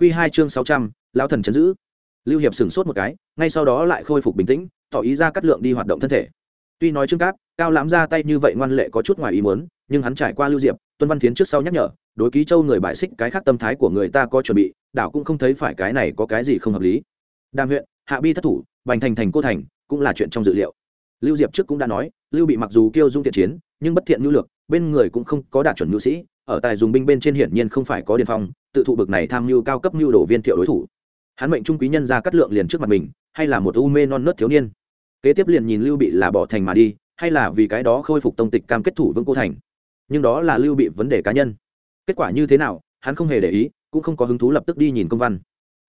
Quy hai chương sáu trăm, lão thần chấn giữ. Lưu hiệp sửng sốt một cái, ngay sau đó lại khôi phục bình tĩnh, tỏ ý ra cắt lượng đi hoạt động thân thể. Tuy nói trương cáp, cao lãm ra tay như vậy ngoan lệ có chút ngoài ý muốn, nhưng hắn trải qua lưu diệp, tuân văn thiến trước sau nhắc nhở, đối ký châu người bại xích cái khác tâm thái của người ta có chuẩn bị, đảo cũng không thấy phải cái này có cái gì không hợp lý. Đàm huyện, hạ bi thất thủ, bành thành thành cô thành, cũng là chuyện trong dự liệu. Lưu diệp trước cũng đã nói, lưu bị mặc dù kêu dung thiện chiến, nhưng bất thiện nhu lược, bên người cũng không có đạt chuẩn nhu sĩ ở tài dùng binh bên trên hiển nhiên không phải có điền phong, tự thụ bực này tham mưu cao cấp mưu đổ viên thiệu đối thủ. Hắn mệnh trung quý nhân ra cắt lượng liền trước mặt mình, hay là một u mê non nớt thiếu niên. Kế tiếp liền nhìn lưu bị là bỏ thành mà đi, hay là vì cái đó khôi phục tông tịch cam kết thủ vương cô thành. Nhưng đó là lưu bị vấn đề cá nhân. Kết quả như thế nào, hắn không hề để ý, cũng không có hứng thú lập tức đi nhìn công văn.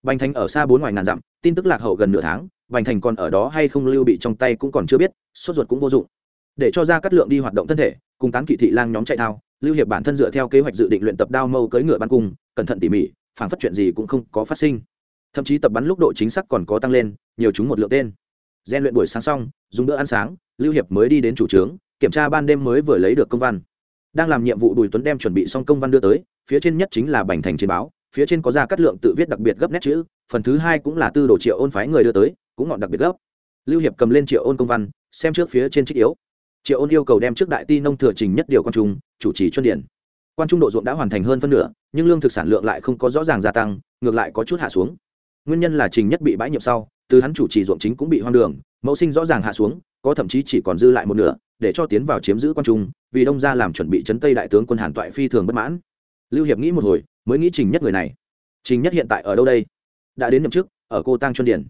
Bành thành ở xa bốn ngoài ngàn dặm, tin tức lạc hậu gần nửa tháng, bành thành còn ở đó hay không lưu bị trong tay cũng còn chưa biết, sốt ruột cũng vô dụng. Để cho ra cắt lượng đi hoạt động thân thể, cùng tán kỵ thị lang nhóm chạy thao lưu hiệp bản thân dựa theo kế hoạch dự định luyện tập đao mâu cưỡi ngựa ban cung, cẩn thận tỉ mỉ, phản phát chuyện gì cũng không có phát sinh. Thậm chí tập bắn lúc độ chính xác còn có tăng lên, nhiều chúng một lượng tên. Gian luyện buổi sáng xong, dùng bữa ăn sáng, lưu hiệp mới đi đến chủ trướng, kiểm tra ban đêm mới vừa lấy được công văn. Đang làm nhiệm vụ bùi tuấn đem chuẩn bị xong công văn đưa tới, phía trên nhất chính là bành thành chiến báo, phía trên có ra cắt lượng tự viết đặc biệt gấp nét chữ, phần thứ hai cũng là tư đồ triệu ôn phái người đưa tới, cũng ngọn đặc biệt gấp. Lưu hiệp cầm lên triệu ôn công văn, xem trước phía trên trích yếu. Triệu ôn yêu cầu đem trước đại ti nông thừa trình nhất điều con trùng chủ trì chuyên điển quan trung độ ruộng đã hoàn thành hơn phân nửa, nhưng lương thực sản lượng lại không có rõ ràng gia tăng, ngược lại có chút hạ xuống. Nguyên nhân là trình nhất bị bãi nhiệm sau, từ hắn chủ trì ruộng chính cũng bị hoang đường, mẫu sinh rõ ràng hạ xuống, có thậm chí chỉ còn dư lại một nửa, để cho tiến vào chiếm giữ quan trung, vì đông gia làm chuẩn bị chấn tây đại tướng quân hàn toại phi thường bất mãn. Lưu hiệp nghĩ một hồi, mới nghĩ trình nhất người này. Trình nhất hiện tại ở đâu đây? Đã đến nhậm chức, ở cô tăng chuân điển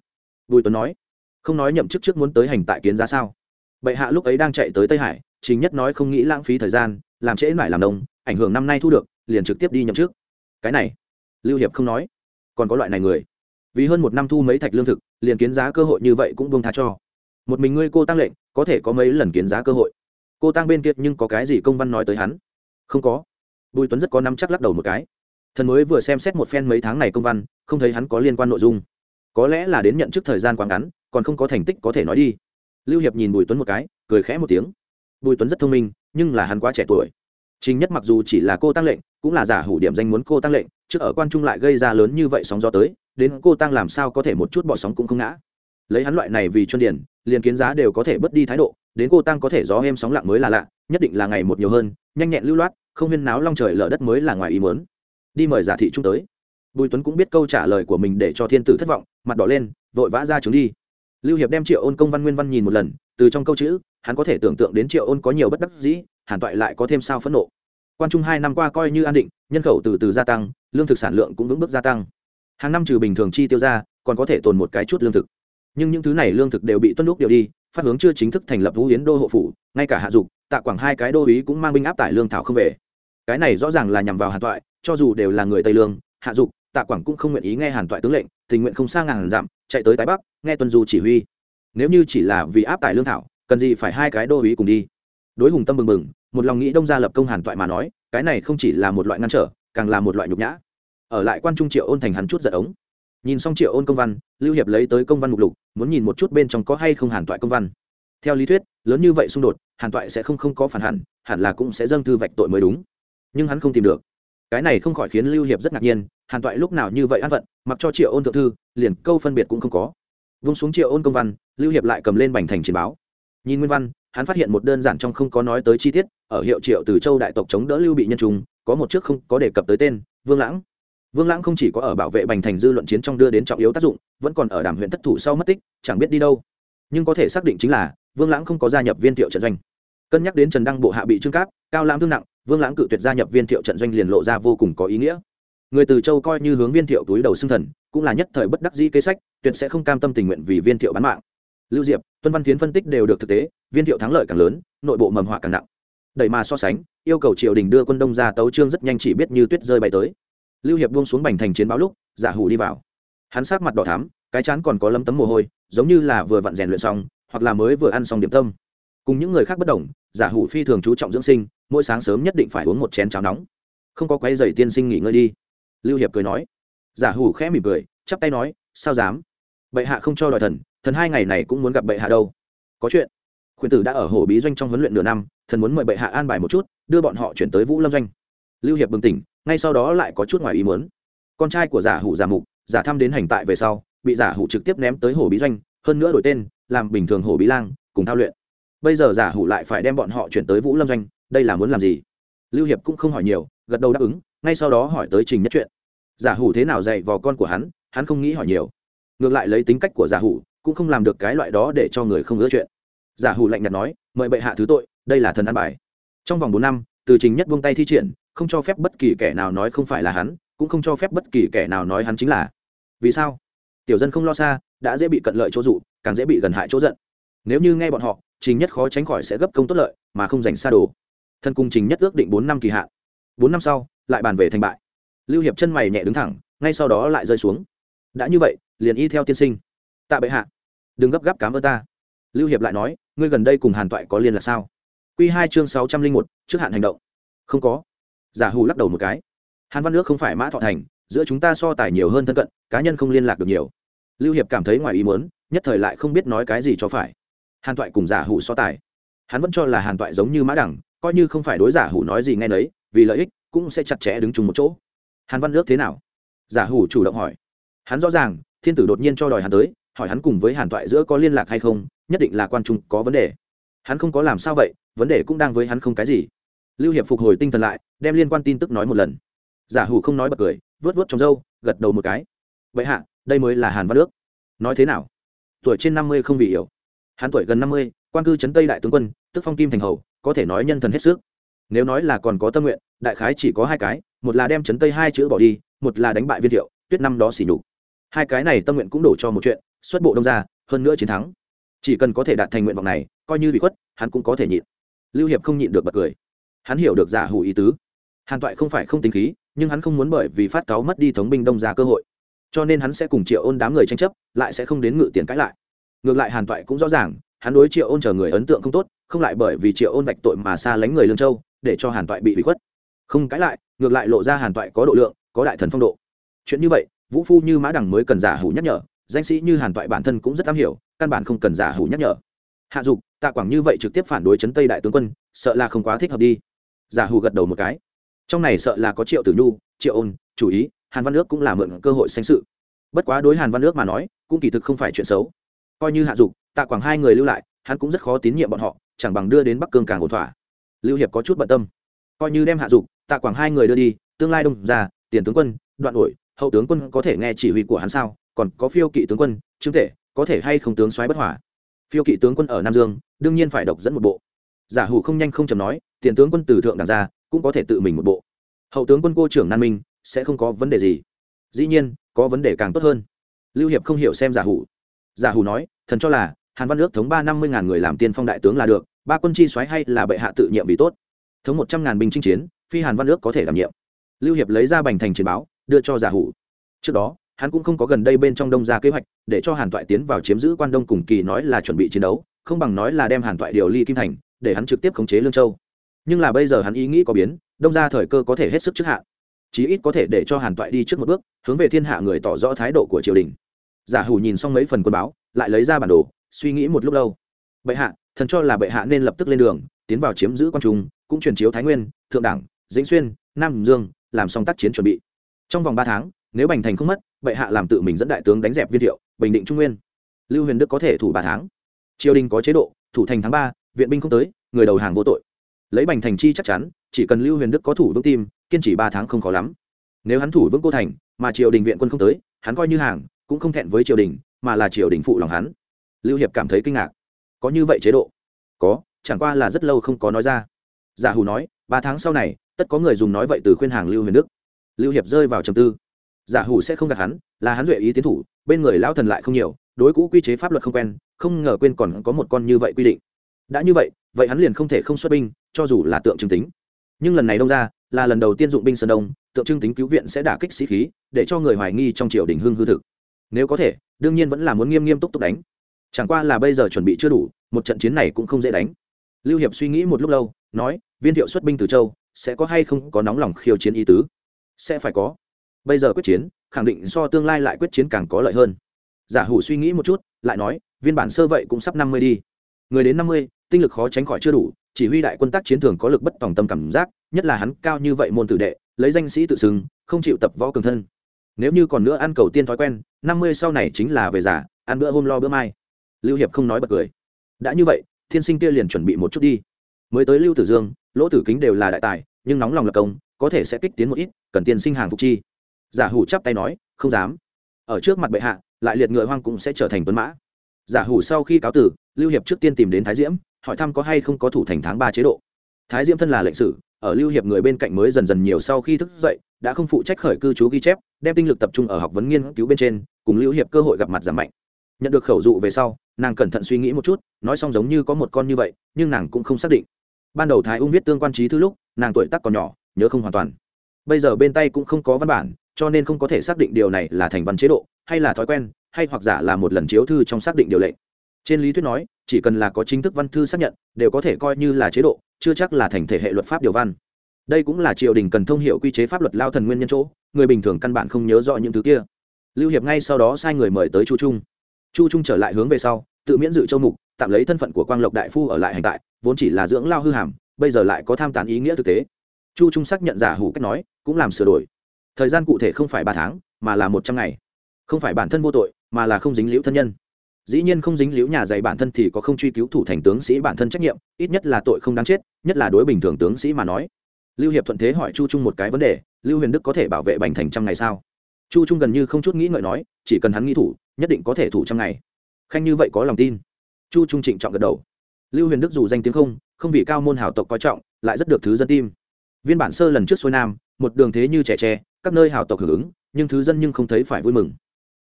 bùi tuấn nói. Không nói nhậm chức trước muốn tới hành tại kiến giá sao? Bệ hạ lúc ấy đang chạy tới tây hải, trình nhất nói không nghĩ lãng phí thời gian làm trễ lại làm đông, ảnh hưởng năm nay thu được, liền trực tiếp đi nhậm chức. Cái này, lưu hiệp không nói. Còn có loại này người. Vì hơn một năm thu mấy thạch lương thực, liền kiến giá cơ hội như vậy cũng vương tha cho. Một mình ngươi cô tăng lệnh, có thể có mấy lần kiến giá cơ hội. Cô tăng bên kia nhưng có cái gì công văn nói tới hắn? Không có. Bùi tuấn rất có nắm chắc lắc đầu một cái. Thần mới vừa xem xét một phen mấy tháng này công văn, không thấy hắn có liên quan nội dung. Có lẽ là đến nhận chức thời gian quá ngắn, còn không có thành tích có thể nói đi. Lưu hiệp nhìn bùi tuấn một cái, cười khẽ một tiếng. Bùi tuấn rất thông minh nhưng là hắn quá trẻ tuổi. Chính nhất mặc dù chỉ là cô tăng lệnh, cũng là giả hủ điểm danh muốn cô tăng lệnh trước ở quan trung lại gây ra lớn như vậy sóng gió tới, đến cô tăng làm sao có thể một chút bỏ sóng cũng không ngã. Lấy hắn loại này vì chuyên điển, liền kiến giá đều có thể bớt đi thái độ, đến cô tăng có thể gió êm sóng lặng mới là lạ, nhất định là ngày một nhiều hơn, nhanh nhẹn lưu loát, không huyên náo long trời lở đất mới là ngoài ý muốn. đi mời giả thị trung tới. Bùi tuấn cũng biết câu trả lời của mình để cho thiên tử thất vọng, mặt đỏ lên, vội vã ra trứng đi. Lưu hiệp đem triệu ôn công văn nguyên văn nhìn một lần, từ trong câu chữ hắn có thể tưởng tượng đến triệu ôn có nhiều bất đắc dĩ, hàn toại lại có thêm sao phẫn nộ. Quan trung hai năm qua coi như an định, nhân khẩu từ từ gia tăng, lương thực sản lượng cũng vững bước gia tăng. Hàng năm trừ bình thường chi tiêu ra, còn có thể tồn một cái chút lương thực. Nhưng những thứ này lương thực đều bị tuân lúc điều đi, phát hướng chưa chính thức thành lập vũ hiến đô hộ phủ, ngay cả hạ dục, tạ quảng hai cái đô ý cũng mang binh áp tải lương thảo không về. Cái này rõ ràng là nhằm vào hàn toại, cho dù đều là người tây lương, hạ dục, tạ quảng cũng không nguyện ý nghe hàn toại tướng lệnh, tình nguyện không sang ngàn dặm, chạy tới tái bắc, nghe tuân du chỉ huy. Nếu như chỉ là vì áp tải lương thảo cần gì phải hai cái đô ý cùng đi. Đối hùng tâm bừng bừng, một lòng nghĩ đông gia lập công hàn toại mà nói, cái này không chỉ là một loại ngăn trở, càng là một loại nhục nhã. Ở lại quan trung triệu ôn thành hắn chút giật ống. Nhìn xong triệu ôn công văn, lưu hiệp lấy tới công văn mục lục, muốn nhìn một chút bên trong có hay không hàn toại công văn. Theo lý thuyết, lớn như vậy xung đột, hàn toại sẽ không không có phản hẳn hẳn là cũng sẽ dâng thư vạch tội mới đúng. Nhưng hắn không tìm được. Cái này không khỏi khiến lưu hiệp rất ngạc nhiên, hàn toại lúc nào như vậy an vận mặc cho triệu ôn thượng thư, liền câu phân biệt cũng không có. Vung xuống triệu ôn công văn, lưu hiệp lại cầm lên bành thành chiến báo nhìn nguyên văn, hắn phát hiện một đơn giản trong không có nói tới chi tiết, ở hiệu triệu từ châu đại tộc chống đỡ lưu bị nhân trung, có một trước không có đề cập tới tên, vương lãng. Vương lãng không chỉ có ở bảo vệ bành thành dư luận chiến trong đưa đến trọng yếu tác dụng, vẫn còn ở đàm huyện thất thủ sau mất tích, chẳng biết đi đâu. Nhưng có thể xác định chính là, vương lãng không có gia nhập viên thiệu trận doanh. Cân nhắc đến trần đăng bộ hạ bị trương cáp, cao lãng thương nặng, vương lãng cự tuyệt gia nhập viên thiệu trận doanh liền lộ ra vô cùng có ý nghĩa. Người từ châu coi như hướng viên thiệu túi đầu xưng thần, cũng là nhất thời bất đắc dĩ kế sách, tuyệt sẽ không cam tâm tình nguyện vì viên thiệu bán mạng lưu diệp, tuân văn tiến phân tích đều được thực tế, viên thiệu thắng lợi càng lớn, nội bộ mầm họa càng nặng. Đẩy mà so sánh, yêu cầu triều đình đưa quân đông ra tấu trương rất nhanh chỉ biết như tuyết rơi bay tới. Lưu hiệp buông xuống bành thành chiến báo lúc, giả hủ đi vào. Hắn sát mặt đỏ thắm, cái chán còn có lấm tấm mồ hôi, giống như là vừa vặn rèn luyện xong, hoặc là mới vừa ăn xong điểm tâm. Cùng những người khác bất đồng, giả hủ phi thường chú trọng dưỡng sinh, mỗi sáng sớm nhất định phải uống một chén cháo nóng. Không có quay dày tiên sinh nghỉ ngơi đi. Lưu hiệp cười nói. Giả hủ khẽ mỉm cười, chắp tay nói, sao dám? Bệ hạ không cho đòi thần thần hai ngày này cũng muốn gặp bệ hạ đâu. Có chuyện. Khuyển tử đã ở hồ bí doanh trong huấn luyện nửa năm, thần muốn mời bệ hạ an bài một chút, đưa bọn họ chuyển tới vũ lâm doanh. Lưu hiệp bừng tỉnh, ngay sau đó lại có chút ngoài ý muốn. Con trai của giả hủ giả mục, giả thăm đến hành tại về sau, bị giả hủ trực tiếp ném tới hồ bí doanh, hơn nữa đổi tên, làm bình thường hồ bí lang, cùng thao luyện. Bây giờ giả hủ lại phải đem bọn họ chuyển tới vũ lâm doanh, đây là muốn làm gì? Lưu hiệp cũng không hỏi nhiều, gật đầu đáp ứng, ngay sau đó hỏi tới trình nhất chuyện. Giả hủ thế nào dạy vò con của hắn hắn không nghĩ hỏi nhiều. Ngược lại lấy tính cách của giả hủ cũng không làm được cái loại đó để cho người không ưa chuyện. Giả hủ lạnh nhạt nói, mời bệ hạ thứ tội, đây là thần an bài. Trong vòng bốn năm, từ trình nhất buông tay thi triển, không cho phép bất kỳ kẻ nào nói không phải là hắn, cũng không cho phép bất kỳ kẻ nào nói hắn chính là. Vì sao? Tiểu dân không lo xa, đã dễ bị cận lợi chỗ dụ, càng dễ bị gần hại chỗ giận. Nếu như nghe bọn họ, trình nhất khó tránh khỏi sẽ gấp công tốt lợi, mà không dành xa đồ. Thân cung trình nhất ước định bốn năm kỳ hạn. Bốn năm sau, lại bàn về thành bại. Lưu hiệp chân mày nhẹ đứng thẳng, ngay sau đó lại rơi xuống. Đã như vậy, liền y theo tiên sinh tạ bệ hạ. Đừng gấp gáp cám ơn ta. Lưu hiệp lại nói, ngươi gần đây cùng hàn toại có liên là sao? Q hai chương sáu trăm linh một, trước hạn hành động. Không có. Giả hù lắc đầu một cái. Hàn văn nước không phải mã thọ thành, giữa chúng ta so tài nhiều hơn thân cận, cá nhân không liên lạc được nhiều. Lưu hiệp cảm thấy ngoài ý muốn, nhất thời lại không biết nói cái gì cho phải. Hàn toại cùng giả hủ so tài. Hắn vẫn cho là hàn toại giống như mã đẳng, coi như không phải đối giả hủ nói gì ngay nấy, vì lợi ích, cũng sẽ chặt chẽ đứng chung một chỗ. Hàn văn nước thế nào? Giả hủ chủ động hỏi. Hắn rõ ràng, thiên tử đột nhiên cho đòi hắn tới hỏi hắn cùng với hàn toại giữa có liên lạc hay không, nhất định là quan trung có vấn đề. Hắn không có làm sao vậy, vấn đề cũng đang với hắn không cái gì. Lưu hiệp phục hồi tinh thần lại, đem liên quan tin tức nói một lần. Giả hủ không nói bật cười vớt vớt trong râu, gật đầu một cái. Vậy hạ, đây mới là hàn văn ước nói thế nào? Tuổi trên năm mươi không vì hiểu. Hắn tuổi gần năm mươi, quan cư trấn tây đại tướng quân, tức phong kim thành hầu, có thể nói nhân thần hết sức. Nếu nói là còn có tâm nguyện, đại khái chỉ có hai cái, một là đem trấn tây hai chữ bỏ đi, một là đánh bại viên thiệu, tuyết năm đó xỉ nhục. Hai cái này tâm nguyện cũng đổ cho một chuyện xuất bộ đông ra hơn nữa chiến thắng. Chỉ cần có thể đạt thành nguyện vọng này, coi như bị khuất, hắn cũng có thể nhịn. Lưu hiệp không nhịn được bật cười. Hắn hiểu được giả hủ ý tứ. Hàn toại không phải không tính khí, nhưng hắn không muốn bởi vì phát cáo mất đi thống binh đông ra cơ hội. Cho nên hắn sẽ cùng triệu ôn đám người tranh chấp, lại sẽ không đến ngự tiền cãi lại. Ngược lại hàn toại cũng rõ ràng, hắn đối triệu ôn chờ người ấn tượng không tốt, không lại bởi vì triệu ôn vạch tội mà xa lánh người lương châu, để cho hàn toại bị bị khuất. Không cãi lại, ngược lại lộ ra hàn toại có độ lượng, có đại thần phong độ. Chuyện như vậy, vũ phu như mã đằng mới cần giả hủ nhắc nhở danh sĩ như hàn toại bản thân cũng rất am hiểu, căn bản không cần giả hủ nhắc nhở. Hạ dục, tạ quảng như vậy trực tiếp phản đối chấn tây đại tướng quân, sợ là không quá thích hợp đi. Giả hủ gật đầu một cái. Trong này sợ là có triệu tử nhu, triệu ôn, chủ ý, hàn văn nước cũng là mượn cơ hội sanh sự. Bất quá đối hàn văn nước mà nói, cũng kỳ thực không phải chuyện xấu. Coi như hạ dục, tạ quảng hai người lưu lại, hắn cũng rất khó tín nhiệm bọn họ, chẳng bằng đưa đến bắc cương càng ổn thỏa. Lưu hiệp có chút bận tâm. Coi như đem hạ dục, tạ quảng hai người đưa đi, tương lai đông ra, tiền tướng quân, đoạn đổi hậu tướng quân có thể nghe chỉ huy của hắn sao? Còn có phiêu kỵ tướng quân, trương thể, có thể hay không tướng xoáy bất hỏa phiêu kỵ tướng quân ở nam dương, đương nhiên phải độc dẫn một bộ. Giả hủ không nhanh không chầm nói, tiền tướng quân từ thượng đảng ra, cũng có thể tự mình một bộ. Hậu tướng quân cô trưởng nan minh, sẽ không có vấn đề gì. Dĩ nhiên, có vấn đề càng tốt hơn. Lưu hiệp không hiểu xem giả hủ. Giả hủ nói, thần cho là, hàn văn ước thống ba năm mươi ngàn người làm tiên phong đại tướng là được, ba quân chi soái hay là bệ hạ tự nhiệm vì tốt. Thống một trăm ngàn binh chinh chiến, phi hàn văn ước có thể đảm nhiệm. Lưu hiệp lấy ra bành thành chiến báo, đưa cho giả hủ. Trước đó hắn cũng không có gần đây bên trong đông ra kế hoạch để cho hàn toại tiến vào chiếm giữ quan đông cùng kỳ nói là chuẩn bị chiến đấu không bằng nói là đem hàn toại điều ly kim thành để hắn trực tiếp khống chế lương châu. Nhưng là bây giờ hắn ý nghĩ có biến đông ra thời cơ có thể hết sức trước hạn. Chí ít có thể để cho hàn toại đi trước một bước hướng về thiên hạ người tỏ rõ thái độ của triều đình. Giả hủ nhìn xong mấy phần quân báo lại lấy ra bản đồ suy nghĩ một lúc lâu. Bệ hạ thần cho là bệ hạ nên lập tức lên đường tiến vào chiếm giữ quan trung cũng truyền chiếu thái nguyên thượng Đảng, dĩnh xuyên nam dương làm xong tác chiến chuẩn bị. Trong vòng ba tháng nếu bành thành không mất bệ hạ làm tự mình dẫn đại tướng đánh dẹp viên thiệu, bình định trung nguyên. Lưu huyền đức có thể thủ ba tháng. Triều đình có chế độ, thủ thành tháng ba, viện binh không tới, người đầu hàng vô tội. Lấy bành thành chi chắc chắn, chỉ cần lưu huyền đức có thủ vững tim, kiên trì ba tháng không khó lắm. Nếu hắn thủ vững cô thành, mà triều đình viện quân không tới, hắn coi như hàng, cũng không thẹn với triều đình, mà là triều đình phụ lòng hắn. Lưu hiệp cảm thấy kinh ngạc. Có như vậy chế độ? Có, chẳng qua là rất lâu không có nói ra. Giả hù nói, ba tháng sau này, tất có người dùng nói vậy từ khuyên hàng lưu huyền đức. Lưu hiệp rơi vào trầm tư giả hủ sẽ không gạt hắn, là hắn duệ ý tiến thủ, bên người lão thần lại không nhiều, đối cũ quy chế pháp luật không quen, không ngờ quên còn có một con như vậy quy định. Đã như vậy vậy hắn liền không thể không xuất binh, cho dù là tượng trưng tính. Nhưng lần này đông ra, là lần đầu tiên dụng binh sơn đông, tượng trưng tính cứu viện sẽ đả kích sĩ khí, để cho người hoài nghi trong triều đình hưng hư thực. Nếu có thể, đương nhiên vẫn là muốn nghiêm nghiêm túc túc đánh. Chẳng qua là bây giờ chuẩn bị chưa đủ, một trận chiến này cũng không dễ đánh. Lưu hiệp suy nghĩ một lúc lâu, nói, viên thiệu xuất binh từ châu, sẽ có hay không có nóng lòng khiêu chiến ý tứ? Sẽ phải có bây giờ quyết chiến, khẳng định so tương lai lại quyết chiến càng có lợi hơn. Giả hủ suy nghĩ một chút, lại nói, viên bản sơ vậy cũng sắp năm mươi đi. Người đến năm mươi, tinh lực khó tránh khỏi chưa đủ, chỉ huy đại quân tác chiến thường có lực bất tòng tâm cảm giác, nhất là hắn cao như vậy môn tử đệ, lấy danh sĩ tự xưng, không chịu tập võ cường thân. Nếu như còn nữa ăn cầu tiên thói quen, năm mươi sau này chính là về già, ăn bữa hôm lo bữa mai. Lưu hiệp không nói bật cười. Đã như vậy, thiên sinh kia liền chuẩn bị một chút đi. Mới tới lưu tử dương, lỗ tử kính đều là đại tài, nhưng nóng lòng lập công, có thể sẽ kích tiến một ít, cần tiên sinh hàng phục chi giả hủ chắp tay nói, không dám. Ở trước mặt bệ hạ, lại liệt ngựa hoang cũng sẽ trở thành tuấn mã. Giả hủ sau khi cáo tử, lưu hiệp trước tiên tìm đến thái diễm, hỏi thăm có hay không có thủ thành tháng ba chế độ. Thái diễm thân là lệnh sử, ở lưu hiệp người bên cạnh mới dần dần nhiều sau khi thức dậy, đã không phụ trách khởi cư trú ghi chép, đem tinh lực tập trung ở học vấn nghiên cứu bên trên, cùng lưu hiệp cơ hội gặp mặt giảm mạnh. Nhận được khẩu dụ về sau, nàng cẩn thận suy nghĩ một chút, nói xong giống như có một con như vậy, nhưng nàng cũng không xác định. Ban đầu thái ung viết tương quan trí thư lúc, nàng tuổi tác còn nhỏ, nhớ không hoàn toàn. Bây giờ bên tay cũng không có văn bản cho nên không có thể xác định điều này là thành văn chế độ, hay là thói quen, hay hoặc giả là một lần chiếu thư trong xác định điều lệ trên lý thuyết nói, chỉ cần là có chính thức văn thư xác nhận, đều có thể coi như là chế độ, chưa chắc là thành thể hệ luật pháp điều văn. Đây cũng là triều đình cần thông hiệu quy chế pháp luật lao thần nguyên nhân chỗ, người bình thường căn bản không nhớ rõ những thứ kia. Lưu hiệp ngay sau đó sai người mời tới chu trung. Chu trung trở lại hướng về sau, tự miễn dự châu mục, tạm lấy thân phận của quang lộc đại phu ở lại hành tại, vốn chỉ là dưỡng lao hư hàm, bây giờ lại có tham tán ý nghĩa thực tế. Chu trung xác nhận giả hủ cách nói, cũng làm sửa đổi thời gian cụ thể không phải ba tháng, mà là một trăm ngày. Không phải bản thân vô tội, mà là không dính liễu thân nhân. Dĩ nhiên không dính liễu nhà dạy bản thân thì có không truy cứu thủ thành tướng sĩ bản thân trách nhiệm, ít nhất là tội không đáng chết, nhất là đối bình thường tướng sĩ mà nói. Lưu hiệp thuận thế hỏi chu trung một cái vấn đề, lưu huyền đức có thể bảo vệ bành thành trăm ngày sao? Chu trung gần như không chút nghĩ ngợi nói, chỉ cần hắn nghĩ thủ, nhất định có thể thủ trăm ngày. Khanh như vậy có lòng tin. Chu trung trịnh trọng gật đầu. Lưu huyền đức dù danh tiếng không không vì cao môn hảo tộc coi trọng, lại rất được thứ dân tim viên bản sơ lần trước xuôi nam, một đường thế như trẻ tre các nơi hảo tộc hưởng ứng, nhưng thứ dân nhưng không thấy phải vui mừng.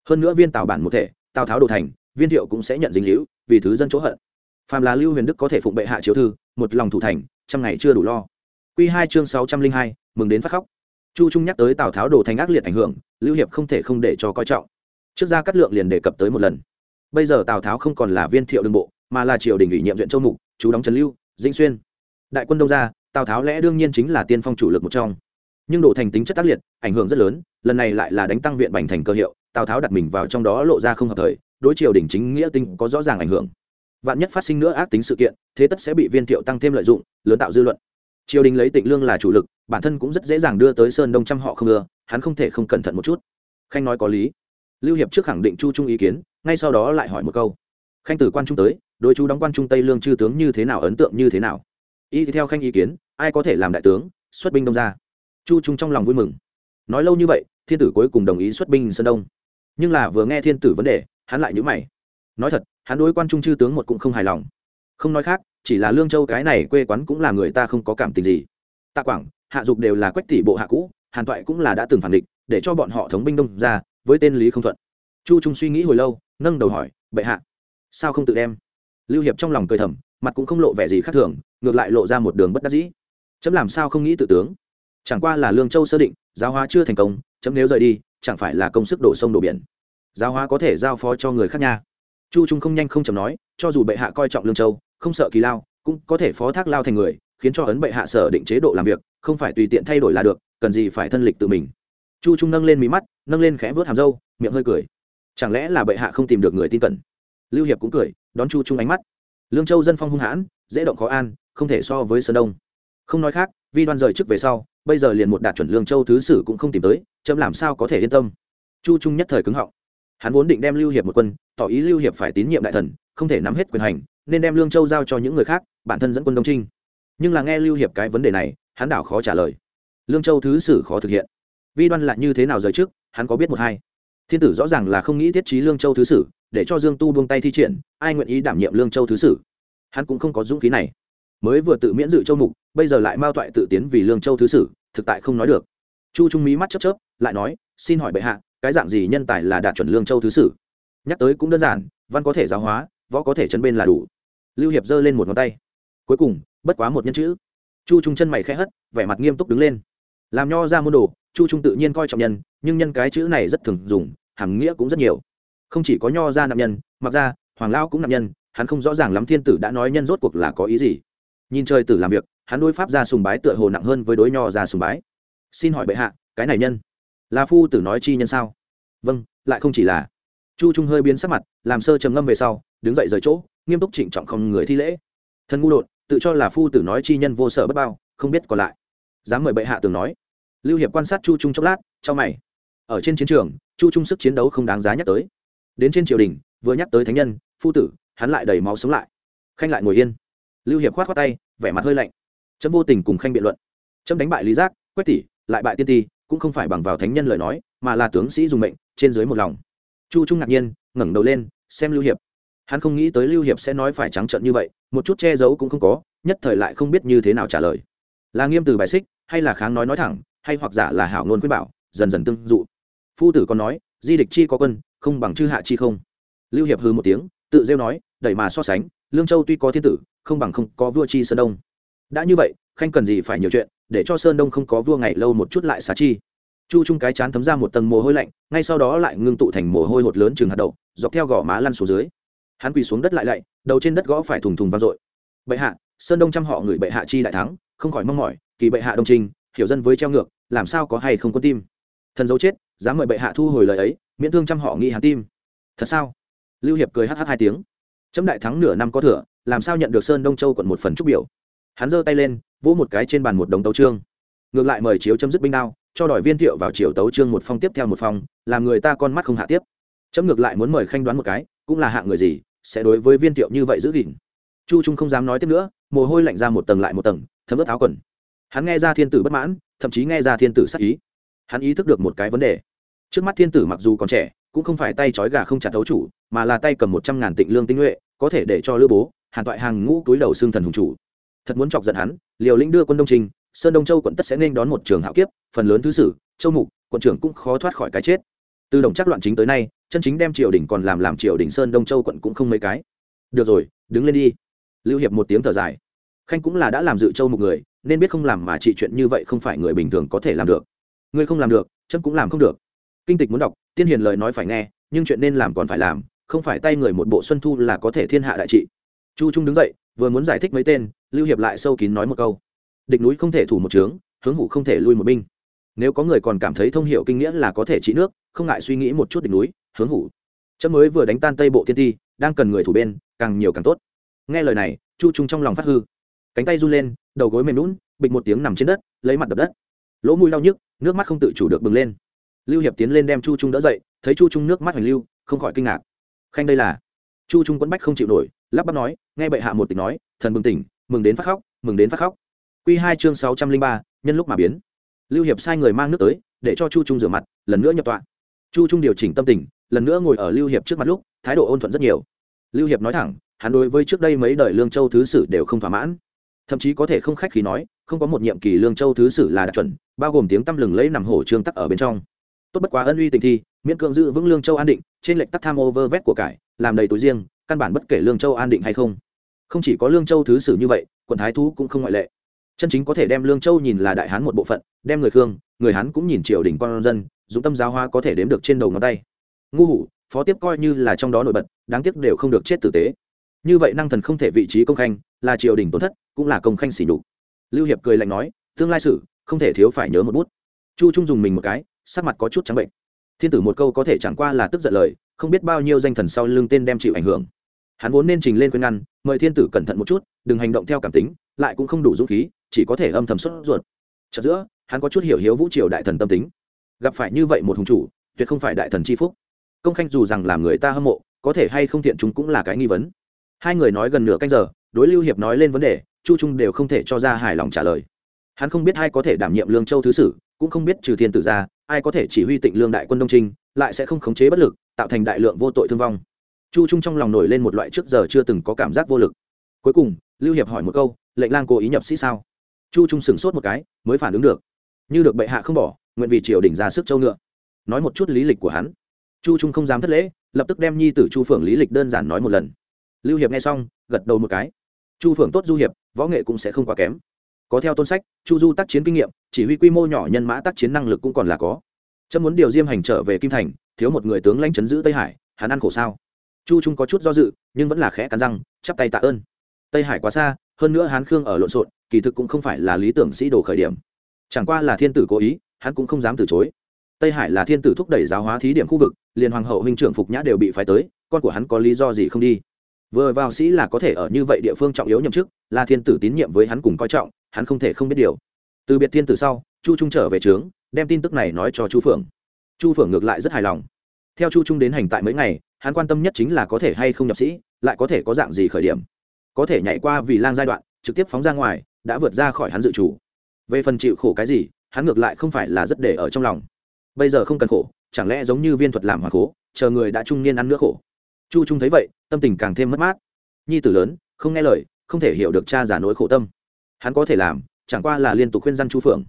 Hơn nữa viên tào bản một thể, tào tháo đồ thành, viên thiệu cũng sẽ nhận dính hữu vì thứ dân chỗ hận. Phàm là lưu huyền đức có thể phụng bệ hạ chiếu thư, một lòng thủ thành, trăm ngày chưa đủ lo. Q hai chương sáu trăm linh hai, mừng đến phát khóc. Chu trung nhắc tới tào tháo đồ thành ác liệt ảnh hưởng, lưu hiệp không thể không để cho coi trọng. Trước ra cắt lượng liền đề cập tới một lần. Bây giờ tào tháo không còn là viên thiệu đường bộ, mà là triều đình ủy nhiệm viện châu mục, chú đóng trần lưu, dĩnh xuyên. Đại quân đông ra, tào tháo lẽ đương nhiên chính là tiên phong chủ lực một trong nhưng độ thành tính chất tác liệt, ảnh hưởng rất lớn, lần này lại là đánh tăng viện bành thành cơ hiệu, tào tháo đặt mình vào trong đó lộ ra không hợp thời, đối triều đình chính nghĩa tinh có rõ ràng ảnh hưởng. Vạn nhất phát sinh nữa ác tính sự kiện, thế tất sẽ bị viên thiệu tăng thêm lợi dụng, lớn tạo dư luận. Triều đình lấy tịnh lương là chủ lực, bản thân cũng rất dễ dàng đưa tới sơn đông trăm họ không ưa hắn không thể không cẩn thận một chút. Khanh nói có lý. Lưu hiệp trước khẳng định chu trung ý kiến, ngay sau đó lại hỏi một câu. Khanh từ quan trung tới, đối chú đóng quan trung tây lương chư tướng như thế nào, ấn tượng như thế nào? Y theo khanh ý kiến, ai có thể làm đại tướng, xuất binh đông ra chu trung trong lòng vui mừng. Nói lâu như vậy, thiên tử cuối cùng đồng ý xuất binh sơn đông. Nhưng là vừa nghe thiên tử vấn đề, hắn lại nhữ mày. Nói thật, hắn đối quan trung chư tướng một cũng không hài lòng. Không nói khác, chỉ là lương châu cái này quê quán cũng là người ta không có cảm tình gì. Tạ quảng, hạ dục đều là quách tỷ bộ hạ cũ, hàn toại cũng là đã từng phản địch, để cho bọn họ thống binh đông ra, với tên lý không thuận. Chu trung suy nghĩ hồi lâu, nâng đầu hỏi, bệ hạ, sao không tự đem? Lưu hiệp trong lòng cười thầm, mặt cũng không lộ vẻ gì khác thường, ngược lại lộ ra một đường bất đắc dĩ. Chấm làm sao không nghĩ tự tướng? Chẳng qua là lương châu sơ định, giáo hóa chưa thành công, chấm nếu rời đi, chẳng phải là công sức đổ sông đổ biển. Giáo hóa có thể giao phó cho người khác nha. Chu trung không nhanh không chầm nói, cho dù bệ hạ coi trọng lương châu, không sợ kỳ lao, cũng có thể phó thác lao thành người, khiến cho ấn bệ hạ sở định chế độ làm việc, không phải tùy tiện thay đổi là được, cần gì phải thân lịch tự mình. Chu trung nâng lên mí mắt, nâng lên khẽ vớt hàm râu, miệng hơi cười. Chẳng lẽ là bệ hạ không tìm được người tin cẩn? Lưu hiệp cũng cười, đón chu trung ánh mắt. Lương châu dân phong hung hãn, dễ động khó an, không thể so với sơn đông. Không nói khác, vi đoan rời chức về sau bây giờ liền một đạt chuẩn lương châu thứ sử cũng không tìm tới, chấm làm sao có thể yên tâm? Chu trung nhất thời cứng họng. Hắn vốn định đem lưu hiệp một quân, tỏ ý lưu hiệp phải tín nhiệm đại thần, không thể nắm hết quyền hành, nên đem lương châu giao cho những người khác, bản thân dẫn quân đông trinh. Nhưng là nghe lưu hiệp cái vấn đề này, hắn đảo khó trả lời. Lương châu thứ sử khó thực hiện. Vi đoan lại như thế nào rời trước, hắn có biết một hai. Thiên tử rõ ràng là không nghĩ thiết trí lương châu thứ sử, để cho dương tu buông tay thi triển, ai nguyện ý đảm nhiệm lương châu thứ sử? Hắn cũng không có dũng khí này. Mới vừa tự miễn dự châu mục, bây giờ lại mao toại tự tiến vì lương châu thứ sử thực tại không nói được. Chu trung mỹ mắt chớp chớp, lại nói, xin hỏi bệ hạ, cái dạng gì nhân tài là đạt chuẩn lương châu thứ sử? Nhắc tới cũng đơn giản, văn có thể giáo hóa, võ có thể chấn bên là đủ. Lưu hiệp giơ lên một ngón tay. Cuối cùng, bất quá một nhân chữ. Chu trung chân mày khẽ hất, vẻ mặt nghiêm túc đứng lên. Làm nho ra môn đồ, chu trung tự nhiên coi trọng nhân, nhưng nhân cái chữ này rất thường dùng, hàm nghĩa cũng rất nhiều. Không chỉ có nho ra nạn nhân, mặc ra, hoàng lao cũng nạn nhân, hắn không rõ ràng lắm thiên tử đã nói nhân rốt cuộc là có ý gì. Nhìn trời tử làm việc hắn đối pháp ra sùng bái tựa hồ nặng hơn với đối nho ra sùng bái. Xin hỏi bệ hạ, cái này nhân là phu tử nói chi nhân sao? Vâng lại không chỉ là. Chu trung hơi biến sắc mặt, làm sơ trầm ngâm về sau, đứng dậy rời chỗ, nghiêm túc trịnh trọng không người thi lễ. Thân ngu đột, tự cho là phu tử nói chi nhân vô sở bất bao, không biết còn lại. Dám mời bệ hạ từng nói. Lưu hiệp quan sát chu trung chốc lát, cho mày. Ở trên chiến trường, chu trung sức chiến đấu không đáng giá nhắc tới. Đến trên triều đình, vừa nhắc tới thánh nhân, phu tử, hắn lại đầy máu sống lại. Khanh lại ngồi yên. Lưu hiệp khoát khoát tay, vẻ mặt hơi lạnh chấm vô tình cùng khanh biện luận. Chấm đánh bại lý giác, quách tỷ, lại bại tiên ti, cũng không phải bằng vào thánh nhân lời nói, mà là tướng sĩ dùng mệnh, trên dưới một lòng. Chu trung ngạc nhiên, ngẩng đầu lên, xem lưu hiệp. Hắn không nghĩ tới lưu hiệp sẽ nói phải trắng trợn như vậy, một chút che giấu cũng không có, nhất thời lại không biết như thế nào trả lời. Là nghiêm từ bài xích, hay là kháng nói nói thẳng, hay hoặc giả là hảo ngôn khuyên bảo, dần dần tương dụ. Phu tử còn nói, di địch chi có quân, không bằng chư hạ chi không. Lưu hiệp hư một tiếng, tự rêu nói, đẩy mà so sánh, lương châu tuy có thiên tử, không bằng không có vua chi sơn đông đã như vậy, khanh cần gì phải nhiều chuyện, để cho sơn đông không có vua ngày lâu một chút lại xá chi. Chu trung cái chán thấm ra một tầng mồ hôi lạnh, ngay sau đó lại ngưng tụ thành mồ hôi hột lớn chừng hạt đậu, dọc theo gò má lăn xuống dưới. Hắn quỳ xuống đất lại lạy, đầu trên đất gõ phải thùng thùng vang dội. Bệ hạ, sơn đông trăm họ người bệ hạ chi đại thắng, không khỏi mong mỏi, kỳ bệ hạ đông trinh hiểu dân với treo ngược, làm sao có hay không có tim? Thần dấu chết, dám mời bệ hạ thu hồi lời ấy, miễn thương trăm họ nghi hắn tim. Thật sao? Lưu hiệp cười hh hai tiếng. Chấm đại thắng nửa năm có thừa, làm sao nhận được sơn đông châu quận một phần trúc biểu? Hắn giơ tay lên, vỗ một cái trên bàn một đống tấu trương ngược lại mời chiếu chấm dứt binh đao, cho đòi viên thiệu vào chiều tấu trương một phong tiếp theo một phong, làm người ta con mắt không hạ tiếp. Chấm ngược lại muốn mời khanh đoán một cái, cũng là hạng người gì, sẽ đối với viên thiệu như vậy giữ gìn. Chu trung không dám nói tiếp nữa, mồ hôi lạnh ra một tầng lại một tầng, thấm ướt áo quần. Hắn nghe ra thiên tử bất mãn, thậm chí nghe ra thiên tử sắc ý. Hắn ý thức được một cái vấn đề. Trước mắt thiên tử mặc dù còn trẻ, cũng không phải tay trói gà không chặt đấu chủ, mà là tay cầm một trăm ngàn tịnh lương tinh nhuệ, có thể để cho lữ bố, hàn toại hàng ngũ túi đầu xương thần hùng chủ thật muốn chọc giận hắn, liều lĩnh đưa quân đông trình, sơn đông châu quận tất sẽ nên đón một trường hạo kiếp, phần lớn thứ sử, châu mục, quận trưởng cũng khó thoát khỏi cái chết. Từ đồng chắc loạn chính tới nay, chân chính đem triều đình còn làm làm triều đình sơn đông châu quận cũng không mấy cái. Được rồi, đứng lên đi. Lưu hiệp một tiếng thở dài. Khanh cũng là đã làm dự châu một người, nên biết không làm mà trị chuyện như vậy không phải người bình thường có thể làm được. Ngươi không làm được trâm cũng làm không được. Kinh tịch muốn đọc, tiên hiền lời nói phải nghe, nhưng chuyện nên làm còn phải làm, không phải tay người một bộ xuân thu là có thể thiên hạ đại trị chu trung đứng dậy, vừa muốn giải thích mấy tên, lưu hiệp lại sâu kín nói một câu. Địch núi không thể thủ một trướng hướng hủ không thể lui một binh. Nếu có người còn cảm thấy thông hiệu kinh nghĩa là có thể trị nước, không ngại suy nghĩ một chút địch núi, hướng hủ. Chấm mới vừa đánh tan tây bộ thiên ti, đang cần người thủ bên, càng nhiều càng tốt. Nghe lời này, chu trung trong lòng phát hư. Cánh tay run lên, đầu gối mềm lún bịch một tiếng nằm trên đất, lấy mặt đập đất. Lỗ mũi đau nhức, nước mắt không tự chủ được bừng lên. Lưu hiệp tiến lên đem chu trung đỡ dậy, thấy chu trung nước mắt hoành lưu, không khỏi kinh ngạc. Khanh đây là? Chu trung quẫn bách không chịu nổi lắp bắp nói, nghe bệ hạ một tình nói, thần bừng tỉnh, mừng đến phát khóc, mừng đến phát khóc. Q hai chương sáu trăm linh ba, nhân lúc mà biến. Lưu hiệp sai người mang nước tới, để cho chu trung rửa mặt, lần nữa nhập tọa. Chu trung điều chỉnh tâm tình, lần nữa ngồi ở lưu hiệp trước mặt lúc, thái độ ôn thuận rất nhiều. Lưu hiệp nói thẳng, hắn đối với trước đây mấy đời lương châu thứ sử đều không thỏa mãn. Thậm chí có thể không khách khí nói, không có một nhiệm kỳ lương châu thứ sử là đạt chuẩn, bao gồm tiếng tăm lừng lấy nằm hổ trương tắc ở bên trong. Tốt bất quá ân uy tình thi, miễn cưỡng giữ vững lương châu an định, trên lệnh tắc tham over vét của cải, làm đầy túi riêng căn bản bất kể lương châu an định hay không. Không chỉ có lương châu thứ sử như vậy, quận thái thú cũng không ngoại lệ. Chân chính có thể đem lương châu nhìn là đại hán một bộ phận, đem người khương, người hán cũng nhìn triều đình con dân, dũng tâm giáo hoa có thể đếm được trên đầu ngón tay. Ngu hủ, phó tiếp coi như là trong đó nổi bật, đáng tiếc đều không được chết tử tế. Như vậy năng thần không thể vị trí công khanh, là triều đình tổn thất, cũng là công khanh xỉ nhục. Lưu hiệp cười lạnh nói, tương lai sử không thể thiếu phải nhớ một bút. Chu trung dùng mình một cái, sắc mặt có chút trắng bệnh. Thiên tử một câu có thể chẳng qua là tức giận lời, không biết bao nhiêu danh thần sau lưng tên đem chịu ảnh hưởng hắn vốn nên trình lên khuyên ngăn, mời thiên tử cẩn thận một chút, đừng hành động theo cảm tính, lại cũng không đủ dũng khí, chỉ có thể âm thầm xuất ruột. Chợt giữa, hắn có chút hiểu hiếu vũ triều đại thần tâm tính. Gặp phải như vậy một hùng chủ, tuyệt không phải đại thần c phúc. Công khanh dù rằng làm người ta hâm mộ, có thể hay không thiện chúng cũng là cái nghi vấn. Hai người nói gần nửa canh giờ, đối lưu hiệp nói lên vấn đề, chu trung đều không thể cho ra hài lòng trả lời. Hắn không biết ai có thể đảm nhiệm lương châu thứ sử, cũng không biết trừ thiên tử ra, ai có thể chỉ huy tịnh lương đại quân đông trinh, lại sẽ không khống chế bất lực, tạo thành đại lượng vô tội thương vong chu trung trong lòng nổi lên một loại trước giờ chưa từng có cảm giác vô lực. Cuối cùng, lưu hiệp hỏi một câu, lệnh lang cố ý nhập sĩ sao? Chu trung sửng sốt một cái, mới phản ứng được. Như được bệ hạ không bỏ, nguyện vì triều đình ra sức châu ngựa. Nói một chút lý lịch của hắn. Chu trung không dám thất lễ, lập tức đem nhi tử chu phượng lý lịch đơn giản nói một lần. Lưu hiệp nghe xong, gật đầu một cái. Chu phượng tốt du hiệp, võ nghệ cũng sẽ không quá kém. Có theo tôn sách, chu du tác chiến kinh nghiệm, chỉ huy quy mô nhỏ nhân mã tác chiến năng lực cũng còn là có. Chấm muốn điều diêm hành trở về kim thành, thiếu một người tướng lãnh chấn giữ tây hải, hắn ăn khổ sao? Chu trung có chút do dự, nhưng vẫn là khẽ cắn răng, chắp tay tạ ơn. Tây hải quá xa, hơn nữa hán khương ở lộn xộn, kỳ thực cũng không phải là lý tưởng sĩ đồ khởi điểm. Chẳng qua là thiên tử cố ý, hắn cũng không dám từ chối. Tây hải là thiên tử thúc đẩy giáo hóa thí điểm khu vực liền hoàng hậu huynh trưởng phục nhã đều bị phái tới, con của hắn có lý do gì không đi? Vừa vào sĩ là có thể ở như vậy địa phương trọng yếu nhậm chức, là thiên tử tín nhiệm với hắn cùng coi trọng, hắn không thể không biết điều. Từ biệt thiên tử sau, chu trung trở về trướng, đem tin tức này nói cho chu phượng. Chu phượng ngược lại rất hài lòng. Theo chu trung đến hành tại mấy ngày hắn quan tâm nhất chính là có thể hay không nhập sĩ, lại có thể có dạng gì khởi điểm. Có thể nhảy qua vì lang giai đoạn, trực tiếp phóng ra ngoài, đã vượt ra khỏi hắn dự chủ. Về phần chịu khổ cái gì, hắn ngược lại không phải là rất để ở trong lòng. Bây giờ không cần khổ, chẳng lẽ giống như viên thuật làm hoàng khố, chờ người đã trung niên ăn nước khổ. Chu trung thấy vậy, tâm tình càng thêm mất mát. Nhi tử lớn, không nghe lời, không thể hiểu được cha giả nỗi khổ tâm. Hắn có thể làm, chẳng qua là liên tục khuyên răn chu phượng.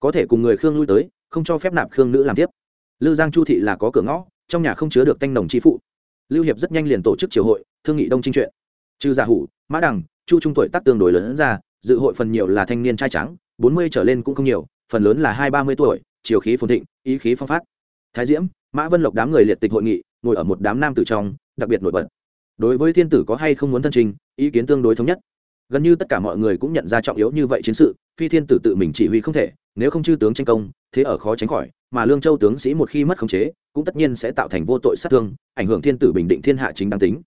Có thể cùng người khương lui tới, không cho phép nạp khương nữ làm tiếp. Lư giang chu thị là có cửa ngõ, trong nhà không chứa được tanh nồng chi phụ lưu hiệp rất nhanh liền tổ chức triều hội, thương nghị đông trinh chuyện. Trừ giả hủ, mã đằng, chu trung tuổi tác tương đối lớn ra, dự hội phần nhiều là thanh niên trai trắng, bốn mươi trở lên cũng không nhiều, phần lớn là hai, ba mươi tuổi, chiều khí phồn thịnh, ý khí phong phát. Thái diễm, mã vân lộc đám người liệt tịch hội nghị, ngồi ở một đám nam tử trong, đặc biệt nổi bật. Đối với thiên tử có hay không muốn thân trình, ý kiến tương đối thống nhất. Gần như tất cả mọi người cũng nhận ra trọng yếu như vậy chiến sự, phi thiên tử tự mình chỉ huy không thể, nếu không chư tướng tranh công, thế ở khó tránh khỏi, mà lương châu tướng sĩ một khi mất khống chế cũng tất nhiên sẽ tạo thành vô tội sát thương, ảnh hưởng thiên tử bình định thiên hạ chính đáng tính.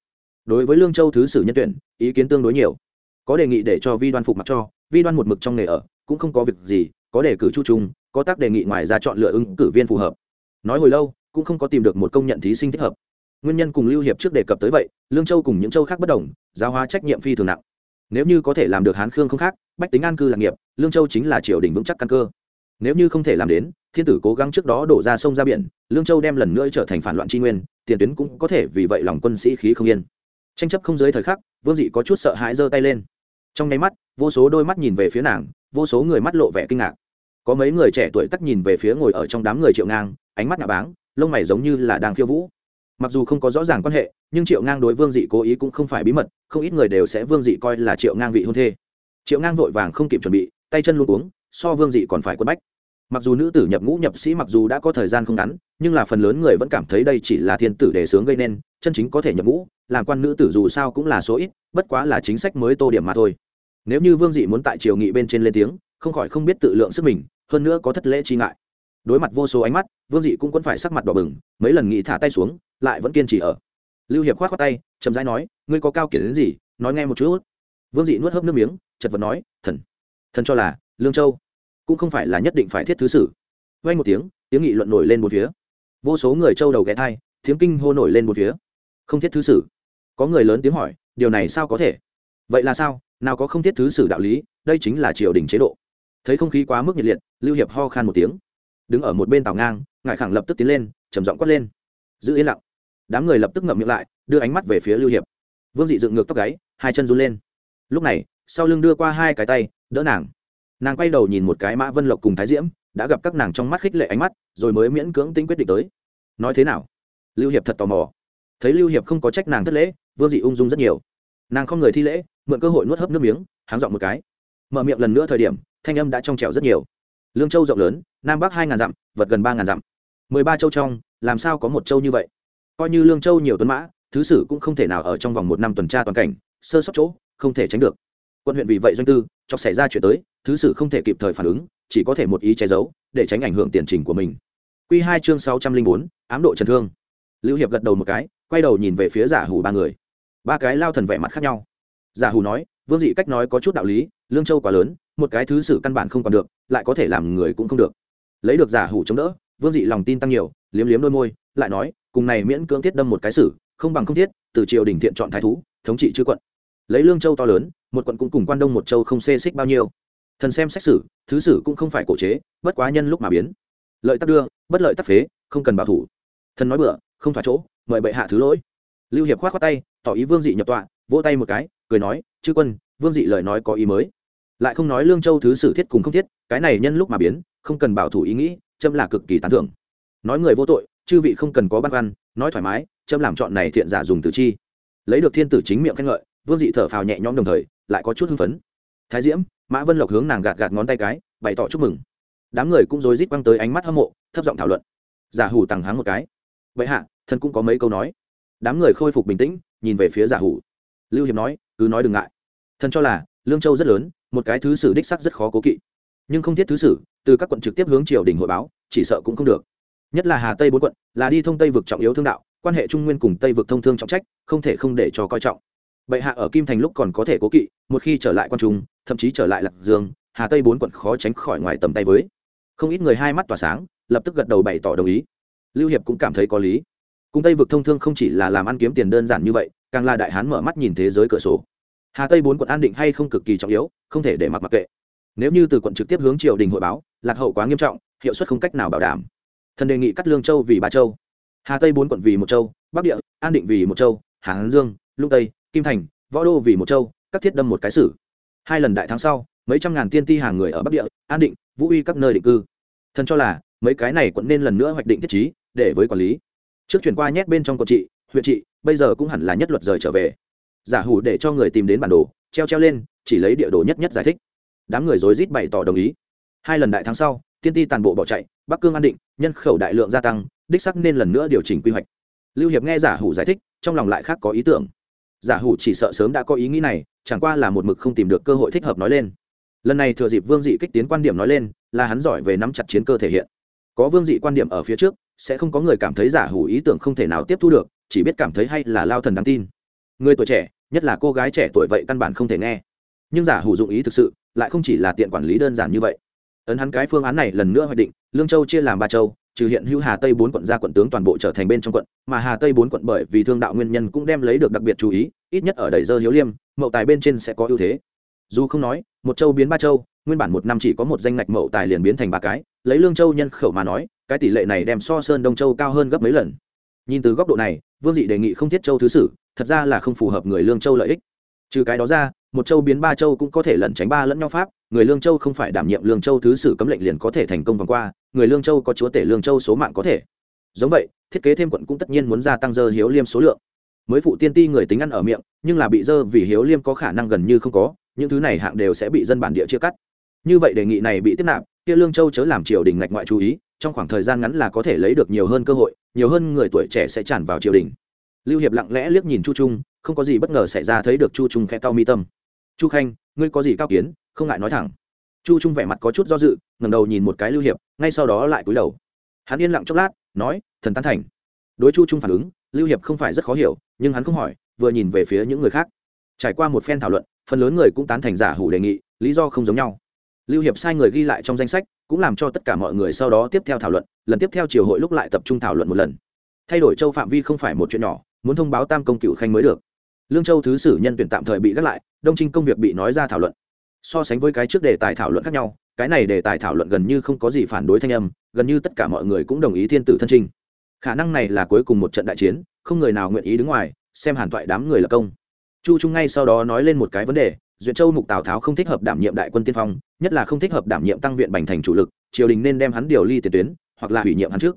Đối với lương châu thứ sử nhân tuyển, ý kiến tương đối nhiều. Có đề nghị để cho vi đoan phục mặc cho, vi đoan một mực trong nghề ở, cũng không có việc gì, có đề cử chu trung, có tác đề nghị ngoài ra chọn lựa ứng cử viên phù hợp. Nói hồi lâu, cũng không có tìm được một công nhận thí sinh thích hợp. Nguyên nhân cùng lưu hiệp trước đề cập tới vậy, lương châu cùng những châu khác bất đồng, giáo hóa trách nhiệm phi thường nặng. Nếu như có thể làm được hán khương không khác, bách tính an cư lạc nghiệp, lương châu chính là triều đình vững chắc căn cơ. Nếu như không thể làm đến thiên tử cố gắng trước đó đổ ra sông ra biển, lương châu đem lần nữa trở thành phản loạn tri nguyên, tiền tuyến cũng có thể vì vậy lòng quân sĩ khí không yên. Tranh chấp không dưới thời khắc, vương dị có chút sợ hãi giơ tay lên. Trong nháy mắt, vô số đôi mắt nhìn về phía nàng, vô số người mắt lộ vẻ kinh ngạc. Có mấy người trẻ tuổi tắt nhìn về phía ngồi ở trong đám người triệu ngang, ánh mắt ngạ báng, lông mày giống như là đang khiêu vũ. Mặc dù không có rõ ràng quan hệ, nhưng triệu ngang đối vương dị cố ý cũng không phải bí mật, không ít người đều sẽ vương dị coi là triệu ngang vị hôn thê. Triệu ngang vội vàng không kịp chuẩn bị, tay chân luôn uống, so vương dị còn phải quất bách mặc dù nữ tử nhập ngũ nhập sĩ mặc dù đã có thời gian không ngắn, nhưng là phần lớn người vẫn cảm thấy đây chỉ là thiên tử đề sướng gây nên, chân chính có thể nhập ngũ, làm quan nữ tử dù sao cũng là số ít, bất quá là chính sách mới tô điểm mà thôi. Nếu như vương dị muốn tại triều nghị bên trên lên tiếng, không khỏi không biết tự lượng sức mình, hơn nữa có thất lễ chi ngại. Đối mặt vô số ánh mắt, vương dị cũng vẫn phải sắc mặt đỏ bừng, mấy lần nghĩ thả tay xuống, lại vẫn kiên trì ở. Lưu hiệp khoát khoát tay, chậm rãi nói, ngươi có cao kiến đến gì? Nói nghe một chút. Vương dị nuốt hớp nước miếng, chật vật nói, thần thần cho là lương châu cũng không phải là nhất định phải thiết thứ sử. Vay một tiếng tiếng nghị luận nổi lên một phía. Vô số người châu đầu ghé thai, tiếng kinh hô nổi lên một phía. Không thiết thứ sử. Có người lớn tiếng hỏi, điều này sao có thể? Vậy là sao? Nào có không thiết thứ sử đạo lý, đây chính là triều đình chế độ. Thấy không khí quá mức nhiệt liệt, lưu hiệp ho khan một tiếng. Đứng ở một bên tàu ngang ngại khẳng lập tức tiến lên, trầm giọng quát lên. Giữ yên lặng. Đám người lập tức ngậm miệng lại, đưa ánh mắt về phía lưu hiệp. Vương dị dựng ngược tóc gáy, hai chân run lên. Lúc này, sau lưng đưa qua hai cái tay, đỡ nàng nàng quay đầu nhìn một cái mã vân lộc cùng thái diễm, đã gặp các nàng trong mắt khích lệ ánh mắt, rồi mới miễn cưỡng tính quyết định tới. Nói thế nào? Lưu hiệp thật tò mò. Thấy lưu hiệp không có trách nàng thất lễ, vương dị ung dung rất nhiều. Nàng không người thi lễ, mượn cơ hội nuốt hấp nước miếng, háng dọn một cái. Mở miệng lần nữa thời điểm, thanh âm đã trong trẻo rất nhiều. Lương châu rộng lớn, nam bắc hai ngàn dặm vật gần ba ngàn dặm. Mười ba châu trong, làm sao có một châu như vậy? Coi như lương châu nhiều tuấn mã, thứ sử cũng không thể nào ở trong vòng một năm tuần tra toàn cảnh, sơ sót chỗ, không thể tránh được quận huyện vì vậy doanh tư cho xảy ra chuyện tới, thứ sử không thể kịp thời phản ứng, chỉ có thể một ý che giấu, để tránh ảnh hưởng tiền trình của mình. Q hai chương sáu trăm linh bốn, ám độ trần thương. Lưu hiệp gật đầu một cái, quay đầu nhìn về phía giả hủ ba người. Ba cái lao thần vẻ mặt khác nhau. Giả hủ nói, vương dị cách nói có chút đạo lý, lương châu quá lớn, một cái thứ sử căn bản không còn được, lại có thể làm người cũng không được. Lấy được giả hủ chống đỡ, vương dị lòng tin tăng nhiều, liếm liếm đôi môi, lại nói, cùng này miễn cưỡng thiết đâm một cái sử, không bằng không thiết, từ triều đình thiện chọn thái thú, thống trị chư quận lấy lương châu to lớn, một quận cũng cùng quan đông một châu không xê xích bao nhiêu. Thần xem xét xử, thứ sử cũng không phải cổ chế, bất quá nhân lúc mà biến. Lợi tắc đưa, bất lợi tắc phế, không cần bảo thủ. Thần nói bựa không thỏa chỗ, mời bệ hạ thứ lỗi. Lưu hiệp khoát khoát tay, tỏ ý vương dị nhập tọa, vỗ tay một cái, cười nói, chư quân, vương dị lời nói có ý mới. Lại không nói lương châu thứ sử thiết cùng không thiết, cái này nhân lúc mà biến, không cần bảo thủ ý nghĩ, châm là cực kỳ tán thưởng. Nói người vô tội, chư vị không cần có băn khoăn, nói thoải mái, châm làm chọn này thiện giả dùng từ chi. Lấy được thiên tử chính miệng khen ngợi vương dị thở phào nhẹ nhõm đồng thời, lại có chút hưng phấn. Thái diễm, mã vân lộc hướng nàng gạt gạt ngón tay cái, bày tỏ chúc mừng. Đám người cũng rối rít quăng tới ánh mắt hâm mộ, thấp giọng thảo luận. Giả hủ tằng háng một cái. Vậy hạ, thần cũng có mấy câu nói. Đám người khôi phục bình tĩnh, nhìn về phía giả hủ. Lưu hiệp nói, cứ nói đừng ngại. Thần cho là, lương châu rất lớn, một cái thứ sử đích sắc rất khó cố kỵ. Nhưng không thiết thứ sử, từ các quận trực tiếp hướng triều đình hội báo, chỉ sợ cũng không được. Nhất là hà tây bốn quận, là đi thông tây vực trọng yếu thương đạo, quan hệ trung nguyên cùng tây vực thông thương trọng trách, không thể không để cho coi trọng bệ hạ ở kim thành lúc còn có thể cố kỵ, một khi trở lại quan trung, thậm chí trở lại lạc dương, hà tây bốn quận khó tránh khỏi ngoài tầm tay với. Không ít người hai mắt tỏa sáng, lập tức gật đầu bày tỏ đồng ý. Lưu hiệp cũng cảm thấy có lý. Cùng tây vực thông thương không chỉ là làm ăn kiếm tiền đơn giản như vậy, càng là đại hán mở mắt nhìn thế giới cửa sổ. Hà tây bốn quận an định hay không cực kỳ trọng yếu, không thể để mặc mặc kệ. Nếu như từ quận trực tiếp hướng triều đình hội báo, lạc hậu quá nghiêm trọng, hiệu suất không cách nào bảo đảm. Thần đề nghị cắt lương châu vì ba châu. Hà tây bốn quận vì một châu, bắc địa, an định vì một châu hán dương lung tây kim thành, võ đô vì một châu, các thiết đâm một cái sử. Hai lần đại thắng sau, mấy trăm ngàn tiên ti hàng người ở bắc địa, an định, vũ uy các nơi định cư. Thần cho là, mấy cái này quận nên lần nữa hoạch định thiết trí, để với quản lý. Trước chuyển qua nhét bên trong quận trị, huyện trị, bây giờ cũng hẳn là nhất luật rời trở về. Giả hủ để cho người tìm đến bản đồ, treo treo lên, chỉ lấy địa đồ nhất nhất giải thích. Đám người rối rít bày tỏ đồng ý. Hai lần đại thắng sau, tiên ti toàn bộ bỏ chạy, bắc cương an định, nhân khẩu đại lượng gia tăng, đích sắc nên lần nữa điều chỉnh quy hoạch. Lưu hiệp nghe giả hủ giải thích, trong lòng lại khác có ý tưởng giả hủ chỉ sợ sớm đã có ý nghĩ này, chẳng qua là một mực không tìm được cơ hội thích hợp nói lên. Lần này thừa dịp vương dị kích tiến quan điểm nói lên, là hắn giỏi về nắm chặt chiến cơ thể hiện. Có vương dị quan điểm ở phía trước, sẽ không có người cảm thấy giả hủ ý tưởng không thể nào tiếp thu được, chỉ biết cảm thấy hay là lao thần đáng tin. Người tuổi trẻ, nhất là cô gái trẻ tuổi vậy căn bản không thể nghe. Nhưng giả hủ dụng ý thực sự, lại không chỉ là tiện quản lý đơn giản như vậy. Ấn hắn cái phương án này lần nữa hoạch định, lương châu chia làm ba châu trừ hiện hữu hà tây bốn quận ra quận tướng toàn bộ trở thành bên trong quận, mà hà tây bốn quận bởi vì thương đạo nguyên nhân cũng đem lấy được đặc biệt chú ý, ít nhất ở đầy dơ hiếu liêm, mậu tài bên trên sẽ có ưu thế. Dù không nói, một châu biến ba châu, nguyên bản một năm chỉ có một danh ngạch mậu tài liền biến thành ba cái, lấy lương châu nhân khẩu mà nói, cái tỷ lệ này đem so sơn đông châu cao hơn gấp mấy lần. Nhìn từ góc độ này, vương dị đề nghị không thiết châu thứ sử, thật ra là không phù hợp người lương châu lợi ích. Trừ cái đó ra, một châu biến ba châu cũng có thể lẩn tránh ba lẫn nhau pháp, người lương châu không phải đảm nhiệm lương châu thứ sử cấm lệnh liền có thể thành công vòng qua người lương châu có chúa tể lương châu số mạng có thể. Giống vậy, thiết kế thêm quận cũng tất nhiên muốn gia tăng dơ hiếu liêm số lượng. Mới phụ tiên ti người tính ăn ở miệng, nhưng là bị dơ vì hiếu liêm có khả năng gần như không có, những thứ này hạng đều sẽ bị dân bản địa chia cắt. Như vậy đề nghị này bị tiếp nạp, kia lương châu chớ làm triều đình ngạch ngoại chú ý, trong khoảng thời gian ngắn là có thể lấy được nhiều hơn cơ hội, nhiều hơn người tuổi trẻ sẽ tràn vào triều đình. Lưu hiệp lặng lẽ liếc nhìn chu trung, không có gì bất ngờ xảy ra thấy được chu trung khẽ cao mi tâm. Chu khanh, ngươi có gì cao kiến? không ngại nói thẳng chu trung vẻ mặt có chút do dự ngầm đầu nhìn một cái lưu hiệp, ngay sau đó lại cúi đầu. Hắn yên lặng chốc lát, nói, thần tán thành. Đối chu trung phản ứng, lưu hiệp không phải rất khó hiểu, nhưng hắn không hỏi, vừa nhìn về phía những người khác. Trải qua một phen thảo luận, phần lớn người cũng tán thành giả hủ đề nghị, lý do không giống nhau. Lưu hiệp sai người ghi lại trong danh sách, cũng làm cho tất cả mọi người sau đó tiếp theo thảo luận, lần tiếp theo triều hội lúc lại tập trung thảo luận một lần. Thay đổi châu phạm vi không phải một chuyện nhỏ, muốn thông báo tam công cựu khanh mới được. Lương châu thứ sử nhân tuyển tạm thời bị gác lại, đông trinh công việc bị nói ra thảo luận so sánh với cái trước đề tài thảo luận khác nhau, cái này đề tài thảo luận gần như không có gì phản đối thanh âm, gần như tất cả mọi người cũng đồng ý thiên tử thân trinh khả năng này là cuối cùng một trận đại chiến, không người nào nguyện ý đứng ngoài, xem hàn toại đám người là công. Chu trung ngay sau đó nói lên một cái vấn đề duyệt châu mục tào tháo không thích hợp đảm nhiệm đại quân tiên phong, nhất là không thích hợp đảm nhiệm tăng viện bành thành chủ lực, triều đình nên đem hắn điều ly tiền tuyến, hoặc là hủy nhiệm hắn trước.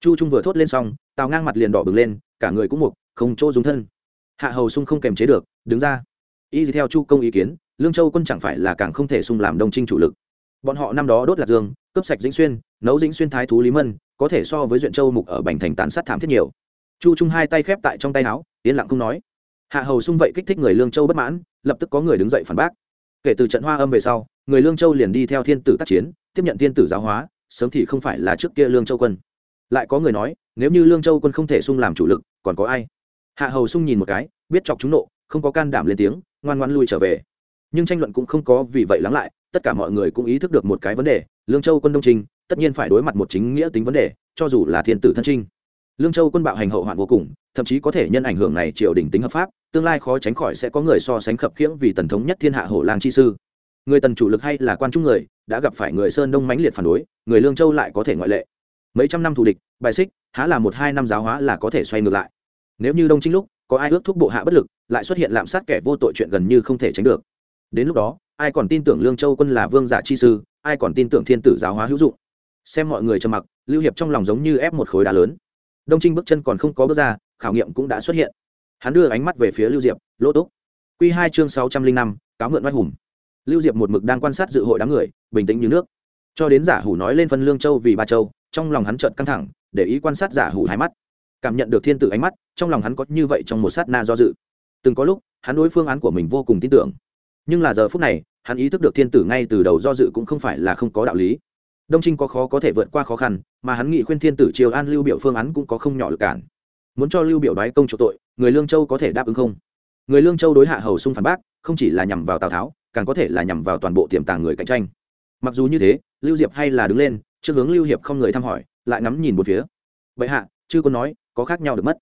Chu trung vừa thốt lên xong, tào ngang mặt liền đỏ bừng lên, cả người cũng mục, không chỗ dùng thân. Hạ hầu sung không kềm chế được, đứng ra. Y theo chu công ý kiến lương châu quân chẳng phải là càng không thể sung làm đông trinh chủ lực. Bọn họ năm đó đốt lạc dương, cướp sạch dĩnh xuyên, nấu dĩnh xuyên thái thú lý mân, có thể so với duyện châu mục ở bành thành tán sát thảm thiết nhiều. Chu trung hai tay khép tại trong tay áo, yên lặng không nói. Hạ hầu sung vậy kích thích người lương châu bất mãn, lập tức có người đứng dậy phản bác. Kể từ trận hoa âm về sau, người lương châu liền đi theo thiên tử tác chiến, tiếp nhận thiên tử giáo hóa, sớm thì không phải là trước kia lương châu quân. Lại có người nói, nếu như lương châu quân không thể sung làm chủ lực, còn có ai? Hạ hầu sung nhìn một cái, biết chọc chúng nộ, không có can đảm lên tiếng, ngoan ngoan lui trở về nhưng tranh luận cũng không có vì vậy lắng lại, tất cả mọi người cũng ý thức được một cái vấn đề, lương châu quân đông trinh tất nhiên phải đối mặt một chính nghĩa tính vấn đề, cho dù là thiên tử thân trinh. Lương châu quân bạo hành hậu hoạn vô cùng, thậm chí có thể nhân ảnh hưởng này triều đình tính hợp pháp, tương lai khó tránh khỏi sẽ có người so sánh khập khiễng vì tần thống nhất thiên hạ hổ lang chi sư. Người tần chủ lực hay là quan trung người, đã gặp phải người sơn đông mãnh liệt phản đối, người lương châu lại có thể ngoại lệ. Mấy trăm năm thù địch, bài xích, há là một hai năm giáo hóa là có thể xoay ngược lại. Nếu như đông trinh lúc có ai ước thúc bộ hạ bất lực, lại xuất hiện lạm sát kẻ vô tội chuyện gần như không thể tránh được đến lúc đó, ai còn tin tưởng lương châu quân là vương giả chi sư, ai còn tin tưởng thiên tử giáo hóa hữu dụng? Xem mọi người trầm mặc, lưu hiệp trong lòng giống như ép một khối đá lớn. Đông trinh bước chân còn không có bước ra, khảo nghiệm cũng đã xuất hiện. Hắn đưa ánh mắt về phía lưu diệp, lỗ túc. Q hai chương sáu trăm linh năm, cáo mượn oai hùng. Lưu diệp một mực đang quan sát dự hội đám người, bình tĩnh như nước. Cho đến giả hủ nói lên phân lương châu vì ba châu, trong lòng hắn trợn căng thẳng, để ý quan sát giả hủ hai mắt. Cảm nhận được thiên tử ánh mắt, trong lòng hắn có như vậy trong một sát na do dự. Từng có lúc, hắn đối phương án của mình vô cùng tin tưởng nhưng là giờ phút này, hắn ý thức được thiên tử ngay từ đầu do dự cũng không phải là không có đạo lý. Đông trinh có khó có thể vượt qua khó khăn, mà hắn nghĩ khuyên thiên tử triều an lưu biểu phương án cũng có không nhỏ lực cản. Muốn cho lưu biểu đoái công chỗ tội, người lương châu có thể đáp ứng không? Người lương châu đối hạ hầu sung phản bác, không chỉ là nhằm vào tào tháo, càng có thể là nhằm vào toàn bộ tiềm tàng người cạnh tranh. Mặc dù như thế, lưu diệp hay là đứng lên, trước hướng lưu hiệp không người thăm hỏi, lại ngắm nhìn một phía. Vậy hạ, chư có nói, có khác nhau được mất.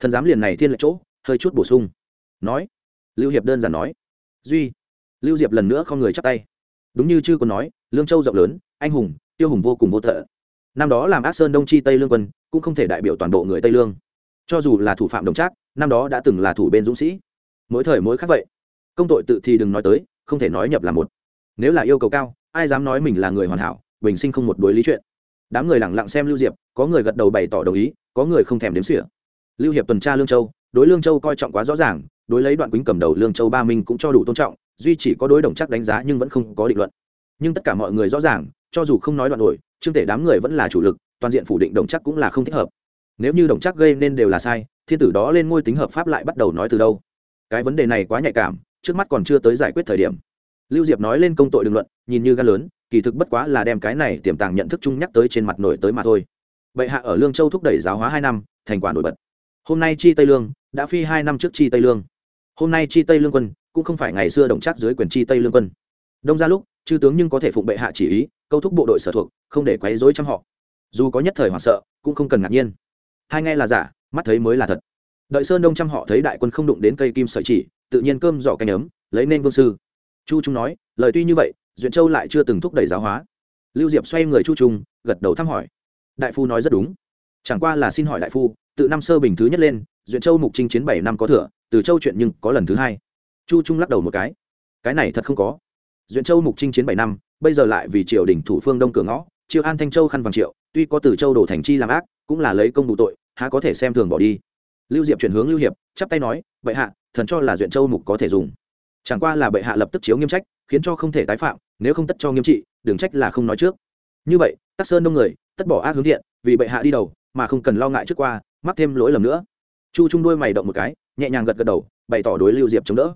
Thần giám liền này thiên lệ chỗ, hơi chút bổ sung. Nói, lưu hiệp đơn giản nói, duy lưu diệp lần nữa không người chắp tay. Đúng như chư có nói, lương châu rộng lớn, anh hùng, tiêu hùng vô cùng vô thợ năm đó làm ác sơn đông chi tây lương quân, cũng không thể đại biểu toàn bộ người tây lương. Cho dù là thủ phạm đồng trác, năm đó đã từng là thủ bên dũng sĩ. Mỗi thời mỗi khác vậy, công tội tự thì đừng nói tới, không thể nói nhập là một. Nếu là yêu cầu cao, ai dám nói mình là người hoàn hảo, bình sinh không một đối lý chuyện. Đám người lẳng lặng xem lưu diệp, có người gật đầu bày tỏ đồng ý, có người không thèm đếm xỉa. Lưu hiệp tuần tra lương châu, đối lương châu coi trọng quá rõ ràng, đối lấy đoạn quýnh cầm đầu lương châu ba minh cũng cho đủ tôn trọng duy chỉ có đối đồng chắc đánh giá nhưng vẫn không có định luận. Nhưng tất cả mọi người rõ ràng, cho dù không nói đoạn đổi trương tể đám người vẫn là chủ lực, toàn diện phủ định đồng chắc cũng là không thích hợp. Nếu như đồng chắc gây nên đều là sai, thiên tử đó lên ngôi tính hợp pháp lại bắt đầu nói từ đâu? Cái vấn đề này quá nhạy cảm, trước mắt còn chưa tới giải quyết thời điểm. Lưu diệp nói lên công tội đừng luận, nhìn như gan lớn, kỳ thực bất quá là đem cái này tiềm tàng nhận thức chung nhắc tới trên mặt nổi tới mà thôi. Bệ hạ ở lương châu thúc đẩy giáo hóa hai năm, thành quả nổi bật. Hôm nay chi tây lương, đã phi hai năm trước chi tây lương. Hôm nay chi tây lương quân cũng không phải ngày xưa đồng chắc dưới quyền chi tây lương quân. Đông ra lúc, chư tướng nhưng có thể phụng bệ hạ chỉ ý, câu thúc bộ đội sở thuộc, không để quấy rối trăm họ. Dù có nhất thời hoảng sợ, cũng không cần ngạc nhiên. Hai nghe là giả, mắt thấy mới là thật. Đợi sơn đông trăm họ thấy đại quân không đụng đến cây kim sợi chỉ, tự nhiên cơm giỏ canh ấm, lấy nên vương sư. Chu trung nói, lời tuy như vậy, duyện châu lại chưa từng thúc đẩy giáo hóa. Lưu diệp xoay người chu trung, gật đầu thăm hỏi. Đại phu nói rất đúng. Chẳng qua là xin hỏi đại phu, tự năm sơ bình thứ nhất lên, duyện châu mục trinh chiến bảy năm có thừa, từ châu chuyện nhưng có lần thứ hai chu trung lắc đầu một cái. Cái này thật không có. Duyện châu mục trinh chiến bảy năm, bây giờ lại vì triều đình thủ phương đông cửa ngõ triệu an thanh châu khăn vàng triệu, tuy có từ châu đổ thành chi làm ác, cũng là lấy công đủ tội, há có thể xem thường bỏ đi. Lưu diệp chuyển hướng lưu hiệp, chắp tay nói, bệ hạ, thần cho là duyện châu mục có thể dùng. Chẳng qua là bệ hạ lập tức chiếu nghiêm trách, khiến cho không thể tái phạm, nếu không tất cho nghiêm trị, đừng trách là không nói trước. Như vậy, tắc sơn đông người, tất bỏ ác hướng thiện, vì bệ hạ đi đầu, mà không cần lo ngại trước qua, mắc thêm lỗi lầm nữa. Chu trung đuôi mày động một cái, nhẹ nhàng gật gật đầu, bày tỏ đối lưu diệp chống đỡ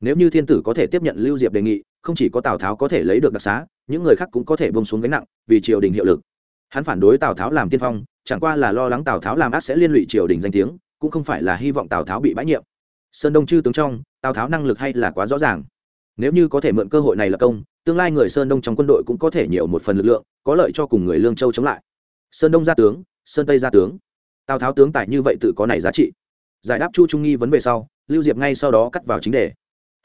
nếu như thiên tử có thể tiếp nhận lưu diệp đề nghị, không chỉ có tào tháo có thể lấy được đặc xá, những người khác cũng có thể bông xuống gánh nặng vì triều đình hiệu lực. Hắn phản đối tào tháo làm tiên phong, chẳng qua là lo lắng tào tháo làm ác sẽ liên lụy triều đình danh tiếng, cũng không phải là hy vọng tào tháo bị bãi nhiệm. Sơn đông chư tướng trong, tào tháo năng lực hay là quá rõ ràng. Nếu như có thể mượn cơ hội này là công, tương lai người sơn đông trong quân đội cũng có thể nhiều một phần lực lượng, có lợi cho cùng người lương châu chống lại. Sơn đông gia tướng, sơn tây gia tướng. Tào tháo tướng tài như vậy tự có này giá trị. Giải đáp chu trung nghi vấn về sau, lưu diệp ngay sau đó cắt vào chính đề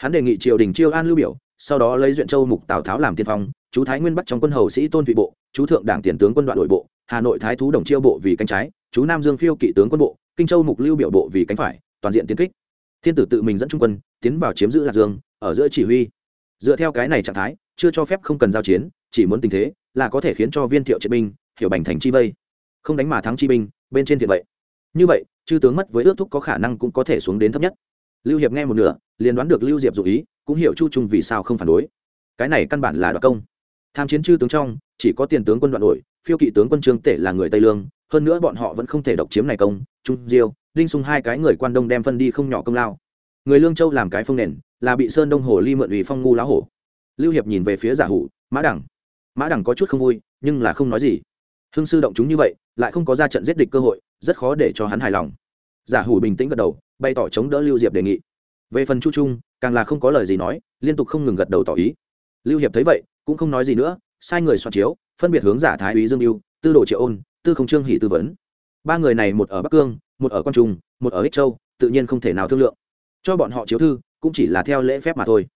hắn đề nghị triều đình chiêu an lưu biểu, sau đó lấy duyện châu mục tào tháo làm tiên phong, chú thái nguyên bắt trong quân hầu sĩ tôn thụy bộ, chú thượng đảng tiền tướng quân đoạn đội bộ, hà nội thái thú đồng chiêu bộ vì cánh trái, chú nam dương phiêu kỵ tướng quân bộ, kinh châu mục lưu biểu bộ vì cánh phải, toàn diện tiến kích. Thiên tử tự mình dẫn trung quân, tiến vào chiếm giữ lạc dương, ở giữa chỉ huy. Dựa theo cái này trạng thái, chưa cho phép không cần giao chiến, chỉ muốn tình thế là có thể khiến cho viên thiệu triệt binh, hiểu bành thành chi vây. Không đánh mà thắng chi binh, bên trên thiện vậy. Như vậy, chư tướng mất với ước thúc có khả năng cũng có thể xuống đến thấp nhất lưu hiệp nghe một nửa, liền đoán được lưu diệp dụ ý, cũng hiểu chu trung vì sao không phản đối. Cái này căn bản là đoạt công. Tham chiến chư tướng trong, chỉ có tiền tướng quân đoạn đổi phiêu kỵ tướng quân trương tể là người tây lương, hơn nữa bọn họ vẫn không thể độc chiếm này công, trung diêu, đinh sung hai cái người quan đông đem phân đi không nhỏ công lao. Người lương châu làm cái phong nền, là bị sơn đông hồ ly mượn ủy phong ngu lá hổ. Lưu hiệp nhìn về phía giả hủ, mã đẳng mã đẳng có chút không vui, nhưng là không nói gì. Hương sư động chúng như vậy, lại không có ra trận giết địch cơ hội, rất khó để cho hắn hài lòng. Giả hủ bình tĩnh gật đầu bày tỏ chống đỡ lưu diệp đề nghị. Về phần chu trung, càng là không có lời gì nói, liên tục không ngừng gật đầu tỏ ý. Lưu hiệp thấy vậy, cũng không nói gì nữa, sai người soạn chiếu, phân biệt hướng giả thái úy dương mưu tư đồ triệu ôn, tư không trương hỷ tư vấn. Ba người này một ở bắc cương, một ở quan trung, một ở ích châu, tự nhiên không thể nào thương lượng. Cho bọn họ chiếu thư, cũng chỉ là theo lễ phép mà thôi.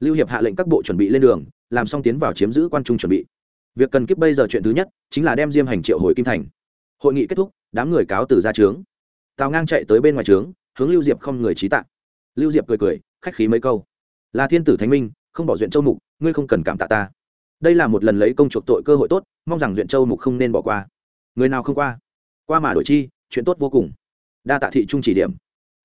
Lưu hiệp hạ lệnh các bộ chuẩn bị lên đường, làm xong tiến vào chiếm giữ quan trung chuẩn bị. Việc cần kiếp bây giờ chuyện thứ nhất, chính là đem diêm hành triệu hồi kim thành. Hội nghị kết thúc, đám người cáo từ ra trướng. Tào ngang chạy tới bên ngoài trướng hướng lưu diệp không người trí tạ. Lưu diệp cười cười, khách khí mấy câu. Là thiên tử thánh minh, không bỏ duyện châu mục, ngươi không cần cảm tạ ta. Đây là một lần lấy công chuộc tội cơ hội tốt, mong rằng duyện châu mục không nên bỏ qua. Người nào không qua? Qua mà đổi chi, chuyện tốt vô cùng. Đa tạ thị trung chỉ điểm.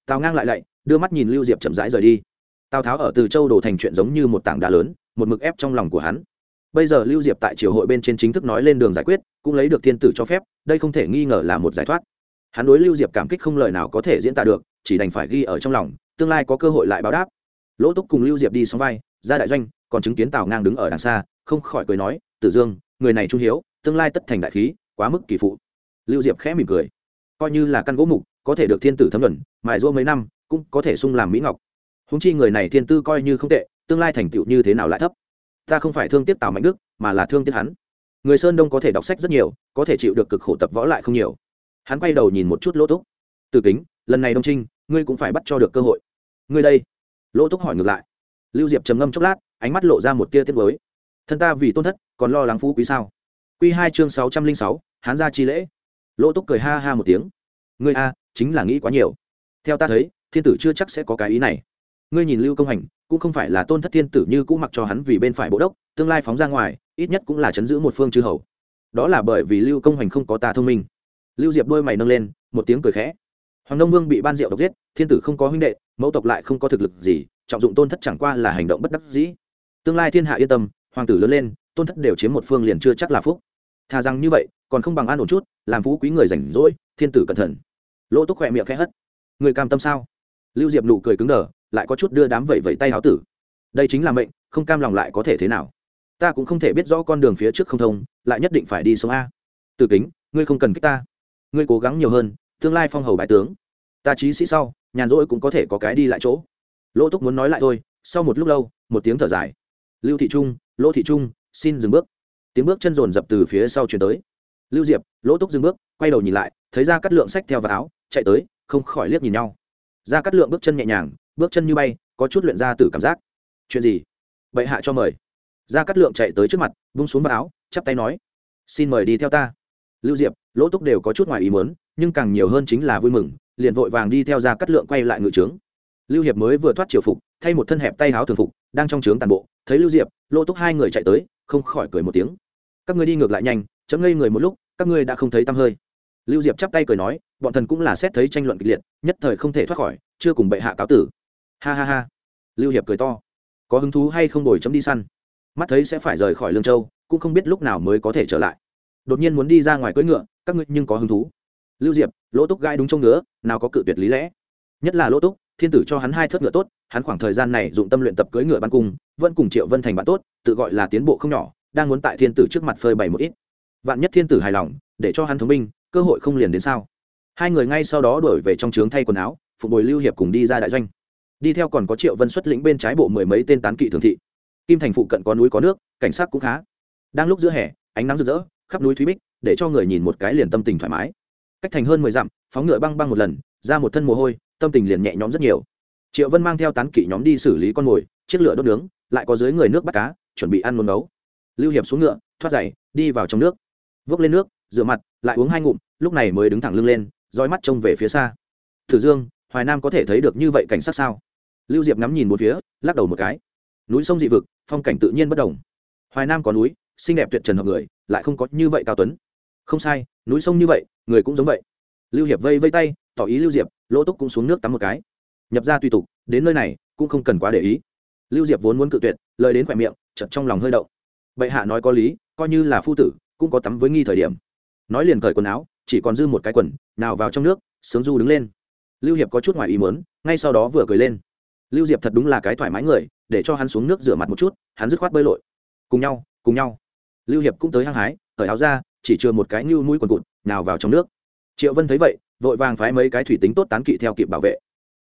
Tào ngang lại lạy, đưa mắt nhìn lưu diệp chậm rãi rời đi. Tào tháo ở từ châu đổ thành chuyện giống như một tảng đá lớn, một mực ép trong lòng của hắn. Bây giờ lưu diệp tại triều hội bên trên chính thức nói lên đường giải quyết, cũng lấy được thiên tử cho phép, đây không thể nghi ngờ là một giải thoát. Hắn đối lưu diệp cảm kích không lời nào có thể diễn tả được chỉ đành phải ghi ở trong lòng, tương lai có cơ hội lại báo đáp. Lỗ túc cùng lưu diệp đi xong vai, ra đại doanh, còn chứng kiến tào ngang đứng ở đằng xa, không khỏi cười nói, tử dương, người này trung hiếu, tương lai tất thành đại khí, quá mức kỳ phụ. Lưu diệp khẽ mỉm cười. Coi như là căn gỗ mục, có thể được thiên tử thấm luận mài rua mấy năm, cũng có thể sung làm mỹ ngọc. Húng chi người này thiên tư coi như không tệ, tương lai thành tựu như thế nào lại thấp? Ta không phải thương tiếc tào mạnh đức, mà là thương tiếc hắn. Người sơn đông có thể đọc sách rất nhiều, có thể chịu được cực khổ tập võ lại không nhiều. Hắn quay đầu nhìn một chút lỗ túc. Từ kính lần này đông trinh, ngươi cũng phải bắt cho được cơ hội. Ngươi đây. Lỗ túc hỏi ngược lại. Lưu diệp trầm ngâm chốc lát, ánh mắt lộ ra một tia tiết mới thân ta vì tôn thất, còn lo lắng phú quý sao? Q hai chương sáu trăm linh sáu, hán gia chi lễ. Lỗ túc cười ha ha một tiếng. Ngươi a, chính là nghĩ quá nhiều. Theo ta thấy, thiên tử chưa chắc sẽ có cái ý này. Ngươi nhìn lưu công hành, cũng không phải là tôn thất thiên tử như cũ mặc cho hắn vì bên phải bộ đốc, tương lai phóng ra ngoài, ít nhất cũng là chấn giữ một phương chư hầu. Đó là bởi vì lưu công hành không có ta thông minh. Lưu diệp đôi mày nâng lên, một tiếng cười khẽ hoàng đông vương bị ban diệu độc giết, thiên tử không có huynh đệ, mẫu tộc lại không có thực lực gì, trọng dụng tôn thất chẳng qua là hành động bất đắc dĩ. Tương lai thiên hạ yên tâm, hoàng tử lớn lên, tôn thất đều chiếm một phương liền chưa chắc là phúc. Thà rằng như vậy, còn không bằng an ổn chút, làm phú quý người rảnh rỗi, thiên tử cẩn thận. Lỗ túc khỏe miệng khẽ hất. Người cam tâm sao? Lưu diệp nụ cười cứng đờ, lại có chút đưa đám vẩy vẩy tay háo tử. Đây chính là mệnh, không cam lòng lại có thể thế nào? Ta cũng không thể biết rõ con đường phía trước không thông, lại nhất định phải đi xuống a. Từ kính, ngươi không cần kích ta. Ngươi cố gắng nhiều hơn tương lai phong hầu bại tướng. Ta trí sĩ sau, nhàn rỗi cũng có thể có cái đi lại chỗ. Lỗ túc muốn nói lại thôi, sau một lúc lâu, một tiếng thở dài. Lưu thị trung, lỗ thị trung, xin dừng bước. Tiếng bước chân rồn dập từ phía sau chuyển tới. Lưu diệp, lỗ túc dừng bước, quay đầu nhìn lại, thấy ra cắt lượng sách theo vào áo, chạy tới, không khỏi liếc nhìn nhau. Ra cắt lượng bước chân nhẹ nhàng, bước chân như bay, có chút luyện ra từ cảm giác. Chuyện gì? Bệ hạ cho mời. Ra cắt lượng chạy tới trước mặt bung xuống vào áo, chắp tay nói, xin mời đi theo ta. Lưu diệp, lỗ túc đều có chút ngoài ý muốn nhưng càng nhiều hơn chính là vui mừng, liền vội vàng đi theo ra cắt lượng quay lại ngự trướng. Lưu hiệp mới vừa thoát triều phục, thay một thân hẹp tay áo thường phục, đang trong trướng tàn bộ, thấy lưu diệp, lỗ túc hai người chạy tới, không khỏi cười một tiếng. Các ngươi đi ngược lại nhanh, chấm ngây người một lúc, các ngươi đã không thấy tăm hơi. Lưu diệp chắp tay cười nói, bọn thần cũng là xét thấy tranh luận kịch liệt, nhất thời không thể thoát khỏi, chưa cùng bệ hạ cáo tử. Ha ha ha. Lưu hiệp cười to. Có hứng thú hay không đổi chấm đi săn? Mắt thấy sẽ phải rời khỏi lương châu, cũng không biết lúc nào mới có thể trở lại. Đột nhiên muốn đi ra ngoài cưỡi ngựa, các ngươi nhưng có hứng thú lưu diệp, lỗ túc gai đúng trong ngứa, nào có cự tuyệt lý lẽ. Nhất là lỗ túc, thiên tử cho hắn hai thất ngựa tốt, hắn khoảng thời gian này dụng tâm luyện tập cưỡi ngựa ban cung, vẫn cùng triệu vân thành bạn tốt, tự gọi là tiến bộ không nhỏ, đang muốn tại thiên tử trước mặt phơi bày một ít. Vạn nhất thiên tử hài lòng, để cho hắn thống minh cơ hội không liền đến sao? Hai người ngay sau đó đổi về trong trướng thay quần áo phục bồi lưu hiệp cùng đi ra đại doanh. Đi theo còn có triệu vân xuất lĩnh bên trái bộ mười mấy tên tán kỵ thường thị. Kim thành phụ cận có núi có nước, cảnh sát cũng khá. Đang lúc giữa hè, ánh nắng rực rỡ, khắp núi thúy bích, để cho người nhìn một cái liền tâm tình thoải mái cách thành hơn mười dặm, phóng ngựa băng băng một lần, ra một thân mồ hôi, tâm tình liền nhẹ nhõm rất nhiều. Triệu vân mang theo tán kỵ nhóm đi xử lý con mồi, chiếc lửa đốt nướng, lại có dưới người nước bắt cá, chuẩn bị ăn nôn nấu. Lưu hiệp xuống ngựa, thoát giày, đi vào trong nước. Vốc lên nước, rửa mặt, lại uống hai ngụm, lúc này mới đứng thẳng lưng lên, dõi mắt trông về phía xa. Thử dương, hoài nam có thể thấy được như vậy cảnh sát sao? Lưu diệp ngắm nhìn một phía, lắc đầu một cái. Núi sông dị vực, phong cảnh tự nhiên bất đồng. Hoài nam có núi, xinh đẹp tuyệt trần hợp người, lại không có như vậy cao tuấn không sai, núi sông như vậy, người cũng giống vậy. Lưu hiệp vây vây tay, tỏ ý lưu diệp, lỗ túc cũng xuống nước tắm một cái. Nhập ra tùy tục, đến nơi này, cũng không cần quá để ý. Lưu diệp vốn muốn cự tuyệt, lời đến khỏe miệng chật trong lòng hơi đậu bệ hạ nói có lý, coi như là phu tử, cũng có tắm với nghi thời điểm. Nói liền cởi quần áo, chỉ còn dư một cái quần, nào vào trong nước, sướng du đứng lên. Lưu hiệp có chút ngoài ý mớn ngay sau đó vừa cười lên. Lưu diệp thật đúng là cái thoải mái người, để cho hắn xuống nước rửa mặt một chút, hắn dứt khoát bơi lội. Cùng nhau cùng nhau. Lưu hiệp cũng tới hăng hái, cởi áo ra chỉ chừa một cái như mũi quần cụt, nào vào trong nước. Triệu vân thấy vậy, vội vàng phái mấy cái thủy tính tốt tán kỵ theo kịp bảo vệ.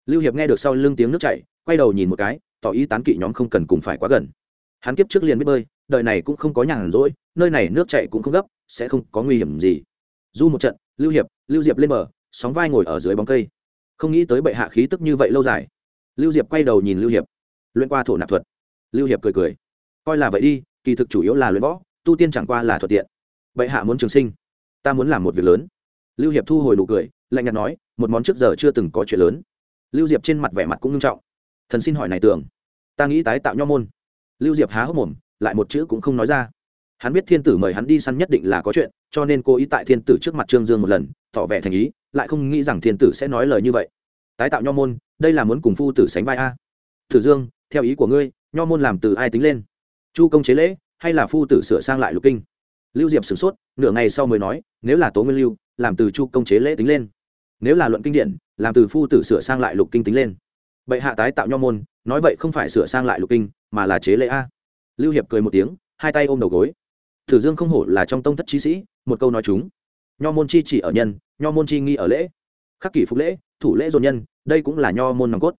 Lưu hiệp nghe được sau lưng tiếng nước chảy, quay đầu nhìn một cái, tỏ ý tán kỵ nhóm không cần cùng phải quá gần. Hắn kiếp trước liền biết bơi, đời này cũng không có nhàn rỗi, nơi này nước chảy cũng không gấp, sẽ không có nguy hiểm gì. Du một trận, lưu hiệp, lưu diệp lên bờ, sóng vai ngồi ở dưới bóng cây. Không nghĩ tới bệ hạ khí tức như vậy lâu dài. Lưu diệp quay đầu nhìn lưu hiệp. Luyện qua thổ nạp thuật. Lưu hiệp cười cười. Coi là vậy đi, kỳ thực chủ yếu là luyện võ, tu tiên chẳng qua là thuận tiện bệ hạ muốn trường sinh, ta muốn làm một việc lớn. Lưu hiệp thu hồi nụ cười, lạnh nhạt nói, một món trước giờ chưa từng có chuyện lớn. Lưu diệp trên mặt vẻ mặt cũng nghiêm trọng. Thần xin hỏi này tưởng, ta nghĩ tái tạo nho môn. Lưu diệp há hốc mồm, lại một chữ cũng không nói ra. Hắn biết thiên tử mời hắn đi săn nhất định là có chuyện, cho nên cô ý tại thiên tử trước mặt trương dương một lần, tỏ vẻ thành ý, lại không nghĩ rằng thiên tử sẽ nói lời như vậy. Tái tạo nho môn, đây là muốn cùng phu tử sánh vai a. Tử dương, theo ý của ngươi, nho môn làm từ ai tính lên? Chu công chế lễ, hay là phu tử sửa sang lại lục kinh? Lưu diệp sửng sốt, nửa ngày sau mới nói, nếu là tố nguyên lưu, làm từ chu công chế lễ tính lên. Nếu là luận kinh điển, làm từ phu tử sửa sang lại lục kinh tính lên. Bệ hạ tái tạo nho môn, nói vậy không phải sửa sang lại lục kinh, mà là chế lễ a. Lưu hiệp cười một tiếng, hai tay ôm đầu gối. Thử dương không hổ là trong tông thất trí sĩ, một câu nói chúng. Nho môn chi chỉ ở nhân, nho môn chi nghi ở lễ. Khắc kỷ phục lễ, thủ lễ dồn nhân, đây cũng là nho môn nòng cốt.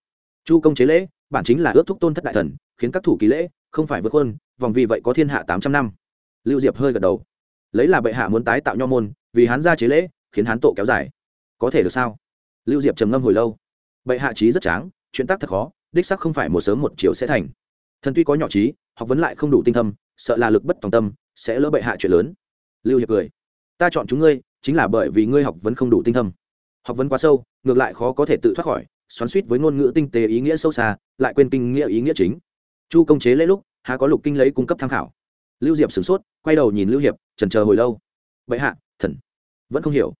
Chu công chế lễ, bản chính là ước thúc tôn thất đại thần, khiến các thủ ký lễ, không phải vượt hơn vòng vì vậy có thiên hạ tám trăm năm. Lưu diệp hơi gật đầu lấy là bệ hạ muốn tái tạo nho môn, vì hán gia chế lễ, khiến hán tội kéo dài. Có thể được sao? Lưu diệp trầm ngâm hồi lâu. Bệ hạ trí rất tráng, chuyện tác thật khó, đích sắc không phải một sớm một chiều sẽ thành. Thần tuy có nhỏ trí, học vấn lại không đủ tinh thâm, sợ là lực bất tòng tâm, sẽ lỡ bệ hạ chuyện lớn. Lưu hiệp cười. Ta chọn chúng ngươi, chính là bởi vì ngươi học vấn không đủ tinh thâm. Học vấn quá sâu, ngược lại khó có thể tự thoát khỏi, xoắn suýt với ngôn ngữ tinh tế ý nghĩa sâu xa, lại quên kinh nghĩa ý nghĩa chính. Chu công chế lễ lúc, há có lục kinh lấy cung cấp tham khảo lưu diệp sửng sốt, quay đầu nhìn lưu hiệp trần chờ hồi lâu. Bệ hạ, thần. Vẫn không hiểu.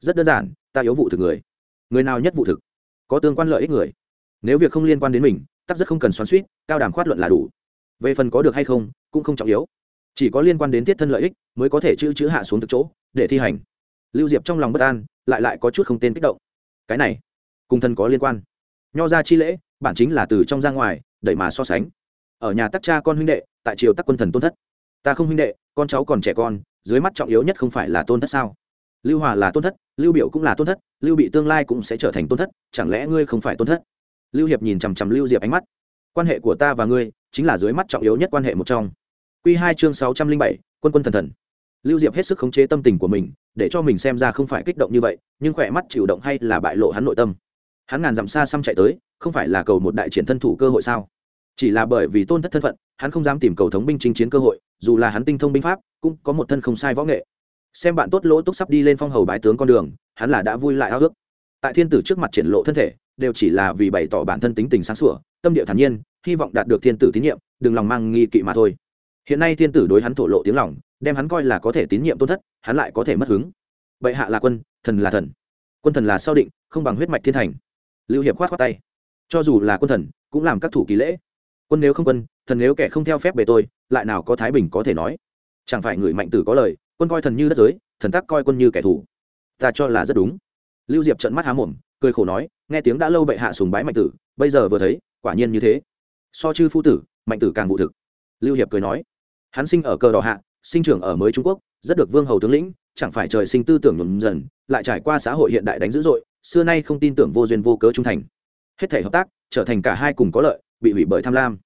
Rất đơn giản, ta yếu vụ thực người. Người nào nhất vụ thực? Có tương quan lợi ích người. Nếu việc không liên quan đến mình, tắc rất không cần xoắn suýt cao đàm khoát luận là đủ. Về phần có được hay không, cũng không trọng yếu. Chỉ có liên quan đến thiết thân lợi ích, mới có thể chữ chữ hạ xuống thực chỗ, để thi hành. Lưu diệp trong lòng bất an, lại lại có chút không tên kích động. Cái này, cùng thân có liên quan. Nho ra chi lễ, bản chính là từ trong ra ngoài, đẩy mà so sánh. Ở nhà tắc cha con huynh đệ, tại triều tắc quân thần tôn thất ta không huynh đệ, con cháu còn trẻ con, dưới mắt trọng yếu nhất không phải là tôn thất sao? Lưu hòa là tôn thất, lưu biểu cũng là tôn thất, lưu bị tương lai cũng sẽ trở thành tôn thất, chẳng lẽ ngươi không phải tôn thất? Lưu hiệp nhìn chằm chằm lưu diệp ánh mắt. Quan hệ của ta và ngươi chính là dưới mắt trọng yếu nhất quan hệ một trong. Q hai chương sáu trăm linh bảy, quân quân thần thần. Lưu diệp hết sức khống chế tâm tình của mình, để cho mình xem ra không phải kích động như vậy, nhưng khỏe mắt chịu động hay là bại lộ hắn nội tâm. Hắn ngàn dặm xa xăm chạy tới, không phải là cầu một đại triển thân thủ cơ hội sao? Chỉ là bởi vì tôn thất thân phận, hắn không dám tìm cầu thống binh chinh chiến cơ hội, dù là hắn tinh thông binh pháp, cũng có một thân không sai võ nghệ. Xem bạn tốt lỗ túc sắp đi lên phong hầu bái tướng con đường, hắn là đã vui lại ao ước. Tại thiên tử trước mặt triển lộ thân thể, đều chỉ là vì bày tỏ bản thân tính tình sáng sủa, tâm địa thản nhiên, hy vọng đạt được thiên tử tín nhiệm, đừng lòng mang nghi kỵ mà thôi. Hiện nay thiên tử đối hắn thổ lộ tiếng lòng, đem hắn coi là có thể tín nhiệm tôn thất, hắn lại có thể mất hứng. Bệ hạ là quân, thần là thần. Quân thần là sau định, không bằng huyết mạch thiên thành. Lưu hiệp khoát khoát tay. Cho dù là quân thần, cũng làm các thủ kỳ lễ quân nếu không quân, thần nếu kẻ không theo phép bề tôi, lại nào có thái bình có thể nói? Chẳng phải người mạnh tử có lời, quân coi thần như đất giới, thần tắc coi quân như kẻ thù. Ta cho là rất đúng. Lưu diệp trận mắt há mồm, cười khổ nói, nghe tiếng đã lâu bệ hạ sùng bái mạnh tử, bây giờ vừa thấy, quả nhiên như thế. So chư phu tử, mạnh tử càng vụ thực. Lưu hiệp cười nói, hắn sinh ở cờ đỏ hạ, sinh trưởng ở mới trung quốc, rất được vương hầu tướng lĩnh, chẳng phải trời sinh tư tưởng nhuần dần, lại trải qua xã hội hiện đại đánh dữ dội, xưa nay không tin tưởng vô duyên vô cớ trung thành. Hết thể hợp tác, trở thành cả hai cùng có lợi bị hủy bởi tham lam.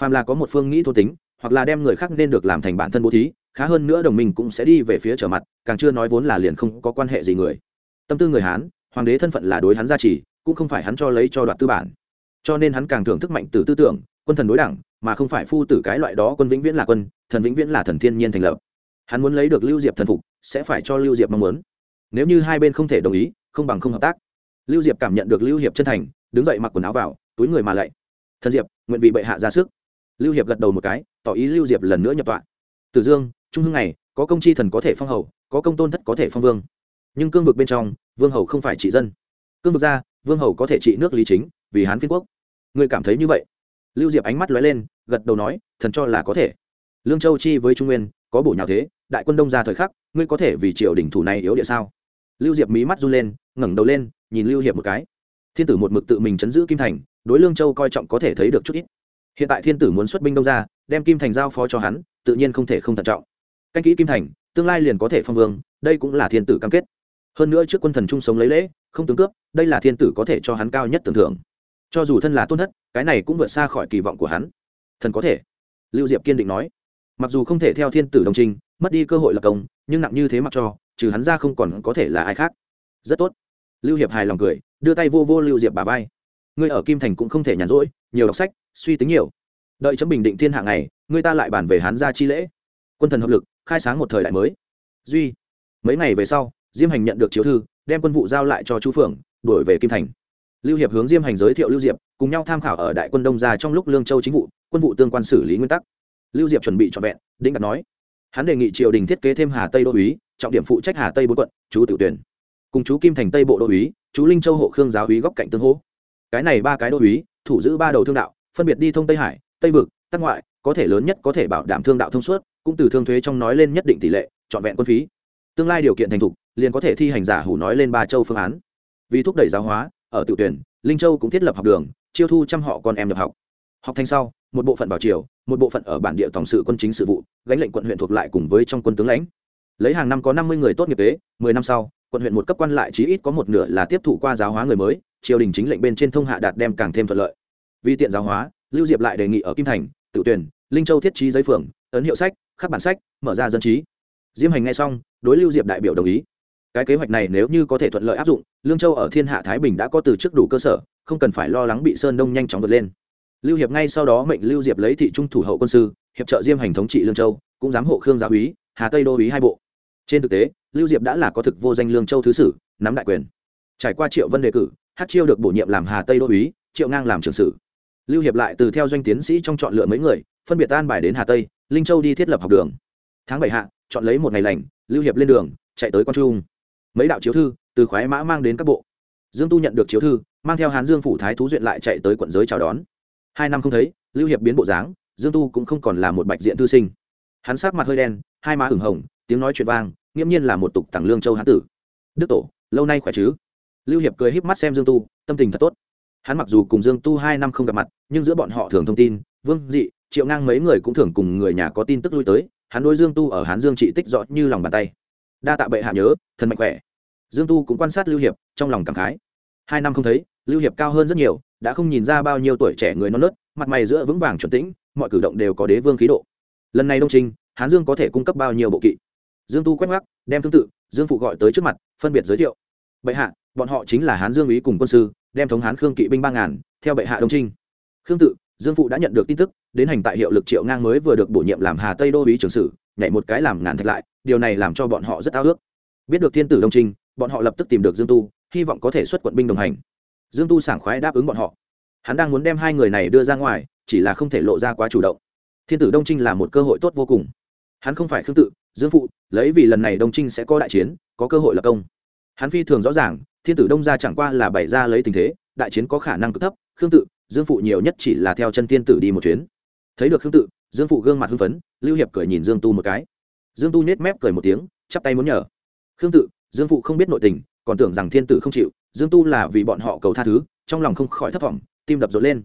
Phàm là có một phương nghĩ thô tính, hoặc là đem người khác nên được làm thành bản thân bố thí, khá hơn nữa đồng minh cũng sẽ đi về phía trở mặt, càng chưa nói vốn là liền không có quan hệ gì người. Tâm tư người hán, hoàng đế thân phận là đối hắn gia trì, cũng không phải hắn cho lấy cho đoạt tư bản. Cho nên hắn càng thưởng thức mạnh từ tư tưởng, quân thần đối đẳng, mà không phải phu tử cái loại đó quân vĩnh viễn là quân, thần vĩnh viễn là thần thiên nhiên thành lập. Hắn muốn lấy được lưu diệp thần phục, sẽ phải cho lưu diệp mong muốn. Nếu như hai bên không thể đồng ý, không bằng không hợp tác. Lưu diệp cảm nhận được lưu hiệp chân thành, đứng dậy mặc quần áo vào, túi người mà lạy thần diệp, nguyện vị bệ hạ ra sức. Lưu hiệp gật đầu một cái, tỏ ý lưu diệp lần nữa nhập tọa. Tử dương, trung hưng này có công chi thần có thể phong hầu, có công tôn thất có thể phong vương. Nhưng cương vực bên trong, vương hầu không phải trị dân. Cương vực ra, vương hầu có thể trị nước lý chính, vì hán phiên quốc. Người cảm thấy như vậy? Lưu diệp ánh mắt lóe lên, gật đầu nói, thần cho là có thể. Lương châu chi với trung nguyên, có bổ nhào thế, đại quân đông ra thời khắc, ngươi có thể vì triều đình thủ này yếu địa sao? Lưu diệp mí mắt run lên, ngẩng đầu lên, nhìn lưu hiệp một cái. Thiên tử một mực tự mình chấn giữ kim thành đối lương châu coi trọng có thể thấy được chút ít. Hiện tại thiên tử muốn xuất binh đông ra đem kim thành giao phó cho hắn, tự nhiên không thể không thận trọng. Canh kỹ kim thành, tương lai liền có thể phong vương, đây cũng là thiên tử cam kết. Hơn nữa trước quân thần chung sống lấy lễ, không tướng cướp, đây là thiên tử có thể cho hắn cao nhất tưởng thưởng. Cho dù thân là tôn thất, cái này cũng vượt xa khỏi kỳ vọng của hắn. Thần có thể. Lưu diệp kiên định nói. Mặc dù không thể theo thiên tử đồng trình, mất đi cơ hội lập công, nhưng nặng như thế mặc cho, trừ hắn ra không còn có thể là ai khác. Rất tốt. Lưu hiệp hài lòng cười, đưa tay vô vô lưu diệp bà vai ngươi ở kim thành cũng không thể nhàn rỗi, nhiều đọc sách, suy tính nhiều. Đợi chấm bình định thiên hạ ngày, ngươi ta lại bàn về hán gia chi lễ. Quân thần hợp lực, khai sáng một thời đại mới. Duy, mấy ngày về sau, diêm hành nhận được chiếu thư, đem quân vụ giao lại cho chu phượng đổi về kim thành. Lưu hiệp hướng diêm hành giới thiệu lưu diệp, cùng nhau tham khảo ở đại quân đông gia trong lúc lương châu chính vụ, quân vụ tương quan xử lý nguyên tắc. Lưu diệp chuẩn bị trọn vẹn đinh đặt nói. Hắn đề nghị triều đình thiết kế thêm hà tây đô uý, trọng điểm phụ trách hà tây bốn quận, chú tự tuyển cùng chú kim thành tây bộ đô uý, chú linh châu hộ khương giáo uý góc cạnh tương hỗ cái này ba cái đô uý, thủ giữ ba đầu thương đạo, phân biệt đi thông tây hải, tây vực, tắc ngoại, có thể lớn nhất có thể bảo đảm thương đạo thông suốt, cũng từ thương thuế trong nói lên nhất định tỷ lệ, trọn vẹn quân phí. Tương lai điều kiện thành thục, liền có thể thi hành giả hủ nói lên ba châu phương án. Vì thúc đẩy giáo hóa, ở tự tuyển, linh châu cũng thiết lập học đường, chiêu thu trăm họ con em nhập học. Học thành sau, một bộ phận vào triều, một bộ phận ở bản địa tổng sự quân chính sự vụ, gánh lệnh quận huyện thuộc lại cùng với trong quân tướng lãnh. Lấy hàng năm có năm mươi người tốt nghiệp tế, mười năm sau, quận huyện một cấp quan lại chí ít có một nửa là tiếp thụ qua giáo hóa người mới triều đình chính lệnh bên trên thông hạ đạt đem càng thêm thuận lợi. Vì tiện giáo hóa, lưu diệp lại đề nghị ở kim thành, tự tuyển, linh châu thiết trí giấy phường, ấn hiệu sách, khắc bản sách, mở ra dân trí. Diêm hành ngay xong, đối lưu diệp đại biểu đồng ý. Cái kế hoạch này nếu như có thể thuận lợi áp dụng, lương châu ở thiên hạ thái bình đã có từ trước đủ cơ sở, không cần phải lo lắng bị sơn đông nhanh chóng vượt lên. Lưu hiệp ngay sau đó mệnh lưu diệp lấy thị trung thủ hậu quân sư, hiệp trợ diêm hành thống trị lương châu, cũng giám hộ khương giáo úy, hà tây đô úy hai bộ. Trên thực tế, lưu diệp đã là có thực vô danh lương châu thứ sử, nắm đại quyền. Trải qua triệu vân đề cử hát chiêu được bổ nhiệm làm hà tây đô úy, triệu ngang làm trưởng sử. Lưu hiệp lại từ theo doanh tiến sĩ trong chọn lựa mấy người, phân biệt tan bài đến hà tây, linh châu đi thiết lập học đường. Tháng bảy hạ, chọn lấy một ngày lành, lưu hiệp lên đường, chạy tới quan trung. Mấy đạo chiếu thư, từ khoái mã mang đến các bộ. Dương tu nhận được chiếu thư, mang theo hán dương phủ thái thú duyện lại chạy tới quận giới chào đón. Hai năm không thấy, lưu hiệp biến bộ dáng, dương tu cũng không còn là một bạch diện thư sinh. Hắn sát mặt hơi đen, hai má ửng hồng, tiếng nói chuyện vang, nghiễm nhiên là một tục tặng lương châu hán tử. Đức tổ, lâu nay khỏe chứ? Lưu hiệp cười híp mắt xem dương tu, tâm tình thật tốt. Hắn mặc dù cùng dương tu hai năm không gặp mặt, nhưng giữa bọn họ thường thông tin, vương dị, triệu ngang mấy người cũng thường cùng người nhà có tin tức lui tới, hắn đôi dương tu ở hán dương trị tích rõ như lòng bàn tay. Đa tạ bệ hạ nhớ, thần mạnh khỏe. Dương tu cũng quan sát lưu hiệp, trong lòng cảm khái. Hai năm không thấy, lưu hiệp cao hơn rất nhiều, đã không nhìn ra bao nhiêu tuổi trẻ người non nớt, mặt mày giữa vững vàng chuẩn tĩnh, mọi cử động đều có đế vương khí độ. Lần này đông trinh, hán dương có thể cung cấp bao nhiêu bộ kỵ? Dương tu quét ngoắc, đem tương tự, dương phụ gọi tới trước mặt, phân biệt giới thiệu. Bệ hạ bọn họ chính là hán dương ý cùng quân sư, đem thống hán khương kỵ binh ba ngàn, theo bệ hạ đông trinh. Khương tự, dương phụ đã nhận được tin tức, đến hành tại hiệu lực triệu ngang mới vừa được bổ nhiệm làm hà tây đô ý trưởng sử, nhảy một cái làm ngàn thạch lại, điều này làm cho bọn họ rất ao ước. Biết được thiên tử đông trinh, bọn họ lập tức tìm được dương tu, hy vọng có thể xuất quận binh đồng hành. Dương tu sảng khoái đáp ứng bọn họ. Hắn đang muốn đem hai người này đưa ra ngoài, chỉ là không thể lộ ra quá chủ động. Thiên tử đông trinh là một cơ hội tốt vô cùng. Hắn không phải khương tự, dương phụ, lấy vì lần này đông trinh sẽ có đại chiến, có cơ hội lập công hắn phi thường rõ ràng, thiên tử đông gia chẳng qua là bày ra lấy tình thế, đại chiến có khả năng cực thấp, khương tự, dương phụ nhiều nhất chỉ là theo chân thiên tử đi một chuyến. Thấy được khương tự, dương phụ gương mặt hưng phấn, lưu hiệp cười nhìn dương tu một cái. Dương tu nhét mép cười một tiếng, chắp tay muốn nhờ. Khương tự, dương phụ không biết nội tình, còn tưởng rằng thiên tử không chịu, dương tu là vì bọn họ cầu tha thứ, trong lòng không khỏi thất vọng, tim đập rộn lên.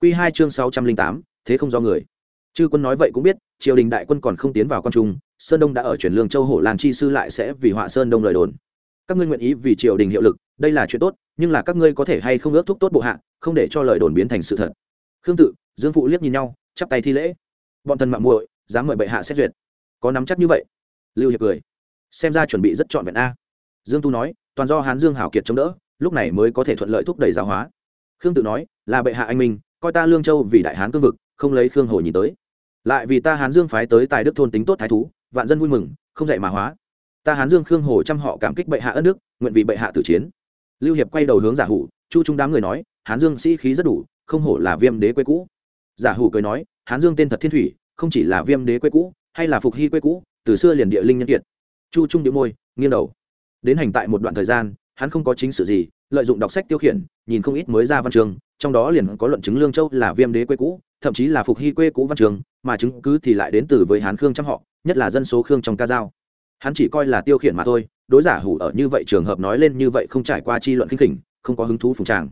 Q hai chương sáu trăm linh tám, thế không do người. Chư quân nói vậy cũng biết, triều đình đại quân còn không tiến vào con trung, sơn đông đã ở chuyển lương châu hổ làm chi sư lại sẽ vì họa sơn đông lời đồn các ngươi nguyện ý vì triều đình hiệu lực, đây là chuyện tốt, nhưng là các ngươi có thể hay không ước thúc tốt bộ hạ, không để cho lời đồn biến thành sự thật. Khương tự, dương phụ liếc nhìn nhau, chắp tay thi lễ. Bọn thần mạng muội, dám mời bệ hạ xét duyệt. Có nắm chắc như vậy? Lưu hiệp cười. Xem ra chuẩn bị rất trọn vẹn a. Dương tu nói, toàn do hán dương hảo kiệt chống đỡ, lúc này mới có thể thuận lợi thúc đẩy giáo hóa. Khương tự nói, là bệ hạ anh minh, coi ta lương châu vì đại hán cương vực, không lấy khương hồ nhìn tới. Lại vì ta hán dương phái tới tài đức thôn tính tốt thái thú, vạn dân vui mừng, không dạy mà hóa ta hán dương khương hồ chăm họ cảm kích bệ hạ ân đức, nguyện vì bệ hạ tử chiến. Lưu hiệp quay đầu hướng giả hủ, chu trung đám người nói, hán dương sĩ khí rất đủ, không hổ là viêm đế quê cũ. Giả hủ cười nói, hán dương tên thật thiên thủy, không chỉ là viêm đế quê cũ, hay là phục hy quê cũ, từ xưa liền địa linh nhân kiệt. Chu trung điệu môi, nghiêng đầu. Đến hành tại một đoạn thời gian, hắn không có chính sự gì, lợi dụng đọc sách tiêu khiển, nhìn không ít mới ra văn trường, trong đó liền có luận chứng lương châu là viêm đế quê cũ, thậm chí là phục hy quê cũ văn trường, mà chứng cứ thì lại đến từ với hán khương trăm họ, nhất là dân số khương trong ca giao hắn chỉ coi là tiêu khiển mà thôi, đối giả hủ ở như vậy trường hợp nói lên như vậy không trải qua chi luận khinh khỉnh, không có hứng thú phùng tràng.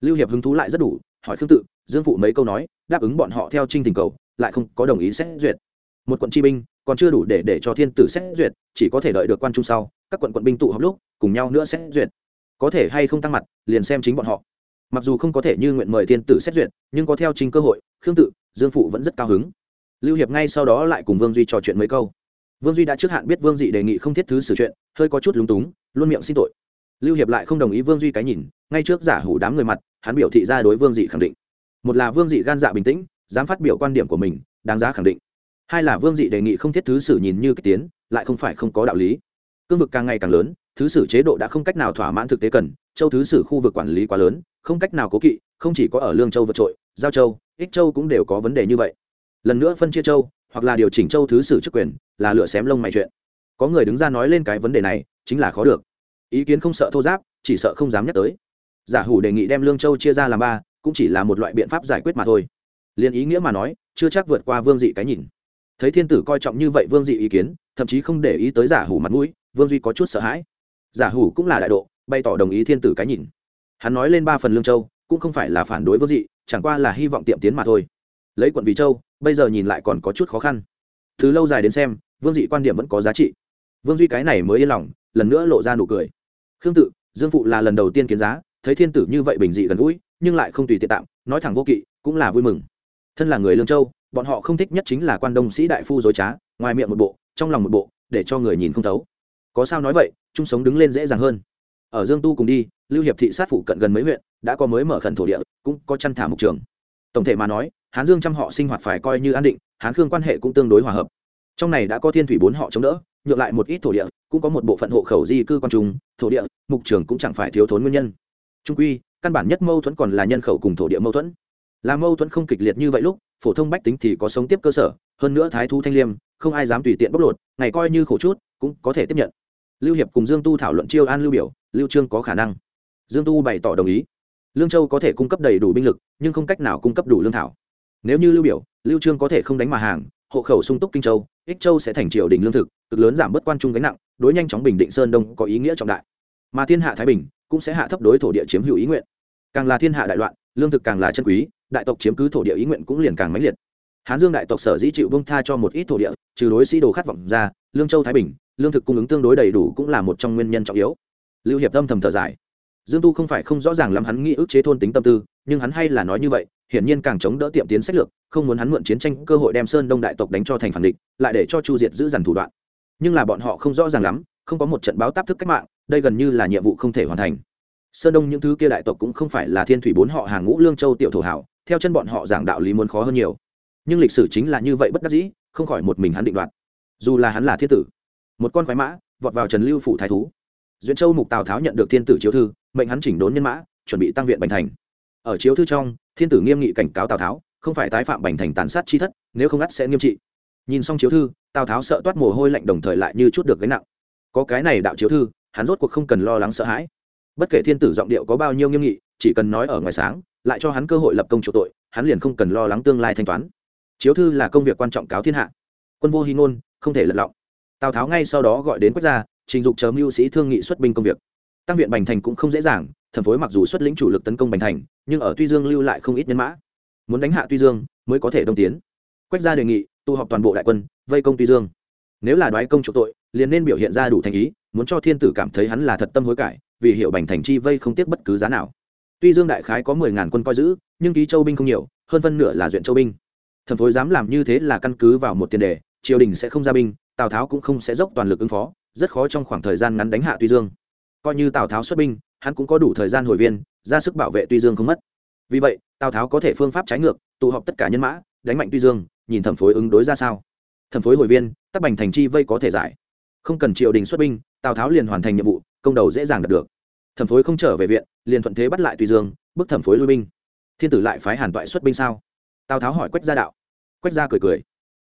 Lưu hiệp hứng thú lại rất đủ, hỏi khương tự, dương phụ mấy câu nói, đáp ứng bọn họ theo trinh tình cầu, lại không có đồng ý xét duyệt. Một quận chi binh, còn chưa đủ để để cho thiên tử xét duyệt, chỉ có thể đợi được quan trung sau, các quận quận binh tụ họp lúc, cùng nhau nữa xét duyệt. Có thể hay không tăng mặt, liền xem chính bọn họ. Mặc dù không có thể như nguyện mời thiên tử xét duyệt, nhưng có theo trình cơ hội, khương tự, dương phụ vẫn rất cao hứng. Lưu hiệp ngay sau đó lại cùng vương duy trò chuyện mấy câu vương duy đã trước hạn biết vương dị đề nghị không thiết thứ xử chuyện, hơi có chút lúng túng, luôn miệng xin tội. Lưu hiệp lại không đồng ý vương duy cái nhìn, ngay trước giả hủ đám người mặt, hắn biểu thị ra đối vương dị khẳng định. Một là vương dị gan dạ bình tĩnh, dám phát biểu quan điểm của mình, đáng giá khẳng định. Hai là vương dị đề nghị không thiết thứ sử nhìn như kích tiến, lại không phải không có đạo lý. Cương vực càng ngày càng lớn, thứ sử chế độ đã không cách nào thỏa mãn thực tế cần, châu thứ sử khu vực quản lý quá lớn, không cách nào cố kỵ, không chỉ có ở lương châu vượt trội, giao châu, ích châu cũng đều có vấn đề như vậy. Lần nữa phân chia châu hoặc là điều chỉnh châu thứ sử chức quyền, là lựa xém lông mày chuyện. Có người đứng ra nói lên cái vấn đề này, chính là khó được. Ý kiến không sợ thô giáp, chỉ sợ không dám nhắc tới. Giả hủ đề nghị đem lương châu chia ra làm ba, cũng chỉ là một loại biện pháp giải quyết mà thôi. Liền ý nghĩa mà nói, chưa chắc vượt qua vương dị cái nhìn. Thấy thiên tử coi trọng như vậy vương dị ý kiến, thậm chí không để ý tới giả hủ mặt mũi, vương duy có chút sợ hãi. Giả hủ cũng là đại độ, bày tỏ đồng ý thiên tử cái nhìn. Hắn nói lên ba phần lương châu, cũng không phải là phản đối vương dị, chẳng qua là hy vọng tiệm tiến mà thôi. Lấy quận vì châu bây giờ nhìn lại còn có chút khó khăn. Thứ lâu dài đến xem, vương dị quan điểm vẫn có giá trị. Vương duy cái này mới yên lòng, lần nữa lộ ra nụ cười. Khương tự, dương phụ là lần đầu tiên kiến giá, thấy thiên tử như vậy bình dị gần gũi, nhưng lại không tùy tiện tạm, nói thẳng vô kỵ, cũng là vui mừng. Thân là người lương châu, bọn họ không thích nhất chính là quan đông sĩ đại phu dối trá, ngoài miệng một bộ, trong lòng một bộ, để cho người nhìn không thấu. Có sao nói vậy, chung sống đứng lên dễ dàng hơn. Ở dương tu cùng đi, lưu hiệp thị sát phụ cận gần mấy huyện, đã có mới mở khẩn thổ địa, cũng có chăn thả mục trường tổng thể mà nói, hán dương trăm họ sinh hoạt phải coi như an định, hán khương quan hệ cũng tương đối hòa hợp. Trong này đã có thiên thủy bốn họ chống đỡ, nhượng lại một ít thổ địa, cũng có một bộ phận hộ khẩu di cư quan trung, thổ địa, mục trường cũng chẳng phải thiếu thốn nguyên nhân. Trung quy, căn bản nhất mâu thuẫn còn là nhân khẩu cùng thổ địa mâu thuẫn. Là mâu thuẫn không kịch liệt như vậy lúc, phổ thông bách tính thì có sống tiếp cơ sở, hơn nữa thái thu thanh liêm, không ai dám tùy tiện bóc lột, ngày coi như khổ chút, cũng có thể tiếp nhận. Lưu hiệp cùng dương tu thảo luận chiêu an lưu biểu, lưu trương có khả năng. Dương tu bày tỏ đồng ý lương châu có thể cung cấp đầy đủ binh lực, nhưng không cách nào cung cấp đủ lương thảo. Nếu như lưu biểu, lưu trương có thể không đánh mà hàng, hộ khẩu sung túc kinh châu, ích châu sẽ thành triều đình lương thực, cực lớn giảm bớt quan trung gánh nặng, đối nhanh chóng bình định sơn đông có ý nghĩa trọng đại. Mà thiên hạ thái bình cũng sẽ hạ thấp đối thổ địa chiếm hữu ý nguyện. Càng là thiên hạ đại loạn, lương thực càng là chân quý, đại tộc chiếm cứ thổ địa ý nguyện cũng liền càng mãnh liệt. Hán dương đại tộc sở dĩ chịu bông tha cho một ít thổ địa, trừ đối sĩ đồ khát vọng ra, lương châu thái bình, lương thực cung ứng tương đối đầy đủ cũng là một trong nguyên nhân trọng yếu. Lưu hiệp tâm thầm thở dài dương tu không phải không rõ ràng lắm hắn nghĩ ức chế thôn tính tâm tư, nhưng hắn hay là nói như vậy, hiển nhiên càng chống đỡ tiệm tiến sách lược, không muốn hắn mượn chiến tranh cơ hội đem sơn đông đại tộc đánh cho thành phản địch, lại để cho chu diệt giữ dằn thủ đoạn. Nhưng là bọn họ không rõ ràng lắm, không có một trận báo táp thức cách mạng, đây gần như là nhiệm vụ không thể hoàn thành. Sơn đông những thứ kia đại tộc cũng không phải là thiên thủy bốn họ hàng ngũ lương châu tiểu thổ hảo, theo chân bọn họ giảng đạo lý muốn khó hơn nhiều. Nhưng lịch sử chính là như vậy bất đắc dĩ, không khỏi một mình hắn định đoạt. Dù là hắn là thiên tử, một con quái mã, vọt vào trần lưu phủ thái thú. Duyện châu mục tào tháo nhận được thiên tử chiếu thư mệnh hắn chỉnh đốn nhân mã, chuẩn bị tăng viện bành thành. Ở chiếu thư trong, thiên tử nghiêm nghị cảnh cáo tào tháo, không phải tái phạm bành thành tàn sát chi thất, nếu không ngắt sẽ nghiêm trị. Nhìn xong chiếu thư, tào tháo sợ toát mồ hôi lạnh đồng thời lại như chút được gánh nặng. Có cái này đạo chiếu thư, hắn rốt cuộc không cần lo lắng sợ hãi. Bất kể thiên tử giọng điệu có bao nhiêu nghiêm nghị, chỉ cần nói ở ngoài sáng, lại cho hắn cơ hội lập công chỗ tội, hắn liền không cần lo lắng tương lai thanh toán. Chiếu thư là công việc quan trọng cáo thiên hạ. Quân vô hy ngôn, không thể lật lọng. Tào tháo ngay sau đó gọi đến quốc gia, trình dục chờ mưu sĩ thương nghị xuất binh công việc tăng viện bành thành cũng không dễ dàng thần phối mặc dù xuất lĩnh chủ lực tấn công bành thành, nhưng ở tuy dương lưu lại không ít nhân mã. Muốn đánh hạ tuy dương, mới có thể đông tiến. Quách gia đề nghị, tụ họp toàn bộ đại quân, vây công tuy dương. Nếu là đoái công chủ tội, liền nên biểu hiện ra đủ thành ý, muốn cho thiên tử cảm thấy hắn là thật tâm hối cải, vì hiệu bành thành chi vây không tiếc bất cứ giá nào. Tuy dương đại khái có mười ngàn quân coi giữ, nhưng ký châu binh không nhiều, hơn phân nửa là duyện châu binh. Thần phối dám làm như thế là căn cứ vào một tiền đề, triều đình sẽ không ra binh, tào tháo cũng không sẽ dốc toàn lực ứng phó, rất khó trong khoảng thời gian ngắn đánh hạ tuy dương coi như tào tháo xuất binh hắn cũng có đủ thời gian hồi viên ra sức bảo vệ tuy dương không mất vì vậy tào tháo có thể phương pháp trái ngược tụ họp tất cả nhân mã đánh mạnh tuy dương nhìn thẩm phối ứng đối ra sao thẩm phối hồi viên tắc bành thành chi vây có thể giải không cần triều đình xuất binh tào tháo liền hoàn thành nhiệm vụ công đầu dễ dàng đạt được thẩm phối không trở về viện liền thuận thế bắt lại tuy dương bức thẩm phối lui binh thiên tử lại phái hàn toại xuất binh sao tào tháo hỏi quách gia đạo quách gia cười cười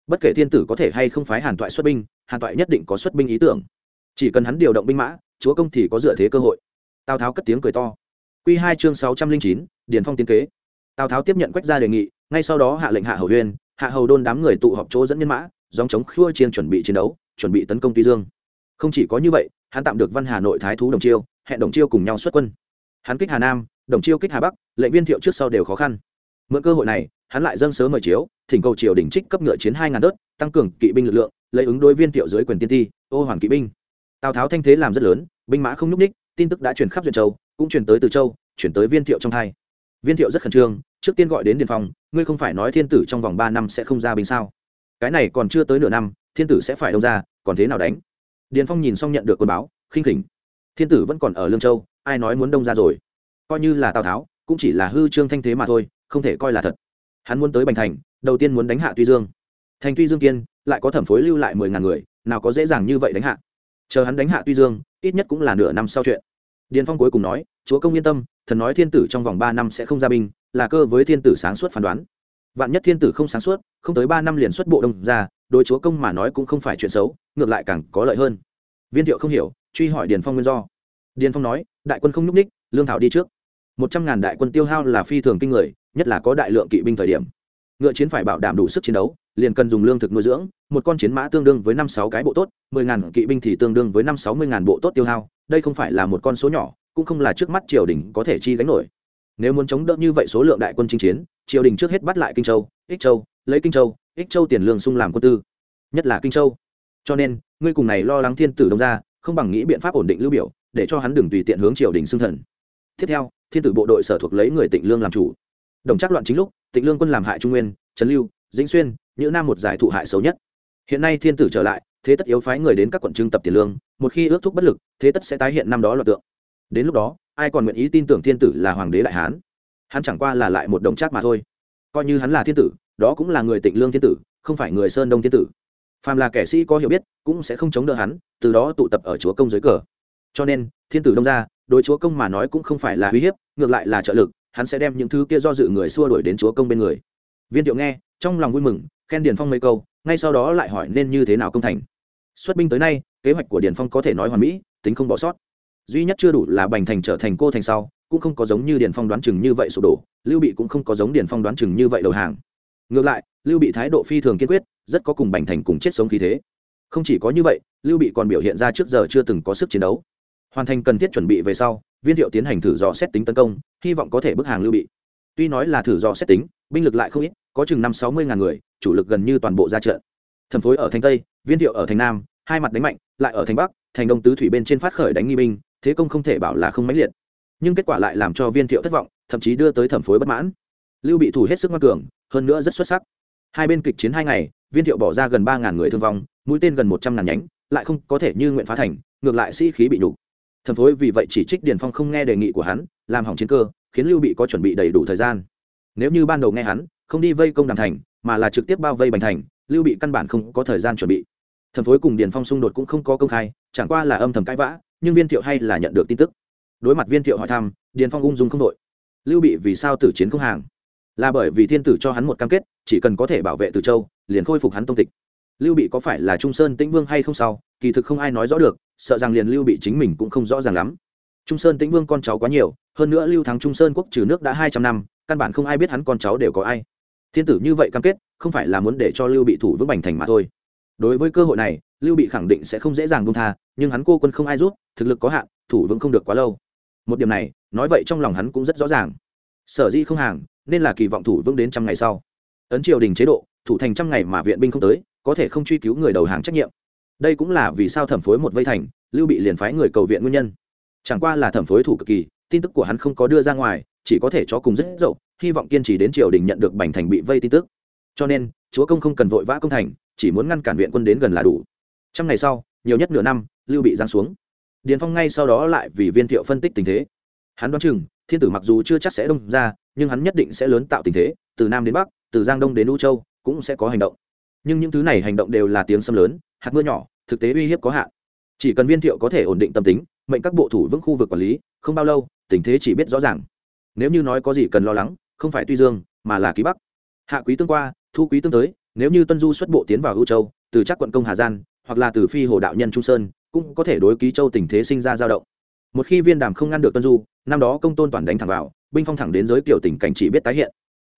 bất kể thiên tử có thể hay không phái hàn toại xuất binh hàn toại nhất định có xuất binh ý tưởng chỉ cần hắn điều động binh mã chúa công thì có dựa thế cơ hội. Tào tháo cất tiếng cười to. Q hai chương sáu trăm linh chín, điền phong tiến kế. Tào tháo tiếp nhận quách gia đề nghị, ngay sau đó hạ lệnh hạ hầu huyên hạ hầu đôn đám người tụ họp chỗ dẫn nhân mã dòng chống khua chiên chuẩn bị chiến đấu, chuẩn bị tấn công tuy dương. Không chỉ có như vậy, hắn tạm được văn hà nội thái thú đồng chiêu, hẹn đồng chiêu cùng nhau xuất quân. Hắn kích hà nam, đồng chiêu kích hà bắc, lệnh viên thiệu trước sau đều khó khăn. Mượn cơ hội này, hắn lại dâng sớ mời chiếu, thỉnh cầu triều đình trích cấp ngựa chiến hai ngàn đớt tăng cường kỵ binh lực lượng, lấy ứng đối viên thiệu dưới quyền tiên ti, ô hoàn kỵ binh tào tháo thanh thế làm rất lớn, binh mã không nhúc ních tin tức đã truyền khắp duyện châu, cũng truyền tới từ châu chuyển tới viên thiệu trong hai. Viên thiệu rất khẩn trương, trước tiên gọi đến điền phong, ngươi không phải nói thiên tử trong vòng ba năm sẽ không ra binh sao? Cái này còn chưa tới nửa năm, thiên tử sẽ phải đông ra, còn thế nào đánh? Điền phong nhìn xong nhận được quân báo, khinh khỉnh. Thiên tử vẫn còn ở lương châu, ai nói muốn đông ra rồi? Coi như là tào tháo, cũng chỉ là hư trương thanh thế mà thôi, không thể coi là thật. Hắn muốn tới bành thành, đầu tiên muốn đánh hạ tuy dương. Thành tuy dương kiên, lại có thẩm phối lưu lại mười ngàn người, nào có dễ dàng như vậy đánh hạ? Chờ hắn đánh hạ tuy dương, ít nhất cũng là nửa năm sau chuyện. Điền phong cuối cùng nói, chúa công yên tâm, thần nói thiên tử trong vòng ba năm sẽ không ra binh, là cơ với thiên tử sáng suốt phán đoán. Vạn nhất thiên tử không sáng suốt, không tới ba năm liền xuất bộ đông ra, đối chúa công mà nói cũng không phải chuyện xấu, ngược lại càng có lợi hơn. Viên thiệu không hiểu, truy hỏi điền phong nguyên do. Điền phong nói, đại quân không nhúc ních lương thảo đi trước. Một trăm ngàn đại quân tiêu hao là phi thường kinh người, nhất là có đại lượng kỵ binh thời điểm ngựa chiến phải bảo đảm đủ sức chiến đấu, liền cần dùng lương thực nuôi dưỡng, một con chiến mã tương đương với năm sáu cái bộ tốt, mười ngàn kỵ binh thì tương đương với năm sáu mươi ngàn bộ tốt tiêu hao, đây không phải là một con số nhỏ, cũng không là trước mắt triều đình có thể chi gánh nổi. Nếu muốn chống đỡ như vậy số lượng đại quân chinh chiến, triều đình trước hết bắt lại kinh châu, ích châu, lấy kinh châu, ích châu tiền lương sung làm quân tư, nhất là kinh châu. Cho nên, ngươi cùng này lo lắng thiên tử đông ra không bằng nghĩ biện pháp ổn định lưu biểu, để cho hắn đừng tùy tiện hướng triều đình xưng thần. Tiếp theo, thiên tử bộ đội sở thuộc lấy người tịnh lương làm chủ đồng chắc loạn chính lúc, tịnh lương quân làm hại trung nguyên, trấn lưu, dĩnh xuyên, nhữ nam một giải thụ hại xấu nhất. Hiện nay thiên tử trở lại, thế tất yếu phái người đến các quận trưng tập tiền lương, một khi ước thúc bất lực, thế tất sẽ tái hiện năm đó loạt tượng. Đến lúc đó, ai còn nguyện ý tin tưởng thiên tử là hoàng đế đại hán? Hắn chẳng qua là lại một đồng trác mà thôi. Coi như hắn là thiên tử, đó cũng là người tịnh lương thiên tử, không phải người sơn đông thiên tử. Phàm là kẻ sĩ có hiểu biết, cũng sẽ không chống đỡ hắn, từ đó tụ tập ở chúa công dưới cờ. Cho nên, thiên tử đông ra đối chúa công mà nói cũng không phải là uy hiếp, ngược lại là trợ lực hắn sẽ đem những thứ kia do dự người xua đuổi đến chúa công bên người. Viên thiệu nghe, trong lòng vui mừng, khen điền phong mấy câu, ngay sau đó lại hỏi nên như thế nào công thành. Xuất binh tới nay, kế hoạch của điền phong có thể nói hoàn mỹ, tính không bỏ sót. Duy nhất chưa đủ là bành thành trở thành cô thành sau, cũng không có giống như điền phong đoán chừng như vậy sụp đổ, lưu bị cũng không có giống điền phong đoán chừng như vậy đầu hàng. Ngược lại, lưu bị thái độ phi thường kiên quyết, rất có cùng bành thành cùng chết sống khí thế. Không chỉ có như vậy, lưu bị còn biểu hiện ra trước giờ chưa từng có sức chiến đấu. Hoàn thành cần thiết chuẩn bị về sau viên thiệu tiến hành thử dò xét tính tấn công, hy vọng có thể bức hàng lưu bị. Tuy nói là thử dò xét tính, binh lực lại không ít, có chừng năm sáu mươi ngàn người, chủ lực gần như toàn bộ ra trận. Thần phối ở thành tây, viên thiệu ở thành nam, hai mặt đánh mạnh, lại ở thành bắc, thành đông tứ thủy bên trên phát khởi đánh nghi binh, thế công không thể bảo là không mãnh liệt. Nhưng kết quả lại làm cho viên thiệu thất vọng, thậm chí đưa tới thẩm phối bất mãn. Lưu bị thủ hết sức ngoan cường, hơn nữa rất xuất sắc. Hai bên kịch chiến hai ngày, viên thiệu bỏ ra gần ba ngàn người thương vong, mũi tên gần một trăm ngàn nhánh, lại không có thể như nguyện phá thành, ngược lại sĩ khí bị nhục thẩm phối vì vậy chỉ trích điền phong không nghe đề nghị của hắn, làm hỏng chiến cơ, khiến lưu bị có chuẩn bị đầy đủ thời gian. Nếu như ban đầu nghe hắn, không đi vây công đàm thành, mà là trực tiếp bao vây bành thành, lưu bị căn bản không có thời gian chuẩn bị. Thẩm phối cùng điền phong xung đột cũng không có công khai, chẳng qua là âm thầm cãi vã, nhưng viên thiệu hay là nhận được tin tức. Đối mặt viên thiệu hỏi thăm, điền phong ung dung không đội. Lưu bị vì sao tử chiến không hàng? Là bởi vì thiên tử cho hắn một cam kết, chỉ cần có thể bảo vệ từ châu, liền khôi phục hắn tông tịch. Lưu bị có phải là trung sơn tĩnh vương hay không sao kỳ thực không ai nói rõ được, sợ rằng liền lưu bị chính mình cũng không rõ ràng lắm. Trung sơn tĩnh vương con cháu quá nhiều, hơn nữa lưu thắng trung sơn quốc trừ nước đã hai trăm năm, căn bản không ai biết hắn con cháu đều có ai. Thiên tử như vậy cam kết, không phải là muốn để cho lưu bị thủ vững bành thành mà thôi. Đối với cơ hội này, lưu bị khẳng định sẽ không dễ dàng buông tha, nhưng hắn cô quân không ai rút thực lực có hạn, thủ vững không được quá lâu. Một điểm này, nói vậy trong lòng hắn cũng rất rõ ràng. Sở di không hàng, nên là kỳ vọng thủ vững đến trăm ngày sau. Ấn triều đình chế độ, thủ thành trăm ngày mà viện binh không tới, có thể không truy cứu người đầu hàng trách nhiệm đây cũng là vì sao thẩm phối một vây thành, lưu bị liền phái người cầu viện nguyên nhân. Chẳng qua là thẩm phối thủ cực kỳ, tin tức của hắn không có đưa ra ngoài, chỉ có thể cho cùng rất dậu, hy vọng kiên trì đến triều đình nhận được bành thành bị vây tin tức. Cho nên, chúa công không cần vội vã công thành, chỉ muốn ngăn cản viện quân đến gần là đủ. Trăm ngày sau, nhiều nhất nửa năm, lưu bị giáng xuống. Điền phong ngay sau đó lại vì viên thiệu phân tích tình thế. Hắn đoán chừng, thiên tử mặc dù chưa chắc sẽ đông ra, nhưng hắn nhất định sẽ lớn tạo tình thế, từ nam đến bắc, từ giang đông đến u châu, cũng sẽ có hành động. Nhưng những thứ này hành động đều là tiếng xâm lớn hạt mưa nhỏ, thực tế uy hiếp có hạn. Chỉ cần viên thiệu có thể ổn định tâm tính, mệnh các bộ thủ vững khu vực quản lý, không bao lâu, tình thế chỉ biết rõ ràng. Nếu như nói có gì cần lo lắng, không phải tuy dương, mà là ký bắc. Hạ quý tương qua, thu quý tương tới, nếu như tuân du xuất bộ tiến vào ưu châu, từ chắc quận công hà gian hoặc là từ phi hồ đạo nhân trung sơn, cũng có thể đối ký châu tình thế sinh ra dao động. Một khi viên đàm không ngăn được tuân du, năm đó công tôn toàn đánh thẳng vào, binh phong thẳng đến giới kiểu tình cảnh chỉ biết tái hiện.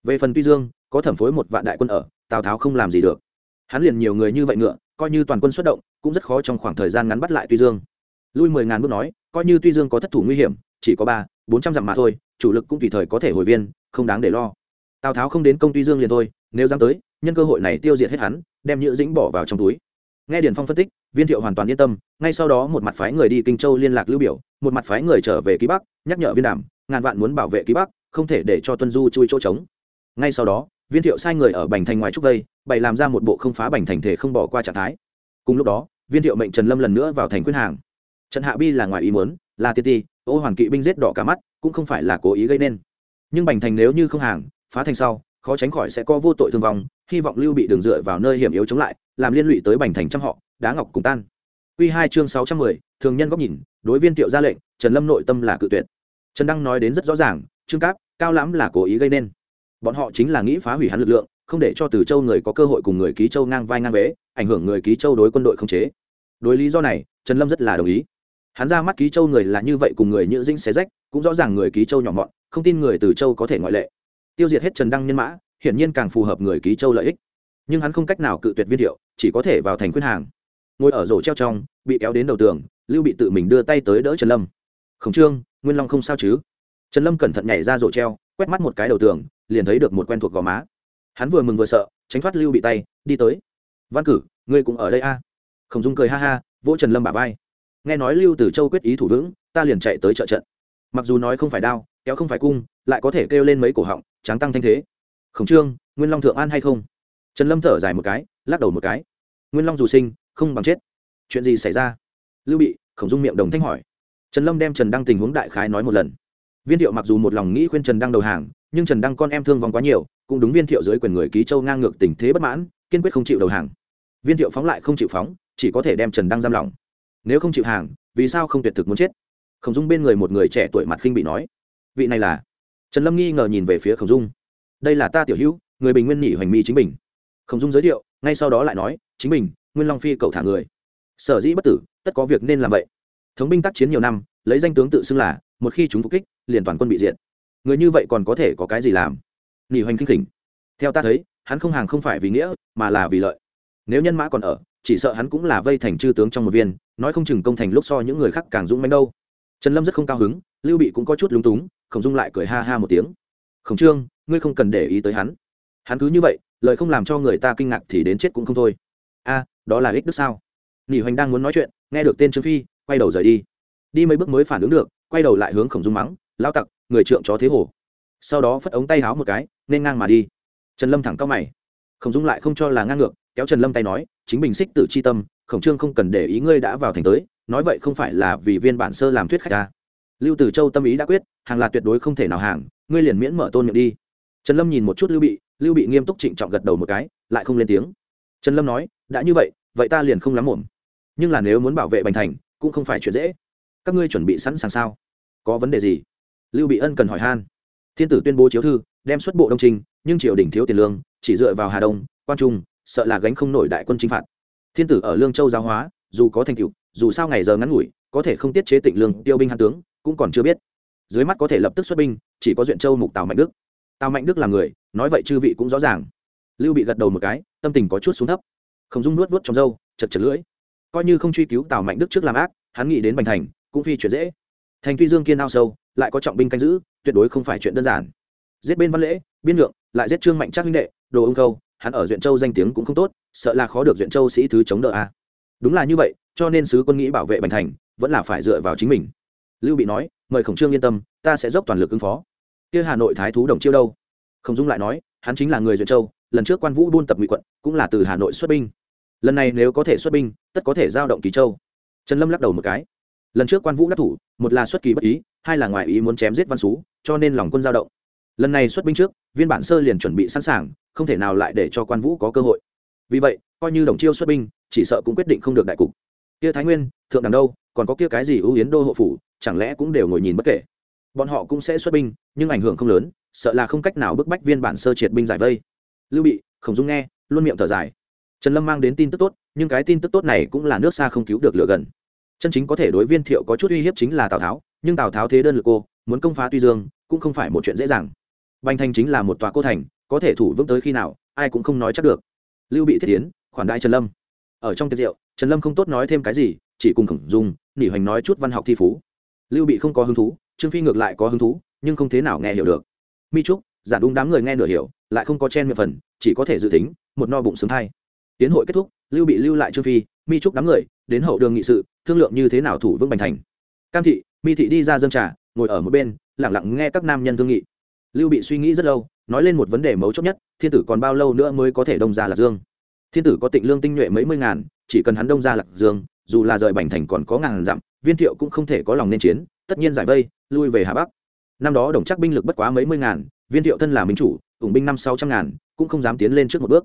Về phần tuy dương, có thẩm phối một vạn đại quân ở, tào tháo không làm gì được. Hắn liền nhiều người như vậy ngựa coi như toàn quân xuất động, cũng rất khó trong khoảng thời gian ngắn bắt lại tuy dương. Lui mười ngàn bước nói, coi như tuy dương có thất thủ nguy hiểm, chỉ có ba, bốn trăm dặm mà thôi, chủ lực cũng tùy thời có thể hồi viên, không đáng để lo. Tào tháo không đến công tuy dương liền thôi, nếu dám tới, nhân cơ hội này tiêu diệt hết hắn, đem nhữ dĩnh bỏ vào trong túi. Nghe điền phong phân tích, viên thiệu hoàn toàn yên tâm, ngay sau đó một mặt phái người đi kinh châu liên lạc lưu biểu, một mặt phái người trở về ký bắc, nhắc nhở viên đàm, ngàn vạn muốn bảo vệ ký bắc, không thể để cho tuân du chui chỗ trống. Ngay sau đó viên thiệu sai người ở bành thành ngoài trúc vây, bày làm ra một bộ không phá bành thành thể không bỏ qua trạng thái. Cùng lúc đó, viên thiệu mệnh trần lâm lần nữa vào thành khuyên hàng. Trần hạ bi là ngoài ý muốn, là tiên ti, ô hoàn kỵ binh giết đỏ cả mắt, cũng không phải là cố ý gây nên. Nhưng bành thành nếu như không hàng, phá thành sau, khó tránh khỏi sẽ có vô tội thương vong, hy vọng lưu bị đường dựa vào nơi hiểm yếu chống lại, làm liên lụy tới bành thành trăm họ, đá ngọc cùng tan. Quy hai chương sáu trăm mười, thường nhân góc nhìn, đối viên tiệu ra lệnh, trần lâm nội tâm là cự tuyệt. Trần đăng nói đến rất rõ ràng, trương cáp, cao lắm là cố ý gây nên bọn họ chính là nghĩ phá hủy hắn lực lượng, không để cho từ châu người có cơ hội cùng người ký châu ngang vai ngang vế, ảnh hưởng người ký châu đối quân đội không chế. Đối lý do này, trần lâm rất là đồng ý. Hắn ra mắt ký châu người là như vậy cùng người nhữ dĩnh xé rách, cũng rõ ràng người ký châu nhỏ mọn, không tin người từ châu có thể ngoại lệ. Tiêu diệt hết trần đăng nhân mã, hiển nhiên càng phù hợp người ký châu lợi ích. Nhưng hắn không cách nào cự tuyệt viên thiệu, chỉ có thể vào thành khuyên hàng. Ngồi ở rổ treo trong, bị kéo đến đầu tường, lưu bị tự mình đưa tay tới đỡ trần lâm. Khổng trương, nguyên long không sao chứ? Trần lâm cẩn thận nhảy ra rổ treo, quét mắt một cái đầu tường liền thấy được một quen thuộc gò má. Hắn vừa mừng vừa sợ, tránh thoát lưu bị tay, đi tới. Văn cử, ngươi cũng ở đây a? À? khổng dung cười ha ha, vỗ trần lâm bả vai. Nghe nói lưu từ châu quyết ý thủ vững, ta liền chạy tới trợ trận. Mặc dù nói không phải đao, kéo không phải cung, lại có thể kêu lên mấy cổ họng, tráng tăng thanh thế. Khổng trương, nguyên long thượng an hay không? Trần lâm thở dài một cái, lắc đầu một cái. Nguyên long dù sinh, không bằng chết. Chuyện gì xảy ra? Lưu bị, khổng dung miệng đồng thanh hỏi. Trần lâm đem trần đăng tình huống đại khái nói một lần. Viên thiệu mặc dù một lòng nghĩ khuyên trần đăng đầu hàng nhưng trần đăng con em thương vong quá nhiều cũng đúng viên thiệu dưới quyền người ký châu ngang ngược tình thế bất mãn kiên quyết không chịu đầu hàng viên thiệu phóng lại không chịu phóng chỉ có thể đem trần đăng giam lỏng nếu không chịu hàng vì sao không tuyệt thực muốn chết khổng dung bên người một người trẻ tuổi mặt khinh bị nói vị này là trần lâm nghi ngờ nhìn về phía khổng dung đây là ta tiểu hữu người bình nguyên nhị hoành mi chính bình khổng dung giới thiệu ngay sau đó lại nói chính bình nguyên long phi cầu thả người sở dĩ bất tử tất có việc nên làm vậy thống binh tác chiến nhiều năm lấy danh tướng tự xưng là một khi chúng phục kích liền toàn quân bị diệt người như vậy còn có thể có cái gì làm? Nghỉ hoành kinh khỉnh. Theo ta thấy, hắn không hàng không phải vì nghĩa, mà là vì lợi. Nếu nhân mã còn ở, chỉ sợ hắn cũng là vây thành chư tướng trong một viên, nói không chừng công thành lúc so những người khác càng dũng mãnh đâu. Trần lâm rất không cao hứng, lưu bị cũng có chút lúng túng, khổng dung lại cười ha ha một tiếng. Khổng trương, ngươi không cần để ý tới hắn. Hắn cứ như vậy, lời không làm cho người ta kinh ngạc thì đến chết cũng không thôi. A, đó là ích đức sao? Nghỉ hoành đang muốn nói chuyện, nghe được tên trương phi, quay đầu rời đi. Đi mấy bước mới phản ứng được, quay đầu lại hướng khổng dung mắng lao tặc người trượng chó thế hồ. Sau đó phất ống tay háo một cái, nên ngang mà đi. Trần lâm thẳng cao mày. Khổng dung lại không cho là ngang ngược, kéo trần lâm tay nói, chính bình xích tự chi tâm, khổng trương không cần để ý ngươi đã vào thành tới, nói vậy không phải là vì viên bản sơ làm thuyết khách ta. Lưu tử châu tâm ý đã quyết, hàng là tuyệt đối không thể nào hàng, ngươi liền miễn mở tôn miệng đi. Trần lâm nhìn một chút lưu bị lưu bị nghiêm túc trịnh trọng gật đầu một cái, lại không lên tiếng. Trần lâm nói, đã như vậy vậy ta liền không lắm muộn. nhưng là nếu muốn bảo vệ bành thành, cũng không phải chuyện dễ. Các ngươi chuẩn bị sẵn sàng sao? Có vấn đề gì? Lưu bị ân cần hỏi han. Thiên tử tuyên bố chiếu thư, đem xuất bộ đông trình, nhưng triều đình thiếu tiền lương, chỉ dựa vào hà đông quan trung, sợ là gánh không nổi đại quân chính phạt. Thiên tử ở lương châu giáo hóa, dù có thành tựu, dù sao ngày giờ ngắn ngủi, có thể không tiết chế tịnh lương, tiêu binh hàn tướng, cũng còn chưa biết. Dưới mắt có thể lập tức xuất binh, chỉ có duyện châu mục tào mạnh đức. Tào mạnh đức là người, nói vậy chư vị cũng rõ ràng. Lưu bị gật đầu một cái, tâm tình có chút xuống thấp. Không dung nuốt nuốt trong râu chật chật lưỡi. Coi như không truy cứu tào mạnh đức trước làm ác, hắn nghĩ đến bành thành, cũng phi chuyện dễ. Thành tuy dương kiên ao sâu lại có trọng binh canh giữ, tuyệt đối không phải chuyện đơn giản. Giết bên văn lễ, biên lượng, lại giết trương mạnh chắc huynh đệ, đồ ông câu hắn ở duyện châu danh tiếng cũng không tốt, sợ là khó được duyện châu sĩ thứ chống đỡ a. Đúng là như vậy, cho nên sứ quân nghĩ bảo vệ bành thành, vẫn là phải dựa vào chính mình. Lưu bị nói, mời khổng trương yên tâm, ta sẽ dốc toàn lực ứng phó. Kia hà nội thái thú đồng chiêu đâu? Khổng dung lại nói, hắn chính là người duyện châu, lần trước quan vũ buôn tập ngụy quận, cũng là từ hà nội xuất binh. Lần này nếu có thể xuất binh, tất có thể giao động kỳ châu. Trần lâm lắc đầu một cái, lần trước quan vũ đắc thủ, một là xuất kỳ bất ý hai là ngoài ý muốn chém giết văn xú, cho nên lòng quân giao động. Lần này xuất binh trước, viên bản sơ liền chuẩn bị sẵn sàng, không thể nào lại để cho quan vũ có cơ hội. Vì vậy, coi như đồng chiêu xuất binh, chỉ sợ cũng quyết định không được đại cục. Kia thái nguyên, thượng đẳng đâu, còn có kia cái gì ưu yến đô hộ phủ, chẳng lẽ cũng đều ngồi nhìn bất kể. Bọn họ cũng sẽ xuất binh, nhưng ảnh hưởng không lớn, sợ là không cách nào bức bách viên bản sơ triệt binh giải vây. Lưu bị, khổng dung nghe, luôn miệng thở dài. Trần lâm mang đến tin tức tốt, nhưng cái tin tức tốt này cũng là nước xa không cứu được lửa gần. Chân chính có thể đối viên thiệu có chút uy hiếp chính là tào tháo nhưng tào tháo thế đơn lực cô, muốn công phá tuy dương, cũng không phải một chuyện dễ dàng. Bành thành chính là một tòa cô thành, có thể thủ vững tới khi nào, ai cũng không nói chắc được. Lưu bị thiết tiến khoản đại trần lâm. Ở trong tiệc rượu, trần lâm không tốt nói thêm cái gì, chỉ cùng khổng dung, nỉ hoành nói chút văn học thi phú. Lưu bị không có hứng thú, trương phi ngược lại có hứng thú, nhưng không thế nào nghe hiểu được. Mi trúc, giả đúng đám người nghe nửa hiểu, lại không có chen miệng phần, chỉ có thể dự tính, một no bụng sướng thai tiến hội kết thúc, lưu bị lưu lại trương phi, mi trúc đám người, đến hậu đường nghị sự, thương lượng như thế nào thủ vững bành thành cam thị, mi thị đi ra dâng trà, ngồi ở một bên lẳng lặng nghe các nam nhân thương nghị. Lưu bị suy nghĩ rất lâu, nói lên một vấn đề mấu chốt nhất, thiên tử còn bao lâu nữa mới có thể đông ra lạc dương? Thiên tử có tịnh lương tinh nhuệ mấy mươi ngàn, chỉ cần hắn đông ra lạc dương, dù là rời bành thành còn có ngàn dặm, viên thiệu cũng không thể có lòng nên chiến, tất nhiên giải vây, lui về hà bắc. Năm đó đồng chắc binh lực bất quá mấy mươi ngàn, viên thiệu thân là minh chủ, ủng binh năm sáu trăm ngàn, cũng không dám tiến lên trước một bước.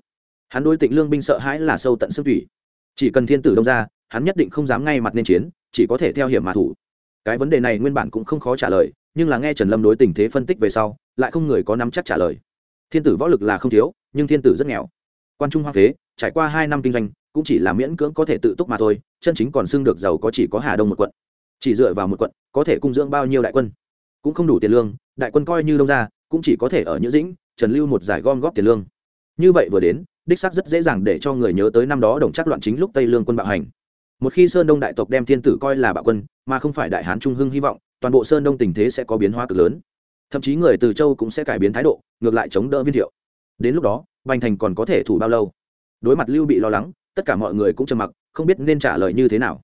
Hắn đối tịnh lương binh sợ hãi là sâu tận xương thủy chỉ cần thiên tử đông ra, hắn nhất định không dám ngay mặt nên chiến, chỉ có thể theo hiểm mà thủ cái vấn đề này nguyên bản cũng không khó trả lời, nhưng là nghe trần lâm đối tình thế phân tích về sau, lại không người có nắm chắc trả lời. Thiên tử võ lực là không thiếu, nhưng thiên tử rất nghèo. Quan trung hoa phế, trải qua hai năm kinh doanh, cũng chỉ là miễn cưỡng có thể tự túc mà thôi, chân chính còn xưng được giàu có chỉ có hà đông một quận. Chỉ dựa vào một quận, có thể cung dưỡng bao nhiêu đại quân? Cũng không đủ tiền lương, đại quân coi như đông ra, cũng chỉ có thể ở nhữ dĩnh, trần lưu một giải gom góp tiền lương. Như vậy vừa đến, đích xác rất dễ dàng để cho người nhớ tới năm đó đồng chắc loạn chính lúc tây lương quân bạo hành một khi sơn đông đại tộc đem thiên tử coi là bạo quân, mà không phải đại hán trung hưng hy vọng, toàn bộ sơn đông tình thế sẽ có biến hóa cực lớn. Thậm chí người từ châu cũng sẽ cải biến thái độ, ngược lại chống đỡ viên thiệu. Đến lúc đó, bành thành còn có thể thủ bao lâu? Đối mặt lưu bị lo lắng, tất cả mọi người cũng trầm mặc, không biết nên trả lời như thế nào.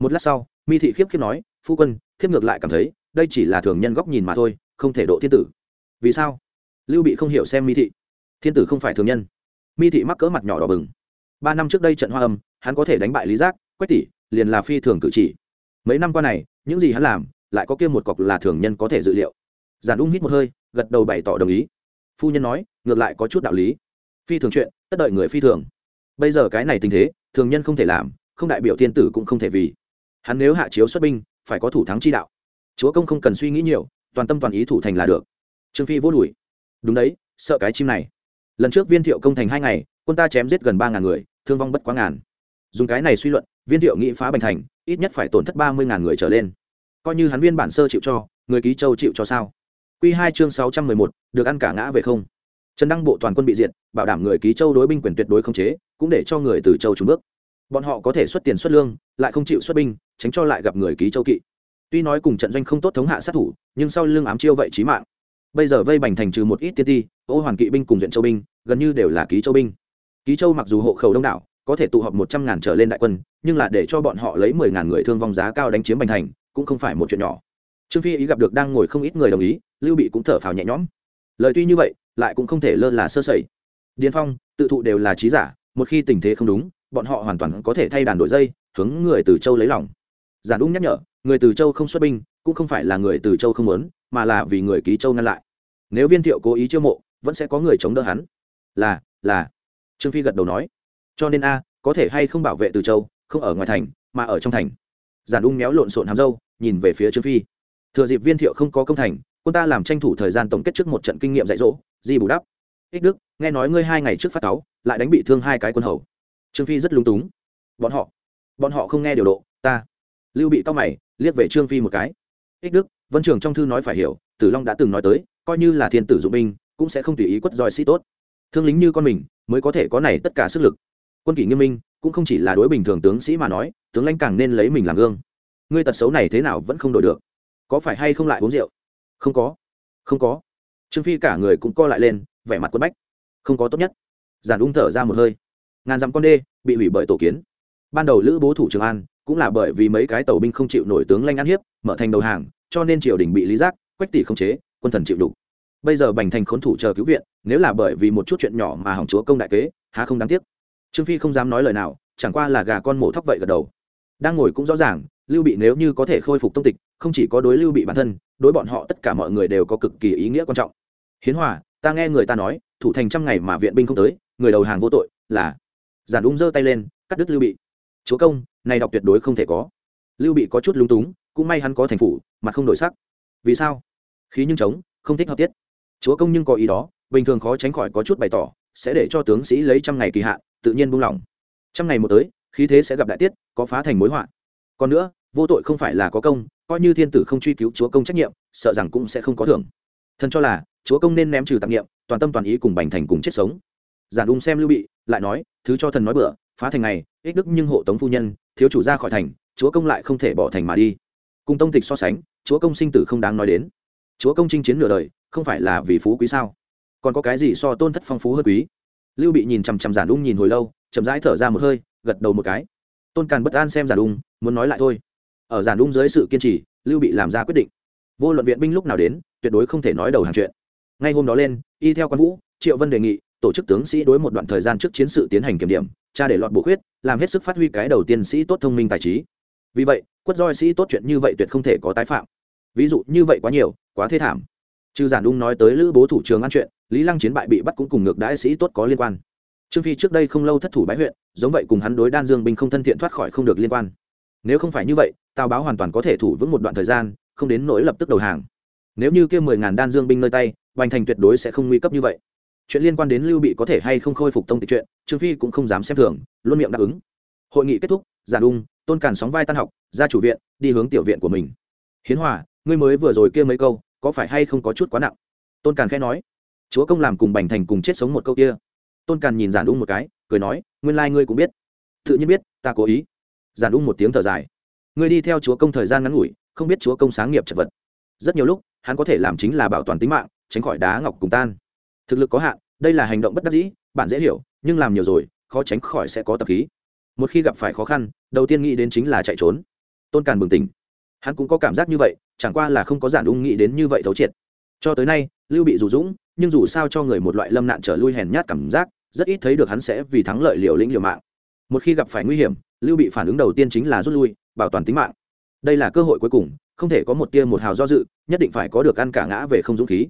Một lát sau, mi thị khiếp khiếp nói, phu quân, thiếp ngược lại cảm thấy, đây chỉ là thường nhân góc nhìn mà thôi, không thể độ thiên tử. Vì sao? Lưu bị không hiểu xem mi thị. Thiên tử không phải thường nhân. Mi thị mắc cỡ mặt nhỏ đỏ bừng. Ba năm trước đây trận hoa âm, hắn có thể đánh bại lý giác quách tỷ, liền là phi thường cử chỉ. Mấy năm qua này, những gì hắn làm, lại có kia một cọc là thường nhân có thể dự liệu. Giản ung hít một hơi, gật đầu bày tỏ đồng ý. Phu nhân nói, ngược lại có chút đạo lý. Phi thường chuyện, tất đợi người phi thường. Bây giờ cái này tình thế, thường nhân không thể làm, không đại biểu thiên tử cũng không thể vì. Hắn nếu hạ chiếu xuất binh, phải có thủ thắng chi đạo. Chúa công không cần suy nghĩ nhiều, toàn tâm toàn ý thủ thành là được. Trương phi vô đùi. Đúng đấy, sợ cái chim này. Lần trước viên thiệu công thành hai ngày, quân ta chém giết gần ba ngàn người, thương vong bất quá ngàn. Dùng cái này suy luận viên thiệu nghĩ phá bành thành, ít nhất phải tổn thất ba mươi ngàn người trở lên. Coi như hắn viên bản sơ chịu cho, người ký châu chịu cho sao? Q hai chương sáu trăm mười một, được ăn cả ngã về không? Trần đăng bộ toàn quân bị diệt, bảo đảm người ký châu đối binh quyền tuyệt đối không chế, cũng để cho người từ châu trúng bước. Bọn họ có thể xuất tiền xuất lương, lại không chịu xuất binh, tránh cho lại gặp người ký châu kỵ. Tuy nói cùng trận doanh không tốt thống hạ sát thủ, nhưng sau lưng ám chiêu vậy trí mạng. Bây giờ vây bành thành trừ một ít tiên ti, ô hoàn kỵ binh cùng diện châu binh, gần như đều là ký châu binh. Ký châu mặc dù hộ khẩu đông đảo có thể tụ họp một trăm ngàn trở lên đại quân, nhưng là để cho bọn họ lấy mười ngàn người thương vong giá cao đánh chiếm bành thành cũng không phải một chuyện nhỏ. Trương phi ý gặp được đang ngồi không ít người đồng ý, lưu bị cũng thở phào nhẹ nhõm. Lời tuy như vậy, lại cũng không thể lơ là sơ sẩy. Điền phong, tự thụ đều là trí giả, một khi tình thế không đúng, bọn họ hoàn toàn có thể thay đàn đổi dây, hướng người từ châu lấy lòng. Giản ung nhắc nhở, người từ châu không xuất binh, cũng không phải là người từ châu không muốn, mà là vì người ký châu ngăn lại. Nếu viên thiệu cố ý chiêu mộ, vẫn sẽ có người chống đỡ hắn. Là là. Trương phi gật đầu nói cho nên a, có thể hay không bảo vệ từ châu, không ở ngoài thành, mà ở trong thành. Giản ung méo lộn xộn hàm dâu nhìn về phía trương phi. Thừa dịp viên thiệu không có công thành, quân ta làm tranh thủ thời gian tổng kết trước một trận kinh nghiệm dạy dỗ, di bù đắp ích đức, nghe nói ngươi hai ngày trước phát táo lại đánh bị thương hai cái quân hầu. Trương phi rất lung túng. Bọn họ bọn họ không nghe điều độ, ta. Lưu bị to mày, liếc về trương phi một cái. Ích đức, vân trường trong thư nói phải hiểu, tử long đã từng nói tới, coi như là thiên tử dụng binh, cũng sẽ không tùy ý quất roi sĩ tốt. Thương lính như con mình, mới có thể có này tất cả sức lực quân kỷ nghiêm minh cũng không chỉ là đối bình thường tướng sĩ mà nói, tướng lãnh càng nên lấy mình làm gương. Ngươi tật xấu này thế nào vẫn không đổi được? Có phải hay không lại uống rượu? Không có. Không có. Trương phi cả người cũng co lại lên, vẻ mặt quất bách. Không có tốt nhất. Giản ung thở ra một hơi. Ngàn dặm con đê bị hủy bởi tổ kiến. Ban đầu lữ bố thủ trường an cũng là bởi vì mấy cái tàu binh không chịu nổi tướng lanh ăn hiếp, mở thành đầu hàng, cho nên triều đình bị lý giác, quách tỷ không chế, quân thần chịu đủ bây giờ bành thành khốn thủ chờ cứu viện, nếu là bởi vì một chút chuyện nhỏ mà hỏng chúa công đại kế, há không đáng tiếc trương phi không dám nói lời nào, chẳng qua là gà con mổ thóc vậy gật đầu. Đang ngồi cũng rõ ràng, lưu bị nếu như có thể khôi phục tông tịch, không chỉ có đối lưu bị bản thân, đối bọn họ tất cả mọi người đều có cực kỳ ý nghĩa quan trọng. Hiến hòa, ta nghe người ta nói, thủ thành trăm ngày mà viện binh không tới, người đầu hàng vô tội, là giản ung giơ tay lên, cắt đứt lưu bị. Chúa công, này đọc tuyệt đối không thể có. Lưu bị có chút lúng túng, cũng may hắn có thành phủ, mặt không đổi sắc. Vì sao? Khí nhưng trống, không thích hợp tiết. Chúa công nhưng có ý đó, bình thường khó tránh khỏi có chút bày tỏ, sẽ để cho tướng sĩ lấy trăm ngày kỳ hạn tự nhiên buông lỏng. Trăm ngày một tới, khí thế sẽ gặp đại tiết, có phá thành mối họa. Còn nữa, vô tội không phải là có công, coi như thiên tử không truy cứu chúa công trách nhiệm, sợ rằng cũng sẽ không có thưởng. Thần cho là, chúa công nên ném trừ tạp nghiệm toàn tâm toàn ý cùng bành thành cùng chết sống. Giản ung xem lưu bị, lại nói, thứ cho thần nói bữa phá thành này ích đức nhưng hộ tống phu nhân, thiếu chủ ra khỏi thành, chúa công lại không thể bỏ thành mà đi. Cùng tông tịch so sánh, chúa công sinh tử không đáng nói đến. Chúa công chinh chiến nửa đời, không phải là vì phú quý sao? Còn có cái gì so tôn thất phong phú hơn quý? Lưu bị nhìn chằm chằm giản ung nhìn hồi lâu, chậm rãi thở ra một hơi, gật đầu một cái. Tôn càn bất an xem giản ung, muốn nói lại thôi. Ở giản ung dưới sự kiên trì, lưu bị làm ra quyết định. Vô luận viện binh lúc nào đến, tuyệt đối không thể nói đầu hàng chuyện. Ngay hôm đó lên, y theo quan vũ, triệu vân đề nghị, tổ chức tướng sĩ đối một đoạn thời gian trước chiến sự tiến hành kiểm điểm cha để lọt bổ khuyết, làm hết sức phát huy cái đầu tiên sĩ tốt thông minh tài trí. Vì vậy, quất roi sĩ tốt chuyện như vậy tuyệt không thể có tái phạm. Ví dụ như vậy quá nhiều, quá thê thảm. Trừ giản đung nói tới lữ bố thủ trường ăn chuyện lý lăng chiến bại bị bắt cũng cùng ngược đãi sĩ tốt có liên quan. Trương phi trước đây không lâu thất thủ bái huyện, giống vậy cùng hắn đối đan dương binh không thân thiện thoát khỏi không được liên quan. Nếu không phải như vậy, tào báo hoàn toàn có thể thủ vững một đoạn thời gian, không đến nỗi lập tức đầu hàng. Nếu như kia mười ngàn đan dương binh nơi tay, bành thành tuyệt đối sẽ không nguy cấp như vậy. Chuyện liên quan đến lưu bị có thể hay không khôi phục tông tịch chuyện, trương phi cũng không dám xem thường, luôn miệng đáp ứng. Hội nghị kết thúc, giản ung, tôn càn sóng vai tan học, ra chủ viện, đi hướng tiểu viện của mình. Hiến hòa, ngươi mới vừa rồi kia mấy câu, có phải hay không có chút quá nặng? Tôn càn khẽ nói chúa công làm cùng bành thành cùng chết sống một câu kia. Tôn càn nhìn giản ung một cái, cười nói, nguyên lai、like、ngươi cũng biết. Tự nhiên biết, ta cố ý. Giản ung một tiếng thở dài. Ngươi đi theo chúa công thời gian ngắn ngủi, không biết chúa công sáng nghiệp chật vật. Rất nhiều lúc, hắn có thể làm chính là bảo toàn tính mạng, tránh khỏi đá ngọc cùng tan. Thực lực có hạn, đây là hành động bất đắc dĩ, bạn dễ hiểu, nhưng làm nhiều rồi, khó tránh khỏi sẽ có tập khí. Một khi gặp phải khó khăn, đầu tiên nghĩ đến chính là chạy trốn. Tôn càn bừng tỉnh. Hắn cũng có cảm giác như vậy, chẳng qua là không có giản ung nghĩ đến như vậy thấu triệt. Cho tới nay, lưu bị dù dũng nhưng dù sao cho người một loại lâm nạn trở lui hèn nhát cảm giác, rất ít thấy được hắn sẽ vì thắng lợi liều lĩnh liều mạng. Một khi gặp phải nguy hiểm, lưu bị phản ứng đầu tiên chính là rút lui, bảo toàn tính mạng. Đây là cơ hội cuối cùng, không thể có một tia một hào do dự, nhất định phải có được ăn cả ngã về không dũng khí.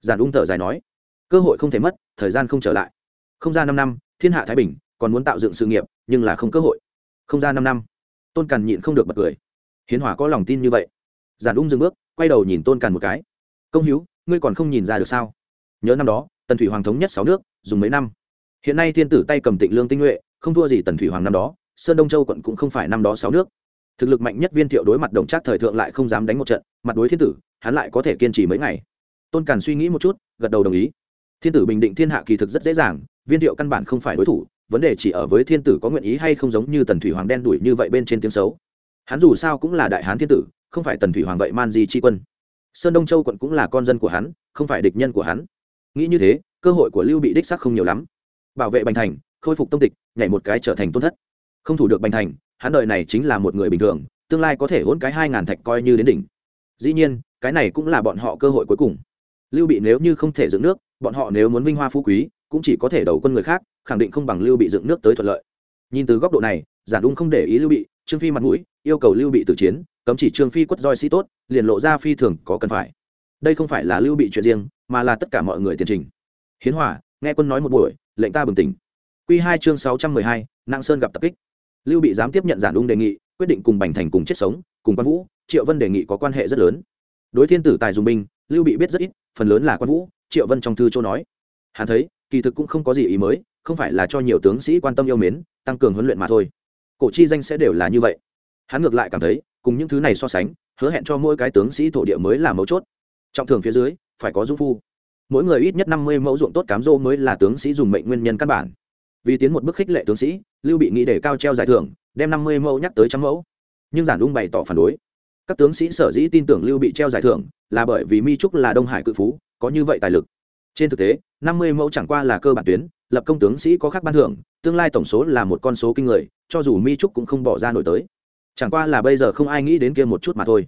Giản ung thở dài nói, cơ hội không thể mất, thời gian không trở lại. Không ra năm năm, thiên hạ thái bình còn muốn tạo dựng sự nghiệp, nhưng là không cơ hội. Không ra năm năm, tôn càn nhịn không được bật cười. Hiến hỏa có lòng tin như vậy. Giản ung dừng bước, quay đầu nhìn tôn càn một cái. Công hiếu, ngươi còn không nhìn ra được sao? Nhớ năm đó, tần thủy hoàng thống nhất sáu nước, dùng mấy năm? Hiện nay thiên tử tay cầm tịnh lương tinh nhuệ, không thua gì tần thủy hoàng năm đó, sơn đông châu quận cũng không phải năm đó sáu nước. Thực lực mạnh nhất viên thiệu đối mặt đồng trác thời thượng lại không dám đánh một trận, mặt đối thiên tử, hắn lại có thể kiên trì mấy ngày. Tôn càn suy nghĩ một chút, gật đầu đồng ý. Thiên tử bình định thiên hạ kỳ thực rất dễ dàng, viên thiệu căn bản không phải đối thủ, vấn đề chỉ ở với thiên tử có nguyện ý hay không giống như tần thủy hoàng đen đuổi như vậy bên trên tiếng xấu. Hắn dù sao cũng là đại hán thiên tử, không phải tần thủy hoàng vậy man di chi quân. Sơn đông châu quận cũng là con dân của hắn, không phải địch nhân của hắn nghĩ như thế, cơ hội của lưu bị đích sắc không nhiều lắm. Bảo vệ bành thành, khôi phục tông tịch, nhảy một cái trở thành tôn thất. Không thủ được bành thành, hắn đời này chính là một người bình thường, tương lai có thể hôn cái hai ngàn thạch coi như đến đỉnh. Dĩ nhiên, cái này cũng là bọn họ cơ hội cuối cùng. Lưu bị nếu như không thể dựng nước, bọn họ nếu muốn vinh hoa phú quý, cũng chỉ có thể đầu quân người khác, khẳng định không bằng lưu bị dựng nước tới thuận lợi. Nhìn từ góc độ này, giản ung không để ý lưu bị, trương phi mặt mũi, yêu cầu lưu bị từ chiến, cấm chỉ trương phi quất roi sĩ tốt, liền lộ ra phi thường có cần phải đây không phải là lưu bị chuyện riêng, mà là tất cả mọi người tiền trình. Hiến hòa, nghe quân nói một buổi, lệnh ta bừng tỉnh. Q hai chương sáu trăm mười hai nặng sơn gặp tập kích. Lưu bị dám tiếp nhận giản ung đề nghị, quyết định cùng bành thành cùng chết sống, cùng quan vũ, triệu vân đề nghị có quan hệ rất lớn. Đối thiên tử tài dùng binh, lưu bị biết rất ít, phần lớn là quan vũ, triệu vân trong thư châu nói. Hắn thấy, kỳ thực cũng không có gì ý mới, không phải là cho nhiều tướng sĩ quan tâm yêu mến, tăng cường huấn luyện mà thôi. Cổ chi danh sẽ đều là như vậy. Hắn ngược lại cảm thấy, cùng những thứ này so sánh, hứa hẹn cho mỗi cái tướng sĩ thổ địa mới là mấu chốt trọng thường phía dưới, phải có dung phu. Mỗi người ít nhất năm mươi mẫu ruộng tốt cám dô mới là tướng sĩ dùng mệnh nguyên nhân căn bản. Vì tiến một bước khích lệ tướng sĩ, lưu bị nghĩ để cao treo giải thưởng, đem năm mươi mẫu nhắc tới trăm mẫu. Nhưng giản đung bày tỏ phản đối. Các tướng sĩ sở dĩ tin tưởng lưu bị treo giải thưởng là bởi vì mi trúc là đông hải cự phú, có như vậy tài lực. Trên thực tế, năm mươi mẫu chẳng qua là cơ bản tuyến, lập công tướng sĩ có khác ban thưởng, tương lai tổng số là một con số kinh người, cho dù mi trúc cũng không bỏ ra nổi tới. Chẳng qua là bây giờ không ai nghĩ đến kia một chút mà thôi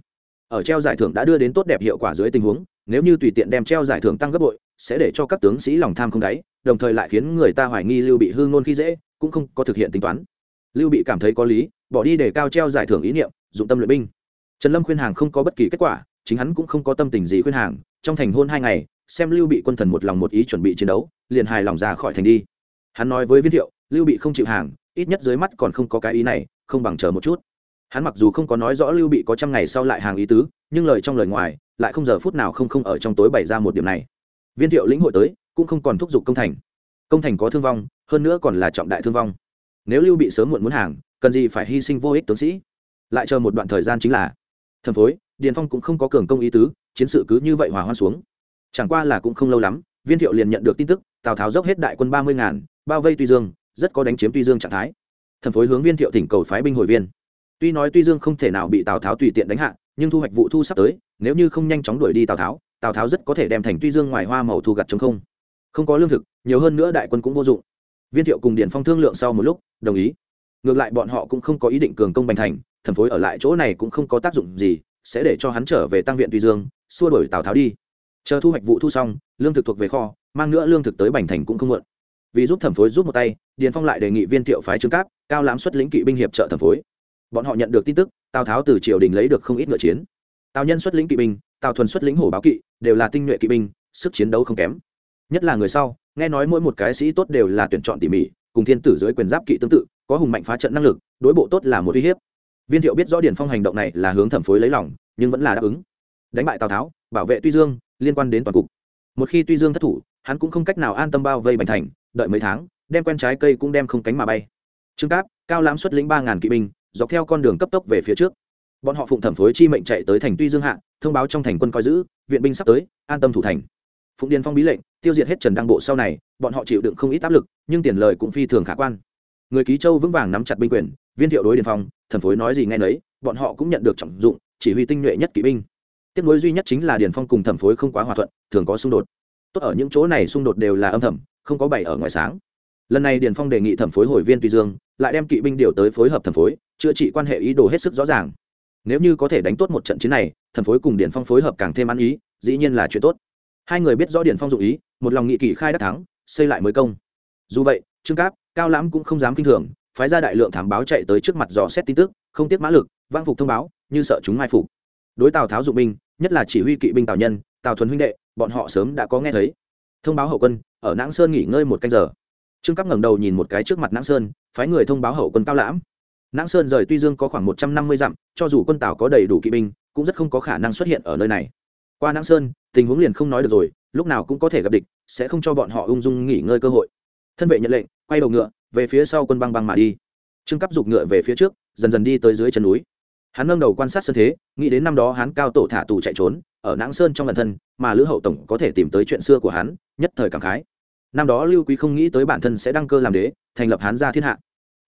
ở treo giải thưởng đã đưa đến tốt đẹp hiệu quả dưới tình huống, nếu như tùy tiện đem treo giải thưởng tăng gấp bội, sẽ để cho các tướng sĩ lòng tham không đáy, đồng thời lại khiến người ta hoài nghi lưu bị hương nôn khi dễ, cũng không có thực hiện tính toán. Lưu bị cảm thấy có lý, bỏ đi để cao treo giải thưởng ý niệm, dụng tâm luyện binh. Trần lâm khuyên hàng không có bất kỳ kết quả, chính hắn cũng không có tâm tình gì khuyên hàng, trong thành hôn hai ngày, xem lưu bị quân thần một lòng một ý chuẩn bị chiến đấu, liền hài lòng ra khỏi thành đi. Hắn nói với viên thiệu, lưu bị không chịu hàng, ít nhất dưới mắt còn không có cái ý này, không bằng chờ một chút hắn mặc dù không có nói rõ lưu bị có trăm ngày sau lại hàng ý tứ, nhưng lời trong lời ngoài, lại không giờ phút nào không không ở trong tối bày ra một điểm này. Viên thiệu lĩnh hội tới, cũng không còn thúc giục công thành. Công thành có thương vong, hơn nữa còn là trọng đại thương vong. Nếu lưu bị sớm muộn muốn hàng, cần gì phải hy sinh vô ích tướng sĩ? Lại chờ một đoạn thời gian chính là thần phối, điền phong cũng không có cường công ý tứ, chiến sự cứ như vậy hòa hoan xuống. Chẳng qua là cũng không lâu lắm, viên thiệu liền nhận được tin tức, tào tháo dốc hết đại quân ba mươi ngàn, bao vây tuy dương, rất có đánh chiếm tuy dương trạng thái. Thần phối hướng viên thiệu tỉnh cầu phái binh hồi viên tuy nói tuy dương không thể nào bị tào tháo tùy tiện đánh hạ, nhưng thu hoạch vụ thu sắp tới, nếu như không nhanh chóng đuổi đi tào tháo tào tháo rất có thể đem thành tuy dương ngoài hoa màu thu gặt chống không. Không có lương thực, nhiều hơn nữa đại quân cũng vô dụng. Viên thiệu cùng điển phong thương lượng sau một lúc, đồng ý. Ngược lại bọn họ cũng không có ý định cường công bành thành thần phối ở lại chỗ này cũng không có tác dụng gì, sẽ để cho hắn trở về tăng viện tuy dương, xua đuổi tào tháo đi. Chờ thu hoạch vụ thu xong, lương thực thuộc về kho, mang nữa lương thực tới bành thành cũng không muộn. Vì giúp thẩm phối giúp một tay, điền phong lại đề nghị viên thiệu phái trương cáp, cao lãm xuất lĩnh kỵ binh hiệp trợ thẩm phối bọn họ nhận được tin tức, tào tháo từ triều đình lấy được không ít ngựa chiến. Tào nhân xuất lĩnh kỵ binh, tào thuần xuất lĩnh hổ báo kỵ, đều là tinh nhuệ kỵ binh, sức chiến đấu không kém. Nhất là người sau, nghe nói mỗi một cái sĩ tốt đều là tuyển chọn tỉ mỉ, cùng thiên tử dưới quyền giáp kỵ tương tự, có hùng mạnh phá trận năng lực, đối bộ tốt là một uy hiếp. Viên thiệu biết rõ điển phong hành động này là hướng thẩm phối lấy lòng, nhưng vẫn là đáp ứng. Đánh bại tào tháo, bảo vệ tuy dương, liên quan đến toàn cục. Một khi tuy dương thất thủ, hắn cũng không cách nào an tâm bao vây bành thành, đợi mấy tháng, đem quen trái cây cũng đem không cánh mà bay. Trương cáp, cao lãm xuất lĩnh ba ngàn kỵ binh dọc theo con đường cấp tốc về phía trước. Bọn họ phụng thẩm phối chi mệnh chạy tới thành tuy dương hạ, thông báo trong thành quân coi giữ, viện binh sắp tới, an tâm thủ thành. Phụng điền phong bí lệnh, tiêu diệt hết trần đăng bộ sau này, bọn họ chịu đựng không ít áp lực, nhưng tiền lời cũng phi thường khả quan. Người ký châu vững vàng nắm chặt binh quyền, viên thiệu đối điền phong, thẩm phối nói gì nghe nấy, bọn họ cũng nhận được trọng dụng, chỉ huy tinh nhuệ nhất kỵ binh. Tiếp nối duy nhất chính là điền phong cùng thẩm phối không quá hòa thuận, thường có xung đột. Tốt ở những chỗ này xung đột đều là âm thầm, không có bày ở ngoài sáng. Lần này điền phong đề nghị thẩm phối hồi viên tuy dương, lại đem kỵ binh điều tới phối hợp thẩm phối chữa trị quan hệ ý đồ hết sức rõ ràng. Nếu như có thể đánh tốt một trận chiến này, thần phối cùng điền phong phối hợp càng thêm ăn ý, dĩ nhiên là chuyện tốt. Hai người biết rõ điền phong dụ ý, một lòng nghị kỷ khai đắc thắng, xây lại mới công. Dù vậy, trương cáp, cao lãm cũng không dám kinh thường, phái ra đại lượng thám báo chạy tới trước mặt dò xét tin tức, không tiếc mã lực vang phục thông báo, như sợ chúng mai phục. Đối tào tháo dụng binh, nhất là chỉ huy kỵ binh tào nhân, tào thuần huynh đệ, bọn họ sớm đã có nghe thấy. Thông báo hậu quân, ở nãng sơn nghỉ ngơi một canh giờ. Trương cáp ngẩng đầu nhìn một cái trước mặt nãng sơn, phái người thông báo hậu quân cao lãm nãng sơn rời tuy dương có khoảng một trăm năm mươi dặm, cho dù quân tào có đầy đủ kỵ binh, cũng rất không có khả năng xuất hiện ở nơi này. Qua nãng sơn, tình huống liền không nói được rồi, lúc nào cũng có thể gặp địch, sẽ không cho bọn họ ung dung nghỉ ngơi cơ hội. Thân vệ nhận lệnh, quay đầu ngựa, về phía sau quân băng băng mà đi. Trương cắp giục ngựa về phía trước, dần dần đi tới dưới chân núi. Hắn nâng đầu quan sát sân thế, nghĩ đến năm đó hắn cao tổ thả tù chạy trốn, ở nãng sơn trong lần thân, mà lữ hậu tổng có thể tìm tới chuyện xưa của hắn, nhất thời cảm khái. Năm đó lưu quý không nghĩ tới bản thân sẽ đăng cơ làm đế, thành lập hán gia thiên hạ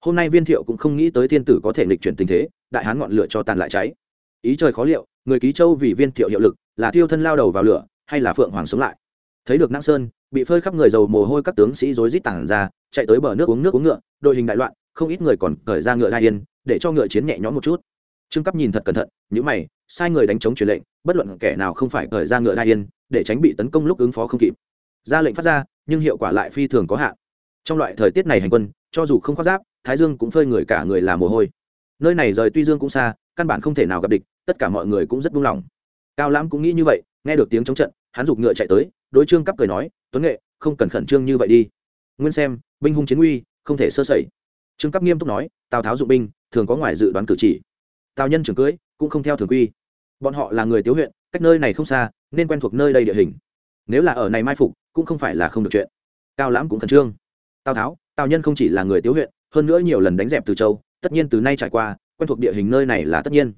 hôm nay viên thiệu cũng không nghĩ tới thiên tử có thể nghịch chuyển tình thế, đại hán ngọn lửa cho tàn lại cháy. Ý trời khó liệu, người ký châu vì viên thiệu hiệu lực là thiêu thân lao đầu vào lửa, hay là phượng hoàng sống lại? Thấy được nãng sơn, bị phơi khắp người dầu mồ hôi các tướng sĩ rối rít tản ra, chạy tới bờ nước uống nước uống ngựa, đội hình đại loạn, không ít người còn cởi ra ngựa đai yên, để cho ngựa chiến nhẹ nhõm một chút. Trương cấp nhìn thật cẩn thận những mày, sai người đánh chống truyền lệnh, bất luận kẻ nào không phải cởi ra ngựa đai yên, để tránh bị tấn công lúc ứng phó không kịp. Ra lệnh phát ra, nhưng hiệu quả lại phi thường có hạn. Trong loại thời tiết này hành quân, cho dù không khoác giáp thái dương cũng phơi người cả người là mồ hôi. Nơi này rời tuy dương cũng xa, căn bản không thể nào gặp địch, tất cả mọi người cũng rất buông lỏng. Cao lãm cũng nghĩ như vậy, nghe được tiếng chống trận, hắn giục ngựa chạy tới, đối trương cấp cười nói, tuấn nghệ, không cần khẩn trương như vậy đi. Nguyên xem, binh hung chiến uy, không thể sơ sẩy. Trương cấp nghiêm túc nói, tào tháo dụng binh, thường có ngoài dự đoán cử chỉ. Tào nhân trưởng cưới, cũng không theo thường quy. Bọn họ là người tiếu huyện, cách nơi này không xa, nên quen thuộc nơi đây địa hình. Nếu là ở này mai phục, cũng không phải là không được chuyện. Cao lãm cũng khẩn trương. Tào tháo, tào nhân không chỉ là người tiếu huyện hơn nữa nhiều lần đánh dẹp từ châu, tất nhiên từ nay trải qua, quen thuộc địa hình nơi này là tất nhiên.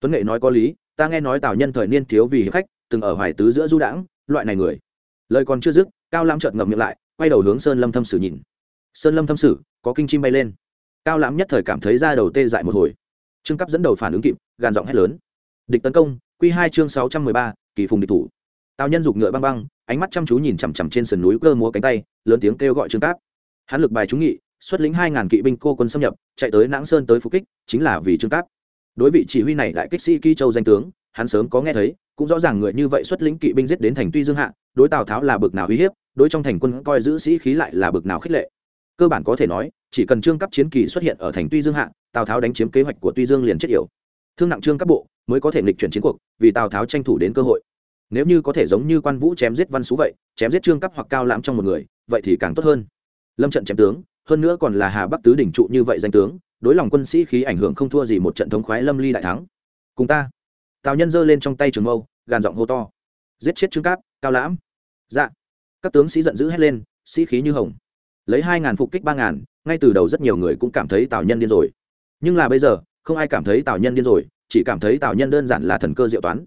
Tuấn nghệ nói có lý, ta nghe nói tào nhân thời niên thiếu vì hiệp khách, từng ở hoài tứ giữa du đãng, loại này người. Lời còn chưa dứt, cao lãm chợt ngậm miệng lại, quay đầu hướng sơn lâm thâm sử nhìn. Sơn lâm thâm sử, có kinh chim bay lên. Cao lãm nhất thời cảm thấy ra đầu tê dại một hồi. Trương cấp dẫn đầu phản ứng kịp, gàn giọng hét lớn. Địch tấn công q hai chương sáu trăm mười ba, kỳ phùng địch thủ. Tào nhân giục ngựa băng băng, ánh mắt chăm chú nhìn chằm chằm trên sườn núi cơ múa cánh tay, lớn tiếng kêu gọi trương cáp. Hắn lực bài trúng nghị xuất lĩnh hai ngàn kỵ binh cô quân xâm nhập, chạy tới nãng sơn tới phục kích, chính là vì trương cáp. Đối vị chỉ huy này đại kích sĩ kỳ châu danh tướng, hắn sớm có nghe thấy, cũng rõ ràng người như vậy xuất lĩnh kỵ binh giết đến thành tuy dương hạ, đối tào tháo là bực nào uy hiếp, đối trong thành quân coi giữ sĩ khí lại là bực nào khích lệ. Cơ bản có thể nói, chỉ cần trương cấp chiến kỳ xuất hiện ở thành tuy dương hạ, tào tháo đánh chiếm kế hoạch của tuy dương liền chết yểu. Thương nặng trương các bộ, mới có thể nghịch chuyển chiến cuộc, vì tào tháo tranh thủ đến cơ hội. Nếu như có thể giống như quan vũ chém giết văn xú vậy, chém giết trương cấp hoặc cao lãm trong một người, vậy thì càng tốt hơn. Lâm trận chém tướng hơn nữa còn là hà bắc tứ đỉnh trụ như vậy danh tướng, đối lòng quân sĩ khí ảnh hưởng không thua gì một trận thống khoái lâm ly đại thắng. Cùng ta. Tào nhân giơ lên trong tay trường mâu, gàn giọng hô to. Giết chết trương cáp, cao lãm. Dạ. Các tướng sĩ giận dữ hét lên, sĩ khí như hồng. Lấy hai ngàn phục kích ba ngàn, ngay từ đầu rất nhiều người cũng cảm thấy tào nhân điên rồi. Nhưng là bây giờ, không ai cảm thấy tào nhân điên rồi, chỉ cảm thấy tào nhân đơn giản là thần cơ diệu toán.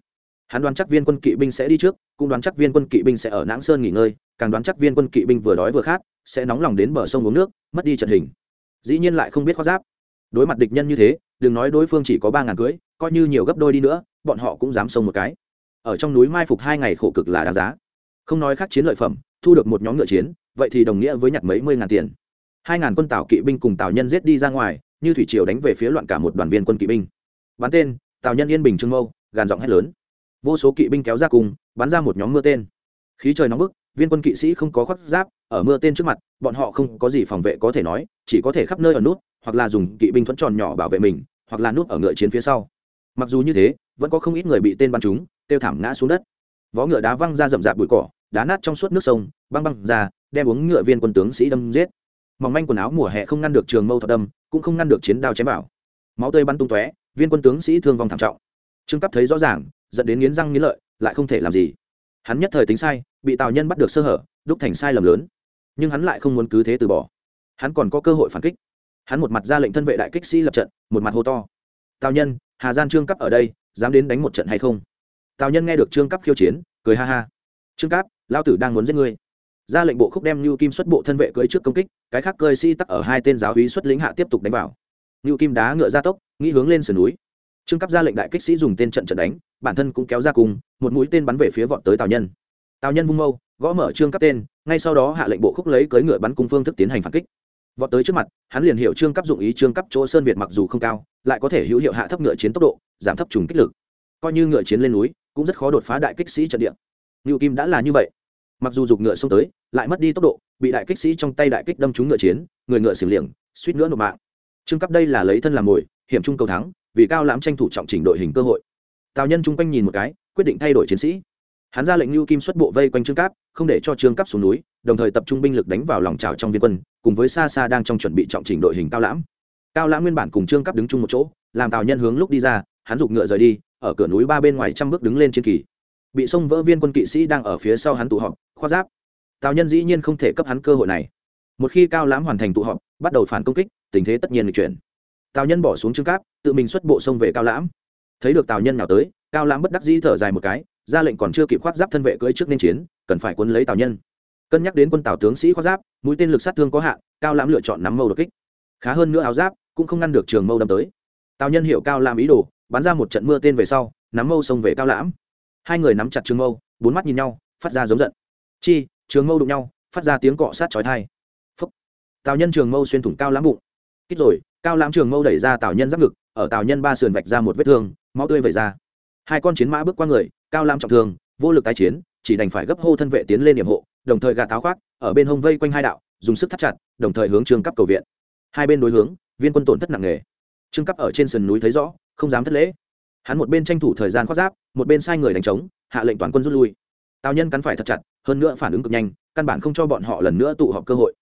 Hắn đoán chắc viên quân kỵ binh sẽ đi trước, cũng đoán chắc viên quân kỵ binh sẽ ở nãng sơn nghỉ ngơi, càng đoán chắc viên quân kỵ binh vừa đói vừa khát sẽ nóng lòng đến bờ sông uống nước, mất đi trận hình. Dĩ nhiên lại không biết khoác giáp. Đối mặt địch nhân như thế, đừng nói đối phương chỉ có ba ngàn cưới, coi như nhiều gấp đôi đi nữa, bọn họ cũng dám xông một cái. Ở trong núi mai phục hai ngày khổ cực là đáng giá. Không nói khác chiến lợi phẩm, thu được một nhóm ngựa chiến, vậy thì đồng nghĩa với nhặt mấy mươi ngàn tiền. Hai ngàn quân tào kỵ binh cùng tào nhân giết đi ra ngoài, như thủy triều đánh về phía loạn cả một đoàn viên quân kỵ binh. Bắn tên tào nhân yên bình trương mâu, gàn giọng hét lớn. Vô số kỵ binh kéo ra cùng, bắn ra một nhóm mưa tên. Khí trời nóng bức, viên quân kỵ sĩ không có khoác giáp ở mưa tên trước mặt, bọn họ không có gì phòng vệ có thể nói, chỉ có thể khắp nơi ở nút, hoặc là dùng kỵ binh thuẫn tròn nhỏ bảo vệ mình, hoặc là nút ở ngựa chiến phía sau. Mặc dù như thế, vẫn có không ít người bị tên bắn trúng tiêu thảm ngã xuống đất. Vó ngựa đá văng ra rậm rạp bụi cỏ, đá nát trong suốt nước sông, băng băng ra, đem uống ngựa viên quân tướng sĩ đâm giết. Mỏng manh quần áo mùa hè không ngăn được trường mâu thọ đâm, cũng không ngăn được chiến đao chém vào. Máu tươi bắn tung tóe, viên quân tướng sĩ thương vong thảm trọng. Trương cấp thấy rõ ràng dẫn đến nghiến răng nghiến lợi, lại không thể làm gì. Hắn nhất thời tính sai, bị tào nhân bắt được sơ hở, đúc thành sai lầm lớn nhưng hắn lại không muốn cứ thế từ bỏ. Hắn còn có cơ hội phản kích. Hắn một mặt ra lệnh thân vệ đại kích sĩ lập trận, một mặt hô to. Tào nhân, hà gian trương cấp ở đây, dám đến đánh một trận hay không? Tào nhân nghe được trương cấp khiêu chiến, cười ha ha. Trương cấp lao tử đang muốn giết ngươi. Ra lệnh bộ khúc đem Lưu kim xuất bộ thân vệ cưỡi trước công kích, cái khác cơi sĩ tắc ở hai tên giáo hí xuất lính hạ tiếp tục đánh vào. Lưu kim đá ngựa ra tốc, nghĩ hướng lên sườn núi. Trương cấp ra lệnh đại kích sĩ dùng tên trận trận đánh, bản thân cũng kéo ra cùng, một mũi tên bắn về phía vọt tới tào nhân. Tào nhân vung mâu gõ mở trương cấp tên, ngay sau đó hạ lệnh bộ khúc lấy cưới ngựa bắn cung phương thức tiến hành phản kích. Vọt tới trước mặt, hắn liền hiệu trương cấp dụng ý trương cấp chỗ sơn việt mặc dù không cao, lại có thể hữu hiệu hạ thấp ngựa chiến tốc độ, giảm thấp trùng kích lực. Coi như ngựa chiến lên núi, cũng rất khó đột phá đại kích sĩ trận địa. Ngưu kim đã là như vậy. Mặc dù dục ngựa xông tới, lại mất đi tốc độ, bị đại kích sĩ trong tay đại kích đâm trúng ngựa chiến, người ngựa xỉu liệng suýt nữa nộp mạng. Trương cấp đây là lấy thân làm mồi, hiểm trung cầu thắng, vì cao lãm tranh thủ trọng chỉnh đội hình cơ hội. Tào nhân chung quanh nhìn một cái, quyết định thay đổi chiến sĩ hắn ra lệnh lưu kim xuất bộ vây quanh trương cáp, không để cho trương cáp xuống núi, đồng thời tập trung binh lực đánh vào lòng trào trong viên quân, cùng với xa xa đang trong chuẩn bị trọng chỉnh đội hình cao lãm. Cao lãm nguyên bản cùng trương cáp đứng chung một chỗ, làm tào nhân hướng lúc đi ra, hắn giục ngựa rời đi, ở cửa núi ba bên ngoài trăm bước đứng lên trên kỳ. Bị xông vỡ viên quân kỵ sĩ đang ở phía sau hắn tụ họp khoa giáp. Tào nhân dĩ nhiên không thể cấp hắn cơ hội này. Một khi cao lãm hoàn thành tụ họp, bắt đầu phản công kích, tình thế tất nhiên được chuyển. Tào nhân bỏ xuống trương cáp, tự mình xuất bộ xông về cao lãm. Thấy được tào nhân nào tới, cao lãm bất đắc dĩ thở dài một cái ra lệnh còn chưa kịp khoác giáp thân vệ cưỡi trước nên chiến, cần phải quân lấy tào nhân. Cân nhắc đến quân tào tướng sĩ khoác giáp, mũi tên lực sát thương có hạn, cao lãm lựa chọn nắm mâu đột kích. Khá hơn nữa áo giáp, cũng không ngăn được trường mâu đâm tới. Tào nhân hiểu cao lãm ý đồ, bắn ra một trận mưa tên về sau, nắm mâu xông về cao lãm. Hai người nắm chặt trường mâu, bốn mắt nhìn nhau, phát ra giống giận. Chi, trường mâu đụng nhau, phát ra tiếng cọ sát chói thai phúc. Tào nhân trường mâu xuyên thủng cao lãm bụng. Kích rồi, cao lãm trường mâu đẩy ra tào nhân giáp ngực, ở tào nhân ba sườn vạch ra một vết thương, máu tươi vẩy ra hai con chiến mã bước qua người, cao lam trọng thương, vô lực tái chiến, chỉ đành phải gấp hô thân vệ tiến lên điểm hộ, đồng thời gạt táo khoác, ở bên hông vây quanh hai đạo, dùng sức thắt chặt, đồng thời hướng trương cấp cầu viện. Hai bên đối hướng, viên quân tổn thất nặng nề. Trương cấp ở trên sườn núi thấy rõ, không dám thất lễ. Hắn một bên tranh thủ thời gian khoác giáp, một bên sai người đánh trống, hạ lệnh toàn quân rút lui. Tào nhân cắn phải thật chặt, hơn nữa phản ứng cực nhanh, căn bản không cho bọn họ lần nữa tụ họp cơ hội.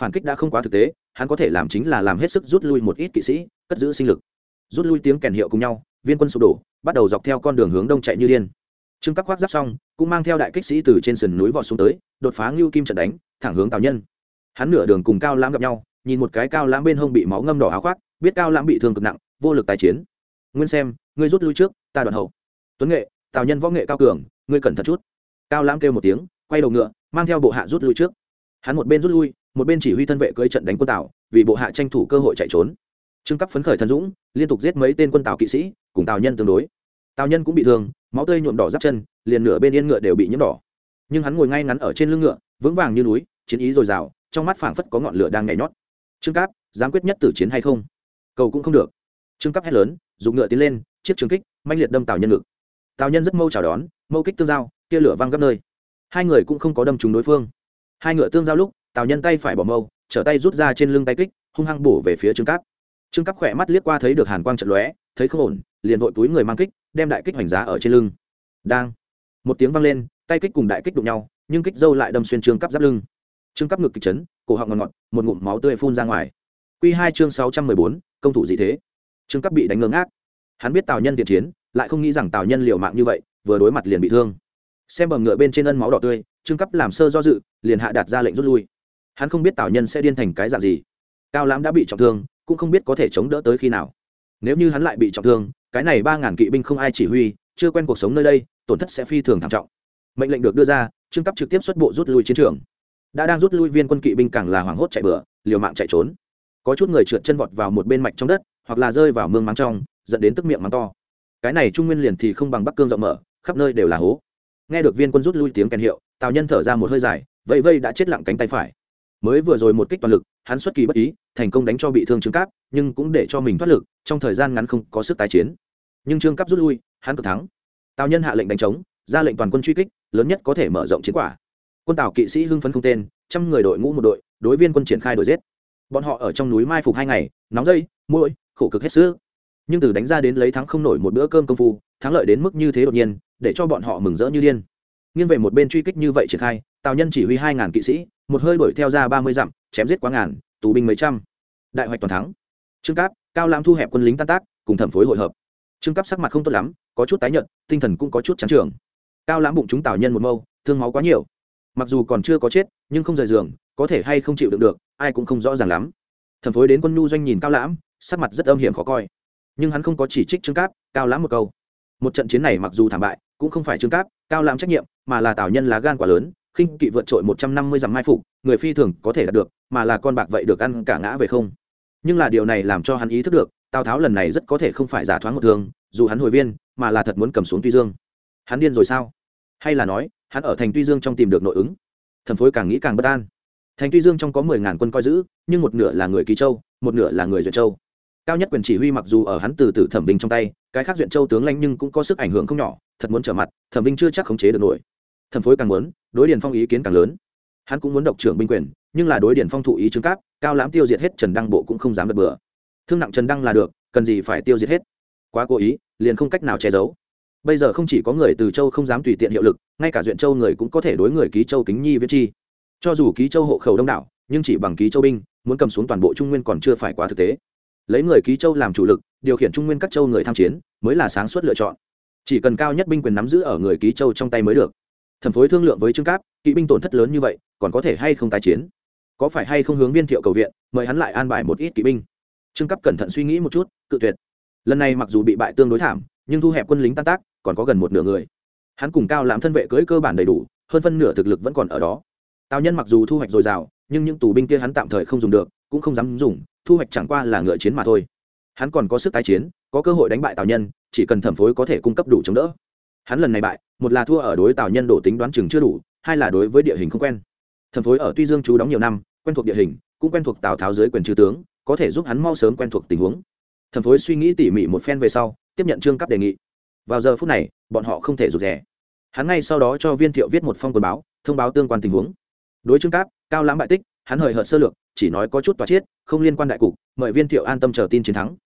Phản kích đã không quá thực tế, hắn có thể làm chính là làm hết sức rút lui một ít kỵ sĩ, cất giữ sinh lực. Rút lui tiếng kèn hiệu cùng nhau, viên quân sụp đổ bắt đầu dọc theo con đường hướng đông chạy như điên. Trương cấp khoác giáp xong, cũng mang theo đại kích sĩ từ trên sườn núi vọt xuống tới, đột phá ngưu kim trận đánh, thẳng hướng tào nhân. Hắn nửa đường cùng cao lãm gặp nhau, nhìn một cái cao lãm bên hông bị máu ngâm đỏ áo khoác, biết cao lãm bị thương cực nặng, vô lực tái chiến. Nguyên xem, ngươi rút lui trước, ta đoạn hậu. Tuấn nghệ, tào nhân võ nghệ cao cường, ngươi cẩn thận chút. Cao lãm kêu một tiếng, quay đầu ngựa, mang theo bộ hạ rút lui trước. Hắn một bên rút lui, một bên chỉ huy thân vệ cưỡi trận đánh quân tào, vì bộ hạ tranh thủ cơ hội chạy trốn. Trương cấp phấn khởi thần dũng, liên tục giết mấy tên quân tào kỵ sĩ cùng tào nhân tương đối. Tào nhân cũng bị thương, máu tươi nhuộm đỏ giáp chân, liền nửa bên yên ngựa đều bị nhiễm đỏ. Nhưng hắn ngồi ngay ngắn ở trên lưng ngựa, vững vàng như núi, chiến ý dồi dào, trong mắt phảng phất có ngọn lửa đang nhảy nhót. Trương cáp, dám quyết nhất tử chiến hay không? Cầu cũng không được. Trương cáp hét lớn, dùng ngựa tiến lên, chiếc trường kích manh liệt đâm tào nhân ngực. Tào nhân rất mâu chào đón, mâu kích tương giao, kia lửa văng gấp nơi. Hai người cũng không có đâm trúng đối phương. Hai ngựa tương giao lúc, tào nhân tay phải bỏ mâu, trở tay rút ra trên lưng tay kích, hung hăng bổ về phía trương cáp. Trương cáp khỏe mắt liếc qua thấy được hàn quang trận lóe, thấy không ổn liền vội túi người mang kích, đem đại kích hoành giá ở trên lưng. Đang, một tiếng vang lên, tay kích cùng đại kích đụng nhau, nhưng kích dâu lại đâm xuyên trương cắp giáp lưng. Trương cắp ngực kịch chấn, cổ họng ngọt ngọt, một ngụm máu tươi phun ra ngoài. Q hai chương sáu trăm mười bốn, công thủ gì thế. Trương cắp bị đánh ngơ ngác. Hắn biết tào nhân thiện chiến, lại không nghĩ rằng tào nhân liều mạng như vậy, vừa đối mặt liền bị thương. Xem bầm ngựa bên trên ân máu đỏ tươi, trương cắp làm sơ do dự, liền hạ đạt ra lệnh rút lui. Hắn không biết tào nhân sẽ điên thành cái dạng gì. Cao lãm đã bị trọng thương, cũng không biết có thể chống đỡ tới khi nào. Nếu như hắn lại bị trọng thương cái này ba ngàn kỵ binh không ai chỉ huy, chưa quen cuộc sống nơi đây, tổn thất sẽ phi thường thảm trọng. Mệnh lệnh được đưa ra, trương cấp trực tiếp xuất bộ rút lui chiến trường. Đã đang rút lui viên quân kỵ binh càng là hoảng hốt chạy bừa, liều mạng chạy trốn. Có chút người trượt chân vọt vào một bên mạch trong đất, hoặc là rơi vào mương mắng trong, dẫn đến tức miệng mắng to. Cái này trung nguyên liền thì không bằng bắc cương rộng mở, khắp nơi đều là hố. Nghe được viên quân rút lui tiếng kèn hiệu, tào nhân thở ra một hơi dài vậy vây đã chết lặng cánh tay phải. Mới vừa rồi một kích toàn lực, hắn xuất kỳ bất ý, thành công đánh cho bị thương trương cáp, nhưng cũng để cho mình thoát lực, trong thời gian ngắn không có sức tái chiến nhưng trương cấp rút lui, hắn cực thắng. Tào nhân hạ lệnh đánh trống, ra lệnh toàn quân truy kích, lớn nhất có thể mở rộng chiến quả. Quân tào kỵ sĩ hưng phấn không tên, trăm người đội ngũ một đội, đối viên quân triển khai đổi giết. Bọn họ ở trong núi mai phục hai ngày, nóng dây mũi khổ cực hết sức. Nhưng từ đánh ra đến lấy thắng không nổi một bữa cơm công phu, thắng lợi đến mức như thế đột nhiên, để cho bọn họ mừng rỡ như điên. Nghiêng về một bên truy kích như vậy triển khai, tào nhân chỉ huy hai ngàn kỵ sĩ, một hơi đuổi theo ra ba mươi dặm, chém giết quá ngàn, tù binh mấy trăm. Đại hoạch toàn thắng. Trương cáp, cao lãm thu hẹp quân lính tan tác, cùng thẩm phối hội hợp trương cáp sắc mặt không tốt lắm, có chút tái nhợt, tinh thần cũng có chút chán trường. Cao lãm bụng chúng tào nhân một mâu, thương máu quá nhiều. Mặc dù còn chưa có chết, nhưng không rời giường, có thể hay không chịu đựng được, ai cũng không rõ ràng lắm. Thẩm phối đến quân nhu doanh nhìn cao lãm, sắc mặt rất âm hiểm khó coi. Nhưng hắn không có chỉ trích trương cáp, cao lãm một câu. Một trận chiến này mặc dù thảm bại, cũng không phải trương cáp, cao lãm trách nhiệm, mà là tào nhân lá gan quá lớn, khinh kỵ vượt trội một trăm năm mươi dặm mai phục, người phi thường có thể đạt được, mà là con bạc vậy được ăn cả ngã về không. Nhưng là điều này làm cho hắn ý thức được tào tháo lần này rất có thể không phải giả thoáng một thường dù hắn hồi viên, mà là thật muốn cầm xuống tuy dương. Hắn điên rồi sao? Hay là nói, hắn ở thành tuy dương trong tìm được nội ứng? Thần phối càng nghĩ càng bất an. Thành tuy dương trong có mười ngàn quân coi giữ, nhưng một nửa là người kỳ châu, một nửa là người duyệt châu. Cao nhất quyền chỉ huy mặc dù ở hắn từ từ thẩm binh trong tay, cái khác duyện châu tướng lãnh nhưng cũng có sức ảnh hưởng không nhỏ, thật muốn trở mặt, thẩm binh chưa chắc khống chế được nổi. Thẩm phối càng muốn, đối điền phong ý kiến càng lớn. Hắn cũng muốn độc trưởng binh quyền, nhưng là đối điền phong thụ ý chứng cáp, cao lãm tiêu diệt hết trần đăng bộ cũng không dám đập bừa thương nặng trần đăng là được, cần gì phải tiêu diệt hết. Quá cố ý, liền không cách nào che giấu. Bây giờ không chỉ có người từ châu không dám tùy tiện hiệu lực, ngay cả duyện châu người cũng có thể đối người ký châu kính nhi viết chi. Cho dù ký châu hộ khẩu đông đảo, nhưng chỉ bằng ký châu binh, muốn cầm xuống toàn bộ trung nguyên còn chưa phải quá thực tế. Lấy người ký châu làm chủ lực, điều khiển trung nguyên các châu người tham chiến, mới là sáng suốt lựa chọn. Chỉ cần cao nhất binh quyền nắm giữ ở người ký châu trong tay mới được. Thẩm phối thương lượng với trương cáp, kỵ binh tổn thất lớn như vậy, còn có thể hay không tái chiến? Có phải hay không hướng viên thiệu cầu viện, mời hắn lại an bài một ít kỵ binh? Trương cấp cẩn thận suy nghĩ một chút, cự tuyệt. Lần này mặc dù bị bại tương đối thảm, nhưng thu hẹp quân lính tan tác, còn có gần một nửa người. Hắn cùng cao làm thân vệ cưỡi cơ bản đầy đủ, hơn phân nửa thực lực vẫn còn ở đó. Tào nhân mặc dù thu hoạch dồi dào, nhưng những tù binh kia hắn tạm thời không dùng được, cũng không dám dùng, thu hoạch chẳng qua là ngựa chiến mà thôi. Hắn còn có sức tái chiến, có cơ hội đánh bại tào nhân, chỉ cần thẩm phối có thể cung cấp đủ chống đỡ. Hắn lần này bại, một là thua ở đối tào nhân đổ tính đoán chừng chưa đủ, hai là đối với địa hình không quen. Thẩm phối ở tuy dương chú đóng nhiều năm, quen thuộc địa hình, cũng quen thuộc tào tháo dưới quyền chư tướng có thể giúp hắn mau sớm quen thuộc tình huống. Thẩm phối suy nghĩ tỉ mỉ một phen về sau, tiếp nhận trương cấp đề nghị. Vào giờ phút này, bọn họ không thể rụt rè. Hắn ngay sau đó cho viên thiệu viết một phong quần báo, thông báo tương quan tình huống. Đối trương cáp, cao lãng bại tích, hắn hời hợt sơ lược, chỉ nói có chút toa chiết, không liên quan đại cục, mời viên thiệu an tâm chờ tin chiến thắng.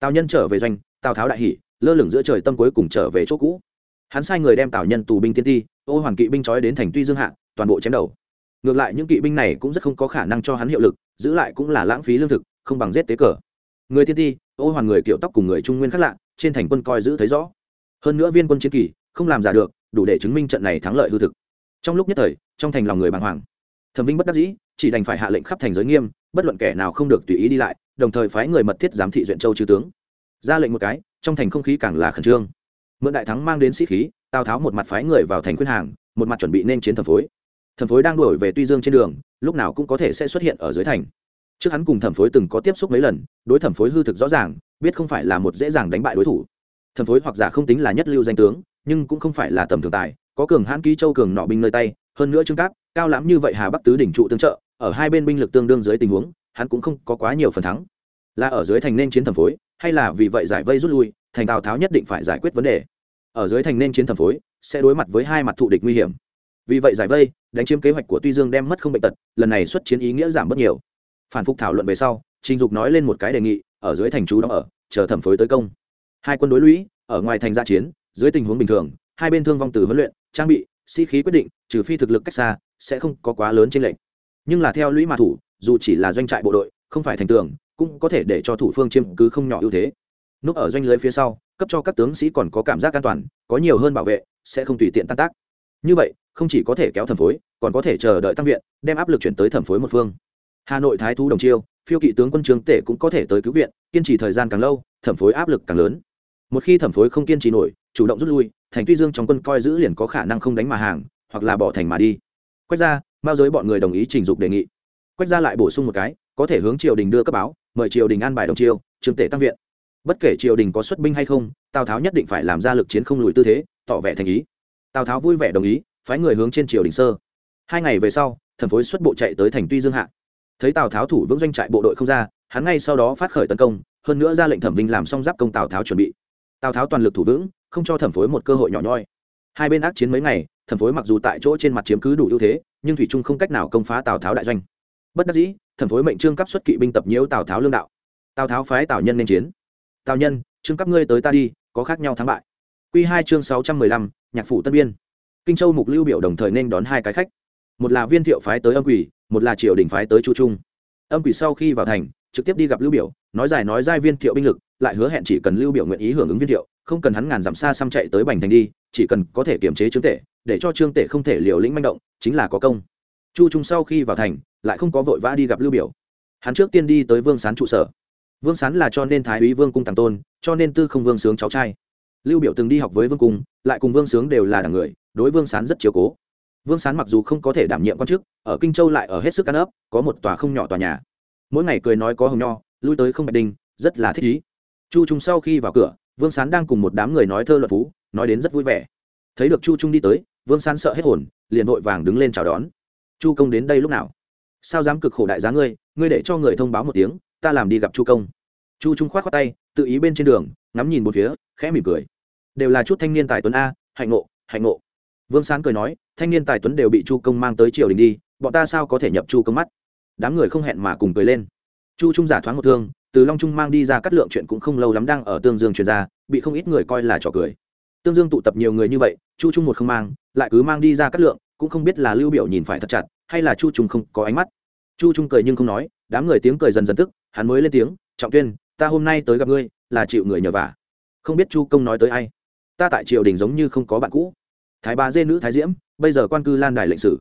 Tào nhân trở về doanh, tào tháo đại hỷ lơ lửng giữa trời tâm cuối cùng trở về chỗ cũ. Hắn sai người đem tào nhân tù binh tiên ti, ô hoàn kỵ binh trói đến thành tuy dương hạ, toàn bộ chém đầu. Ngược lại những kỵ binh này cũng rất không có khả năng cho hắn hiệu lực, giữ lại cũng là lãng phí lương thực không bằng giết tế cờ. Người tiên ti, ô hoàn người kiểu tóc cùng người trung nguyên khác lạ, trên thành quân coi giữ thấy rõ. Hơn nữa viên quân chiến kỳ, không làm giả được, đủ để chứng minh trận này thắng lợi hư thực. Trong lúc nhất thời, trong thành lòng người bàng hoàng. Thẩm vinh bất đắc dĩ, chỉ đành phải hạ lệnh khắp thành giới nghiêm, bất luận kẻ nào không được tùy ý đi lại, đồng thời phái người mật thiết giám thị duyện châu chư tướng. Ra lệnh một cái, trong thành không khí càng là khẩn trương. Mượn đại thắng mang đến sĩ khí, tào tháo một mặt phái người vào thành khuyên hàng, một mặt chuẩn bị nên chiến thẩm phối. Thẩm phối đang đuổi về tuy dương trên đường, lúc nào cũng có thể sẽ xuất hiện ở dưới thành trước hắn cùng thẩm phối từng có tiếp xúc mấy lần, đối thẩm phối hư thực rõ ràng, biết không phải là một dễ dàng đánh bại đối thủ. Thẩm phối hoặc giả không tính là nhất lưu danh tướng, nhưng cũng không phải là tầm thường tài, có cường hãn ký châu cường nọ binh nơi tay, hơn nữa trương cáp, cao lãm như vậy hà bắc tứ đỉnh trụ tương trợ, ở hai bên binh lực tương đương dưới tình huống, hắn cũng không có quá nhiều phần thắng. Là ở dưới thành nên chiến thẩm phối, hay là vì vậy giải vây rút lui, thành tào tháo nhất định phải giải quyết vấn đề. Ở dưới thành nên chiến thẩm phối, sẽ đối mặt với hai mặt thụ địch nguy hiểm. Vì vậy giải vây, đánh chiếm kế hoạch của tuy dương đem mất không bệnh tật, lần này xuất chiến ý nghĩa giảm bớt nhiều phản phục thảo luận về sau, trình dục nói lên một cái đề nghị, ở dưới thành chú đóng ở, chờ thẩm phối tới công. Hai quân đối lũy, ở ngoài thành gia chiến, dưới tình huống bình thường, hai bên thương vong từ huấn luyện, trang bị, sĩ、si、khí quyết định, trừ phi thực lực cách xa, sẽ không có quá lớn trên lệnh nhưng là theo lũy mà thủ, dù chỉ là doanh trại bộ đội, không phải thành tường, cũng có thể để cho thủ phương chiếm cứ không nhỏ ưu thế. Núp ở doanh lưới phía sau, cấp cho các tướng sĩ còn có cảm giác an toàn, có nhiều hơn bảo vệ, sẽ không tùy tiện tan tác. Như vậy, không chỉ có thể kéo thẩm phối, còn có thể chờ đợi tăng viện, đem áp lực chuyển tới thẩm phối một phương hà nội thái thú đồng chiêu, phiêu kỵ tướng quân trương tể cũng có thể tới cứu viện, kiên trì thời gian càng lâu, thẩm phối áp lực càng lớn. Một khi thẩm phối không kiên trì nổi, chủ động rút lui, thành tuy dương trong quân coi giữ liền có khả năng không đánh mà hàng, hoặc là bỏ thành mà đi. Quách ra mao giới bọn người đồng ý trình dục đề nghị. Quách ra lại bổ sung một cái, có thể hướng triều đình đưa cấp báo, mời triều đình an bài đồng chiêu, trương tể tăng viện. Bất kể triều đình có xuất binh hay không, tào tháo nhất định phải làm ra lực chiến không lùi tư thế, tỏ vẻ thành ý. Tào tháo vui vẻ đồng ý, phái người hướng trên triều đình sơ. Hai ngày về sau, thẩm phối xuất bộ chạy tới thành tuy dương hạ thấy tào tháo thủ vững doanh trại bộ đội không ra hắn ngay sau đó phát khởi tấn công hơn nữa ra lệnh thẩm vinh làm xong giáp công tào tháo chuẩn bị tào tháo toàn lực thủ vững không cho thẩm phối một cơ hội nhỏ nhoi hai bên ác chiến mấy ngày thẩm phối mặc dù tại chỗ trên mặt chiếm cứ đủ ưu thế nhưng thủy trung không cách nào công phá tào tháo đại doanh bất đắc dĩ thẩm phối mệnh trương cấp xuất kỵ binh tập nhiễu tào tháo lương đạo tào tháo phái tào nhân nên chiến tào nhân trương cấp ngươi tới ta đi có khác nhau thắng bại q hai chương sáu trăm mười lăm nhạc phủ tân biên kinh châu mục lưu biểu đồng thời nên đón hai cái khách một là viên thiệu phái tới âm quỷ, một là triều đình phái tới chu trung. Âm quỷ sau khi vào thành, trực tiếp đi gặp lưu biểu, nói dài nói dai viên thiệu binh lực, lại hứa hẹn chỉ cần lưu biểu nguyện ý hưởng ứng viên thiệu, không cần hắn ngàn dặm xa xăm chạy tới bành thành đi, chỉ cần có thể kiềm chế trương tể, để cho trương tể không thể liều lĩnh manh động, chính là có công. Chu trung sau khi vào thành, lại không có vội vã đi gặp lưu biểu. Hắn trước tiên đi tới vương sán trụ sở. Vương sán là cho nên thái úy vương cung tàng tôn, cho nên tư không vương sướng cháu trai. Lưu biểu từng đi học với vương cung, lại cùng vương sướng đều là đảng người, đối vương sán rất chiều cố vương sán mặc dù không có thể đảm nhiệm quan chức, ở kinh châu lại ở hết sức ăn ấp, có một tòa không nhỏ tòa nhà. Mỗi ngày cười nói có hồng nho, lui tới không bạch đinh, rất là thích ý. Chu trung sau khi vào cửa, vương sán đang cùng một đám người nói thơ luận phú, nói đến rất vui vẻ. Thấy được chu trung đi tới, vương sán sợ hết hồn, liền vội vàng đứng lên chào đón. Chu công đến đây lúc nào? Sao dám cực khổ đại giá ngươi ngươi để cho người thông báo một tiếng, ta làm đi gặp chu công. Chu trung khoát khoát tay, tự ý bên trên đường, ngắm nhìn một phía, khẽ mỉm cười. Đều là chút thanh niên tài tuấn a, hạnh ngộ hạnh ngộ. Vương sán cười nói thanh niên tài tuấn đều bị chu công mang tới triều đình đi, bọn ta sao có thể nhập chu công mắt? Đám người không hẹn mà cùng cười lên. Chu trung giả thoáng một thương, từ long trung mang đi ra cắt lượng chuyện cũng không lâu lắm đang ở tương dương truyền ra, bị không ít người coi là trò cười. Tương dương tụ tập nhiều người như vậy, chu trung một không mang, lại cứ mang đi ra cắt lượng, cũng không biết là lưu biểu nhìn phải thật chặt, hay là chu trung không có ánh mắt. Chu trung cười nhưng không nói, đám người tiếng cười dần dần tức, hắn mới lên tiếng, trọng tuyên, ta hôm nay tới gặp ngươi, là chịu người nhờ vả. Không biết chu công nói tới ai. Ta tại triều đình giống như không có bạn cũ. Thái ba dê nữ thái diễm bây giờ quan cư lan đài lệnh sử.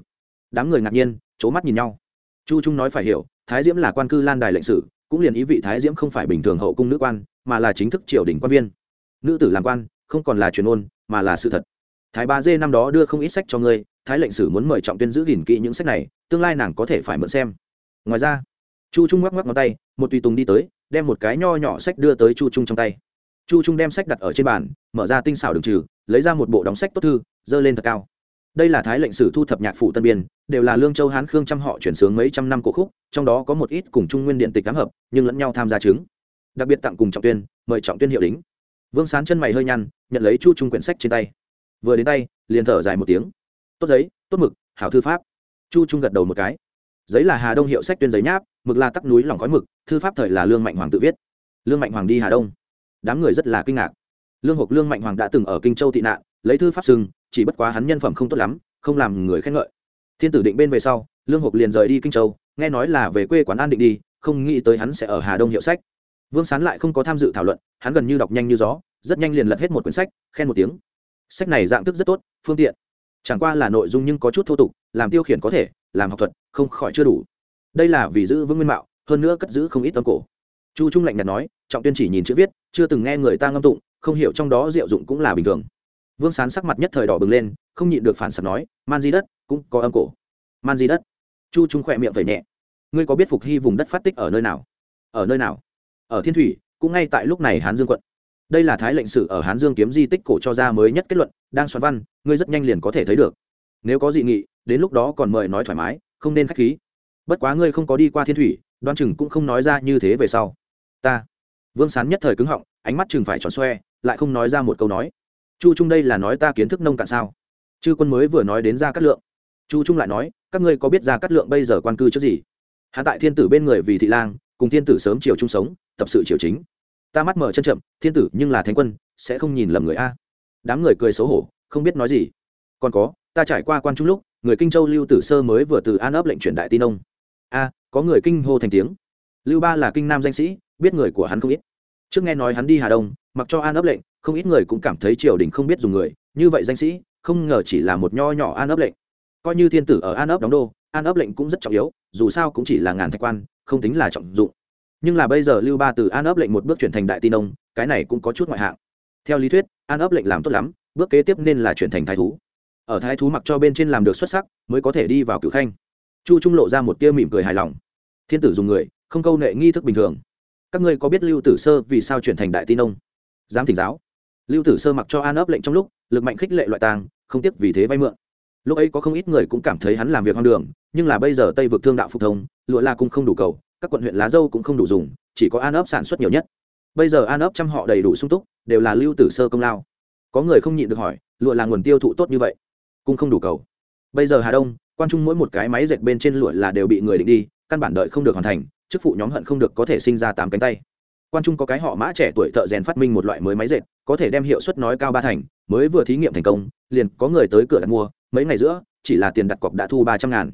Đám người ngạc nhiên c h ố mắt nhìn nhau. Chu trung nói phải hiểu, thái diễm là quan cư lan đài lệnh sử, cũng liền ý vị thái diễm không phải bình thường hậu cung nữ quan, mà là chính thức triều đình quan viên. Nữ tử làm quan, không còn là truyền ôn, mà là sự thật. Thái ba dê năm đó đưa không ít sách cho ngươi, thái lệnh sử muốn mời trọng tuyên giữ gìn kỹ những sách này, tương lai nàng có thể phải mượn xem. Ngoài ra, chu trung ngoắc ngoắc ngón tay, một tùy tùng đi tới, đem một cái nho nhỏ sách đưa tới chu trung trong tay. Chu trung đem sách đặt ở trên bàn, mở ra tinh xảo đường trừ, lấy ra một bộ đóng sách tốt thư, dơ lên thật cao đây là thái lệnh sử thu thập nhạc phủ tân biên, đều là lương châu hán khương trăm họ chuyển sướng mấy trăm năm cổ khúc, trong đó có một ít cùng trung nguyên điện tịch cám hợp, nhưng lẫn nhau tham gia chứng. Đặc biệt tặng cùng trọng tuyên, mời trọng tuyên hiệu đính. Vương sán chân mày hơi nhăn, nhận lấy chu trung quyển sách trên tay. Vừa đến tay, liền thở dài một tiếng. Tốt giấy, tốt mực, hảo thư pháp. Chu trung gật đầu một cái. Giấy là hà đông hiệu sách tuyên giấy nháp, mực là tắc núi lòng khói mực, thư pháp thời là lương mạnh hoàng tự viết. Lương mạnh hoàng đi hà đông. Đám người rất là kinh ngạc. Lương hộp lương mạnh hoàng đã từng ở kinh châu tị nạn, lấy thư pháp sưng chỉ bất quá hắn nhân phẩm không tốt lắm, không làm người khen ngợi. Thiên tử định bên về sau, lương hộp liền rời đi kinh châu, nghe nói là về quê quán an định đi, không nghĩ tới hắn sẽ ở hà đông hiệu sách. Vương sán lại không có tham dự thảo luận, hắn gần như đọc nhanh như gió, rất nhanh liền lật hết một quyển sách, khen một tiếng. Sách này dạng thức rất tốt, phương tiện. Chẳng qua là nội dung nhưng có chút thô tục, làm tiêu khiển có thể, làm học thuật, không khỏi chưa đủ. Đây là vì giữ vững nguyên mạo, hơn nữa cất giữ không ít tâm cổ. Chu trung lạnh nhạt nói, trọng tuyên chỉ nhìn chữ viết, chưa từng nghe người ta ngâm tụng, không hiểu trong đó diệu dụng cũng là bình thường vương sán sắc mặt nhất thời đỏ bừng lên, không nhịn được phản sặc nói, man di đất, cũng có âm cổ. Man di đất? Chu trung khỏe miệng vẩy nhẹ. Ngươi có biết phục hy vùng đất phát tích ở nơi nào? Ở nơi nào? Ở thiên thủy, cũng ngay tại lúc này hán dương quận. Đây là thái lệnh sử ở hán dương kiếm di tích cổ cho ra mới nhất kết luận, đang soạn văn, ngươi rất nhanh liền có thể thấy được. Nếu có dị nghị, đến lúc đó còn mời nói thoải mái, không nên k h á c h khí. Bất quá ngươi không có đi qua thiên thủy, đoan chừng cũng không nói ra như thế về sau. Ta. Vương sán nhất thời cứng họng, ánh mắt chừng phải tròn xoe, lại không nói ra một câu nói chu trung đây là nói ta kiến thức nông cạn sao? Chư quân mới vừa nói đến ra cát lượng. Chu trung lại nói, các ngươi có biết ra cát lượng bây giờ quan cư trước gì? Hạ tại thiên tử bên người vì thị lang, cùng thiên tử sớm chiều chung sống, tập sự chiều chính. Ta mắt mở chân chậm, thiên tử nhưng là thánh quân, sẽ không nhìn lầm người a. Đám người cười xấu hổ, không biết nói gì. Còn có, ta trải qua quan trung lúc, người kinh châu lưu tử sơ mới vừa từ an ấp lệnh truyền đại tin ông. A, có người kinh hô thành tiếng. Lưu ba là kinh nam danh sĩ, biết người của hắn không ít. Trước nghe nói hắn đi hà đông, mặc cho an ấp lệnh không ít người cũng cảm thấy triều đình không biết dùng người, như vậy danh sĩ, không ngờ chỉ là một nho nhỏ an ấp lệnh. Coi như thiên tử ở an ấp đóng đô, an ấp lệnh cũng rất trọng yếu, dù sao cũng chỉ là ngàn thạch quan, không tính là trọng dụng. Nhưng là bây giờ lưu ba từ an ấp lệnh một bước chuyển thành đại tin ông, cái này cũng có chút ngoại hạng. Theo lý thuyết, an ấp lệnh làm tốt lắm, bước kế tiếp nên là chuyển thành thái thú. Ở thái thú mặc cho bên trên làm được xuất sắc, mới có thể đi vào cựu khanh. Chu trung lộ ra một tia mỉm cười hài lòng. Thiên tử dùng người, không câu nệ nghi thức bình thường. Các ngươi có biết lưu tử sơ vì sao chuyển thành đại tin ông? Dám thỉnh giáo lưu tử sơ mặc cho an ấp lệnh trong lúc, lực mạnh khích lệ loại tàng, không tiếc vì thế vay mượn. Lúc ấy có không ít người cũng cảm thấy hắn làm việc hoang đường, nhưng là bây giờ tây vực thương đạo phục thông, lụa la cũng không đủ cầu, các quận huyện lá dâu cũng không đủ dùng, chỉ có an ấp sản xuất nhiều nhất. Bây giờ an ấp trăm họ đầy đủ sung túc, đều là lưu tử sơ công lao. Có người không nhịn được hỏi, lụa là nguồn tiêu thụ tốt như vậy? Cũng không đủ cầu. Bây giờ hà đông, quan trung mỗi một cái máy dệt bên trên lụa là đều bị người định đi, căn bản đợi không được hoàn thành, chức phụ nhóm hận không được có thể sinh ra tám cánh tay quan trung có cái họ mã trẻ tuổi thợ rèn phát minh một loại mới máy dệt, có thể đem hiệu suất nói cao ba thành, mới vừa thí nghiệm thành công, liền có người tới cửa đặt mua, mấy ngày giữa, chỉ là tiền đặt cọc đã thu ba trăm ngàn.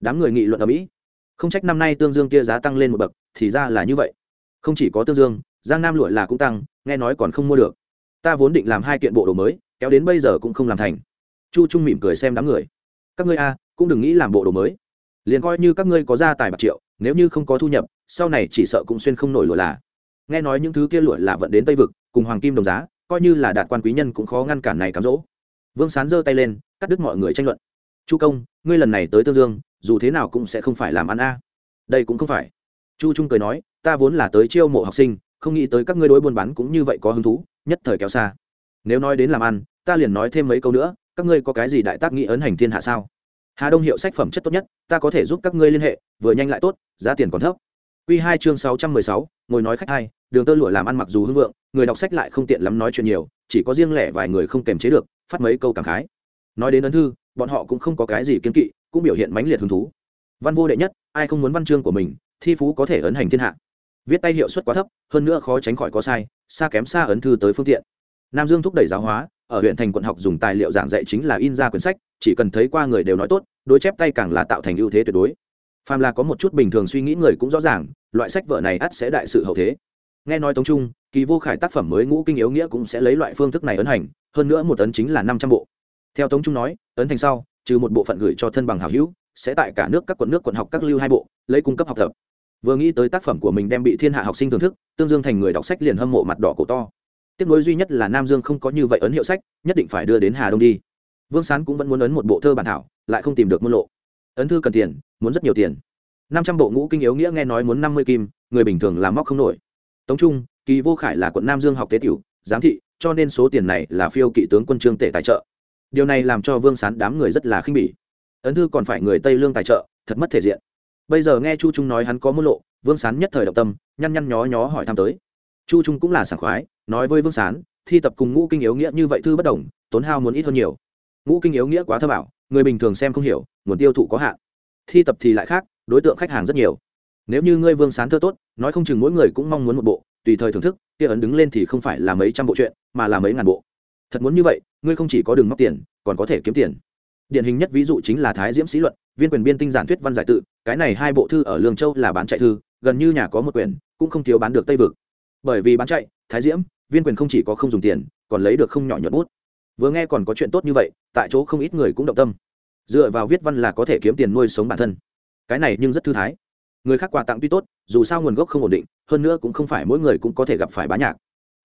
Đám người nghị luận ở mỹ. Không trách năm nay tương dương kia giá tăng lên một bậc, thì ra là như vậy. Không chỉ có tương dương, giang nam lụa là cũng tăng, nghe nói còn không mua được. Ta vốn định làm hai kiện bộ đồ mới, kéo đến bây giờ cũng không làm thành. Chu trung mỉm cười xem đám người. Các ngươi a, cũng đừng nghĩ làm bộ đồ mới. Liền coi như các ngươi có gia tài bạc triệu, nếu như không có thu nhập, sau này chỉ sợ cũng xuyên không nổi lụa là nghe nói những thứ kia lụa là vận đến tây vực, cùng hoàng kim đồng giá, coi như là đạt quan quý nhân cũng khó ngăn cản này cám dỗ. Vương sán giơ tay lên, cắt đứt mọi người tranh luận. Chu công, ngươi lần này tới tương dương, dù thế nào cũng sẽ không phải làm ăn a. Đây cũng không phải. Chu trung cười nói, ta vốn là tới chiêu mộ học sinh, không nghĩ tới các ngươi đối buôn bán cũng như vậy có hứng thú, nhất thời kéo xa. Nếu nói đến làm ăn, ta liền nói thêm mấy câu nữa, các ngươi có cái gì đại tác nghĩ ấn hành thiên hạ sao? Hà đông hiệu sách phẩm chất tốt nhất, ta có thể giúp các ngươi liên hệ, vừa nhanh lại tốt, giá tiền còn thấp q hai chương sáu trăm mười sáu, ngồi nói khách hai đường tơ lụa làm ăn mặc dù hưng vượng, người đọc sách lại không tiện lắm nói chuyện nhiều, chỉ có riêng lẻ vài người không kềm chế được, phát mấy câu cảm khái. Nói đến ấn thư, bọn họ cũng không có cái gì kiêng kỵ, cũng biểu hiện mãnh liệt hứng thú. Văn vô đệ nhất, ai không muốn văn chương của mình, thi phú có thể ấn hành thiên hạ. Viết tay hiệu suất quá thấp, hơn nữa khó tránh khỏi có sai, xa kém xa ấn thư tới phương tiện. Nam dương thúc đẩy giáo hóa, ở huyện thành quận học dùng tài liệu giảng dạy chính là in ra quyển sách, chỉ cần thấy qua người đều nói tốt, đối chép tay càng là tạo thành ưu thế tuyệt đối phàm là có một chút bình thường suy nghĩ người cũng rõ ràng, loại sách vở này ắt sẽ đại sự hậu thế. Nghe nói tống trung, kỳ vô khải tác phẩm mới ngũ kinh yếu nghĩa cũng sẽ lấy loại phương thức này ấn hành, hơn nữa một ấn chính là năm trăm bộ. Theo tống trung nói, ấn thành sau, trừ một bộ phận gửi cho thân bằng hảo hữu, sẽ tại cả nước các quận nước quận học các lưu hai bộ, lấy cung cấp học tập. Vừa nghĩ tới tác phẩm của mình đem bị thiên hạ học sinh thưởng thức, tương dương thành người đọc sách liền hâm mộ mặt đỏ cổ to. Tiếc nối duy nhất là nam dương không có như vậy ấn hiệu sách, nhất định phải đưa đến hà đông đi. Vương sán cũng vẫn muốn ấn một bộ thơ bản thảo, lại không tìm được môn lộ. Ấn thư cần tiền muốn rất nhiều tiền. Năm trăm bộ ngũ kinh yếu nghĩa nghe nói muốn năm mươi kim, người bình thường làm móc không nổi. Tống trung, kỳ vô khải là quận nam dương học tế tiểu, giám thị, cho nên số tiền này là phiêu kỵ tướng quân trương tể tài trợ. Điều này làm cho vương sán đám người rất là khinh bỉ. Ấn thư còn phải người tây lương tài trợ, thật mất thể diện. Bây giờ nghe chu trung nói hắn có môn lộ, vương sán nhất thời động tâm, nhăn nhăn nhó nhó hỏi thăm tới. Chu trung cũng là sảng khoái, nói với vương sán, thi tập cùng ngũ kinh yếu nghĩa như vậy thư bất đồng, tốn hao muốn ít hơn nhiều. Ngũ kinh yếu nghĩa quá thơ bảo, người bình thường xem không hiểu, nguồn tiêu thụ có hạn thi tập thì lại khác, đối tượng khách hàng rất nhiều. Nếu như ngươi vương sán thơ tốt, nói không chừng mỗi người cũng mong muốn một bộ, tùy thời thưởng thức, kia ấn đứng lên thì không phải là mấy trăm bộ chuyện, mà là mấy ngàn bộ. Thật muốn như vậy, ngươi không chỉ có đường móc tiền, còn có thể kiếm tiền. Điển hình nhất ví dụ chính là thái diễm sĩ luận, viên quyền biên tinh giản thuyết văn giải tự, cái này hai bộ thư ở lương châu là bán chạy thư, gần như nhà có một quyển, cũng không thiếu bán được tây vực. Bởi vì bán chạy, thái diễm, viên quyền không chỉ có không dùng tiền, còn lấy được không nhỏ nhuận bút. Vừa nghe còn có chuyện tốt như vậy, tại chỗ không ít người cũng động tâm dựa vào viết văn là có thể kiếm tiền nuôi sống bản thân. Cái này nhưng rất thư thái. Người khác quà tặng tuy tốt, dù sao nguồn gốc không ổn định, hơn nữa cũng không phải mỗi người cũng có thể gặp phải bá nhạc.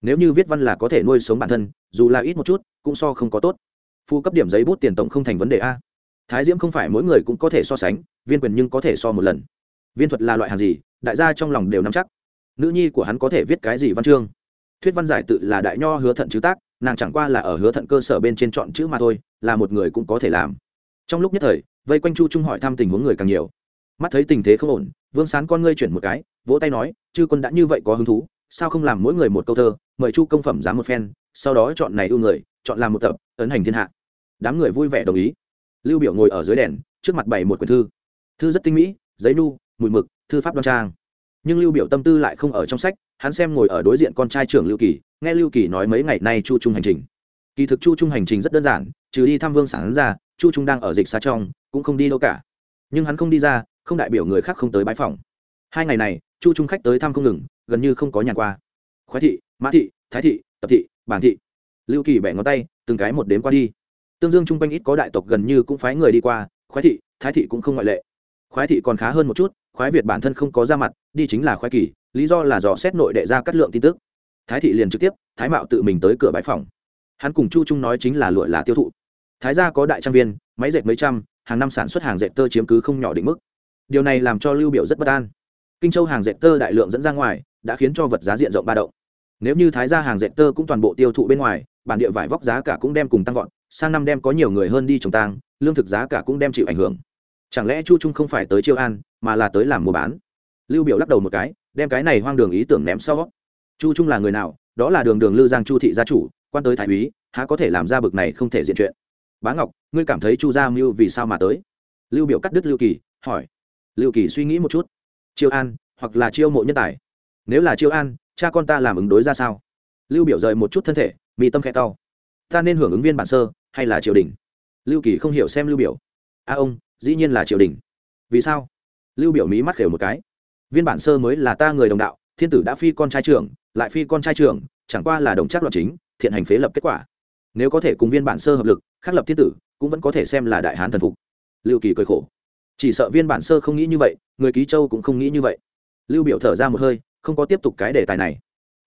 Nếu như viết văn là có thể nuôi sống bản thân, dù là ít một chút, cũng so không có tốt. Phu cấp điểm giấy bút tiền tổng không thành vấn đề a. Thái diễm không phải mỗi người cũng có thể so sánh, viên quyền nhưng có thể so một lần. Viên thuật là loại hàng gì, đại gia trong lòng đều nắm chắc. Nữ nhi của hắn có thể viết cái gì văn chương? Thuyết văn giải tự là đại nho hứa thận chứ tác, nàng chẳng qua là ở hứa thận cơ sở bên trên chọn chữ mà thôi, là một người cũng có thể làm trong lúc nhất thời, vây quanh chu trung hỏi thăm tình huống người càng nhiều. Mắt thấy tình thế không ổn, vương sán con ngươi chuyển một cái, vỗ tay nói, chư quân đã như vậy có hứng thú, sao không làm mỗi người một câu thơ, mời chu công phẩm dám một phen, sau đó chọn này ưu người, chọn làm một tập, ấn hành thiên hạ. Đám người vui vẻ đồng ý. Lưu biểu ngồi ở dưới đèn, trước mặt bày một quyển thư. Thư rất tinh mỹ, giấy nu, mùi mực, thư pháp đoan trang. Nhưng lưu biểu tâm tư lại không ở trong sách, hắn xem ngồi ở đối diện con trai trưởng lưu kỳ, nghe lưu kỳ nói mấy ngày nay chu trung hành trình. Kỳ thực chu trung hành trình rất đơn giản, trừ đi thăm vương sản ra chu trung đang ở dịch xa trong, cũng không đi đâu cả. Nhưng hắn không đi ra, không đại biểu người khác không tới bãi phòng. Hai ngày này, chu trung khách tới thăm không ngừng, gần như không có nhà qua. Khoái thị, mã thị, thái thị, tập thị bản thị. Lưu kỳ bẻ ngón tay, từng cái một đếm qua đi. Tương dương chung quanh ít có đại tộc gần như cũng phái người đi qua, khoái thị, thái thị cũng không ngoại lệ. Khoái thị còn khá hơn một chút, khoái việt bản thân không có ra mặt, đi chính là khoái kỳ, lý do là dò xét nội đệ ra cắt lượng tin tức. Thái thị liền trực tiếp, thái mạo tự mình tới cửa bãi phòng. Hắn cùng chu trung nói chính là lụa là tiêu thụ thái gia có đại trang viên, máy dệt mấy trăm, hàng năm sản xuất hàng dệt tơ chiếm cứ không nhỏ định mức. Điều này làm cho lưu biểu rất bất an. Kinh châu hàng dệt tơ đại lượng dẫn ra ngoài, đã khiến cho vật giá diện rộng ba động. Nếu như thái gia hàng dệt tơ cũng toàn bộ tiêu thụ bên ngoài, bản địa vải vóc giá cả cũng đem cùng tăng vọt, sang năm đem có nhiều người hơn đi trồng tang, lương thực giá cả cũng đem chịu ảnh hưởng. Chẳng lẽ chu trung không phải tới chiêu an, mà là tới làm mua bán? Lưu biểu lắc đầu một cái, đem cái này hoang đường ý tưởng ném sau. Chu trung là người nào? Đó là đường đường lư giang chu thị gia chủ, quan tới thái úy, há có thể làm ra bực này không thể diện chuyện? Bá ngọc, ngươi cảm thấy chu gia mưu vì sao mà tới? Lưu biểu cắt đứt lưu kỳ, hỏi. Lưu kỳ suy nghĩ một chút. Chiêu an, hoặc là chiêu mộ nhân tài. Nếu là chiêu an, cha con ta làm ứng đối ra sao? Lưu biểu rời một chút thân thể mi tâm khẽ to ta nên hưởng ứng viên bản sơ, hay là triều đình? Lưu kỳ không hiểu xem lưu biểu. A ông, dĩ nhiên là triều đình. Vì sao? Lưu biểu mí mắt khều một cái. Viên bản sơ mới là ta người đồng đạo, thiên tử đã phi con trai trưởng, lại phi con trai trưởng, chẳng qua là đồng chắc loạn chính, thiện hành phế lập kết quả. Nếu có thể cùng viên bản sơ hợp lực khắc lập thiên tử, cũng vẫn có thể xem là đại hán thần phục. Lưu kỳ cười khổ. Chỉ sợ viên bản sơ không nghĩ như vậy, người ký châu cũng không nghĩ như vậy. Lưu biểu thở ra một hơi, không có tiếp tục cái đề tài này.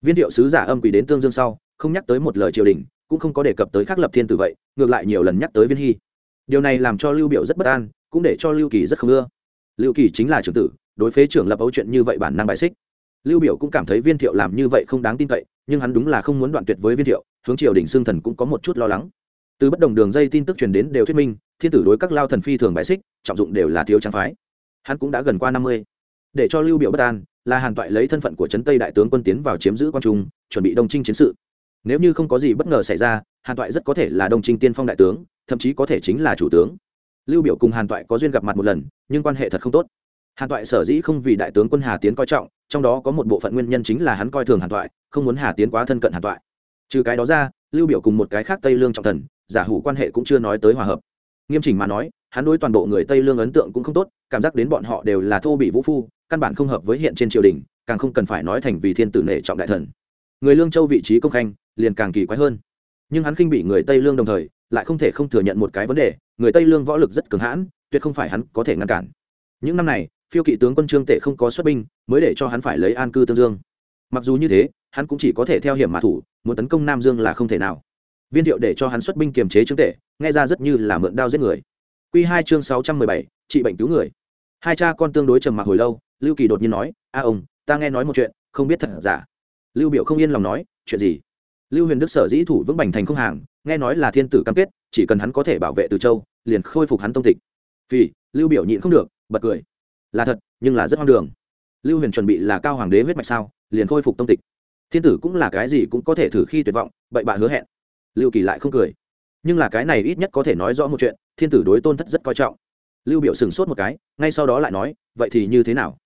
Viên thiệu sứ giả âm quỷ đến tương dương sau, không nhắc tới một lời triều đình, cũng không có đề cập tới khắc lập thiên tử vậy, ngược lại nhiều lần nhắc tới viên hy. Điều này làm cho lưu biểu rất bất an, cũng để cho lưu kỳ rất không ưa. Lưu kỳ chính là trưởng tử, đối phế trưởng lập ấu chuyện như vậy bản năng bài xích. Lưu biểu cũng cảm thấy viên thiệu làm như vậy không đáng tin cậy, nhưng hắn đúng là không muốn đoạn tuyệt với viên thiệu, hướng triều đình xương thần cũng có một chút lo lắng từ bất đồng đường dây tin tức truyền đến đều thuyết minh, thiên tử đối các lao thần phi thường bài xích, trọng dụng đều là thiếu trang phái. Hắn cũng đã gần qua năm mươi. Để cho lưu biểu bất an, là hàn toại lấy thân phận của trấn tây đại tướng quân tiến vào chiếm giữ quan trung, chuẩn bị đông trinh chiến sự. Nếu như không có gì bất ngờ xảy ra, hàn toại rất có thể là đông trinh tiên phong đại tướng, thậm chí có thể chính là chủ tướng. Lưu biểu cùng hàn toại có duyên gặp mặt một lần, nhưng quan hệ thật không tốt. Hàn toại sở dĩ không vì đại tướng quân hà tiến coi trọng, trong đó có một bộ phận nguyên nhân chính là hắn coi thường hàn toại, không muốn hà tiến quá thân cận hàn toại. Trừ cái đó ra, lưu biểu cùng một cái khác tây lương trọng thần giả hủ quan hệ cũng chưa nói tới hòa hợp. Nghiêm chỉnh mà nói, hắn đối toàn bộ người tây lương ấn tượng cũng không tốt, cảm giác đến bọn họ đều là thô bị vũ phu, căn bản không hợp với hiện trên triều đình, càng không cần phải nói thành vì thiên tử nể trọng đại thần. Người lương châu vị trí công khanh, liền càng kỳ quái hơn. Nhưng hắn khinh bị người tây lương đồng thời, lại không thể không thừa nhận một cái vấn đề, người tây lương võ lực rất cường hãn, tuyệt không phải hắn có thể ngăn cản. Những năm này, phiêu kỵ tướng quân trương tể không có xuất binh, mới để cho hắn phải lấy an cư tương dương. Mặc dù như thế, hắn cũng chỉ có thể theo hiểm mã thủ, muốn tấn công nam dương là không thể nào viên thiệu để cho hắn xuất binh kiềm chế trương tể, nghe ra rất như là mượn đao giết người. Q hai chương sáu trăm mười bảy, trị bệnh cứu người. Hai cha con tương đối trầm mặc hồi lâu, lưu kỳ đột nhiên nói, a ông, ta nghe nói một chuyện, không biết thật giả. Lưu biểu không yên lòng nói, chuyện gì? Lưu huyền đức sở dĩ thủ vững bành thành không hàng, nghe nói là thiên tử cam kết, chỉ cần hắn có thể bảo vệ từ châu, liền khôi phục hắn tông tịch. Vì lưu biểu nhịn không được, bật cười. Là thật, nhưng là rất hoang đường. Lưu huyền chuẩn bị là cao hoàng đế huyết mạch sao, liền khôi phục tông tịch. Thiên tử cũng là cái gì cũng có thể thử khi tuyệt vọng, bậy bạ hứa hẹn lưu kỳ lại không cười. Nhưng là cái này ít nhất có thể nói rõ một chuyện, thiên tử đối tôn thất rất coi trọng. Lưu biểu sừng sốt một cái, ngay sau đó lại nói, vậy thì như thế nào?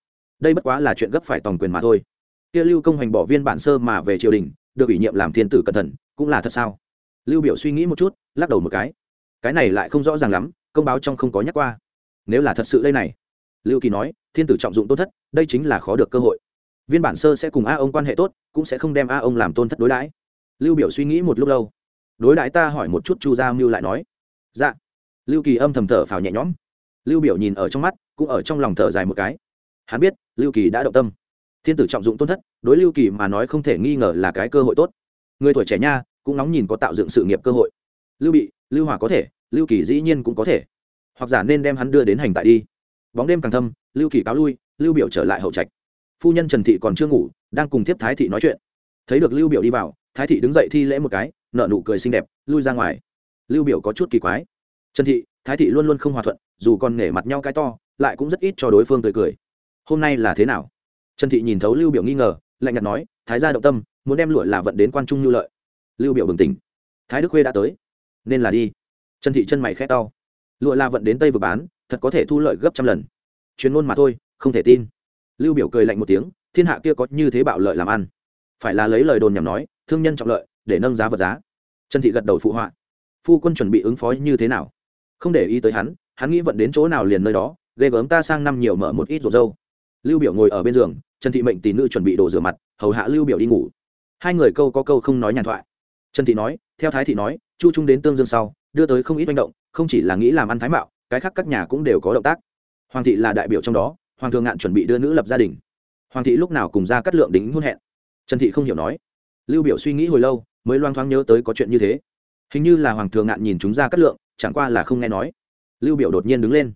Đây bất quá là chuyện gấp phải tòng quyền mà thôi. Kia lưu công hành bỏ viên bản sơ mà về triều đình, được ủy nhiệm làm thiên tử cẩn thận, cũng là thật sao? Lưu biểu suy nghĩ một chút, lắc đầu một cái. Cái này lại không rõ ràng lắm, công báo trong không có nhắc qua. Nếu là thật sự đây này, lưu kỳ nói, thiên tử trọng dụng tôn thất, đây chính là khó được cơ hội. Viên bản sơ sẽ cùng a ông quan hệ tốt, cũng sẽ không đem a ông làm tôn thất đối đãi. Lưu biểu suy nghĩ một lúc lâu đối đãi ta hỏi một chút chu gia mưu lại nói. Dạ. Lưu kỳ âm thầm thở phào nhẹ nhõm. Lưu biểu nhìn ở trong mắt, cũng ở trong lòng thở dài một cái. Hắn biết, lưu kỳ đã động tâm. Thiên tử trọng dụng tôn thất, đối lưu kỳ mà nói không thể nghi ngờ là cái cơ hội tốt. Người tuổi trẻ nha, cũng nóng nhìn có tạo dựng sự nghiệp cơ hội. Lưu bị, lưu hòa có thể, lưu kỳ dĩ nhiên cũng có thể. Hoặc giả nên đem hắn đưa đến hành tại đi. Bóng đêm càng thâm, lưu kỳ cáo lui, lưu biểu trở lại hậu trạch. Phu nhân trần thị còn chưa ngủ, đang cùng Thiếp thái thị nói chuyện. Thấy được lưu biểu đi vào, thái thị đứng dậy thi lễ một cái nợ nụ cười xinh đẹp, lui ra ngoài. Lưu biểu có chút kỳ quái. Trần thị, thái thị luôn luôn không hòa thuận, dù còn nể mặt nhau cái to, lại cũng rất ít cho đối phương tươi cười. Hôm nay là thế nào? Trần thị nhìn thấu lưu biểu nghi ngờ, lạnh nhạt nói, thái gia động tâm, muốn đem lụa là vận đến quan trung nhu lợi. Lưu biểu bừng tỉnh. Thái đức khuê đã tới. Nên là đi. Trần thị chân mày khẽ to. Lụa là vận đến tây vừa bán, thật có thể thu lợi gấp trăm lần. Chuyên môn mà thôi, không thể tin. Lưu biểu cười lạnh một tiếng, thiên hạ kia có như thế bạo lợi làm ăn. Phải là lấy lời đồn nhảm nói, thương nhân trọng lợi để nâng giá vật giá. Trần thị gật đầu phụ họa. Phu quân chuẩn bị ứng phó như thế nào? Không để ý tới hắn hắn nghĩ vận đến chỗ nào liền nơi đó, ghê gớm ta sang năm nhiều mở một ít rổ dâu. Lưu biểu ngồi ở bên giường, trần thị mệnh tỷ nữ chuẩn bị đồ rửa mặt, hầu hạ lưu biểu đi ngủ. Hai người câu có câu không nói nhàn thoại. Trần thị nói, theo thái thị nói, chu trung đến tương dương sau, đưa tới không ít manh động, không chỉ là nghĩ làm ăn thái mạo, cái khác các nhà cũng đều có động tác. Hoàng thị là đại biểu trong đó, hoàng thượng ngạn chuẩn bị đưa nữ lập gia đình. Hoàng thị lúc nào cùng ra cắt lượng đính hôn hẹn. Trần thị không hiểu nói. Lưu biểu suy nghĩ hồi lâu mới loang thoáng nhớ tới có chuyện như thế. Hình như là hoàng thượng ngạn nhìn chúng ra cắt lượng, chẳng qua là không nghe nói. Lưu biểu đột nhiên đứng lên.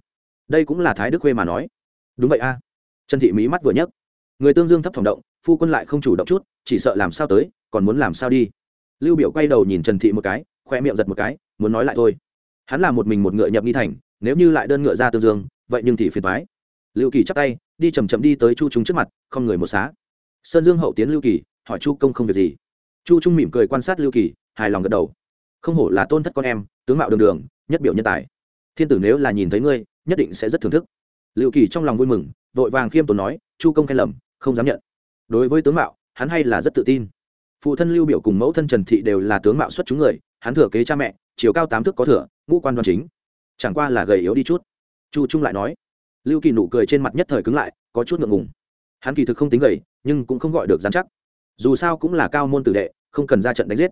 Đây cũng là thái đức khuê mà nói. Đúng vậy a. Trần thị Mỹ mắt vừa nhấc. Người tương dương thấp phòng động, phu quân lại không chủ động chút, chỉ sợ làm sao tới, còn muốn làm sao đi. Lưu biểu quay đầu nhìn trần thị một cái, khoe miệng giật một cái, muốn nói lại thôi. Hắn là một mình một ngựa nhập nghi thành, nếu như lại đơn ngựa ra tương dương, vậy nhưng thì phiền thoái lưu kỳ chắp tay, đi chầm chậm đi tới chu trung trước mặt, không người một xá. Sơn dương hậu tiến lưu kỳ, hỏi chu công không việc gì chu trung mỉm cười quan sát lưu kỳ, hài lòng gật đầu. Không hổ là tôn thất con em, tướng mạo đường đường, nhất biểu nhân tài. Thiên tử nếu là nhìn thấy ngươi, nhất định sẽ rất thưởng thức. Lưu kỳ trong lòng vui mừng, vội vàng khiêm tốn nói, chu công khen lầm, không dám nhận. Đối với tướng mạo, hắn hay là rất tự tin. Phụ thân lưu biểu cùng mẫu thân trần thị đều là tướng mạo xuất chúng người, hắn thừa kế cha mẹ, chiều cao tám thước có thừa, ngũ quan đoan chính. Chẳng qua là gầy yếu đi chút. Chu trung lại nói. Lưu kỳ nụ cười trên mặt nhất thời cứng lại, có chút ngượng ngùng. Hắn kỳ thực không tính gầy, nhưng cũng không gọi được dán chắc dù sao cũng là cao môn tử đệ, không cần ra trận đánh giết.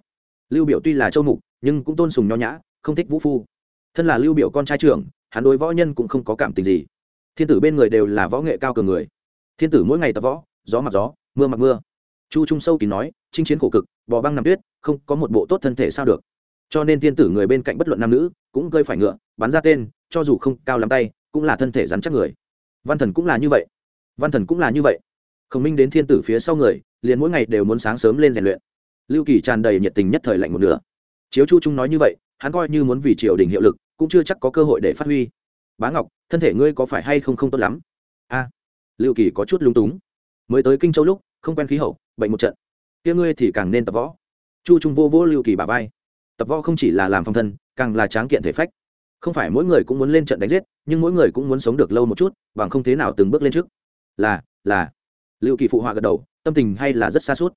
Lưu biểu tuy là châu mục, nhưng cũng tôn sùng nho nhã, không thích vũ phu. Thân là lưu biểu con trai trưởng, hắn đối võ nhân cũng không có cảm tình gì. Thiên tử bên người đều là võ nghệ cao cường người. Thiên tử mỗi ngày tập võ, gió mặc gió, mưa mặc mưa. Chu trung sâu kín nói, chinh chiến khổ cực, bò băng nằm tuyết, không có một bộ tốt thân thể sao được. Cho nên thiên tử người bên cạnh bất luận nam nữ, cũng gây phải ngựa, bắn ra tên, cho dù không cao lắm tay, cũng là thân thể rắn chắc người. Văn thần cũng là như vậy. Văn thần cũng là như vậy khổng minh đến thiên tử phía sau người, liền mỗi ngày đều muốn sáng sớm lên rèn luyện. Lưu kỳ tràn đầy nhiệt tình nhất thời lạnh một nửa. Chiếu chu trung nói như vậy, hắn coi như muốn vì triều đình hiệu lực, cũng chưa chắc có cơ hội để phát huy. Bá ngọc, thân thể ngươi có phải hay không không tốt lắm? A. Lưu kỳ có chút lung túng. Mới tới kinh châu lúc, không quen khí hậu, bệnh một trận. Kia ngươi thì càng nên tập võ. Chu trung vô vô lưu kỳ bà vai. Tập võ không chỉ là làm phong thân, càng là tráng kiện thể phách. Không phải mỗi người cũng muốn lên trận đánh giết, nhưng mỗi người cũng muốn sống được lâu một chút, bằng không thế nào từng bước lên trước. Là là lưu kỳ phụ họa gật đầu, tâm tình hay là rất xa suốt.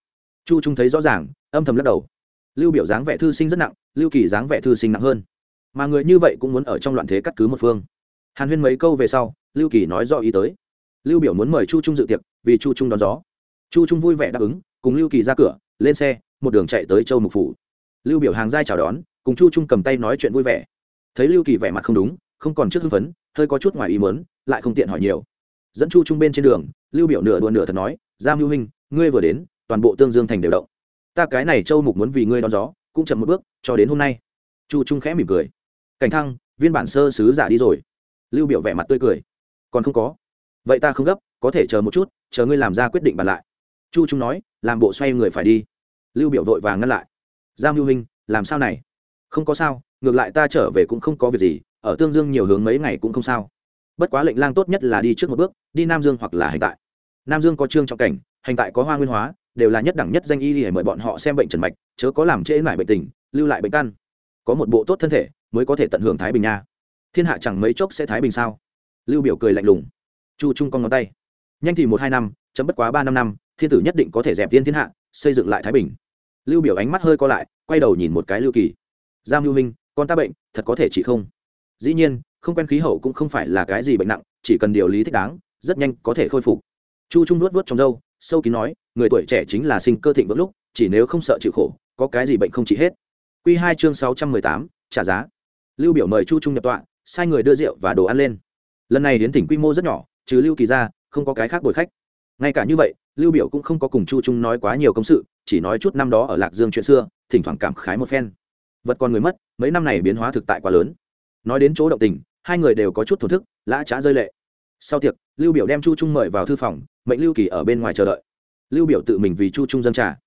Chu trung thấy rõ ràng, âm thầm lắc đầu. Lưu biểu dáng vẻ thư sinh rất nặng, lưu kỳ dáng vẻ thư sinh nặng hơn. Mà người như vậy cũng muốn ở trong loạn thế cắt cứ một phương. Hàn huyên mấy câu về sau, lưu kỳ nói rõ ý tới. Lưu biểu muốn mời chu trung dự tiệc, vì chu trung đón gió. Chu trung vui vẻ đáp ứng, cùng lưu kỳ ra cửa, lên xe, một đường chạy tới châu mục phủ. Lưu biểu hàng giai chào đón, cùng chu trung cầm tay nói chuyện vui vẻ. Thấy lưu kỳ vẻ mặt không đúng, không còn trước hưng phấn, hơi có chút ngoài ý mớn lại không tiện hỏi nhiều dẫn chu trung bên trên đường, lưu biểu nửa đùa nửa thật nói Giam mưu huynh, ngươi vừa đến, toàn bộ tương dương thành đều động. Ta cái này châu mục muốn vì ngươi đón gió, cũng chậm một bước, cho đến hôm nay. Chu trung khẽ mỉm cười. Cảnh thăng, viên bản sơ sứ giả đi rồi. Lưu biểu vẻ mặt tươi cười. Còn không có. Vậy ta không gấp, có thể chờ một chút, chờ ngươi làm ra quyết định bàn lại. Chu trung nói, làm bộ xoay người phải đi. Lưu biểu vội vàng ngăn lại. Giam Lưu huynh, làm sao này? Không có sao, ngược lại ta trở về cũng không có việc gì, ở tương dương nhiều hướng mấy ngày cũng không sao bất quá lệnh lang tốt nhất là đi trước một bước, đi nam dương hoặc là hành tại. Nam dương có trương trọng cảnh, hành tại có hoa nguyên hóa, đều là nhất đẳng nhất danh y để mời bọn họ xem bệnh trần mạch, chớ có làm trễ mải bệnh tình, lưu lại bệnh căn. Có một bộ tốt thân thể, mới có thể tận hưởng thái bình nha. Thiên hạ chẳng mấy chốc sẽ thái bình sao? Lưu biểu cười lạnh lùng. Chu trung con ngón tay. Nhanh thì một hai năm, chấm bất quá ba năm năm, thiên tử nhất định có thể dẹp tiên thiên hạ, xây dựng lại thái bình. Lưu biểu ánh mắt hơi co lại, quay đầu nhìn một cái lưu kỳ. Giam lưu minh, con ta bệnh, thật có thể trị không? Dĩ nhiên không quen khí hậu cũng không phải là cái gì bệnh nặng, chỉ cần điều lý thích đáng, rất nhanh có thể khôi phục. Chu trung nuốt vớt trong dâu sâu kín nói, người tuổi trẻ chính là sinh cơ thịnh vững lúc, chỉ nếu không sợ chịu khổ, có cái gì bệnh không trị hết. Quy hai chương sáu trăm mười tám, trả giá. Lưu biểu mời chu trung nhập tọa, sai người đưa rượu và đồ ăn lên. Lần này đến tỉnh quy mô rất nhỏ, trừ lưu kỳ ra, không có cái khác bồi khách. Ngay cả như vậy, lưu biểu cũng không có cùng chu trung nói quá nhiều công sự, chỉ nói chút năm đó ở lạc dương chuyện xưa, thỉnh thoảng cảm khái một phen. Vật con người mất, mấy năm này biến hóa thực tại quá lớn. Nói đến chỗ động tình hai người đều có chút thổn thức, lã trá rơi lệ. Sau tiệc, lưu biểu đem chu trung mời vào thư phòng, mệnh lưu kỳ ở bên ngoài chờ đợi. Lưu biểu tự mình vì chu trung dân trà.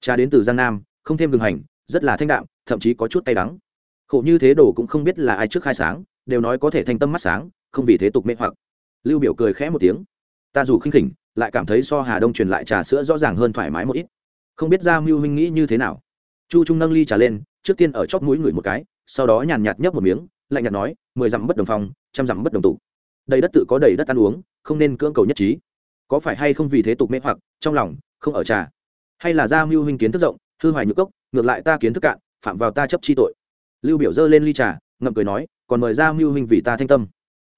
Trà đến từ giang nam, không thêm gừng hành, rất là thanh đạm, thậm chí có chút tay đắng. Khổ như thế đồ cũng không biết là ai trước khai sáng, đều nói có thể thanh tâm mắt sáng, không vì thế tục mê hoặc. Lưu biểu cười khẽ một tiếng. Ta dù khinh khỉnh, lại cảm thấy so hà đông truyền lại trà sữa rõ ràng hơn thoải mái một ít. Không biết ra mưu huynh nghĩ như thế nào. Chu trung nâng ly trà lên, trước tiên ở chóp mũi ngửi một cái, sau đó nhàn nhạt nhấp một miếng lạnh nhạt nói, mười dặm bất đồng phòng, trăm dặm bất đồng tụ đầy đất tự có đầy đất ăn uống, không nên cưỡng cầu nhất trí. Có phải hay không vì thế tục mê hoặc, trong lòng, không ở trà. Hay là ra mưu huynh kiến thức rộng, hư hoài nhược cốc, ngược lại ta kiến thức cạn, phạm vào ta chấp chi tội. Lưu biểu dơ lên ly trà, ngậm cười nói, còn mời ra mưu huynh vì ta thanh tâm.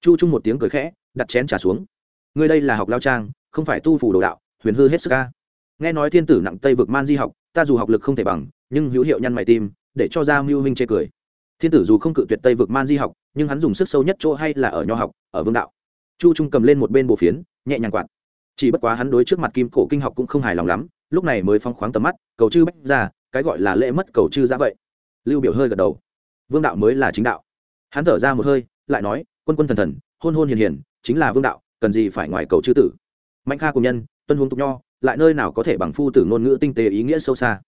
Chu trung một tiếng cười khẽ, đặt chén trà xuống. Ngươi đây là học lao trang, không phải tu phủ đồ đạo, huyền hư hết sức ca nghe nói thiên tử nặng tây vực man di học, ta dù học lực không thể bằng, nhưng hữu hiệu nhăn mày tim, để cho ra mưu huynh chê cười thiên tử dù không cự tuyệt tây vực man di học, nhưng hắn dùng sức sâu nhất chỗ hay là ở nho học, ở vương đạo. Chu trung cầm lên một bên bộ phiến, nhẹ nhàng quạt. Chỉ bất quá hắn đối trước mặt kim cổ kinh học cũng không hài lòng lắm, lúc này mới phong khoáng tầm mắt, cầu chư bách ra cái gọi là lễ mất cầu chư ra vậy. Lưu biểu hơi gật đầu. Vương đạo mới là chính đạo. Hắn thở ra một hơi, lại nói, quân quân thần thần, hôn hôn hiền hiền, chính là vương đạo, cần gì phải ngoài cầu chư tử. Mạnh kha cùng nhân, tuân huống tục nho, lại nơi nào có thể bằng phu tử ngôn ngữ tinh tế ý nghĩa sâu xa.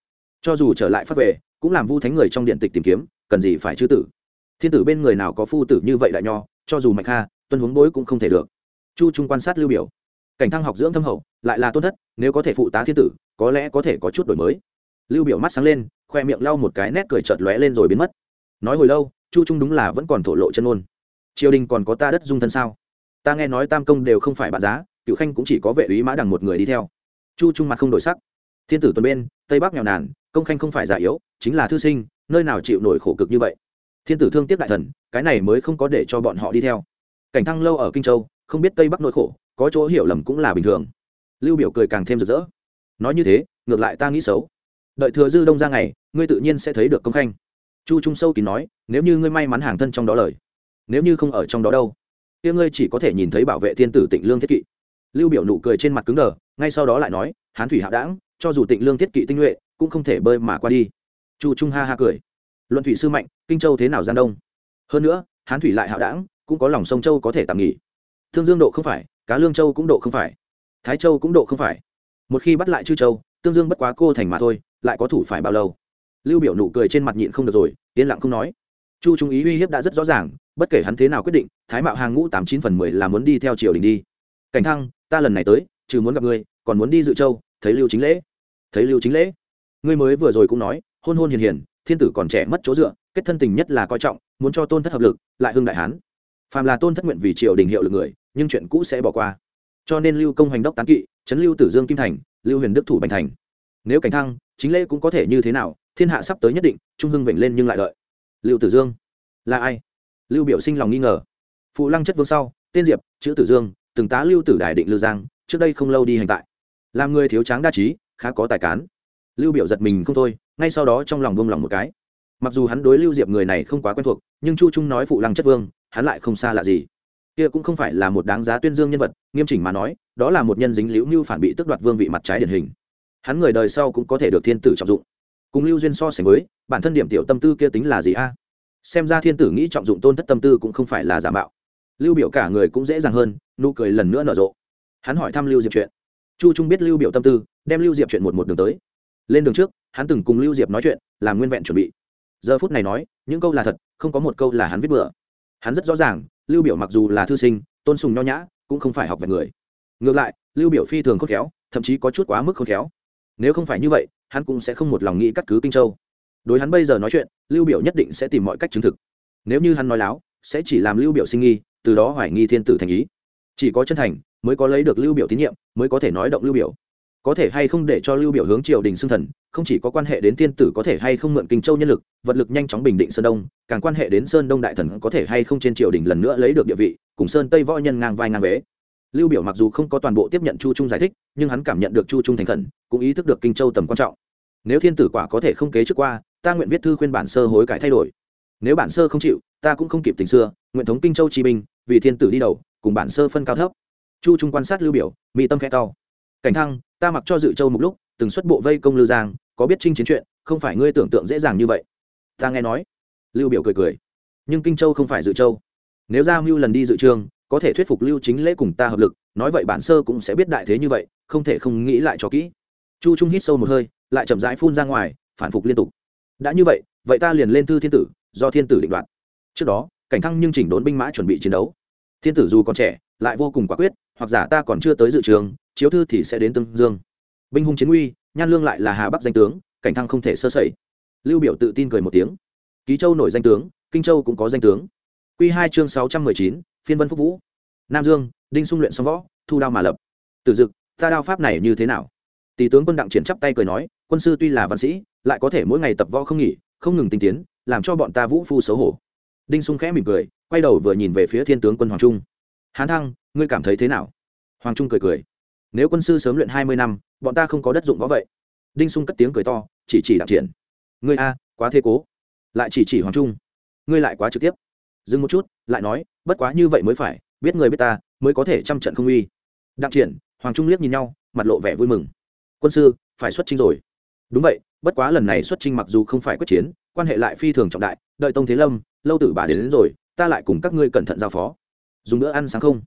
Cho dù trở lại phát về, cũng làm vu thánh người trong điện tịch tìm kiếm cần gì phải chư tử? Thiên tử bên người nào có phu tử như vậy đại nho, cho dù mạnh kha tuân huống bối cũng không thể được. Chu trung quan sát lưu biểu. Cảnh thăng học dưỡng thâm hậu, lại là tôn thất, nếu có thể phụ tá thiên tử, có lẽ có thể có chút đổi mới. Lưu biểu mắt sáng lên, khoe miệng lau một cái nét cười chợt lóe lên rồi biến mất. Nói hồi lâu, chu trung đúng là vẫn còn thổ lộ chân ôn triều đình còn có ta đất dung thân sao? Ta nghe nói tam công đều không phải bạn giá cựu khanh cũng chỉ có vệ úy mã đằng một người đi theo. Chu trung mặt không đổi sắc. Thiên tử tuần bên, tây bắc nghèo nàn, công khanh không phải già yếu, chính là thư sinh nơi nào chịu nổi khổ cực như vậy? Thiên tử thương tiếc đại thần, cái này mới không có để cho bọn họ đi theo. Cảnh thăng lâu ở kinh châu, không biết tây bắc nỗi khổ, có chỗ hiểu lầm cũng là bình thường. Lưu biểu cười càng thêm rực rỡ. Nói như thế, ngược lại ta nghĩ xấu. Đợi thừa dư đông ra ngày, ngươi tự nhiên sẽ thấy được công khanh. Chu trung sâu kín nói, nếu như ngươi may mắn hàng thân trong đó lời, nếu như không ở trong đó đâu, kia ngươi chỉ có thể nhìn thấy bảo vệ thiên tử tịnh lương thiết kỵ. Lưu biểu nụ cười trên mặt cứng đờ, ngay sau đó lại nói, hán thủy hạ đãng cho dù tịnh lương thiết kỵ tinh nhuệ, cũng không thể bơi mà qua đi chu trung ha ha cười. Luận thủy sư mạnh, kinh châu thế nào giang đông? Hơn nữa, hán thủy lại hạo đảng, cũng có lòng sông châu có thể tạm nghỉ. Thương dương độ không phải, cá lương châu cũng độ không phải. Thái châu cũng độ không phải. Một khi bắt lại chư châu tương dương bất quá cô thành mà thôi, lại có thủ phải bao lâu? Lưu biểu nụ cười trên mặt nhịn không được rồi, yên lặng không nói. Chu trung ý uy hiếp đã rất rõ ràng, bất kể hắn thế nào quyết định, thái mạo hàng ngũ tám chín phần mười là muốn đi theo triều đình đi. Cảnh thăng, ta lần này tới, trừ muốn gặp ngươi, còn muốn đi dự châu, thấy lưu chính lễ. Thấy lưu chính lễ? Ngươi mới vừa rồi cũng nói hôn hôn hiền hiền, thiên tử còn trẻ mất chỗ dựa, kết thân tình nhất là coi trọng, muốn cho tôn thất hợp lực, lại hưng đại hán. Phàm là tôn thất nguyện vì triều đình hiệu lực người, nhưng chuyện cũ sẽ bỏ qua. Cho nên lưu công hành đốc tán kỵ, chấn lưu tử dương kim thành, lưu huyền đức thủ bành thành. Nếu cảnh thăng, chính lễ cũng có thể như thế nào, thiên hạ sắp tới nhất định, trung hưng vểnh lên nhưng lại đợi. Lưu tử dương, là ai? Lưu biểu sinh lòng nghi ngờ. Phụ lăng chất vương sau, tên diệp, chữ tử dương, từng tá lưu tử đại định lưu giang, trước đây không lâu đi hành tại. Làm người thiếu tráng đa trí, khá có tài cán. Lưu biểu giật mình không thôi ngay sau đó trong lòng buông lòng một cái. Mặc dù hắn đối lưu diệp người này không quá quen thuộc, nhưng chu trung nói phụ lăng chất vương, hắn lại không xa lạ gì. Kia cũng không phải là một đáng giá tuyên dương nhân vật, nghiêm chỉnh mà nói, đó là một nhân dính liễu mưu phản bị tước đoạt vương vị mặt trái điển hình. Hắn người đời sau cũng có thể được thiên tử trọng dụng. Cùng lưu duyên so sánh với, bản thân điểm tiểu tâm tư kia tính là gì a? Xem ra thiên tử nghĩ trọng dụng tôn thất tâm tư cũng không phải là giả mạo. Lưu biểu cả người cũng dễ dàng hơn, nụ cười lần nữa nở rộ. Hắn hỏi thăm lưu diệp chuyện. Chu trung biết lưu biểu tâm tư, đem lưu diệp chuyện một một đường tới. Lên đường trước hắn từng cùng lưu diệp nói chuyện, làm nguyên vẹn chuẩn bị. Giờ phút này nói, những câu là thật, không có một câu là hắn viết bừa. Hắn rất rõ ràng, lưu biểu mặc dù là thư sinh, tôn sùng nho nhã, cũng không phải học về người. Ngược lại, lưu biểu phi thường khôn khéo, thậm chí có chút quá mức khôn khéo. Nếu không phải như vậy, hắn cũng sẽ không một lòng nghĩ cắt cứ kinh châu. Đối hắn bây giờ nói chuyện, lưu biểu nhất định sẽ tìm mọi cách chứng thực. Nếu như hắn nói láo, sẽ chỉ làm lưu biểu sinh nghi, từ đó hoài nghi thiên tử thành ý. Chỉ có chân thành, mới có lấy được lưu biểu tín nhiệm, mới có thể nói động lưu biểu có thể hay không để cho lưu biểu hướng triều đình xưng thần, không chỉ có quan hệ đến thiên tử có thể hay không mượn kinh châu nhân lực, vật lực nhanh chóng bình định sơn đông, càng quan hệ đến sơn đông đại thần có thể hay không trên triều đình lần nữa lấy được địa vị, cùng sơn tây võ nhân ngang vai ngang vế. Lưu biểu mặc dù không có toàn bộ tiếp nhận chu trung giải thích, nhưng hắn cảm nhận được chu trung thành khẩn, cũng ý thức được kinh châu tầm quan trọng. Nếu thiên tử quả có thể không kế trước qua, ta nguyện viết thư khuyên bản sơ hối cải thay đổi. Nếu bản sơ không chịu, ta cũng không kịp tình xưa, nguyện thống kinh châu chi binh, vì thiên tử đi đầu, cùng bản sơ phân cao thấp. Chu trung quan sát lưu biểu mỹ tâm khẽ cao cảnh thăng ta mặc cho dự châu một lúc, từng xuất bộ vây công lưu giang, có biết chinh chiến chuyện, không phải ngươi tưởng tượng dễ dàng như vậy. Ta nghe nói. Lưu biểu cười cười. Nhưng kinh châu không phải dự châu. Nếu ra mưu lần đi dự trương có thể thuyết phục lưu chính lễ cùng ta hợp lực, nói vậy bản sơ cũng sẽ biết đại thế như vậy, không thể không nghĩ lại cho kỹ. Chu trung hít sâu một hơi, lại chậm rãi phun ra ngoài, phản phục liên tục. Đã như vậy vậy ta liền lên thư thiên tử, do thiên tử định đoạt. Trước đó, cảnh thăng nhưng chỉnh đốn binh mã chuẩn bị chiến đấu. Thiên tử dù còn trẻ, lại vô cùng quả quyết hoặc giả ta còn chưa tới dự trường, chiếu thư thì sẽ đến tương dương. Binh hung chiến uy, nhan lương lại là hà bắc danh tướng, cảnh thăng không thể sơ sẩy. Lưu biểu tự tin cười một tiếng. Ký châu nổi danh tướng, kinh châu cũng có danh tướng. Quy hai chương sáu trăm mười chín, phiên vân phúc vũ. Nam dương, đinh sung luyện xong võ, thu đao mà lập. Từ dực, ta đao pháp này như thế nào? Tỷ tướng quân đặng triển chắp tay cười nói, quân sư tuy là văn sĩ, lại có thể mỗi ngày tập võ không nghỉ, không ngừng tinh tiến, làm cho bọn ta vũ phu xấu hổ. Đinh sung khẽ mỉm cười, quay đầu vừa nhìn về phía thiên tướng quân hoàng trung hán thăng ngươi cảm thấy thế nào? Hoàng trung cười cười. Nếu quân sư sớm luyện hai mươi năm bọn ta không có đất dụng võ vậy. Đinh sung cất tiếng cười to chỉ chỉ đặng triển. Ngươi a quá thế cố. Lại chỉ chỉ hoàng trung. Ngươi lại quá trực tiếp. Dừng một chút lại nói bất quá như vậy mới phải biết người biết ta mới có thể trăm trận không uy. Đặng triển hoàng trung liếc nhìn nhau mặt lộ vẻ vui mừng. Quân sư phải xuất chinh rồi. Đúng vậy bất quá lần này xuất chinh mặc dù không phải quyết chiến quan hệ lại phi thường trọng đại đợi tông thế lâm lâu tử bà đến, đến rồi ta lại cùng các ngươi cẩn thận giao phó dùng bữa ăn sáng không?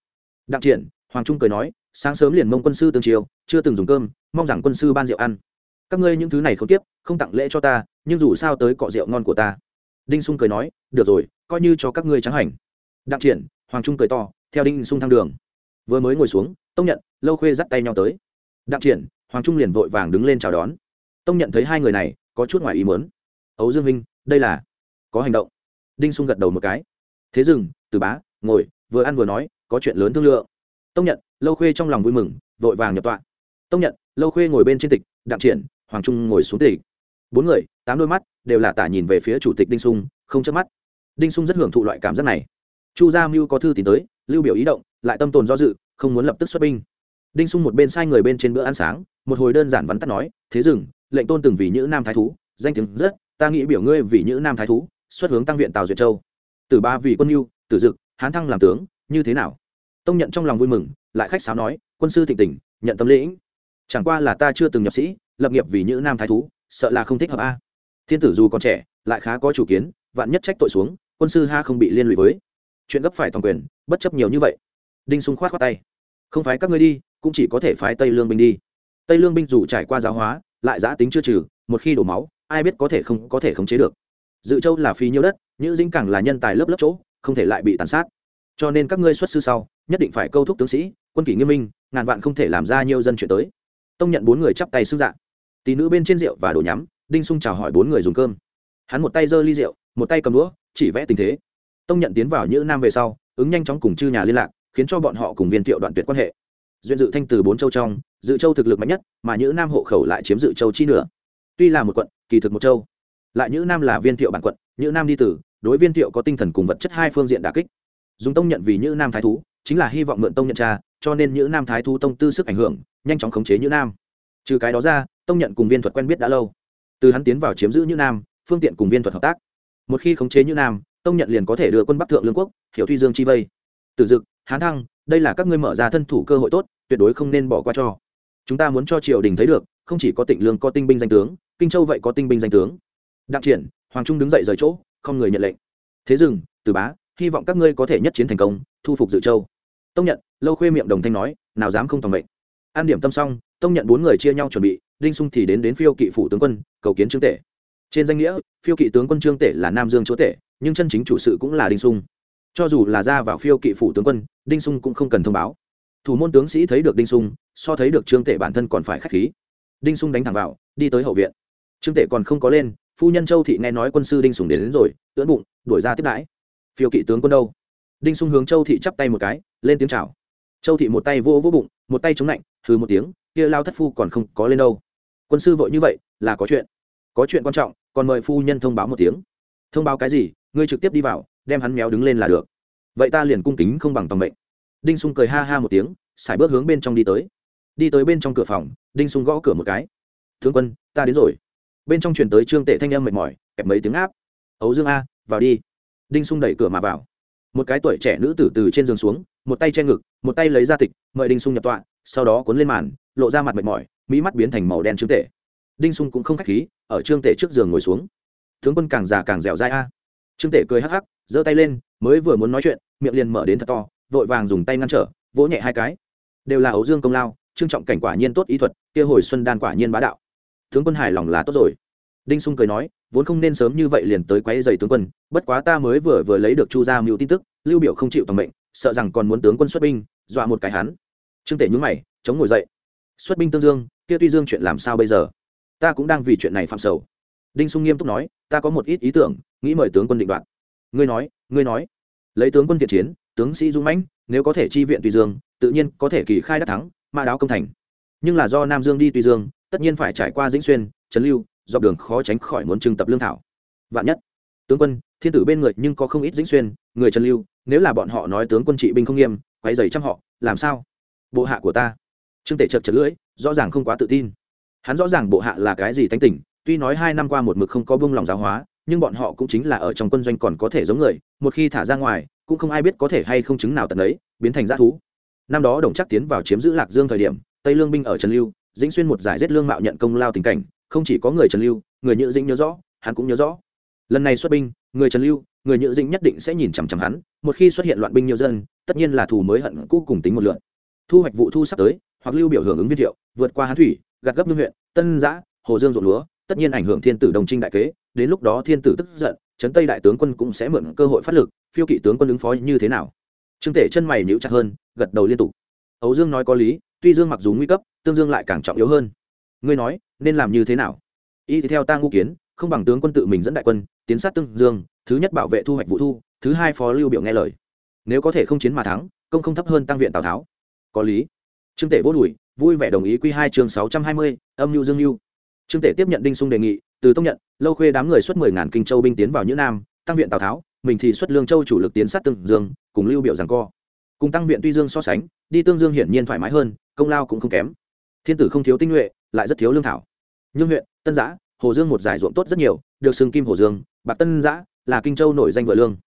Đặng triển, hoàng trung cười nói, sáng sớm liền mông quân sư tương chiều chưa từng dùng cơm, mong rằng quân sư ban rượu ăn. Các ngươi những thứ này không tiếp, không tặng lễ cho ta, nhưng dù sao tới cọ rượu ngon của ta. Đinh sung cười nói, được rồi, coi như cho các ngươi trắng hành. Đặng triển, hoàng trung cười to, theo đinh sung thang đường. Vừa mới ngồi xuống, tông nhận, lâu khuê dắt tay nhau tới. Đặng triển, hoàng trung liền vội vàng đứng lên chào đón. Tông nhận thấy hai người này, có chút ngoài ý mớn ấu dương minh đây là, có hành động. Đinh sung gật đầu một cái. Thế dừng, từ bá, ngồi vừa ăn vừa nói có chuyện lớn thương lượng. Tông nhận lâu khuê trong lòng vui mừng vội vàng nhập tọa. Tông nhận lâu khuê ngồi bên trên tịch đặng triển hoàng trung ngồi xuống tịch. Bốn người tám đôi mắt đều là tả nhìn về phía chủ tịch đinh sung không chớp mắt. Đinh sung rất hưởng thụ loại cảm giác này. Chu gia mưu có thư tìm tới lưu biểu ý động lại tâm tồn do dự không muốn lập tức xuất binh. Đinh sung một bên sai người bên trên bữa ăn sáng một hồi đơn giản vắn tắt nói thế rừng, lệnh tôn từng vì nhữ nam thái thú danh tiếng rất ta nghĩ biểu ngươi vì nhữ nam thái thú xuất hướng tăng viện tào duyệt châu. Tử ba vì quân mưu tử dực hán thăng làm tướng, như thế nào? Tông nhận trong lòng vui mừng, lại khách sáo nói, quân sư thịnh tình, nhận tâm lĩnh chẳng qua là ta chưa từng nhập sĩ, lập nghiệp vì những nam thái thú, sợ là không thích hợp a. Thiên tử dù còn trẻ, lại khá có chủ kiến, vạn nhất trách tội xuống, quân sư ha không bị liên lụy với. Chuyện gấp phải toàn quyền, bất chấp nhiều như vậy. Đinh sung khoát khoát tay. Không phái các ngươi đi, cũng chỉ có thể phái tây lương binh đi. Tây lương binh dù trải qua giáo hóa, lại giã tính chưa trừ, một khi đổ máu, ai biết có thể không, có thể khống chế được. Dự châu là phí nhiêu đất những Dĩnh càng là nhân tài lớp lớp chỗ không thể lại bị tàn sát. Cho nên các ngươi xuất sư sau, nhất định phải câu thúc tướng sĩ, quân kỷ nghiêm minh, ngàn vạn không thể làm ra nhiều dân chuyện tới. Tông nhận bốn người chắp tay xưng dạng tỷ nữ bên trên rượu và đồ nhắm, đinh sung chào hỏi bốn người dùng cơm. Hắn một tay giơ ly rượu, một tay cầm đũa, chỉ vẽ tình thế. Tông nhận tiến vào nhữ nam về sau, ứng nhanh chóng cùng chư nhà liên lạc, khiến cho bọn họ cùng viên thiệu đoạn tuyệt quan hệ. Duyên dự thanh từ bốn châu trong, dự châu thực lực mạnh nhất, mà nhữ nam hộ khẩu lại chiếm dự châu chi nửa. Tuy là một quận, kỳ thực một châu. Lại nhữ nam là viên thiệu bản quận, nhữ nam đi từ đối viên thiệu có tinh thần cùng vật chất hai phương diện đà kích. Dùng tông nhận vì như nam thái thú, chính là hy vọng mượn tông nhận cha, cho nên nhữ nam thái thú tông tư sức ảnh hưởng, nhanh chóng khống chế như nam. Trừ cái đó ra, tông nhận cùng viên thuật quen biết đã lâu. Từ hắn tiến vào chiếm giữ như nam, phương tiện cùng viên thuật hợp tác. Một khi khống chế như nam, tông nhận liền có thể đưa quân bắc thượng lương quốc, hiểu thuy dương chi vây. Từ dực, hán thăng, đây là các ngươi mở ra thân thủ cơ hội tốt, tuyệt đối không nên bỏ qua cho. Chúng ta muốn cho triều đình thấy được, không chỉ có tỉnh lương có tinh binh danh tướng, kinh châu vậy có tinh binh danh tướng. Đặng triển, hoàng trung đứng dậy rời chỗ không người nhận lệnh. Thế rừng từ bá, hy vọng các ngươi có thể nhất chiến thành công, thu phục dự châu. Tông nhận, lâu khuê miệng đồng thanh nói, nào dám không tòng mệnh. An điểm tâm xong, tông nhận bốn người chia nhau chuẩn bị, đinh sung thì đến đến phiêu kỵ phủ tướng quân, cầu kiến trương tể. Trên danh nghĩa, phiêu kỵ tướng quân trương tể là nam dương chúa tể, nhưng chân chính chủ sự cũng là đinh sung. Cho dù là ra vào phiêu kỵ phủ tướng quân, đinh sung cũng không cần thông báo. Thủ môn tướng sĩ thấy được đinh sung, so thấy được trương tể bản thân còn phải k h á c h khí. Đinh sung đánh thẳng vào, đi tới hậu viện. Trương tể còn không có lên phu nhân châu thị nghe nói quân sư đinh sùng đến, đến rồi ưỡn bụng đuổi ra tiếp đãi. Phiêu kỵ tướng quân đâu? Đinh sung hướng châu thị chắp tay một cái lên tiếng chào. Châu thị một tay vô vô bụng một tay chống lạnh hừ một tiếng kia lao thất phu còn không có lên đâu. Quân sư vội như vậy là có chuyện. Có chuyện quan trọng còn mời phu nhân thông báo một tiếng. Thông báo cái gì ngươi trực tiếp đi vào đem hắn méo đứng lên là được. Vậy ta liền cung kính không bằng tòng mệnh. Đinh sung cười ha ha một tiếng xài bước hướng bên trong đi tới. Đi tới bên trong cửa phòng đinh sung gõ cửa một cái. Thương quân ta đến rồi bên trong truyền tới trương tệ thanh âm mệt mỏi, kẹp mấy tiếng áp. Ấu dương a, vào đi. Đinh sung đẩy cửa mà vào. Một cái tuổi trẻ nữ tử từ trên giường xuống, một tay che ngực, một tay lấy ra tịch, mời đinh sung nhập tọa, sau đó cuốn lên màn, lộ ra mặt mệt mỏi, mỹ mắt biến thành màu đen trương tệ đinh sung cũng không k h á c h khí, ở trương tệ trước giường ngồi xuống. Tướng quân càng già càng dẻo dai a. Trương tệ cười hắc hắc, giơ tay lên, mới vừa muốn nói chuyện, miệng liền mở đến thật to, vội vàng dùng tay ngăn trở, vỗ nhẹ hai cái. Đều là ấu dương công lao, trương trọng cảnh quả nhiên tốt ý thuật, kia hồi xuân đan quả nhiên bá đạo tướng quân hài lòng là tốt rồi. Đinh sung cười nói, vốn không nên sớm như vậy liền tới quấy giày tướng quân, bất quá ta mới vừa vừa lấy được chu gia mưu tin tức, lưu biểu không chịu toàn mệnh, sợ rằng còn muốn tướng quân xuất binh, dọa một cái hắn. Trương tể nhúng mày, chống ngồi dậy. Xuất binh tương dương, kia tuy dương chuyện làm sao bây giờ? Ta cũng đang vì chuyện này phạm sầu. Đinh sung nghiêm túc nói, ta có một ít ý tưởng, nghĩ mời tướng quân định đoạt. Ngươi nói ngươi nói. Lấy tướng quân thiện chiến, tướng sĩ dũng mãnh, nếu có thể chi viện tùy dương, tự nhiên có thể kỳ khai đắc thắng, ma đáo công thành. Nhưng là do nam dương đi tùy dương tất nhiên phải trải qua dĩnh xuyên, trấn lưu, dọc đường khó tránh khỏi muốn trưng tập lương thảo. Vạn nhất, tướng quân, thiên tử bên người nhưng có không ít dĩnh xuyên, người trần lưu, nếu là bọn họ nói tướng quân trị binh không nghiêm quay dày trăm họ, làm sao? Bộ hạ của ta, trương tể chật chật lưỡi, rõ ràng không quá tự tin. Hắn rõ ràng bộ hạ là cái gì tánh tỉnh tuy nói hai năm qua một mực không có bông lòng giáo hóa, nhưng bọn họ cũng chính là ở trong quân doanh còn có thể giống người, một khi thả ra ngoài, cũng không ai biết có thể hay không chứng nào tận ấy, biến thành g thú. Năm đó đồng chắc tiến vào chiếm giữ lạc dương thời điểm, tây lương binh ở trần lưu dĩnh xuyên một giải giết lương mạo nhận công lao tình cảnh, không chỉ có người trần lưu, người nhữ dĩnh nhớ rõ, hắn cũng nhớ rõ. Lần này xuất binh, người trần lưu, người nhữ dĩnh nhất định sẽ nhìn chằm chằm hắn, một khi xuất hiện loạn binh nhiều dân, tất nhiên là thù mới hận cũ cùng tính một lượn thu hoạch vụ thu sắp tới, hoặc lưu biểu hưởng ứng viên thiệu, vượt qua hán thủy, gạt gấp ngưng huyện, tân giã, hồ dương ruộng lúa, tất nhiên ảnh hưởng thiên tử đồng trinh đại kế, đến lúc đó thiên tử tức giận, trấn tây đại tướng quân cũng sẽ mượn cơ hội phát lực, phiêu kỵ tướng quân ứng phó như thế nào. Trương tể chân mày nhíu chặt hơn, gật đầu liên tục. Ấu dương nói có lý tuy dương mặc dù nguy cấp, tương dương lại càng trọng yếu hơn. Ngươi nói, nên làm như thế nào? Y theo ta ngũ kiến, không bằng tướng quân tự mình dẫn đại quân, tiến sát tương dương, thứ nhất bảo vệ thu hoạch vụ thu, thứ hai phó lưu biểu nghe lời. Nếu có thể không chiến mà thắng, công không thấp hơn tăng viện tào tháo. Có lý. Trương tể vô đùi vui vẻ đồng ý quy hai chương sáu trăm hai mươi, âm lưu dương lưu trương tể tiếp nhận đinh sung đề nghị, từ tông nhận, lâu khuê đám người xuất mười ngàn kinh châu binh tiến vào nhữ nam, tăng viện tào tháo, mình thì xuất lương châu chủ lực tiến sát tương dương, cùng lưu biểu rằng co. Cùng tăng viện tuy dương so sánh, đi tương dương hiển nhiên thoải mái hơn công lao cũng không kém. Thiên tử không thiếu tinh nhuệ, lại rất thiếu lương thảo. Nhưng huyện, tân giã, hồ dương một giải ruộng tốt rất nhiều, được xưng kim hồ dương, bạc tân giã là kinh châu nổi danh vợ lương.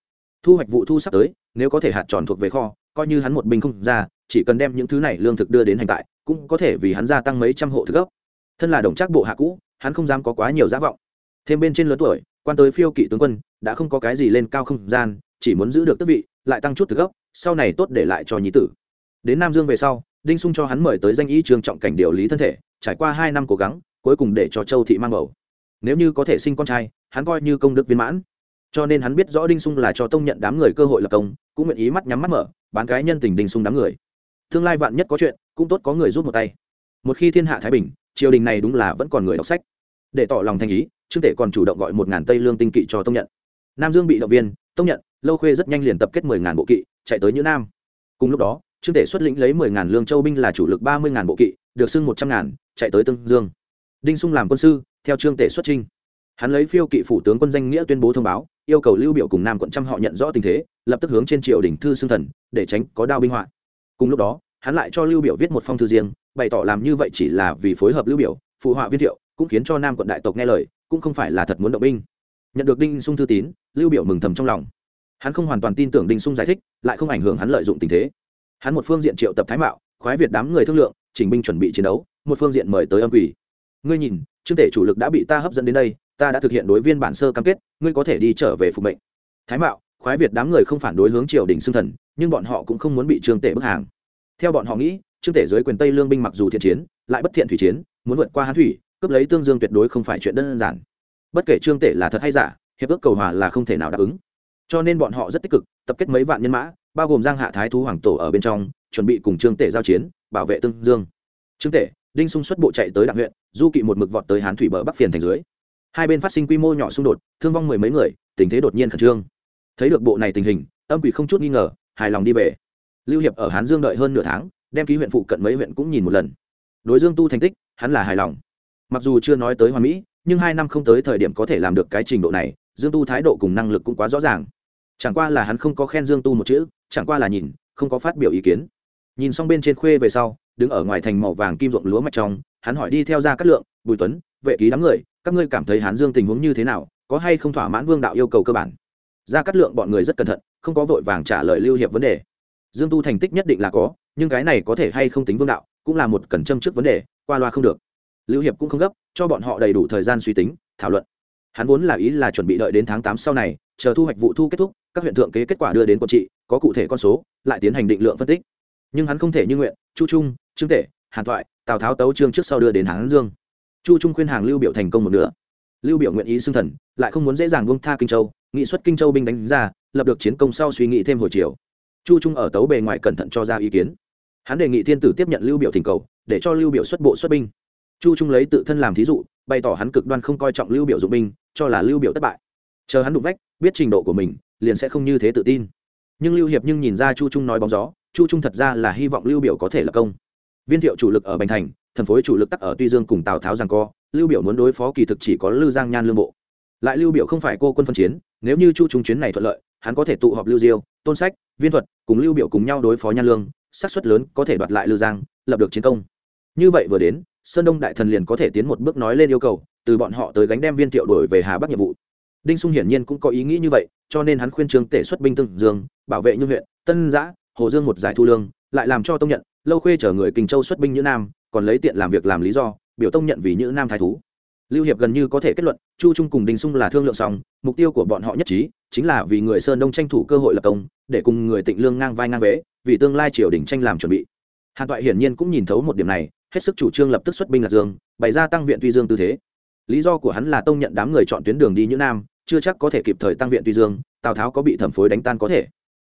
Thu hoạch vụ thu sắp tới, nếu có thể hạt tròn thuộc về kho, coi như hắn một bình không ra, chỉ cần đem những thứ này lương thực đưa đến hành tại, cũng có thể vì hắn gia tăng mấy trăm hộ thực gốc. Thân là đồng trác bộ hạ cũ, hắn không dám có quá nhiều giả vọng. Thêm bên trên lớn tuổi, quan tới phiêu kỵ tướng quân, đã không có cái gì lên cao không gian, chỉ muốn giữ được tước vị, lại tăng chút thực gốc, sau này tốt để lại cho nhí tử. Đến nam dương về sau đinh sung cho hắn mời tới danh y trường trọng cảnh điều lý thân thể, trải qua hai năm cố gắng, cuối cùng để cho châu thị mang bầu. Nếu như có thể sinh con trai, hắn coi như công đức viên mãn. Cho nên hắn biết rõ đinh sung là cho tông nhận đám người cơ hội lập công, cũng nguyện ý mắt nhắm mắt mở, bán cái nhân tình đinh sung đám người. Tương lai vạn nhất có chuyện, cũng tốt có người rút một tay. Một khi thiên hạ thái bình, triều đình này đúng là vẫn còn người đọc sách. Để tỏ lòng thành ý, trương tể còn chủ động gọi một ngàn tây lương tinh kỵ cho tông nhận. Nam dương bị động viên, tông nhận, lâu khuê rất nhanh liền tập kết mười ngàn bộ kỵ, chạy tới như nam. Cùng lúc đó trương tể xuất lĩnh lấy mười ngàn lương châu binh là chủ lực ba mươi ngàn bộ kỵ, được xưng một trăm ngàn, chạy tới tương dương. Đinh sung làm quân sư, theo trương tể xuất trinh. Hắn lấy phiêu kỵ phủ tướng quân danh nghĩa tuyên bố thông báo, yêu cầu lưu biểu cùng nam quận trăm họ nhận rõ tình thế, lập tức hướng trên triều đình thư xưng thần, để tránh có đao binh họa. Cùng lúc đó, hắn lại cho lưu biểu viết một phong thư riêng, bày tỏ làm như vậy chỉ là vì phối hợp lưu biểu, phụ họa viên thiệu, cũng khiến cho nam quận đại tộc nghe lời, cũng không phải là thật muốn động binh. Nhận được đinh sung thư tín, lưu biểu mừng thầm trong lòng. Hắn không hoàn toàn tin tưởng đinh sung giải thích, lại không ảnh hưởng hắn lợi dụng tình thế hắn một phương diện triệu tập thái mạo, khoái việt đám người thương lượng, chỉnh binh chuẩn bị chiến đấu, một phương diện mời tới âm quỷ. Ngươi nhìn, trương tể chủ lực đã bị ta hấp dẫn đến đây, ta đã thực hiện đối viên bản sơ cam kết, ngươi có thể đi trở về phục mệnh. Thái mạo, khoái việt đám người không phản đối hướng triều đình xưng thần, nhưng bọn họ cũng không muốn bị trương tể bức hàng. Theo bọn họ nghĩ, trương tể dưới quyền tây lương binh mặc dù thiện chiến, lại bất thiện thủy chiến, muốn vượt qua hán thủy, cướp lấy tương dương tuyệt đối không phải chuyện đơn giản. Bất kể trương tể là thật hay giả, hiệp ước cầu hòa là không thể nào đáp ứng. Cho nên bọn họ rất tích cực, tập kết mấy vạn nhân mã bao gồm giang hạ thái thú hoàng tổ ở bên trong, chuẩn bị cùng trương tể giao chiến, bảo vệ tương dương. Trương tể, đinh sung xuất bộ chạy tới đặng huyện, du kỵ một mực vọt tới hán thủy bờ bắc phiền thành dưới. Hai bên phát sinh quy mô nhỏ xung đột, thương vong mười mấy người, tình thế đột nhiên khẩn trương. Thấy được bộ này tình hình, âm quỷ không chút nghi ngờ, hài lòng đi về. Lưu hiệp ở hán dương đợi hơn nửa tháng, đem ký huyện phụ cận mấy huyện cũng nhìn một lần. Đối dương tu thành tích, hắn là hài lòng. Mặc dù chưa nói tới hoàn mỹ, nhưng hai năm không tới thời điểm có thể làm được cái trình độ này, dương tu thái độ cùng năng lực cũng quá rõ ràng chẳng qua là hắn không có khen dương tu một chữ, chẳng qua là nhìn, không có phát biểu ý kiến. Nhìn xong bên trên khuê về sau, đứng ở ngoài thành màu vàng kim ruộng lúa mạch trong, hắn hỏi đi theo ra cát lượng, bùi tuấn, vệ ký đám người, các ngươi cảm thấy hán dương tình huống như thế nào, có hay không thỏa mãn vương đạo yêu cầu cơ bản? Ra cát lượng bọn người rất cẩn thận, không có vội vàng trả lời lưu hiệp vấn đề. Dương tu thành tích nhất định là có, nhưng cái này có thể hay không tính vương đạo, cũng là một cẩn châm trước vấn đề, qua loa không được. Lưu hiệp cũng không gấp, cho bọn họ đầy đủ thời gian suy tính, thảo luận. Hắn vốn là ý là chuẩn bị đợi đến tháng tám sau này, chờ thu hoạch vụ thu kết thúc các huyện thượng kế kết quả đưa đến quận trị, có cụ thể con số, lại tiến hành định lượng phân tích. Nhưng hắn không thể như nguyện, chu trung, trương tể, hàn thoại, tào tháo tấu trương trước sau đưa đến hán dương. Chu trung khuyên hàng lưu biểu thành công một nửa. Lưu biểu nguyện ý xưng thần, lại không muốn dễ dàng buông tha kinh châu, nghị xuất kinh châu binh đánh ra, lập được chiến công sau suy nghĩ thêm hồi chiều. Chu trung ở tấu bề ngoài cẩn thận cho ra ý kiến. Hắn đề nghị thiên tử tiếp nhận lưu biểu thỉnh cầu, để cho lưu biểu xuất bộ xuất binh. Chu trung lấy tự thân làm thí dụ, bày tỏ hắn cực đoan không coi trọng lưu biểu dụng binh, cho là lưu biểu thất bại chờ hắn đụng vách, biết trình độ của mình, liền sẽ không như thế tự tin. Nhưng lưu hiệp nhưng nhìn ra chu trung nói bóng gió, chu trung thật ra là hy vọng lưu biểu có thể lập công. Viên thiệu chủ lực ở bành thành, thần phối chủ lực tắc ở tuy dương cùng tào tháo rằng co, lưu biểu muốn đối phó kỳ thực chỉ có lưu giang nhan lương bộ. Lại lưu biểu không phải cô quân phân chiến, nếu như chu trung chuyến này thuận lợi, hắn có thể tụ họp lưu diêu, tôn sách, viên thuật cùng lưu biểu cùng nhau đối phó nhan lương, xác suất lớn có thể đoạt lại lưu giang, lập được chiến công. Như vậy vừa đến, sơn đông đại thần liền có thể tiến một bước nói lên yêu cầu, từ bọn họ tới gánh đem viên thiệu đổi về hà bắc nhiệm vụ đinh sung hiển nhiên cũng có ý nghĩ như vậy, cho nên hắn khuyên trương tể xuất binh tương dương, bảo vệ như huyện, tân giã, hồ dương một giải thu lương, lại làm cho tông nhận, lâu khuê chở người kinh châu xuất binh như nam, còn lấy tiện làm việc làm lý do, biểu tông nhận vì như nam thái thú. Lưu hiệp gần như có thể kết luận, chu trung cùng đình sung là thương lượng xong, mục tiêu của bọn họ nhất trí, chính là vì người sơn đông tranh thủ cơ hội lập công, để cùng người tịnh lương ngang vai ngang vế, vì tương lai triều đình tranh làm chuẩn bị. Hàn toại hiển nhiên cũng nhìn thấu một điểm này, hết sức chủ trương lập tức xuất binh lạc dương, bày ra tăng viện tuy dương tư thế. Lý do của hắn là tông nhận đám người chọn tuyến đường đi như nam chưa chắc có thể kịp thời tăng viện tuy dương, tào tháo có bị thẩm phối đánh tan có thể.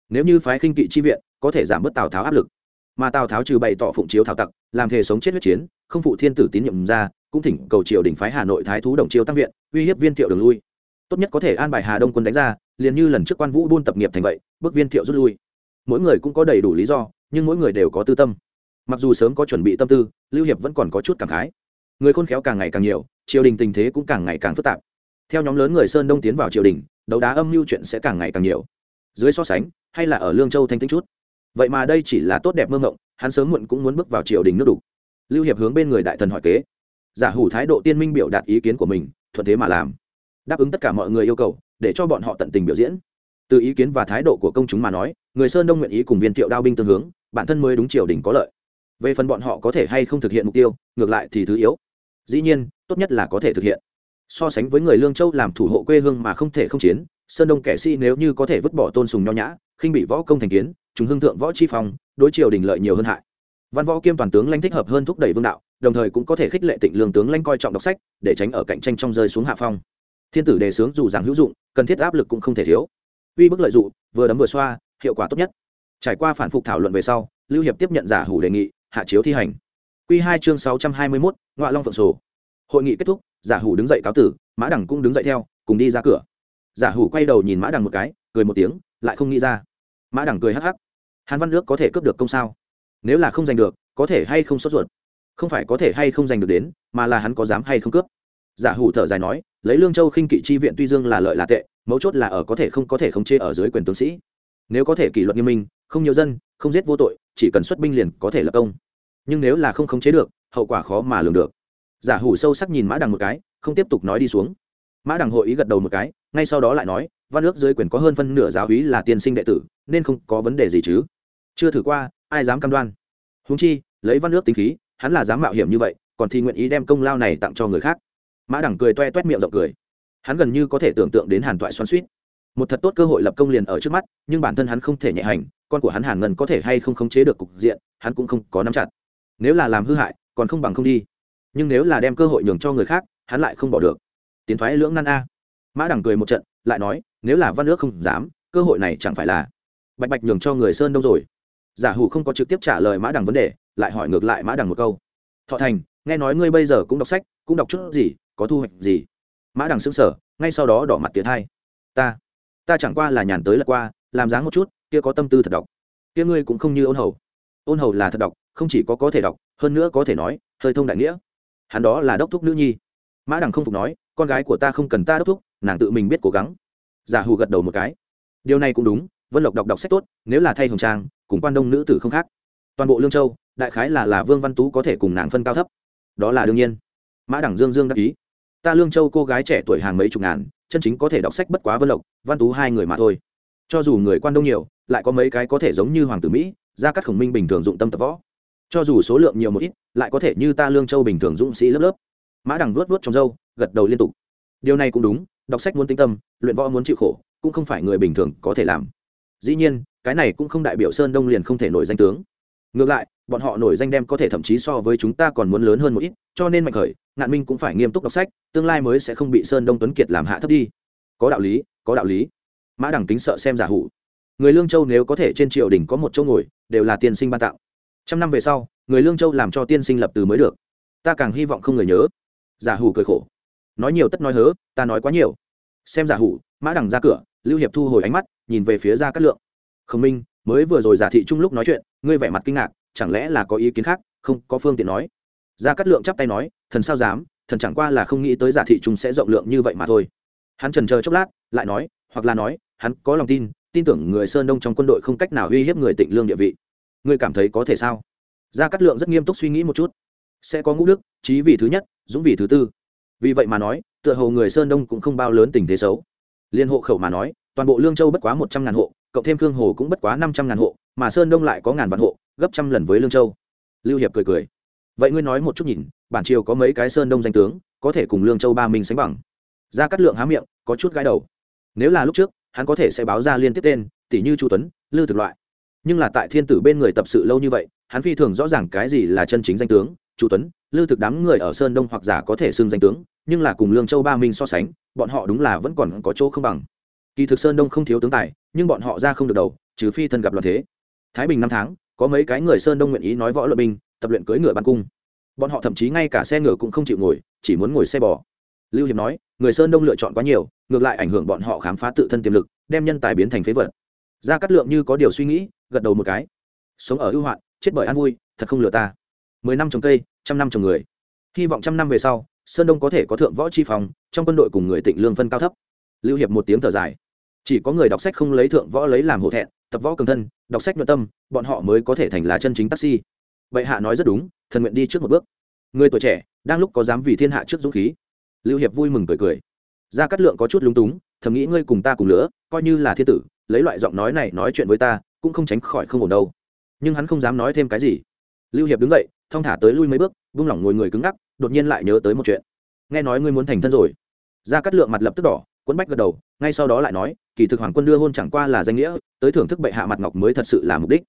Nếu như phái khinh kỵ chi viện, có thể giảm bớt tào tháo áp lực. Mà tào tháo trừ bày tỏ phụng chiếu thảo tặc, làm thể sống chết huyết chiến, không phụ thiên tử tín nhiệm ra, cũng thỉnh cầu triều đình phái hà nội thái thú đồng chiêu tăng viện, uy hiếp viên thiệu đường lui. Tốt nhất có thể an bài hà đông quân đánh ra, liền như lần trước quan vũ buôn tập nghiệp thành vậy, bước viên thiệu rút lui. Mỗi người cũng có đầy đủ lý do, nhưng mỗi người đều có tư tâm. Mặc dù sớm có chuẩn bị tâm tư, lưu hiệp vẫn còn có chút cảm khái. Người khôn khéo càng ngày càng nhiều, triều đình tình thế cũng càng ngày càng phức tạp theo nhóm lớn người sơn đông tiến vào triều đình, đấu đá âm mưu chuyện sẽ càng ngày càng nhiều. Dưới so sánh, hay là ở lương châu thanh tĩnh chút? Vậy mà đây chỉ là tốt đẹp mơ ngộng hắn sớm muộn cũng muốn bước vào triều đình nước đủ lưu hiệp hướng bên người đại thần hỏi kế. Giả hủ thái độ tiên minh biểu đạt ý kiến của mình, thuận thế mà làm. Đáp ứng tất cả mọi người yêu cầu, để cho bọn họ tận tình biểu diễn. Từ ý kiến và thái độ của công chúng mà nói, người sơn đông nguyện ý cùng viên thiệu đao binh tương hướng, bản thân mới đúng triều đình có lợi. Về phần bọn họ có thể hay không thực hiện mục tiêu, ngược lại thì thứ yếu. Dĩ nhiên, tốt nhất là có thể thực hiện so sánh với người lương châu làm thủ hộ quê hương mà không thể không chiến, sơn đông kẻ sĩ nếu như có thể vứt bỏ tôn sùng nho nhã, khinh bị võ công thành kiến chúng hưng thượng võ chi phong, đối triều đình lợi nhiều hơn hại. Văn võ kiêm toàn tướng lãnh thích hợp hơn thúc đẩy vương đạo, đồng thời cũng có thể khích lệ tịnh lương tướng lãnh coi trọng đọc sách, để tránh ở cạnh tranh trong rơi xuống hạ phong. Thiên tử đề sướng dù rằng hữu dụng, cần thiết áp lực cũng không thể thiếu. Uy bức lợi dụng vừa đấm vừa xoa, hiệu quả tốt nhất. Trải qua phản phục thảo luận về sau, lưu hiệp tiếp nhận giả hủ đề nghị, hạ chiếu thi hành. Q hai chương sáu trăm hai mươi mốt ngoại long phượng sổ. Hội nghị kết thúc giả hủ đứng dậy cáo tử, mã Đằng cũng đứng dậy theo, cùng đi ra cửa. Giả hủ quay đầu nhìn mã đằng một cái, cười một tiếng, lại không nghĩ ra. Mã đằng cười hắc hắc. Hàn văn nước có thể cướp được công sao? Nếu là không giành được, có thể hay không sốt ruột? Không phải có thể hay không giành được đến, mà là hắn có dám hay không cướp? Giả hủ thở dài nói, lấy lương châu khinh kỵ chi viện tuy dương là lợi là tệ, mấu chốt là ở có thể không có thể không chê ở dưới quyền tướng sĩ. Nếu có thể kỷ luật nghiêm minh, không nhiều dân, không giết vô tội, chỉ cần xuất binh liền có thể lập công. Nhưng nếu là không khống chế được, hậu quả khó mà lường được giả hủ sâu sắc nhìn mã đằng một cái, không tiếp tục nói đi xuống. Mã đằng hội ý gật đầu một cái, ngay sau đó lại nói, văn ước dưới quyền có hơn phân nửa giáo hí là tiên sinh đệ tử, nên không có vấn đề gì chứ. Chưa thử qua, ai dám cam đoan? Húng chi, lấy văn ước tính khí, hắn là dám mạo hiểm như vậy, còn thì nguyện ý đem công lao này tặng cho người khác. Mã đằng cười toe toét miệng rộng cười. Hắn gần như có thể tưởng tượng đến hàn toại xoan suýt một thật tốt cơ hội lập công liền ở trước mắt, nhưng bản thân hắn không thể nhẹ hành, con của hắn hàn ngân có thể hay không khống chế được cục diện, hắn cũng không có nắm chặt. Nếu là làm hư hại, còn không bằng không đi nhưng nếu là đem cơ hội nhường cho người khác, hắn lại không bỏ được. Tiến thoái lưỡng nan a. Mã đằng cười một trận, lại nói, nếu là văn ước không dám, cơ hội này chẳng phải là bạch bạch nhường cho người sơn đâu rồi. Giả hủ không có trực tiếp trả lời mã đằng vấn đề, lại hỏi ngược lại mã đằng một câu. Thọ thành, nghe nói ngươi bây giờ cũng đọc sách, cũng đọc chút gì, có thu hoạch gì? Mã đằng xứng sở ngay sau đó đỏ mặt tiến hai ta ta chẳng qua là nhàn tới lật qua, làm dáng một chút, kia có tâm tư thật đọc. Kia ngươi cũng không như ôn hầu. Ôn hầu là thật đọc, không chỉ có có thể đọc, hơn nữa có thể nói, hơi thông đại nghĩa hắn đó là đốc thúc nữ nhi. Mã đằng không phục nói, con gái của ta không cần ta đốc thúc, nàng tự mình biết cố gắng. Giả hù gật đầu một cái. Điều này cũng đúng, vân lộc đọc đọc sách tốt, nếu là thay hồng trang, cùng quan đông nữ tử không khác. Toàn bộ lương châu, đại khái là là vương văn tú có thể cùng nàng phân cao thấp. Đó là đương nhiên. Mã đẳng dương dương đắc ý. Ta lương châu cô gái trẻ tuổi hàng mấy chục ngàn, chân chính có thể đọc sách bất quá vân lộc, văn tú hai người mà thôi. Cho dù người quan đông nhiều, lại có mấy cái có thể giống như hoàng tử mỹ ra cắt khổng minh bình thường dụng tâm tập võ cho dù số lượng nhiều một ít, lại có thể như ta lương châu bình thường dũng sĩ lớp lớp. Mã đằng vuốt vuốt trong râu, gật đầu liên tục. Điều này cũng đúng, đọc sách muốn tinh tâm, luyện võ muốn chịu khổ, cũng không phải người bình thường có thể làm. Dĩ nhiên, cái này cũng không đại biểu sơn đông liền không thể nổi danh tướng. Ngược lại, bọn họ nổi danh đem có thể thậm chí so với chúng ta còn muốn lớn hơn một ít, cho nên mạnh khởi, ngạn minh cũng phải nghiêm túc đọc sách, tương lai mới sẽ không bị sơn đông tuấn kiệt làm hạ thấp đi. Có đạo lý, có đạo lý. Mã đẳng kính sợ xem giả hủ. Người lương châu nếu có thể trên triều đình có một chỗ ngồi, đều là tiên sinh ban tặng trăm năm về sau, người lương châu làm cho tiên sinh lập từ mới được. Ta càng hy vọng không người nhớ. Giả hủ cười khổ. Nói nhiều tất nói hớ, ta nói quá nhiều. Xem giả hủ, mã đằng ra cửa, lưu hiệp thu hồi ánh mắt, nhìn về phía ra cát lượng. Khổng minh, mới vừa rồi giả thị trung lúc nói chuyện, ngươi vẻ mặt kinh ngạc, chẳng lẽ là có ý kiến khác? Không, có phương tiện nói. Ra cát lượng chắp tay nói, thần sao dám, thần chẳng qua là không nghĩ tới giả thị trung sẽ rộng lượng như vậy mà thôi. Hắn trần chờ chốc lát, lại nói, hoặc là nói, hắn có lòng tin tin tưởng người sơn đông trong quân đội không cách nào uy hiếp người tịnh lương địa vị ngươi cảm thấy có thể sao? Gia cát lượng rất nghiêm túc suy nghĩ một chút. Sẽ có ngũ đức trí vì thứ nhất, dũng vì thứ tư. Vì vậy mà nói, tựa hồ người sơn đông cũng không bao lớn tình thế xấu. Liên hộ khẩu mà nói, toàn bộ lương châu bất quá một trăm ngàn hộ, cộng thêm khương hồ cũng bất quá năm trăm ngàn hộ, mà sơn đông lại có ngàn vạn hộ, gấp trăm lần với lương châu. Lưu hiệp cười cười. Vậy ngươi nói một chút nhìn, bản triều có mấy cái sơn đông danh tướng, có thể cùng lương châu ba minh sánh bằng? Ra cắt lượng há miệng, có chút gái đầu. Nếu là lúc trước, hắn có thể sẽ báo ra liên tiếp tên tỷ như chu tuấn, lư thực loại nhưng là tại thiên tử bên người tập sự lâu như vậy, hắn phi thường rõ ràng cái gì là chân chính danh tướng, chu tuấn, lư thực đám người ở sơn đông hoặc giả có thể xưng danh tướng, nhưng là cùng lương châu ba minh so sánh, bọn họ đúng là vẫn còn có chỗ không bằng. Kỳ thực sơn đông không thiếu tướng tài, nhưng bọn họ ra không được đầu, trừ phi thân gặp loạn thế. Thái bình năm tháng, có mấy cái người sơn đông nguyện ý nói võ luận binh, tập luyện cưỡi ngựa bắn cung. Bọn họ thậm chí ngay cả xe ngựa cũng không chịu ngồi, chỉ muốn ngồi xe bò. Lưu hiệp nói, người sơn đông lựa chọn quá nhiều, ngược lại ảnh hưởng bọn họ khám phá tự thân tiềm lực, đem nhân tài biến thành phế vật. Ra cắt lượng như có điều suy nghĩ gật đầu một cái. Sống ở ưu hoạn, chết bởi an vui, thật không lừa ta. Mười năm trồng cây, trăm năm trồng người. Hy vọng trăm năm về sau, sơn đông có thể có thượng võ chi phòng trong quân đội cùng người tịnh lương phân cao thấp. Lưu hiệp một tiếng thở dài. Chỉ có người đọc sách không lấy thượng võ lấy làm hổ thẹn, tập võ cường thân, đọc sách nhuận tâm, bọn họ mới có thể thành là chân chính taxi. Vậy hạ nói rất đúng, thần nguyện đi trước một bước. Người tuổi trẻ, đang lúc có dám vì thiên hạ trước dũng khí. Lưu hiệp vui mừng cười cười. Gia cát lượng có chút lúng túng, thầm nghĩ ngươi cùng ta cùng lửa, coi như là thiên tử, lấy loại giọng nói này nói chuyện với ta cũng không tránh khỏi không ổn đâu. Nhưng hắn không dám nói thêm cái gì. Lưu hiệp đứng dậy, thong thả tới lui mấy bước, vung lỏng ngồi người cứng ngắc, đột nhiên lại nhớ tới một chuyện. Nghe nói ngươi muốn thành thân rồi. Gia cát lượng mặt lập tức đỏ, quấn bách gật đầu, ngay sau đó lại nói, kỳ thực hoàng quân đưa hôn chẳng qua là danh nghĩa, tới thưởng thức bệ hạ mặt ngọc mới thật sự là mục đích.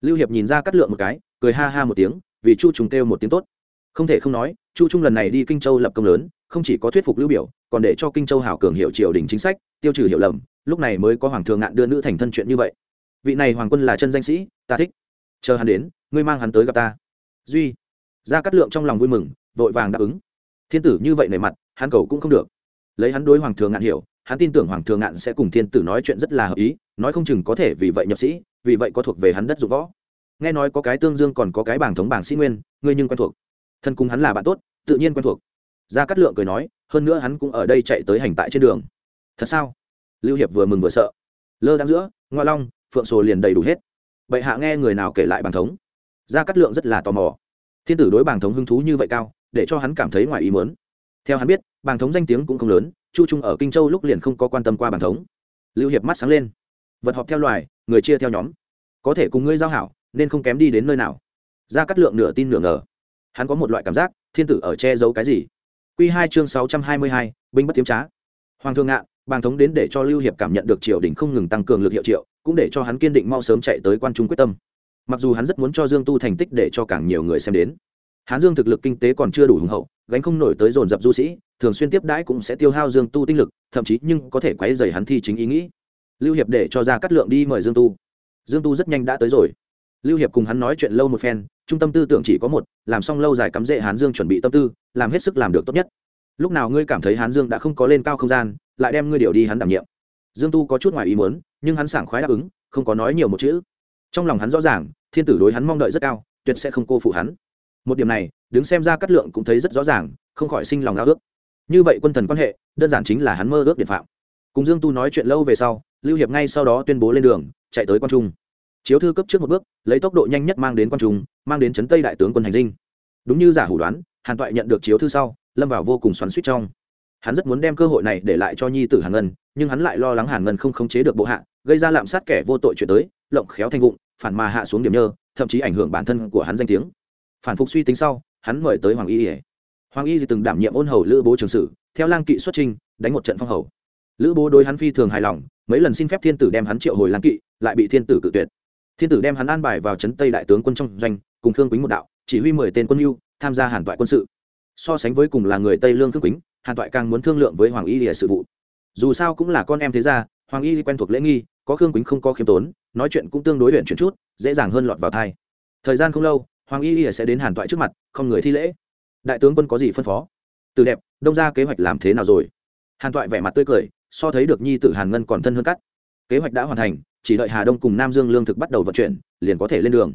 Lưu hiệp nhìn ra cát lượng một cái, cười ha ha một tiếng, vì chu trùng kêu một tiếng tốt. Không thể không nói, chu trung lần này đi kinh châu lập công lớn, không chỉ có thuyết phục lưu biểu, còn để cho kinh châu hảo cường hiệu triều đình chính sách, tiêu trừ hiểu lầm, lúc này mới có hoàng thượng ngạn đưa nữ thành thân chuyện như vậy vị này hoàng quân là chân danh sĩ, ta thích. Chờ hắn đến, ngươi mang hắn tới gặp ta. Duy. Ra cắt lượng trong lòng vui mừng, vội vàng đáp ứng. Thiên tử như vậy nề mặt, hắn cầu cũng không được. Lấy hắn đối hoàng thượng ngạn hiểu, hắn tin tưởng hoàng thượng ngạn sẽ cùng thiên tử nói chuyện rất là hợp ý, nói không chừng có thể vì vậy nhập sĩ, vì vậy có thuộc về hắn đất dụng võ. Nghe nói có cái tương dương còn có cái bảng thống bảng sĩ nguyên, ngươi nhưng quen thuộc. Thân cùng hắn là bạn tốt, tự nhiên quen thuộc. Gia cát lượng cười nói, hơn nữa hắn cũng ở đây chạy tới hành tại trên đường. Thật sao? Lưu hiệp vừa mừng vừa sợ. Lơ đang giữa, ngoa long phượng sồ liền đầy đủ hết. Bệ hạ nghe người nào kể lại bảng thống? Gia cát lượng rất là tò mò. Thiên tử đối bảng thống hứng thú như vậy cao, để cho hắn cảm thấy ngoài ý muốn. Theo hắn biết, bảng thống danh tiếng cũng không lớn, chu trung ở kinh châu lúc liền không có quan tâm qua bảng thống. Lưu hiệp mắt sáng lên. Vật họp theo loài, người chia theo nhóm. Có thể cùng ngươi giao hảo, nên không kém đi đến nơi nào. Gia cát lượng nửa tin nửa ngờ. Hắn có một loại cảm giác, thiên tử ở che giấu cái gì? Q hai chương sáu trăm hai mươi hai, binh bất tiếm trá. Hoàng thương ngạn bàng thống đến để cho lưu hiệp cảm nhận được triều đình không ngừng tăng cường lực hiệu triệu cũng để cho hắn kiên định mau sớm chạy tới quan trung quyết tâm. Mặc dù hắn rất muốn cho dương tu thành tích để cho càng nhiều người xem đến. Hán dương thực lực kinh tế còn chưa đủ hùng hậu, gánh không nổi tới dồn dập du sĩ, thường xuyên tiếp đãi cũng sẽ tiêu hao dương tu tinh lực, thậm chí nhưng có thể quấy dày hắn thi chính ý nghĩ. Lưu hiệp để cho ra cắt lượng đi mời dương tu. Dương tu rất nhanh đã tới rồi. Lưu hiệp cùng hắn nói chuyện lâu một phen, trung tâm tư tưởng chỉ có một, làm xong lâu dài cắm rễ hán dương chuẩn bị tâm tư, làm hết sức làm được tốt nhất. Lúc nào ngươi cảm thấy hán dương đã không có lên cao không gian, lại đem ngươi điều đi hắn đảm nhiệm dương tu có chút ngoài ý muốn, nhưng hắn sảng khoái đáp ứng, không có nói nhiều một chữ. Trong lòng hắn rõ ràng, thiên tử đối hắn mong đợi rất cao, tuyệt sẽ không cô phụ hắn. Một điểm này, đứng xem ra cát lượng cũng thấy rất rõ ràng, không khỏi sinh lòng ao ước. Như vậy quân thần quan hệ, đơn giản chính là hắn mơ ước điện phạm. Cùng dương tu nói chuyện lâu về sau, lưu hiệp ngay sau đó tuyên bố lên đường, chạy tới quan trung. Chiếu thư cấp trước một bước, lấy tốc độ nhanh nhất mang đến quan trung, mang đến trấn tây đại tướng quân hành dinh. Đúng như giả hủ đoán, hàn toại nhận được chiếu thư sau, lâm vào vô cùng xoắn suýt trong hắn rất muốn đem cơ hội này để lại cho nhi tử hàn ngân, nhưng hắn lại lo lắng hàn ngân không khống chế được bộ hạ, gây ra lạm sát kẻ vô tội chuyện tới, lộng khéo thanh vụng, phản mà hạ xuống điểm nhơ, thậm chí ảnh hưởng bản thân của hắn danh tiếng. Phản phục suy tính sau, hắn mời tới hoàng y ỉa hoàng y từng đảm nhiệm ôn hầu lữ bố trường sử theo lang kỵ xuất trinh đánh một trận phong hầu. Lữ bố đối hắn phi thường hài lòng, mấy lần xin phép thiên tử đem hắn triệu hồi lang kỵ, lại bị thiên tử cự tuyệt. Thiên tử đem hắn an bài vào trấn tây đại tướng quân trong doanh, cùng khương quýnh một đạo, chỉ huy mười tên quân mưu tham gia hàn toại quân sự. So sánh với cùng là người tây lương khương quýnh hàn toại càng muốn thương lượng với hoàng y lìa sự vụ. Dù sao cũng là con em thế gia, hoàng y quen thuộc lễ nghi, có khương quýnh không có khiêm tốn, nói chuyện cũng tương đối luyện chuyển chút, dễ dàng hơn lọt vào thai. Thời gian không lâu, hoàng y lìa sẽ đến hàn toại trước mặt, không người thi lễ. Đại tướng quân có gì phân phó? Từ đẹp, đông ra kế hoạch làm thế nào rồi? Hàn toại vẻ mặt tươi cười, so thấy được nhi tử hàn ngân còn thân hơn cắt. Kế hoạch đã hoàn thành, chỉ đợi hà đông cùng nam dương lương thực bắt đầu vận chuyển, liền có thể lên đường.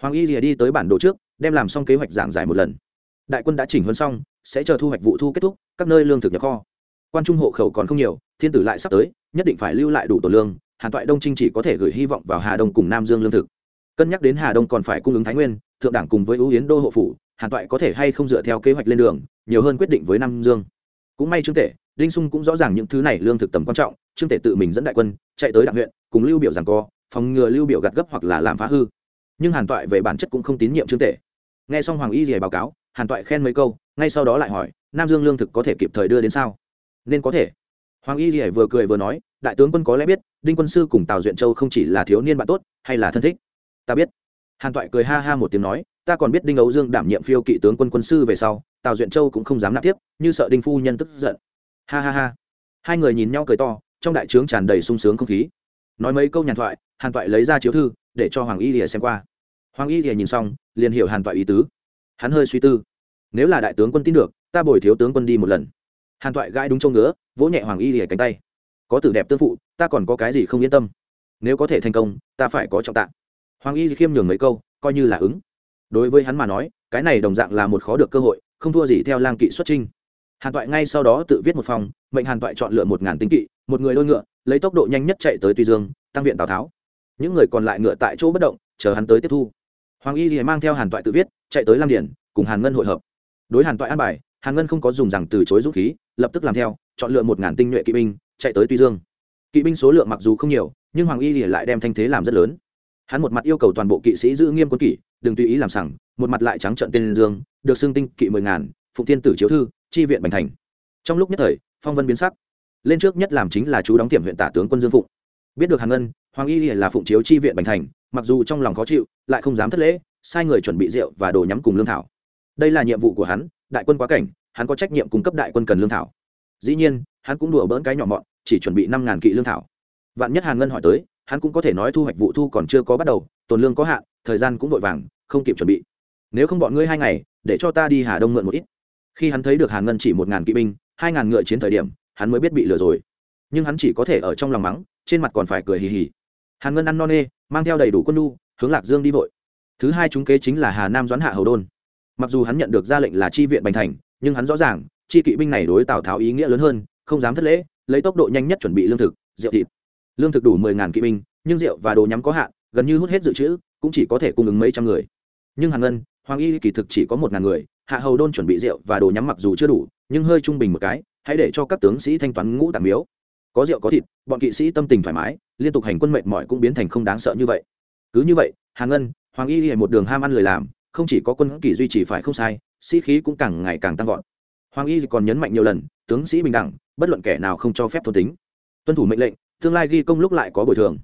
Hoàng y lìa đi tới bản đồ trước, đem làm xong kế hoạch giảng giải một lần. Đại quân đã chỉnh hơn xong sẽ chờ thu hoạch vụ thu kết thúc, các nơi lương thực nhập kho. Quan trung hộ khẩu còn không nhiều, thiên tử lại sắp tới, nhất định phải lưu lại đủ tổ lương, hàn toại đông trinh chỉ có thể gửi hy vọng vào hà đông cùng nam dương lương thực. Cân nhắc đến hà đông còn phải cung ứng thái nguyên, thượng đảng cùng với ưu yến đô hộ phủ, hàn toại có thể hay không dựa theo kế hoạch lên đường, nhiều hơn quyết định với nam dương. Cũng may trương tể, đinh sung cũng rõ ràng những thứ này lương thực tầm quan trọng, trương tể tự mình dẫn đại quân, chạy tới đặng huyện, cùng lưu biểu rằng co, phòng ngừa lưu biểu gặt gấp hoặc là làm phá hư. Nhưng hàn toại về bản chất cũng không tín nhiệm trương tể. Nghe xong hoàng y rìa báo cáo, hàn toại khen mấy câu ngay sau đó lại hỏi, nam dương lương thực có thể kịp thời đưa đến sao? Nên có thể. Hoàng y gì vừa cười vừa nói, đại tướng quân có lẽ biết, đinh quân sư cùng tào duyện châu không chỉ là thiếu niên bạn tốt, hay là thân thích. Ta biết. Hàn toại cười ha ha một tiếng nói, ta còn biết đinh ấu dương đảm nhiệm phiêu kỵ tướng quân quân sư về sau, tào duyện châu cũng không dám nạp tiếp, như sợ đinh phu nhân tức giận. Ha ha ha. Hai người nhìn nhau cười to, trong đại trướng tràn đầy sung sướng không khí. Nói mấy câu nhàn thoại, hàn toại lấy ra chiếu thư, để cho hoàng y lìa xem qua. Hoàng y lìa nhìn xong, liền hiểu hàn toại ý tứ. Hắn hơi suy tư nếu là đại tướng quân tin được, ta bồi thiếu tướng quân đi một lần. Hàn toại gãi đúng trông ngứa, vỗ nhẹ hoàng y lìa cánh tay. Có tử đẹp tương phụ, ta còn có cái gì không yên tâm? Nếu có thể thành công, ta phải có trọng tạng. Hoàng y khiêm nhường mấy câu, coi như là ứng. Đối với hắn mà nói, cái này đồng dạng là một khó được cơ hội, không thua gì theo lang kỵ xuất trinh hàn toại ngay sau đó tự viết một phòng, mệnh hàn toại chọn lựa một ngàn tinh kỵ, một người đôi ngựa, lấy tốc độ nhanh nhất chạy tới tuy dương, tăng viện tào tháo. Những người còn lại ngựa tại chỗ bất động, chờ hắn tới tiếp thu. Hoàng y thì mang theo hàn toại tự viết, chạy tới lam điển cùng hàn ngân hội hợp đối hàn toại an bài, hàn ngân không có dùng rằng từ chối dũng khí, lập tức làm theo, chọn lựa một ngàn tinh nhuệ kỵ binh, chạy tới tuy dương. Kỵ binh số lượng mặc dù không nhiều, nhưng hoàng y thì lại đem thanh thế làm rất lớn. Hắn một mặt yêu cầu toàn bộ kỵ sĩ giữ nghiêm quân kỷ, đừng tùy ý làm sẳng một mặt lại trắng trận tên dương, được xưng tinh kỵ mười ngàn, phụng thiên tử chiếu thư tri viện bành thành. Trong lúc nhất thời, phong vân biến sắc. Lên trước nhất làm chính là chú đóng tiệm huyện tả tướng quân dương phụng. Biết được hàn ngân, hoàng y là phụng chiếu tri viện bành thành, mặc dù trong lòng khó chịu, lại không dám thất lễ, sai người chuẩn bị rượu và đồ nhắm cùng lương thảo đây là nhiệm vụ của hắn, đại quân quá cảnh, hắn có trách nhiệm cung cấp đại quân cần lương thảo. Dĩ nhiên, hắn cũng đùa bỡn cái nhỏ mọn, chỉ chuẩn bị năm ngàn kỵ lương thảo. Vạn nhất hàn ngân hỏi tới, hắn cũng có thể nói thu hoạch vụ thu còn chưa có bắt đầu tồn lương có hạn, thời gian cũng vội vàng, không kịp chuẩn bị. Nếu không bọn ngươi hai ngày, để cho ta đi hà đông mượn một ít. Khi hắn thấy được hàn ngân chỉ một ngàn kỵ binh, hai ngàn ngựa chiến thời điểm, hắn mới biết bị lừa rồi. Nhưng hắn chỉ có thể ở trong lòng mắng, trên mặt còn phải cười hì hì. Hàn ngân ăn no nê, mang theo đầy đủ quân lu hướng lạc dương đi vội. Thứ hai chúng kế chính là hà nam doãn hạ hầu đôn mặc dù hắn nhận được ra lệnh là chi viện bành thành, nhưng hắn rõ ràng, chi kỵ binh này đối tào tháo ý nghĩa lớn hơn, không dám thất lễ, lấy tốc độ nhanh nhất chuẩn bị lương thực, rượu thịt. Lương thực đủ mười ngàn kỵ binh, nhưng rượu và đồ nhắm có hạn, gần như hút hết dự trữ, cũng chỉ có thể cung ứng mấy trăm người. Nhưng hàn ngân, hoàng y kỳ thực chỉ có một ngàn người, hạ hầu đôn chuẩn bị rượu và đồ nhắm mặc dù chưa đủ, nhưng hơi trung bình một cái, hãy để cho các tướng sĩ thanh toán ngũ tạm miếu. Có rượu có thịt, bọn kỵ sĩ tâm tình thoải mái, liên tục hành quân mệt mỏi cũng biến thành không đáng sợ như vậy. Cứ như vậy, hàn ngân, hoàng y hề một đường ham ăn lời làm không chỉ có quân kỳ duy trì phải không sai, sĩ khí cũng càng ngày càng tăng vọt. Hoàng y còn nhấn mạnh nhiều lần, tướng sĩ bình đẳng, bất luận kẻ nào không cho phép thôn tính. Tuân thủ mệnh lệnh, tương lai ghi công lúc lại có bồi thường.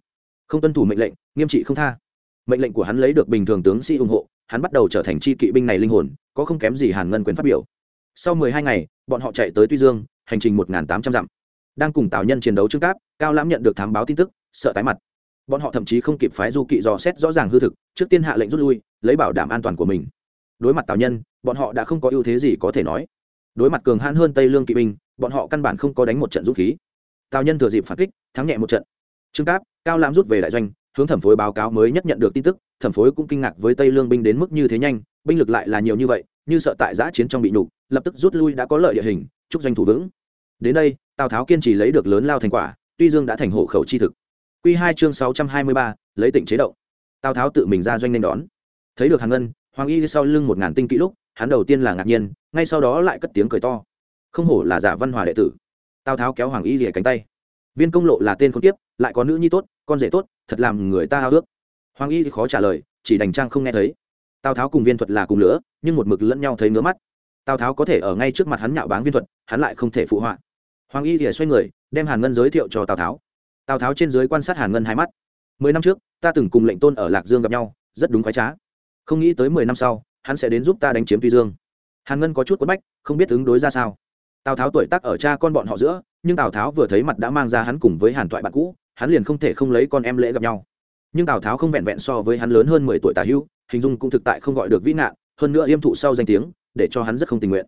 Không tuân thủ mệnh lệnh, nghiêm trị không tha. Mệnh lệnh của hắn lấy được bình thường tướng sĩ ủng hộ, hắn bắt đầu trở thành chi kỵ binh này linh hồn, có không kém gì hàn ngân quyền phát biểu. Sau mười hai ngày, bọn họ chạy tới tuy dương, hành trình một tám trăm dặm. Đang cùng tào nhân chiến đấu trương cáp, cao lãm nhận được thám báo tin tức, sợ tái mặt. Bọn họ thậm chí không kịp phái du kỵ dò xét rõ ràng hư thực, trước tiên hạ lệnh rút lui lấy bảo đảm an toàn của mình. Đối mặt tào nhân, bọn họ đã không có ưu thế gì có thể nói. Đối mặt cường hãn hơn tây lương kỵ binh, bọn họ căn bản không có đánh một trận dũng khí. Tào nhân thừa dịp phản kích, thắng nhẹ một trận. Trương cáp, cao lãm rút về đại doanh, hướng thẩm phối báo cáo mới nhất nhận được tin tức, thẩm phối cũng kinh ngạc với tây lương binh đến mức như thế nhanh, binh lực lại là nhiều như vậy, như sợ tại giã chiến trong bị nhục, lập tức rút lui đã có lợi địa hình, chúc doanh thủ vững. Đến đây, tào tháo kiên trì lấy được lớn lao thành quả, tuy dương đã thành hộ khẩu chi thực. Q hai chương sáu trăm hai mươi ba, lấy tỉnh chế động. Tào tháo tự mình ra doanh nên đón thấy được hàn ngân, hoàng y sau lưng một ngàn tinh kỹ lúc, hắn đầu tiên là ngạc nhiên, ngay sau đó lại cất tiếng cười to. Không hổ là giả văn hòa đệ tử. Tào tháo kéo hoàng y rỉa cánh tay. Viên công lộ là tên con tiếp lại có nữ nhi tốt, con rể tốt, thật làm người ta ao ước. Hoàng y thì khó trả lời, chỉ đành trang không nghe thấy. Tào tháo cùng viên thuật là cùng lửa, nhưng một mực lẫn nhau thấy ngứa mắt. Tào tháo có thể ở ngay trước mặt hắn nhạo báng viên thuật, hắn lại không thể phụ họa. Hoàng y thì xoay người, đem hàn ngân giới thiệu cho tào tháo. Tào tháo trên dưới quan sát hàn ngân hai mắt. Mười năm trước, ta từng cùng lệnh tôn ở lạc dương gặp nhau, rất đúng khoái trá không nghĩ tới mười năm sau, hắn sẽ đến giúp ta đánh chiếm tuy dương. Hàn ngân có chút quất bách, không biết ứng đối ra sao. Tào tháo tuổi tác ở cha con bọn họ giữa, nhưng tào tháo vừa thấy mặt đã mang ra hắn cùng với hàn toại bạn cũ, hắn liền không thể không lấy con em lễ gặp nhau. Nhưng tào tháo không vẹn vẹn so với hắn lớn hơn mười tuổi tả hữu, hình dung cũng thực tại không gọi được vĩ nạn hơn nữa yêm thụ sau danh tiếng, để cho hắn rất không tình nguyện.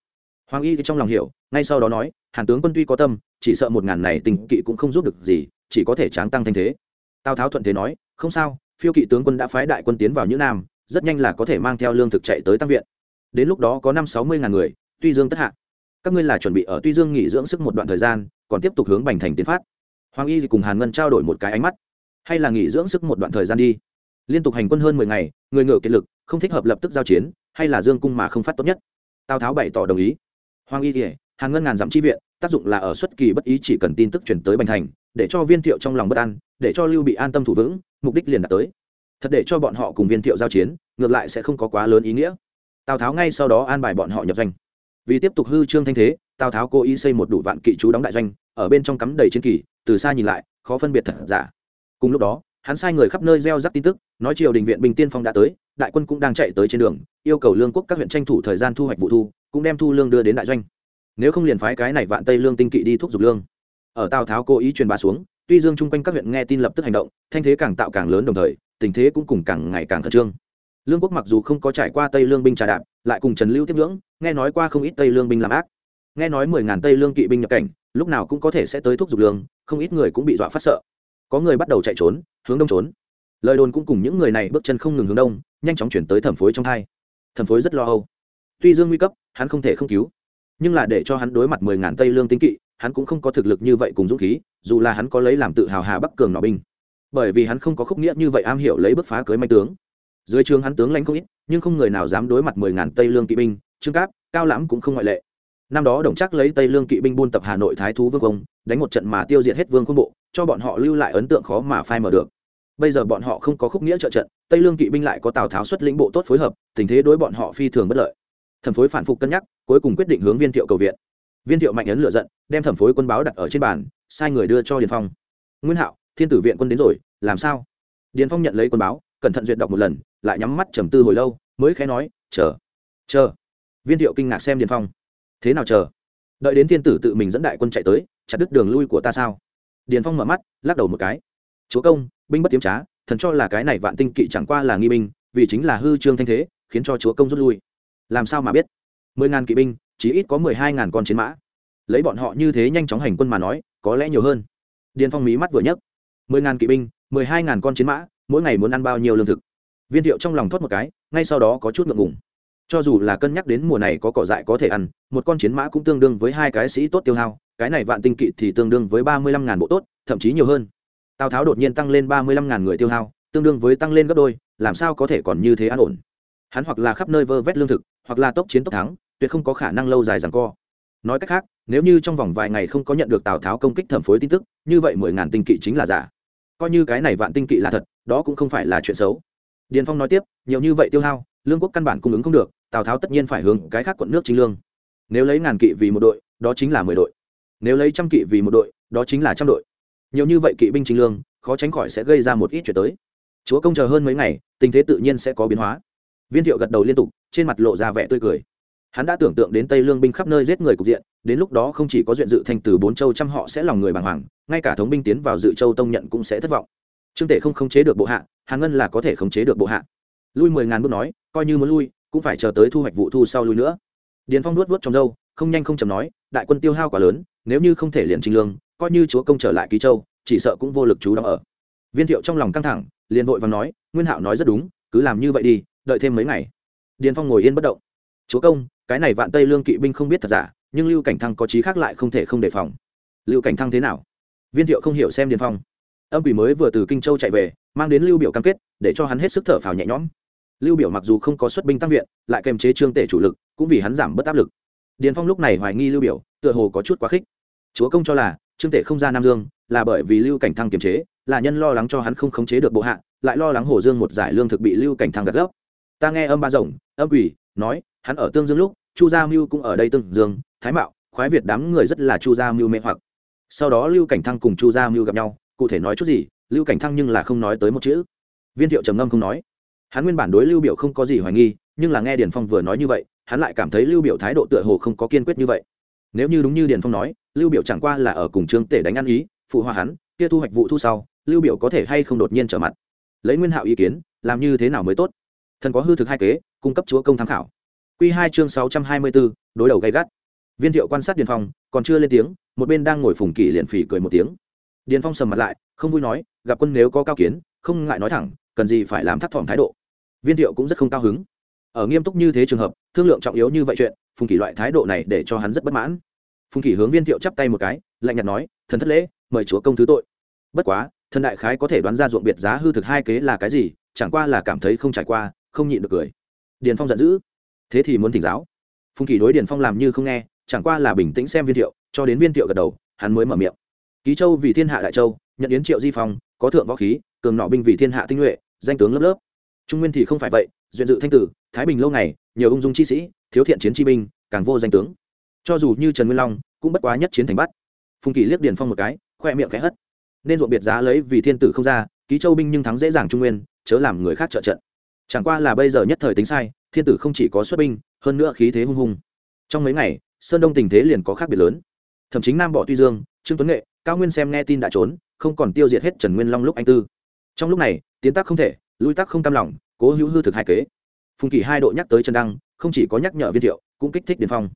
Hoàng y thì trong lòng hiểu, ngay sau đó nói, hàn tướng quân tuy có tâm, chỉ sợ một ngàn này tình kỵ cũng không giúp được gì, chỉ có thể tráng tăng thanh thế. Tào tháo thuận thế nói, không sao, phiêu kỵ tướng quân đã phái đại quân tiến vào nhữ nam rất nhanh là có thể mang theo lương thực chạy tới tăng viện. Đến lúc đó có năm sáu mươi ngàn người, tuy dương tất hạ. Các ngươi là chuẩn bị ở tuy dương nghỉ dưỡng sức một đoạn thời gian, còn tiếp tục hướng bành thành tiến phát. Hoàng y cùng hàn ngân trao đổi một cái ánh mắt. Hay là nghỉ dưỡng sức một đoạn thời gian đi. Liên tục hành quân hơn mười ngày, người ngựa kiệt lực, không thích hợp lập tức giao chiến, hay là dương cung mà không phát tốt nhất. Tào tháo bày tỏ đồng ý. Hoàng y kể hàn ngân ngàn dặm chi viện, tác dụng là ở xuất kỳ bất ý chỉ cần tin tức chuyển tới bành thành, để cho viên thiệu trong lòng bất an, để cho lưu bị an tâm thủ vững, mục đích liền đạt tới thật để cho bọn họ cùng viên thiệu giao chiến, ngược lại sẽ không có quá lớn ý nghĩa. Tào tháo ngay sau đó an bài bọn họ nhập doanh. Vì tiếp tục hư trương thanh thế, tào tháo cố ý xây một đủ vạn kỵ chú đóng đại doanh, ở bên trong cắm đầy chiến kỳ từ xa nhìn lại, khó phân biệt thật giả. Cùng lúc đó, hắn sai người khắp nơi gieo rắc tin tức, nói triều đình viện bình tiên phong đã tới, đại quân cũng đang chạy tới trên đường, yêu cầu lương quốc các huyện tranh thủ thời gian thu hoạch vụ thu, cũng đem thu lương đưa đến đại doanh. Nếu không liền phái cái này vạn tây lương tinh kỵ đi thuốc dục lương. Ở tào tháo cố ý truyền bá xuống, tuy dương chung quanh các huyện nghe tin lập tức hành động, thanh thế càng tạo càng lớn đồng thời tình thế cũng cùng càng ngày càng khẩn trương. Lương quốc mặc dù không có trải qua tây lương binh trà đạp, lại cùng trần lưu tiếp ngưỡng, nghe nói qua không ít tây lương binh làm ác. Nghe nói mười ngàn tây lương kỵ binh nhập cảnh, lúc nào cũng có thể sẽ tới thuốc dục lương, không ít người cũng bị dọa phát sợ. Có người bắt đầu chạy trốn, hướng đông trốn. Lời đồn cũng cùng những người này bước chân không ngừng hướng đông, nhanh chóng chuyển tới thẩm phối trong hai. Thẩm phối rất lo âu. Tuy dương nguy cấp, hắn không thể không cứu. Nhưng là để cho hắn đối mặt mười ngàn tây lương tinh kỵ, hắn cũng không có thực lực như vậy cùng dũng khí, dù là hắn có lấy làm tự hào hà bắc cường nọ binh bởi vì hắn không có khúc nghĩa như vậy am hiểu lấy bức phá cưới mạnh tướng. Dưới trường hắn tướng lãnh không ít, nhưng không người nào dám đối mặt mười ngàn tây lương kỵ binh, trương cáp, cao lãm cũng không ngoại lệ. Năm đó đồng chắc lấy tây lương kỵ binh buôn tập hà nội thái thú vương công, đánh một trận mà tiêu diệt hết vương quân bộ, cho bọn họ lưu lại ấn tượng khó mà phai mở được. Bây giờ bọn họ không có khúc nghĩa trợ trận, tây lương kỵ binh lại có tào tháo xuất lĩnh bộ tốt phối hợp, tình thế đối bọn họ phi thường bất lợi. Thẩm phối phản phục cân nhắc, cuối cùng quyết định hướng viên thiệu cầu viện. Viên thiệu mạnh ấn lựa giận, đem thẩm phối quân báo đặt ở trên bàn, sai người đưa cho điền phong. Nguyên hạo thiên tử viện quân đến rồi, làm sao? Điền phong nhận lấy quân báo, cẩn thận duyệt đọc một lần, lại nhắm mắt trầm tư hồi lâu, mới khẽ nói, chờ chờ. Viên thiệu kinh ngạc xem điền phong. Thế nào chờ? Đợi đến thiên tử tự mình dẫn đại quân chạy tới, chặt đứt đường lui của ta sao? Điền phong mở mắt, lắc đầu một cái. Chúa công, binh bất tiếm trá, thần cho là cái này vạn tinh kỵ chẳng qua là nghi binh, vì chính là hư trương thanh thế, khiến cho chúa công rút lui. Làm sao mà biết? Mười ngàn kỵ binh, chỉ ít có mười hai ngàn con chiến mã. Lấy bọn họ như thế nhanh chóng hành quân mà nói, có lẽ nhiều hơn. Điền phong mí mắt vừa nhấc mười ngàn kỵ binh, mười hai ngàn con chiến mã, mỗi ngày muốn ăn bao nhiêu lương thực. Viên thiệu trong lòng thoát một cái, ngay sau đó có chút ngượng ngùng. Cho dù là cân nhắc đến mùa này có cỏ dại có thể ăn, một con chiến mã cũng tương đương với hai cái sĩ tốt tiêu hao, cái này vạn tinh kỵ thì tương đương với ba mươi lăm ngàn bộ tốt, thậm chí nhiều hơn. Tào tháo đột nhiên tăng lên ba mươi lăm ngàn người tiêu hao, tương đương với tăng lên gấp đôi, làm sao có thể còn như thế an ổn? Hắn hoặc là khắp nơi vơ vét lương thực, hoặc là tốc chiến tốc thắng, tuyệt không có khả năng lâu dài rằng co. Nói cách khác, nếu như trong vòng vài ngày không có nhận được tào tháo công kích thẩm phối tin tức, như vậy mười ngàn tinh kỵ chính là giả coi như cái này vạn tinh kỵ là thật, đó cũng không phải là chuyện xấu. Điền phong nói tiếp, nhiều như vậy tiêu hao, lương quốc căn bản cung ứng không được, tào tháo tất nhiên phải hướng cái khác quận nước chính lương. Nếu lấy ngàn kỵ vì một đội, đó chính là mười đội. Nếu lấy trăm kỵ vì một đội, đó chính là trăm đội. Nhiều như vậy kỵ binh chính lương, khó tránh khỏi sẽ gây ra một ít chuyện tới. Chúa công chờ hơn mấy ngày, tình thế tự nhiên sẽ có biến hóa. Viên thiệu gật đầu liên tục, trên mặt lộ ra vẻ tươi cười hắn đã tưởng tượng đến tây lương binh khắp nơi giết người cục diện, đến lúc đó không chỉ có duyện dự thành từ bốn châu trăm họ sẽ lòng người bàng hoàng, ngay cả thống binh tiến vào dự châu tông nhận cũng sẽ thất vọng. Trương tể không khống chế được bộ hạ, hàn ngân là có thể khống chế được bộ hạ. Lui mười ngàn bước nói, coi như muốn lui, cũng phải chờ tới thu hoạch vụ thu sau lui nữa. Điền phong nuốt vuốt trong dâu không nhanh không chầm nói, đại quân tiêu hao quá lớn, nếu như không thể liền trình lương, coi như chúa công trở lại ký châu, chỉ sợ cũng vô lực chú đóng ở. Viên thiệu trong lòng căng thẳng, liền vội và nói, nguyên hạo nói rất đúng, cứ làm như vậy đi, đợi thêm mấy ngày. Điền phong ngồi yên bất động. Chúa công cái này vạn tây lương kỵ binh không biết thật giả, nhưng lưu cảnh thăng có trí khác lại không thể không đề phòng. Lưu cảnh thăng thế nào? Viên thiệu không hiểu xem điền phong. Âm quỷ mới vừa từ kinh châu chạy về, mang đến lưu biểu cam kết, để cho hắn hết sức thở phào nhẹ nhõm. Lưu biểu mặc dù không có xuất binh tăng viện, lại kềm chế trương tể chủ lực, cũng vì hắn giảm bớt áp lực. Điền phong lúc này hoài nghi lưu biểu, tựa hồ có chút quá khích. Chúa công cho là, trương tể không ra nam dương, là bởi vì lưu cảnh thăng kiềm chế, là nhân lo lắng cho hắn không khống chế được bộ hạ, lại lo lắng hồ dương một giải lương thực bị lưu cảnh thăng gật gốc ta nghe âm ba rồng, âm quỷ nói, hắn ở tương dương lúc, chu gia mưu cũng ở đây tương dương, thái mạo, khoái việt đám người rất là chu gia mưu mê hoặc. Sau đó lưu cảnh thăng cùng chu gia mưu gặp nhau, cụ thể nói chút gì, lưu cảnh thăng nhưng là không nói tới một chữ. Viên thiệu trầm ngâm không nói. Hắn nguyên bản đối lưu biểu không có gì hoài nghi, nhưng là nghe điền phong vừa nói như vậy, hắn lại cảm thấy lưu biểu thái độ tựa hồ không có kiên quyết như vậy. Nếu như đúng như điền phong nói, lưu biểu chẳng qua là ở cùng trương tể đánh ăn ý, phụ hòa hắn, kia thu hoạch vụ thu sau, lưu biểu có thể hay không đột nhiên trở mặt. Lấy nguyên hạo ý kiến, làm như thế nào mới tốt? Thần có hư thực hai kế cung cấp chúa công tham khảo. Quy hai chương sáu trăm hai mươi 624, đối đầu gay gắt. Viên thiệu quan sát điền phong còn chưa lên tiếng một bên đang ngồi phùng kỷ liền phỉ cười một tiếng. Điền phong sầm mặt lại không vui nói gặp quân nếu có cao kiến không ngại nói thẳng cần gì phải làm thắt thỏm thái độ. Viên thiệu cũng rất không cao hứng. Ở nghiêm túc như thế trường hợp thương lượng trọng yếu như vậy chuyện phùng kỷ loại thái độ này để cho hắn rất bất mãn. Phùng kỷ hướng viên thiệu chắp tay một cái lạnh nhạt nói thần thất lễ mời chúa công thứ tội. Bất quá thần đại khái có thể đoán ra ruộng biệt giá hư thực hai kế là cái gì chẳng qua là cảm thấy không trải qua không nhịn được cười điền phong giận dữ. Thế thì muốn thỉnh giáo. Phùng Kỳ đối điền phong làm như không nghe, chẳng qua là bình tĩnh xem viên thiệu, cho đến viên thiệu gật đầu, hắn mới mở miệng. Ký châu vì thiên hạ đại châu, nhận yến triệu di phong, có thượng võ khí, cường nọ binh vì thiên hạ tinh nhuệ, danh tướng lớp lớp. Trung nguyên thì không phải vậy, duyện dự thanh tử, thái bình lâu ngày, nhiều ung dung chi sĩ, thiếu thiện chiến chi binh, càng vô danh tướng. Cho dù như trần nguyên long, cũng bất quá nhất chiến thành bắt. Phùng kỳ liếc điền phong một cái, khoe miệng khẽ hất. Nên ruộng biệt giá lấy vì thiên tử không ra, ký châu binh nhưng thắng dễ dàng trung nguyên, chớ làm người khác trợ trận chẳng qua là bây giờ nhất thời tính sai, thiên tử không chỉ có xuất binh, hơn nữa khí thế hung hùng trong mấy ngày, sơn đông tình thế liền có khác biệt lớn. Thậm chí nam bỏ tuy dương, trương tuấn nghệ, cao nguyên xem nghe tin đã trốn, không còn tiêu diệt hết trần nguyên long lúc anh tư. Trong lúc này, tiến tác không thể, lui tác không tam lòng, cố hữu hư thực hai kế. Phùng kỳ hai độ nhắc tới trần đăng, không chỉ có nhắc nhở viên thiệu, cũng kích thích điền phong.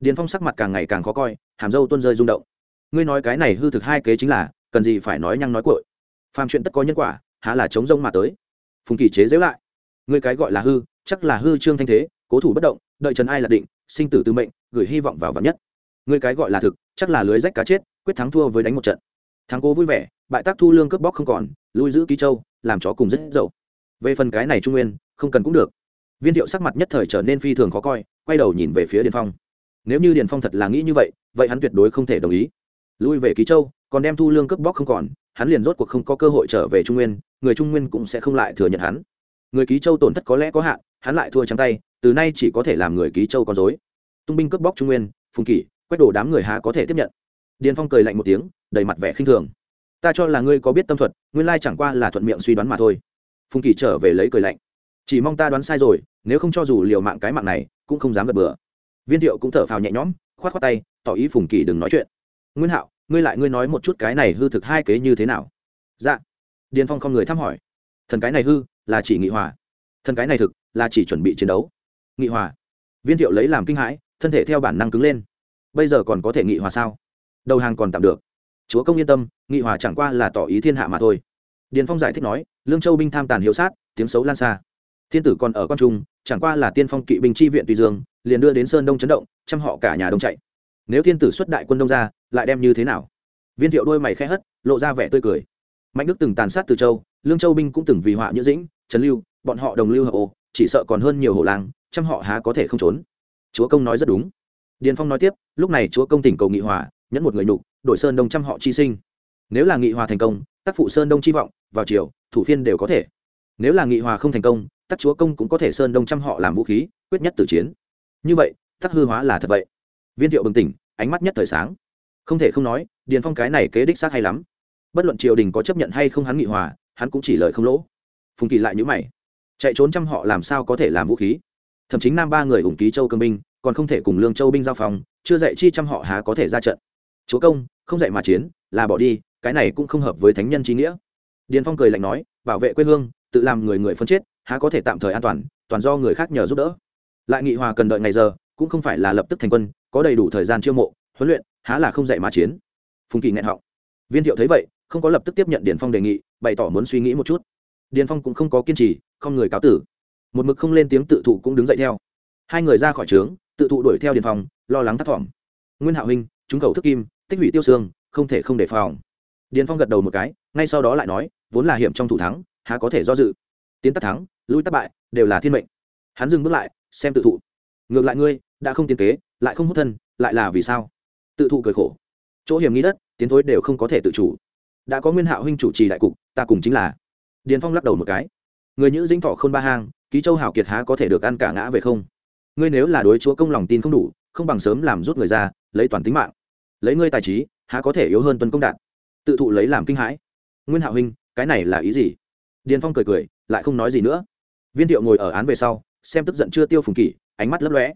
Điền phong sắc mặt càng ngày càng khó coi, hàm dâu tuôn rơi rung động. Ngươi nói cái này hư thực hai kế chính là, cần gì phải nói nhăng nói cội phàm chuyện tất có nhân quả, há là chống rông mà tới. Phùng kỳ chế giễu lại người cái gọi là hư, chắc là hư trương thanh thế, cố thủ bất động, đợi trần ai là định, sinh tử tư mệnh, gửi hy vọng vào vạn nhất. Người cái gọi là thực, chắc là lưới rách cá chết, quyết thắng thua với đánh một trận. Thắng cố vui vẻ, bại tác thu lương cướp bóc không còn, lui giữ ký châu, làm chó cùng rất dậu. Về phần cái này trung nguyên, không cần cũng được. Viên thiệu sắc mặt nhất thời trở nên phi thường khó coi, quay đầu nhìn về phía điền phong. Nếu như điền phong thật là nghĩ như vậy vậy hắn tuyệt đối không thể đồng ý. Lui về ký châu, còn đem thu lương cướp bóc không còn, hắn liền rốt cuộc không có cơ hội trở về trung nguyên, người trung nguyên cũng sẽ không lại thừa nhận hắn người ký châu tổn thất có lẽ có hạn, hắn lại thua trắng tay, từ nay chỉ có thể làm người ký châu con dối tung binh cướp bóc trung nguyên, phùng kỷ, quét đổ đám người há có thể tiếp nhận. Điền phong cười lạnh một tiếng, đầy mặt vẻ khinh thường. Ta cho là ngươi có biết tâm thuật, nguyên lai chẳng qua là thuận miệng suy đoán mà thôi. Phùng kỳ trở về lấy cười lạnh. Chỉ mong ta đoán sai rồi, nếu không cho dù liều mạng cái mạng này, cũng không dám gật bừa. Viên thiệu cũng thở phào nhẹ nhõm, khoát khoát tay, tỏ ý phùng kỳ đừng nói chuyện. Nguyên hạo, ngươi lại ngươi nói một chút cái này hư thực hai kế như thế nào? Dạ. Điền phong không người thăm hỏi. Thần cái này hư là chỉ nghị hòa. Thần cái này thực là chỉ chuẩn bị chiến đấu. Nghị hòa. Viên thiệu lấy làm kinh hãi, thân thể theo bản năng cứng lên. Bây giờ còn có thể nghị hòa sao? Đầu hàng còn tạm được. Chúa công yên tâm, nghị hòa chẳng qua là tỏ ý thiên hạ mà thôi. Điền phong giải thích nói, lương châu binh tham tàn hiệu sát, tiếng xấu lan xa. Thiên tử còn ở quan trung, chẳng qua là tiên phong kỵ binh chi viện tùy dương, liền đưa đến sơn đông chấn động chăm họ cả nhà đông chạy. Nếu thiên tử xuất đại quân đông ra, lại đem như thế nào? Viên thiệu đôi mày khẽ hất, lộ ra vẻ tươi cười. Mạnh đức từng tàn sát từ châu, lương châu binh cũng từng vì họa nhữ dĩnh trần lưu bọn họ đồng lưu hợp ô chỉ sợ còn hơn nhiều hổ lang trăm họ há có thể không trốn. Chúa công nói rất đúng. Điền phong nói tiếp lúc này chúa công tỉnh cầu nghị hòa nhẫn một người nhục đổi sơn đông trăm họ chi sinh. Nếu là nghị hòa thành công tác phụ sơn đông chi vọng vào triều, thủ phiên đều có thể. Nếu là nghị hòa không thành công tác chúa công cũng có thể sơn đông trăm họ làm vũ khí quyết nhất tử chiến. Như vậy tắc hư hóa là thật vậy. Viên thiệu bừng tỉnh ánh mắt nhất thời sáng. Không thể không nói điền phong cái này kế đích xác hay lắm. Bất luận triều đình có chấp nhận hay không hắn nghị hòa hắn cũng chỉ lời không lỗ phùng kỳ lại nhữ mày. Chạy trốn trăm họ làm sao có thể làm vũ khí? Thậm chí nam ba người ủng ký châu cương binh, còn không thể cùng lương châu binh giao phòng, chưa dạy chi trăm họ há có thể ra trận. Chúa công, không dạy mà chiến, là bỏ đi, cái này cũng không hợp với thánh nhân trí nghĩa. Điền phong cười lạnh nói, bảo vệ quê hương, tự làm người người phân chết, há có thể tạm thời an toàn toàn do người khác nhờ giúp đỡ. Lại nghị hòa cần đợi ngày giờ, cũng không phải là lập tức thành quân, có đầy đủ thời gian chiêu mộ, huấn luyện, há là không dạy mà chiến. Phùng kỳ nghẹn họng. Viên thiệu thấy vậy, không có lập tức tiếp nhận điền phong đề nghị, bày tỏ muốn suy nghĩ một chút điền phong cũng không có kiên trì, không người cáo tử. Một mực không lên tiếng tự thụ cũng đứng dậy theo. Hai người ra khỏi trướng, tự thụ đuổi theo điền phong, lo lắng thất vọng. nguyên hạo huynh chúng cầu thức kim, tích hủy tiêu xương, không thể không đề phòng. Điền phong gật đầu một cái, ngay sau đó lại nói, vốn là hiểm trong thủ thắng, há có thể do dự. Tiến tắc thắng, lui tắc bại, đều là thiên mệnh. Hắn dừng bước lại, xem tự thụ. Ngược lại ngươi, đã không tiến kế, lại không hút thân, lại là vì sao? Tự thụ cười khổ. Chỗ hiểm nghi đất, tiến thối đều không có thể tự chủ. Đã có nguyên hạo huynh chủ trì đại cục, ta cùng chính là điền phong lắc đầu một cái. Người nhữ dĩnh thọ không ba hang, ký châu hảo kiệt há có thể được ăn cả ngã về không? Ngươi nếu là đối chúa công lòng tin không đủ, không bằng sớm làm rút người ra, lấy toàn tính mạng. Lấy ngươi tài trí, há có thể yếu hơn tuân công đạt tự thụ lấy làm kinh hãi. Nguyên hạo huynh cái này là ý gì? Điền phong cười cười, lại không nói gì nữa. Viên thiệu ngồi ở án về sau, xem tức giận chưa tiêu phùng kỷ, ánh mắt lấp lóe.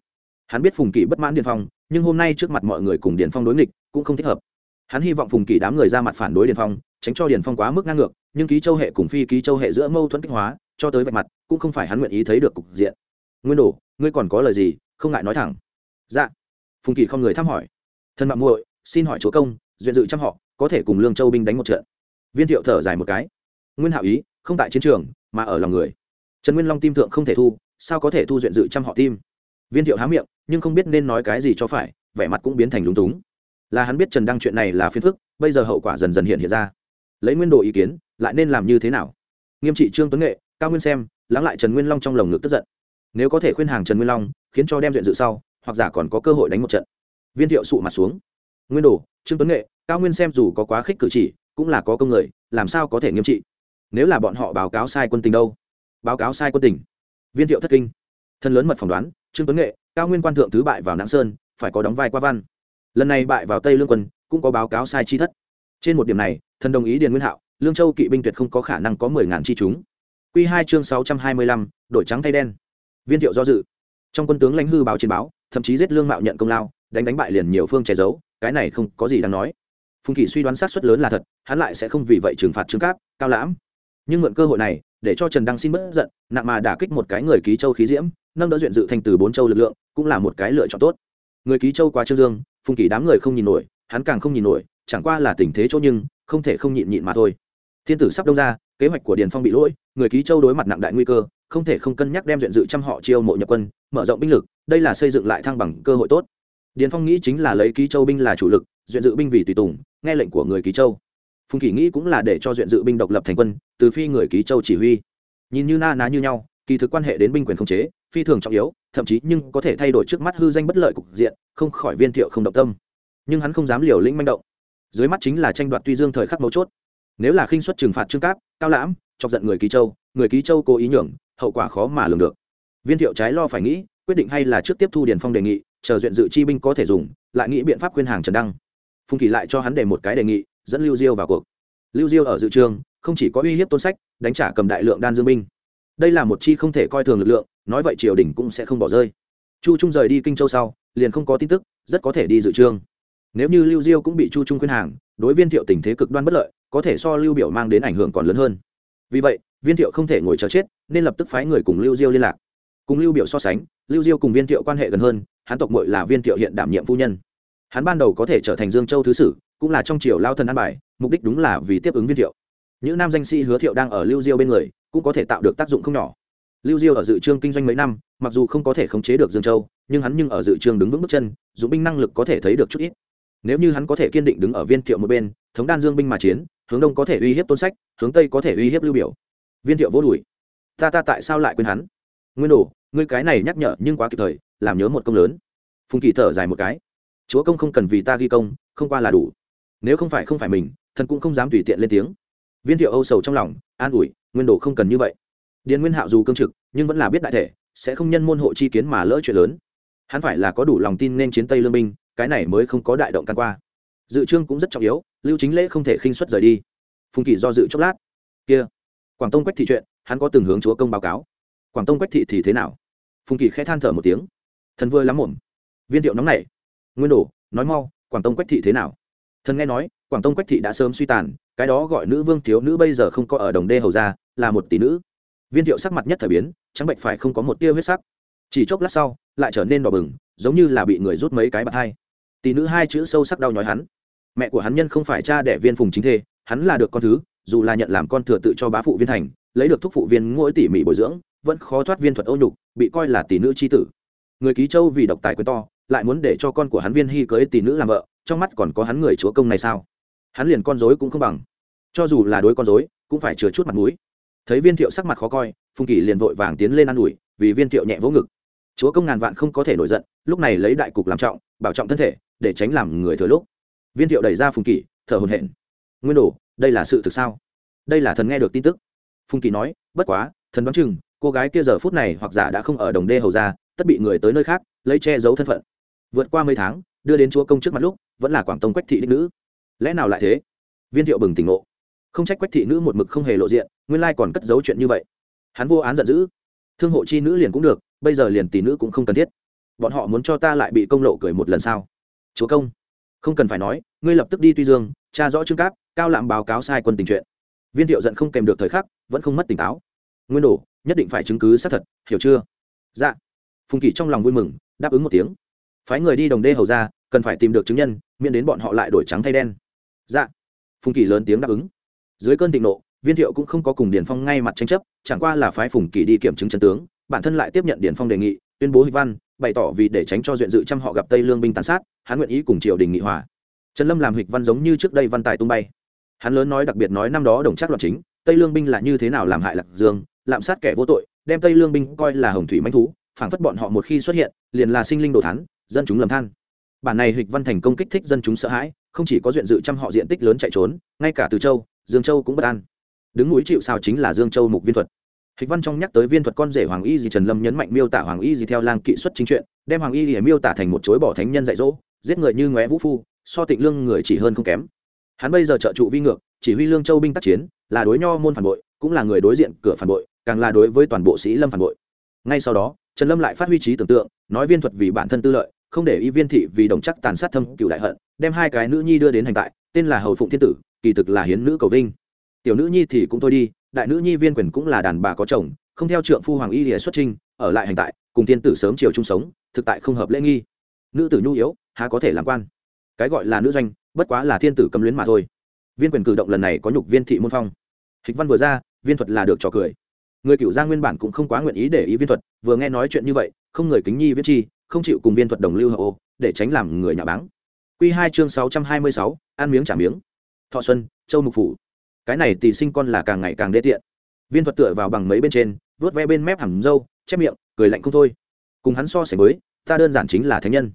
Hắn biết phùng kỷ bất mãn điền phong, nhưng hôm nay trước mặt mọi người cùng điền phong đối nghịch cũng không thích hợp. Hắn hy vọng phùng kỷ đám người ra mặt phản đối điền phong, tránh cho điền phong quá mức ngang ngược nhưng ký châu hệ cùng phi ký châu hệ giữa mâu thuẫn kích hóa, cho tới vạch mặt, cũng không phải hắn nguyện ý thấy được cục diện. Nguyên đồ, ngươi còn có lời gì? Không ngại nói thẳng. Dạ. Phùng kỳ không người thăm hỏi. Thân mạng muội, xin hỏi chúa công, duyện dự trăm họ, có thể cùng lương châu binh đánh một trận? Viên thiệu thở dài một cái. Nguyên hạo ý, không tại chiến trường, mà ở lòng người. Trần nguyên long tim thượng không thể thu, sao có thể thu duyện dự trăm họ tim? Viên thiệu há miệng, nhưng không biết nên nói cái gì cho phải, vẻ mặt cũng biến thành lúng túng. Là hắn biết trần đăng chuyện này là phiền phức, bây giờ hậu quả dần dần hiện hiện ra. Lấy nguyên đồ ý kiến lại nên làm như thế nào? Nghiêm trị trương tuấn nghệ, cao nguyên xem, lắng lại trần nguyên long trong lồng ngực tức giận. Nếu có thể khuyên hàng trần nguyên long, khiến cho đem diện dự sau, hoặc giả còn có cơ hội đánh một trận. Viên thiệu sụ mặt xuống. Nguyên đồ, trương tuấn nghệ, cao nguyên xem dù có quá khích cử chỉ, cũng là có công người, làm sao có thể nghiêm trị? Nếu là bọn họ báo cáo sai quân tình đâu? Báo cáo sai quân tình. Viên thiệu thất kinh. Thân lớn mật phỏng đoán, trương tuấn nghệ, cao nguyên quan thượng thứ bại vào nãng sơn, phải có đóng vai qua văn. Lần này bại vào tây lương quân, cũng có báo cáo sai chi thất. Trên một điểm này thần đồng ý điền nguyên hạo lương châu kỵ binh tuyệt không có khả năng có mười ngàn chi chúng. Q hai chương sáu trăm hai mươi lăm, đổi trắng thay đen. Viên thiệu do dự. Trong quân tướng lãnh hư báo chiến báo, thậm chí giết lương mạo nhận công lao, đánh đánh bại liền nhiều phương che giấu, cái này không có gì đáng nói. Phùng kỳ suy đoán sát xuất lớn là thật, hắn lại sẽ không vì vậy trừng phạt trương cáp, cao lãm. Nhưng mượn cơ hội này, để cho trần đăng xin bất giận, nặng mà đả kích một cái người ký châu khí diễm, nâng đỡ duyện dự thành từ bốn châu lực lượng, cũng là một cái lựa chọn tốt. Người ký châu qua trương dương, phùng kỳ đám người không nhìn nổi, hắn càng không nhìn nổi, chẳng qua là tình thế chỗ nhưng, không thể không nhịn nhịn mà thôi thiên tử sắp đông ra, kế hoạch của điền phong bị lỗi, người ký châu đối mặt nặng đại nguy cơ, không thể không cân nhắc đem duyện dự trăm họ chiêu mộ nhập quân, mở rộng binh lực, đây là xây dựng lại thăng bằng cơ hội tốt. Điền phong nghĩ chính là lấy ký châu binh là chủ lực, duyện dự binh vì tùy tùng, nghe lệnh của người ký châu. Phùng kỷ nghĩ cũng là để cho duyện dự binh độc lập thành quân, từ phi người ký châu chỉ huy. Nhìn như na ná như nhau, kỳ thực quan hệ đến binh quyền khống chế, phi thường trọng yếu, thậm chí nhưng có thể thay đổi trước mắt hư danh bất lợi cục diện, không khỏi viên thiệu không động tâm. Nhưng hắn không dám liều lĩnh manh động. Dưới mắt chính là tranh đoạt tuy dương thời khắc mấu chốt nếu là khinh suất trừng phạt trương cáp, cao lãm, chọc giận người ký châu, người ký châu cố ý nhường, hậu quả khó mà lường được. Viên thiệu trái lo phải nghĩ, quyết định hay là trước tiếp thu điền phong đề nghị, chờ duyện dự chi binh có thể dùng, lại nghĩ biện pháp khuyên hàng trần đăng. Phùng kỳ lại cho hắn để một cái đề nghị, dẫn lưu diêu vào cuộc. Lưu diêu ở dự trường, không chỉ có uy hiếp tôn sách, đánh trả cầm đại lượng đan dương binh. Đây là một chi không thể coi thường lực lượng, nói vậy triều đình cũng sẽ không bỏ rơi. Chu trung rời đi kinh châu sau, liền không có tin tức, rất có thể đi dự trương. Nếu như lưu diêu cũng bị chu trung khuyên hàng, đối viên thiệu tình thế cực đoan bất lợi có thể so lưu biểu mang đến ảnh hưởng còn lớn hơn. Vì vậy, viên thiệu không thể ngồi chờ chết, nên lập tức phái người cùng lưu diêu liên lạc. Cùng lưu biểu so sánh, lưu diêu cùng viên thiệu quan hệ gần hơn, hắn tộc mội là viên thiệu hiện đảm nhiệm phu nhân. Hắn ban đầu có thể trở thành dương châu thứ sử, cũng là trong triều lao thần an bài, mục đích đúng là vì tiếp ứng viên thiệu. Những nam danh sĩ hứa thiệu đang ở lưu diêu bên người, cũng có thể tạo được tác dụng không nhỏ. Lưu diêu ở dự trương kinh doanh mấy năm, mặc dù không có thể khống chế được dương châu, nhưng hắn nhưng ở dự trương đứng vững bước chân, dụng binh năng lực có thể thấy được chút ít nếu như hắn có thể kiên định đứng ở viên thiệu một bên, thống đan dương binh mà chiến, hướng đông có thể uy hiếp tôn sách, hướng tây có thể uy hiếp lưu biểu. Viên thiệu vô đùi ta ta tại sao lại quên hắn? Nguyên đồ, ngươi cái này nhắc nhở nhưng quá kịp thời, làm nhớ một công lớn. Phùng kỳ thở dài một cái. Chúa công không cần vì ta ghi công, không qua là đủ. Nếu không phải không phải mình, thần cũng không dám tùy tiện lên tiếng. Viên thiệu âu sầu trong lòng, an ủi, nguyên đồ không cần như vậy. Điền nguyên hạo dù cương trực, nhưng vẫn là biết đại thể, sẽ không nhân môn hộ chi kiến mà lỡ chuyện lớn. Hắn phải là có đủ lòng tin nên chiến tây lương binh cái này mới không có đại động căn qua. Dự trương cũng rất trọng yếu, lưu chính lễ không thể khinh xuất rời đi. Phùng kỳ do dự chốc lát. Kia, quảng tông quách thị chuyện, hắn có từng hướng chúa công báo cáo. Quảng tông quách thị thì thế nào? Phùng kỳ khẽ than thở một tiếng. Thần vừa lắm mồm viên thiệu nóng này nguyên đồ, nói mau, quảng tông quách thị thế nào? Thần nghe nói, quảng tông quách thị đã sớm suy tàn, cái đó gọi nữ vương thiếu nữ bây giờ không có ở đồng đê hầu ra là một tỷ nữ. Viên thiệu sắc mặt nhất thời biến, trắng bệnh phải không có một tia huyết sắc. Chỉ chốc lát sau, lại trở nên đỏ bừng, giống như là bị người rút mấy cái bạt hai tỷ nữ hai chữ sâu sắc đau nhói hắn. Mẹ của hắn nhân không phải cha đẻ viên phùng chính thê, hắn là được con thứ, dù là nhận làm con thừa tự cho bá phụ viên thành, lấy được thúc phụ viên ngỗi tỉ mỉ bồi dưỡng, vẫn khó thoát viên thuật ô nhục, bị coi là tỷ nữ c h i tử. Người ký châu vì độc tài quyền to, lại muốn để cho con của hắn viên hy cưới tỷ nữ làm vợ, trong mắt còn có hắn người chúa công này sao? Hắn liền con dối cũng không bằng. Cho dù là đối con dối, cũng phải chứa chút mặt mũi. Thấy viên thiệu sắc mặt khó coi, phùng kỳ liền vội vàng tiến lên ă n ủi, vì viên thiệu nhẹ vỗ ngực. Chúa công ngàn vạn không có thể nổi giận, lúc này lấy đại cục làm trọng, bảo trọng thân thể để tránh làm người thừa lúc. Viên thiệu đẩy ra phùng kỳ thở hồn hển. Nguyên đồ, đây là sự thực sao? Đây là thần nghe được tin tức. Phùng kỳ nói, bất quá, thần đoán chừng, cô gái kia giờ phút này hoặc giả đã không ở đồng đê hầu ra tất bị người tới nơi khác, lấy che giấu thân phận. Vượt qua mấy tháng, đưa đến chúa công trước mặt lúc, vẫn là quảng tông quách thị đích nữ. Lẽ nào lại thế? Viên thiệu bừng tỉnh ngộ. Không trách quách thị nữ một mực không hề lộ diện, nguyên lai còn cất giấu chuyện như vậy. Hắn vô án giận dữ. Thương hộ chi nữ liền cũng được, bây giờ liền tỷ nữ cũng không cần thiết. Bọn họ muốn cho ta lại bị công lộ cười một lần sao? Chúa công, không cần phải nói, ngươi lập tức đi tuy dương, tra rõ trương cáp, cao lạm báo cáo sai quân tình chuyện. Viên thiệu giận không kèm được thời khắc, vẫn không mất tỉnh táo. Nguyên đổ nhất định phải chứng cứ xác thật, hiểu chưa? Dạ. Phùng kỳ trong lòng vui mừng, đáp ứng một tiếng. Phái người đi đồng đê hầu ra, cần phải tìm được chứng nhân, miễn đến bọn họ lại đổi trắng thay đen. Dạ. Phùng kỳ lớn tiếng đáp ứng. Dưới cơn thịnh nộ, viên thiệu cũng không có cùng điền phong ngay mặt tranh chấp, chẳng qua là phái phùng kỳ đi kiểm chứng chân tướng, bản thân lại tiếp nhận điền phong đề nghị, tuyên bố hịch văn bày tỏ vì để tránh cho duyện dự trăm họ gặp tây lương binh tàn sát, hắn nguyện ý cùng triều đình nghị hòa. Trần lâm làm hịch văn giống như trước đây văn tài tung bay. Hắn lớn nói đặc biệt nói năm đó đồng chắc loạn chính, tây lương binh là như thế nào làm hại lạc dương, lạm sát kẻ vô tội, đem tây lương binh coi là hồng thủy manh thú, phảng phất bọn họ một khi xuất hiện, liền là sinh linh đồ thắn dân chúng lầm than. Bản này hịch văn thành công kích thích dân chúng sợ hãi, không chỉ có duyện dự trăm họ diện tích lớn chạy trốn, ngay cả từ châu, dương châu cũng bất an. Đứng núi chịu sao chính là dương châu mục viên thuật hịch văn trong nhắc tới viên thuật con rể hoàng y Dì trần lâm nhấn mạnh miêu tả hoàng y Dì theo lang kỵ xuất chính chuyện, đem hoàng y Dì miêu tả thành một chối bỏ thánh nhân dạy dỗ, giết người như ngoé vũ phu, so tịnh lương người chỉ hơn không kém. Hắn bây giờ trợ trụ vi ngược, chỉ huy lương châu binh tác chiến, là đối nho môn phản bội, cũng là người đối diện cửa phản bội, càng là đối với toàn bộ sĩ lâm phản bội. Ngay sau đó, trần lâm lại phát huy trí tưởng tượng, nói viên thuật vì bản thân tư lợi, không để ý viên thị vì đồng chắc tàn sát thâm cựu đại hận, đem hai cái nữ nhi đưa đến hành tại, tên là hầu phụng thiên tử, kỳ thực là hiến nữ cầu vinh. Tiểu nữ nhi thì cũng thôi đi đại nữ nhi viên quyền cũng là đàn bà có chồng, không theo trượng phu hoàng y lìa xuất trinh, ở lại hành tại, cùng thiên tử sớm chiều chung sống, thực tại không hợp lễ nghi. Nữ tử nhu yếu, há có thể làm quan. Cái gọi là nữ doanh, bất quá là thiên tử cấm luyến mà thôi. Viên quyền cử động lần này có nhục viên thị môn phong. Hịch văn vừa ra, viên thuật là được trò cười. Người cựu gia nguyên bản cũng không quá nguyện ý để ý viên thuật, vừa nghe nói chuyện như vậy, không người kính nhi viết chi, không chịu cùng viên thuật đồng lưu hậu để tránh làm người nhà báng. Q hai chương sáu trăm hai mươi sáu, ăn miếng trả miếng. Thọ xuân, châu mục phủ cái này tỷ sinh con là càng ngày càng đê tiện. Viên thuật tựa vào bằng mấy bên trên vớt ve bên mép hẳn râu, chép miệng, cười lạnh không thôi. Cùng hắn so sánh với, ta đơn giản chính là thánh nhân.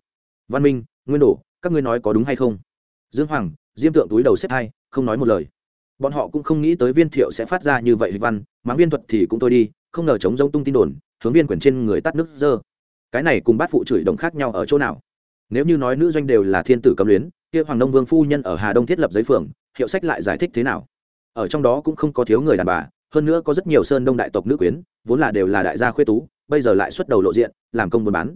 Văn minh, nguyên đồ các ngươi nói có đúng hay không? Dương hoàng, diêm tượng túi đầu xếp hai, không nói một lời. Bọn họ cũng không nghĩ tới viên thiệu sẽ phát ra như vậy văn, mắng viên thuật thì cũng thôi đi, không ngờ chống giống tung tin đồn, hướng viên quyển trên người tắt nước dơ. Cái này cùng bát phụ chửi đồng khác nhau ở chỗ nào? Nếu như nói nữ doanh đều là thiên tử cấm luyến, kia hoàng đông vương phu nhân ở hà đông thiết lập giấy phường, hiệu sách lại giải thích thế nào? Ở trong đó cũng không có thiếu người đàn bà, hơn nữa có rất nhiều sơn đông đại tộc nữ quyến, vốn là đều là đại gia khuê tú, bây giờ lại xuất đầu lộ diện, làm công buôn bán.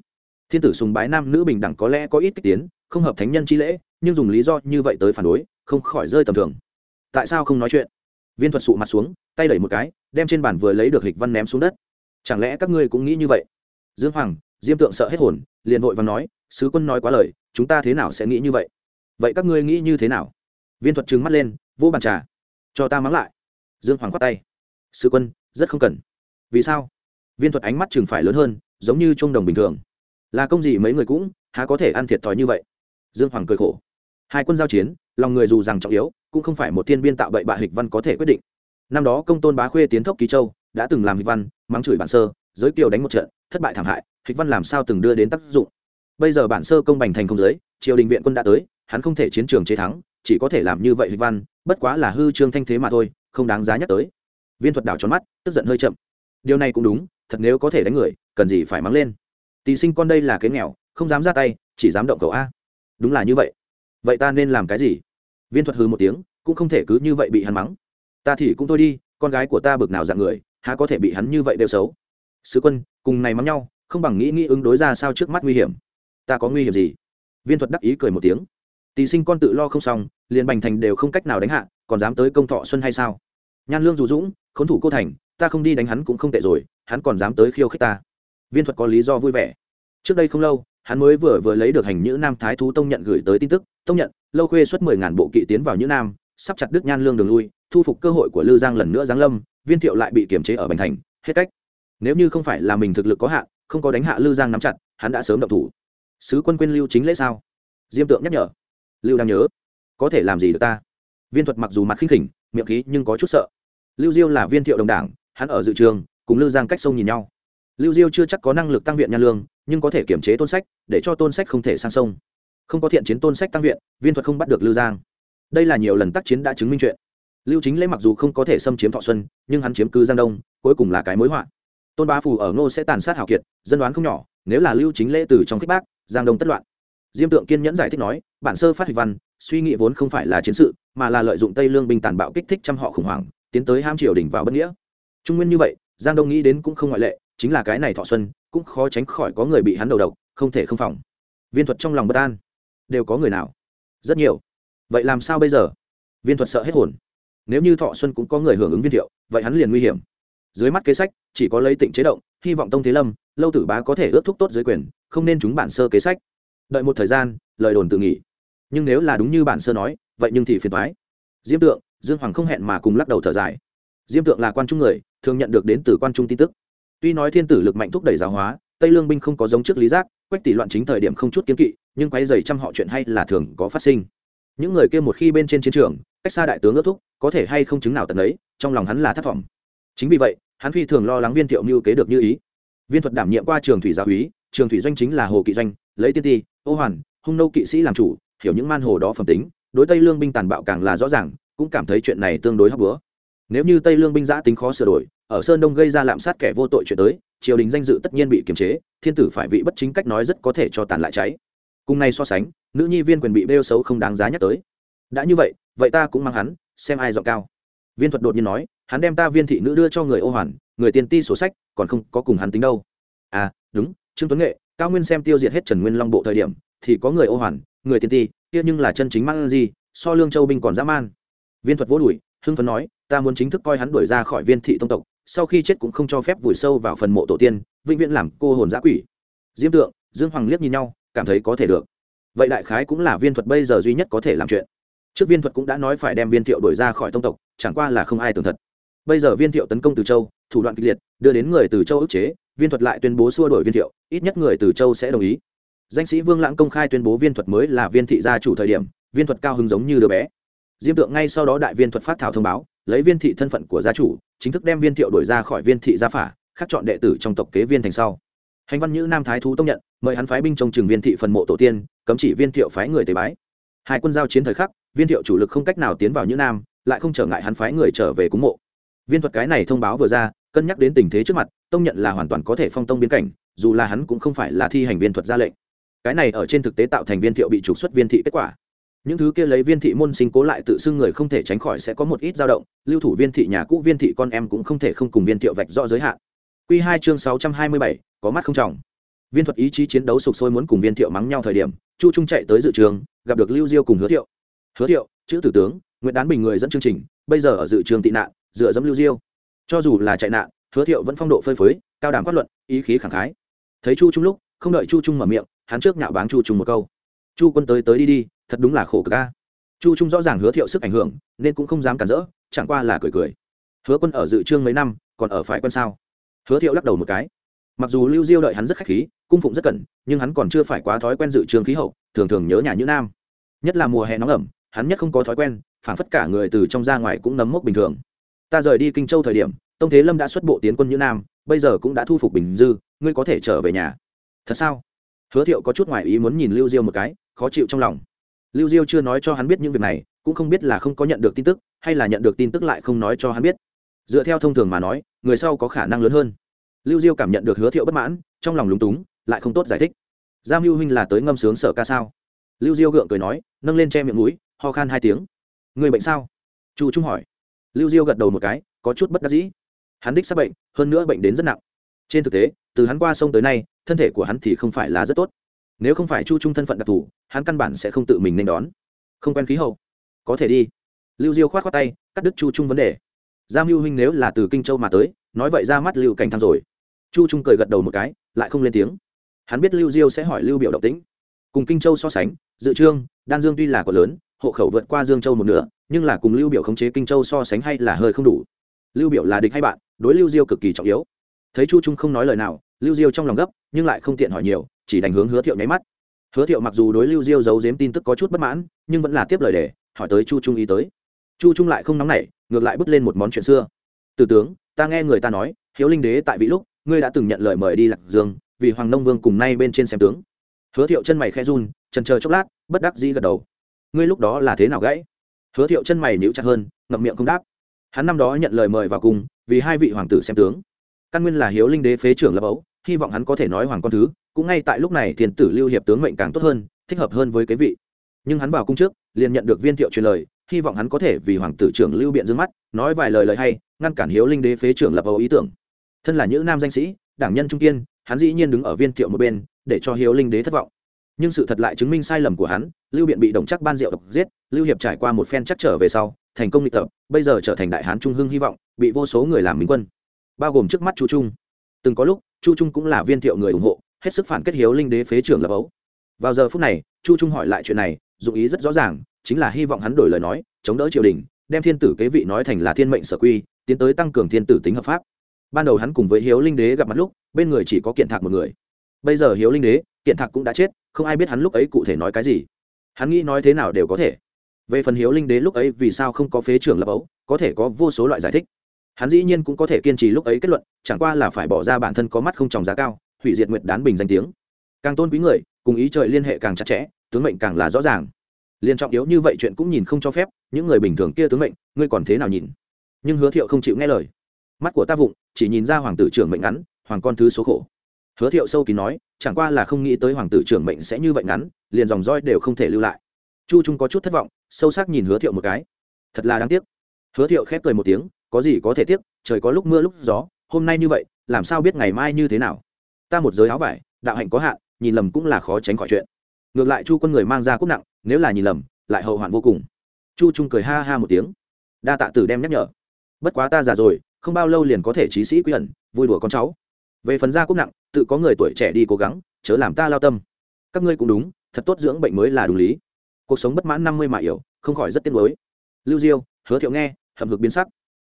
Thiên tử sùng bái nam nữ bình đẳng có lẽ có ít kích tiến, không hợp thánh nhân chi lễ, nhưng dùng lý do như vậy tới phản đối, không khỏi rơi tầm thường. Tại sao không nói chuyện? Viên thuật sụ mặt xuống, tay đẩy một cái, đem trên bàn vừa lấy được hịch văn ném xuống đất. Chẳng lẽ các ngươi cũng nghĩ như vậy? Dương hoàng, diêm tượng sợ hết hồn, liền vội và nói, sứ quân nói quá lời, chúng ta thế nào sẽ nghĩ như vậy? Vậy các ngươi nghĩ như thế nào? Viên thuật trừng mắt lên vô bàn trà cho ta mắng lại. Dương hoàng khoát tay. Sư quân, rất không cần. Vì sao? Viên thuật ánh mắt chừng phải lớn hơn, giống như trung đồng bình thường. Là công gì mấy người cũng, há có thể ăn thiệt thòi như vậy? Dương hoàng cười khổ. Hai quân giao chiến, lòng người dù rằng trọng yếu, cũng không phải một thiên biên tạo bậy bạ hịch văn có thể quyết định. Năm đó công tôn bá khuê tiến thốc ký châu, đã từng làm hịch văn, mắng chửi bản sơ, giới kiều đánh một trận, thất bại thảm hại, hịch văn làm sao từng đưa đến tác dụng? Bây giờ bản sơ công bành thành không giới, triều đình viện quân đã tới, hắn không thể chiến trường chế thắng chỉ có thể làm như vậy hịch văn, bất quá là hư trương thanh thế mà thôi, không đáng giá nhắc tới. Viên thuật đảo tròn mắt, tức giận hơi chậm. Điều này cũng đúng, thật nếu có thể đánh người, cần gì phải mắng lên. Tỳ sinh con đây là cái nghèo, không dám ra tay, chỉ dám động cầu a. Đúng là như vậy. Vậy ta nên làm cái gì? Viên thuật hư một tiếng, cũng không thể cứ như vậy bị hắn mắng. Ta thì cũng thôi đi, con gái của ta bực nào dạng người, há có thể bị hắn như vậy đều xấu. Sứ quân, cùng này mắng nhau, không bằng nghĩ nghĩ ứng đối ra sao trước mắt nguy hiểm. Ta có nguy hiểm gì? Viên thuật đắc ý cười một tiếng tỳ sinh con tự lo không xong, liền bành thành đều không cách nào đánh hạ, còn dám tới công thọ xuân hay sao? Nhan lương dù dũng, khốn thủ cô thành, ta không đi đánh hắn cũng không tệ rồi, hắn còn dám tới khiêu khích ta. Viên thuật có lý do vui vẻ. Trước đây không lâu, hắn mới vừa vừa lấy được hành nhữ nam thái thú tông nhận gửi tới tin tức, tông nhận, lâu khuê xuất mười ngàn bộ kỵ tiến vào nhữ nam, sắp chặt đứt nhan lương đường lui, thu phục cơ hội của lư giang lần nữa giáng lâm, viên thiệu lại bị kiềm chế ở bành thành, hết cách. Nếu như không phải là mình thực lực có hạn, không có đánh hạ lư giang nắm chặt, hắn đã sớm động thủ. Sứ quân quên lưu chính lễ sao? Diêm tượng nhắc nhở lưu đang nhớ. Có thể làm gì được ta? Viên thuật mặc dù mặt khinh khỉnh, miệng khí nhưng có chút sợ. Lưu diêu là viên thiệu đồng đảng, hắn ở dự trường, cùng lưu giang cách sông nhìn nhau. Lưu diêu chưa chắc có năng lực tăng viện nhan lương, nhưng có thể kiểm chế tôn sách, để cho tôn sách không thể sang sông. Không có thiện chiến tôn sách tăng viện, viên thuật không bắt được lưu giang. Đây là nhiều lần tác chiến đã chứng minh chuyện. Lưu chính lễ mặc dù không có thể xâm chiếm thọ xuân, nhưng hắn chiếm cư giang đông, cuối cùng là cái mối họa. Tôn bá phù ở ngô sẽ tàn sát hảo kiệt, dân đoán không nhỏ, nếu là lưu chính lễ từ trong kích bác, giang đông tất loạn diêm tượng kiên nhẫn giải thích nói, bản sơ phát hịch văn, suy nghĩ vốn không phải là chiến sự, mà là lợi dụng tây lương binh tàn bạo kích thích trăm họ khủng hoảng, tiến tới ham triều đình vào bất nghĩa. Trung nguyên như vậy, giang đông nghĩ đến cũng không ngoại lệ, chính là cái này thọ xuân, cũng khó tránh khỏi có người bị hắn đầu độc, không thể không phòng. Viên thuật trong lòng bất an. Đều có người nào? Rất nhiều. Vậy làm sao bây giờ? Viên thuật sợ hết hồn. Nếu như thọ xuân cũng có người hưởng ứng viên thiệu, vậy hắn liền nguy hiểm. Dưới mắt kế sách, chỉ có lấy tịnh chế động, hy vọng tông thế lâm, lâu tử bá có thể ước thúc tốt dưới quyền, không nên chúng bản sơ kế sách đợi một thời gian, lời đồn tự nghỉ. Nhưng nếu là đúng như bản sơ nói, vậy nhưng thì phiền thoái diêm tượng, dương hoàng không hẹn mà cùng lắc đầu thở dài. Diêm tượng là quan trung người, thường nhận được đến từ quan trung tin tức. Tuy nói thiên tử lực mạnh thúc đẩy giáo hóa, tây lương binh không có giống trước lý giác, quách tỷ loạn chính thời điểm không chút kiến kỵ, nhưng quay dày trăm họ chuyện hay là thường có phát sinh. Những người kia một khi bên trên chiến trường, cách xa đại tướng ước thúc, có thể hay không chứng nào tận ấy, trong lòng hắn là thất vọng. Chính vì vậy, hắn phi thường lo lắng viên thiệu mưu kế được như ý. Viên thuật đảm nhiệm qua trường thủy gia úy, trường thủy doanh chính là hồ kỵ doanh lấy tiên ti, ô hoàn, hung nâu kỵ sĩ làm chủ, hiểu những man hồ đó phẩm tính, đối tây lương binh tàn bạo càng là rõ ràng, cũng cảm thấy chuyện này tương đối hấp bữa nếu như tây lương binh giã tính khó sửa đổi, ở sơn đông gây ra lạm sát kẻ vô tội chuyện tới, triều đình danh dự tất nhiên bị kiềm chế, thiên tử phải vị bất chính cách nói rất có thể cho tàn lại cháy. Cùng này so sánh, nữ nhi viên quyền bị bêu xấu không đáng giá nhắc tới. Đã như vậy vậy ta cũng mang hắn, xem ai giọng cao. Viên thuật đột nhiên nói, hắn đem ta viên thị nữ đưa cho người ô hoàn, người tiền ti sổ sách, còn không có cùng hắn tính đâu. À đúng, trương tuấn nghệ cao nguyên xem tiêu diệt hết trần nguyên long bộ thời điểm, thì có người ô hoàn, người tiền ti, kia nhưng là chân chính mang gì so lương châu binh còn dã man. Viên thuật vỗ đùi hưng phấn nói, ta muốn chính thức coi hắn đuổi ra khỏi viên thị tông tộc, sau khi chết cũng không cho phép vùi sâu vào phần mộ tổ tiên, vĩnh viễn làm cô hồn giã quỷ. Diêm tượng, dương hoàng liếc nhìn nhau, cảm thấy có thể được. Vậy đại khái cũng là viên thuật bây giờ duy nhất có thể làm chuyện. Trước viên thuật cũng đã nói phải đem viên thiệu đuổi ra khỏi tông tộc, chẳng qua là không ai tưởng thật. Bây giờ viên thiệu tấn công từ châu, thủ đoạn kịch liệt, đưa đến người từ châu ức chế viên thuật lại tuyên bố xua đổi viên thiệu, ít nhất người từ châu sẽ đồng ý. Danh sĩ vương lãng công khai tuyên bố viên thuật mới là viên thị gia chủ thời điểm, viên thuật cao hứng giống như đứa bé. Diêm tượng ngay sau đó đại viên thuật phát thảo thông báo, lấy viên thị thân phận của gia chủ, chính thức đem viên thiệu đổi ra khỏi viên thị gia phả, khắc chọn đệ tử trong tộc kế viên thành sau. Hành văn nhữ nam thái thú tông nhận, mời hắn phái binh trong trường viên thị phần mộ tổ tiên, cấm chỉ viên thiệu phái người tế bái. Hai quân giao chiến thời khắc, viên thiệu chủ lực không cách nào tiến vào nhữ nam, lại không trở ngại hắn phái người trở về cúng mộ. Viên thuật cái này thông báo vừa ra cân nhắc đến tình thế trước mặt, tông nhận là hoàn toàn có thể phong tông biến cảnh, dù là hắn cũng không phải là thi hành viên thuật ra lệnh. Cái này ở trên thực tế tạo thành viên thiệu bị trục xuất viên thị kết quả. Những thứ kia lấy viên thị môn sinh cố lại tự xưng người không thể tránh khỏi sẽ có một ít dao động, lưu thủ viên thị nhà cũ viên thị con em cũng không thể không cùng viên thiệu vạch rõ giới hạn. Q hai chương sáu trăm hai mươi bảy, có mắt không trọng. Viên thuật ý chí chiến đấu sục sôi muốn cùng viên thiệu mắng nhau thời điểm, chu trung chạy tới dự trường, gặp được lưu diêu cùng hứa thiệu. Hứa thiệu, chữ tử tướng nguyễn đán bình người dẫn chương trình, bây giờ ở dự trường tị nạn, dựa dẫm lưu diêu cho dù là chạy nạn, hứa thiệu vẫn phong độ phơi phới, cao đẳng quát luận, ý khí khẳng khái. Thấy chu trung lúc, không đợi chu trung mở miệng, hắn trước nhạo báng chu trung một câu. Chu quân tới tới đi đi, thật đúng là khổ cực ca chu trung rõ ràng hứa thiệu sức ảnh hưởng, nên cũng không dám cản rỡ, chẳng qua là cười cười. Hứa quân ở dự trương mấy năm, còn ở phải quân sao? Hứa thiệu lắc đầu một cái. Mặc dù lưu diêu đợi hắn rất khách khí, cung phụng rất cẩn, nhưng hắn còn chưa phải quá thói quen dự trường khí hậu, thường thường nhớ nhà như nam. Nhất là mùa hè nóng ẩm, hắn nhất không có thói quen phản phất cả người từ trong ra ngoài cũng nấm mốc bình thường ta rời đi kinh châu thời điểm, tông thế lâm đã xuất bộ tiến quân như nam, bây giờ cũng đã thu phục bình dư, ngươi có thể trở về nhà. Thật sao? Hứa thiệu có chút ngoại ý muốn nhìn lưu diêu một cái, khó chịu trong lòng. Lưu diêu chưa nói cho hắn biết những việc này, cũng không biết là không có nhận được tin tức, hay là nhận được tin tức lại không nói cho hắn biết. Dựa theo thông thường mà nói, người sau có khả năng lớn hơn. Lưu diêu cảm nhận được hứa thiệu bất mãn, trong lòng lúng túng, lại không tốt giải thích. Giao lưu huynh là tới ngâm sướng sở ca sao? Lưu diêu gượng cười nói, nâng lên che miệng mũi, ho khan hai tiếng. Người bệnh sao? Chu trung hỏi lưu diêu gật đầu một cái, có chút bất đắc dĩ. Hắn đích xác bệnh, hơn nữa bệnh đến rất nặng. Trên thực tế, từ hắn qua sông tới nay, thân thể của hắn thì không phải là rất tốt. Nếu không phải chu trung thân phận đặc thù, hắn căn bản sẽ không tự mình nên đón. Không quen khí hậu. Có thể đi. Lưu diêu k h o á t khoác tay, cắt đứt chu trung vấn đề. Giam lưu huynh nếu là từ kinh châu mà tới, nói vậy ra mắt lưu cảnh thăng rồi. Chu trung cười gật đầu một cái, lại không lên tiếng. Hắn biết lưu diêu sẽ hỏi lưu biểu độc tính cùng kinh châu so sánh, dự trương, đan dương tuy là còn lớn hộ khẩu vượt qua dương châu một nửa, nhưng là cùng lưu biểu khống chế kinh châu so sánh hay là hơi không đủ. Lưu biểu là địch hay bạn, đối lưu diêu cực kỳ trọng yếu. Thấy chu trung không nói lời nào, lưu diêu trong lòng gấp, nhưng lại không tiện hỏi nhiều, chỉ đành hướng hứa thiệu nháy mắt. Hứa thiệu mặc dù đối lưu diêu giấu giếm tin tức có chút bất mãn, nhưng vẫn là tiếp lời để, hỏi tới chu trung ý tới. Chu trung lại không nóng nảy, ngược lại bước lên một món chuyện xưa. Từ tướng, ta nghe người ta nói, hiếu linh đế tại vị lúc, ngươi đã từng nhận lời mời đi lạc dương, vì hoàng nông vương cùng nay bên trên xem tướng. Hứa thiệu chân mày khe run trần chờ chốc lát, bất đắc dĩ gật đầu ngươi lúc đó là thế nào gãy? Hứa thiệu chân mày níu chặt hơn, ngậm miệng không đáp. Hắn năm đó nhận lời mời vào cùng, vì hai vị hoàng tử xem tướng. Căn nguyên là hiếu linh đế phế trưởng lập ấu, hy vọng hắn có thể nói hoàng con thứ, cũng ngay tại lúc này thiền tử lưu hiệp tướng mệnh càng tốt hơn, thích hợp hơn với cái vị. Nhưng hắn vào cung trước, liền nhận được viên thiệu truyền lời, hy vọng hắn có thể vì hoàng tử trưởng lưu biện dương mắt, nói vài lời lời hay, ngăn cản hiếu linh đế phế trưởng lập ấu ý tưởng. Thân là những nam danh sĩ, đảng nhân trung kiên, hắn dĩ nhiên đứng ở viên thiệu một bên, để cho hiếu linh đế thất vọng nhưng sự thật lại chứng minh sai lầm của hắn, lưu biện bị đồng chắc ban diệu độc giết, lưu hiệp trải qua một phen chắc trở về sau, thành công lịch tập, bây giờ trở thành đại hán trung hưng hy vọng, bị vô số người làm minh quân, bao gồm trước mắt chu trung. Từng có lúc, chu trung cũng là viên thiệu người ủng hộ, hết sức phản kết hiếu linh đế phế trưởng lập ấu. Vào giờ phút này, chu trung hỏi lại chuyện này, dụng ý rất rõ ràng, chính là hy vọng hắn đổi lời nói, chống đỡ triều đình, đem thiên tử kế vị nói thành là thiên mệnh sở quy, tiến tới tăng cường thiên tử tính hợp pháp. Ban đầu hắn cùng với hiếu linh đế gặp mặt lúc, bên người chỉ có kiện thạc một người. Bây giờ hiếu linh đế hiện thạc cũng đã chết, không ai biết hắn lúc ấy cụ thể nói cái gì. Hắn nghĩ nói thế nào đều có thể. Về phần hiếu linh đế lúc ấy vì sao không có phế trưởng lập ấu, có thể có vô số loại giải thích. Hắn dĩ nhiên cũng có thể kiên trì lúc ấy kết luận, chẳng qua là phải bỏ ra bản thân có mắt không tròng giá cao, hủy diệt nguyệt đán bình danh tiếng. Càng tôn quý người, cùng ý trời liên hệ càng chặt chẽ, tướng mệnh càng là rõ ràng. Liên trọng yếu như vậy chuyện cũng nhìn không cho phép, những người bình thường kia tướng mệnh, ngươi còn thế nào nhìn? Nhưng hứa thiệu không chịu nghe lời. Mắt của ta vụng, chỉ nhìn ra hoàng tử trưởng mệnh ngắn, hoàng con thứ số khổ hứa thiệu sâu kín nói, chẳng qua là không nghĩ tới hoàng tử trưởng mệnh sẽ như vậy ngắn, liền dòng roi đều không thể lưu lại. Chu trung có chút thất vọng, sâu sắc nhìn hứa thiệu một cái. Thật là đáng tiếc. Hứa thiệu khép cười một tiếng, có gì có thể tiếc, trời có lúc mưa lúc gió, hôm nay như vậy, làm sao biết ngày mai như thế nào? Ta một giới áo vải, đạo hạnh có hạn, nhìn lầm cũng là khó tránh khỏi chuyện. Ngược lại chu quân người mang ra cúc nặng, nếu là nhìn lầm, lại hậu hoạn vô cùng. Chu trung cười ha ha một tiếng. Đa tạ tử đem nhắc nhở. Bất quá ta già rồi, không bao lâu liền có thể trí sĩ quy ẩn, vui đùa con cháu về phần gia cúc nặng, tự có người tuổi trẻ đi cố gắng, chớ làm ta lao tâm. Các ngươi cũng đúng, thật tốt dưỡng bệnh mới là đúng lý. Cuộc sống bất mãn năm mươi mà yểu không khỏi rất tiếc nuối. Lưu diêu, hứa thiệu nghe hầm hực biến sắc.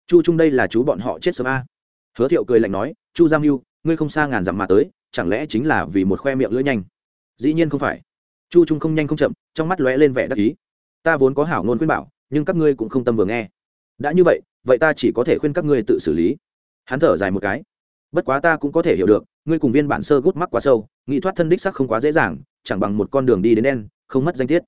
Chu trung đây là chú bọn họ chết sớm a. Hứa thiệu cười lạnh nói, chu giang mưu ngươi không xa ngàn dặm mà tới, chẳng lẽ chính là vì một khoe miệng lưỡi nhanh? Dĩ nhiên không phải. Chu trung không nhanh không chậm, trong mắt lóe lên vẻ đắc ý. Ta vốn có hảo ngôn khuyên bảo, nhưng các ngươi cũng không tâm vừa nghe. Đã như vậy vậy ta chỉ có thể khuyên các ngươi tự xử lý. Hắn thở dài một cái bất quá ta cũng có thể hiểu được, ngươi cùng viên bản sơ gút mắc quá sâu nghị thoát thân đích sắc không quá dễ dàng, chẳng bằng một con đường đi đến đen, không mất danh tiết.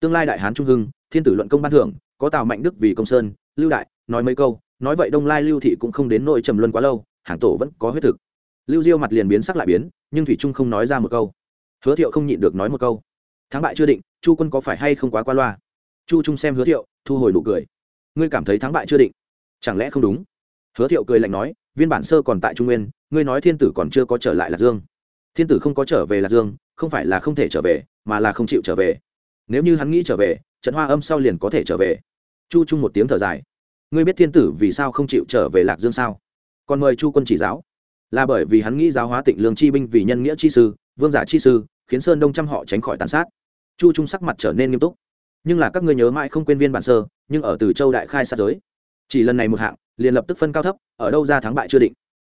Tương lai đại hán trung hưng, thiên tử luận công ban thưởng, có tào mạnh đức vì công sơn, lưu đại, nói mấy câu, nói vậy đông lai lưu thị cũng không đến nội trầm luân quá lâu, hàng tổ vẫn có huyết thực. Lưu diêu mặt liền biến sắc lại biến, nhưng thủy trung không nói ra một câu. Hứa thiệu không nhịn được nói một câu. Thắng bại chưa định, chu quân có phải hay không quá qua loa? Chu trung xem hứa thiệu, thu hồi nụ cười. Ngươi cảm thấy thắng bại chưa định? Chẳng lẽ không đúng? Hứa thiệu cười lạnh nói viên bản sơ còn tại trung nguyên, ngươi nói thiên tử còn chưa có trở lại lạc dương. Thiên tử không có trở về lạc dương, không phải là không thể trở về, mà là không chịu trở về. Nếu như hắn nghĩ trở về, trận hoa âm sau liền có thể trở về. Chu trung một tiếng thở dài. Ngươi biết thiên tử vì sao không chịu trở về lạc dương sao? Còn mời chu quân chỉ giáo. Là bởi vì hắn nghĩ giáo hóa tịnh lương chi binh vì nhân nghĩa chi sư, vương giả chi sư, khiến sơn đông trăm họ tránh khỏi tàn sát. Chu trung sắc mặt trở nên nghiêm túc. Nhưng là các ngươi nhớ mãi không quên viên bản sơ, nhưng ở từ châu đại khai sát giới. Chỉ lần này một hạng liền lập tức phân cao thấp, ở đâu ra thắng bại chưa định.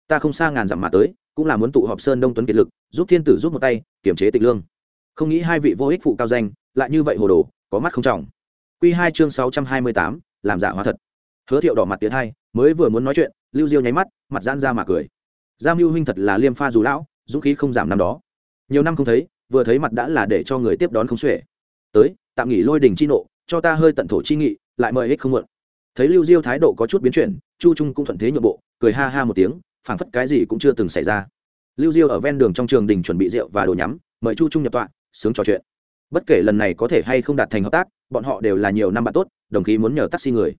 Ta không xa ngàn dặm mà tới, cũng là muốn tụ họp sơn đông tuấn kiệt lực, giúp thiên tử giúp một tay kiểm chế tịch lương. Không nghĩ hai vị vô ích phụ cao danh, lại như vậy hồ đồ, có mắt không trọng. Q hai chương sáu trăm hai mươi tám, làm giả hóa thật. Hứa thiệu đỏ mặt tiến hai, mới vừa muốn nói chuyện, lưu diêu nháy mắt, mặt giãn ra mà cười. Giam lưu huynh thật là liêm pha dù lão, dũng khí không giảm năm đó. Nhiều năm không thấy, vừa thấy mặt đã là để cho người tiếp đón không xuể. Tới, tạm nghỉ lôi đình chi nộ, cho ta hơi tận thổ chi nghị, lại mời ích không muộn thấy lưu diêu thái độ có chút biến chuyển, chu trung cũng thuận thế nhượng bộ, cười ha ha một tiếng, phảng phất cái gì cũng chưa từng xảy ra. Lưu diêu ở ven đường trong trường đình chuẩn bị rượu và đồ nhắm, mời chu trung nhập tọa, sướng trò chuyện. Bất kể lần này có thể hay không đạt thành hợp tác, bọn họ đều là nhiều năm bạn tốt, đồng khí muốn nhờ taxi người.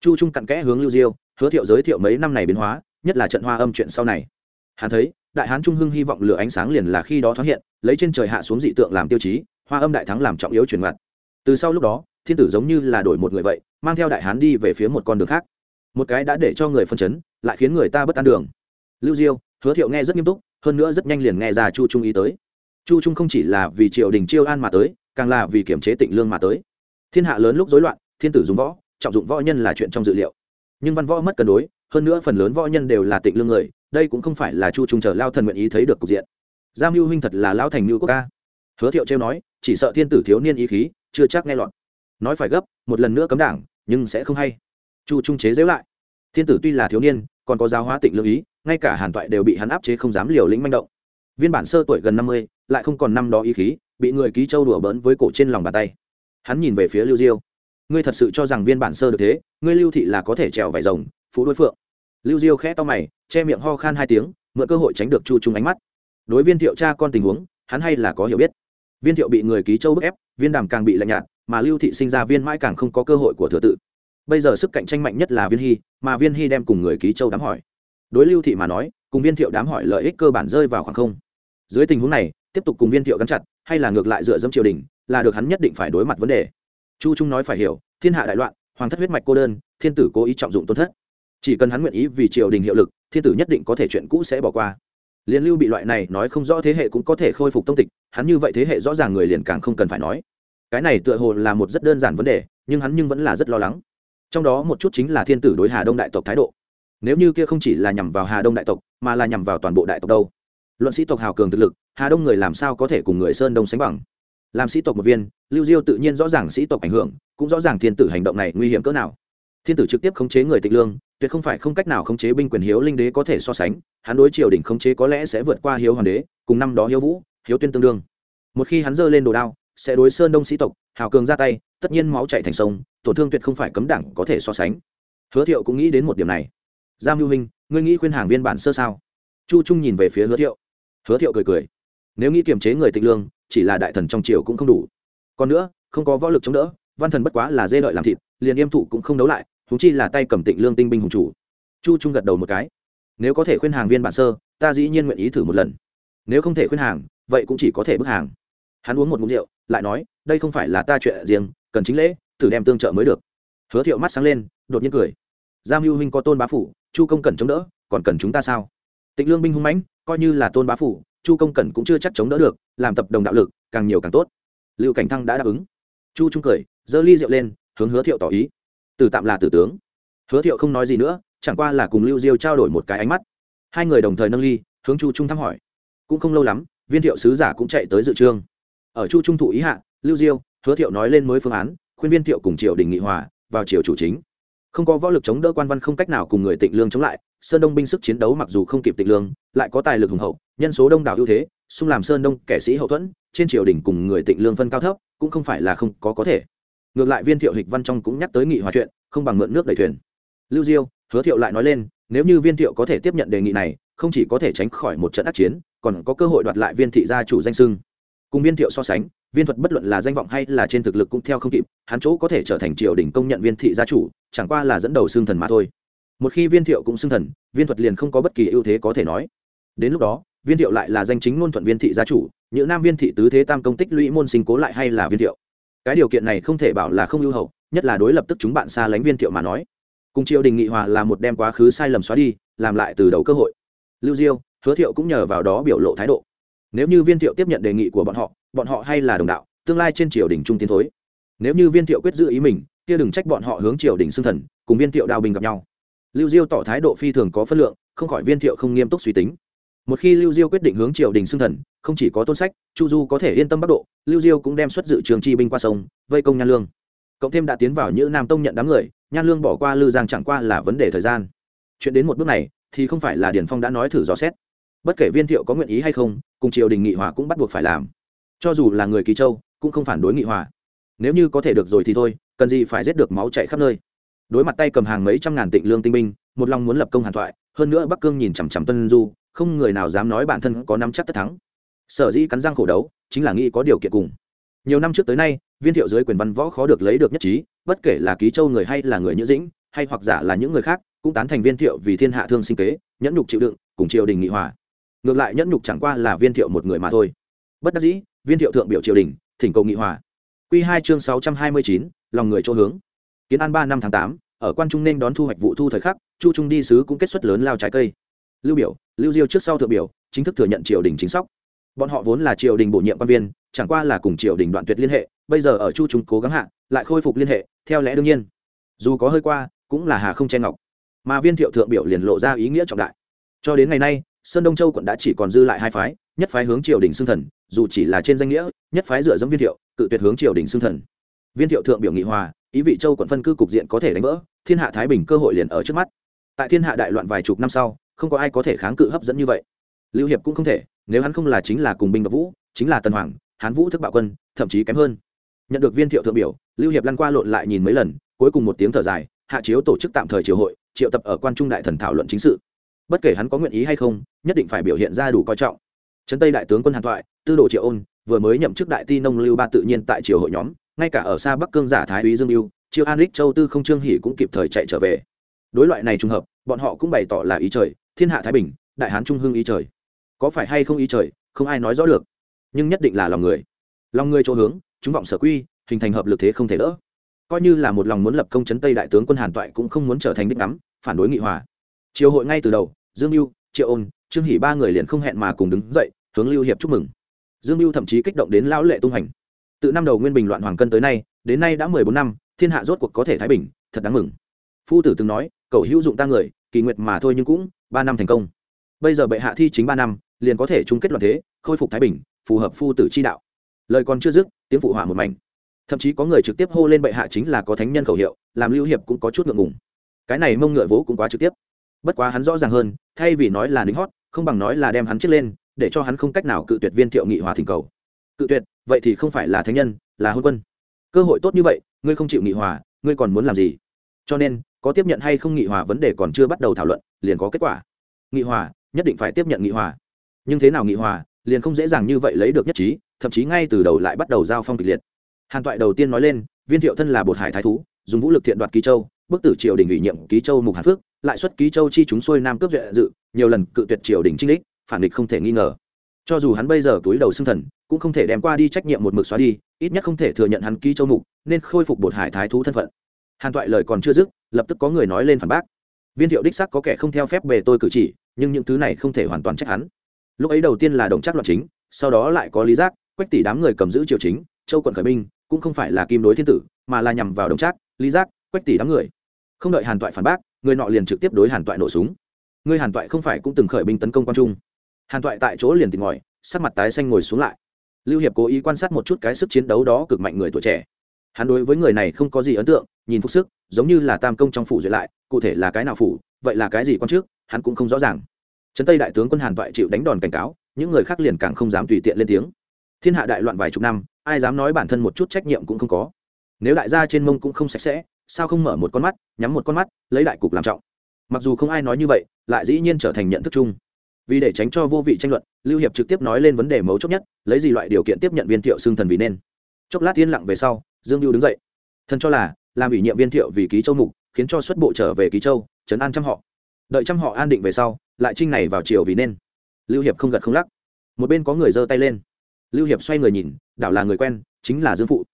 Chu trung cặn kẽ hướng lưu diêu, hứa thiệu giới thiệu mấy năm này biến hóa, nhất là trận hoa âm chuyện sau này. Hắn thấy, đại hán trung hưng hy vọng lửa ánh sáng liền là khi đó thoáng hiện, lấy trên trời hạ xuống dị tượng làm tiêu chí, hoa âm đại thắng làm trọng yếu truyền mặt. Từ sau lúc đó thiên tử giống như là đổi một người vậy, mang theo đại hán đi về phía một con đường khác. Một cái đã để cho người phân chấn, lại khiến người ta bất an đường. Lưu diêu, hứa thiệu nghe rất nghiêm túc, hơn nữa rất nhanh liền nghe ra chu trung ý tới. Chu trung không chỉ là vì triều đình chiêu an mà tới, càng là vì kiểm chế tịnh lương mà tới. Thiên hạ lớn lúc rối loạn, thiên tử dùng võ, trọng dụng võ nhân là chuyện trong dự liệu. Nhưng văn võ mất cân đối, hơn nữa phần lớn võ nhân đều là tịnh lương người, đây cũng không phải là chu trung chờ lao thần nguyện ý thấy được cục diện. Giam mưu huynh thật là lao thành mưu quốc ca. Hứa thiệu trêu nói, chỉ sợ thiên tử thiếu niên ý khí, chưa chắc nghe lọt nói phải gấp, một lần nữa cấm đảng, nhưng sẽ không hay. Chu trung chế dễu lại. Thiên tử tuy là thiếu niên, còn có giáo hóa tịnh lương ý, ngay cả hàn toại đều bị hắn áp chế không dám liều lĩnh manh động. Viên bản sơ tuổi gần năm mươi, lại không còn năm đó ý khí, bị người ký châu đùa bỡn với cổ trên lòng bàn tay. Hắn nhìn về phía lưu diêu. Ngươi thật sự cho rằng viên bản sơ được thế, ngươi lưu thị là có thể trèo vải rồng phú đối phượng. Lưu diêu khẽ to mày, che miệng ho khan hai tiếng, mượn cơ hội tránh được chu trung ánh mắt. Đối viên thiệu cha con tình huống, hắn hay là có hiểu biết. Viên thiệu bị người ký châu bức ép, viên đàm càng bị lạnh nhạt mà lưu thị sinh ra viên mãi càng không có cơ hội của thừa tự. Bây giờ sức cạnh tranh mạnh nhất là viên hy, mà viên hy đem cùng người ký châu đám hỏi. Đối lưu thị mà nói, cùng viên thiệu đám hỏi lợi ích cơ bản rơi vào khoảng không. Dưới tình huống này, tiếp tục cùng viên thiệu gắn chặt, hay là ngược lại dựa dẫm triều đình, là được hắn nhất định phải đối mặt vấn đề. Chu trung nói phải hiểu, thiên hạ đại loạn, hoàng thất huyết mạch cô đơn, thiên tử cố ý trọng dụng tôn thất. Chỉ cần hắn nguyện ý vì triều đình hiệu lực, thiên tử nhất định có thể chuyện cũ sẽ bỏ qua. Liên lưu bị loại này nói không rõ thế hệ cũng có thể khôi phục tông tịch, hắn như vậy thế hệ rõ ràng người liền càng không cần phải nói cái này tựa hồ là một rất đơn giản vấn đề, nhưng hắn nhưng vẫn là rất lo lắng. Trong đó một chút chính là thiên tử đối hà đông đại tộc thái độ. Nếu như kia không chỉ là nhằm vào hà đông đại tộc, mà là nhằm vào toàn bộ đại tộc đâu? Luận sĩ tộc hào cường thực lực, hà đông người làm sao có thể cùng người sơn đông sánh bằng? Làm sĩ tộc một viên, lưu diêu tự nhiên rõ ràng sĩ tộc ảnh hưởng, cũng rõ ràng thiên tử hành động này nguy hiểm cỡ nào. Thiên tử trực tiếp khống chế người tịch lương, tuyệt không phải không cách nào khống chế binh quyền hiếu linh đế có thể so sánh, hắn đối triều đình khống chế có lẽ sẽ vượt qua hiếu hoàng đế, cùng năm đó hiếu vũ, hiếu tuyên tương đương. Một khi hắn giơ lên đồ đao sẽ đối sơn đông sĩ tộc, hào cường ra tay, tất nhiên máu chạy thành sông, tổn thương tuyệt không phải cấm đảng có thể so sánh. Hứa thiệu cũng nghĩ đến một điểm này. Giam lưu minh, ngươi nghĩ khuyên hàng viên bản sơ sao? Chu trung nhìn về phía hứa thiệu. Hứa thiệu cười cười. Nếu nghĩ kiềm chế người tịch lương, chỉ là đại thần trong triều cũng không đủ. Còn nữa, không có võ lực chống đỡ, văn thần bất quá là dê đợi làm thịt, liền yêm thụ cũng không đấu lại húng chi là tay cầm tịnh lương tinh binh hùng chủ. Chu trung gật đầu một cái. Nếu có thể khuyên hàng viên bản sơ, ta dĩ nhiên nguyện ý thử một lần. Nếu không thể khuyên hàng, vậy cũng chỉ có thể bức hàng. Hắn uống một mụn rượu lại nói, đây không phải là ta chuyện riêng, cần chính lễ, thử đem tương trợ mới được. Hứa thiệu mắt sáng lên, đột nhiên cười. Giam hưu huynh có tôn bá phủ, chu công cần chống đỡ, còn cần chúng ta sao? Tịnh lương binh hung mãnh, coi như là tôn bá phủ, chu công cần cũng chưa chắc chống đỡ được, làm tập đồng đạo lực, càng nhiều càng tốt. Lưu cảnh thăng đã đáp ứng. Chu trung cười, giơ ly rượu lên, hướng hứa thiệu tỏ ý. Từ tạm là tử tướng. Hứa thiệu không nói gì nữa, chẳng qua là cùng lưu diêu trao đổi một cái ánh mắt. Hai người đồng thời nâng ly, hướng chu trung thăm hỏi. Cũng không lâu lắm, viên thiệu sứ giả cũng chạy tới dự trương ở chu trung thụ ý hạ, lưu diêu, hứa thiệu nói lên mới phương án, khuyên viên thiệu cùng triều đình nghị hòa, vào triều chủ chính. Không có võ lực chống đỡ quan văn không cách nào cùng người tịnh lương chống lại, sơn đông binh sức chiến đấu mặc dù không kịp tịnh lương, lại có tài lực hùng hậu, nhân số đông đảo ưu thế, xung làm sơn đông kẻ sĩ hậu thuẫn, trên triều đình cùng người tịnh lương phân cao thấp, cũng không phải là không có có thể. Ngược lại viên thiệu hịch văn trong cũng nhắc tới nghị hòa chuyện, không bằng mượn nước đầy thuyền. Lưu diêu, hứa thiệu lại nói lên, nếu như viên thiệu có thể tiếp nhận đề nghị này, không chỉ có thể tránh khỏi một trận ác chiến, còn có cơ hội đoạt lại viên thị gia chủ danh sưng cùng viên thiệu so sánh, viên thuật bất luận là danh vọng hay là trên thực lực cũng theo không kịp, hắn chỗ có thể trở thành triều đình công nhận viên thị gia chủ, chẳng qua là dẫn đầu xương thần mà thôi. Một khi viên thiệu cũng xương thần, viên thuật liền không có bất kỳ ưu thế có thể nói. Đến lúc đó, viên thiệu lại là danh chính ngôn thuận viên thị gia chủ, những nam viên thị tứ thế tam công tích lũy môn sinh cố lại hay là viên thiệu. Cái điều kiện này không thể bảo là không ưu hậu, nhất là đối lập tức chúng bạn xa lánh viên thiệu mà nói. Cùng triều đình nghị hòa là một đem quá khứ sai lầm xóa đi, làm lại từ đầu cơ hội. Lưu diêu, hứa thiệu cũng nhờ vào đó biểu lộ thái độ nếu như viên thiệu tiếp nhận đề nghị của bọn họ bọn họ hay là đồng đạo, tương lai trên triều đình trung tiến thối. Nếu như viên thiệu quyết giữ ý mình, kia đừng trách bọn họ hướng triều đình xưng thần, cùng viên thiệu đào bình gặp nhau. Lưu diêu tỏ thái độ phi thường có phân lượng, không khỏi viên thiệu không nghiêm túc suy tính. Một khi lưu diêu quyết định hướng triều đình xưng thần, không chỉ có tôn sách, chu du có thể yên tâm bắc độ, lưu diêu cũng đem xuất dự trường chi binh qua sông, vây công nhan lương. Cộng thêm đã tiến vào như nam tông nhận đám người, nhan lương bỏ qua lư giang chẳng qua là vấn đề thời gian. Chuyện đến một bước này, thì không phải là điền phong đã nói thử dò xét bất kể viên thiệu có nguyện ý hay không, cùng triều đình nghị hòa cũng bắt buộc phải làm. Cho dù là người kỳ châu, cũng không phản đối nghị hòa. Nếu như có thể được rồi thì thôi, cần gì phải giết được máu chạy khắp nơi. Đối mặt tay cầm hàng mấy trăm ngàn tịnh lương tinh binh, một lòng muốn lập công hàn thoại, hơn nữa bắc cương nhìn chằm chằm tân du, không người nào dám nói bản thân có nắm chắc tất thắng. Sở dĩ cắn răng khổ đấu, chính là nghĩ có điều kiện cùng. Nhiều năm trước tới nay, viên thiệu dưới quyền văn võ khó được lấy được nhất trí, bất kể là ký châu người hay là người nhữ dĩnh, hay hoặc giả là những người khác, cũng tán thành viên thiệu vì thiên hạ thương sinh kế, nhẫn nhục chịu đựng, cùng triều đình nghị hòa ngược lại nhẫn nhục chẳng qua là viên thiệu một người mà thôi. Bất đắc dĩ, viên thiệu thượng biểu triều đình, thỉnh cầu nghị hòa. Q hai chương sáu trăm hai mươi chín, lòng người chỗ hướng. Kiến an ba năm tháng tám, ở quan trung nên đón thu hoạch vụ thu thời khắc, chu trung đi sứ cũng kết xuất lớn lao trái cây. Lưu biểu, lưu diêu trước sau thượng biểu, chính thức thừa nhận triều đình chính sóc. Bọn họ vốn là triều đình bổ nhiệm quan viên, chẳng qua là cùng triều đình đoạn tuyệt liên hệ, bây giờ ở chu trung cố gắng hạ, lại khôi phục liên hệ, theo lẽ đương nhiên. Dù có hơi qua, cũng là hà không che ngọc. Mà viên thiệu thượng biểu liền lộ ra ý nghĩa trọng đại. Cho đến ngày nay sơn đông châu quận đã chỉ còn dư lại hai phái, nhất phái hướng triều đình xưng thần, dù chỉ là trên danh nghĩa, nhất phái dựa dẫm viên thiệu, cự tuyệt hướng triều đình xưng thần. Viên thiệu thượng biểu nghị hòa, ý vị châu quận phân cư cục diện có thể đánh vỡ, thiên hạ thái bình cơ hội liền ở trước mắt. Tại thiên hạ đại loạn vài chục năm sau, không có ai có thể kháng cự hấp dẫn như vậy. Lưu hiệp cũng không thể, nếu hắn không là chính là cùng binh độc vũ, chính là tần hoàng, hán vũ thức bạo quân, thậm chí kém hơn. Nhận được viên thiệu thượng biểu, lưu hiệp lăn qua lộn lại nhìn mấy lần, cuối cùng một tiếng thở dài, hạ chiếu tổ chức tạm thời triều hội, triệu tập ở quan trung đại thần thảo luận chính sự bất kể hắn có nguyện ý hay không, nhất định phải biểu hiện ra đủ coi trọng. Trấn tây đại tướng quân hàn thoại, tư đồ triệu ôn, vừa mới nhậm chức đại ti nông lưu ba tự nhiên tại triều hội nhóm, ngay cả ở xa bắc cương giả thái úy dương mưu chiêu an lích châu tư không trương hỷ cũng kịp thời chạy trở về. Đối loại này trùng hợp, bọn họ cũng bày tỏ là ý trời, thiên hạ thái bình, đại hán trung hưng ý trời. Có phải hay không ý trời, không ai nói rõ được, nhưng nhất định là lòng người. Lòng người chỗ hướng, chúng vọng sở quy, hình thành hợp lực thế không thể đỡ. Coi như là một lòng muốn lập công chấn tây đại tướng quân hàn toại cũng không muốn trở thành đích ngắm, phản đối nghị hòa. Triều hội ngay từ đầu dương mưu triệu ôn, trương hỷ ba người liền không hẹn mà cùng đứng dậy, hướng lưu hiệp chúc mừng. Dương mưu thậm chí kích động đến lão lệ tung hành. Từ năm đầu nguyên bình loạn hoàng cân tới nay, đến nay đã mười bốn năm, thiên hạ rốt cuộc có thể thái bình, thật đáng mừng. Phu tử từng nói cậu hữu dụng ta người, kỳ nguyệt mà thôi nhưng cũng, ba năm thành công. Bây giờ bệ hạ thi chính ba năm, liền có thể chung kết loạn thế, khôi phục thái bình, phù hợp phu tử chi đạo. Lời còn chưa dứt, tiếng phụ hỏa một mảnh. Thậm chí có người trực tiếp hô lên bệ hạ chính là có thánh nhân khẩu hiệu, làm lưu hiệp cũng có chút ngượng ngùng. Cái này mông ngựa vỗ cũng quá trực tiếp bất quá hắn rõ ràng hơn, thay vì nói là lính hót, không bằng nói là đem hắn chết lên, để cho hắn không cách nào cự tuyệt viên thiệu nghị hòa thỉnh cầu. Cự tuyệt, vậy thì không phải là thánh nhân, là hôn quân. Cơ hội tốt như vậy, ngươi không chịu nghị hòa, ngươi còn muốn làm gì? Cho nên, có tiếp nhận hay không nghị hòa vấn đề còn chưa bắt đầu thảo luận, liền có kết quả. Nghị hòa, nhất định phải tiếp nhận nghị hòa. Nhưng thế nào nghị hòa, liền không dễ dàng như vậy lấy được nhất trí, thậm chí ngay từ đầu lại bắt đầu giao phong kịch liệt. Hàn toại đầu tiên nói lên, viên thiệu thân là bột hải thái thú, dùng vũ lực thiện đoạt ký châu, bức tử triều đình ủy nhiệm ký châu mục hàn phước lại xuất ký châu chi chúng xuôi nam cướp duyệt dự, nhiều lần cự tuyệt triều đình trinh đích, phản địch không thể nghi ngờ. Cho dù hắn bây giờ túi đầu xưng thần, cũng không thể đem qua đi trách nhiệm một mực xóa đi, ít nhất không thể thừa nhận hắn ký châu mục, nên khôi phục bột hải thái thú thân phận. Hàn toại lời còn chưa dứt, lập tức có người nói lên phản bác. Viên thiệu đích sắc có kẻ không theo phép bề tôi cử chỉ, nhưng những thứ này không thể hoàn toàn trách hắn. Lúc ấy đầu tiên là đồng chắc loạn chính, sau đó lại có lý giác, quách tỷ đám người cầm giữ triều chính, châu quận khởi binh, cũng không phải là kim đối thiên tử, mà là nhằm vào đồng trác, lý giác, quách tỷ đám người. Không đợi hàn toại phản bác người nọ liền trực tiếp đối hàn toại nổ súng. Người hàn toại không phải cũng từng khởi binh tấn công quan trung. Hàn toại tại chỗ liền tìm ngòi, sắc mặt tái xanh ngồi xuống lại. Lưu hiệp cố ý quan sát một chút cái sức chiến đấu đó cực mạnh người tuổi trẻ. Hắn đối với người này không có gì ấn tượng, nhìn phúc sức, giống như là tam công trong phủ duyệt lại, cụ thể là cái nào phủ, vậy là cái gì quan trước, hắn cũng không rõ ràng. Trấn tây đại tướng quân hàn toại chịu đánh đòn cảnh cáo, những người khác liền càng không dám tùy tiện lên tiếng. Thiên hạ đại loạn vài chục năm, ai dám nói bản thân một chút trách nhiệm cũng không có. Nếu đại gia trên mông cũng không sạch sẽ sao không mở một con mắt, nhắm một con mắt, lấy đại cục làm trọng. Mặc dù không ai nói như vậy, lại dĩ nhiên trở thành nhận thức chung. Vì để tránh cho vô vị tranh luận, lưu hiệp trực tiếp nói lên vấn đề mấu chốt nhất, lấy gì loại điều kiện tiếp nhận viên thiệu xương thần vì nên. Chốc lát yên lặng về sau, dương lưu đứng dậy. Thần cho là, làm ủy nhiệm viên thiệu vì ký châu mục, khiến cho xuất bộ trở về ký châu, trấn an trăm họ. Đợi trăm họ an định về sau, lại trinh này vào chiều vì nên. Lưu hiệp không gật không lắc. Một bên có người giơ tay lên. Lưu hiệp xoay người nhìn, đảo là người quen, chính là dương phụ.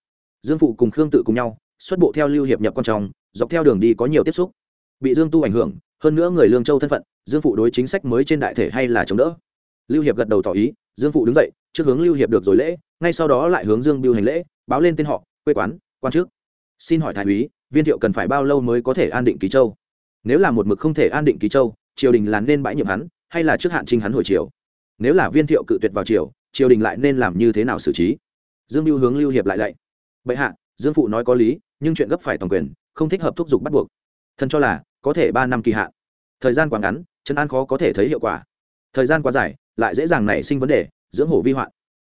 Dương phụ cùng khương tự cùng nhau xuất bộ theo lưu hiệp nhập quan trọng, dọc theo đường đi có nhiều tiếp xúc. Bị dương tu ảnh hưởng, hơn nữa người lương châu thân phận, dương phụ đối chính sách mới trên đại thể hay là chống đỡ? Lưu hiệp gật đầu tỏ ý, dương phụ đứng dậy, trước hướng lưu hiệp được rồi lễ, ngay sau đó lại hướng dương biêu hành lễ, báo lên tên họ, quê quán, quan chức. xin hỏi thái úy, viên thiệu cần phải bao lâu mới có thể an định ký châu? Nếu là một mực không thể an định ký châu, triều đình là nên bãi nhiệm hắn, hay là trước hạn trình hắn hồi triều? Nếu là viên thiệu cự tuyệt vào triều triều đình lại nên làm như thế nào xử trí? Dương mưu hướng lưu hiệp lại lạy. Bệ hạ dương phụ nói có lý, nhưng chuyện gấp phải toàn quyền, không thích hợp thúc giục bắt buộc. Thần cho là, có thể ba năm kỳ hạn. Thời gian quá ngắn chân an khó có thể thấy hiệu quả. Thời gian quá dài, lại dễ dàng nảy sinh vấn đề, dưỡng hổ vi hoạn.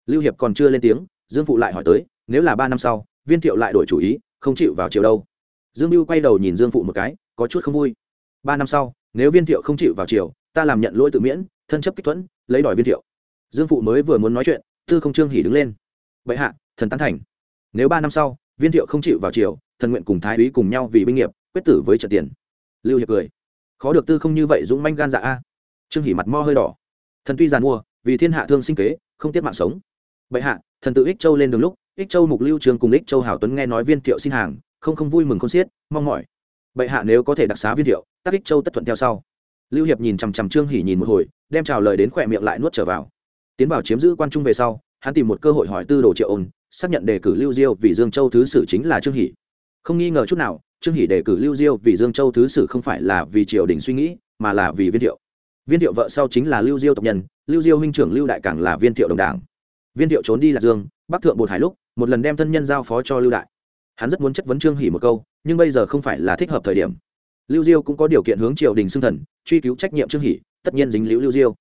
Lưu hiệp còn chưa lên tiếng, dương phụ lại hỏi tới, nếu là ba năm sau, viên thiệu lại đổi chủ ý, không chịu vào chiều đâu? Dương mưu quay đầu nhìn dương phụ một cái, có chút không vui. Ba năm sau, nếu viên thiệu không chịu vào chiều ta làm nhận lỗi tự miễn, thân chấp kích thuẫn, lấy đòi viên thiệu. Dương phụ mới vừa muốn nói chuyện, tư không trương hỉ đứng lên. Vậy hạ, thần tán thành. Nếu ba năm sau viên thiệu không chịu vào triều, thần nguyện cùng thái úy cùng nhau vì binh nghiệp, quyết tử với trận tiền. Lưu hiệp cười. Khó được tư không như vậy dũng manh gan dạ a. Trương hỉ mặt mo hơi đỏ. Thần tuy giàn mua, vì thiên hạ thương sinh kế, không tiếp mạng sống. Bệ hạ, thần tự ích châu lên đường lúc, ích châu mục lưu trường cùng ích châu hảo tuấn nghe nói viên thiệu xin hàng, không không vui mừng không xiết, mong mỏi. Bệ hạ nếu có thể đặc xá viên thiệu tắc ích châu tất thuận theo sau. Lưu hiệp nhìn chằm chằm trương hỉ nhìn một hồi, đem trào lời đến khỏe miệng lại nuốt trở vào. Tiến vào chiếm giữ quan trung về sau, hắn tìm một cơ hội hỏi tư đồ triệu ôn xác nhận đề cử lưu diêu vì dương châu thứ sử chính là trương hỷ. Không nghi ngờ chút nào, trương hỷ đề cử lưu diêu vì dương châu thứ sử không phải là vì triều đình suy nghĩ, mà là vì viên thiệu. Viên thiệu vợ sau chính là lưu diêu tộc nhân, lưu diêu huynh trưởng lưu đại càng là viên thiệu đồng đảng. Viên thiệu trốn đi lạc dương, bắc thượng bột hải lúc, một lần đem thân nhân giao phó cho lưu đại. Hắn rất muốn chất vấn trương hỷ một câu, nhưng bây giờ không phải là thích hợp thời điểm. Lưu diêu cũng có điều kiện hướng triều đình xưng thần, truy cứu trách nhiệm trương hỷ, tất nhiên dính liễu lưu diêu.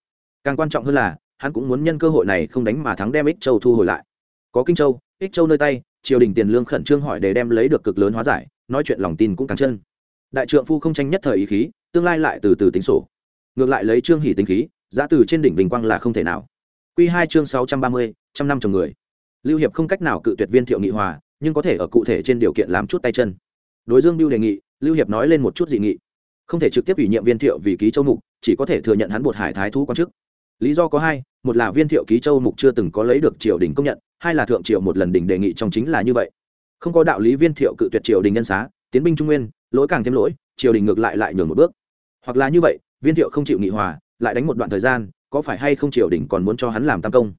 Càng quan trọng hơn là, hắn cũng muốn nhân cơ hội này không đánh mà thắng đem ích châu thu hồi lại có kinh châu, ích châu nơi tay, triều đình tiền lương khẩn trương hỏi để đem lấy được cực lớn hóa giải, nói chuyện lòng tin cũng càng chân. Đại trượng phu không tranh nhất thời ý khí, tương lai lại từ từ tính sổ. Ngược lại lấy trương hỷ tính khí, giá từ trên đỉnh bình quang là không thể nào. Q hai chương sáu trăm ba mươi, trăm năm chồng người. Lưu hiệp không cách nào cự tuyệt viên thiệu nghị hòa, nhưng có thể ở cụ thể trên điều kiện làm chút tay chân. Đối dương biêu đề nghị, lưu hiệp nói lên một chút dị nghị. Không thể trực tiếp ủy nhiệm viên thiệu vì ký châu mục, chỉ có thể thừa nhận hắn bột hải thái thú quan chức lý do có hai, một là viên thiệu ký châu mục chưa từng có lấy được triều đình công nhận, hai là thượng triều một lần đình đề nghị trong chính là như vậy. Không có đạo lý viên thiệu cự tuyệt triều đình nhân xá, tiến binh trung nguyên, lỗi càng thêm lỗi, triều đình ngược lại lại nhường một bước. Hoặc là như vậy, viên thiệu không chịu nghị hòa, lại đánh một đoạn thời gian, có phải hay không triều đình còn muốn cho hắn làm tam công?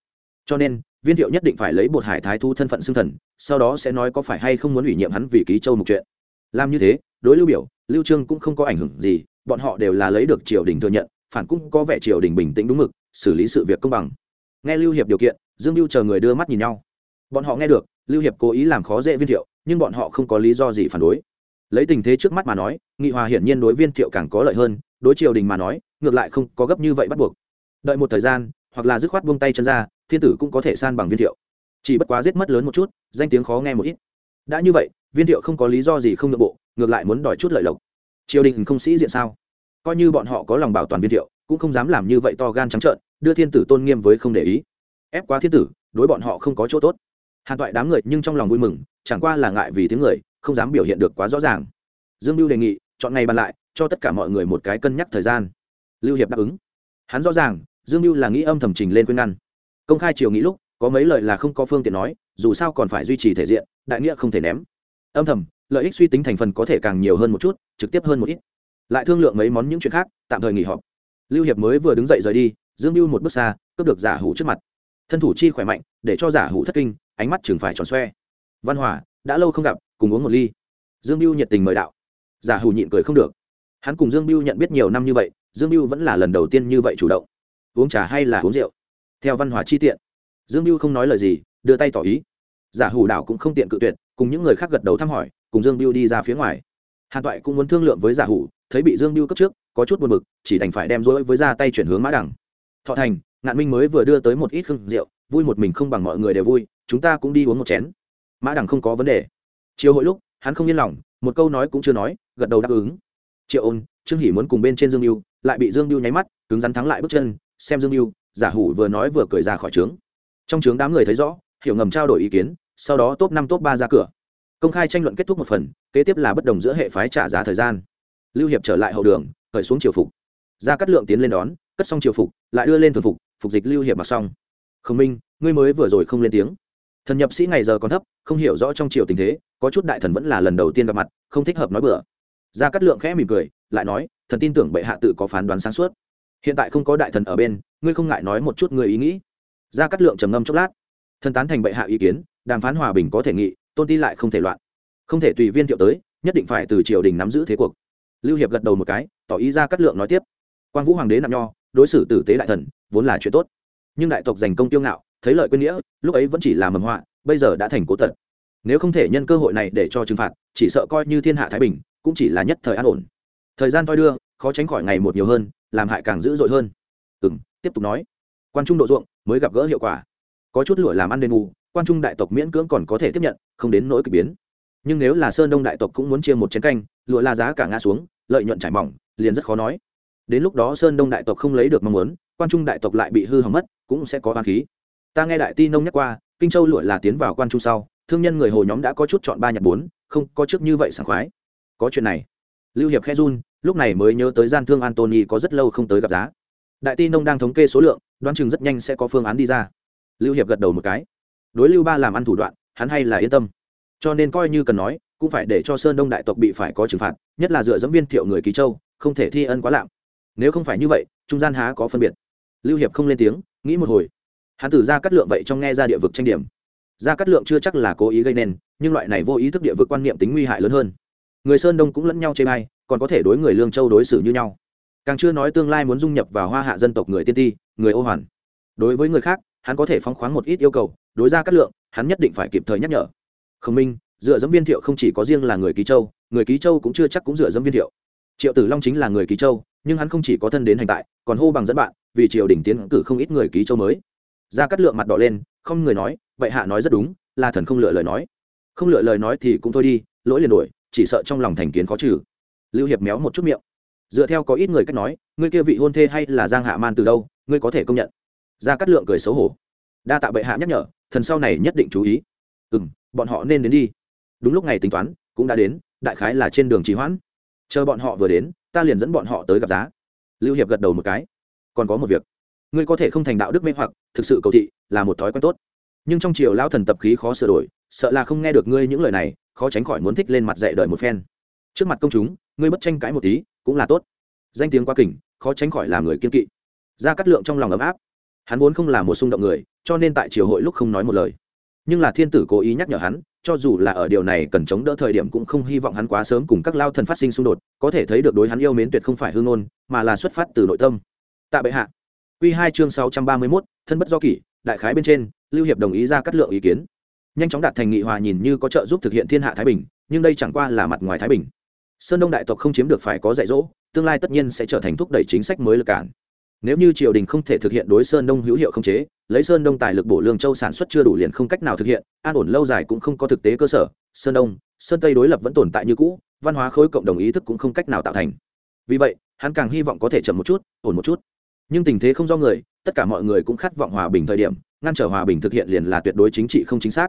Cho nên, viên thiệu nhất định phải lấy bột hải thái thu thân phận xưng thần, sau đó sẽ nói có phải hay không muốn ủy nhiệm hắn vì ký châu mục chuyện. Làm như thế, đối lưu biểu, lưu trương cũng không có ảnh hưởng gì, bọn họ đều là lấy được triều đình thừa nhận, phản cũng có vẻ triều đình bình tĩnh đúng mực xử lý sự việc công bằng. Nghe lưu hiệp điều kiện, dương lưu chờ người đưa mắt nhìn nhau. Bọn họ nghe được, lưu hiệp cố ý làm khó dễ viên thiệu, nhưng bọn họ không có lý do gì phản đối. Lấy tình thế trước mắt mà nói, nghị hòa hiển nhiên đối viên thiệu càng có lợi hơn, đối triều đình mà nói, ngược lại không có gấp như vậy bắt buộc. Đợi một thời gian, hoặc là dứt khoát buông tay chân ra, thiên tử cũng có thể san bằng viên thiệu. Chỉ bất quá giết mất lớn một chút, danh tiếng khó nghe một ít. Đã như vậy, viên thiệu không có lý do gì không nội bộ, ngược lại muốn đòi chút lợi lộc. Triều đình không sĩ diện sao? Coi như bọn họ có lòng bảo toàn viên thiệu cũng không dám làm như vậy to gan trắng trợn, đưa thiên tử tôn nghiêm với không để ý. Ép quá thiên tử, đối bọn họ không có chỗ tốt. Hàn toại đám người nhưng trong lòng vui mừng, chẳng qua là ngại vì tiếng người, không dám biểu hiện được quá rõ ràng. Dương lưu đề nghị, chọn ngày bàn lại, cho tất cả mọi người một cái cân nhắc thời gian. Lưu hiệp đáp ứng. Hắn rõ ràng, dương lưu là nghĩ âm thầm trình lên khuyên ngăn. Công khai chiều nghĩ lúc, có mấy lời là không có phương tiện nói, dù sao còn phải duy trì thể diện, đại nghĩa không thể ném. Âm thầm, lợi ích suy tính thành phần có thể càng nhiều hơn một chút, trực tiếp hơn một ít. Lại thương lượng mấy món những chuyện khác, tạm thời nghỉ họp lưu hiệp mới vừa đứng dậy rời đi, dương mưu một bước xa, cướp được giả hủ trước mặt. Thân thủ chi khỏe mạnh, để cho giả hủ thất kinh, ánh mắt chừng phải tròn xoe. Văn hòa, đã lâu không gặp, cùng uống một ly. Dương mưu nhiệt tình mời đạo. Giả hủ nhịn cười không được. Hắn cùng dương mưu nhận biết nhiều năm như vậy, dương mưu vẫn là lần đầu tiên như vậy chủ động. Uống trà hay là uống rượu? Theo văn hòa chi tiện, dương mưu không nói lời gì, đưa tay tỏ ý. Giả hủ đảo cũng không tiện cự tuyệt, cùng những người khác gật đầu thăm hỏi, cùng dương mưu đi ra phía ngoài. Hàn toại cũng muốn thương lượng với giả hủ, thấy bị dương mưu cấp trước có chút buồn bực, chỉ đành phải đem rối với ra tay chuyển hướng mã đẳng thọ thành, ngạn minh mới vừa đưa tới một ít khương rượu, vui một mình không bằng mọi người đều vui, chúng ta cũng đi uống một chén. Mã đẳng không có vấn đề. Chiều hội lúc, hắn không yên lòng, một câu nói cũng chưa nói, gật đầu đáp ứng. Triệu ôn, trương hỷ muốn cùng bên trên dương mưu lại bị dương mưu nháy mắt, cứng rắn thắng lại bước chân, xem dương mưu giả hủ vừa nói vừa cười ra khỏi trướng. Trong trướng đám người thấy rõ, hiểu ngầm trao đổi ý kiến, sau đó top năm top ba ra cửa. Công khai tranh luận kết thúc một phần, kế tiếp là bất đồng giữa hệ phái trả giá thời gian. Lưu hiệp trở lại hậu đường cởi xuống triều phục. Ra cắt lượng tiến lên đón, cất xong triều phục, lại đưa lên thường phục phục dịch lưu hiệp mặc xong. Khổng minh, ngươi mới vừa rồi không lên tiếng. Thần nhập sĩ ngày giờ còn thấp, không hiểu rõ trong triều tình thế, có chút đại thần vẫn là lần đầu tiên gặp mặt, không thích hợp nói bừa. Ra cắt lượng khẽ mỉm cười, lại nói, thần tin tưởng bệ hạ tự có phán đoán sáng suốt. Hiện tại không có đại thần ở bên, ngươi không ngại nói một chút người ý nghĩ. Ra cắt lượng trầm ngâm chốc lát. Thần tán thành bệ hạ ý kiến, đàm phán hòa bình có thể nghị, tôn ti lại không thể loạn. Không thể tùy viên thiệu tới, nhất định phải từ triều đình nắm giữ thế cuộc lưu hiệp gật đầu một cái, tỏ ý ra cắt lượng nói tiếp. Quan vũ hoàng đế nặng nho, đối xử tử tế đại thần, vốn là chuyện tốt. Nhưng đại tộc giành công tiêu ngạo, thấy lợi quên nghĩa, lúc ấy vẫn chỉ là mầm họa, bây giờ đã thành cố tật. Nếu không thể nhân cơ hội này để cho trừng phạt, chỉ sợ coi như thiên hạ thái bình, cũng chỉ là nhất thời an ổn. Thời gian toi đưa, khó tránh khỏi ngày một nhiều hơn, làm hại càng dữ dội hơn. Ừ m tiếp tục nói. Quan trung độ ruộng, mới gặp gỡ hiệu quả. Có chút lụa làm ăn đền bù, quan trung đại tộc miễn cưỡng còn có thể tiếp nhận, không đến nỗi k ỳ biến nhưng nếu là sơn đông đại tộc cũng muốn chia một chén canh, lụa la giá cả ngã xuống, lợi nhuận trải mỏng, liền rất khó nói. Đến lúc đó sơn đông đại tộc không lấy được mong muốn, quan trung đại tộc lại bị hư hỏng mất, cũng sẽ có oan khí. Ta nghe đại ti nông nhắc qua, kinh châu lụa là tiến vào quan trung sau, thương nhân người hồ nhóm đã có chút chọn ba nhặt bốn, không có trước như vậy sảng khoái. Có chuyện này. Lưu hiệp khe run, lúc này mới nhớ tới gian thương antony có rất lâu không tới gặp giá. Đại ti nông đang thống kê số lượng, đoán chừng rất nhanh sẽ có phương án đi ra. Lưu hiệp gật đầu một cái. Đối lưu ba làm ăn thủ đoạn, hắn hay là yên tâm cho nên coi như cần nói, cũng phải để cho sơn đông đại tộc bị phải có trừng phạt, nhất là dựa dẫm viên thiệu người ký châu, không thể thi ân quá lạm. Nếu không phải như vậy, trung gian há có phân biệt. Lưu hiệp không lên tiếng, nghĩ một hồi. Hắn từ ra cắt lượng vậy trong nghe ra địa vực tranh điểm. Ra cắt lượng chưa chắc là cố ý gây nên, nhưng loại này vô ý thức địa vực quan niệm tính nguy hại lớn hơn. Người sơn đông cũng lẫn nhau chê bai, còn có thể đối người lương châu đối xử như nhau. Càng chưa nói tương lai muốn dung nhập vào hoa hạ dân tộc người tiên ti, người ô hoàn. Đối với người khác, hắn có thể phóng khoáng một ít yêu cầu, đối ra cắt lượng, hắn nhất định phải kịp thời nhắc nhở khổng minh, dựa dẫm viên thiệu không chỉ có riêng là người ký châu, người ký châu cũng chưa chắc cũng dựa dẫm viên thiệu. Triệu tử long chính là người ký châu, nhưng hắn không chỉ có thân đến hành tại, còn hô bằng dẫn bạn, vì triều đình tiến cử không ít người ký châu mới. Ra cắt lượng mặt đỏ lên, không người nói, vậy hạ nói rất đúng là thần không lựa lời nói. Không lựa lời nói thì cũng thôi đi, lỗi liền đổi, chỉ sợ trong lòng thành kiến khó trừ. Lưu hiệp méo một chút miệng. Dựa theo có ít người cách nói, ngươi kia vị hôn thê hay là giang hạ man từ đâu, ngươi có thể công nhận. Ra cắt lượng cười xấu hổ. Đa tạ bệ hạ nhắc nhở, thần sau này nhất định chú ý. Ừ m bọn họ nên đến đi. Đúng lúc ngày tính toán, cũng đã đến, đại khái là trên đường trì hoãn. Chờ bọn họ vừa đến, ta liền dẫn bọn họ tới gặp giá. Lưu hiệp gật đầu một cái. Còn có một việc. Ngươi có thể không thành đạo đức mê hoặc, thực sự cầu thị, là một thói quen tốt. Nhưng trong triều lao thần tập khí khó sửa đổi, sợ là không nghe được ngươi những lời này, khó tránh khỏi muốn thích lên mặt dạy đợi một phen. Trước mặt công chúng, ngươi bất tranh cãi một tí, cũng là tốt. Danh tiếng quá kỉnh khó tránh khỏi làm người kiên kỵ. Ra cắt lượng trong lòng ấm áp. Hắn vốn không là một xung động người, cho nên tại triều hội lúc không nói một lời nhưng là thiên tử cố ý nhắc nhở hắn, cho dù là ở điều này cần chống đỡ thời điểm cũng không hy vọng hắn quá sớm cùng các lao thần phát sinh xung đột, có thể thấy được đối hắn yêu mến tuyệt không phải hương ngôn, mà là xuất phát từ nội tâm. Tạ bệ hạ. Q hai chương sáu trăm ba mươi mốt, thân bất do kỷ, đại khái bên trên, lưu hiệp đồng ý ra cắt lượng ý kiến. Nhanh chóng đạt thành nghị hòa nhìn như có trợ giúp thực hiện thiên hạ thái bình, nhưng đây chẳng qua là mặt ngoài thái bình. Sơn đông đại tộc không chiếm được phải có dạy dỗ, tương lai tất nhiên sẽ trở thành thúc đẩy chính sách mới lực cản. Nếu như triều đình không thể thực hiện đối sơn đông hữu hiệu không chế lấy sơn đông tài lực bổ lương châu sản xuất chưa đủ liền không cách nào thực hiện, an ổn lâu dài cũng không có thực tế cơ sở, sơn đông, sơn tây đối lập vẫn tồn tại như cũ, văn hóa khối cộng đồng ý thức cũng không cách nào tạo thành. Vì vậy, hắn càng hy vọng có thể chậm một chút, ổn một chút. Nhưng tình thế không do người, tất cả mọi người cũng khát vọng hòa bình thời điểm, ngăn trở hòa bình thực hiện liền là tuyệt đối chính trị không chính xác.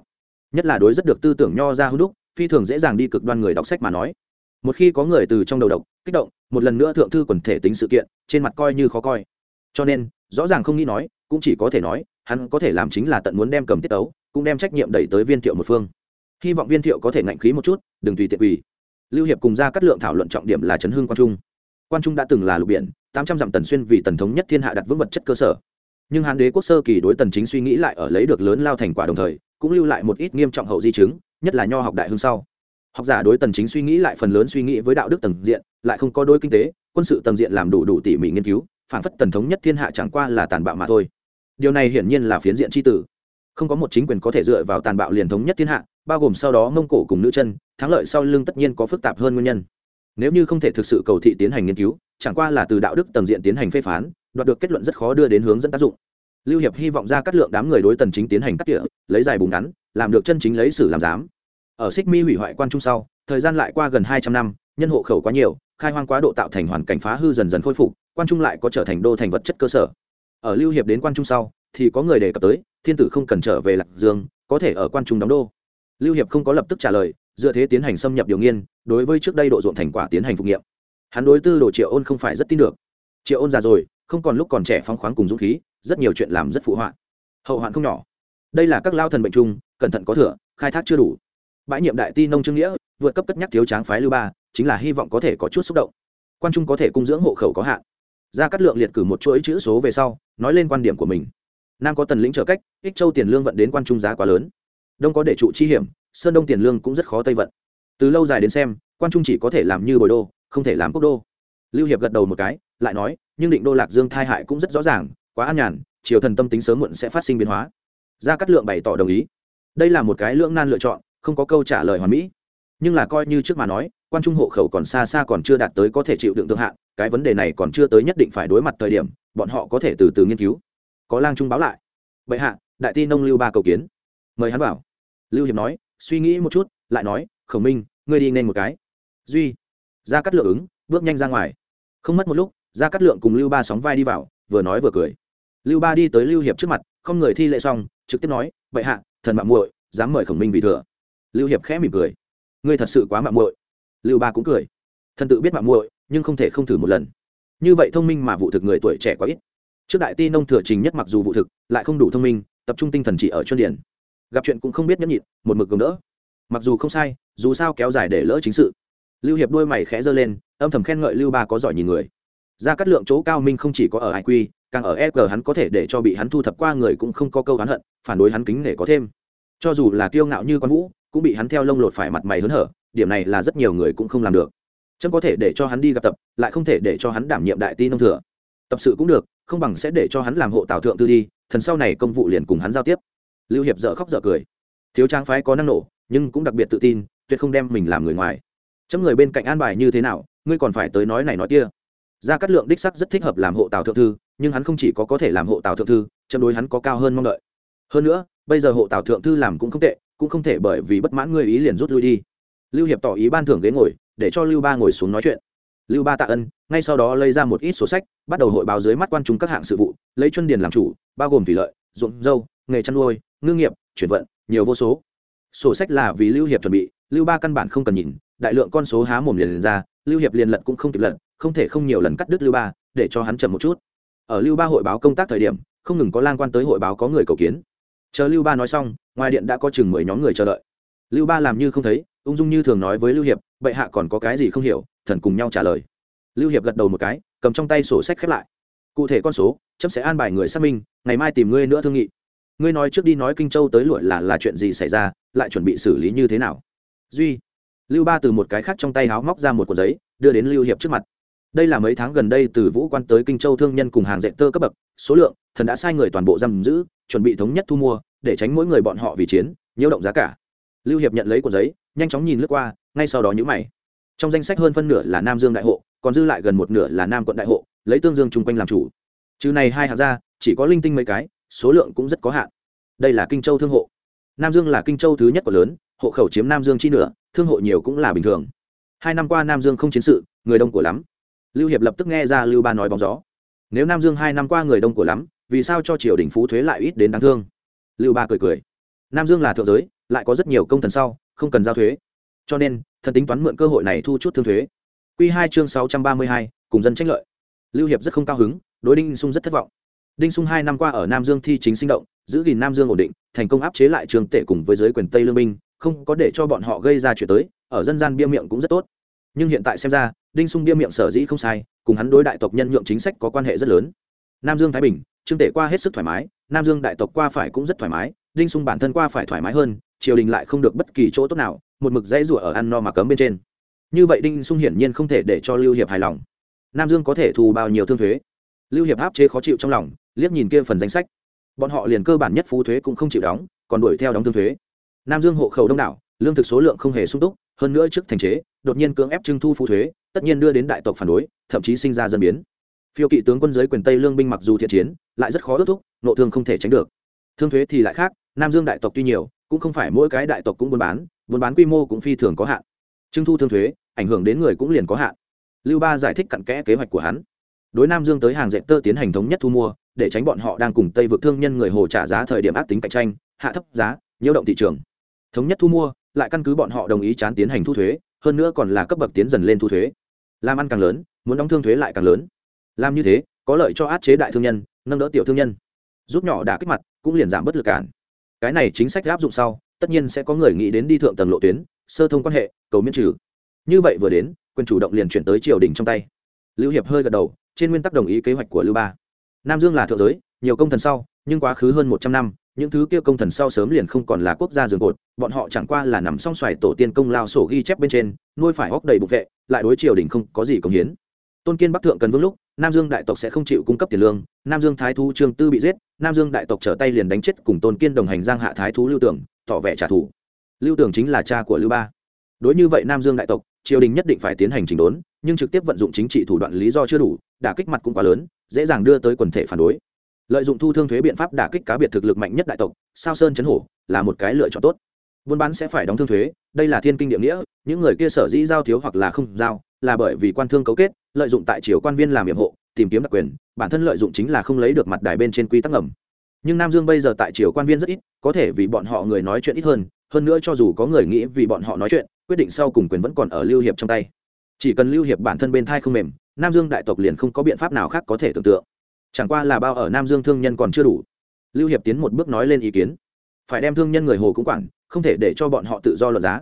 Nhất là đối rất được tư tưởng nho ra hữu đúc, phi thường dễ dàng đi cực đoan người đọc sách mà nói. Một khi có người từ trong đầu độc, kích động, một lần nữa thượng thư quần thể tính sự kiện, trên mặt coi như khó coi. Cho nên rõ ràng không nghĩ nói, cũng chỉ có thể nói, hắn có thể làm chính là tận muốn đem cầm tiết tấu, cũng đem trách nhiệm đẩy tới viên thiệu một phương. Hy vọng viên thiệu có thể ngạnh khí một chút, đừng tùy tiện quỳ. Lưu hiệp cùng ra cắt lượng thảo luận trọng điểm là chấn hưng quan trung. Quan trung đã từng là lục biển, tám trăm dặm tần xuyên vì tần thống nhất thiên hạ đặt vững vật chất cơ sở. Nhưng hán đế quốc sơ kỳ đối tần chính suy nghĩ lại ở lấy được lớn lao thành quả đồng thời, cũng lưu lại một ít nghiêm trọng hậu di chứng, nhất là nho học đại hương sau. Học giả đối tần chính suy nghĩ lại phần lớn suy nghĩ với đạo đức tầng diện, lại không có đôi kinh tế, quân sự tầng diện làm đủ đủ tỉ mỉ nghiên cứu phản phất tần thống nhất thiên hạ chẳng qua là tàn bạo mà thôi. Điều này hiển nhiên là phiến diện tri tử. Không có một chính quyền có thể dựa vào tàn bạo liền thống nhất thiên hạ, bao gồm sau đó mông cổ cùng nữ chân, thắng lợi sau lưng tất nhiên có phức tạp hơn nguyên nhân. Nếu như không thể thực sự cầu thị tiến hành nghiên cứu, chẳng qua là từ đạo đức tầng diện tiến hành phê phán, đoạt được kết luận rất khó đưa đến hướng dẫn tác dụng. Lưu hiệp hy vọng ra cắt lượng đám người đối tần chính tiến hành cắt tỉa, lấy dài bùng ngắn, làm được chân chính lấy sử làm giám. Ở xích mi hủy hoại quan trung sau, thời gian lại qua gần hai trăm năm, nhân hộ khẩu quá nhiều khai hoang quá độ tạo thành hoàn cảnh phá hư dần dần khôi phục, quan trung lại có trở thành đô thành vật chất cơ sở. Ở lưu hiệp đến quan trung sau, thì có người đề cập tới, thiên tử không cần trở về lạc dương, có thể ở quan trung đóng đô. Lưu hiệp không có lập tức trả lời, dựa thế tiến hành xâm nhập điều nghiên, đối với trước đây độ ruộng thành quả tiến hành phục nghiệm. Hắn đối tư đồ triệu ôn không phải rất tin được. Triệu ôn già rồi, không còn lúc còn trẻ phóng khoáng cùng dũng khí, rất nhiều chuyện làm rất phụ họa. Hậu hoạn không nhỏ. Đây là các lao thần bệnh chung cẩn thận có thừa, khai thác chưa đủ. Bãi nhiệm đại ti nông trương nghĩa vượt cấp cất nhắc thiếu tráng phái lưu ba, chính là hy vọng có thể có chút xúc động. Quan trung có thể cung dưỡng hộ khẩu có hạn. Ra cắt lượng liệt cử một chuỗi chữ số về sau, nói lên quan điểm của mình. Nam có tần lĩnh trợ cách, ích châu tiền lương vận đến quan trung giá quá lớn. Đông có để trụ chi hiểm, sơn đông tiền lương cũng rất khó tây vận. Từ lâu dài đến xem, quan trung chỉ có thể làm như bồi đô, không thể làm quốc đô. Lưu hiệp gật đầu một cái, lại nói, nhưng định đô lạc dương thai hại cũng rất rõ ràng, quá an nhàn, triều thần tâm tính sớm muộn sẽ phát sinh biến hóa. Gia cát lượng bày tỏ đồng ý. Đây là một cái lưỡng nan lựa chọn, không có câu trả lời hoàn mỹ nhưng là coi như trước mà nói, quan trung hộ khẩu còn xa xa còn chưa đạt tới có thể chịu đựng thượng hạn, cái vấn đề này còn chưa tới nhất định phải đối mặt thời điểm, bọn họ có thể từ từ nghiên cứu. Có lang trung báo lại. Vậy hạ, đại ti nông lưu ba cầu kiến. Mời hắn vào. Lưu hiệp nói, suy nghĩ một chút, lại nói, khổng minh, ngươi đi nên một cái. Duy. Ra cắt lượng ứng, bước nhanh ra ngoài. Không mất một lúc ra cắt lượng cùng lưu ba sóng vai đi vào, vừa nói vừa cười. Lưu ba đi tới lưu hiệp trước mặt, không người thi lệ xong, trực tiếp nói vậy hạ, thần mạng muội, dám mời khổng minh vì thừa. Lưu hiệp khẽ mỉm cười ngươi thật sự quá mạng muội. Lưu ba cũng cười. Thần tự biết mạng muội, nhưng không thể không thử một lần. Như vậy thông minh mà vụ thực người tuổi trẻ quá ít. Trước đại ti nông thừa trình nhất mặc dù vụ thực, lại không đủ thông minh, tập trung tinh thần chỉ ở chuyên điển. Gặp chuyện cũng không biết nhẫn nhịn, một mực gồng đỡ. Mặc dù không sai, dù sao kéo dài để lỡ chính sự. Lưu hiệp đôi mày khẽ giơ lên, âm thầm khen ngợi lưu ba có giỏi nhìn người. Ra cắt lượng chỗ cao minh không chỉ có ở iq quy càng ở fg hắn có thể để cho bị hắn thu thập qua người cũng không có câu hắn hận, phản đối hắn kính nể có thêm. Cho dù là kiêu ngạo như Quan vũ cũng bị hắn theo lông lột phải mặt mày hớn hở, điểm này là rất nhiều người cũng không làm được. Trâm có thể để cho hắn đi gặp tập, lại không thể để cho hắn đảm nhiệm đại ti nông thừa. Tập sự cũng được, không bằng sẽ để cho hắn làm hộ tào thượng tư đi, thần sau này công vụ liền cùng hắn giao tiếp. Lưu hiệp dợ khóc dợ cười. Thiếu trang phái có năng nổ, nhưng cũng đặc biệt tự tin, tuyệt không đem mình làm người ngoài. Chấm người bên cạnh an bài như thế nào, ngươi còn phải tới nói này nói kia. Gia cát lượng đích sắc rất thích hợp làm hộ tào thượng thư, nhưng hắn không chỉ có có thể làm hộ tào thượng thư, chấm đối hắn có cao hơn mong đợi. Hơn nữa, bây giờ hộ tào thượng thư làm cũng không tệ cũng không thể bởi vì bất mãn ngươi ý liền rút lui đi. Lưu hiệp tỏ ý ban thưởng ghế ngồi để cho lưu ba ngồi xuống nói chuyện. Lưu ba tạ ân ngay sau đó lấy ra một ít sổ sách bắt đầu hội báo dưới mắt quan chúng các hạng sự vụ lấy chuân điền làm chủ bao gồm thủy lợi ruộng dâu nghề chăn nuôi ngư nghiệp chuyển vận nhiều vô số. Sổ sách là vì lưu hiệp chuẩn bị lưu ba căn bản không cần nhìn đại lượng con số há mồm liền, liền ra lưu hiệp liền lật cũng không kịp lật không thể không nhiều lần cắt đứt lưu ba để cho hắn chậm một chút. Ở lưu ba hội báo công tác thời điểm không ngừng có lang quan tới hội báo có người cầu kiến chờ lưu ba nói xong, ngoài điện đã có chừng mười nhóm người chờ đợi. Lưu ba làm như không thấy, ung dung như thường nói với lưu hiệp, bệ hạ còn có cái gì không hiểu? Thần cùng nhau trả lời. Lưu hiệp gật đầu một cái, cầm trong tay sổ sách khép lại. Cụ thể con số, chấm sẽ an bài người xác minh, ngày mai tìm ngươi nữa thương nghị. Ngươi nói trước đi nói kinh châu tới lụi là là chuyện gì xảy ra, lại chuẩn bị xử lý như thế nào? Duy. Lưu ba từ một cái khác trong tay háo móc ra một cuộn giấy, đưa đến lưu hiệp trước mặt. Đây là mấy tháng gần đây từ vũ quan tới kinh châu thương nhân cùng hàng dạy tơ cấp bậc, số lượng, thần đã sai người toàn bộ giam giữ chuẩn bị thống nhất thu mua, để tránh mỗi người bọn họ vì chiến, nhiễu động giá cả. Lưu hiệp nhận lấy cuộn giấy, nhanh chóng nhìn lướt qua, ngay sau đó nhữ mày. Trong danh sách hơn phân nửa là nam dương đại hộ, còn dư lại gần một nửa là nam quận đại hộ, lấy tương dương chung quanh làm chủ. Chứ này hai hạt ra, chỉ có linh tinh mấy cái, số lượng cũng rất có hạn. Đây là kinh châu thương hộ. Nam dương là kinh châu thứ nhất của lớn, hộ khẩu chiếm nam dương chi nửa, thương hộ nhiều cũng là bình thường. Hai năm qua nam dương không chiến sự, người đông của lắm. Lưu hiệp lập tức nghe ra lưu ba nói bóng gió. Nếu nam dương hai năm qua người đông của lắm vì sao cho triều đình phú thuế lại ít đến đáng thương? Lưu ba cười cười. Nam dương là thượng giới, lại có rất nhiều công thần sau, không cần giao thuế. Cho nên, thần tính toán mượn cơ hội này thu chút thương thuế. Q hai chương sáu trăm ba mươi hai, cùng dân tranh lợi. Lưu hiệp rất không cao hứng, đối đinh sung rất thất vọng. Đinh sung hai năm qua ở nam dương thi chính sinh động, giữ gìn nam dương ổn định, thành công áp chế lại trường tể cùng với giới quyền tây lương minh không có để cho bọn họ gây ra chuyện tới, ở dân gian bia miệng cũng rất tốt. Nhưng hiện tại xem ra, đinh sung bia miệng sở dĩ không sai, cùng hắn đối đại tộc nhân nhượng chính sách có quan hệ rất lớn. Nam dương thái bình trương tể qua hết sức thoải mái, nam dương đại tộc qua phải cũng rất thoải mái, đinh sung bản thân qua phải thoải mái hơn, triều đình lại không được bất kỳ chỗ tốt nào, một mực dãy rủa ở ăn no mà cấm bên trên. Như vậy đinh sung hiển nhiên không thể để cho lưu hiệp hài lòng. Nam dương có thể thu bao nhiêu thương thuế? Lưu hiệp áp chế khó chịu trong lòng, liếc nhìn kia phần danh sách. Bọn họ liền cơ bản nhất phú thuế cũng không chịu đóng, còn đuổi theo đóng thương thuế. Nam dương hộ khẩu đông đảo, lương thực số lượng không hề sung túc, hơn nữa trước thành chế, đột nhiên cưỡng ép trưng thu phú thuế, tất nhiên đưa đến đại tộc phản đối, thậm chí sinh ra dân biến phiêu kỵ tướng quân giới quyền tây lương binh mặc dù thiện chiến, lại rất khó ước thúc, nộ thương không thể tránh được. Thương thuế thì lại khác, nam dương đại tộc tuy nhiều, cũng không phải mỗi cái đại tộc cũng buôn bán buôn bán quy mô cũng phi thường có hạn. Trưng thu thương thuế, ảnh hưởng đến người cũng liền có hạn. Lưu ba giải thích cặn kẽ kế hoạch của hắn. Đối nam dương tới hàng dệt tơ tiến hành thống nhất thu mua, để tránh bọn họ đang cùng tây vượt thương nhân người hồ trả giá thời điểm ác tính cạnh tranh, hạ thấp giá, nhiễu động thị trường. Thống nhất thu mua, lại căn cứ bọn họ đồng ý chán tiến hành thu thuế, hơn nữa còn là cấp bậc tiến dần lên thu thuế. Làm ăn càng lớn, muốn đóng thương thuế lại càng lớn làm như thế, có lợi cho át chế đại thương nhân, nâng đỡ tiểu thương nhân. Giúp nhỏ đả kích mặt, cũng liền giảm bất lực cản. Cái này chính sách áp dụng sau, tất nhiên sẽ có người nghĩ đến đi thượng tầng lộ tuyến, sơ thông quan hệ, cầu miễn trừ. Như vậy vừa đến, quyền chủ động liền chuyển tới triều đình trong tay. Lưu hiệp hơi gật đầu, trên nguyên tắc đồng ý kế hoạch của lưu ba. Nam dương là thượng giới, nhiều công thần sau, nhưng quá khứ hơn một trăm năm, những thứ kia công thần sau sớm liền không còn là quốc gia dường cột, bọn họ chẳng qua là nằm song xoài tổ tiên công lao sổ ghi chép bên trên, nuôi phải hóc đầy bục vệ, lại đối triều đình không có gì công hiến. Tôn kiên bắc thượng cần vương lúc nam dương đại tộc sẽ không chịu cung cấp tiền lương, nam dương thái thú trương tư bị giết, nam dương đại tộc trở tay liền đánh chết cùng tôn kiên đồng hành giang hạ thái thú lưu tưởng, tỏ vẻ trả thù. Lưu tưởng chính là cha của lưu ba. Đối như vậy nam dương đại tộc, triều đình nhất định phải tiến hành chỉnh đốn, nhưng trực tiếp vận dụng chính trị thủ đoạn lý do chưa đủ, đả kích mặt cũng quá lớn, dễ dàng đưa tới quần thể phản đối. Lợi dụng thu thương thuế biện pháp đả kích cá biệt thực lực mạnh nhất đại tộc, sao sơn chấn hổ là một cái lựa chọn tốt. Buôn bán sẽ phải đóng thương thuế, đây là thiên kinh địa nghĩa, những người kia sở dĩ giao thiếu hoặc là không giao, là bởi vì quan thương cấu kết lợi dụng tại triều quan viên làm nhiệm hộ, tìm kiếm đặc quyền, bản thân lợi dụng chính là không lấy được mặt đài bên trên quy tắc ngầm. Nhưng nam dương bây giờ tại triều quan viên rất ít, có thể vì bọn họ người nói chuyện ít hơn hơn nữa cho dù có người nghĩ vì bọn họ nói chuyện, quyết định sau cùng quyền vẫn còn ở lưu hiệp trong tay. Chỉ cần lưu hiệp bản thân bên thai không mềm, nam dương đại tộc liền không có biện pháp nào khác có thể tưởng tượng. Chẳng qua là bao ở nam dương thương nhân còn chưa đủ. Lưu hiệp tiến một bước nói lên ý kiến. Phải đem thương nhân người hồ cũng quản, không thể để cho bọn họ tự do luật giá.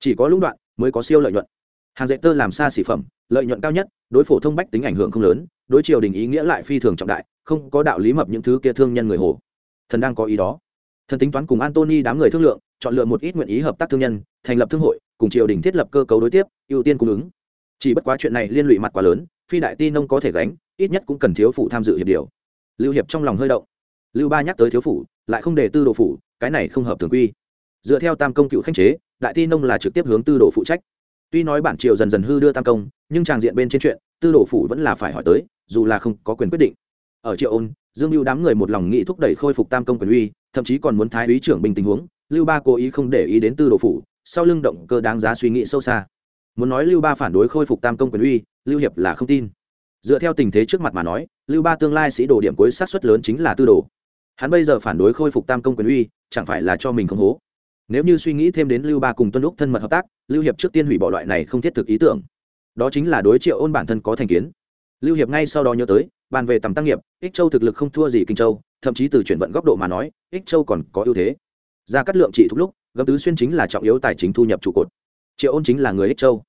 Chỉ có lũng đoạn mới có siêu lợi nhuận. Hàng dạy tơ làm xa xỉ phẩm lợi nhuận cao nhất, đối phổ thông bách tính ảnh hưởng không lớn, đối triều đình ý nghĩa lại phi thường trọng đại, không có đạo lý mập những thứ kia thương nhân người hồ. Thần đang có ý đó. Thần tính toán cùng antony đám người thương lượng, chọn lựa một ít nguyện ý hợp tác thương nhân, thành lập thương hội, cùng triều đình thiết lập cơ cấu đối tiếp, ưu tiên cung ứng. Chỉ bất quá chuyện này liên lụy mặt quá lớn, phi đại ti nông có thể gánh, ít nhất cũng cần thiếu phụ tham dự hiệp điều. Lưu hiệp trong lòng hơi động. Lưu ba nhắc tới thiếu phủ lại không để tư đồ phủ cái này không hợp thường quy. Dựa theo tam công cựu khanh chế, đại ti nông là trực tiếp hướng tư đồ phụ trách tuy nói bản triều dần dần hư đưa tam công, nhưng tràng diện bên trên chuyện, tư đồ phủ vẫn là phải hỏi tới, dù là không có quyền quyết định. Ở triệu ôn, dương lưu đám người một lòng nghĩ thúc đẩy khôi phục tam công quyền uy, thậm chí còn muốn thái úy trưởng bình tình huống, lưu ba cố ý không để ý đến tư đồ phủ, sau lưng động cơ đáng giá suy nghĩ sâu xa. Muốn nói lưu ba phản đối khôi phục tam công quyền uy, lưu hiệp là không tin. Dựa theo tình thế trước mặt mà nói, lưu ba tương lai sĩ đồ điểm cuối sát xuất lớn chính là tư đồ. Hắn bây giờ phản đối khôi phục tam công quyền uy, chẳng phải là cho mình không hố? Nếu như suy nghĩ thêm đến lưu ba cùng tuân lúc thân mật hợp tác, lưu hiệp trước tiên hủy bỏ loại này không thiết thực ý tưởng. Đó chính là đối triệu ôn bản thân có thành kiến. Lưu hiệp ngay sau đó nhớ tới, bàn về tầm tăng nghiệp, ích châu thực lực không thua gì kinh châu, thậm chí từ chuyển vận góc độ mà nói, ích châu còn có ưu thế. Ra cắt lượng trị thúc lúc, gấm tứ xuyên chính là trọng yếu tài chính thu nhập trụ cột. Triệu ôn chính là người ích châu.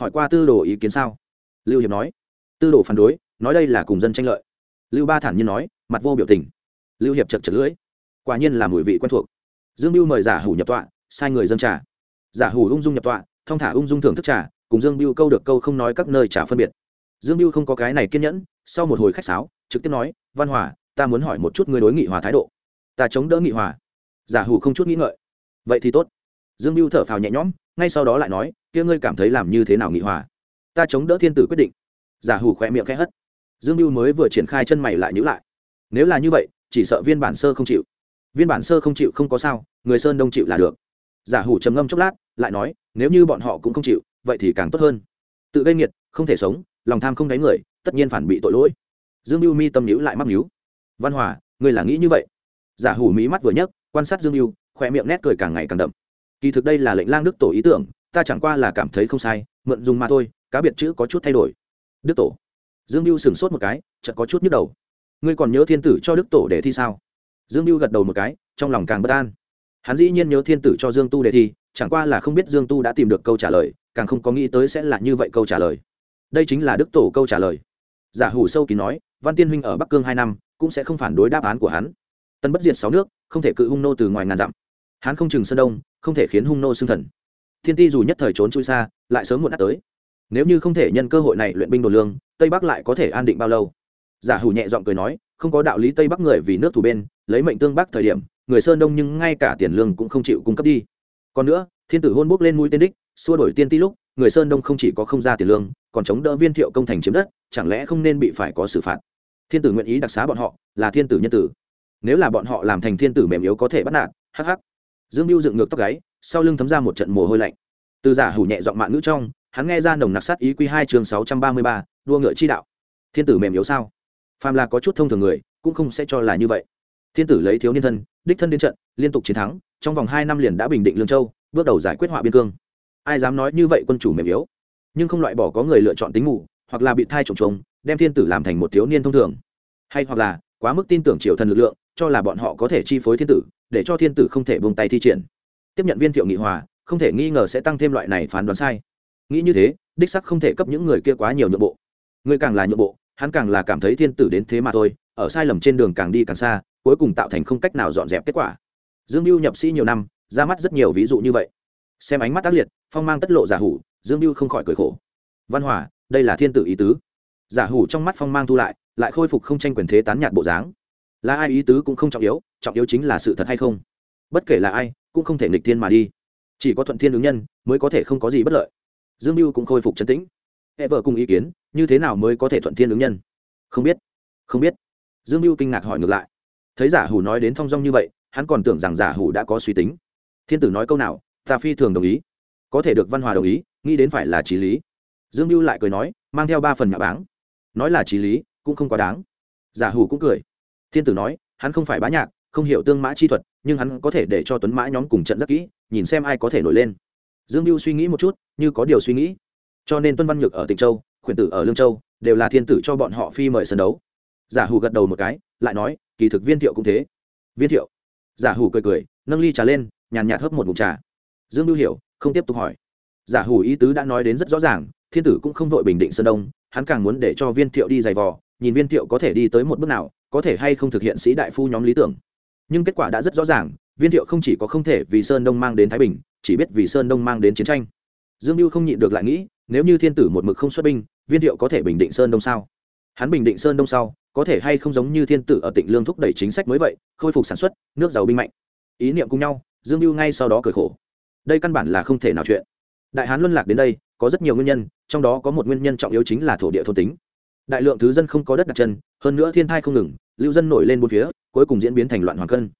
Hỏi qua tư đồ ý kiến sao? Lưu hiệp nói. Tư đồ phản đối, nói đây là cùng dân tranh lợi. Lưu ba thản nhiên nói, mặt vô biểu tình. Lưu hiệp chật chật lưỡi. Quả nhiên là mùi vị quen thuộc dương biêu mời giả hủ nhập tọa, sai người dân trà. Giả hủ ung dung nhập tọa thong thả ung dung thưởng thức trà, cùng dương biêu câu được câu không nói các nơi trà phân biệt. Dương biêu không có cái này kiên nhẫn, sau một hồi khách sáo, trực tiếp nói, văn hòa, ta muốn hỏi một chút ngươi đối nghị hòa thái độ. Ta chống đỡ nghị hòa. Giả hủ không chút nghĩ ngợi. Vậy thì tốt. Dương biêu thở phào nhẹ nhõm, ngay sau đó lại nói, kia ngươi cảm thấy làm như thế nào nghị hòa? Ta chống đỡ thiên tử quyết định. Giả hủ khỏe miệng khẽ hất. Dương biêu mới vừa triển khai chân mày lại nhữ lại. Nếu là như vậy, chỉ sợ viên bản sơ không chịu viên bản sơ không chịu không có sao, người sơn đông chịu là được. Giả hủ trầm ngâm chốc lát, lại nói, nếu như bọn họ cũng không chịu, vậy thì càng tốt hơn. Tự gây nghiệt, không thể sống, lòng tham không đánh người, tất nhiên phản bị tội lỗi. Dương mưu mi tâm nhữ lại mắc nhữ văn hòa người là nghĩ như vậy? Giả hủ Mỹ mắt vừa nhấc, quan sát dương mưu khỏe miệng nét cười càng ngày càng đậm. Kỳ thực đây là lệnh lang đức tổ ý tưởng, ta chẳng qua là cảm thấy không sai, mượn dùng mà thôi, cá biệt chữ có chút thay đổi. Đức tổ. Dương mưu sửng sốt một cái, chợt có chút nhức đầu. Ngươi còn nhớ thiên tử cho đức tổ để thi sao? Dương mưu gật đầu một cái, trong lòng càng bất an. Hắn dĩ nhiên nhớ thiên tử cho dương tu đề thi, chẳng qua là không biết dương tu đã tìm được câu trả lời, càng không có nghĩ tới sẽ là như vậy câu trả lời. Đây chính là đức tổ câu trả lời. Giả hủ sâu kín nói, văn tiên huynh ở bắc cương hai năm, cũng sẽ không phản đối đáp án của hắn. Tân bất diệt sáu nước, không thể cự hung nô từ ngoài ngàn dặm. Hắn không chừng sơn đông, không thể khiến hung nô xưng thần. Thiên ti dù nhất thời trốn chui xa, lại sớm muộn đã tới. Nếu như không thể nhân cơ hội này luyện binh đồ lương, tây bắc lại có thể an định bao lâu? Giả hủ nhẹ giọng cười nói không có đạo lý tây bắc người vì nước thủ bên, lấy mệnh tương bắc thời điểm, người sơn đông nhưng ngay cả tiền lương cũng không chịu cung cấp đi. Còn nữa, thiên tử hôn bốc lên mũi tên đích, xua đổi tiên ti lúc, người sơn đông không chỉ có không ra tiền lương, còn chống đỡ viên thiệu công thành chiếm đất, chẳng lẽ không nên bị phải có xử phạt? Thiên tử nguyện ý đặc xá bọn họ, là thiên tử nhân tử. Nếu là bọn họ làm thành thiên tử mềm yếu có thể bắt nạt, hắc hắc. Dương mưu dựng ngược tóc gáy, sau lưng thấm ra một trận mồ hôi lạnh. Từ giả hủ nhẹ giọng mạng ngữ trong, hắn nghe ra nồng nặc sát ý quy hai chương sáu trăm ba mươi ba, đua ngựa chi đạo. Thiên tử mềm yếu sao? Phàm là có chút thông thường người, cũng không sẽ cho là như vậy. Thiên tử lấy thiếu niên thân, đích thân đến trận, liên tục chiến thắng, trong vòng hai năm liền đã bình định lương châu, bước đầu giải quyết họa biên cương. Ai dám nói như vậy quân chủ mềm yếu. Nhưng không loại bỏ có người lựa chọn tính ngủ hoặc là bị thai trồng trồng đem thiên tử làm thành một thiếu niên thông thường. Hay hoặc là, quá mức tin tưởng triều thần lực lượng, cho là bọn họ có thể chi phối thiên tử, để cho thiên tử không thể buông tay thi triển. Tiếp nhận viên thiệu nghị hòa, không thể nghi ngờ sẽ tăng thêm loại này phán đoán sai. Nghĩ như thế, đích sắc không thể cấp những người kia quá nhiều nhượng bộ. Người càng là nhượng bộ hắn càng là cảm thấy thiên tử đến thế mà thôi, ở sai lầm trên đường càng đi càng xa, cuối cùng tạo thành không cách nào dọn dẹp kết quả. Dương mưu nhập sĩ nhiều năm, ra mắt rất nhiều ví dụ như vậy. Xem ánh mắt tác liệt, phong mang tất lộ giả hủ, dương mưu không khỏi cười khổ. Văn hòa, đây là thiên tử ý tứ. Giả hủ trong mắt phong mang thu lại lại khôi phục không tranh quyền thế tán nhạt bộ dáng. Là ai ý tứ cũng không trọng yếu trọng yếu chính là sự thật hay không. Bất kể là ai, cũng không thể nghịch thiên mà đi. Chỉ có thuận thiên ứng nhân, mới có thể không có gì bất lợi. Dương mưu cũng khôi phục trấn tĩnh hệ vợ cùng ý kiến, như thế nào mới có thể thuận thiên ứng nhân? Không biết. Không biết. Dương mưu kinh ngạc hỏi ngược lại. Thấy giả hủ nói đến thong dong như vậy, hắn còn tưởng rằng giả hủ đã có suy tính. Thiên tử nói câu nào, ta phi thường đồng ý. Có thể được văn hòa đồng ý, nghĩ đến phải là trí lý. Dương mưu lại cười nói, mang theo ba phần nhà báng. Nói là trí lý, cũng không quá đáng. Giả hủ cũng cười. Thiên tử nói, hắn không phải bá nhạc, không hiểu tương mã chi thuật, nhưng hắn có thể để cho tuấn mã nhóm cùng trận rất kỹ, nhìn xem ai có thể nổi lên. Dương mưu suy nghĩ một chút, như có điều suy nghĩ cho nên tuân văn nhược ở tịnh châu, khuyển tử ở lương châu, đều là thiên tử cho bọn họ phi mời sân đấu. Giả hủ gật đầu một cái, lại nói, kỳ thực viên thiệu cũng thế. Viên thiệu. Giả hủ cười cười, nâng ly trà lên, nhàn nhạt hớp một mụm trà. Dương lưu hiểu, không tiếp tục hỏi. Giả hủ ý tứ đã nói đến rất rõ ràng, thiên tử cũng không vội bình định sơn đông, hắn càng muốn để cho viên thiệu đi giày vò, nhìn viên thiệu có thể đi tới một bước nào, có thể hay không thực hiện sĩ đại phu nhóm lý tưởng. Nhưng kết quả đã rất rõ ràng, viên thiệu không chỉ có không thể vì sơn đông mang đến thái bình, chỉ biết vì sơn đông mang đến chiến tranh. Dương mưu không nhịn được lại nghĩ nếu như thiên tử một mực không xuất binh, viên thiệu có thể bình định sơn đông sao? Hắn bình định sơn đông sau, có thể hay không giống như thiên tử ở tỉnh lương thúc đẩy chính sách mới vậy, khôi phục sản xuất, nước giàu binh mạnh. Ý niệm cùng nhau, dương mưu ngay sau đó cười khổ. Đây căn bản là không thể nào chuyện. Đại hán luân lạc đến đây, có rất nhiều nguyên nhân, trong đó có một nguyên nhân trọng yếu chính là thổ địa thôn tính. Đại lượng thứ dân không có đất đặt chân, hơn nữa thiên thai không ngừng, lưu dân nổi lên bốn phía, cuối cùng diễn biến thành loạn hoàng cân.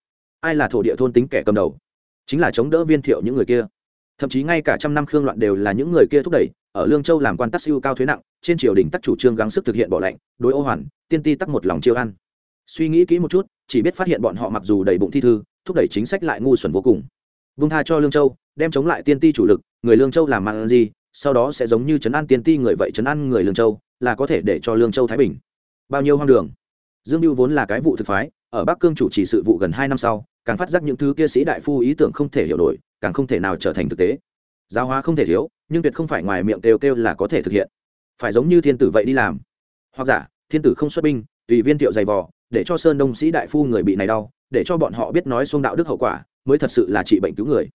Ai là thổ địa thôn tính kẻ cầm đầu? Chính là chống đỡ viên thiệu những người kia. Thậm chí ngay cả trăm năm khương loạn đều là những người kia thúc đẩy ở lương châu làm quan tắc siêu cao thuế nặng, trên triều đình tắc chủ trương gắng sức thực hiện bỏ lệnh, đối ô hoàn, tiên ti tắc một lòng chiêu ăn suy nghĩ kỹ một chút, chỉ biết phát hiện bọn họ mặc dù đầy bụng thi thư, thúc đẩy chính sách lại ngu xuẩn vô cùng. Vung tha cho lương châu, đem chống lại tiên ti chủ lực, người lương châu làm ăn gì, sau đó sẽ giống như trấn an tiên ti người vậy trấn an người lương châu, là có thể để cho lương châu thái bình. Bao nhiêu hoang đường. Dương mưu vốn là cái vụ thực phái, ở bắc cương chủ trì sự vụ gần hai năm sau, càng phát giác những thứ kia sĩ đại phu ý tưởng không thể hiểu nổi, càng không thể nào trở thành thực tế. Giáo hóa không thể thiếu nhưng tuyệt không phải ngoài miệng kêu kêu là có thể thực hiện. Phải giống như thiên tử vậy đi làm. Hoặc giả, thiên tử không xuất binh, tùy viên thiệu dày vò, để cho sơn đông sĩ đại phu người bị này đau, để cho bọn họ biết nói xuông đạo đức hậu quả, mới thật sự là trị bệnh cứu người.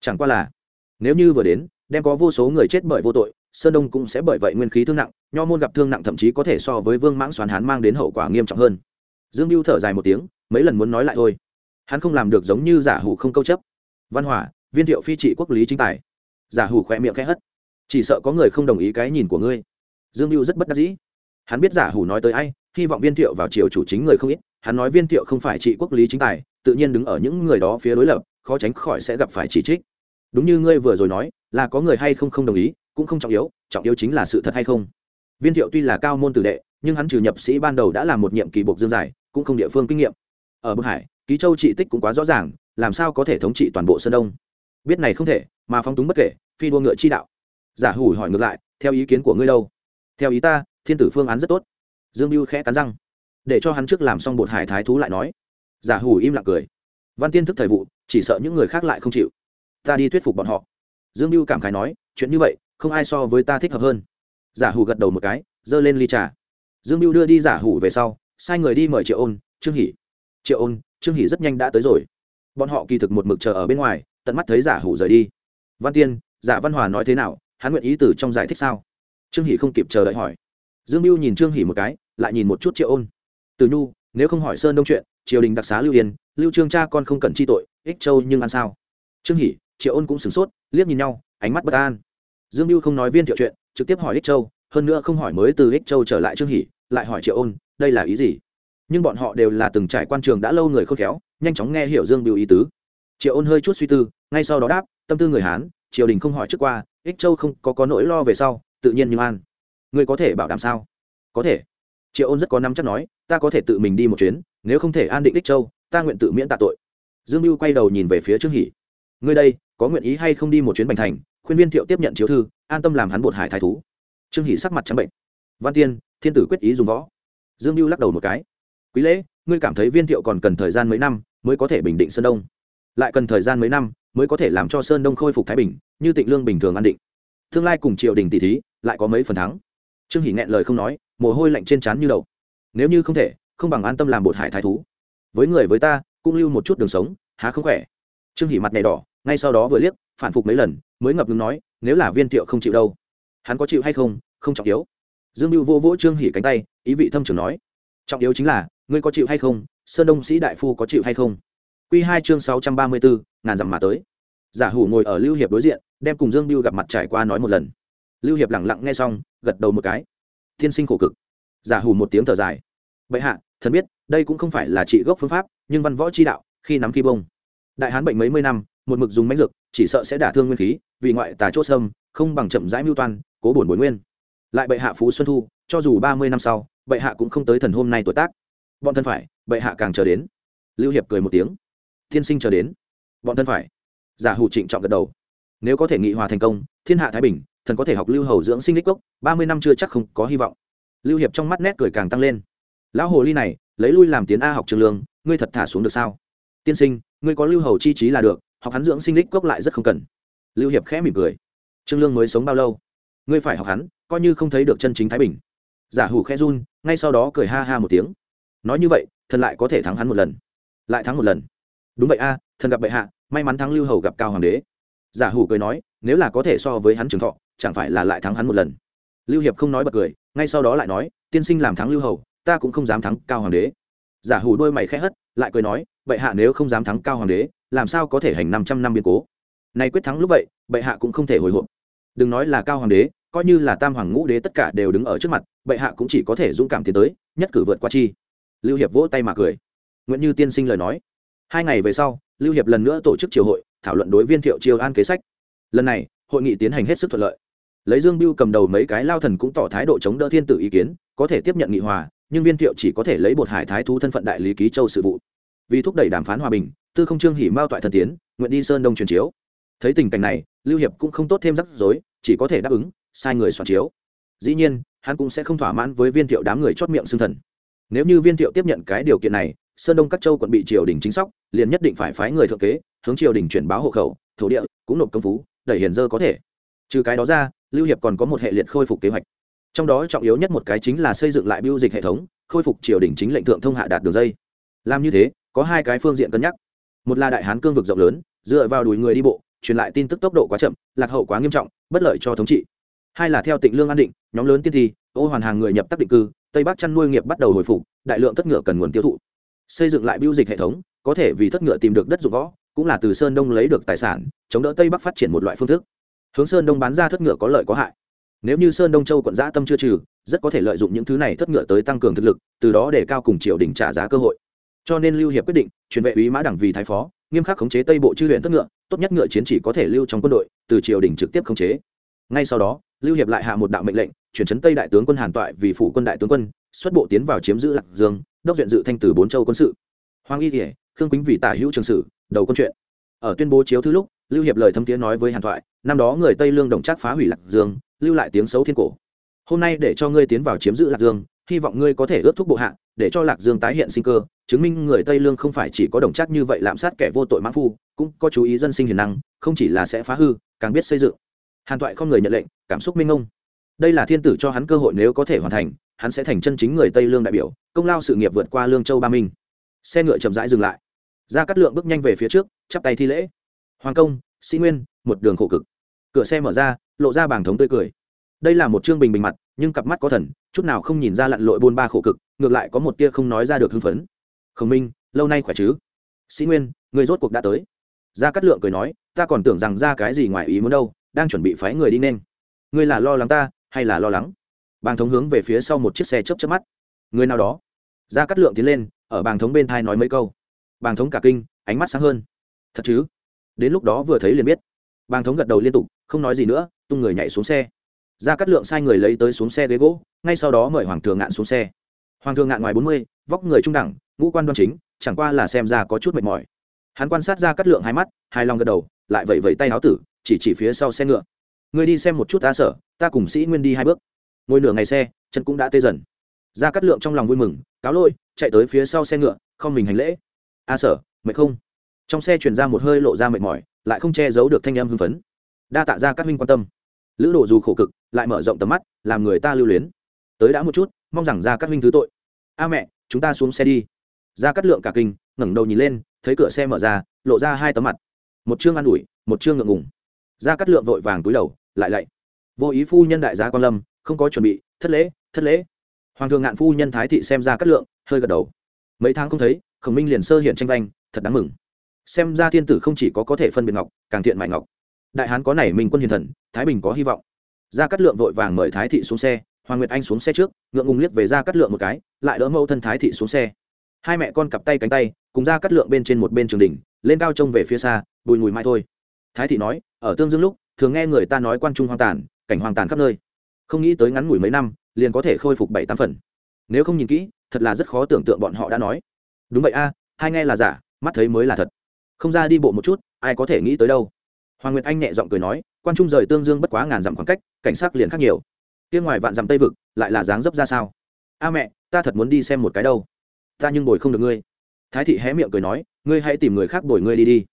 Chẳng qua là, nếu như vừa đến, đem có vô số người chết bởi vô tội, sơn đông cũng sẽ bởi vậy nguyên khí thương nặng, nho môn gặp thương nặng thậm chí có thể so với vương mãng xoán hán mang đến hậu quả nghiêm trọng hơn. Dương mưu thở dài một tiếng, mấy lần muốn nói lại thôi. Hắn không làm được giống như giả hủ không câu chấp. Văn hỏa, viên thiệu phi trị quốc lý chính tài giả hủ khỏe miệng khẽ hất. Chỉ sợ có người không đồng ý cái nhìn của ngươi. Dương mưu rất bất đắc dĩ. Hắn biết giả hủ nói tới ai, hy vọng viên thiệu vào triều chủ chính người không ít. Hắn nói viên thiệu không phải trị quốc lý chính tài, tự nhiên đứng ở những người đó phía đối lập, khó tránh khỏi sẽ gặp phải chỉ trích. Đúng như ngươi vừa rồi nói, là có người hay không không đồng ý, cũng không trọng yếu trọng yếu chính là sự thật hay không. Viên thiệu tuy là cao môn tử đệ, nhưng hắn trừ nhập sĩ ban đầu đã là một nhiệm kỳ buộc dương giải, cũng không địa phương kinh nghiệm. Ở bức hải, ký châu trị tích cũng quá rõ ràng, làm sao có thể thống trị toàn bộ sơn đông? Biết này không thể, mà phong túng bất kể, phi đua ngựa chi đạo. Giả hủ hỏi ngược lại, theo ý kiến của ngươi đâu? Theo ý ta, thiên tử phương án rất tốt. Dương mưu khẽ cắn răng, để cho hắn trước làm xong bột hải thái thú lại nói. Giả hủ im lặng cười. Văn tiên thức thời vụ, chỉ sợ những người khác lại không chịu. Ta đi thuyết phục bọn họ. Dương mưu cảm khái nói, chuyện như vậy, không ai so với ta thích hợp hơn. Giả hủ gật đầu một cái, giơ lên ly trà. Dương mưu đưa đi giả hủ về sau, sai người đi mời triệu ôn, trương hỷ. Triệu ôn, trương hỷ rất nhanh đã tới rồi. Bọn họ kỳ thực một mực chờ ở bên ngoài tận mắt thấy giả hủ rời đi. Văn tiên, giả văn hòa nói thế nào? Hắn nguyện ý từ trong giải thích sao? Trương hỷ không kịp chờ đợi hỏi. Dương mưu nhìn trương hỷ một cái, lại nhìn một chút triệu ôn. Từ nhu, nếu không hỏi sơn đông chuyện, triều đình đặc xá lưu yên, lưu trương cha con không cần chi tội, ích châu nhưng ăn sao? Trương hỷ, triệu ôn cũng sửng sốt, liếc nhìn nhau, ánh mắt bất an. Dương mưu không nói viên thiệu chuyện, trực tiếp hỏi ích châu, hơn nữa không hỏi mới từ ích châu trở lại trương hỷ, lại hỏi triệu ôn, đây là ý gì? Nhưng bọn họ đều là từng trải quan trường đã lâu người khôn khéo, nhanh chóng nghe hiểu dương biểu ý tứ triệu ôn hơi chút suy tư, ngay sau đó đáp, tâm tư người hán, triều đình không hỏi trước qua, ích châu không có có nỗi lo về sau, tự nhiên như an. Ngươi có thể bảo đảm sao? Có thể. Triệu ôn rất có năm chắc nói, ta có thể tự mình đi một chuyến, nếu không thể an định ích châu, ta nguyện tự miễn tạ tội. Dương mưu quay đầu nhìn về phía trương hỷ. Ngươi đây, có nguyện ý hay không đi một chuyến bành thành? Khuyên viên thiệu tiếp nhận chiếu thư, an tâm làm hắn bột hải thái thú. Trương hỷ sắc mặt trắng bệnh. Văn tiên, thiên tử quyết ý dùng võ. Dương mưu lắc đầu một cái. Quý lễ, ngươi cảm thấy viên thiệu còn cần thời gian mấy năm mới có thể bình định sơn đông? Lại cần thời gian mấy năm mới có thể làm cho sơn đông khôi phục thái bình, như tịnh lương bình thường an định. Tương lai cùng triều đình tỷ thí lại có mấy phần thắng. Trương hỷ nghẹn lời không nói, mồ hôi lạnh trên trán như đầu. Nếu như không thể, không bằng an tâm làm bột hải thái thú. Với người với ta, cũng lưu một chút đường sống, há không khỏe. Trương hỷ mặt này đỏ, ngay sau đó vừa liếc, phản phục mấy lần, mới ngập ngừng nói, nếu là viên thiệu không chịu đâu. Hắn có chịu hay không không trọng yếu. Dương mưu vô vỗ trương hỉ cánh tay, ý vị thâm trường nói. Trọng yếu chính là, ngươi có chịu hay không, sơn đông sĩ đại phu có chịu hay không? Quy hai chương sáu trăm ba mươi bốn ngàn dặm mà tới. Giả hủ ngồi ở lưu hiệp đối diện, đem cùng dương Bưu gặp mặt trải qua nói một lần. Lưu hiệp lặng lặng nghe xong, gật đầu một cái. Thiên sinh khổ cực. Giả hủ một tiếng thở dài. Bệ hạ, thần biết, đây cũng không phải là trị gốc phương pháp, nhưng văn võ chi đạo, khi nắm khi bông. Đại hán bệnh mấy mươi năm, một mực dùng mãnh dược, chỉ sợ sẽ đả thương nguyên khí, vì ngoại tà chốt sâm, không bằng chậm rãi mưu toan, cố bổn bồi nguyên. Lại bệ hạ phú xuân thu, cho dù ba mươi năm sau, bệ hạ cũng không tới thần hôm nay tuổi tác. Bọn thân phải, bệ hạ càng chờ đến. Lưu hiệp cười một tiếng thiên sinh chờ đến. Bọn thân phải. Giả hủ trịnh trọng gật đầu. Nếu có thể nghị hòa thành công, thiên hạ thái bình, thần có thể học lưu hầu dưỡng sinh đích cốc ba mươi năm chưa chắc không có hy vọng. Lưu hiệp trong mắt nét cười càng tăng lên. Lão hồ ly này, lấy lui làm tiến a học trường lương, ngươi thật thả xuống được sao? Tiên sinh, ngươi có lưu hầu chi trí là được, học hắn dưỡng sinh đích cốc lại rất không cần. Lưu hiệp khẽ mỉm cười. Trương lương mới sống bao lâu? Ngươi phải học hắn, coi như không thấy được chân chính thái bình. Giả hủ khẽ run, ngay sau đó cười ha ha một tiếng. Nói như vậy, thần lại có thể thắng hắn một lần. Lại thắng một lần đúng vậy a, thần gặp bệ hạ, may mắn thắng lưu hầu gặp cao hoàng đế. Giả hủ cười nói, nếu là có thể so với hắn trường thọ, chẳng phải là lại thắng hắn một lần. Lưu hiệp không nói bật cười, ngay sau đó lại nói, tiên sinh làm thắng lưu hầu, ta cũng không dám thắng cao hoàng đế. Giả hủ đôi mày khẽ hất, lại cười nói, bệ hạ nếu không dám thắng cao hoàng đế, làm sao có thể hành năm trăm năm biến cố? Nay quyết thắng lúc vậy, bệ hạ cũng không thể hồi hộp. Đừng nói là cao hoàng đế, coi như là tam hoàng ngũ đế tất cả đều đứng ở trước mặt, bệ hạ cũng chỉ có thể dũng cảm tiến tới, nhất cử vượt qua chi. Lưu hiệp vỗ tay mà cười. Nguyễn như tiên sinh lời nói hai ngày về sau, lưu hiệp lần nữa tổ chức triều hội, thảo luận đối viên thiệu triều an kế sách. Lần này, hội nghị tiến hành hết sức thuận lợi. Lấy dương biêu cầm đầu mấy cái lao thần cũng tỏ thái độ chống đỡ thiên tử ý kiến, có thể tiếp nhận nghị hòa, nhưng viên thiệu chỉ có thể lấy bột hải thái thú thân phận đại lý ký châu sự vụ. Vì thúc đẩy đàm phán hòa bình, tư không trương hỉ mao toại thần tiến, nguyện đi sơn đông truyền chiếu. Thấy tình cảnh này, lưu hiệp cũng không tốt thêm rắc rối, chỉ có thể đáp ứng, sai người soạn chiếu. Dĩ nhiên, hắn cũng sẽ không thỏa mãn với viên thiệu đám người chót miệng xưng thần. Nếu như viên thiệu tiếp nhận cái điều kiện này sơn đông các châu quận bị triều đình chính sóc, liền nhất định phải phái người thượng kế, hướng triều đình chuyển báo hộ khẩu, thổ địa, cũng nộp công phú, đẩy hiền dơ có thể. Trừ cái đó ra, lưu hiệp còn có một hệ liệt khôi phục kế hoạch. Trong đó trọng yếu nhất một cái chính là xây dựng lại biêu dịch hệ thống, khôi phục triều đình chính lệnh thượng thông hạ đạt đường dây. Làm như thế, có hai cái phương diện cân nhắc. Một là đại hán cương vực rộng lớn, dựa vào đùi người đi bộ, truyền lại tin tức tốc độ quá chậm, lạc hậu quá nghiêm trọng, bất lợi cho thống trị. Hai là theo tịnh lương an định, nhóm lớn tiên thi, ô hoàn hàng người nhập tác định cư, tây bắc chăn nuôi nghiệp bắt đầu hồi phục, đại lượng tất ngựa cần nguồn tiêu thụ xây dựng lại biêu dịch hệ thống, có thể vì thất ngựa tìm được đất dụng võ, cũng là từ sơn đông lấy được tài sản, chống đỡ tây bắc phát triển một loại phương thức. Hướng sơn đông bán ra thất ngựa có lợi có hại. Nếu như sơn đông châu quận giã tâm chưa trừ, rất có thể lợi dụng những thứ này thất ngựa tới tăng cường thực lực, từ đó để cao cùng triều đình trả giá cơ hội. Cho nên lưu hiệp quyết định chuyển vệ úy mã đẳng vì thái phó, nghiêm khắc khống chế tây bộ chư huyện thất ngựa, tốt nhất ngựa chiến chỉ có thể lưu trong quân đội, từ triều đình trực tiếp khống chế. Ngay sau đó, lưu hiệp lại hạ một đạo mệnh lệnh, chuyển chấn tây đại tướng quân hàn toại vì phụ quân đại tướng quân xuất bộ tiến vào chiếm giữ lạc dương, đốc viện dự thanh từ bốn châu quân sự. Hoàng y thể khương quýnh vì tả hữu trường sử, đầu quân chuyện. Ở tuyên bố chiếu thứ lúc, lưu hiệp lời thâm tiếng nói với hàn thoại, năm đó người tây lương đồng trác phá hủy lạc dương, lưu lại tiếng xấu thiên cổ. Hôm nay để cho ngươi tiến vào chiếm giữ lạc dương, hy vọng ngươi có thể ước thúc bộ hạ, để cho lạc dương tái hiện sinh cơ, chứng minh người tây lương không phải chỉ có đồng trác như vậy lạm sát kẻ vô tội mãn phu, cũng có chú ý dân sinh hiền năng, không chỉ là sẽ phá hư, càng biết xây dựng. Hàn thoại không người nhận lệnh, cảm xúc minh ông đây là thiên tử cho hắn cơ hội nếu có thể hoàn thành hắn sẽ thành chân chính người tây lương đại biểu, công lao sự nghiệp vượt qua lương châu ba minh. Xe ngựa chậm rãi dừng lại. Ra cắt lượng bước nhanh về phía trước, chắp tay thi lễ. Hoàng công, sĩ nguyên, một đường khổ cực. Cửa xe mở ra, lộ ra bảng thống tươi cười. Đây là một chương bình bình mặt, nhưng cặp mắt có thần, chút nào không nhìn ra lặn lội buôn ba khổ cực, ngược lại có một tia không nói ra được hưng phấn. Khổng minh, lâu nay khỏe chứ? Sĩ nguyên, người rốt cuộc đã tới. Gia cát lượng cười nói, ta còn tưởng rằng ra cái gì ngoài ý muốn đâu, đang chuẩn bị phái người đi nên. Ngươi là lo lắng ta, hay là lo lắng? Bàng thống hướng về phía sau một chiếc xe chớp chớp mắt. Người nào đó? Gia cát lượng tiến lên, ở bàng thống bên thai nói mấy câu. Bàng thống cả kinh, ánh mắt sáng hơn. Thật chứ? Đến lúc đó vừa thấy liền biết. Bàng thống gật đầu liên tục, không nói gì nữa, tung người nhảy xuống xe. Ra cắt lượng sai người lấy tới xuống xe ghế gỗ, ngay sau đó mời hoàng thường ngạn xuống xe. Hoàng thường ngạn ngoài bốn mươi, vóc người trung đẳng, ngũ quan đoan chính, chẳng qua là xem ra có chút mệt mỏi. Hắn quan sát ra cắt lượng hai mắt hai lòng gật đầu, lại vẫy vẫy tay áo tử, chỉ chỉ phía sau xe ngựa. Người đi xem một chút ta, sở, ta cùng sĩ nguyên đi hai bước ngồi nửa ngày xe, chân cũng đã tê dần. Ra cắt lượng trong lòng vui mừng, cáo lôi chạy tới phía sau xe ngựa, không mình hành lễ. A sở, mệt không? Trong xe truyền ra một hơi lộ ra mệt mỏi, lại không che giấu được thanh em hưng phấn. Đa tạ ra các huynh quan tâm. Lữ đồ dù khổ cực, lại mở rộng tầm mắt, làm người ta lưu luyến. Tới đã một chút, mong rằng ra các huynh thứ tội. A mẹ, chúng ta xuống xe đi. Ra cắt lượng cả kinh, ngẩng đầu nhìn lên, thấy cửa xe mở ra, lộ ra hai tấm mặt. Một chương an ủi, một chương ngượng ngùng. Ra cắt lượng vội vàng túi đầu, lại lạy. Vô ý phu nhân đại gia quan lâm không có chuẩn bị, thất lễ thất lễ. Hoàng thượng ngạn phu nhân thái thị xem ra cát lượng, hơi gật đầu. Mấy tháng không thấy, khổng minh liền sơ hiện tranh vanh, thật đáng mừng. Xem ra thiên tử không chỉ có có thể phân biệt ngọc, càng thiện mại ngọc. Đại hán có này minh quân hiền thần, thái bình có hy vọng. Gia cát lượng vội vàng mời thái thị xuống xe, hoàng nguyệt anh xuống xe trước, ngượng ngùng liếc về gia cát lượng một cái, lại đỡ mẫu thân thái thị xuống xe. Hai mẹ con cặp tay cánh tay, cùng gia cát lượng bên trên một bên trường đỉnh, lên cao trông về phía xa, bùi mùi mai thôi. Thái thị nói, ở tương dương lúc, thường nghe người ta nói quan trung hoang tàn, cảnh hoang tàn khắp nơi không nghĩ tới ngắn ngủi mấy năm, liền có thể khôi phục bảy tám phần. Nếu không nhìn kỹ, thật là rất khó tưởng tượng bọn họ đã nói. Đúng vậy a, hai nghe là giả, mắt thấy mới là thật. Không ra đi bộ một chút, ai có thể nghĩ tới đâu. Hoàng nguyệt anh nhẹ giọng cười nói, quan trung rời tương dương bất quá ngàn dặm khoảng cách, cảnh sát liền khác nhiều. Kia ngoài vạn dặm tây vực, lại là dáng dấp ra sao? A mẹ, ta thật muốn đi xem một cái đâu. Ta nhưng bồi không được ngươi. Thái thị hé miệng cười nói, ngươi hãy tìm người khác bồi ngươi đi đi.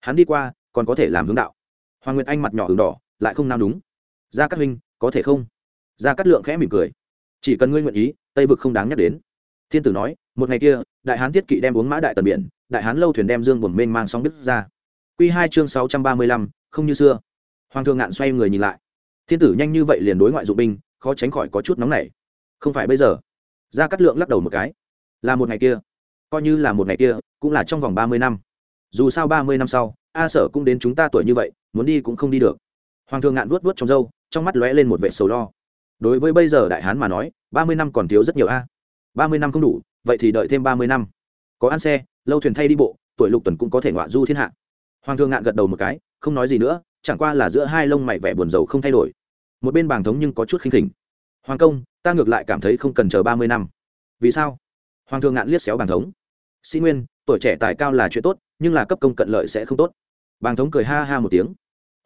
Hắn đi qua, còn có thể làm hướng đạo. Hoàng nguyệt anh mặt nhỏ h đỏ, lại không nam đúng ra các huynh, có thể không? Gia cát lượng khẽ mỉm cười. Chỉ cần ngươi nguyện ý, tây vực không đáng nhắc đến. Thiên tử nói, một ngày kia, đại hán thiết kỵ đem uống mã đại tần biển, đại hán lâu thuyền đem dương buồn mênh mang sóng đứt ra. Q hai chương sáu trăm ba mươi lăm, không như xưa. Hoàng thượng ngạn xoay người nhìn lại. Thiên tử nhanh như vậy liền đối ngoại dụng binh, khó tránh khỏi có chút nóng nảy. Không phải bây giờ. Gia Cát lượng lắc đầu một cái. Là một ngày kia. Coi như là một ngày kia, cũng là trong vòng ba mươi năm. Dù sao ba mươi năm sau, a sở cũng đến chúng ta tuổi như vậy, muốn đi cũng không đi được. Hoàng thượng ngạn vuốt vuốt trong râu, trong mắt lóe lên một vệ sầu lo đối với bây giờ đại hán mà nói, ba mươi năm còn thiếu rất nhiều a. ba mươi năm không đủ, vậy thì đợi thêm ba mươi năm. Có ăn xe, lâu thuyền thay đi bộ, tuổi lục tuần cũng có thể ngoạ du thiên hạ. Hoàng thương ngạn gật đầu một cái, không nói gì nữa, chẳng qua là giữa hai lông mày vẻ buồn rầu không thay đổi. Một bên bàng thống nhưng có chút khinh khỉnh. Hoàng công, ta ngược lại cảm thấy không cần chờ ba mươi năm. Vì sao? Hoàng thương ngạn liếc xéo bàng thống. Sĩ nguyên, tuổi trẻ tài cao là chuyện tốt, nhưng là cấp công cận lợi sẽ không tốt. Bàng thống cười ha ha một tiếng.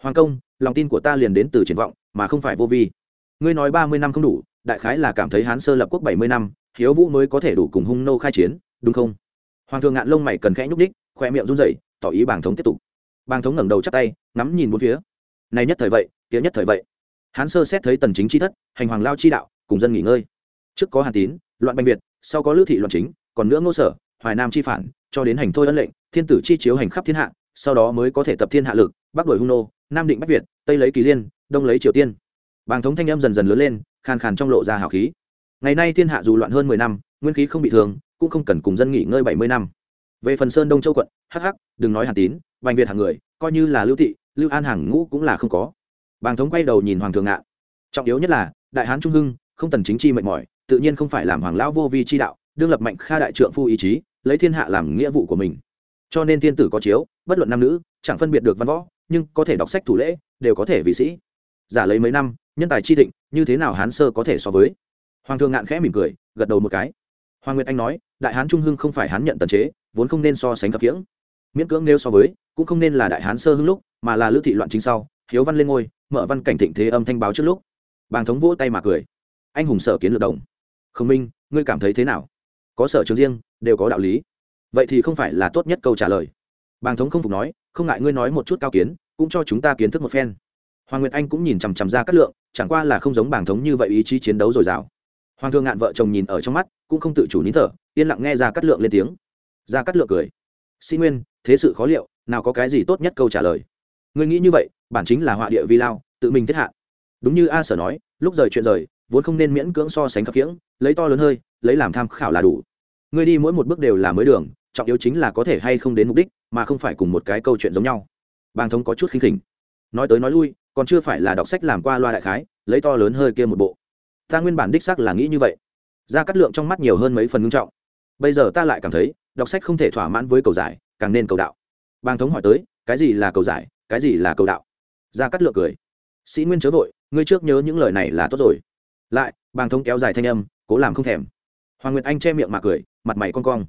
Hoàng công, lòng tin của ta liền đến từ triển vọng, mà không phải vô vi ngươi nói ba mươi năm không đủ, đại khái là cảm thấy hán sơ lập quốc bảy mươi năm, hiếu vũ mới có thể đủ cùng hung nô khai chiến, đúng không? Hoàng thượng ngạn lông mày cần khẽ nhúc đích khoe miệng run rẩy, tỏ ý bàng thống tiếp tục. Bàng thống ngẩng đầu chắp tay, ngắm nhìn bốn phía. Này nhất thời vậy, kia nhất thời vậy. Hán sơ xét thấy tần chính chi thất, hành hoàng lao chi đạo, cùng dân nghỉ ngơi. Trước có hàn tín, loạn bành việt, sau có lữ thị loạn chính, còn nữa ngô sở, hoài nam chi phản, cho đến hành thôi ân lệnh, thiên tử chi chiếu hành khắp thiên hạ, sau đó mới có thể tập thiên hạ lực, bắc đuổi hung nô, nam định bách việt, tây lấy kỳ liên, đông lấy triều tiên bàng thống thanh âm dần dần lớn lên, khàn khàn trong lộ ra hào khí. Ngày nay thiên hạ dù loạn hơn mười năm, nguyên khí không bị thường cũng không cần cùng dân nghỉ ngơi bảy mươi năm. Về phần sơn đông châu quận, hắc hắc, đừng nói hàn tín vành việt hàng người, coi như là lưu thị, lưu an hàng ngũ cũng là không có. Bàng thống quay đầu nhìn hoàng thượng ngạn trọng yếu nhất là, đại hán trung hưng, không tần chính chi mệt mỏi, tự nhiên không phải làm hoàng lão vô vi chi đạo, đương lập mạnh kha đại trượng phu ý chí, lấy thiên hạ làm nghĩa vụ của mình. Cho nên thiên tử có chiếu, bất luận nam nữ, chẳng phân biệt được văn võ, nhưng có thể đọc sách thủ lễ, đều có thể vị sĩ giả lấy mấy năm, nhân tài chi thịnh, như thế nào hán sơ có thể so với? Hoàng thượng ngạn khẽ mỉm cười, gật đầu một cái. Hoàng nguyệt anh nói, đại hán trung hưng không phải hán nhận tần chế, vốn không nên so sánh cặp kiễng. Miễn cưỡng nêu so với, cũng không nên là đại hán sơ hưng lúc, mà là lữ thị loạn chính sau, hiếu văn lên ngôi, mở văn cảnh thịnh thế âm thanh báo trước lúc. Bàng thống vỗ tay mà cười. Anh hùng sở kiến lược đồng. Khổng minh, ngươi cảm thấy thế nào? Có sở trường riêng, đều có đạo lý. Vậy thì không phải là tốt nhất câu trả lời. Bàng thống không phục nói, không ngại ngươi nói một chút cao kiến, cũng cho chúng ta kiến thức một phen hoàng nguyệt anh cũng nhìn chằm chằm ra cát lượng, chẳng qua là không giống bàng thống như vậy ý chí chiến đấu dồi dào. Hoàng thương ngạn vợ chồng nhìn ở trong mắt, cũng không tự chủ nín thở, yên lặng nghe ra cát lượng lên tiếng. Ra cát lượng cười. Sĩ nguyên, thế sự khó liệu, nào có cái gì tốt nhất câu trả lời? Ngươi nghĩ như vậy, bản chính là họa địa vi lao, tự mình thiết hạ. Đúng như a sở nói, lúc rời chuyện rời, vốn không nên miễn cưỡng so sánh khập khiễng, lấy to lớn hơi, lấy làm tham khảo là đủ. Ngươi đi mỗi một bước đều là mới đường, trọng yếu chính là có thể hay không đến mục đích, mà không phải cùng một cái câu chuyện giống nhau. Bàng thống có chút khinh khỉnh. Nói tới nói lui còn chưa phải là đọc sách làm qua loa đại khái, lấy to lớn hơi kia một bộ. Ta nguyên bản đích xác là nghĩ như vậy. Ra cắt lượng trong mắt nhiều hơn mấy phần ngưng trọng. Bây giờ ta lại cảm thấy, đọc sách không thể thỏa mãn với cầu giải, càng nên cầu đạo. Bàng thống hỏi tới, cái gì là cầu giải, cái gì là cầu đạo? Ra cắt lượng cười. Sĩ nguyên chớ vội, ngươi trước nhớ những lời này là tốt rồi. Lại, bàng thống kéo dài thanh âm, cố làm không thèm. Hoàng nguyệt anh che miệng mà cười, mặt mày con cong.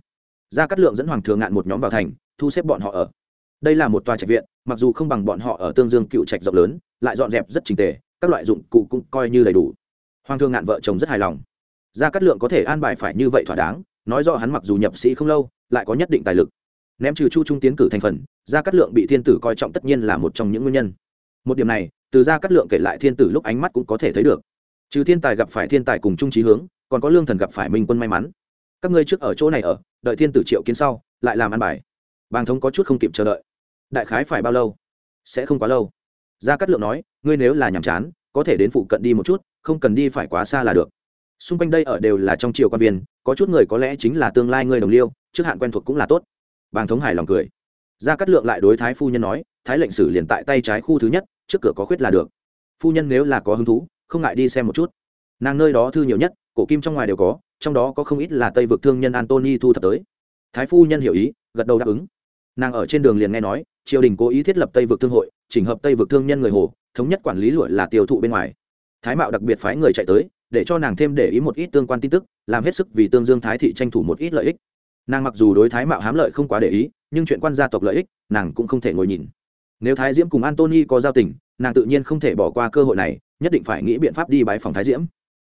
Ra cắt lượng dẫn hoàng thường ngạn một nhóm vào thành, thu xếp bọn họ ở. Đây là một tòa trạch viện, mặc dù không bằng bọn họ ở tương dương cựu trạch rộng lớn lại dọn dẹp rất trình tề, các loại dụng cụ cũng coi như đầy đủ. Hoàng thương ngạn vợ chồng rất hài lòng. Gia cát lượng có thể an bài phải như vậy thỏa đáng, nói rõ hắn mặc dù nhập sĩ không lâu, lại có nhất định tài lực. Ném trừ chu trung tiến cử thành phần, gia cát lượng bị thiên tử coi trọng tất nhiên là một trong những nguyên nhân. Một điểm này, từ gia cát lượng kể lại thiên tử lúc ánh mắt cũng có thể thấy được. Trừ thiên tài gặp phải thiên tài cùng trung trí hướng, còn có lương thần gặp phải minh quân may mắn. Các ngươi trước ở chỗ này ở, đợi thiên tử triệu kiến sau, lại làm ăn bài. Bàng thống có chút không kịp chờ đợi. Đại khái phải bao lâu? Sẽ không quá lâu gia cát lượng nói, ngươi nếu là nhàm chán, có thể đến phụ cận đi một chút, không cần đi phải quá xa là được. Xung quanh đây ở đều là trong triều quan viên, có chút người có lẽ chính là tương lai ngươi đồng liêu, trước hạn quen thuộc cũng là tốt. Bàng thống hài lòng cười. Gia cát lượng lại đối thái phu nhân nói, thái lệnh sử liền tại tay trái khu thứ nhất, trước cửa có khuyết là được. Phu nhân nếu là có hứng thú, không ngại đi xem một chút. Nàng nơi đó thư nhiều nhất, cổ kim trong ngoài đều có, trong đó có không ít là tây vực thương nhân antony thu thập tới. Thái phu nhân hiểu ý, gật đầu đáp ứng. Nàng ở trên đường liền nghe nói triều đình cố ý thiết lập tây vực thương hội, chỉnh hợp tây vực thương nhân người hồ, thống nhất quản lý lụa là tiêu thụ bên ngoài. Thái mạo đặc biệt phái người chạy tới, để cho nàng thêm để ý một ít tương quan tin tức, làm hết sức vì tương dương thái thị tranh thủ một ít lợi ích. Nàng mặc dù đối thái mạo hám lợi không quá để ý, nhưng chuyện quan gia tộc lợi ích, nàng cũng không thể ngồi nhìn. Nếu thái diễm cùng antony có giao tình, nàng tự nhiên không thể bỏ qua cơ hội này, nhất định phải nghĩ biện pháp đi bái phòng thái diễm.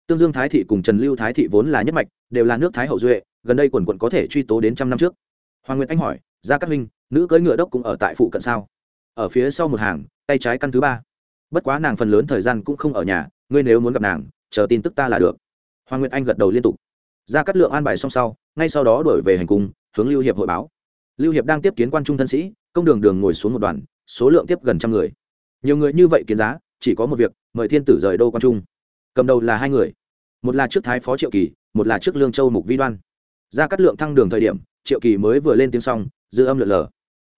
Tương dương thái thị cùng trần lưu thái thị vốn là nhất mạch, đều là nước thái hậu duệ, gần đây quần quận có thể truy tố đến trăm năm trước. Hoàng nguyệt anh hỏi ra các minh nữ cưỡi ngựa đốc cũng ở tại phụ cận sao? Ở phía sau một hàng, tay trái căn thứ ba. Bất quá nàng phần lớn thời gian cũng không ở nhà, ngươi nếu muốn gặp nàng, chờ tin tức ta là được. Hoàng nguyệt anh gật đầu liên tục. Ra cắt lượng an bài xong sau, ngay sau đó đổi về hành cung, hướng lưu hiệp hội báo. Lưu hiệp đang tiếp kiến quan trung thân sĩ, công đường đường ngồi xuống một đoàn, số lượng tiếp gần trăm người. Nhiều người như vậy kiến giá, chỉ có một việc, mời thiên tử rời đô quan trung. Cầm đầu là hai người. Một là trước thái phó triệu kỳ, một là trước lương châu mục vi đoan. Ra cắt lượng thăng đường thời điểm, triệu kỳ mới vừa lên tiếng xong, dư âm lượt lờ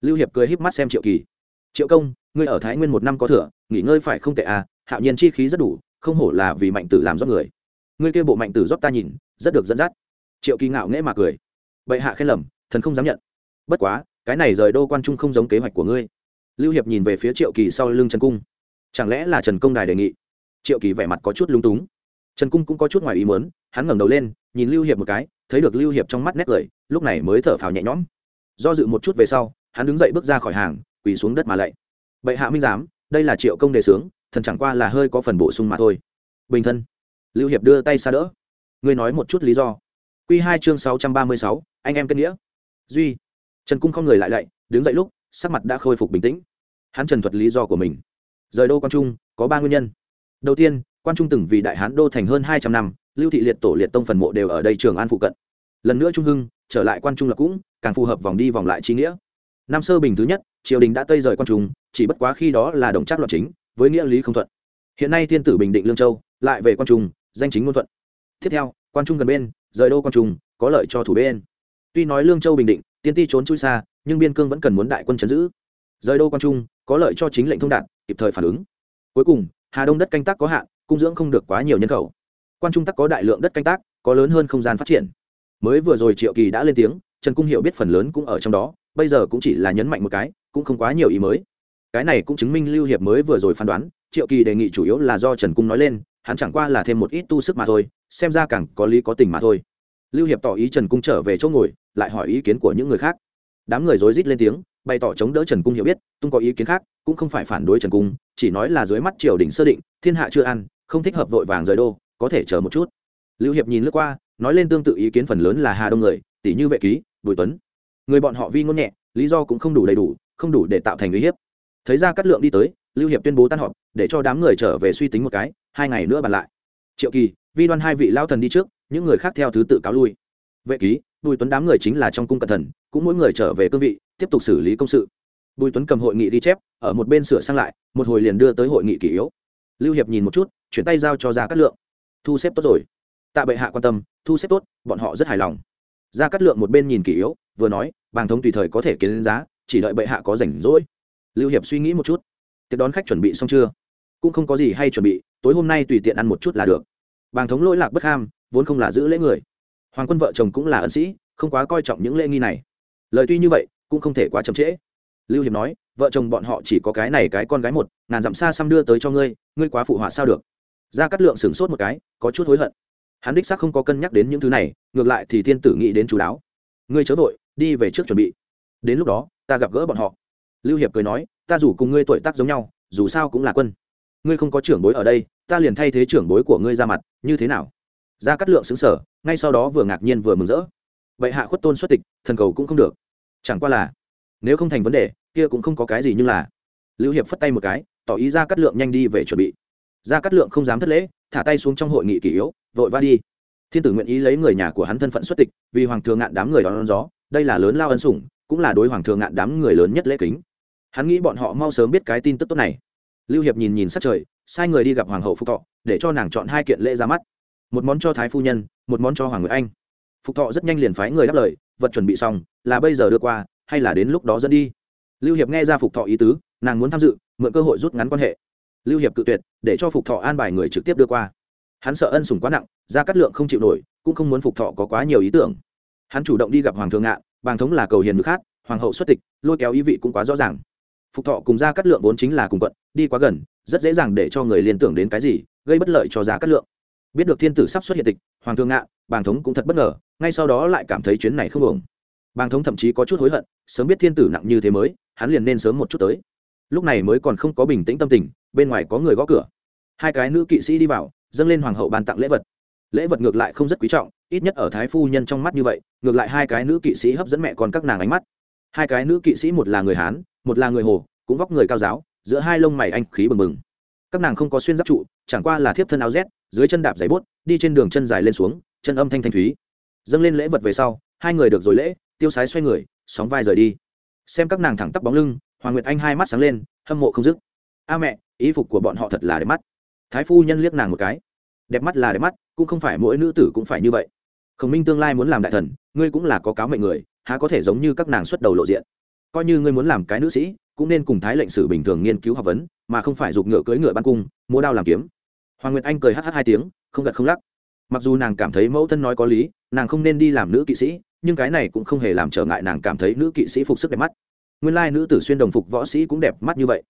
lưu hiệp cười híp mắt xem triệu kỳ. Triệu công, ngươi ở thái nguyên một năm có thừa, nghỉ ngơi phải không tệ à hạo nhiên chi khí rất đủ, không hổ là vì mạnh tử làm rót người. Ngươi kia bộ mạnh tử rót ta nhìn, rất được dẫn dắt. Triệu kỳ ngạo nghễ mà cười. Bệ hạ khen lầm, thần không dám nhận. Bất quá, cái này rời đô quan trung không giống kế hoạch của ngươi. Lưu hiệp nhìn về phía triệu kỳ sau lưng trần cung. Chẳng lẽ là trần công đài đề nghị? Triệu kỳ vẻ mặt có chút lung túng. Trần cung cũng có chút ngoài ý mớn hắn ngẩng đầu lên, nhìn lưu hiệp một cái, thấy được lưu hiệp trong mắt nét cười, lúc này mới thở phào nhẹ nhõm. Do dự một chút về sau hắn đứng dậy bước ra khỏi hàng, quỳ xuống đất mà lạy. Bệ hạ minh giám, đây là triệu công đề sướng, thần chẳng qua là hơi có phần bổ sung mà thôi. Bình thân. Lưu hiệp đưa tay xa đỡ. Ngươi nói một chút lý do. Q hai chương sáu trăm ba mươi sáu, anh em kết nghĩa. Duy. Trần cung không người lại lạy, đứng dậy lúc, sắc mặt đã khôi phục bình tĩnh. Hắn trần thuật lý do của mình. Rời đô quan trung, có ba nguyên nhân. Đầu tiên, quan trung từng vì đại hán đô thành hơn hai trăm năm, lưu thị liệt tổ liệt tông phần mộ đều ở đây trường an phụ cận. Lần nữa trung hưng, trở lại quan trung là cũng, càng phù hợp vòng đi vòng lại trí nghĩa năm sơ bình thứ nhất, triều đình đã tây rời quan trung, chỉ bất quá khi đó là đồng trác loạn chính, với nghĩa lý không thuận. Hiện nay thiên tử bình định lương châu lại về quan trung, danh chính ngôn thuận. Tiếp theo, quan trung gần bên, rời đô quan trung, có lợi cho thủ bên. Tuy nói lương châu bình định, tiên ti trốn chui xa, nhưng biên cương vẫn cần muốn đại quân chấn giữ. Rời đô quan trung, có lợi cho chính lệnh thông đạt, kịp thời phản ứng. Cuối cùng, hà đông đất canh tác có hạn, cung dưỡng không được quá nhiều nhân khẩu. Quan trung tắc có đại lượng đất canh tác, có lớn hơn không gian phát triển. Mới vừa rồi triệu kỳ đã lên tiếng, trần cung hiệu biết phần lớn cũng ở trong đó bây giờ cũng chỉ là nhấn mạnh một cái, cũng không quá nhiều ý mới. Cái này cũng chứng minh lưu hiệp mới vừa rồi phán đoán, triệu kỳ đề nghị chủ yếu là do trần cung nói lên, hắn chẳng qua là thêm một ít tu sức mà thôi, xem ra càng có lý có tình mà thôi. Lưu hiệp tỏ ý trần cung trở về chỗ ngồi, lại hỏi ý kiến của những người khác. Đám người rối rít lên tiếng, bày tỏ chống đỡ trần cung hiểu biết tung có ý kiến khác, cũng không phải phản đối trần cung, chỉ nói là dưới mắt triều đình sơ định, thiên hạ chưa ăn không thích hợp vội vàng rời đô, có thể chờ một chút. Lưu hiệp nhìn lướt qua, nói lên tương tự ý kiến phần lớn là hà đông người tỷ như vệ ký, bùi tuấn người bọn họ vi ngôn nhẹ, lý do cũng không đủ đầy đủ, không đủ để tạo thành uy hiếp. Thấy ra cắt lượng đi tới, lưu hiệp tuyên bố tan họp, để cho đám người trở về suy tính một cái, hai ngày nữa bàn lại. Triệu kỳ, vi đoan hai vị lao thần đi trước, những người khác theo thứ tự cáo lui. Vệ ký, bùi tuấn đám người chính là trong cung cẩn thần cũng mỗi người trở về cương vị, tiếp tục xử lý công sự. Bùi tuấn cầm hội nghị ghi chép, ở một bên sửa sang lại, một hồi liền đưa tới hội nghị kỷ yếu. Lưu hiệp nhìn một chút, chuyển tay giao cho ra cắt lượng. Thu xếp tốt rồi. Tạ bệ hạ quan tâm, thu xếp tốt, bọn họ rất hài lòng. Ra cắt lượng một bên nhìn kỷ yếu vừa nói, bàng thống tùy thời có thể kiến giá, chỉ đợi bệ hạ có rảnh rỗi. Lưu hiệp suy nghĩ một chút. Tiệc đón khách chuẩn bị xong chưa? Cũng không có gì hay chuẩn bị, tối hôm nay tùy tiện ăn một chút là được. Bàng thống lỗi lạc bất ham, vốn không là giữ lễ người. Hoàng quân vợ chồng cũng là ân sĩ, không quá coi trọng những lễ nghi này. Lời tuy như vậy, cũng không thể quá chậm trễ. Lưu hiệp nói, vợ chồng bọn họ chỉ có cái này cái con gái một, ngàn dặm xa xăm đưa tới cho ngươi ngươi quá phụ họa sao được? Ra cắt lượng sửng sốt một cái, có chút hối hận. Hắn đích xác không có cân nhắc đến những thứ này, ngược lại thì thiên tử nghĩ đến chú đáo. Ngươi chớ vội đi về trước chuẩn bị. Đến lúc đó ta gặp gỡ bọn họ. Lưu hiệp cười nói ta dù cùng ngươi tuổi tác giống nhau dù sao cũng là quân. Ngươi không có trưởng bối ở đây ta liền thay thế trưởng bối của ngươi ra mặt như thế nào? Ra cắt lượng xứng sở ngay sau đó vừa ngạc nhiên vừa mừng rỡ. Vậy hạ khuất tôn xuất tịch thần cầu cũng không được. Chẳng qua là nếu không thành vấn đề kia cũng không có cái gì như là. Lưu hiệp phất tay một cái tỏ ý ra cắt lượng nhanh đi về chuẩn bị. Ra cắt lượng không dám thất lễ thả tay xuống trong hội nghị kỷ yếu vội va đi. Thiên tử nguyện ý lấy người nhà của hắn thân phận xuất tịch vì hoàng thường ngạn đám người đón, đón gió đây là lớn lao ân sủng, cũng là đối hoàng thượng ngạn đám người lớn nhất lễ kính. Hắn nghĩ bọn họ mau sớm biết cái tin tức tốt này. Lưu hiệp nhìn nhìn sát trời, sai người đi gặp hoàng hậu phục thọ, để cho nàng chọn hai kiện lễ ra mắt. Một món cho thái phu nhân, một món cho hoàng người anh. Phục thọ rất nhanh liền phái người đáp lời, vật chuẩn bị xong, là bây giờ đưa qua, hay là đến lúc đó dẫn đi. Lưu hiệp nghe ra phục thọ ý tứ, nàng muốn tham dự, mượn cơ hội rút ngắn quan hệ. Lưu hiệp cự tuyệt, để cho phục thọ an bài người trực tiếp đưa qua. Hắn sợ ân sủng quá nặng, ra cát lượng không chịu nổi, cũng không muốn phục thọ có quá nhiều ý tưởng hắn chủ động đi gặp hoàng thượng ngạn, bàng thống là cầu hiền ngực khác, hoàng hậu xuất tịch, lôi kéo ý vị cũng quá rõ ràng. Phục thọ cùng ra cắt lượng vốn chính là cùng quận, đi quá gần, rất dễ dàng để cho người liên tưởng đến cái gì, gây bất lợi cho giá cắt lượng. Biết được thiên tử sắp xuất hiện tịch, hoàng thượng ngạn, bàng thống cũng thật bất ngờ, ngay sau đó lại cảm thấy chuyến này không ổn. Bàng thống thậm chí có chút hối hận, sớm biết thiên tử nặng như thế mới, hắn liền nên sớm một chút tới. Lúc này mới còn không có bình tĩnh tâm tình, bên ngoài có người gõ cửa. Hai cái nữ kỵ sĩ đi vào, dâng lên hoàng hậu ban tặng lễ vật. Lễ vật ngược lại không rất quý trọng ít nhất ở thái phu nhân trong mắt như vậy, ngược lại hai cái nữ kỵ sĩ hấp dẫn mẹ con các nàng ánh mắt. Hai cái nữ kỵ sĩ một là người hán, một là người hồ, cũng vóc người cao giáo, giữa hai lông mày anh khí bừng bừng. Các nàng không có xuyên giáp trụ, chẳng qua là thiếp thân áo rét, dưới chân đạp giày bút, đi trên đường chân dài lên xuống, chân âm thanh thanh thúy. Dâng lên lễ vật về sau, hai người được rồi lễ, tiêu sái xoay người, sóng vai rời đi. Xem các nàng thẳng tắp bóng lưng, hoàng nguyệt anh hai mắt sáng lên, hâm mộ không dứt. A mẹ, ý phục của bọn họ thật là đẹp mắt. Thái phu nhân liếc nàng một cái. Đẹp mắt là đẹp mắt, cũng không phải mỗi nữ tử cũng phải như vậy khổng minh tương lai muốn làm đại thần, ngươi cũng là có cáo mệnh người, há có thể giống như các nàng xuất đầu lộ diện. Coi như ngươi muốn làm cái nữ sĩ, cũng nên cùng thái lệnh sử bình thường nghiên cứu học vấn, mà không phải giục ngựa cưỡi ngựa ban cung mua đao làm kiếm. Hoàng nguyệt anh cười hh hai tiếng, không gật không lắc. Mặc dù nàng cảm thấy mẫu thân nói có lý, nàng không nên đi làm nữ kỵ sĩ, nhưng cái này cũng không hề làm trở ngại nàng cảm thấy nữ kỵ sĩ phục sức đẹp mắt. Nguyên lai nữ tử xuyên đồng phục võ sĩ cũng đẹp mắt như vậy.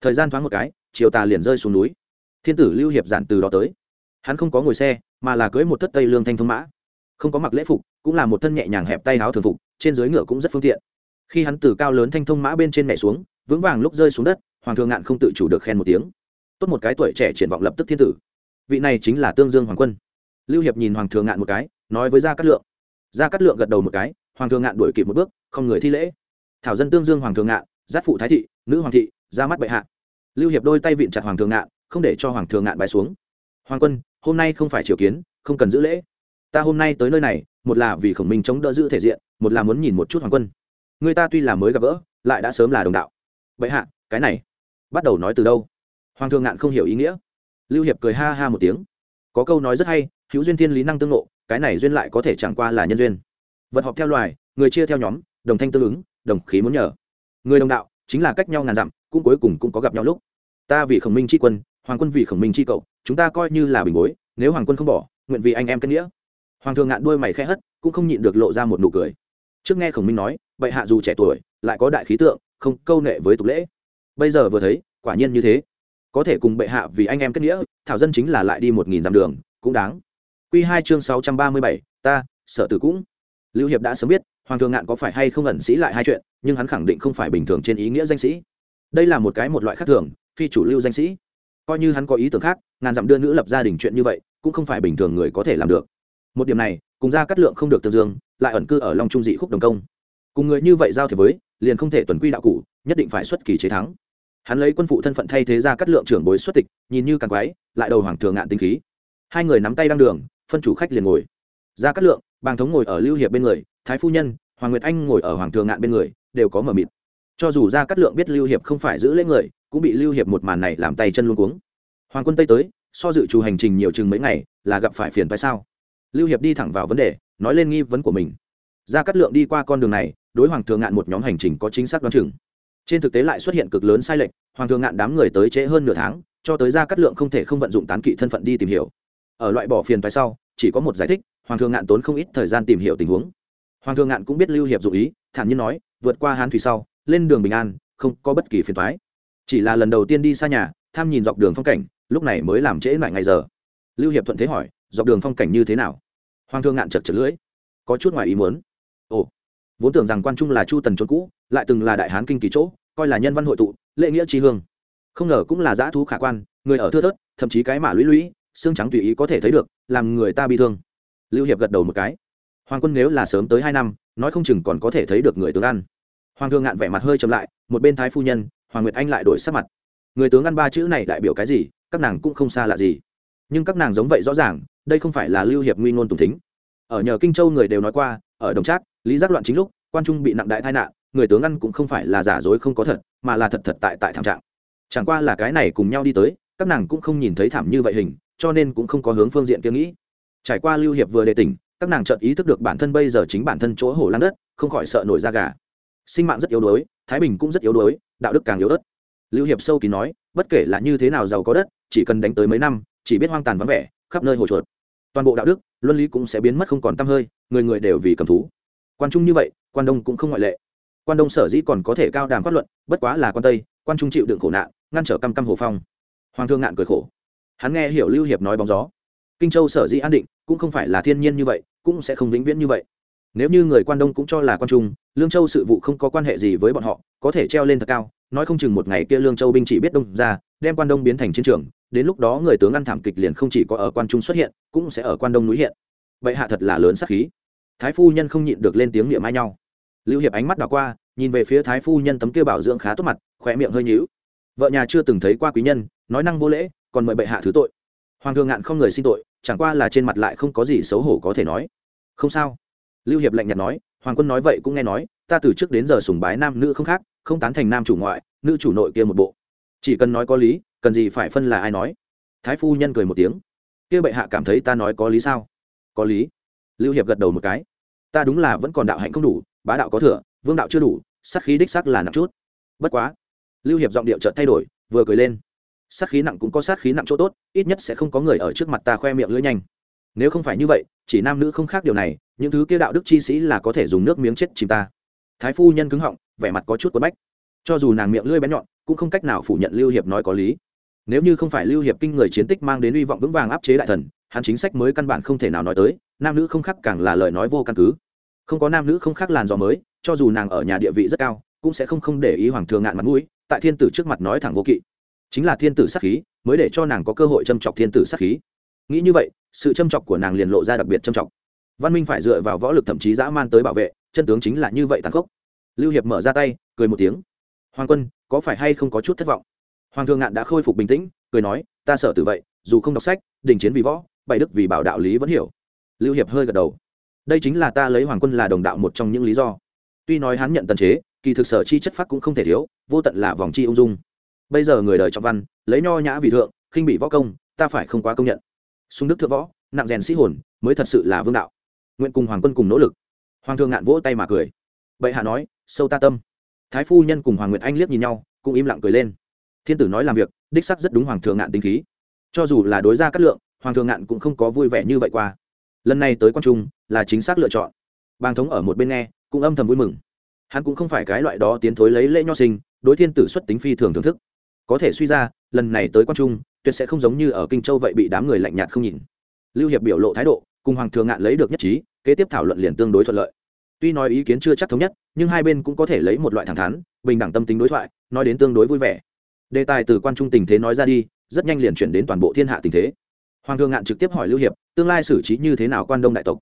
Thời gian thoáng một cái chiều tà liền rơi xuống núi. Thiên tử lưu hiệp giản từ đó tới. Hắn không có ngồi xe, mà là cưới một thất tây lương thanh thông mã không có mặc lễ phục, cũng là một thân nhẹ nhàng hẹp tay áo thường phục, trên dưới ngựa cũng rất phương tiện. Khi hắn từ cao lớn thanh thông mã bên trên mẹ xuống, vững vàng lúc rơi xuống đất, hoàng thượng ngạn không tự chủ được khen một tiếng. Tốt một cái tuổi trẻ triển vọng lập tức thiên tử. Vị này chính là tương dương hoàng quân. Lưu hiệp nhìn hoàng thượng ngạn một cái, nói với gia cát lượng. Gia cát lượng gật đầu một cái, hoàng thượng ngạn đuổi kịp một bước, không người thi lễ. Thảo dân tương dương hoàng thượng ngạn, giáp phụ thái thị, nữ hoàng thị, ra mắt bệ hạ. Lưu hiệp đôi tay vịn chặt hoàng thượng ngạn, không để cho hoàng thượng ngạn bái xuống. Hoàng quân, hôm nay không phải triều kiến, không cần giữ lễ ta hôm nay tới nơi này, một là vì khổng minh chống đỡ giữ thể diện, một là muốn nhìn một chút hoàng quân. Người ta tuy là mới gặp gỡ, lại đã sớm là đồng đạo. Vậy hạ, cái này, bắt đầu nói từ đâu? Hoàng thượng ngạn không hiểu ý nghĩa. Lưu hiệp cười ha ha một tiếng. Có câu nói rất hay, hữu duyên thiên lý năng tương lộ cái này duyên lại có thể chẳng qua là nhân duyên. Vật họp theo loài, người chia theo nhóm, đồng thanh tương ứng, đồng khí muốn nhờ. Người đồng đạo, chính là cách nhau ngàn dặm, cũng cuối cùng cũng có gặp nhau lúc. Ta vì khổng minh tri quân, hoàng quân vì khổng minh tri cậu, chúng ta coi như là bình bối, nếu hoàng quân không bỏ, nguyện vì anh em kết nghĩa hoàng thượng ngạn đuôi mày khẽ hất, cũng không nhịn được lộ ra một nụ cười. Trước nghe khổng minh nói, bệ hạ dù trẻ tuổi, lại có đại khí tượng, không câu nệ với tục lễ. Bây giờ vừa thấy, quả nhiên như thế. Có thể cùng bệ hạ vì anh em kết nghĩa, thảo dân chính là lại đi một nghìn dặm đường, cũng đáng. Q hai chương sáu trăm ba mươi bảy, ta sợ tử cũng. Lưu hiệp đã sớm biết, hoàng thượng ngạn có phải hay không ẩn sĩ lại hai chuyện, nhưng hắn khẳng định không phải bình thường trên ý nghĩa danh sĩ. Đây là một cái một loại khác thường, phi chủ lưu danh sĩ. Coi như hắn có ý tưởng khác, ngàn dặm đưa nữ lập gia đình chuyện như vậy, cũng không phải bình thường người có thể làm được một điểm này, cùng ra cắt lượng không được tương dương, lại ẩn cư ở long trung dị khúc đồng công. Cùng người như vậy giao thế với, liền không thể tuần quy đạo cụ nhất định phải xuất kỳ chế thắng. Hắn lấy quân phụ thân phận thay thế ra cắt lượng trưởng bối xuất tịch, nhìn như càng quái, lại đầu hoàng thường ngạn tinh khí. Hai người nắm tay đăng đường, phân chủ khách liền ngồi. Ra cắt lượng, bàng thống ngồi ở lưu hiệp bên người, thái phu nhân, hoàng nguyệt anh ngồi ở hoàng thường ngạn bên người, đều có mờ mịt. Cho dù ra cắt lượng biết lưu hiệp không phải giữ lễ người, cũng bị lưu hiệp một màn này làm tay chân luôn cuống. Hoàng quân tây tới, so dự trù hành trình nhiều chừng mấy ngày, là gặp phải phiền tại sao? Lưu hiệp đi thẳng vào vấn đề, nói lên nghi vấn của mình. Ra cắt lượng đi qua con đường này, đối hoàng thường ngạn một nhóm hành trình có chính xác đoán chừng. Trên thực tế lại xuất hiện cực lớn sai lệch, hoàng thường ngạn đám người tới trễ hơn nửa tháng, cho tới ra cắt lượng không thể không vận dụng tán kỵ thân phận đi tìm hiểu. Ở loại bỏ phiền phải sau, chỉ có một giải thích, hoàng thường ngạn tốn không ít thời gian tìm hiểu tình huống. Hoàng thường ngạn cũng biết lưu hiệp dụ ý, thản nhiên nói, vượt qua hán thủy sau, lên đường bình an, không có bất kỳ phiền thoái chỉ là lần đầu tiên đi xa nhà, tham nhìn dọc đường phong cảnh, lúc này mới làm trễ lại ngày giờ. Lưu hiệp thuận thế hỏi, dọc đường phong cảnh như thế nào? Hoàng thương ngạn chật chật lưỡi, có chút ngoài ý muốn. Ồ, vốn tưởng rằng quan trung là chu tần trốn cũ, lại từng là đại hán kinh kỳ chỗ, coi là nhân văn hội tụ, lễ nghĩa tri hương. Không ngờ cũng là dã thú khả quan, người ở thưa thớt, thậm chí cái mả lũy lũy, xương trắng tùy ý có thể thấy được, làm người ta bị thương. Lưu hiệp gật đầu một cái. Hoàng quân nếu là sớm tới hai năm, nói không chừng còn có thể thấy được người tướng ăn. Hoàng thương ngạn vẻ mặt hơi chậm lại, một bên thái phu nhân, hoàng nguyệt anh lại đổi sắc mặt. Người tướng ăn ba chữ này đại biểu cái gì, các nàng cũng không xa lạ gì nhưng các nàng giống vậy rõ ràng, đây không phải là lưu hiệp nguy ngôn tùng thính. Ở nhờ kinh châu người đều nói qua, ở đồng trác, lý giác loạn chính lúc, quan trung bị nặng đại tai nạn, người tướng ăn cũng không phải là giả dối không có thật, mà là thật thật tại tại thảm trạng. Chẳng qua là cái này cùng nhau đi tới, các nàng cũng không nhìn thấy thảm như vậy hình, cho nên cũng không có hướng phương diện kia nghĩ. Trải qua lưu hiệp vừa đề tỉnh, các nàng chợt ý thức được bản thân bây giờ chính bản thân chỗ hổ lăng đất, không khỏi sợ nổi da gà. Sinh mạng rất yếu đuối, thái bình cũng rất yếu đuối, đạo đức càng yếu ớt. Lưu hiệp sâu kín nói, bất kể là như thế nào giàu có đất, chỉ cần đánh tới mấy năm chỉ biết hoang tàn vắng vẻ, khắp nơi hồ chuột. Toàn bộ đạo đức, luân lý cũng sẽ biến mất không còn tăm hơi, người người đều vì cầm thú. Quan trung như vậy, quan đông cũng không ngoại lệ. Quan đông sở dĩ còn có thể cao đàm phát luận, bất quá là quan tây, quan trung chịu đựng khổ nạn, ngăn trở căm căm hồ phong. Hoàng thương ngạn cười khổ. Hắn nghe hiểu lưu hiệp nói bóng gió. Kinh châu sở dĩ an định, cũng không phải là thiên nhiên như vậy, cũng sẽ không vĩnh viễn như vậy. Nếu như người quan đông cũng cho là quan trung, lương châu sự vụ không có quan hệ gì với bọn họ, có thể treo lên thật cao, nói không chừng một ngày kia lương châu binh chỉ biết đông ra, đem quan đông biến thành chiến trường đến lúc đó người tướng ăn thảm kịch liền không chỉ có ở quan trung xuất hiện, cũng sẽ ở quan đông núi hiện. Vậy hạ thật là lớn sắc khí. Thái phu nhân không nhịn được lên tiếng niệm ai nhau. Lưu hiệp ánh mắt đảo qua, nhìn về phía thái phu nhân tấm kia bảo dưỡng khá tốt mặt, khỏe miệng hơi nhíu. Vợ nhà chưa từng thấy qua quý nhân, nói năng vô lễ, còn mời bệ hạ thứ tội. Hoàng thượng ngạn không người xin tội, chẳng qua là trên mặt lại không có gì xấu hổ có thể nói. Không sao. Lưu hiệp lạnh nhạt nói, hoàng quân nói vậy cũng nghe nói, ta từ trước đến giờ sùng bái nam nữ không khác, không tán thành nam chủ ngoại, nữ chủ nội kia một bộ. Chỉ cần nói có lý cần gì phải phân là ai nói? Thái phu nhân cười một tiếng. Kia bệ hạ cảm thấy ta nói có lý sao? Có lý. Lưu hiệp gật đầu một cái. Ta đúng là vẫn còn đạo hạnh không đủ, bá đạo có thừa, vương đạo chưa đủ, sát khí đích sắc là nặng chút. Bất quá. Lưu hiệp giọng điệu chợt thay đổi, vừa cười lên. Sát khí nặng cũng có sát khí nặng chỗ tốt, ít nhất sẽ không có người ở trước mặt ta khoe miệng lưỡi nhanh. Nếu không phải như vậy, chỉ nam nữ không khác điều này, những thứ kia đạo đức chi sĩ là có thể dùng nước miếng chết chìm ta. Thái phu nhân cứng họng, vẻ mặt có chút quấn bách. Cho dù nàng miệng lưỡi bén nhọn, cũng không cách nào phủ nhận lưu hiệp nói có lý nếu như không phải lưu hiệp kinh người chiến tích mang đến hy vọng vững vàng áp chế đại thần, hắn chính sách mới căn bản không thể nào nói tới, nam nữ không khác càng là lời nói vô căn cứ. Không có nam nữ không khác làn gió mới, cho dù nàng ở nhà địa vị rất cao, cũng sẽ không không để ý hoàng thường ngạn mặt mũi, tại thiên tử trước mặt nói thẳng vô kỵ. Chính là thiên tử sát khí, mới để cho nàng có cơ hội châm chọc thiên tử sát khí. Nghĩ như vậy, sự châm chọc của nàng liền lộ ra đặc biệt châm chọc. Văn minh phải dựa vào võ lực thậm chí dã man tới bảo vệ, chân tướng chính là như vậy tàn khốc. Lưu hiệp mở ra tay, cười một tiếng. Hoàng quân, có phải hay không có chút thất vọng? Hoàng thượng ngạn đã khôi phục bình tĩnh, cười nói, ta sợ từ vậy, dù không đọc sách, đình chiến vì võ, bày đức vì bảo đạo lý vẫn hiểu. Lưu hiệp hơi gật đầu. Đây chính là ta lấy hoàng quân là đồng đạo một trong những lý do. Tuy nói hắn nhận tần chế, kỳ thực sở chi chất phát cũng không thể thiếu, vô tận là vòng chi ung dung. Bây giờ người đời trọng văn, lấy nho nhã vì thượng, khinh bị võ công, ta phải không quá công nhận. Sung đức thượng võ, nặng rèn sĩ hồn, mới thật sự là vương đạo. Nguyện cùng hoàng quân cùng nỗ lực. Hoàng thượng ngạn vỗ tay mà cười. Bệ hạ nói, sâu ta tâm. Thái phu nhân cùng hoàng nguyệt anh liếc nhìn nhau, cũng im lặng cười lên thiên tử nói làm việc, đích sắc rất đúng hoàng thượng ngạn tính khí. Cho dù là đối ra cát lượng, hoàng thượng ngạn cũng không có vui vẻ như vậy qua. Lần này tới quan trung, là chính xác lựa chọn. Bàng thống ở một bên nghe, cũng âm thầm vui mừng. Hắn cũng không phải cái loại đó tiến thối lấy lễ nho sinh, đối thiên tử xuất tính phi thường thưởng thức. Có thể suy ra, lần này tới quan trung, tuyệt sẽ không giống như ở kinh châu vậy bị đám người lạnh nhạt không nhìn. Lưu hiệp biểu lộ thái độ, cùng hoàng thượng ngạn lấy được nhất trí, kế tiếp thảo luận liền tương đối thuận lợi. Tuy nói ý kiến chưa chắc thống nhất, nhưng hai bên cũng có thể lấy một loại thẳng thắn, bình đẳng tâm tính đối thoại, nói đến tương đối vui vẻ đề tài từ quan trung tình thế nói ra đi, rất nhanh liền chuyển đến toàn bộ thiên hạ tình thế. Hoàng thượng ngạn trực tiếp hỏi lưu hiệp, tương lai xử trí như thế nào quan đông đại tộc?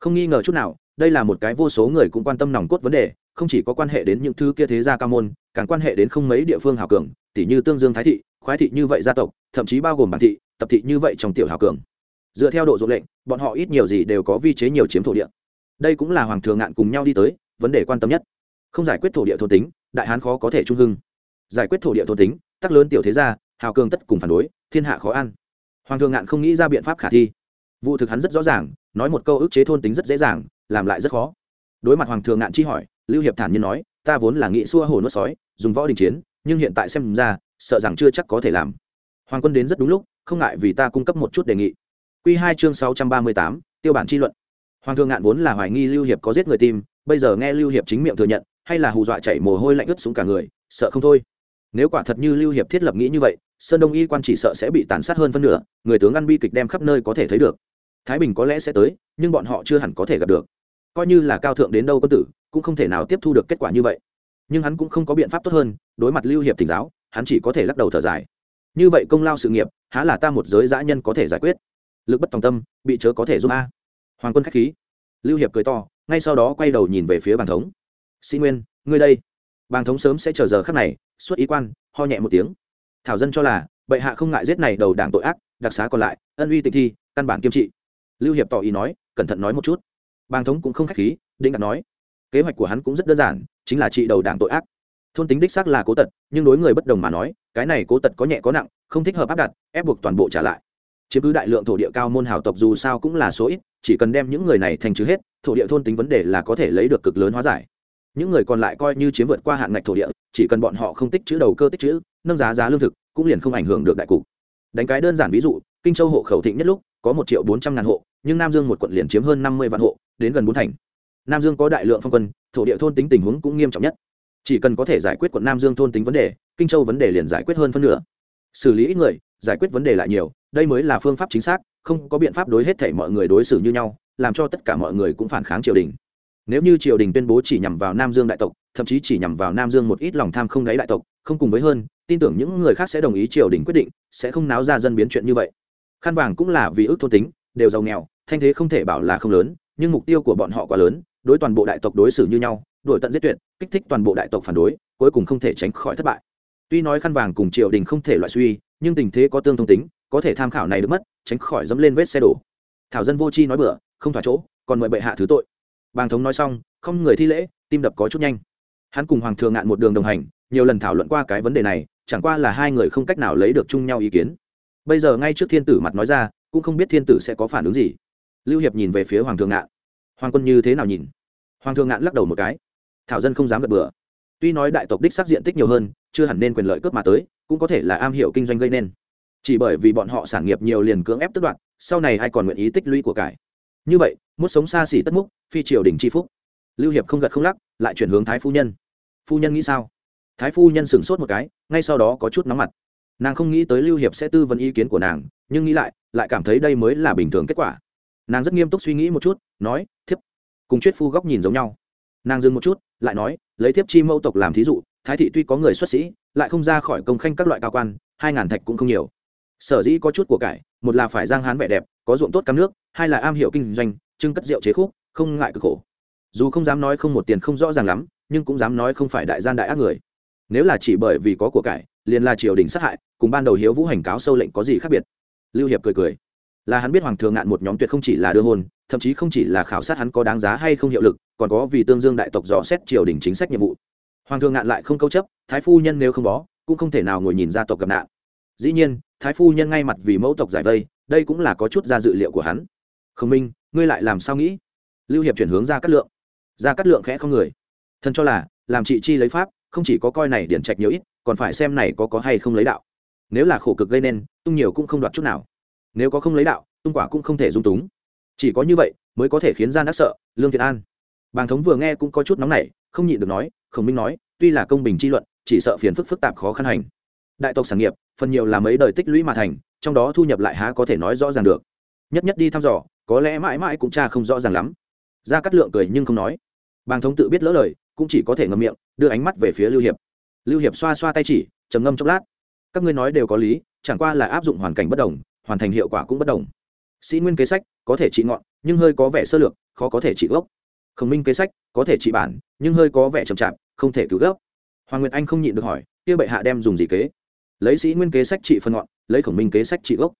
Không nghi ngờ chút nào, đây là một cái vô số người cũng quan tâm nòng cốt vấn đề, không chỉ có quan hệ đến những thứ kia thế gia cao môn, càng quan hệ đến không mấy địa phương hào cường tỷ như tương dương thái thị, khoái thị như vậy gia tộc, thậm chí bao gồm bản thị, tập thị như vậy trong tiểu hào cường. Dựa theo độ dụng lệnh, bọn họ ít nhiều gì đều có vi chế nhiều chiếm thổ địa. Đây cũng là hoàng thường ngạn cùng nhau đi tới, vấn đề quan tâm nhất. Không giải quyết thổ địa thôn tính, đại hán khó có thể trung hưng. Giải quyết thổ địa thôn tính tắc lớn tiểu thế gia, hào cường tất cùng phản đối, thiên hạ khó ăn hoàng thượng ngạn không nghĩ ra biện pháp khả thi. Vụ thực hắn rất rõ ràng, nói một câu ức chế thôn tính rất dễ dàng, làm lại rất khó. Đối mặt hoàng thượng ngạn chi hỏi, lưu hiệp thản nhiên nói, ta vốn là nghĩ xua hồ nuốt sói, dùng võ đình chiến, nhưng hiện tại xem ra, sợ rằng chưa chắc có thể làm. Hoàng quân đến rất đúng lúc, không ngại vì ta cung cấp một chút đề nghị. Quy hai chương sáu trăm ba mươi tám, tiêu bản chi luận. Hoàng thượng ngạn vốn là hoài nghi lưu hiệp có giết người tim bây giờ nghe lưu hiệp chính miệng thừa nhận, hay là hù dọa chảy mồ hôi lạnh ướt xuống cả người, sợ không thôi nếu quả thật như lưu hiệp thiết lập nghĩ như vậy, sơn đông y quan chỉ sợ sẽ bị tàn sát hơn phân nửa, người tướng ăn bi kịch đem khắp nơi có thể thấy được. Thái bình có lẽ sẽ tới, nhưng bọn họ chưa hẳn có thể gặp được. Coi như là cao thượng đến đâu có tử, cũng không thể nào tiếp thu được kết quả như vậy. Nhưng hắn cũng không có biện pháp tốt hơn, đối mặt lưu hiệp thỉnh giáo, hắn chỉ có thể lắc đầu thở dài. Như vậy công lao sự nghiệp, há là ta một giới dã nhân có thể giải quyết. Lực bất tòng tâm, bị chớ có thể giúp a. Hoàng quân k h á c h khí. Lưu hiệp cười to, ngay sau đó quay đầu nhìn về phía bàn thống. Sĩ nguyên, ngươi đây bàng thống sớm sẽ chờ giờ khắc này, xuất ý quan, ho nhẹ một tiếng. Thảo dân cho là, bệ hạ không ngại giết này đầu đảng tội ác, đặc xá còn lại, ân uy tịch thi, căn bản kiêm trị. Lưu hiệp tỏ ý nói, cẩn thận nói một chút. Bàng thống cũng không khách khí, định đặt nói. Kế hoạch của hắn cũng rất đơn giản, chính là trị đầu đảng tội ác. Thôn tính đích xác là cố tật, nhưng đối người bất đồng mà nói, cái này cố tật có nhẹ có nặng, không thích hợp áp đặt, ép buộc toàn bộ trả lại. Chiếm cứ đại lượng thổ địa cao môn hào tộc dù sao cũng là số ít, chỉ cần đem những người này thành trừ hết, thổ địa thôn tính vấn đề là có thể lấy được cực lớn hóa giải những người còn lại coi như chiếm vượt qua hạn ngạch thổ địa, chỉ cần bọn họ không tích chữ đầu cơ tích chữ nâng giá giá lương thực, cũng liền không ảnh hưởng được đại cục. Đánh cái đơn giản ví dụ, kinh châu hộ khẩu thịnh nhất lúc, có một triệu bốn trăm ngàn hộ, nhưng nam dương một quận liền chiếm hơn năm mươi vạn hộ, đến gần bốn thành. Nam dương có đại lượng phong quân, thổ địa thôn tính tình huống cũng nghiêm trọng nhất. Chỉ cần có thể giải quyết quận nam dương thôn tính vấn đề, kinh châu vấn đề liền giải quyết hơn phân nửa. Xử lý ít người, giải quyết vấn đề lại nhiều, đây mới là phương pháp chính xác, không có biện pháp đối hết thể mọi người đối xử như nhau, làm cho tất cả mọi người cũng phản kháng triều đình nếu như triều đình tuyên bố chỉ nhằm vào nam dương đại tộc, thậm chí chỉ nhằm vào nam dương một ít lòng tham không đáy đại tộc, không cùng với hơn, tin tưởng những người khác sẽ đồng ý triều đình quyết định, sẽ không náo ra dân biến chuyện như vậy. Khăn vàng cũng là vì ước thôn tính, đều giàu nghèo, thanh thế không thể bảo là không lớn, nhưng mục tiêu của bọn họ quá lớn, đối toàn bộ đại tộc đối xử như nhau đổi tận giết tuyệt, kích thích toàn bộ đại tộc phản đối, cuối cùng không thể tránh khỏi thất bại. Tuy nói khăn vàng cùng triều đình không thể loại suy, nhưng tình thế có tương thông tính, có thể tham khảo này được mất, tránh khỏi dẫm lên vết xe đổ. Thảo dân vô chi nói bừa, không thỏa chỗ, còn mời bệ hạ thứ tội bàng thống nói xong, không người thi lễ, tim đập có chút nhanh. Hắn cùng hoàng thượng ngạn một đường đồng hành, nhiều lần thảo luận qua cái vấn đề này, chẳng qua là hai người không cách nào lấy được chung nhau ý kiến. Bây giờ ngay trước thiên tử mặt nói ra, cũng không biết thiên tử sẽ có phản ứng gì. Lưu hiệp nhìn về phía hoàng thượng ngạn. Hoàng quân như thế nào nhìn? Hoàng thượng ngạn lắc đầu một cái. Thảo dân không dám gật bừa. Tuy nói đại tộc đích xác diện tích nhiều hơn, chưa hẳn nên quyền lợi cướp mà tới, cũng có thể là am hiểu kinh doanh gây nên. Chỉ bởi vì bọn họ sản nghiệp nhiều liền cưỡng ép tức đoạn sau này ai còn nguyện ý tích lũy của cải? Như vậy muốn sống xa xỉ tất múc, phi triều đình c phúc. Lưu hiệp không gật không lắc, lại chuyển hướng thái phu nhân. Phu nhân nghĩ sao? Thái phu nhân sửng sốt một cái, ngay sau đó có chút nóng mặt. Nàng không nghĩ tới lưu hiệp sẽ tư vấn ý kiến của nàng, nhưng nghĩ lại lại cảm thấy đây mới là bình thường kết quả. Nàng rất nghiêm túc suy nghĩ một chút, nói, thiếp. Cùng chuyết phu góc nhìn giống nhau. Nàng dừng một chút, lại nói, lấy thiếp chi mẫu tộc làm thí dụ, thái thị tuy có người xuất sĩ, lại không ra khỏi công khanh các loại cao quan, hai ngàn thạch cũng không nhiều sở dĩ có chút của cải, một là phải giang hán vẻ đẹp, có ruộng tốt cắm nước, hai là am hiểu kinh doanh, trưng cất rượu chế khúc, không ngại cực khổ. Dù không dám nói không một tiền không rõ ràng lắm, nhưng cũng dám nói không phải đại gian đại ác người. Nếu là chỉ bởi vì có của cải, liền là triều đình sát hại, cùng ban đầu hiếu vũ hành cáo sâu lệnh có gì khác biệt? Lưu hiệp cười cười. Là hắn biết hoàng thượng ngạn một nhóm tuyệt không chỉ là đưa hôn thậm chí không chỉ là khảo sát hắn có đáng giá hay không hiệu lực, còn có vì tương dương đại tộc dò xét triều đình chính sách nhiệm vụ. Hoàng thượng ngạn lại không câu chấp, thái phu nhân nếu không bó, cũng không thể nào ngồi nhìn gia tộc gặp nạn dĩ nhiên, thái phu nhân ngay mặt vì mẫu tộc giải vây, đây cũng là có chút ra dự liệu của hắn. Khổng minh, ngươi lại làm sao nghĩ? Lưu hiệp chuyển hướng ra cát lượng. Ra cát lượng khẽ không người. Thần cho là, làm chị chi lấy pháp, không chỉ có coi này điển trạch nhiều ít, còn phải xem này có có hay không lấy đạo. Nếu là khổ cực gây nên, tung nhiều cũng không đoạt chút nào. Nếu có không lấy đạo, tung quả cũng không thể dung túng. Chỉ có như vậy, mới có thể khiến gian đắc sợ, lương thiện an. Bàng thống vừa nghe cũng có chút nóng nảy, không nhịn được nói, khổng minh nói, tuy là công bình chi luận, chỉ sợ phiền phức phức tạp khó khăn hành. Đại tộc sản nghiệp phần nhiều là mấy đời tích lũy mà thành, trong đó thu nhập lại há có thể nói rõ ràng được. Nhất nhất đi thăm dò, có lẽ mãi mãi cũng cha không rõ ràng lắm. Ra cắt lượng cười nhưng không nói. Bàng thống tự biết lỡ lời, cũng chỉ có thể ngậm miệng, đưa ánh mắt về phía lưu hiệp. Lưu hiệp xoa xoa tay chỉ, trầm ngâm chốc lát. Các ngươi nói đều có lý, chẳng qua là áp dụng hoàn cảnh bất đồng, hoàn thành hiệu quả cũng bất đồng. Sĩ nguyên kế sách, có thể trị ngọn, nhưng hơi có vẻ sơ lược, khó có thể trị gốc. Khổng minh kế sách, có thể trị bản, nhưng hơi có vẻ chậm chạp, không thể cứu gốc. Hoàng nguyệt anh không nhịn được hỏi, kia bệ hạ đem dùng gì kế? Lấy sĩ nguyên kế sách trị phân ngọn, lấy khổng minh kế sách trị gốc.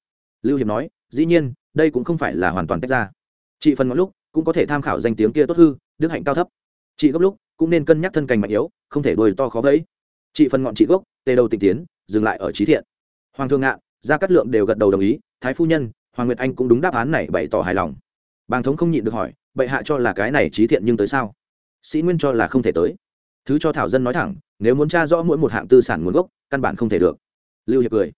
Lưu hiệp nói, dĩ nhiên, đây cũng không phải là hoàn toàn tách ra. Trị phần ngọn lúc, cũng có thể tham khảo danh tiếng kia tốt hư, đức hạnh cao thấp. Trị gốc lúc, cũng nên cân nhắc thân cành mạnh yếu, không thể đuôi to khó vẫy. Trị phần ngọn trị gốc, tê đầu tịch tiến, dừng lại ở trí thiện. Hoàng thương ngạn, gia cát lượng đều gật đầu đồng ý, thái phu nhân, hoàng nguyệt anh cũng đúng đáp án này bày tỏ hài lòng. Bàng thống không nhịn được hỏi, bệ hạ cho là cái này trí thiện nhưng tới sao? Sĩ nguyên cho là không thể tới. Thứ cho thảo dân nói thẳng, nếu muốn tra rõ mỗi một hạng tư sản nguồn gốc, căn bản không thể được lưu hiệp cười.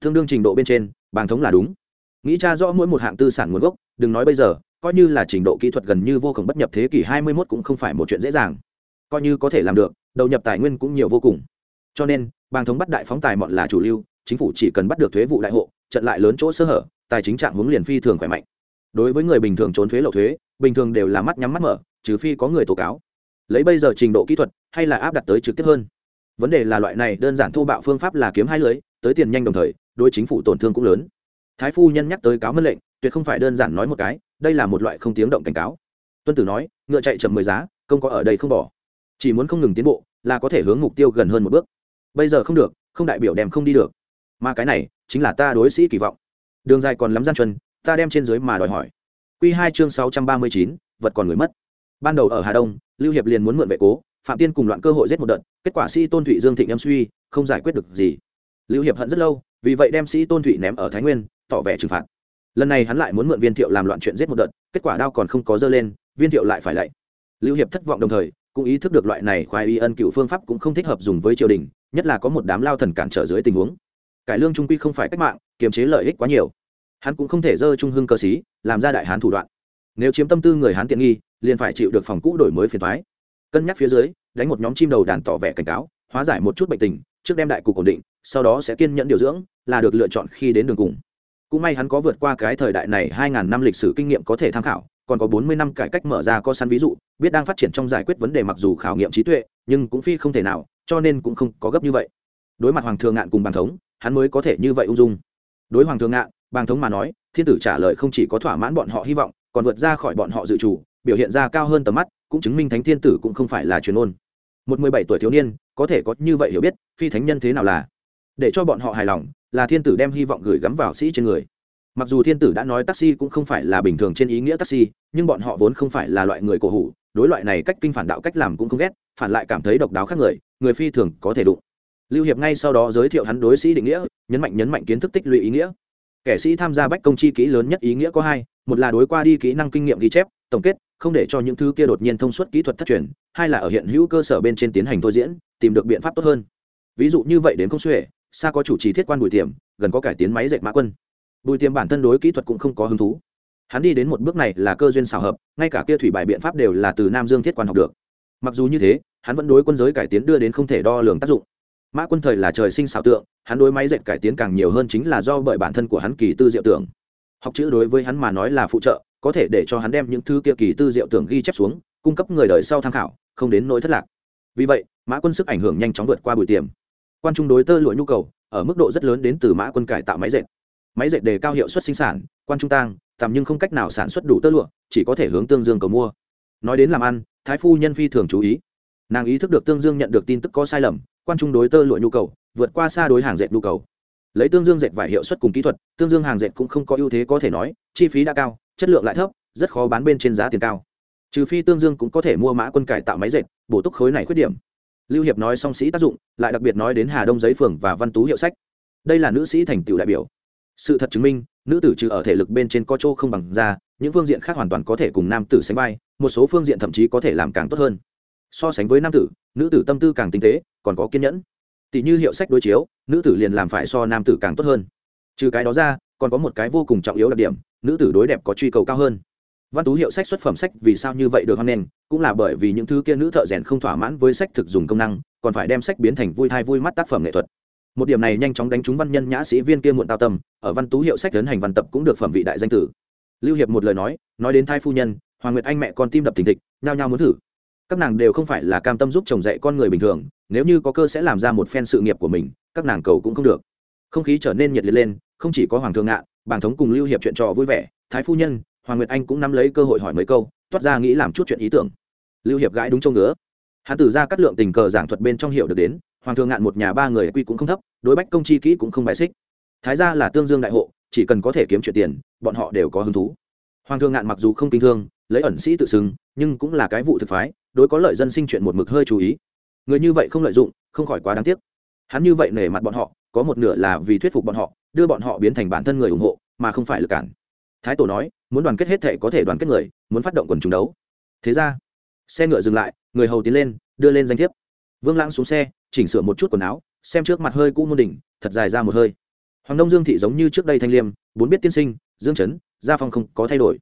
Tương đương trình độ bên trên, bàng thống là đúng. Nghĩ tra rõ mỗi một hạng tư sản nguồn gốc, đừng nói bây giờ, coi như là trình độ kỹ thuật gần như vô cùng bất nhập thế kỷ hai mươi 21 cũng không phải một chuyện dễ dàng. Coi như có thể làm được, đầu nhập tài nguyên cũng nhiều vô cùng. Cho nên, bàng thống bắt đại phóng tài mọn là chủ lưu, chính phủ chỉ cần bắt được thuế vụ đại hộ, trận lại lớn chỗ sơ hở, tài chính trạng hướng liền phi thường khỏe mạnh. Đối với người bình thường trốn thuế lậu thuế, bình thường đều là mắt nhắm mắt mở, trừ phi có người tố cáo. Lấy bây giờ trình độ kỹ thuật, hay là áp đặt tới trực tiếp hơn. Vấn đề là loại này đơn giản thô bạo phương pháp là kiếm hai lưới tới tiền nhanh đồng thời, đối chính phủ tổn thương cũng lớn. Thái phu nhân nhắc tới cáo mân lệnh, tuyệt không phải đơn giản nói một cái, đây là một loại không tiếng động cảnh cáo. Tuân tử nói, ngựa chạy chậm mười giá không có ở đây không bỏ. Chỉ muốn không ngừng tiến bộ, là có thể hướng mục tiêu gần hơn một bước. Bây giờ không được, không đại biểu đem không đi được. Mà cái này, chính là ta đối sĩ kỳ vọng. Đường dài còn lắm gian chân ta đem trên dưới mà đòi hỏi. Q hai chương sáu trăm ba mươi chín, vật còn người mất. Ban đầu ở hà đông, lưu hiệp liền muốn mượn vệ cố, phạm tiên cùng loạn cơ hội giết một đợt, kết quả sĩ tôn thụy dương thịnh em suy, không giải quyết được gì lưu hiệp hận rất lâu, vì vậy đem sĩ tôn thụy ném ở thái nguyên, tỏ vẻ trừng phạt. Lần này hắn lại muốn mượn viên thiệu làm loạn chuyện giết một đợt, kết quả đao còn không có dơ lên, viên thiệu lại phải lạy. Lưu hiệp thất vọng đồng thời, cũng ý thức được loại này khoái y ân cựu phương pháp cũng không thích hợp dùng với triều đình, nhất là có một đám lao thần cản trở dưới tình huống. Cải lương trung quy không phải cách mạng, kiềm chế lợi ích quá nhiều. Hắn cũng không thể dơ trung hưng cơ sĩ, làm ra đại hán thủ đoạn. Nếu chiếm tâm tư người hán tiện nghi, liền phải chịu được phòng cũ đổi mới phiền thoái cân nhắc phía dưới, đánh một nhóm chim đầu đàn tỏ vẻ cảnh cáo, hóa giải một chút bệnh tình trước đem đại cục ổn định, sau đó sẽ kiên nhẫn điều dưỡng, là được lựa chọn khi đến đường cùng. Cũng may hắn có vượt qua cái thời đại này hai ngàn năm lịch sử kinh nghiệm có thể tham khảo, còn có bốn mươi năm cải cách mở ra có săn ví dụ, biết đang phát triển trong giải quyết vấn đề mặc dù khảo nghiệm trí tuệ, nhưng cũng phi không thể nào, cho nên cũng không có gấp như vậy. Đối mặt hoàng thượng ngạn cùng bàn thống, hắn mới có thể như vậy ung dung. Đối hoàng thượng ngạn bàn thống mà nói, thiên tử trả lời không chỉ có thỏa mãn bọn họ hy vọng, còn vượt ra khỏi bọn họ dự chủ biểu hiện ra cao hơn tầm mắt, cũng chứng minh thánh thiên tử cũng không phải là truyền ôn một mười bảy tuổi thiếu niên có thể có như vậy hiểu biết, phi thánh nhân thế nào là? Để cho bọn họ hài lòng, là thiên tử đem hy vọng gửi gắm vào sĩ trên người. Mặc dù thiên tử đã nói taxi cũng không phải là bình thường trên ý nghĩa taxi, nhưng bọn họ vốn không phải là loại người cổ hủ, đối loại này cách kinh phản đạo cách làm cũng không ghét, phản lại cảm thấy độc đáo khác người người phi thường có thể đụng. Lưu hiệp ngay sau đó giới thiệu hắn đối sĩ định nghĩa, nhấn mạnh nhấn mạnh kiến thức tích lũy ý nghĩa. Kẻ sĩ tham gia bách công chi kỹ lớn nhất ý nghĩa có hai, một là đối qua đi kỹ năng kinh nghiệm ghi chép, tổng kết, không để cho những thứ kia đột nhiên thông suốt kỹ thuật thất truyền hai là ở hiện hữu cơ sở bên trên tiến hành thôi diễn, tìm được biện pháp tốt hơn. Ví dụ như vậy đến công xuể xa có chủ trì thiết quan bùi tiềm, gần có cải tiến máy dệt mã quân. Bùi tiềm bản thân đối kỹ thuật cũng không có hứng thú. Hắn đi đến một bước này là cơ duyên xào hợp, ngay cả kia thủy bài biện pháp đều là từ nam dương thiết quan học được. Mặc dù như thế, hắn vẫn đối quân giới cải tiến đưa đến không thể đo lường tác dụng. Mã quân thời là trời sinh xảo tượng, hắn đối máy dệt cải tiến càng nhiều hơn chính là do bởi bản thân của hắn kỳ tư diệu tưởng. Học chữ đối với hắn mà nói là phụ trợ, có thể để cho hắn đem những thứ kia kỳ tư diệu tưởng ghi chép xuống, cung cấp người đời sau tham khảo không đến nỗi thất lạc. Vì vậy mã quân sức ảnh hưởng nhanh chóng vượt qua bùi tiềm. Quan trung đối tơ lụa nhu cầu ở mức độ rất lớn đến từ mã quân cải tạo máy dệt. Máy dệt đề cao hiệu suất sinh sản quan trung tăng, tạm nhưng không cách nào sản xuất đủ tơ lụa chỉ có thể hướng tương dương cầu mua. Nói đến làm ăn thái phu nhân phi thường chú ý. Nàng ý thức được tương dương nhận được tin tức có sai lầm quan trung đối tơ lụa nhu cầu vượt qua xa đối hàng dệt nhu cầu. Lấy tương dương dệt vải hiệu suất cùng kỹ thuật tương dương hàng dệt cũng không có ưu thế có thể nói chi phí đã cao chất lượng lại thấp rất khó bán bên trên giá tiền cao trừ phi tương dương cũng có thể mua mã quân cải tạo máy dệt, bổ túc khối này khuyết điểm. Lưu hiệp nói song sĩ tác dụng, lại đặc biệt nói đến hà đông giấy phường và văn tú hiệu sách. Đây là nữ sĩ thành tựu đại biểu. Sự thật chứng minh, nữ tử trừ ở thể lực bên trên có chỗ không bằng ra những phương diện khác hoàn toàn có thể cùng nam tử sánh vai, một số phương diện thậm chí có thể làm càng tốt hơn. So sánh với nam tử, nữ tử tâm tư càng tinh tế, còn có kiên nhẫn. Tỷ như hiệu sách đối chiếu, nữ tử liền làm phải so nam tử càng tốt hơn. Trừ cái đó ra, còn có một cái vô cùng trọng yếu đặc điểm, nữ tử đối đẹp có truy cầu cao hơn văn tú hiệu sách xuất phẩm sách vì sao như vậy được hoan nghênh, cũng là bởi vì những thứ kia nữ thợ rèn không thỏa mãn với sách thực dùng công năng, còn phải đem sách biến thành vui thai vui mắt tác phẩm nghệ thuật. Một điểm này nhanh chóng đánh trúng văn nhân nhã sĩ viên kia muộn tao tâm, ở văn tú hiệu sách lớn hành văn tập cũng được phẩm vị đại danh tử. Lưu hiệp một lời nói nói đến thai phu nhân, hoàng nguyệt anh mẹ con tim đập thình thịch, nhao nhao muốn thử. Các nàng đều không phải là cam tâm giúp chồng dạy con người bình thường, nếu như có cơ sẽ làm ra một phen sự nghiệp của mình, các nàng cầu cũng không được. Không khí trở nên nhiệt liệt lên, không chỉ có hoàng thượng ngạn bảng thống cùng lưu hiệp chuyện trò vui vẻ, thái phu nhân hoàng nguyệt anh cũng nắm lấy cơ hội hỏi mấy câu, toát ra nghĩ làm chút chuyện ý tưởng. Lưu hiệp gãi đúng châu ngứa. Hắn tử ra cắt lượng tình cờ giảng thuật bên trong hiểu được đến, hoàng thượng ngạn một nhà ba người quy cũng không thấp, đối bách công chi kỹ cũng không bài xích. Thái gia là tương dương đại hộ, chỉ cần có thể kiếm chuyện tiền, bọn họ đều có hứng thú. Hoàng thượng ngạn mặc dù không kinh thương, lấy ẩn sĩ tự xưng, nhưng cũng là cái vụ thực phái, đối có lợi dân sinh chuyện một mực hơi chú ý. Người như vậy không lợi dụng, không khỏi quá đáng tiếc. Hắn như vậy nể mặt bọn họ, có một nửa là vì thuyết phục bọn họ, đưa bọn họ biến thành bản thân người ủng hộ, mà không phải lực cản thái tổ nói, muốn đoàn kết hết thể có thể đoàn kết người, muốn phát động quần chúng đấu. Thế ra, xe ngựa dừng lại, người hầu tiến lên, đưa lên danh thiếp. Vương lãng xuống xe, chỉnh sửa một chút quần áo, xem trước mặt hơi cũ môn đỉnh, thật dài ra một hơi. Hoàng đông dương thị giống như trước đây thanh liêm, bốn biết tiên sinh, dương chấn, gia phong không có thay đổi.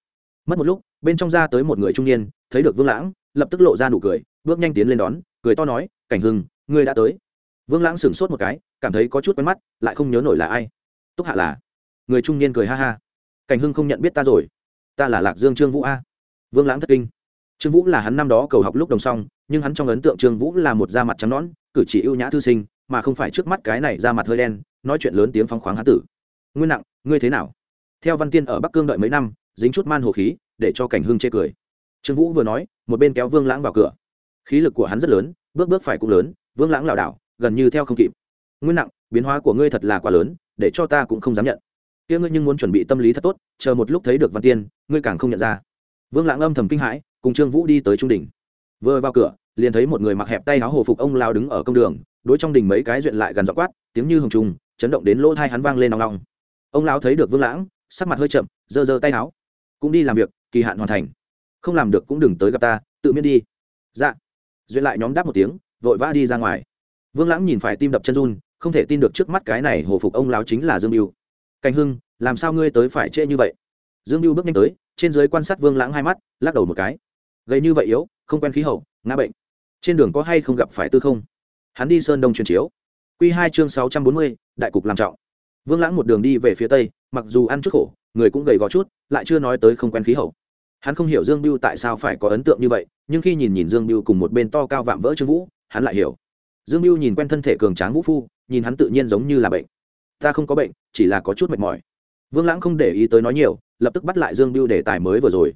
Mất một lúc, bên trong ra tới một người trung niên, thấy được vương lãng, lập tức lộ ra nụ cười, bước nhanh tiến lên đón, cười to nói, cảnh hưng, ngươi đã tới. Vương lãng sửng sốt một cái, cảm thấy có chút quen mắt, lại không nhớ nổi là ai. Túc hạ là người trung niên cười ha ha cảnh hưng không nhận biết ta rồi. Ta là lạc dương trương vũ a. Vương lãng thất kinh. Trương vũ là hắn năm đó cầu học lúc đồng song, nhưng hắn trong ấn tượng trương vũ là một da mặt trắng nõn, cử chỉ ưu nhã thư sinh, mà không phải trước mắt cái này da mặt hơi đen, nói chuyện lớn tiếng phóng khoáng hán tử. Nguyên nặng, ngươi thế nào? Theo văn tiên ở bắc cương đợi mấy năm, dính chút man hồ khí, để cho cảnh hưng chê cười. Trương vũ vừa nói, một bên kéo vương lãng vào cửa. Khí lực của hắn rất lớn, bước bước phải cũng lớn, vương lãng lảo đảo, gần như theo không kịp. Nguyên nặng, biến hóa của ngươi thật là quá lớn, để cho ta cũng không dám nhận kia ngươi nhưng muốn chuẩn bị tâm lý thật tốt, chờ một lúc thấy được văn tiên, ngươi càng không nhận ra. Vương lãng âm thầm kinh hãi, cùng trương vũ đi tới trung đỉnh. Vừa vào cửa, liền thấy một người mặc hẹp tay áo hồ phục ông lao đứng ở công đường, đối trong đình mấy cái duyện lại gần dọ quát, tiếng như hồng trùng, chấn động đến lỗ thai hắn vang lên nòng nòng. Ông lão thấy được vương lãng, sắc mặt hơi chậm, giơ giơ tay áo. Cũng đi làm việc, kỳ hạn hoàn thành. Không làm được cũng đừng tới gặp ta, tự miễn đi. Dạ. Duyện lại nhóm đáp một tiếng, vội vã đi ra ngoài. Vương lãng nhìn phải tim đập chân run, không thể tin được trước mắt cái này hồ phục ông lão chính là dương mưu cảnh hưng, làm sao ngươi tới phải trễ như vậy? Dương mưu bước nhanh tới, trên dưới quan sát vương lãng hai mắt, lắc đầu một cái. Gầy như vậy yếu, không quen khí hậu, ngã bệnh. Trên đường có hay không gặp phải tư không? Hắn đi sơn đông truyền chiếu. Q hai chương sáu trăm bốn mươi, đại cục làm trọng. Vương lãng một đường đi về phía tây, mặc dù ăn chút khổ, người cũng gầy gò chút, lại chưa nói tới không quen khí hậu. Hắn không hiểu dương biêu tại sao phải có ấn tượng như vậy, nhưng khi nhìn nhìn dương biêu cùng một bên to cao vạm vỡ trương vũ, hắn lại hiểu. Dương biêu nhìn quen thân thể cường tráng vũ phu, nhìn hắn tự nhiên giống như là bệnh. Ta không có bệnh chỉ là có chút mệt mỏi. Vương lãng không để ý tới nói nhiều, lập tức bắt lại dương biêu đề tài mới vừa rồi.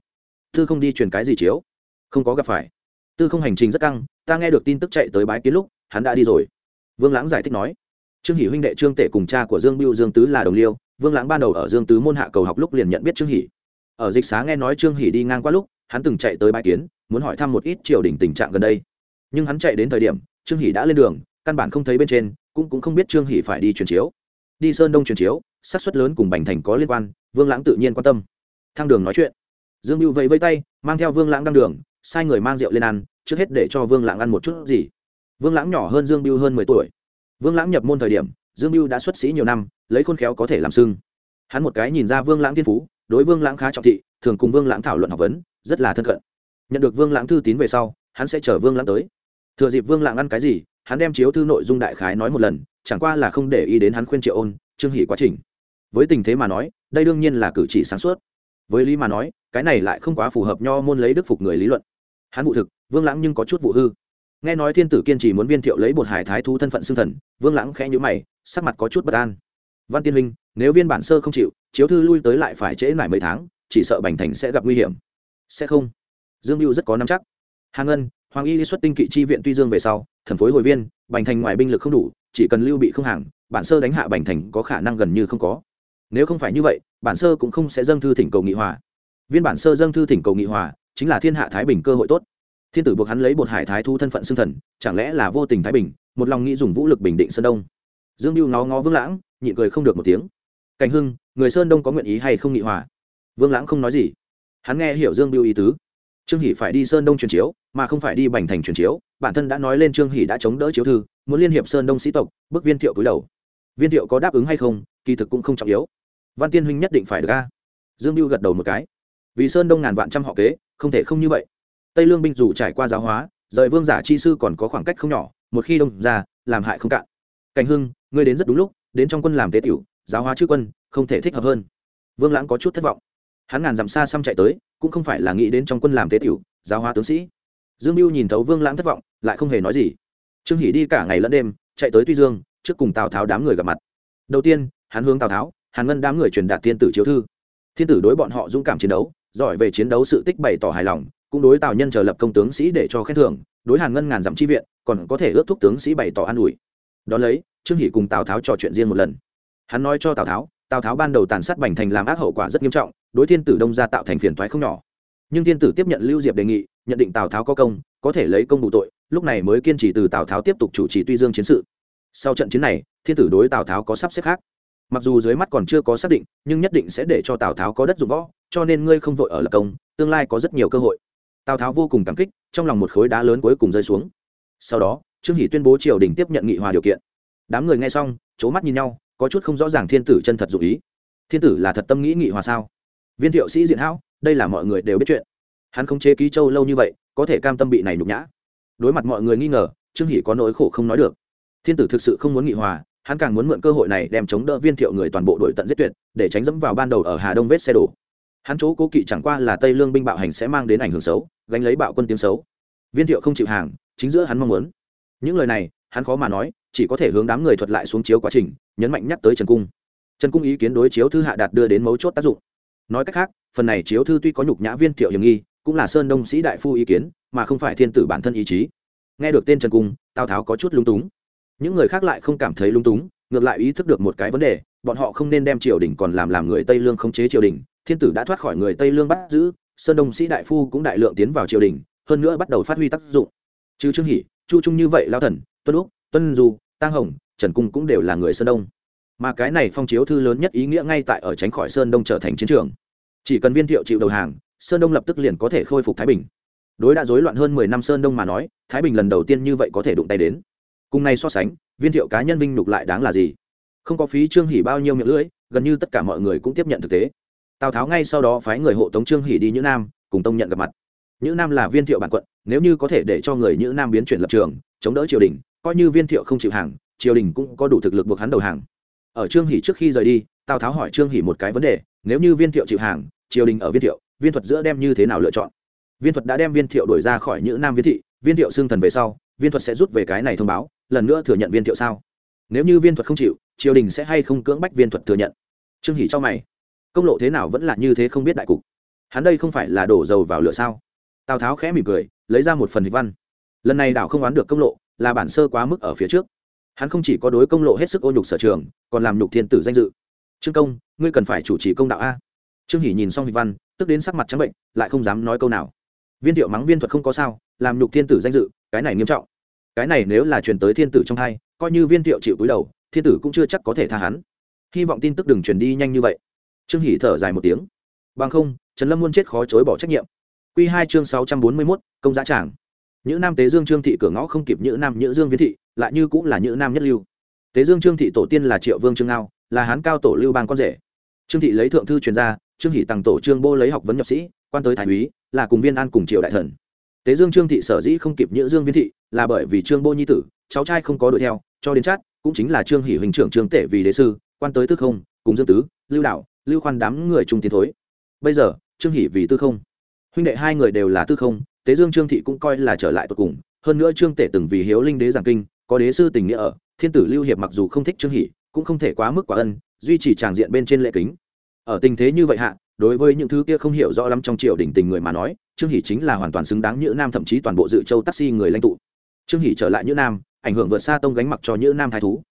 Tư không đi truyền cái gì chiếu? Không có gặp phải. Tư không hành trình rất căng, ta nghe được tin tức chạy tới bái kiến lúc, hắn đã đi rồi. Vương lãng giải thích nói. Trương hỷ huynh đệ trương tể cùng cha của dương biêu dương tứ là đồng liêu, vương lãng ban đầu ở dương tứ môn hạ cầu học lúc liền nhận biết trương hỷ. Ở dịch xá nghe nói trương hỷ đi ngang qua lúc, hắn từng chạy tới bãi kiến, muốn hỏi thăm một ít triều đình tình trạng gần đây. Nhưng hắn chạy đến thời điểm, trương hỷ đã lên đường, căn bản không thấy bên trên, cũng cũng không biết trương hỷ phải đi truyền chiếu đi sơn đông truyền chiếu sát suất lớn cùng bành thành có liên quan vương lãng tự nhiên quan tâm thang đường nói chuyện dương mưu vẫy vây tay mang theo vương lãng đăng đường sai người mang rượu lên ăn trước hết để cho vương lãng ăn một chút gì vương lãng nhỏ hơn dương mưu hơn mười tuổi vương lãng nhập môn thời điểm dương mưu đã xuất sĩ nhiều năm lấy khôn khéo có thể làm sưng hắn một cái nhìn ra vương lãng thiên phú đối vương lãng khá trọng thị thường cùng vương lãng thảo luận học vấn rất là thân cận nhận được vương lãng thư tín về sau hắn sẽ chở vương lãng tới thừa dịp vương lãng ăn cái gì hắn đem chiếu thư nội dung đại khái nói một lần chẳng qua là không để ý đến hắn khuyên triệu ôn, trương hỷ quá trình. Với tình thế mà nói, đây đương nhiên là cử chỉ sáng suốt. Với lý mà nói, cái này lại không quá phù hợp nho môn lấy đức phục người lý luận. Hắn vụ thực, vương lãng nhưng có chút vụ hư. Nghe nói thiên tử kiên trì muốn viên thiệu lấy bột hải thái thú thân phận xương thần, vương lãng khẽ nhữ mày, sắc mặt có chút bất an. Văn tiên huynh, nếu viên bản sơ không chịu, chiếu thư lui tới lại phải trễ lại mấy tháng, chỉ sợ bành thành sẽ gặp nguy hiểm. Sẽ không. Dương mưu rất có nắm chắc. Hàng ngân hoàng y xuất tinh kỵ chi viện tuy dương về sau, thần phối hồi viên, bành thành ngoài binh lực không đủ, chỉ cần lưu bị không hàng, bản sơ đánh hạ bành thành có khả năng gần như không có. Nếu không phải như vậy, bản sơ cũng không sẽ dâng thư thỉnh cầu nghị hòa. Viên bản sơ dâng thư thỉnh cầu nghị hòa, chính là thiên hạ thái bình cơ hội tốt. Thiên tử buộc hắn lấy bột hải thái thu thân phận xưng thần, chẳng lẽ là vô tình thái bình, một lòng nghĩ dùng vũ lực bình định sơn đông? Dương mưu ngó ngó vương lãng, nhịn cười không được một tiếng. Cảnh hưng, người sơn đông có nguyện ý hay không nghị hòa? Vương lãng không nói gì. Hắn nghe hiểu dương biêu ý tứ trương hỷ phải đi sơn đông truyền chiếu, mà không phải đi bành thành truyền chiếu. Bản thân đã nói lên trương hỷ đã chống đỡ chiếu thư, muốn liên hiệp sơn đông sĩ tộc bức viên thiệu cúi đầu. Viên thiệu có đáp ứng hay không, kỳ thực cũng không trọng yếu. Văn tiên huynh nhất định phải được a. Dương mưu gật đầu một cái. Vì sơn đông ngàn vạn trăm họ kế, không thể không như vậy. Tây lương binh dù trải qua giáo hóa, rời vương giả chi sư còn có khoảng cách không nhỏ, một khi đông ra, làm hại không cạn. Cảnh hưng, ngươi đến rất đúng lúc, đến trong quân làm tế tiểu, giáo hóa chư quân, không thể thích hợp hơn. Vương lãng có chút thất vọng hắn ngàn dặm xa xăm chạy tới, cũng không phải là nghĩ đến trong quân làm tế tiểu, giáo hóa tướng sĩ. Dương mưu nhìn thấu vương lãng thất vọng, lại không hề nói gì. Trương hỷ đi cả ngày lẫn đêm, chạy tới tuy dương, trước cùng tào tháo đám người gặp mặt. Đầu tiên, hắn hướng tào tháo, hàn ngân đám người truyền đạt thiên tử chiếu thư. Thiên tử đối bọn họ dũng cảm chiến đấu, giỏi về chiến đấu sự tích bày tỏ hài lòng, cũng đối tào nhân chờ lập công tướng sĩ để cho khen thưởng, đối hàn ngân ngàn dặm chi viện, còn có thể ước thúc tướng sĩ bày tỏ an ủi. Đón lấy, trương hỷ cùng tào tháo trò chuyện riêng một lần. Hắn nói cho tào tháo tào tháo ban đầu tàn sát bành thành làm ác hậu quả rất nghiêm trọng đối thiên tử đông ra tạo thành phiền thoái không nhỏ. Nhưng thiên tử tiếp nhận lưu diệp đề nghị, nhận định tào tháo có công, có thể lấy công đủ tội, lúc này mới kiên trì từ tào tháo tiếp tục chủ trì tuy dương chiến sự. Sau trận chiến này, thiên tử đối tào tháo có sắp xếp khác. Mặc dù dưới mắt còn chưa có xác định, nhưng nhất định sẽ để cho tào tháo có đất dụng võ, cho nên ngươi không vội ở lập công, tương lai có rất nhiều cơ hội. Tào tháo vô cùng cảm kích, trong lòng một khối đá lớn cuối cùng rơi xuống. Sau đó, trương hỷ tuyên bố triều đình tiếp nhận nghị hòa điều kiện. Đám người nghe xong c mắt nhìn nhau, có chút không rõ ràng thiên tử chân thật dụ ý. Thiên tử là thật tâm nghĩ nghị hòa sao? Viên thiệu sĩ diện hão, đây là mọi người đều biết chuyện. Hắn không chế ký châu lâu như vậy, có thể cam tâm bị này nhục nhã. Đối mặt mọi người nghi ngờ, trương hỷ có nỗi khổ không nói được. Thiên tử thực sự không muốn nghị hòa, hắn càng muốn mượn cơ hội này đem chống đỡ viên thiệu người toàn bộ đội tận giết tuyệt, để tránh dẫm vào ban đầu ở hà đông vết xe đổ. Hắn chỗ cố kỵ chẳng qua là tây lương binh bạo hành sẽ mang đến ảnh hưởng xấu, gánh lấy bạo quân tiếng xấu. Viên thiệu không chịu hàng, chính giữa hắn mong muốn. Những lời này, hắn khó mà nói, chỉ có thể hướng đám người thuật lại xuống chiếu quá trình, nhấn mạnh nhắc tới trần cung. Trần cung ý kiến đối chiếu thư hạ đạt đưa đến mấu chốt tác dụng nói cách khác, phần này chiếu thư tuy có nhục nhã viên thiệu hiểm nghi, cũng là sơn đông sĩ đại phu ý kiến, mà không phải thiên tử bản thân ý chí. Nghe được tên trần cung, tào tháo có chút lung túng. Những người khác lại không cảm thấy lung túng, ngược lại ý thức được một cái vấn đề, bọn họ không nên đem triều đình còn làm làm người tây lương không chế triều đình. Thiên tử đã thoát khỏi người tây lương bắt giữ, sơn đông sĩ đại phu cũng đại lượng tiến vào triều đình, hơn nữa bắt đầu phát huy tác dụng. Chứ trương hỷ, chu trung như vậy, lao thần, tuân úc, tuân du tăng hồng, trần cung cũng đều là người sơn đông mà cái này phong chiếu thư lớn nhất ý nghĩa ngay tại ở tránh khỏi sơn đông trở thành chiến trường. Chỉ cần viên thiệu chịu đầu hàng, sơn đông lập tức liền có thể khôi phục thái bình. Đối đã rối loạn hơn mười năm sơn đông mà nói, thái bình lần đầu tiên như vậy có thể đụng tay đến. Cùng này so sánh, viên thiệu cá nhân vinh nhục lại đáng là gì? Không có phí trương hỉ bao nhiêu miệng lưỡi, gần như tất cả mọi người cũng tiếp nhận thực tế. Tào tháo ngay sau đó phái người hộ tống trương hỉ đi nhữ nam, cùng tông nhận gặp mặt. Nhữ nam là viên thiệu bản quận, nếu như có thể để cho người nhữ nam biến chuyển lập trường, chống đỡ triều đình, coi như viên thiệu không chịu hàng, triều đình cũng có đủ thực lực buộc hắn đầu hàng ở trương hỷ trước khi rời đi, tào tháo hỏi trương hỷ một cái vấn đề, nếu như viên thiệu chịu hàng, triều đình ở viên thiệu, viên thuật giữa đem như thế nào lựa chọn? Viên thuật đã đem viên thiệu đổi ra khỏi những nam viên thị, viên thiệu xưng thần về sau, viên thuật sẽ rút về cái này thông báo, lần nữa thừa nhận viên thiệu sao? Nếu như viên thuật không chịu, triều đình sẽ hay không cưỡng bách viên thuật thừa nhận? Trương hỷ cho mày. Công lộ thế nào vẫn là như thế không biết đại cục. Hắn đây không phải là đổ dầu vào lửa sao? Tào tháo khẽ mỉm cười, lấy ra một phần hịch văn. Lần này đảo không đoán được công lộ, là bản sơ quá mức ở phía trước hắn không chỉ có đối công lộ hết sức ô nhục sở trường, còn làm nhục thiên tử danh dự. Trương công, ngươi cần phải chủ trì công đạo a. Trương hỷ nhìn xong hịch văn, tức đến sắc mặt trắng bệnh, lại không dám nói câu nào. Viên thiệu mắng viên thuật không có sao, làm nhục thiên tử danh dự, cái này nghiêm trọng. Cái này nếu là truyền tới thiên tử trong hai, coi như viên thiệu chịu cúi đầu, thiên tử cũng chưa chắc có thể tha hắn. Hy vọng tin tức đừng truyền đi nhanh như vậy. Trương hỷ thở dài một tiếng. Bằng không, trần lâm muốn chết khó chối bỏ trách nhiệm. Q hai chương sáu trăm bốn mươi mốt, công giá tràng. Những nam tế dương trương thị cửa ngõ không kịp những nam nhữ dương viên thị lại như cũng là những nam nhất lưu. Tế dương trương thị tổ tiên là triệu vương trương ngao, là hán cao tổ lưu bang con rể. Trương thị lấy thượng thư truyền ra trương hỷ tặng tổ trương bô lấy học vấn nhập sĩ, quan tới thái úy, là cùng viên an cùng triệu đại thần. Tế dương trương thị sở dĩ không kịp nhữ dương viên thị, là bởi vì trương bô nhi tử, cháu trai không có đuổi theo, cho đến chát, cũng chính là trương hỷ huỳnh trưởng trương tể vì đế sư, quan tới tư không, cùng dương tứ, lưu đạo, lưu khoan đám người trung tiến thối. Bây giờ, trương hỷ vì tư không. Huynh đệ hai người đều là tư không, tế dương trương thị cũng coi là trở lại tột cùng, hơn nữa trương tể từng vì hiếu linh đế giảng kinh có đế sư tình nghĩa ở, thiên tử lưu hiệp mặc dù không thích trương hỷ, cũng không thể quá mức quá ân, duy trì tràng diện bên trên lệ kính. Ở tình thế như vậy hạ, đối với những thứ kia không hiểu rõ lắm trong triều đình tình người mà nói, trương hỷ chính là hoàn toàn xứng đáng như nam thậm chí toàn bộ dự châu taxi người lãnh tụ. Trương hỷ trở lại như nam, ảnh hưởng vượt xa tông gánh mặc cho như nam thái thú.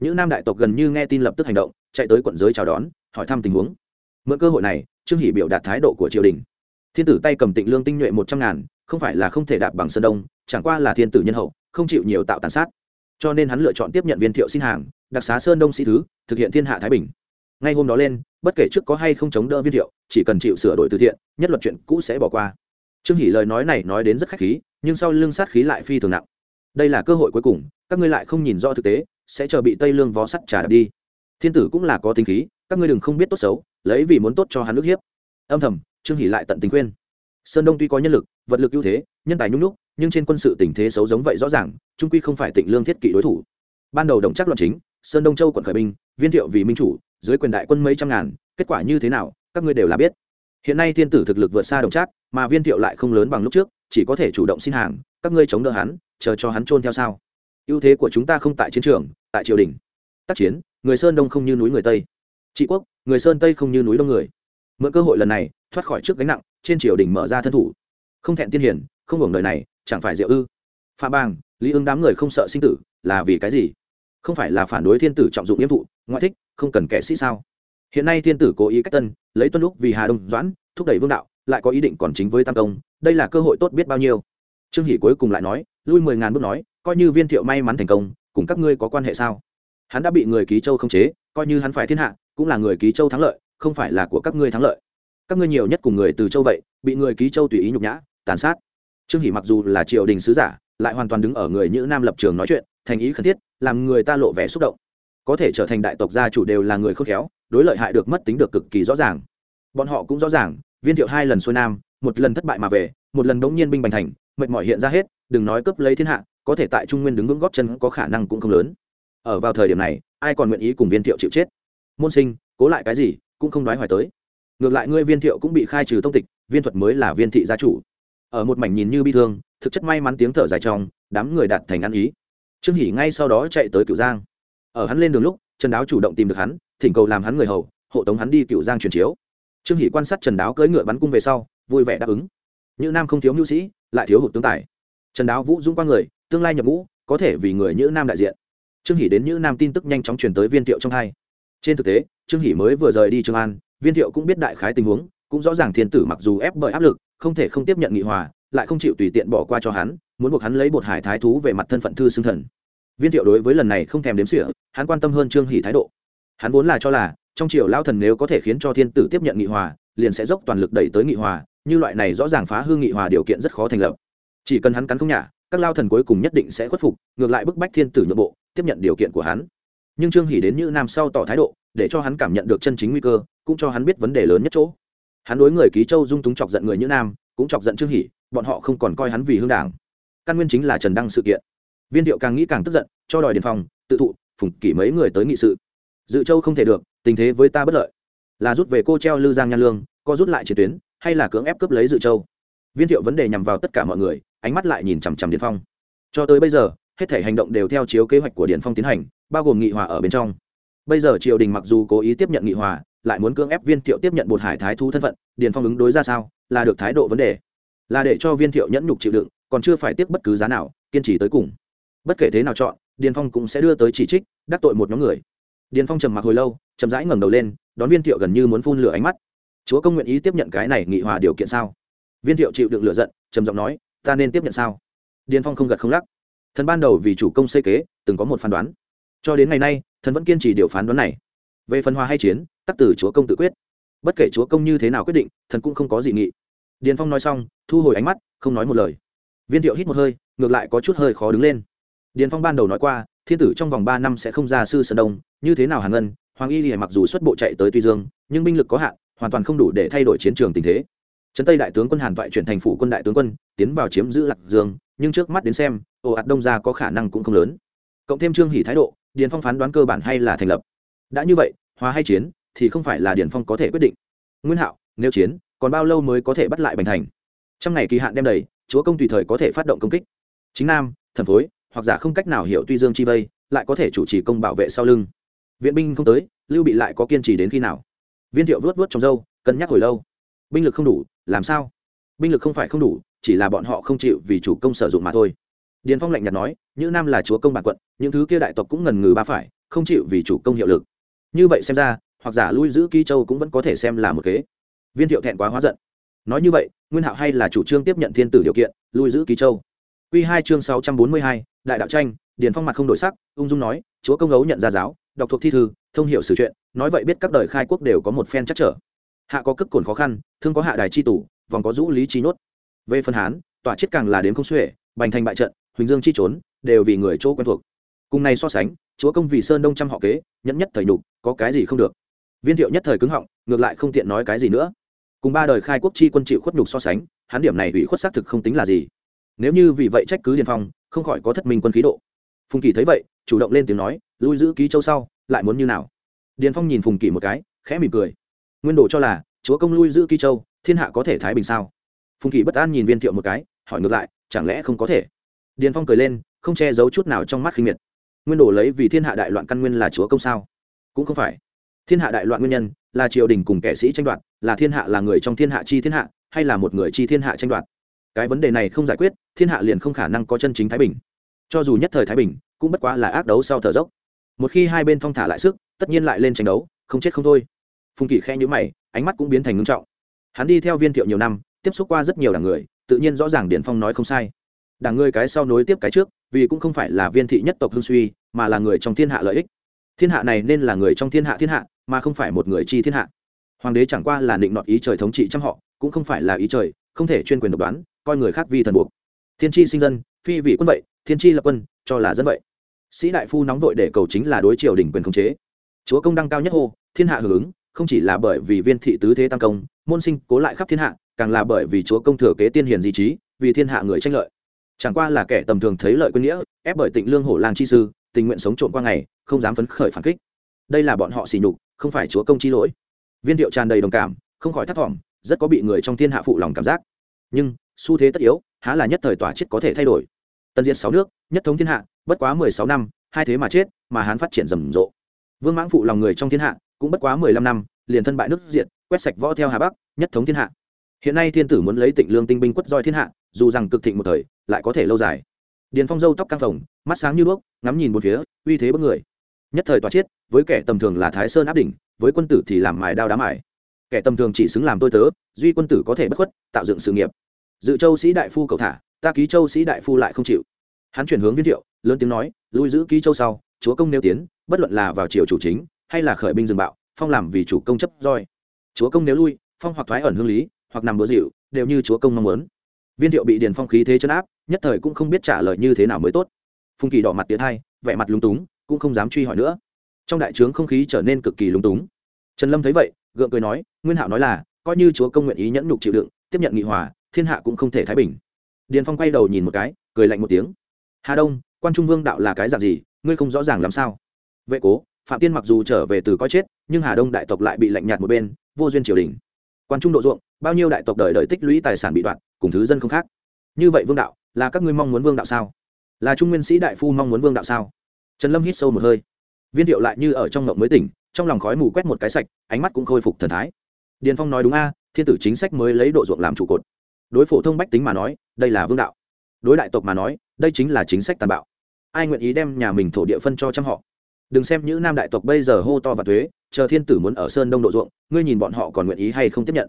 Những nam đại tộc gần như nghe tin lập tức hành động, chạy tới quận giới chào đón, hỏi thăm tình huống. Mượn cơ hội này, trương hỷ biểu đạt thái độ của triều đình. Thiên tử tay cầm tịnh lương tinh nhuệ một trăm ngàn, không phải là không thể đạp bằng sơn đông, chẳng qua là thiên tử nhân hậu, không chịu nhiều tạo tàn sát cho nên hắn lựa chọn tiếp nhận viên thiệu xin hàng, đặc xá sơn đông sĩ thứ, thực hiện thiên hạ thái bình. Ngay hôm đó lên, bất kể trước có hay không chống đỡ viên thiệu, chỉ cần chịu sửa đổi từ thiện, nhất luật chuyện cũ sẽ bỏ qua. Trương hỷ lời nói này nói đến rất khách khí, nhưng sau lưng sát khí lại phi thường nặng. Đây là cơ hội cuối cùng, các ngươi lại không nhìn rõ thực tế, sẽ chờ bị tây lương vó sắt trả đi. Thiên tử cũng là có tính khí, các ngươi đừng không biết tốt xấu, lấy vì muốn tốt cho hắn nước hiếp. Âm thầm, trương hỷ lại tận tình khuyên. Sơn đông tuy có nhân lực, vật lực ưu thế, nhân tài nhung nhúc nhưng trên quân sự tình thế xấu giống vậy rõ ràng, trung quy không phải tịnh lương thiết kỵ đối thủ. Ban đầu đồng chắc loạn chính, sơn đông châu quận khởi binh, viên thiệu vì minh chủ, dưới quyền đại quân mấy trăm ngàn, kết quả như thế nào, các ngươi đều là biết. Hiện nay thiên tử thực lực vượt xa đồng trác mà viên thiệu lại không lớn bằng lúc trước, chỉ có thể chủ động xin hàng, các ngươi chống đỡ hắn, chờ cho hắn trôn theo sao. Ưu thế của chúng ta không tại chiến trường, tại triều đình. Tác chiến, người sơn đông không như núi người tây. Trị quốc, người sơn tây không như núi đông người. Mượn cơ hội lần này, thoát khỏi trước gánh nặng, trên triều đình mở ra thân thủ. Không thẹn tiên hiển không hưởng đời này, chẳng phải diệu ư? Pha bang lý ứng đám người không sợ sinh tử, là vì cái gì? Không phải là phản đối thiên tử trọng dụng yếm thụ, ngoại thích, không cần kẻ sĩ sao? Hiện nay thiên tử cố ý cách tân, lấy tuân lúc vì hà đông doãn, thúc đẩy vương đạo, lại có ý định còn chính với tam công đây là cơ hội tốt biết bao nhiêu. Trương hỷ cuối cùng lại nói, lui mười ngàn bước nói, coi như viên thiệu may mắn thành công, cùng các ngươi có quan hệ sao? Hắn đã bị người ký châu không chế, coi như hắn phải thiên hạ, cũng là người ký châu thắng lợi, không phải là của các ngươi thắng lợi. Các ngươi nhiều nhất cùng người từ châu vậy, bị người ký châu tùy ý nhục nhã, tàn sát trương hỷ mặc dù là triều đình sứ giả, lại hoàn toàn đứng ở người như nam lập trường nói chuyện, thành ý khẩn thiết, làm người ta lộ vẻ xúc động. Có thể trở thành đại tộc gia chủ đều là người khôn khéo, đối lợi hại được mất tính được cực kỳ rõ ràng. Bọn họ cũng rõ ràng, viên thiệu hai lần xuôi nam, một lần thất bại mà về, một lần đống nhiên binh bành thành, mệt mỏi hiện ra hết, đừng nói cướp lấy thiên hạ, có thể tại trung nguyên đứng vững góp chân có khả năng cũng không lớn. Ở vào thời điểm này, ai còn nguyện ý cùng viên thiệu chịu chết? Môn sinh, cố lại cái gì, cũng không nói hoài tới. Ngược lại ngươi viên thiệu cũng bị khai trừ tông tịch, viên thuật mới là viên thị gia chủ ở một mảnh nhìn như bi thương, thực chất may mắn tiếng thở dài trong, đám người đạt thành ăn ý. Trương hỷ ngay sau đó chạy tới cửu giang. Ở hắn lên đường lúc, trần đáo chủ động tìm được hắn, thỉnh cầu làm hắn người hầu, hộ tống hắn đi cửu giang truyền chiếu. Trương hỷ quan sát trần đáo cưỡi ngựa bắn cung về sau, vui vẻ đáp ứng. Như nam không thiếu nhu sĩ, lại thiếu hụt tướng tài. Trần đáo vũ dũng qua người, tương lai nhập ngũ, có thể vì người như nam đại diện. Trương hỷ đến như nam tin tức nhanh chóng truyền tới viên thiệu trong hai. Trên thực tế, trương hỷ mới vừa rời đi trường an, viên thiệu cũng biết đại khái tình huống, cũng rõ ràng thiên tử mặc dù ép bởi áp lực không thể không tiếp nhận nghị hòa, lại không chịu tùy tiện bỏ qua cho hắn, muốn buộc hắn lấy bột hải thái thú về mặt thân phận thư xưng thần. Viên thiệu đối với lần này không thèm đếm sỉa hắn quan tâm hơn trương hỷ thái độ. Hắn vốn là cho là, trong triều lao thần nếu có thể khiến cho thiên tử tiếp nhận nghị hòa, liền sẽ dốc toàn lực đẩy tới nghị hòa, như loại này rõ ràng phá hư nghị hòa điều kiện rất khó thành lập. Chỉ cần hắn cắn không nhả, các lao thần cuối cùng nhất định sẽ khuất phục, ngược lại bức bách thiên tử nhượng bộ, tiếp nhận điều kiện của hắn. Nhưng trương hỷ đến như nam sau tỏ thái độ, để cho hắn cảm nhận được chân chính nguy cơ, cũng cho hắn biết vấn đề lớn nhất chỗ hắn đối người ký châu dung túng chọc giận người như nam, cũng chọc giận trương hỷ, bọn họ không còn coi hắn vì hương đảng. Căn nguyên chính là trần đăng sự kiện. Viên thiệu càng nghĩ càng tức giận, cho đòi điền phòng, tự thụ, phùng kỷ mấy người tới nghị sự. Dự châu không thể được, tình thế với ta bất lợi. Là rút về cô treo lư giang nhan lương co rút lại chiến tuyến, hay là cưỡng ép cướp lấy dự châu? Viên thiệu vấn đề nhằm vào tất cả mọi người, ánh mắt lại nhìn chằm chằm điền phong. Cho tới bây giờ, hết thể hành động đều theo chiếu kế hoạch của điền phong tiến hành, bao gồm nghị hòa ở bên trong. Bây giờ triều đình mặc dù cố ý tiếp nhận nghị hòa lại muốn cưỡng ép viên thiệu tiếp nhận bột hải thái Thú thân phận, điền phong ứng đối ra sao, là được thái độ vấn đề. Là để cho viên thiệu nhẫn nhục chịu đựng, còn chưa phải tiếp bất cứ giá nào, kiên trì tới cùng. Bất kể thế nào chọn, điền phong cũng sẽ đưa tới chỉ trích, đắc tội một nhóm người. Điền phong trầm mặc hồi lâu, chậm rãi ngẩng đầu lên, đón viên thiệu gần như muốn phun lửa ánh mắt. Chúa công nguyện ý tiếp nhận cái này nghị hòa điều kiện sao? Viên thiệu chịu đựng lửa giận, trầm giọng nói, ta nên tiếp nhận sao? Điền phong không gật không lắc. Thần ban đầu vì chủ công xây kế, từng có một phán đoán. Cho đến ngày nay, thần vẫn kiên trì điều phán đoán này. Về phần hòa hay chiến tắc từ chúa công tự quyết. Bất kể chúa công như thế nào quyết định, thần cũng không có gì nghị. Điền phong nói xong, thu hồi ánh mắt, không nói một lời. Viên thiệu hít một hơi, ngược lại có chút hơi khó đứng lên. Điền phong ban đầu nói qua, thiên tử trong vòng ba năm sẽ không ra sư sơn đông, như thế nào hàn ngân, hoàng y lìa mặc dù xuất bộ chạy tới tuy dương, nhưng binh lực có hạn, hoàn toàn không đủ để thay đổi chiến trường tình thế. Trấn tây đại tướng quân hàn toại chuyển thành phủ quân đại tướng quân, tiến vào chiếm giữ lạc dương, nhưng trước mắt đến xem, ồ ạt đông ra có khả năng cũng không lớn. Cộng thêm trương hỉ thái độ, điền phong phán đoán cơ bản hay là thành lập. Đã như vậy hòa hay chiến thì không phải là điền phong có thể quyết định. Nguyên hạo, nếu chiến, còn bao lâu mới có thể bắt lại bành thành? Trong ngày kỳ hạn đem đầy, chúa công tùy thời có thể phát động công kích. Chính nam, thần phối, hoặc giả không cách nào hiểu tuy dương chi vây, lại có thể chủ trì công bảo vệ sau lưng. Viện binh không tới, lưu bị lại có kiên trì đến khi nào? Viên thiệu vớt vớt trong dâu cân nhắc hồi lâu. Binh lực không đủ, làm sao? Binh lực không phải không đủ, chỉ là bọn họ không chịu vì chủ công sử dụng mà thôi. Điền phong lạnh nhạt nói như nam là chúa công bản quận, những thứ kia đại tộc cũng ngần ngừ ba phải, không chịu vì chủ công hiệu lực. Như vậy xem ra hoặc giả lui giữ ký châu cũng vẫn có thể xem là một kế. Viên thiệu thẹn quá hóa giận. Nói như vậy, nguyên hạo hay là chủ trương tiếp nhận thiên tử điều kiện, lui giữ ký châu? Q hai chương sáu trăm bốn mươi hai, đại đạo tranh, điền phong mặt không đổi sắc, ung dung nói, chúa công ấu nhận ra giáo, đọc thuộc thi thư, thông hiểu sự chuyện, nói vậy biết các đời khai quốc đều có một phen chắc trở. Hạ có cức cồn khó khăn, thương có hạ đài chi tủ vòng có rũ lý chi nhốt về phân hán tỏa chết càng là đến không xuể, bành thành bại trận, huỳnh dương chi trốn, đều vì người chỗ quen thuộc. Cùng này so sánh, chúa công vì sơn đông trăm họ kế, nhẫn nhất thời nhục, có cái gì không được? Viên thiệu nhất thời cứng họng, ngược lại không tiện nói cái gì nữa. Cùng ba đời khai quốc chi quân chịu khuất nhục so sánh, hắn điểm này ủy khuất xác thực không tính là gì. Nếu như vì vậy trách cứ điền phong, không khỏi có thất minh quân khí độ. Phùng kỳ thấy vậy, chủ động lên tiếng nói, lui giữ ký châu sau, lại muốn như nào? Điền phong nhìn phùng kỳ một cái, khẽ mỉm cười. Nguyên đồ cho là, chúa công lui giữ ký châu, thiên hạ có thể thái bình sao? Phùng kỳ bất an nhìn viên thiệu một cái, hỏi ngược lại, chẳng lẽ không có thể? Điền phong cười lên, không che giấu chút nào trong mắt khinh miệt. Nguyên đồ lấy vì thiên hạ đại loạn căn nguyên là chúa công sao? Cũng không phải thiên hạ đại loạn nguyên nhân, là triều đình cùng kẻ sĩ tranh đoạt, là thiên hạ là người trong thiên hạ chi thiên hạ, hay là một người chi thiên hạ tranh đoạt? Cái vấn đề này không giải quyết, thiên hạ liền không khả năng có chân chính thái bình. Cho dù nhất thời thái bình, cũng bất quá là ác đấu sau thở dốc. Một khi hai bên thong thả lại sức, tất nhiên lại lên tranh đấu, không chết không thôi. Phùng kỳ khe nhữ mày, ánh mắt cũng biến thành ngưng trọng. Hắn đi theo viên thiệu nhiều năm, tiếp xúc qua rất nhiều đảng người, tự nhiên rõ ràng điển phong nói không sai. Đảng người cái sau nối tiếp cái trước, vì cũng không phải là viên thị nhất tộc hương suy, mà là người trong thiên hạ lợi ích. Thiên hạ này nên là người trong thiên hạ thiên hạ mà không phải một người chi thiên hạ. Hoàng đế chẳng qua là định nọt ý trời thống trị trăm họ, cũng không phải là ý trời, không thể chuyên quyền độc đoán, coi người khác vi thần buộc. Thiên tri sinh dân, phi vị quân vậy, thiên tri lập quân, cho là dân vậy. Sĩ đại phu nóng vội để cầu chính là đối triều đình quyền khống chế. Chúa công đăng cao nhất hô, thiên hạ hưởng ứng, không chỉ là bởi vì viên thị tứ thế tăng công, môn sinh cố lại khắp thiên hạ, càng là bởi vì chúa công thừa kế tiên hiền di trí, vì thiên hạ người tranh lợi. Chẳng qua là kẻ tầm thường thấy lợi quân nghĩa, ép bởi tịnh lương hổ lang chi sư, tình nguyện sống trộn qua ngày, không dám phấn khởi phản kích đây là bọn họ xỉ nhục, không phải chúa công chi lỗi. Viên thiệu tràn đầy đồng cảm, không khỏi thất vọng rất có bị người trong thiên hạ phụ lòng cảm giác. Nhưng, xu thế tất yếu, há là nhất thời tỏa chết có thể thay đổi. Tần diệt sáu nước, nhất thống thiên hạ, bất quá mười sáu năm, hai thế mà chết, mà hán phát triển rầm rộ. Vương mãng phụ lòng người trong thiên hạ, cũng bất quá mười lăm năm, liền thân bại nước diện quét sạch võ theo hà bắc, nhất thống thiên hạ. Hiện nay thiên tử muốn lấy tịnh lương tinh binh quất roi thiên hạ, dù rằng cực thịnh một thời, lại có thể lâu dài. Điền phong dâu tóc căng phồng, mắt sáng như đuốc, ngắm nhìn một phía, uy thế bất người nhất thời tòa chiết, với kẻ tầm thường là thái sơn áp đỉnh, với quân tử thì làm mài đao đá mài. Kẻ tầm thường chỉ xứng làm tôi tớ, duy quân tử có thể bất khuất, tạo dựng sự nghiệp. Dự châu sĩ đại phu cầu thả, ta ký châu sĩ đại phu lại không chịu. Hắn chuyển hướng viên thiệu, lớn tiếng nói, lui giữ ký châu sau, chúa công nêu tiến, bất luận là vào triều chủ chính, hay là khởi binh dừng bạo, phong làm vì chủ công chấp roi. Chúa công nếu lui, phong hoặc thoái ẩn hương lý, hoặc nằm búa dịu đều như chúa công mong muốn. Viên thiệu bị điền phong khí thế chấn áp, nhất thời cũng không biết trả lời như thế nào mới tốt. Phùng kỳ đỏ mặt tiến hai, vẻ mặt lúng túng cũng không dám truy hỏi nữa. Trong đại trướng không khí trở nên cực kỳ lúng túng. Trần lâm thấy vậy, gượng cười nói, nguyên hạo nói là, coi như chúa công nguyện ý nhẫn nhục chịu đựng, tiếp nhận nghị hòa, thiên hạ cũng không thể thái bình. Điền phong quay đầu nhìn một cái, cười lạnh một tiếng. Hà đông, quan trung vương đạo là cái dạng gì, ngươi không rõ ràng làm sao? Vệ cố, phạm tiên mặc dù trở về từ coi chết, nhưng hà đông đại tộc lại bị lạnh nhạt một bên, vô duyên triều đình. Quan trung độ ruộng, bao nhiêu đại tộc đời đời tích lũy tài sản bị đoạn cùng thứ dân không khác. Như vậy vương đạo, là các ngươi mong muốn vương đạo sao? Là trung nguyên sĩ đại phu mong muốn vương đạo sao? Trần lâm hít sâu một hơi. Viên thiệu lại như ở trong ngộng mới tỉnh, trong lòng khói mù quét một cái sạch, ánh mắt cũng khôi phục thần thái. Điền phong nói đúng a, thiên tử chính sách mới lấy độ ruộng làm trụ cột. Đối phổ thông bách tính mà nói, đây là vương đạo. Đối đại tộc mà nói, đây chính là chính sách tàn bạo. Ai nguyện ý đem nhà mình thổ địa phân cho trăm họ? Đừng xem những nam đại tộc bây giờ hô to và thuế, chờ thiên tử muốn ở sơn đông độ ruộng, ngươi nhìn bọn họ còn nguyện ý hay không tiếp nhận.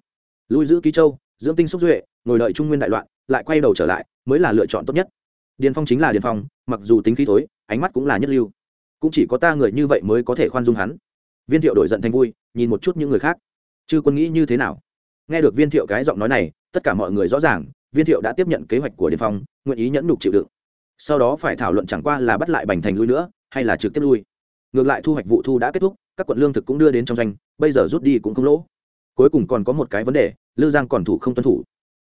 Lui giữ ký châu, dưỡng tinh xúc duệ, ngồi đợi trung nguyên đại loạn, lại quay đầu trở lại, mới là lựa chọn tốt nhất điền phong chính là điền phong, mặc dù tính khí thối, ánh mắt cũng là nhất lưu. Cũng chỉ có ta người như vậy mới có thể khoan dung hắn. Viên thiệu đổi giận thành vui, nhìn một chút những người khác. Chư quân nghĩ như thế nào? Nghe được viên thiệu cái giọng nói này, tất cả mọi người rõ ràng, viên thiệu đã tiếp nhận kế hoạch của điền phong, nguyện ý nhẫn nhục chịu đựng. Sau đó phải thảo luận chẳng qua là bắt lại bành thành lui nữa, hay là trực tiếp lui. Ngược lại thu hoạch vụ thu đã kết thúc, các quận lương thực cũng đưa đến trong doanh, bây giờ rút đi cũng không lỗ. Cuối cùng còn có một cái vấn đề, lư giang còn thủ không tuân thủ.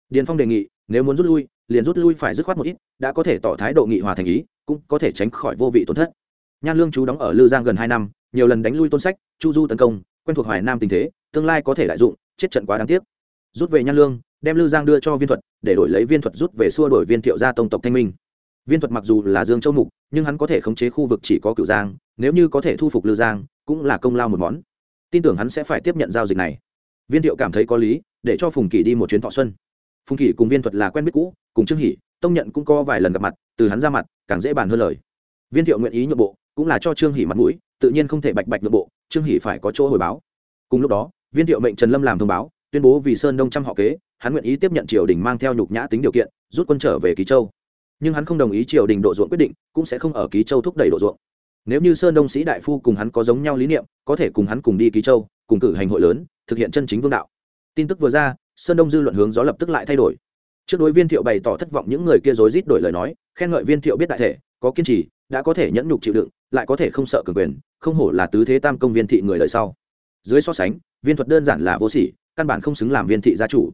Điền phong đề nghị, nếu muốn rút lui liền rút lui phải dứt khoát một ít, đã có thể tỏ thái độ nghị hòa thành ý, cũng có thể tránh khỏi vô vị tổn thất. Nhan lương chú đóng ở lư giang gần hai năm, nhiều lần đánh lui tôn sách, chu du tấn công, quen thuộc hoài nam tình thế, tương lai có thể đại dụng, chết trận quá đáng tiếc. Rút về nhan lương, đem lư giang đưa cho viên thuật, để đổi lấy viên thuật rút về xua đổi viên thiệu gia tông tộc thanh minh. Viên thuật mặc dù là dương châu mục, nhưng hắn có thể khống chế khu vực chỉ có cựu giang, nếu như có thể thu phục lư giang, cũng là công lao một món. Tin tưởng hắn sẽ phải tiếp nhận giao dịch này. Viên thiệu cảm thấy có lý, để cho phùng kỳ đi một chuyến thọ xuân phùng kỷ cùng viên thuật là quen biết cũ, cùng trương hỷ, tông nhận cũng có vài lần gặp mặt, từ hắn ra mặt, càng dễ bàn hơn lời. Viên thiệu nguyện ý nhượng bộ, cũng là cho trương hỷ mặt mũi, tự nhiên không thể bạch bạch nhượng bộ, trương hỷ phải có chỗ hồi báo. Cùng lúc đó, viên thiệu mệnh trần lâm làm thông báo, tuyên bố vì sơn đông trăm họ kế, hắn nguyện ý tiếp nhận triều đình mang theo nhục nhã tính điều kiện, rút quân trở về ký châu. Nhưng hắn không đồng ý triều đình độ ruộng quyết định, cũng sẽ không ở ký châu thúc đẩy độ ruộng. Nếu như sơn đông sĩ đại phu cùng hắn có giống nhau lý niệm, có thể cùng hắn cùng đi ký châu, cùng cử hành hội lớn, thực hiện chân chính vương đạo. Tin tức vừa ra sơn đông dư luận hướng gió lập tức lại thay đổi. Trước đối viên thiệu bày tỏ thất vọng những người kia rối rít đổi lời nói, khen ngợi viên thiệu biết đại thể, có kiên trì, đã có thể nhẫn nhục chịu đựng, lại có thể không sợ cường quyền, không hổ là tứ thế tam công viên thị người đời sau. Dưới so sánh, viên thuật đơn giản là vô sỉ, căn bản không xứng làm viên thị gia chủ.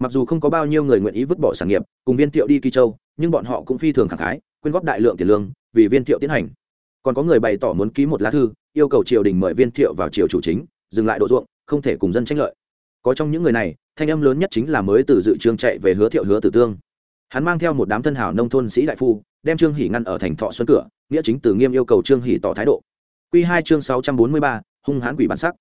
Mặc dù không có bao nhiêu người nguyện ý vứt bỏ sản nghiệp, cùng viên thiệu đi kỳ châu, nhưng bọn họ cũng phi thường khẳng khái, quyên góp đại lượng tiền lương, vì viên thiệu tiến hành. Còn có người bày tỏ muốn ký một lá thư, yêu cầu triều đình mời viên thiệu vào triều chủ chính, dừng lại độ ruộng, không thể cùng dân tranh lợi có trong những người này, thanh âm lớn nhất chính là mới từ dự trương chạy về hứa thiệu hứa tử tương. Hắn mang theo một đám thân hảo nông thôn sĩ đại phu, đem trương hỷ ngăn ở thành thọ xuân cửa, nghĩa chính từ nghiêm yêu cầu trương hỷ tỏ thái độ. Q hai chương sáu trăm bốn mươi ba, hung hãn quỷ bản sắc.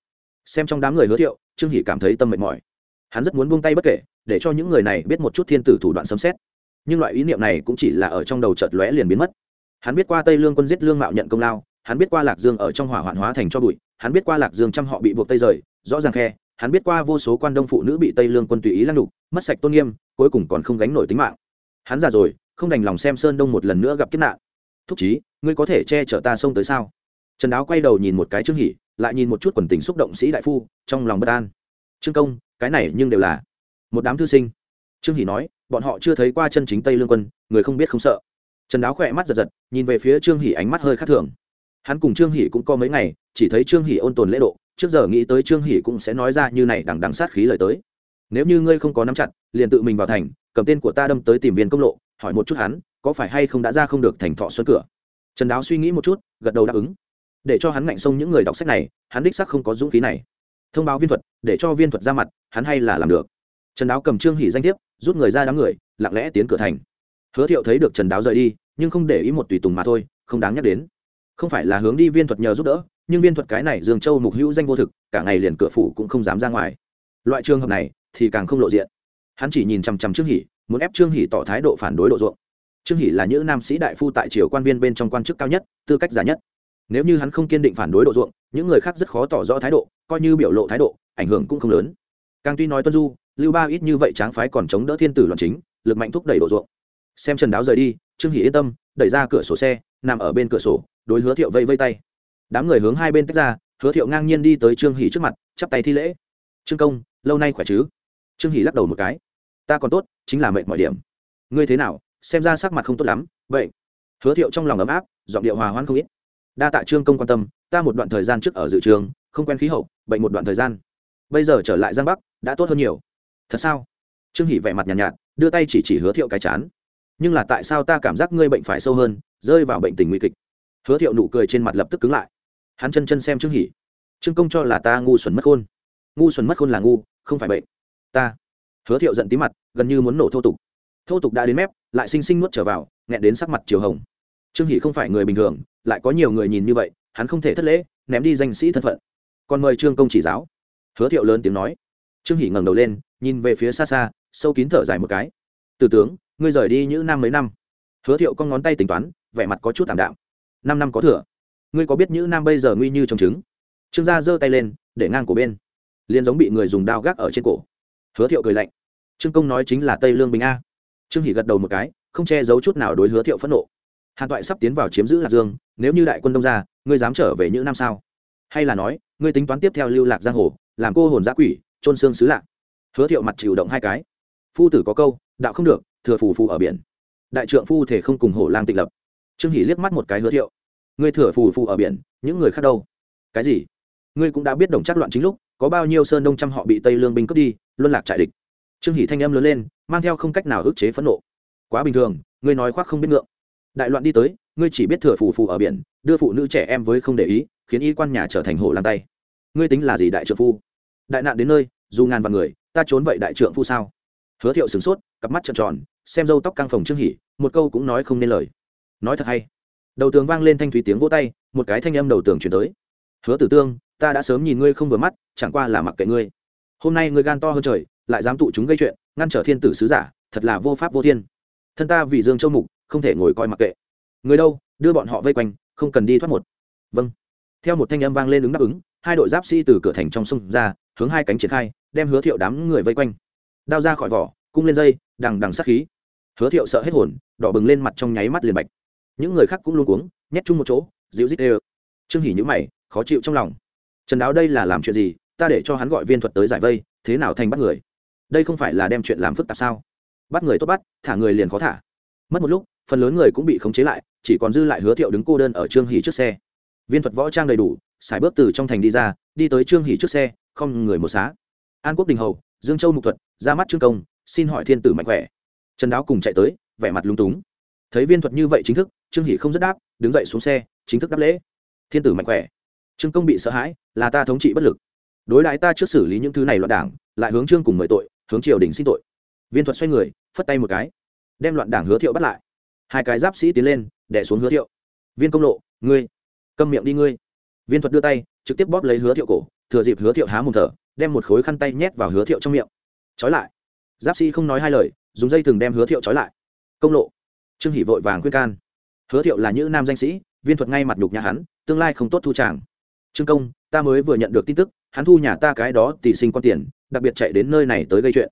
Xem trong đám người hứa thiệu, trương hỷ cảm thấy tâm mệt mỏi. Hắn rất muốn buông tay bất kể, để cho những người này biết một chút thiên tử thủ đoạn sấm xét nhưng loại ý niệm này cũng chỉ là ở trong đầu chợt lóe liền biến mất. Hắn biết qua tây lương quân giết lương mạo nhận công lao, hắn biết qua lạc dương ở trong hỏa hoạn hóa thành cho bụi, hắn biết qua lạc dương trăm họ bị buộc tây rời, rõ ràng khe hắn biết qua vô số quan đông phụ nữ bị tây lương quân tùy ý lăng lục, mất sạch tôn nghiêm, cuối cùng còn không gánh nổi tính mạng. Hắn già rồi, không đành lòng xem sơn đông một lần nữa gặp kiếp nạn. Thúc chí, ngươi có thể che chở ta xông tới sao? Trần đáo quay đầu nhìn một cái trương hỉ lại nhìn một chút quần tình xúc động sĩ đại phu, trong lòng bất an. Trương công, cái này nhưng đều là một đám thư sinh. Trương hỉ nói, bọn họ chưa thấy qua chân chính tây lương quân, người không biết không sợ. Trần đáo khỏe mắt giật giật, nhìn về phía trương hỉ ánh mắt hơi khác thường hắn cùng trương hỉ cũng có mấy ngày, chỉ thấy trương hỉ ôn tồn lễ độ, trước giờ nghĩ tới trương hỉ cũng sẽ nói ra như này đằng đằng sát khí lời tới. Nếu như ngươi không có nắm chặt, liền tự mình vào thành, cầm tên của ta đâm tới tìm viên công lộ, hỏi một chút hắn, có phải hay không đã ra không được thành thọ xuân cửa. Trần đáo suy nghĩ một chút, gật đầu đáp ứng. Để cho hắn ngạnh sông những người đọc sách này, hắn đích sắc không có dũng khí này. Thông báo viên thuật, để cho viên thuật ra mặt, hắn hay là làm được. Trần đáo cầm trương hỉ danh thiếp, rút người ra đám người, lặng lẽ tiến cửa thành. Hứa thiệu thấy được trần đáo rời đi, nhưng không để ý một tùy tùng mà thôi, không đáng nhắc đến không phải là hướng đi viên thuật nhờ giúp đỡ, nhưng viên thuật cái này dương châu mục hữu danh vô thực, cả ngày liền cửa phủ cũng không dám ra ngoài. Loại trường hợp này thì càng không lộ diện. Hắn chỉ nhìn chằm chằm trương hỷ, muốn ép trương hỷ tỏ thái độ phản đối độ ruộng. Trương hỷ là những nam sĩ đại phu tại triều quan viên bên trong quan chức cao nhất, tư cách giả nhất. Nếu như hắn không kiên định phản đối độ ruộng, những người khác rất khó tỏ rõ thái độ, coi như biểu lộ thái độ, ảnh hưởng cũng không lớn. Càng tuy nói tuân du, lưu ba ít như vậy tráng phái còn chống đỡ thiên tử loạn chính, lực mạnh thúc đẩy độ ruộng. Xem trần đáo rời đi, trương hỷ yên tâm, đẩy ra cửa sổ xe, nằm ở bên cửa sổ đối hứa thiệu vây vây tay. Đám người hướng hai bên tách ra hứa thiệu ngang nhiên đi tới trương hỷ trước mặt chắp tay thi lễ. Trương công lâu nay khỏe chứ? Trương hỷ lắc đầu một cái. Ta còn tốt chính là mệnh mọi điểm. Ngươi thế nào? Xem ra sắc mặt không tốt lắm. Vậy? Hứa thiệu trong lòng ấm áp giọng điệu hòa hoãn không ít. Đa tạ trương công quan tâm ta một đoạn thời gian trước ở dự trường không quen khí hậu bệnh một đoạn thời gian. Bây giờ trở lại giang bắc đã tốt hơn nhiều. Thật sao? Trương hỷ vẻ mặt nhàn nhạt, nhạt đưa tay chỉ chỉ hứa thiệu cái chán. Nhưng là tại sao ta cảm giác ngươi bệnh phải sâu hơn rơi vào bệnh tình nguy kịch? Hứa thiệu nụ cười trên mặt lập tức cứng lại. Hắn chân chân xem trương hỷ. Trương công cho là ta ngu xuẩn mất khôn. Ngu xuẩn mất khôn là ngu, không phải bệnh. Ta. Hứa thiệu giận tí mặt, gần như muốn nổ thô tục. Thô tục đã đến mép, lại xinh xinh nuốt trở vào, nghẹn đến sắc mặt chiều hồng. Trương hỷ không phải người bình thường, lại có nhiều người nhìn như vậy, hắn không thể thất lễ, ném đi danh sĩ thân phận. Còn mời trương công chỉ giáo. Hứa thiệu lớn tiếng nói. Trương hỷ ngẩng đầu lên, nhìn về phía xa xa, sâu kín thở dài một cái. Từ tướng, ngươi rời đi những năm mấy năm. Hứa thiệu con ngón tay tính toán, vẻ mặt có chút tảm đạm năm năm có thừa. Ngươi có biết nhữ nam bây giờ nguy như trồng trứng? Trương gia giơ tay lên, để ngang của bên. Liền giống bị người dùng đao gác ở trên cổ. Hứa thiệu cười lạnh. Trương công nói chính là tây lương bình a. Trương hỷ gật đầu một cái, không che giấu chút nào đối hứa thiệu phẫn nộ. Hàn toại sắp tiến vào chiếm giữ lạc dương, nếu như đại quân đông ra, ngươi dám trở về những năm sao? Hay là nói, ngươi tính toán tiếp theo lưu lạc giang hồ, làm cô hồn giã quỷ trôn xương xứ lạc hứa thiệu mặt chịu động hai cái. Phu tử có câu, đạo không được, thừa phù phù ở biển. Đại trượng phu thể không cùng hổ lang tịch lập. Trương hỷ liếc mắt một cái hứa thiệu ngươi thừa phù phù ở biển, những người khác đâu? Cái gì? Ngươi cũng đã biết đồng chắc loạn chính lúc, có bao nhiêu sơn đông trăm họ bị tây lương binh cướp đi, luân lạc trại địch. Trương hỷ thanh âm lớn lên, mang theo không cách nào ức chế phẫn nộ. Quá bình thường, ngươi nói khoác không biết ngượng. Đại loạn đi tới, ngươi chỉ biết thừa phù phù ở biển, đưa phụ nữ trẻ em với không để ý, khiến y quan nhà trở thành hổ lang tay. Ngươi tính là gì đại trượng phu? Đại nạn đến nơi, dù ngàn vạn người, ta trốn vậy đại trượng phu sao? Hứa thiệu sửng sốt, cặp mắt trợn tròn, xem râu tóc căng phồng trương hỉ một câu cũng nói không nên lời. Nói thật hay? Đầu tường vang lên thanh thúy tiếng vỗ tay, một cái thanh âm đầu tường chuyển tới. Hứa tử tương, ta đã sớm nhìn ngươi không vừa mắt, chẳng qua là mặc kệ ngươi. Hôm nay ngươi gan to hơn trời, lại dám tụ chúng gây chuyện, ngăn trở thiên tử sứ giả, thật là vô pháp vô thiên. Thân ta vì dương châu mục, không thể ngồi coi mặc kệ. Người đâu, đưa bọn họ vây quanh, không cần đi thoát một. Vâng. Theo một thanh âm vang lên ứng đáp ứng, hai đội giáp sĩ từ cửa thành trong sông ra, hướng hai cánh triển khai, đem hứa thiệu đám người vây quanh. Đao ra khỏi vỏ, cung lên dây, đằng đằng sát khí. Hứa thiệu sợ hết hồn, đỏ bừng lên mặt trong nháy mắt liền bạch những người khác cũng luôn cuống, nhét chung một chỗ, dịu dít ê trương hỉ nhữ mày, khó chịu trong lòng. Trần đáo đây là làm chuyện gì? Ta để cho hắn gọi viên thuật tới giải vây, thế nào thành bắt người? Đây không phải là đem chuyện làm phức tạp sao? Bắt người tốt bắt, thả người liền khó thả. Mất một lúc, phần lớn người cũng bị khống chế lại, chỉ còn dư lại hứa thiệu đứng cô đơn ở trương hỉ trước xe. Viên thuật võ trang đầy đủ xài bước từ trong thành đi ra, đi tới trương hỉ trước xe, không người một xá. An quốc đình hầu, dương châu mục thuật, ra mắt trương công, xin hỏi thiên tử mạnh khỏe. Trần đáo cùng chạy tới, vẻ mặt lung túng. Thấy viên thuật như vậy chính thức trương hỷ không rất đáp, đứng dậy xuống xe, chính thức đáp lễ. Thiên tử mạnh khỏe. Trương công bị sợ hãi, là ta thống trị bất lực. Đối đãi ta trước xử lý những thứ này loạn đảng, lại hướng trương cùng mời tội, hướng triều đình xin tội. Viên thuật xoay người, phất tay một cái, đem loạn đảng hứa thiệu bắt lại. Hai cái giáp sĩ tiến lên đẻ xuống hứa thiệu. Viên công lộ, ngươi, câm miệng đi ngươi. Viên thuật đưa tay, trực tiếp bóp lấy hứa thiệu cổ, thừa dịp hứa thiệu há mồm thở, đem một khối khăn tay nhét vào hứa thiệu trong miệng. Trói lại. Giáp sĩ không nói hai lời, dùng dây thừng đem hứa thiệu trói lại. Công lộ. Trương hỷ vội vàng khuyên can hứa thiệu là những nam danh sĩ, viên thuật ngay mặt nhục nhà hắn, tương lai không tốt thu tràng trương công, ta mới vừa nhận được tin tức, hắn thu nhà ta cái đó tỷ sinh con tiền, đặc biệt chạy đến nơi này tới gây chuyện.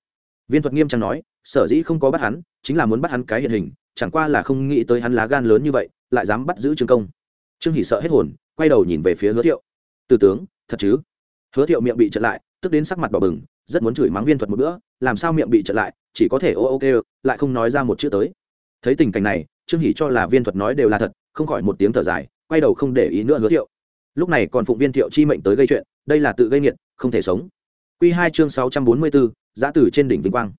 Viên thuật nghiêm trang nói, sở dĩ không có bắt hắn, chính là muốn bắt hắn cái hiện hình, chẳng qua là không nghĩ tới hắn lá gan lớn như vậy, lại dám bắt giữ trương công. Trương hỷ sợ hết hồn, quay đầu nhìn về phía hứa thiệu. Từ tướng, thật chứ? Hứa thiệu miệng bị trật lại, tức đến sắc mặt đỏ bừng, rất muốn chửi mắng viên thuật một bữa, làm sao miệng bị trật lại, chỉ có thể ô ô kêu, lại không nói ra một chữ tới thấy tình cảnh này, trương hỷ cho là viên thuật nói đều là thật, không khỏi một tiếng thở dài, quay đầu không để ý nữa hứa thiệu. Lúc này còn phụng viên thiệu chi mệnh tới gây chuyện, đây là tự gây nghiệt, không thể sống. Q hai chương sáu trăm bốn mươi bốn giã tử trên đỉnh vinh quang.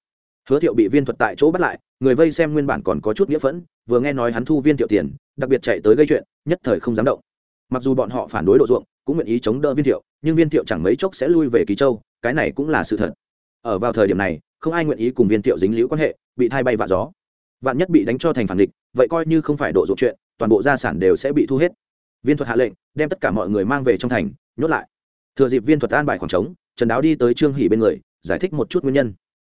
Hứa thiệu bị viên thuật tại chỗ bắt lại, người vây xem nguyên bản còn có chút nghĩa phẫn, vừa nghe nói hắn thu viên thiệu tiền, đặc biệt chạy tới gây chuyện, nhất thời không dám động. Mặc dù bọn họ phản đối độ ruộng, cũng nguyện ý chống đỡ viên thiệu, nhưng viên thiệu chẳng mấy chốc sẽ lui về ký châu, cái này cũng là sự thật. Ở vào thời điểm này, không ai nguyện ý cùng viên thiệu dính liễu quan hệ, bị thay bay vạ gió vạn nhất bị đánh cho thành phản địch, vậy coi như không phải độ dụng chuyện, toàn bộ gia sản đều sẽ bị thu hết. Viên thuật hạ lệnh, đem tất cả mọi người mang về trong thành, nhốt lại. Thừa dịp viên thuật an bài khoảng trống, trần đáo đi tới trương hỷ bên người, giải thích một chút nguyên nhân.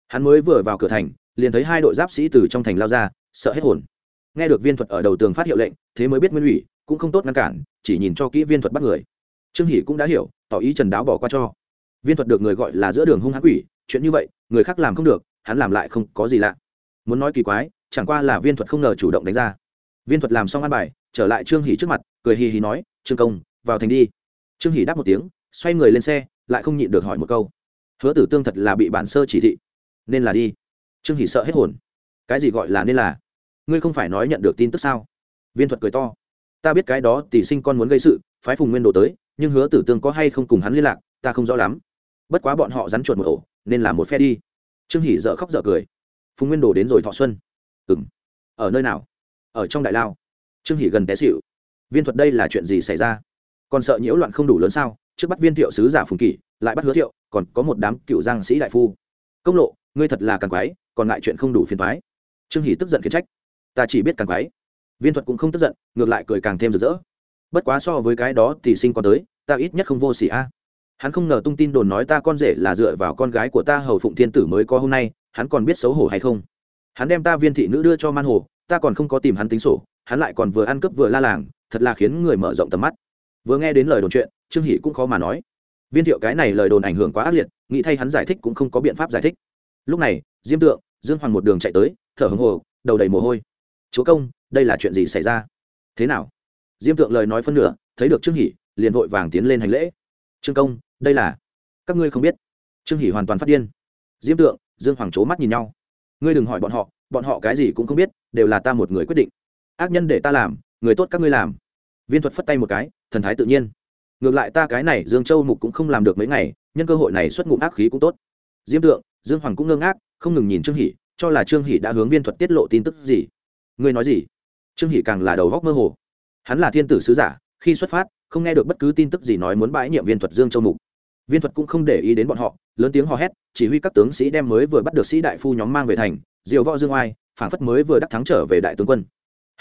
Hắn mới vừa vào cửa thành, liền thấy hai đội giáp sĩ từ trong thành lao ra, sợ hết hồn. Nghe được viên thuật ở đầu tường phát hiệu lệnh, thế mới biết nguyên ủy cũng không tốt ngăn cản, chỉ nhìn cho kỹ viên thuật bắt người. Trương hỷ cũng đã hiểu, tỏ ý trần đáo bỏ qua cho. Viên thuật được người gọi là giữa đường hung hãn quỷ, chuyện như vậy, người khác làm không được, hắn làm lại không có gì lạ. Muốn nói kỳ quái chẳng qua là viên thuật không ngờ chủ động đánh ra. Viên thuật làm xong ăn bài, trở lại trương hỷ trước mặt, cười hì hì nói, trương công, vào thành đi. Trương hỷ đáp một tiếng, xoay người lên xe, lại không nhịn được hỏi một câu. Hứa tử tương thật là bị bản sơ chỉ thị, nên là đi. Trương hỷ sợ hết hồn. Cái gì gọi là nên là? Ngươi không phải nói nhận được tin tức sao? Viên thuật cười to. Ta biết cái đó, tỷ sinh con muốn gây sự, phái phùng nguyên đồ tới, nhưng hứa tử tương có hay không cùng hắn liên lạc, ta không rõ lắm. Bất quá bọn họ rắn chuột một ổ, nên là một phe đi. Trương hỷ dợ khóc dợ cười. Phùng nguyên đồ đến rồi thọ xuân ừng ở nơi nào? Ở trong đại lao. Trương hỷ gần té xịu viên thuật đây là chuyện gì xảy ra? Còn sợ nhiễu loạn không đủ lớn sao? Trước bắt viên thiệu sứ giả phùng kỷ, lại bắt hứa thiệu, còn có một đám cựu giang sĩ đại phu. Công lộ, ngươi thật là càng quái, còn lại chuyện không đủ phiền thoái trương hỷ tức giận khiến trách. Ta chỉ biết càng quái. Viên thuật cũng không tức giận, ngược lại cười càng thêm rực rỡ. Bất quá so với cái đó thì sinh còn tới, ta ít nhất không vô s ỉ a. Hắn không ngờ tung tin đồn nói ta con rể là dựa vào con gái của ta hầu phụng thiên tử mới có hôm nay, hắn còn biết xấu hổ hay không? Hắn đem ta viên thị nữ đưa cho man hồ, ta còn không có tìm hắn tính sổ, hắn lại còn vừa ăn cướp vừa la làng, thật là khiến người mở rộng tầm mắt. Vừa nghe đến lời đồn chuyện, trương hỷ cũng khó mà nói. Viên thiệu cái này lời đồn ảnh hưởng quá ác liệt, nghĩ thay hắn giải thích cũng không có biện pháp giải thích. Lúc này, diêm tượng, dương hoàng một đường chạy tới, thở hồng hồ đầu đầy mồ hôi. Chúa công, đây là chuyện gì xảy ra? Thế nào? Diêm tượng lời nói phân nửa, thấy được trương hỷ, liền vội vàng tiến lên hành lễ. Trương công, đây là các ngươi không biết. Trương hỷ hoàn toàn phát điên. Diêm tượng, dương hoàng c mắt nhìn nhau ngươi đừng hỏi bọn họ bọn họ cái gì cũng không biết, đều là ta một người quyết định. Ác nhân để ta làm, người tốt các ngươi làm. Viên thuật phất tay một cái, thần thái tự nhiên. Ngược lại ta cái này dương châu mục cũng không làm được mấy ngày, nhân cơ hội này xuất ngụm ác khí cũng tốt. Diêm tượng, dương hoàng cũng ngơ ngác, không ngừng nhìn trương hỷ, cho là trương hỷ đã hướng viên thuật tiết lộ tin tức gì. Ngươi nói gì? Trương hỷ càng là đầu góc mơ hồ. Hắn là thiên tử sứ giả, khi xuất phát, không nghe được bất cứ tin tức gì nói muốn bãi nhiệm viên thuật dương châu mục viên thuật cũng không để ý đến bọn họ, lớn tiếng hò hét, chỉ huy các tướng sĩ đem mới vừa bắt được sĩ đại phu nhóm mang về thành, diều võ dương oai phản phất mới vừa đắc thắng trở về đại tướng quân.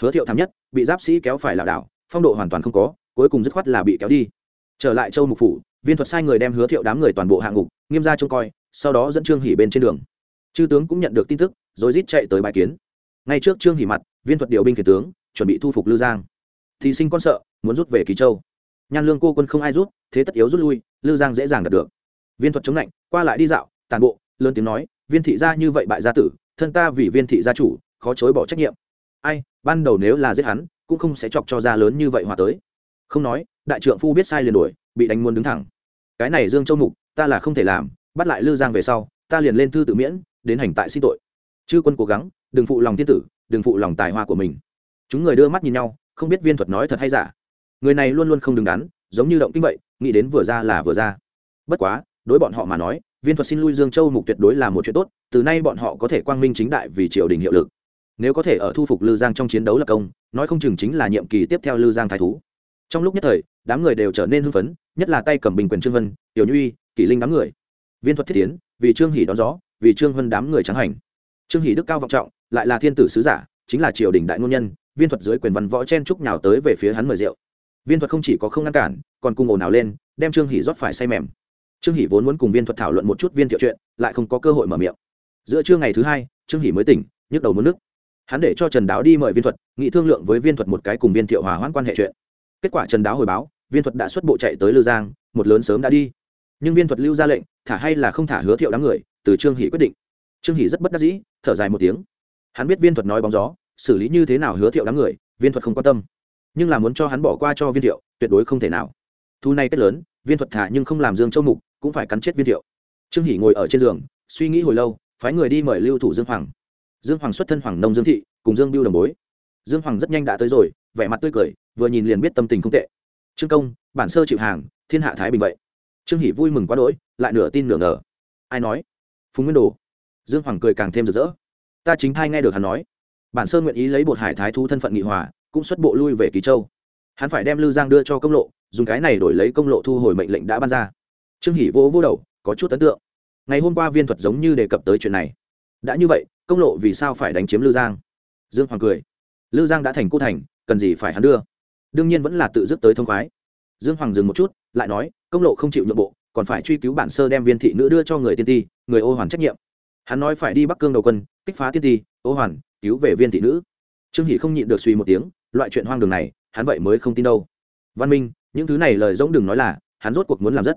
Hứa thiệu thảm nhất, bị giáp sĩ kéo phải lảo đảo, phong độ hoàn toàn không có, cuối cùng dứt khoát là bị kéo đi. Trở lại châu mục phủ, viên thuật sai người đem hứa thiệu đám người toàn bộ hạng ngục, nghiêm ra trông coi, sau đó dẫn trương hỉ bên trên đường. Chư tướng cũng nhận được tin tức, rồi rít chạy tới bài kiến. Ngay trước trương hỉ mặt, viên thuật điều binh kể tướng, chuẩn bị thu phục lư giang. Thì sinh con sợ, muốn rút về kỳ châu. Nhan lương cô quân không ai rút, thế tất yếu rút lui lư giang dễ dàng đạt được. Viên thuật chống lạnh, qua lại đi dạo, tàn bộ, lớn tiếng nói, viên thị gia như vậy bại gia tử, thân ta vì viên thị gia chủ, khó chối bỏ trách nhiệm. Ai, ban đầu nếu là giết hắn, cũng không sẽ chọc cho ra lớn như vậy hòa tới. Không nói, đại trượng phu biết sai liền đuổi, bị đánh muốn đứng thẳng. Cái này dương châu mục, ta là không thể làm, bắt lại lư giang về sau, ta liền lên thư tự miễn, đến hành tại xin tội. Chư quân cố gắng, đừng phụ lòng thiên tử, đừng phụ lòng tài hoa của mình. Chúng người đưa mắt nhìn nhau, không biết viên thuật nói thật hay giả. Người này luôn luôn không đứng đắn, giống như động kinh vậy nghĩ đến vừa ra là vừa ra. Bất quá, đối bọn họ mà nói, viên thuật xin lui dương châu mục tuyệt đối là một chuyện tốt, từ nay bọn họ có thể quang minh chính đại vì triều đình hiệu lực. Nếu có thể ở thu phục lư giang trong chiến đấu lập công, nói không chừng chính là nhiệm kỳ tiếp theo lư giang thái thú. Trong lúc nhất thời, đám người đều trở nên hưng phấn, nhất là tay cầm bình quyền trương vân, tiểu nhuy, kỷ linh đám người. Viên thuật thiết tiến, vì trương hỷ đón gió, vì trương vân đám người trắng hành. Trương hỷ đức cao vọng trọng, lại là thiên tử sứ giả, chính là triều đình đại ngôn nhân, viên thuật dưới quyền văn võ chen trúc nhào tới về phía hắn mời rượu. Viên thuật không chỉ có không ngăn cản còn cùng ồn ào lên, đem trương hỷ rót phải say mềm. Trương hỷ vốn muốn cùng viên thuật thảo luận một chút viên thiệu chuyện, lại không có cơ hội mở miệng. Giữa trưa ngày thứ hai, trương hỷ mới tỉnh, nhức đầu muốn nước hắn để cho trần đáo đi mời viên thuật nghị thương lượng với viên thuật một cái cùng viên thiệu hòa hoãn quan hệ chuyện. Kết quả trần đáo hồi báo, viên thuật đã xuất bộ chạy tới lư giang, một lớn sớm đã đi. Nhưng viên thuật lưu ra lệnh, thả hay là không thả hứa thiệu đám người, từ trương hỷ quyết định. Trương hỷ rất bất đắc dĩ, thở dài một tiếng. Hắn biết viên thuật nói bóng gió, xử lý như thế nào hứa thiệu đám người, viên thuật không quan tâm. Nhưng là muốn cho hắn bỏ qua cho viên thiệu, tuyệt đối không thể nào thu này kết lớn, viên thuật thả nhưng không làm dương châu mục, cũng phải cắn chết viên thiệu. Trương hỷ ngồi ở trên giường, suy nghĩ hồi lâu, phái người đi mời lưu thủ dương hoàng. Dương hoàng xuất thân hoàng nông dương thị, cùng dương biêu đồng bối. Dương hoàng rất nhanh đã tới rồi, vẻ mặt tươi cười, vừa nhìn liền biết tâm tình không tệ. Trương công, bản sơ chịu hàng, thiên hạ thái bình vậy. Trương hỷ vui mừng quá đỗi, lại nửa tin nửa ngờ. Ai nói? Phùng nguyên đồ. Dương hoàng cười càng thêm rực rỡ. Ta chính thai nghe được hắn nói. Bản sơ nguyện ý lấy bột hải thái thu thân phận nghị hòa, cũng xuất bộ lui về kỳ châu. Hắn phải đem lư giang đưa cho công lộ dùng cái này đổi lấy công lộ thu hồi mệnh lệnh đã ban ra. Trương hỷ vỗ vỗ đầu, có chút ấn tượng. Ngày hôm qua viên thuật giống như đề cập tới chuyện này. Đã như vậy, công lộ vì sao phải đánh chiếm lư giang? Dương hoàng cười. Lư giang đã thành cô thành, cần gì phải hắn đưa? Đương nhiên vẫn là tự dứt tới thông khoái. Dương hoàng dừng một chút, lại nói, công lộ không chịu nhượng bộ, còn phải truy cứu bản sơ đem viên thị nữ đưa cho người tiên ti, người ô hoàn trách nhiệm. Hắn nói phải đi bắc cương đầu quân, kích phá tiên ti, ô hoàn, cứu về viên thị nữ. Trương hỷ không nhịn được suy một tiếng, loại chuyện hoang đường này, hắn vậy mới không tin đâu. Văn minh những thứ này lời giống đừng nói là, hắn rốt cuộc muốn làm rất.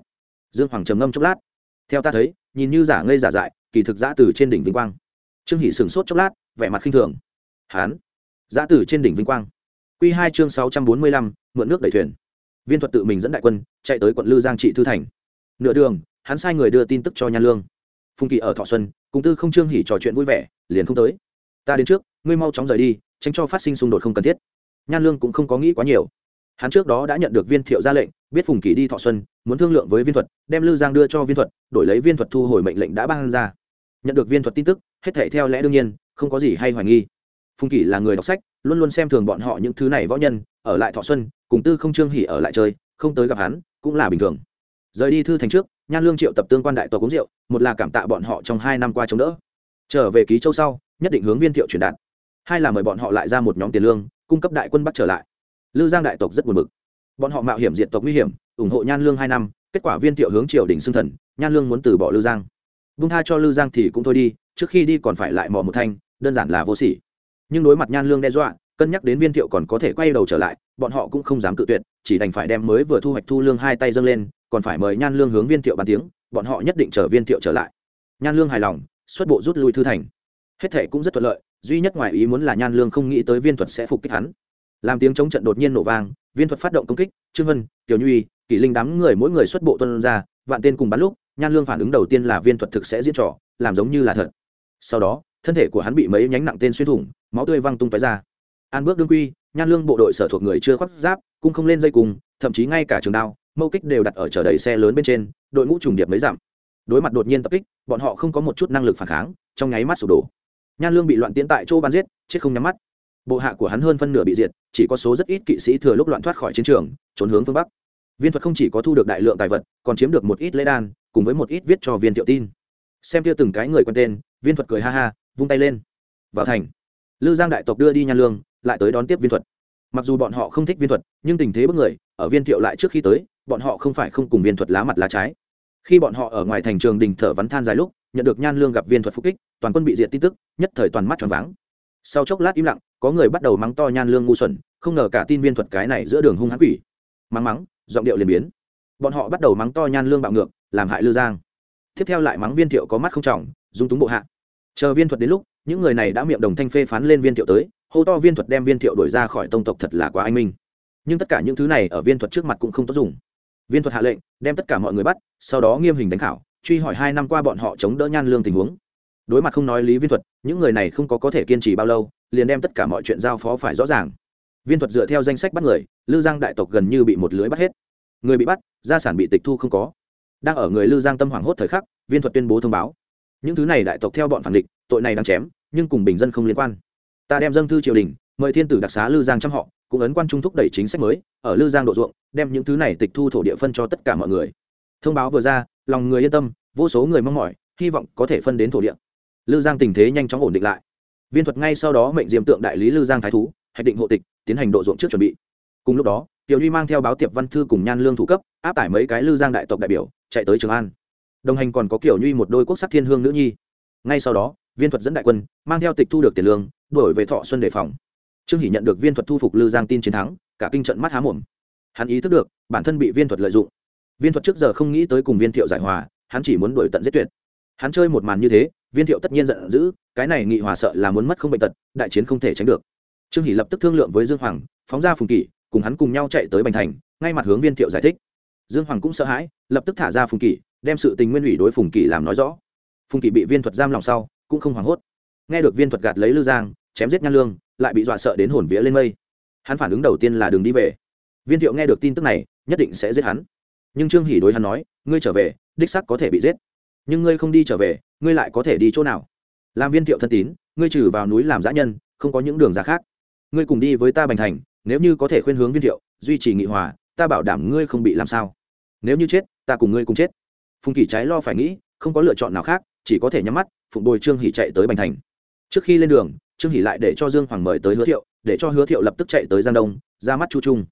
Dương hoàng trầm ngâm chốc lát. Theo ta thấy, nhìn như giả ngây giả dại, kỳ thực giã từ trên đỉnh vinh quang. Trương hỷ sửng sốt chốc lát, vẻ mặt khinh thường. Hán giã từ trên đỉnh vinh quang. Q hai chương sáu trăm bốn mươi lăm, mượn nước đẩy thuyền. Viên thuật tự mình dẫn đại quân, chạy tới quận lư giang trị thư thành. Nửa đường, hắn sai người đưa tin tức cho nhan lương. Phùng kỳ ở thọ xuân, cùng tư không trương hỉ trò chuyện vui vẻ, liền không tới. Ta đến trước, ngươi mau chóng rời đi, tránh cho phát sinh xung đột không cần thiết. Nhan lương cũng không có nghĩ quá nhiều hắn trước đó đã nhận được viên thiệu ra lệnh, biết phùng kỳ đi thọ xuân, muốn thương lượng với viên thuật, đem lư giang đưa cho viên thuật, đổi lấy viên thuật thu hồi mệnh lệnh đã ban ra. Nhận được viên thuật tin tức, hết thể theo lẽ đương nhiên, không có gì hay hoài nghi. Phùng kỳ là người đọc sách, luôn luôn xem thường bọn họ những thứ này võ nhân, ở lại thọ xuân, cùng tư không trương hỉ ở lại chơi, không tới gặp hắn, cũng là bình thường. Rời đi thư thành trước, nhan lương triệu tập tương quan đại tòa uống rượu, một là cảm tạ bọn họ trong hai năm qua chống đỡ. Trở về ký châu sau, nhất định hướng viên thiệu truyền đạt. Hai là mời bọn họ lại ra một nhóm tiền lương, cung cấp đại quân bắt trở lại lư giang đại tộc rất buồn bực. Bọn họ mạo hiểm diện tộc nguy hiểm, ủng hộ nhan lương hai năm, kết quả viên thiệu hướng triều đình xưng thần, nhan lương muốn từ bỏ lư giang. Vung tha cho lư giang thì cũng thôi đi, trước khi đi còn phải lại mò một thanh, đơn giản là vô sỉ. Nhưng đối mặt nhan lương đe dọa, cân nhắc đến viên thiệu còn có thể quay đầu trở lại, bọn họ cũng không dám cự tuyệt, chỉ đành phải đem mới vừa thu hoạch thu lương hai tay dâng lên, còn phải mời nhan lương hướng viên thiệu bàn tiếng, bọn họ nhất định chờ viên thiệu trở lại. Nhan lương hài lòng, xuất bộ rút lui thư thành. Hết thể cũng rất thuận lợi, duy nhất ngoài ý muốn là nhan lương không nghĩ tới viên thuật sẽ phục kích hắn làm tiếng chống trận đột nhiên nổ vang, viên thuật phát động công kích, trương vân, tiểu nhuy, kỷ linh đám người mỗi người xuất bộ tuân ra, vạn tên cùng bắn lúc, nhan lương phản ứng đầu tiên là viên thuật thực sẽ diễn trò, làm giống như là thật. Sau đó, thân thể của hắn bị mấy nhánh nặng tên xuyên thủng, máu tươi văng tung tói ra. An bước đương quy, nhan lương bộ đội sở thuộc người chưa khoác giáp, cũng không lên dây cùng, thậm chí ngay cả trường đao, mâu kích đều đặt ở chở đầy xe lớn bên trên, đội ngũ trùng điệp mấy dặm. Đối mặt đột nhiên tập kích, bọn họ không có một chút năng lực phản kháng, trong nháy mắt sụp đổ. Nhan lương bị loạn tiến tại chỗ bắn giết, chết không nhắm mắt. Bộ hạ của hắn hơn phân nửa bị diệt chỉ có số rất ít kỵ sĩ thừa lúc loạn thoát khỏi chiến trường, trốn hướng phương bắc. Viên thuật không chỉ có thu được đại lượng tài vật, còn chiếm được một ít lễ đan, cùng với một ít viết cho viên thiệu tin. Xem kia từng cái người quen tên, viên thuật cười ha ha, vung tay lên. Vào thành. Lư giang đại tộc đưa đi nhan lương, lại tới đón tiếp viên thuật. Mặc dù bọn họ không thích viên thuật, nhưng tình thế bất người, ở viên thiệu lại trước khi tới, bọn họ không phải không cùng viên thuật lá mặt lá trái. Khi bọn họ ở ngoài thành trường đình thở vắn than dài lúc, nhận được nhan lương gặp viên thuật phục kích, toàn quân bị diệt tin tức, nhất thời toàn mắt tròn váng sau chốc lát im lặng, có người bắt đầu mắng to nhan lương ngu xuẩn, không ngờ cả tin viên thuật cái này giữa đường hung hãn quỷ. Mắng mắng, giọng điệu liền biến. Bọn họ bắt đầu mắng to nhan lương bạo ngược, làm hại lư giang. Tiếp theo lại mắng viên thiệu có mắt không trọng, dung túng bộ hạ. Chờ viên thuật đến lúc, những người này đã miệng đồng thanh phê phán lên viên thiệu tới, hô to viên thuật đem viên thiệu đổi ra khỏi tông tộc thật là quá anh minh. Nhưng tất cả những thứ này ở viên thuật trước mặt cũng không tốt dùng. Viên thuật hạ lệnh, đem tất cả mọi người bắt, sau đó nghiêm hình đánh khảo, truy hỏi hai năm qua bọn họ chống đỡ nhan lương tình huống đối mặt không nói lý viên thuật, những người này không có có thể kiên trì bao lâu, liền đem tất cả mọi chuyện giao phó phải rõ ràng. Viên thuật dựa theo danh sách bắt người, lư giang đại tộc gần như bị một lưới bắt hết. Người bị bắt, gia sản bị tịch thu không có. Đang ở người lư giang tâm hoảng hốt thời khắc, viên thuật tuyên bố thông báo. Những thứ này đại tộc theo bọn phản địch, tội này đang chém, nhưng cùng bình dân không liên quan. Ta đem dâng thư triều đình, mời thiên tử đặc xá lư giang trăm họ, cũng ấn quan trung thúc đẩy chính sách mới, ở lư giang độ ruộng, đem những thứ này tịch thu thổ địa phân cho tất cả mọi người. Thông báo vừa ra, lòng người yên tâm, vô số người mong mỏi, hy vọng có thể phân đến thổ địa lư giang tình thế nhanh chóng ổn định lại. Viên thuật ngay sau đó mệnh diêm tượng đại lý lư giang thái thú, hạch định hộ tịch, tiến hành độ ruộng trước chuẩn bị. Cùng lúc đó, tiểu duy mang theo báo tiệp văn thư cùng nhan lương thủ cấp, áp tải mấy cái lư giang đại tộc đại biểu, chạy tới trường an. Đồng hành còn có kiểu nhuy một đôi quốc sắc thiên hương nữ nhi. Ngay sau đó, viên thuật dẫn đại quân, mang theo tịch thu được tiền lương đổi về thọ xuân đề phòng. Trương hỷ nhận được viên thuật thu phục lư giang tin chiến thắng, cả kinh trận mắt há mồm. Hắn ý thức được, bản thân bị viên thuật lợi dụng. Viên thuật trước giờ không nghĩ tới cùng viên thiệu giải hòa, hắn chỉ muốn đổi tận giết tuyệt. Hắn chơi một màn như thế viên thiệu tất nhiên giận dữ, cái này nghị hòa sợ là muốn mất không bệnh tật, đại chiến không thể tránh được. Trương hỷ lập tức thương lượng với dương hoàng, phóng ra phùng kỷ, cùng hắn cùng nhau chạy tới bành thành, ngay mặt hướng viên thiệu giải thích. Dương hoàng cũng sợ hãi, lập tức thả ra phùng kỷ, đem sự tình nguyên ủy đối phùng kỷ làm nói rõ. Phùng kỷ bị viên thuật giam lòng sau, cũng không hoảng hốt. Nghe được viên thuật gạt lấy lư giang, chém giết nhan lương, lại bị dọa sợ đến hồn vía lên mây. Hắn phản ứng đầu tiên là đường đi về. Viên thiệu nghe được tin tức này, nhất định sẽ giết hắn. Nhưng trương hỷ đối hắn nói, ngươi trở về, đích sắc có thể bị giết nhưng ngươi không đi trở về, ngươi lại có thể đi chỗ nào? Làm viên thiệu thân tín, ngươi trừ vào núi làm giã nhân, không có những đường ra khác. Ngươi cùng đi với ta bành thành, nếu như có thể khuyên hướng viên thiệu, duy trì nghị hòa, ta bảo đảm ngươi không bị làm sao. Nếu như chết, ta cùng ngươi cùng chết. Phùng kỳ trái lo phải nghĩ, không có lựa chọn nào khác, chỉ có thể nhắm mắt, phụng bồi trương hỷ chạy tới bành thành. Trước khi lên đường, trương hỷ lại để cho dương hoàng mời tới hứa thiệu, để cho hứa thiệu lập tức chạy tới giang đông, ra mắt chu trung.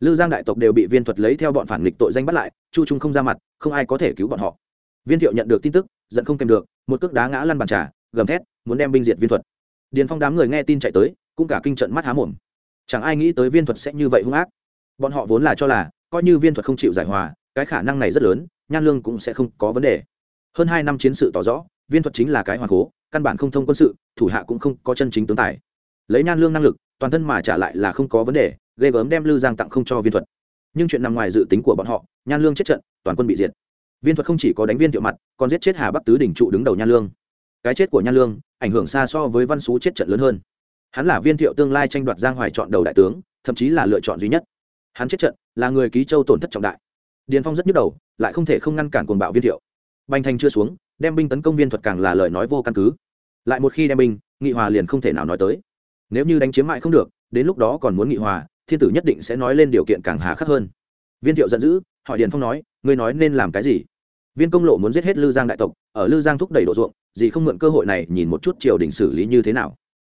Lư giang đại tộc đều bị viên thuật lấy theo bọn phản nghịch tội danh bắt lại, chu trung không ra mặt, không ai có thể cứu bọn họ viên thiệu nhận được tin tức, giận không kèm được, một cước đá ngã lăn bàn trà, gầm thét, muốn đem binh diệt viên thuật. Điền phong đám người nghe tin chạy tới, cũng cả kinh trận mắt há mồm. Chẳng ai nghĩ tới viên thuật sẽ như vậy hung ác. Bọn họ vốn là cho là, coi như viên thuật không chịu giải hòa, cái khả năng này rất lớn, nhan lương cũng sẽ không có vấn đề. Hơn hai năm chiến sự tỏ rõ, viên thuật chính là cái hoàng cố, căn bản không thông quân sự, thủ hạ cũng không có chân chính tướng tài. Lấy nhan lương năng lực, toàn thân mà trả lại là không có vấn đề, ghê gớm đem lư giang tặng không cho viên thuật. Nhưng chuyện nằm ngoài dự tính của bọn họ, nhan lương chết trận, toàn quân bị diệt viên thuật không chỉ có đánh viên thiệu mặt, còn giết chết hà bắc tứ đỉnh trụ đứng đầu Nha lương. Cái chết của Nha lương, ảnh hưởng xa so với văn xú chết trận lớn hơn. Hắn là viên thiệu tương lai tranh đoạt giang hoài chọn đầu đại tướng, thậm chí là lựa chọn duy nhất. Hắn chết trận, là người ký châu tổn thất trọng đại. Điền phong rất nhức đầu, lại không thể không ngăn cản cuồng bạo viên thiệu. Bành thành chưa xuống, đem binh tấn công viên thuật càng là lời nói vô căn cứ. Lại một khi đem binh, nghị hòa liền không thể nào nói tới. Nếu như đánh chiếm mại không được, đến lúc đó còn muốn nghị hòa, thiên tử nhất định sẽ nói lên điều kiện càng hà khắc hơn. Viên thiệu giận dữ, hỏi điền phong nói, ngươi nói nên làm cái gì? Viên công lộ muốn giết hết lư giang đại tộc, ở lư giang thúc đẩy độ ruộng, gì không mượn cơ hội này nhìn một chút triều đình xử lý như thế nào.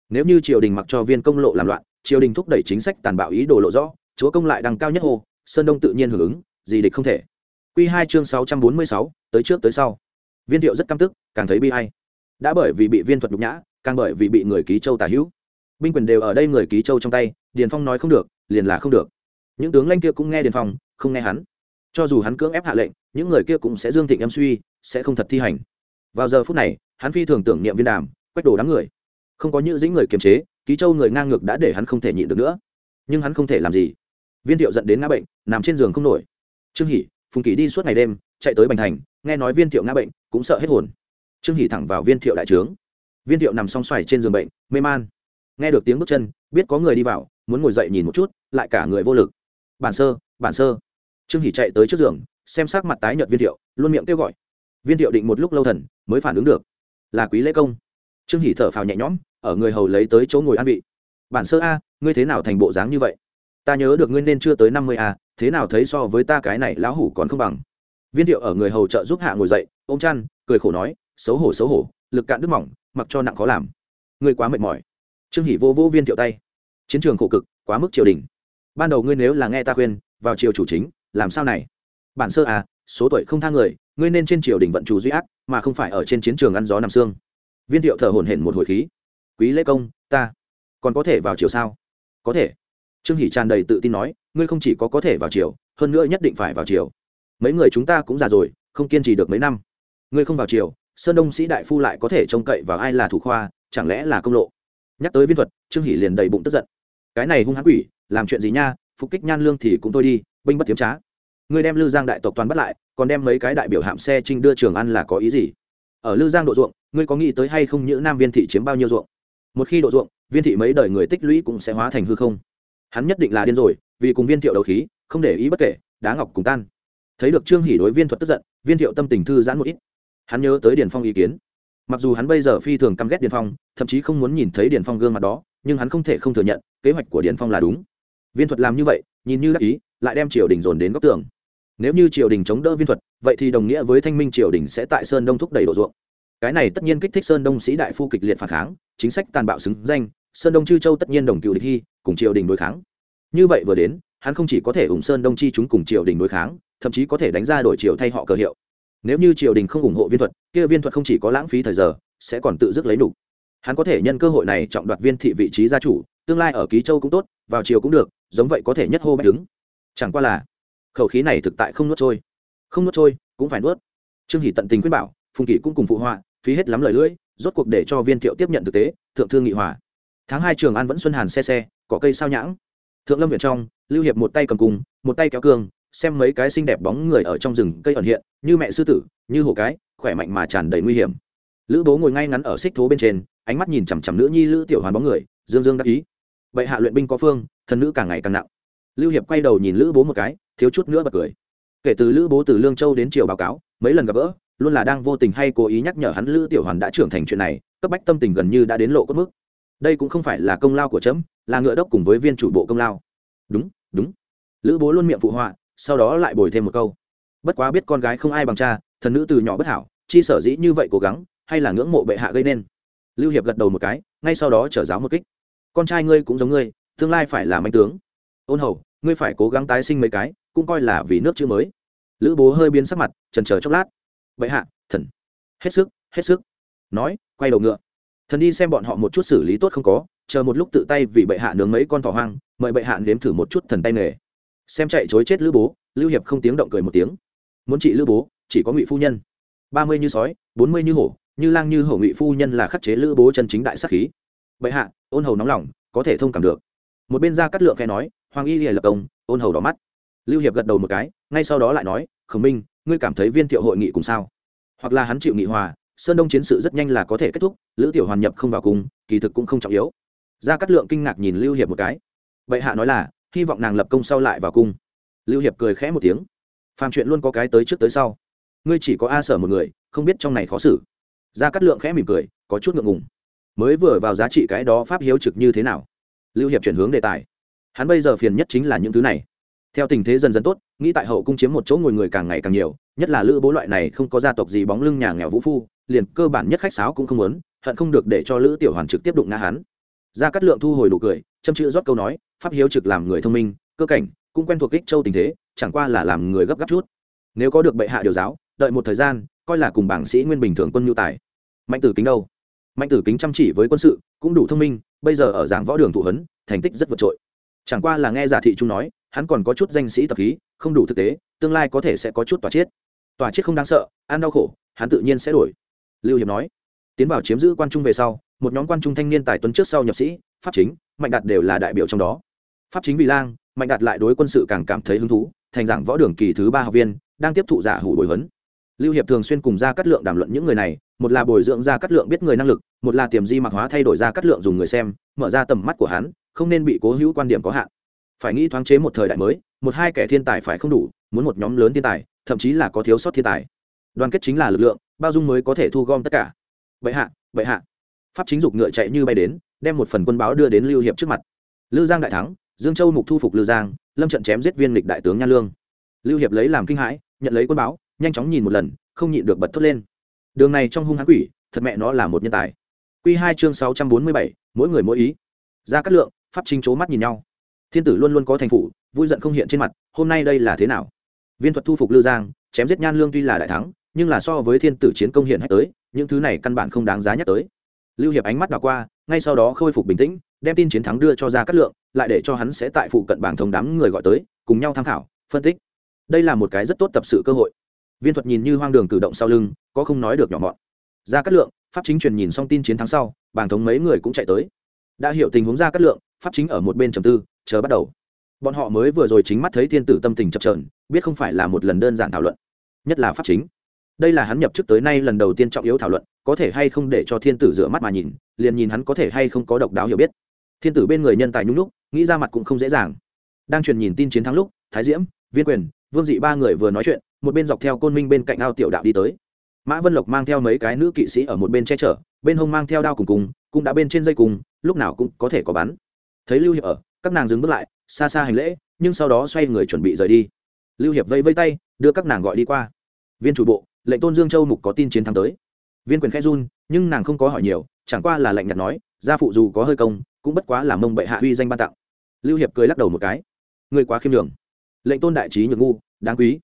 Nếu như triều đình mặc cho viên công lộ làm loạn, triều đình thúc đẩy chính sách tàn bạo ý đồ lộ rõ, chúa công lại đằng cao nhất hồ sơn đông tự nhiên hưởng ứng, gì địch không thể. Q hai chương sáu trăm bốn mươi sáu, tới trước tới sau. Viên thiệu rất căm tức, càng thấy bi hay đã bởi vì bị viên thuật nhục nhã, càng bởi vì bị người ký châu tả hữu. Binh quyền đều ở đây người ký châu trong tay, điền phong nói không được, liền là không được. Những tướng lanh kia cũng nghe điền phong, không nghe hắn. Cho dù hắn cưỡng ép hạ lệnh những người kia cũng sẽ dương thịnh em suy, sẽ không thật thi hành. Vào giờ phút này, hắn phi thường tưởng niệm viên đàm, quách đồ đám người. Không có những dĩnh người kiềm chế, ký châu người ngang ngược đã để hắn không thể nhịn được nữa. Nhưng hắn không thể làm gì. Viên thiệu dẫn đến ngã bệnh, nằm trên giường không nổi. Trương hỷ, phùng kỳ đi suốt ngày đêm, chạy tới bành thành, nghe nói viên thiệu ngã bệnh, cũng sợ hết hồn. Trương hỷ thẳng vào viên thiệu đại trướng. Viên thiệu nằm song xoài trên giường bệnh, mê man. Nghe được tiếng bước chân, biết có người đi vào, muốn ngồi dậy nhìn một chút, lại cả người vô lực. Bản sơ bản sơ. Trương hỷ chạy tới trước giường xem sắc mặt tái nhợt viên thiệu, luôn miệng kêu gọi. Viên thiệu định một lúc lâu thần, mới phản ứng được. Là quý lễ công. Trương hỷ thở phào nhẹ nhõm, ở người hầu lấy tới chỗ ngồi an vị. Bản sơ a, ngươi thế nào thành bộ dáng như vậy? Ta nhớ được ngươi nên chưa tới năm mươi a, thế nào thấy so với ta cái này lão hủ còn không bằng. Viên thiệu ở người hầu trợ giúp hạ ngồi dậy, ôm chăn, cười khổ nói, xấu hổ xấu hổ, lực cạn đứt mỏng, mặc cho nặng khó làm. Ngươi quá mệt mỏi. Trương hỷ vô vô viên thiệu tay. Chiến trường khổ cực, quá mức triều đình. Ban đầu ngươi nếu là nghe ta khuyên, vào triều chủ chính, làm sao này? Bản sơ à số tuổi không thang người, ngươi nên trên triều đình vận chủ duy ác, mà không phải ở trên chiến trường ăn gió nằm xương. Viên thiệu thở hổn hển một hồi khí. Quý lễ công, ta còn có thể vào triều sao? Có thể. Trương hỷ tràn đầy tự tin nói, ngươi không chỉ có có thể vào triều, hơn nữa nhất định phải vào triều. Mấy người chúng ta cũng già rồi, không kiên trì được mấy năm. Ngươi không vào triều, sơn đông sĩ đại phu lại có thể trông cậy vào ai là thủ khoa, chẳng lẽ là công lộ? Nhắc tới viên thuật, trương hỷ liền đầy bụng tức giận. Cái này hung hãn quỷ, làm chuyện gì nha, phục kích nhan lương thì cũng thôi đi binh bất tiếm trá ngươi đem lư giang đại tộc toàn bắt lại, còn đem mấy cái đại biểu hạm xe trinh đưa trường ăn là có ý gì? Ở lư giang độ ruộng, ngươi có nghĩ tới hay không những nam viên thị chiếm bao nhiêu ruộng? Một khi độ ruộng, viên thị mấy đời người tích lũy cũng sẽ hóa thành hư không. Hắn nhất định là điên rồi, vì cùng viên thiệu đầu khí, không để ý bất kể, đá ngọc cùng tan. Thấy được trương hỷ đối viên thuật tức giận, viên thiệu tâm tình thư giãn một ít. Hắn nhớ tới điền phong ý kiến. Mặc dù hắn bây giờ phi thường căm ghét điền phong, thậm chí không muốn nhìn thấy điền phong gương mặt đó, nhưng hắn không thể không thừa nhận, kế hoạch của điền phong là đúng. Viên thuật làm như vậy, nhìn như đắc ý, lại đem triều đình dồn đến góc tường nếu như triều đình chống đỡ viên thuật, vậy thì đồng nghĩa với thanh minh triều đình sẽ tại sơn đông thúc đẩy đổ ruộng. Cái này tất nhiên kích thích sơn đông sĩ đại phu kịch liệt phản kháng, chính sách tàn bạo xứng danh, sơn đông chư châu tất nhiên đồng cựu địch hy, cùng triều đình đối kháng. Như vậy vừa đến, hắn không chỉ có thể ủng sơn đông chi chúng cùng triều đình đối kháng, thậm chí có thể đánh ra đổi triều thay họ cờ hiệu. Nếu như triều đình không ủng hộ viên thuật, kia viên thuật không chỉ có lãng phí thời giờ, sẽ còn tự dứt lấy đủ. hắn có thể nhân cơ hội này trọng đoạt viên thị vị trí gia chủ, tương lai ở ký châu cũng tốt, vào triều cũng được, giống vậy có thể nhất hô bách đứng. Chẳng qua là khẩu khí này thực tại không nuốt trôi. Không nuốt trôi, cũng phải nuốt. Trương hỷ tận tình khuyên bảo, phùng kỷ cũng cùng phụ họa, phí hết lắm lời lưỡi, rốt cuộc để cho viên thiệu tiếp nhận thực tế, thượng thương nghị hòa. Tháng hai trường an vẫn xuân hàn xe xe, có cây sao nhãng. Thượng lâm viện trong, lưu hiệp một tay cầm cung, một tay kéo cương, xem mấy cái xinh đẹp bóng người ở trong rừng cây ẩn hiện, như mẹ sư tử, như hổ cái, khỏe mạnh mà tràn đầy nguy hiểm. Lữ bố ngồi ngay ngắn ở xích thố bên trên, ánh mắt nhìn chằm chằm nữ nhi lữ tiểu hoàn bóng người, dương dương đắc ý. Vậy hạ luyện binh có phương, thần nữ càng ngày càng nặng. Lưu hiệp quay đầu nhìn lữ bố một cái thiếu chút nữa bật cười. Kể từ lữ bố từ lương châu đến triều báo cáo, mấy lần gặp gỡ, luôn là đang vô tình hay cố ý nhắc nhở hắn lữ tiểu hoàn đã trưởng thành chuyện này, cấp bách tâm tình gần như đã đến lộ cốt mức. Đây cũng không phải là công lao của trẫm là ngựa đốc cùng với viên chủ bộ công lao. Đúng đúng. Lữ bố luôn miệng phụ họa, sau đó lại bồi thêm một câu. Bất quá biết con gái không ai bằng cha, thần nữ từ nhỏ bất hảo, chi sở dĩ như vậy cố gắng, hay là ngưỡng mộ bệ hạ gây nên? Lưu hiệp gật đầu một cái, ngay sau đó trở giáo một kích. Con trai ngươi cũng giống ngươi, tương lai phải là manh tướng. Ôn hầu ngươi phải cố gắng tái sinh mấy cái, cũng coi là vì nước chữ mới. Lữ bố hơi biến sắc mặt, trần chờ chốc lát. Bệ hạ, thần. Hết sức hết sức. Nói, quay đầu ngựa. Thần đi xem bọn họ một chút xử lý tốt không có, chờ một lúc tự tay vì bệ hạ nướng mấy con thỏ hoang, mời bệ hạ nếm thử một chút thần tay nghề. Xem chạy chối chết lữ bố, lưu hiệp không tiếng động cười một tiếng. Muốn trị lữ bố, chỉ có ngụy phu nhân. Ba mươi như sói, bốn mươi như hổ, như lang như hổ ngụy phu nhân là khắc chế lữ bố chân chính đại sắc khí. Bệ hạ, ôn hầu nóng lòng, có thể thông cảm được. Một bên ra cắt lượng khe nói hoàng y lìa lập công, ôn hầu đỏ mắt. Lưu hiệp gật đầu một cái, ngay sau đó lại nói, khổng minh, ngươi cảm thấy viên thiệu hội nghị cùng sao? Hoặc là hắn chịu nghị hòa, sơn đông chiến sự rất nhanh là có thể kết thúc, lữ tiểu hoàn nhập không vào cùng, kỳ thực cũng không trọng yếu. Gia cát lượng kinh ngạc nhìn lưu hiệp một cái. Bệ hạ nói là, hy vọng nàng lập công sau lại vào cung. Lưu hiệp cười khẽ một tiếng. Phàm chuyện luôn có cái tới trước tới sau. Ngươi chỉ có a sở một người, không biết trong này khó xử. Gia cát lượng khẽ mỉm cười, có chút ngượng ngùng. Mới vừa vào giá trị cái đó pháp hiếu trực như thế nào? Lưu hiệp chuyển hướng đề tài hắn bây giờ phiền nhất chính là những thứ này. Theo tình thế dần dần tốt, nghĩ tại hậu cung chiếm một chỗ ngồi người càng ngày càng nhiều, nhất là lữ bố loại này không có gia tộc gì bóng lưng nhà nghèo vũ phu, liền cơ bản nhất khách sáo cũng không muốn, hận không được để cho lữ tiểu hoàn trực tiếp đụng ngã hắn. Ra cát lượng thu hồi đủ cười, châm chữ rót câu nói, pháp hiếu trực làm người thông minh, cơ cảnh, cũng quen thuộc kích châu tình thế, chẳng qua là làm người gấp gáp chút. Nếu có được bệ hạ điều giáo, đợi một thời gian, coi là cùng bảng sĩ nguyên bình thường quân nhu tài. Mạnh tử kính đâu? Mạnh tử kính chăm chỉ với quân sự, cũng đủ thông minh, bây giờ ở giảng võ đường thụ hấn thành tích rất vượt trội chẳng qua là nghe giả thị trung nói, hắn còn có chút danh sĩ tập khí, không đủ thực tế, tương lai có thể sẽ có chút tòa chết. Tòa chết không đáng sợ, ăn đau khổ, hắn tự nhiên sẽ đổi. Lưu hiệp nói. Tiến vào chiếm giữ quan trung về sau, một nhóm quan trung thanh niên tài tuấn trước sau nhập sĩ, pháp chính, mạnh đạt đều là đại biểu trong đó. Pháp chính vì lang, mạnh đạt lại đối quân sự càng cảm thấy hứng thú, thành giảng võ đường kỳ thứ ba học viên, đang tiếp thụ giả hủ bồi huấn. Lưu hiệp thường xuyên cùng ra cắt lượng đàm luận những người này, một là bồi dưỡng ra cắt lượng biết người năng lực, một là tiềm di mạc hóa thay đổi ra cắt lượng dùng người xem, mở ra tầm mắt của hắn không nên bị cố hữu quan điểm có hạn. Phải nghĩ thoáng chế một thời đại mới, một hai kẻ thiên tài phải không đủ, muốn một nhóm lớn thiên tài, thậm chí là có thiếu sót thiên tài. Đoàn kết chính là lực lượng, bao dung mới có thể thu gom tất cả. Vậy hạ vậy hạ. Pháp chính dục ngựa chạy như bay đến, đem một phần quân báo đưa đến lưu hiệp trước mặt. Lưu giang đại thắng, dương châu mục thu phục lưu giang, lâm trận chém giết viên lịch đại tướng nha lương. Lưu hiệp lấy làm kinh hãi, nhận lấy quân báo, nhanh chóng nhìn một lần, không nhịn được bật thốt lên. Đường này trong hung hãn quỷ, thật mẹ nó là một nhân tài. Q hai chương sáu trăm bốn mươi bảy, mỗi người mỗi ý. Ra cát lượng pháp chính c mắt nhìn nhau. Thiên tử luôn luôn có thành phủ, vui giận không hiện trên mặt, hôm nay đây là thế nào? Viên thuật thu phục lư giang, chém giết nhan lương tuy là đại thắng, nhưng là so với thiên tử chiến công hiện hách tới, những thứ này căn bản không đáng giá nhắc tới. Lưu hiệp ánh mắt đảo qua, ngay sau đó khôi phục bình tĩnh, đem tin chiến thắng đưa cho ra cát lượng, lại để cho hắn sẽ tại phụ cận bảng thống đám người gọi tới, cùng nhau tham khảo, phân tích. Đây là một cái rất tốt tập sự cơ hội. Viên thuật nhìn như hoang đường cử động sau lưng, có không nói được nhỏ mọn. Ra cát lượng, pháp chính truyền nhìn xong tin chiến thắng sau, bảng thống mấy người cũng chạy tới. Đã hiểu tình huống ra cát lượng pháp chính ở một bên trầm tư, chờ bắt đầu. Bọn họ mới vừa rồi chính mắt thấy thiên tử tâm tình chập trờn biết không phải là một lần đơn giản thảo luận, nhất là pháp chính. Đây là hắn nhập chức tới nay lần đầu tiên trọng yếu thảo luận, có thể hay không để cho thiên tử rửa mắt mà nhìn, liền nhìn hắn có thể hay không có độc đáo hiểu biết. Thiên tử bên người nhân tài nhung lúc, nghĩ ra mặt cũng không dễ dàng. Đang truyền nhìn tin chiến thắng lúc, thái diễm, viên quyền, vương dị ba người vừa nói chuyện, một bên dọc theo côn minh bên cạnh ao tiểu đạo đi tới. Mã vân lộc mang theo mấy cái nữ kỵ sĩ ở một bên che chở, bên hông mang theo đao cùng cùng, cũng đã bên trên dây cùng, lúc nào cũng có thể có bắn thấy lưu hiệp ở, các nàng dừng bước lại, xa xa hành lễ, nhưng sau đó xoay người chuẩn bị rời đi. Lưu hiệp vây vây tay, đưa các nàng gọi đi qua. Viên chủ bộ, lệnh tôn dương châu mục có tin chiến thắng tới. Viên quyền khẽ run, nhưng nàng không có hỏi nhiều, chẳng qua là lệnh nhạt nói, gia phụ dù có hơi công, cũng bất quá là mông bệ hạ uy danh ban tặng. Lưu hiệp cười lắc đầu một cái. Người quá khiêm đường lệnh tôn đại trí nhược ngu, đáng quý.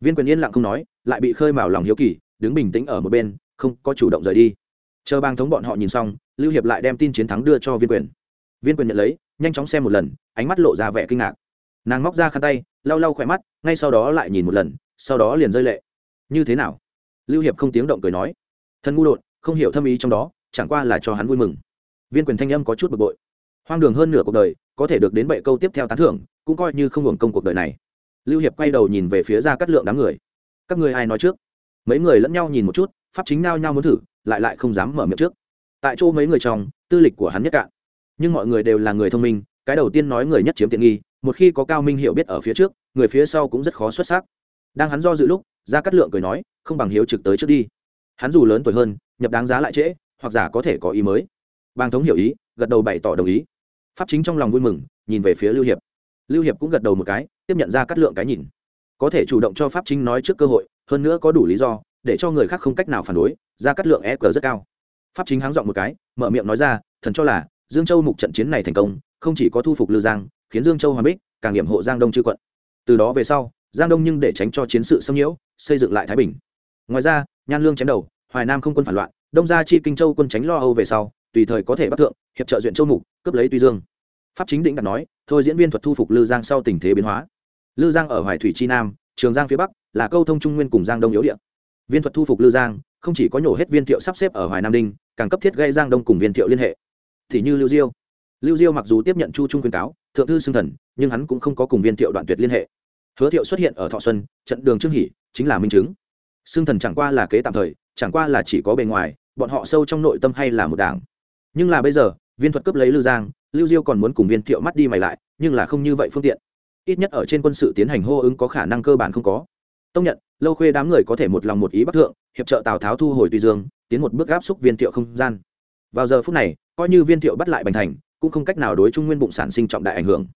Viên quyền yên lặng không nói, lại bị khơi mào lòng hiếu kỳ, đứng bình tĩnh ở một bên, không có chủ động rời đi. Chờ bang thống bọn họ nhìn xong, lưu hiệp lại đem tin chiến thắng đưa cho viên quyền. Viên quyền nhận lấy nhanh chóng xem một lần, ánh mắt lộ ra vẻ kinh ngạc. Nàng móc ra khăn tay, lau lau khỏe mắt, ngay sau đó lại nhìn một lần, sau đó liền rơi lệ. Như thế nào? Lưu hiệp không tiếng động cười nói. Thân ngu đột, không hiểu thâm ý trong đó, chẳng qua là cho hắn vui mừng. Viên quyền thanh âm có chút bực bội. Hoang đường hơn nửa cuộc đời, có thể được đến bệ câu tiếp theo tán thưởng, cũng coi như không hưởng công cuộc đời này. Lưu hiệp quay đầu nhìn về phía ra cắt lượng đám người. Các người ai nói trước? Mấy người lẫn nhau nhìn một chút, pháp chính nao nhau muốn thử, lại lại không dám mở miệng trước. Tại chỗ mấy người trong, tư lịch của hắn nhất cạn nhưng mọi người đều là người thông minh, cái đầu tiên nói người nhất chiếm tiện nghi, một khi có cao minh hiểu biết ở phía trước, người phía sau cũng rất khó xuất sắc. Đang hắn do dự lúc ra cắt lượng cười nói, không bằng hiếu trực tới trước đi. Hắn dù lớn tuổi hơn, nhập đáng giá lại trễ, hoặc giả có thể có ý mới. Bang thống hiểu ý, gật đầu bày tỏ đồng ý. Pháp chính trong lòng vui mừng, nhìn về phía lưu hiệp. Lưu hiệp cũng gật đầu một cái, tiếp nhận ra cắt lượng cái nhìn. Có thể chủ động cho pháp chính nói trước cơ hội, hơn nữa có đủ lý do, để cho người khác không cách nào phản đối ra cắt lượng e cờ rất cao. Pháp chính háng dọn một cái, mở miệng nói ra, thần cho là dương châu mục trận chiến này thành công, không chỉ có thu phục lư giang, khiến dương châu hòa bích, càng hiểm hộ giang đông chư quận. Từ đó về sau, giang đông nhưng để tránh cho chiến sự xâm nhiễu, xây dựng lại thái bình. Ngoài ra, nhan lương chém đầu, hoài nam không quân phản loạn, đông gia chi kinh châu quân tránh lo âu về sau, tùy thời có thể bắt thượng, hiệp trợ duyện châu mục, cướp lấy tuy dương. Pháp chính định đặt nói, thôi diễn viên thuật thu phục lư giang sau tình thế biến hóa. Lư giang ở hoài thủy chi nam, trường giang phía bắc, là câu thông trung nguyên cùng giang đông yếu địa. viên thuật thu phục lư giang, không chỉ có nhổ hết viên thiệu sắp xếp ở hoài nam đinh, càng cấp thiết gây giang đông cùng viên thiệu liên hệ thì như lưu diêu. Lưu diêu mặc dù tiếp nhận chu trung khuyên cáo, thượng thư xưng thần, nhưng hắn cũng không có cùng viên thiệu đoạn tuyệt liên hệ. Hứa thiệu xuất hiện ở thọ xuân, trận đường trương hỷ, chính là minh chứng. Xưng thần chẳng qua là kế tạm thời, chẳng qua là chỉ có bề ngoài, bọn họ sâu trong nội tâm hay là một đảng. Nhưng là bây giờ, viên thuật cướp lấy lưu giang, lưu diêu còn muốn cùng viên thiệu mắt đi mày lại, nhưng là không như vậy phương tiện. Ít nhất ở trên quân sự tiến hành hô ứng có khả năng cơ bản không có. Tông nhận, lâu khuê đám người có thể một lòng một ý bắc thượng, hiệp trợ tào tháo thu hồi tùy dương, tiến một bước áp xúc viên thiệu không gian. Vào giờ phút này coi như viên thiệu bắt lại bành thành, cũng không cách nào đối trung nguyên bụng sản sinh trọng đại ảnh hưởng.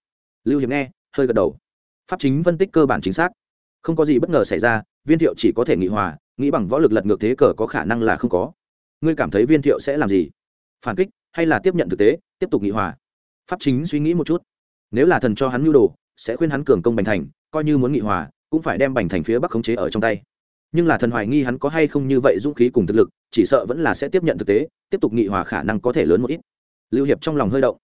Lưu hiệp nghe, hơi gật đầu. Pháp chính phân tích cơ bản chính xác. Không có gì bất ngờ xảy ra, viên thiệu chỉ có thể nghị hòa, nghĩ bằng võ lực lật ngược thế cờ có khả năng là không có. Ngươi cảm thấy viên thiệu sẽ làm gì? Phản kích hay là tiếp nhận thực tế, tiếp tục nghị hòa? Pháp chính suy nghĩ một chút. Nếu là thần cho hắn nhu đồ, sẽ khuyên hắn cường công bành thành, coi như muốn nghị hòa, cũng phải đem bành thành phía bắc khống chế ở trong tay. Nhưng là thần hoài nghi hắn có hay không như vậy dũng khí cùng thực lực chỉ sợ vẫn là sẽ tiếp nhận thực tế, tiếp tục nghị hòa khả năng có thể lớn một ít. Lưu hiệp trong lòng hơi động.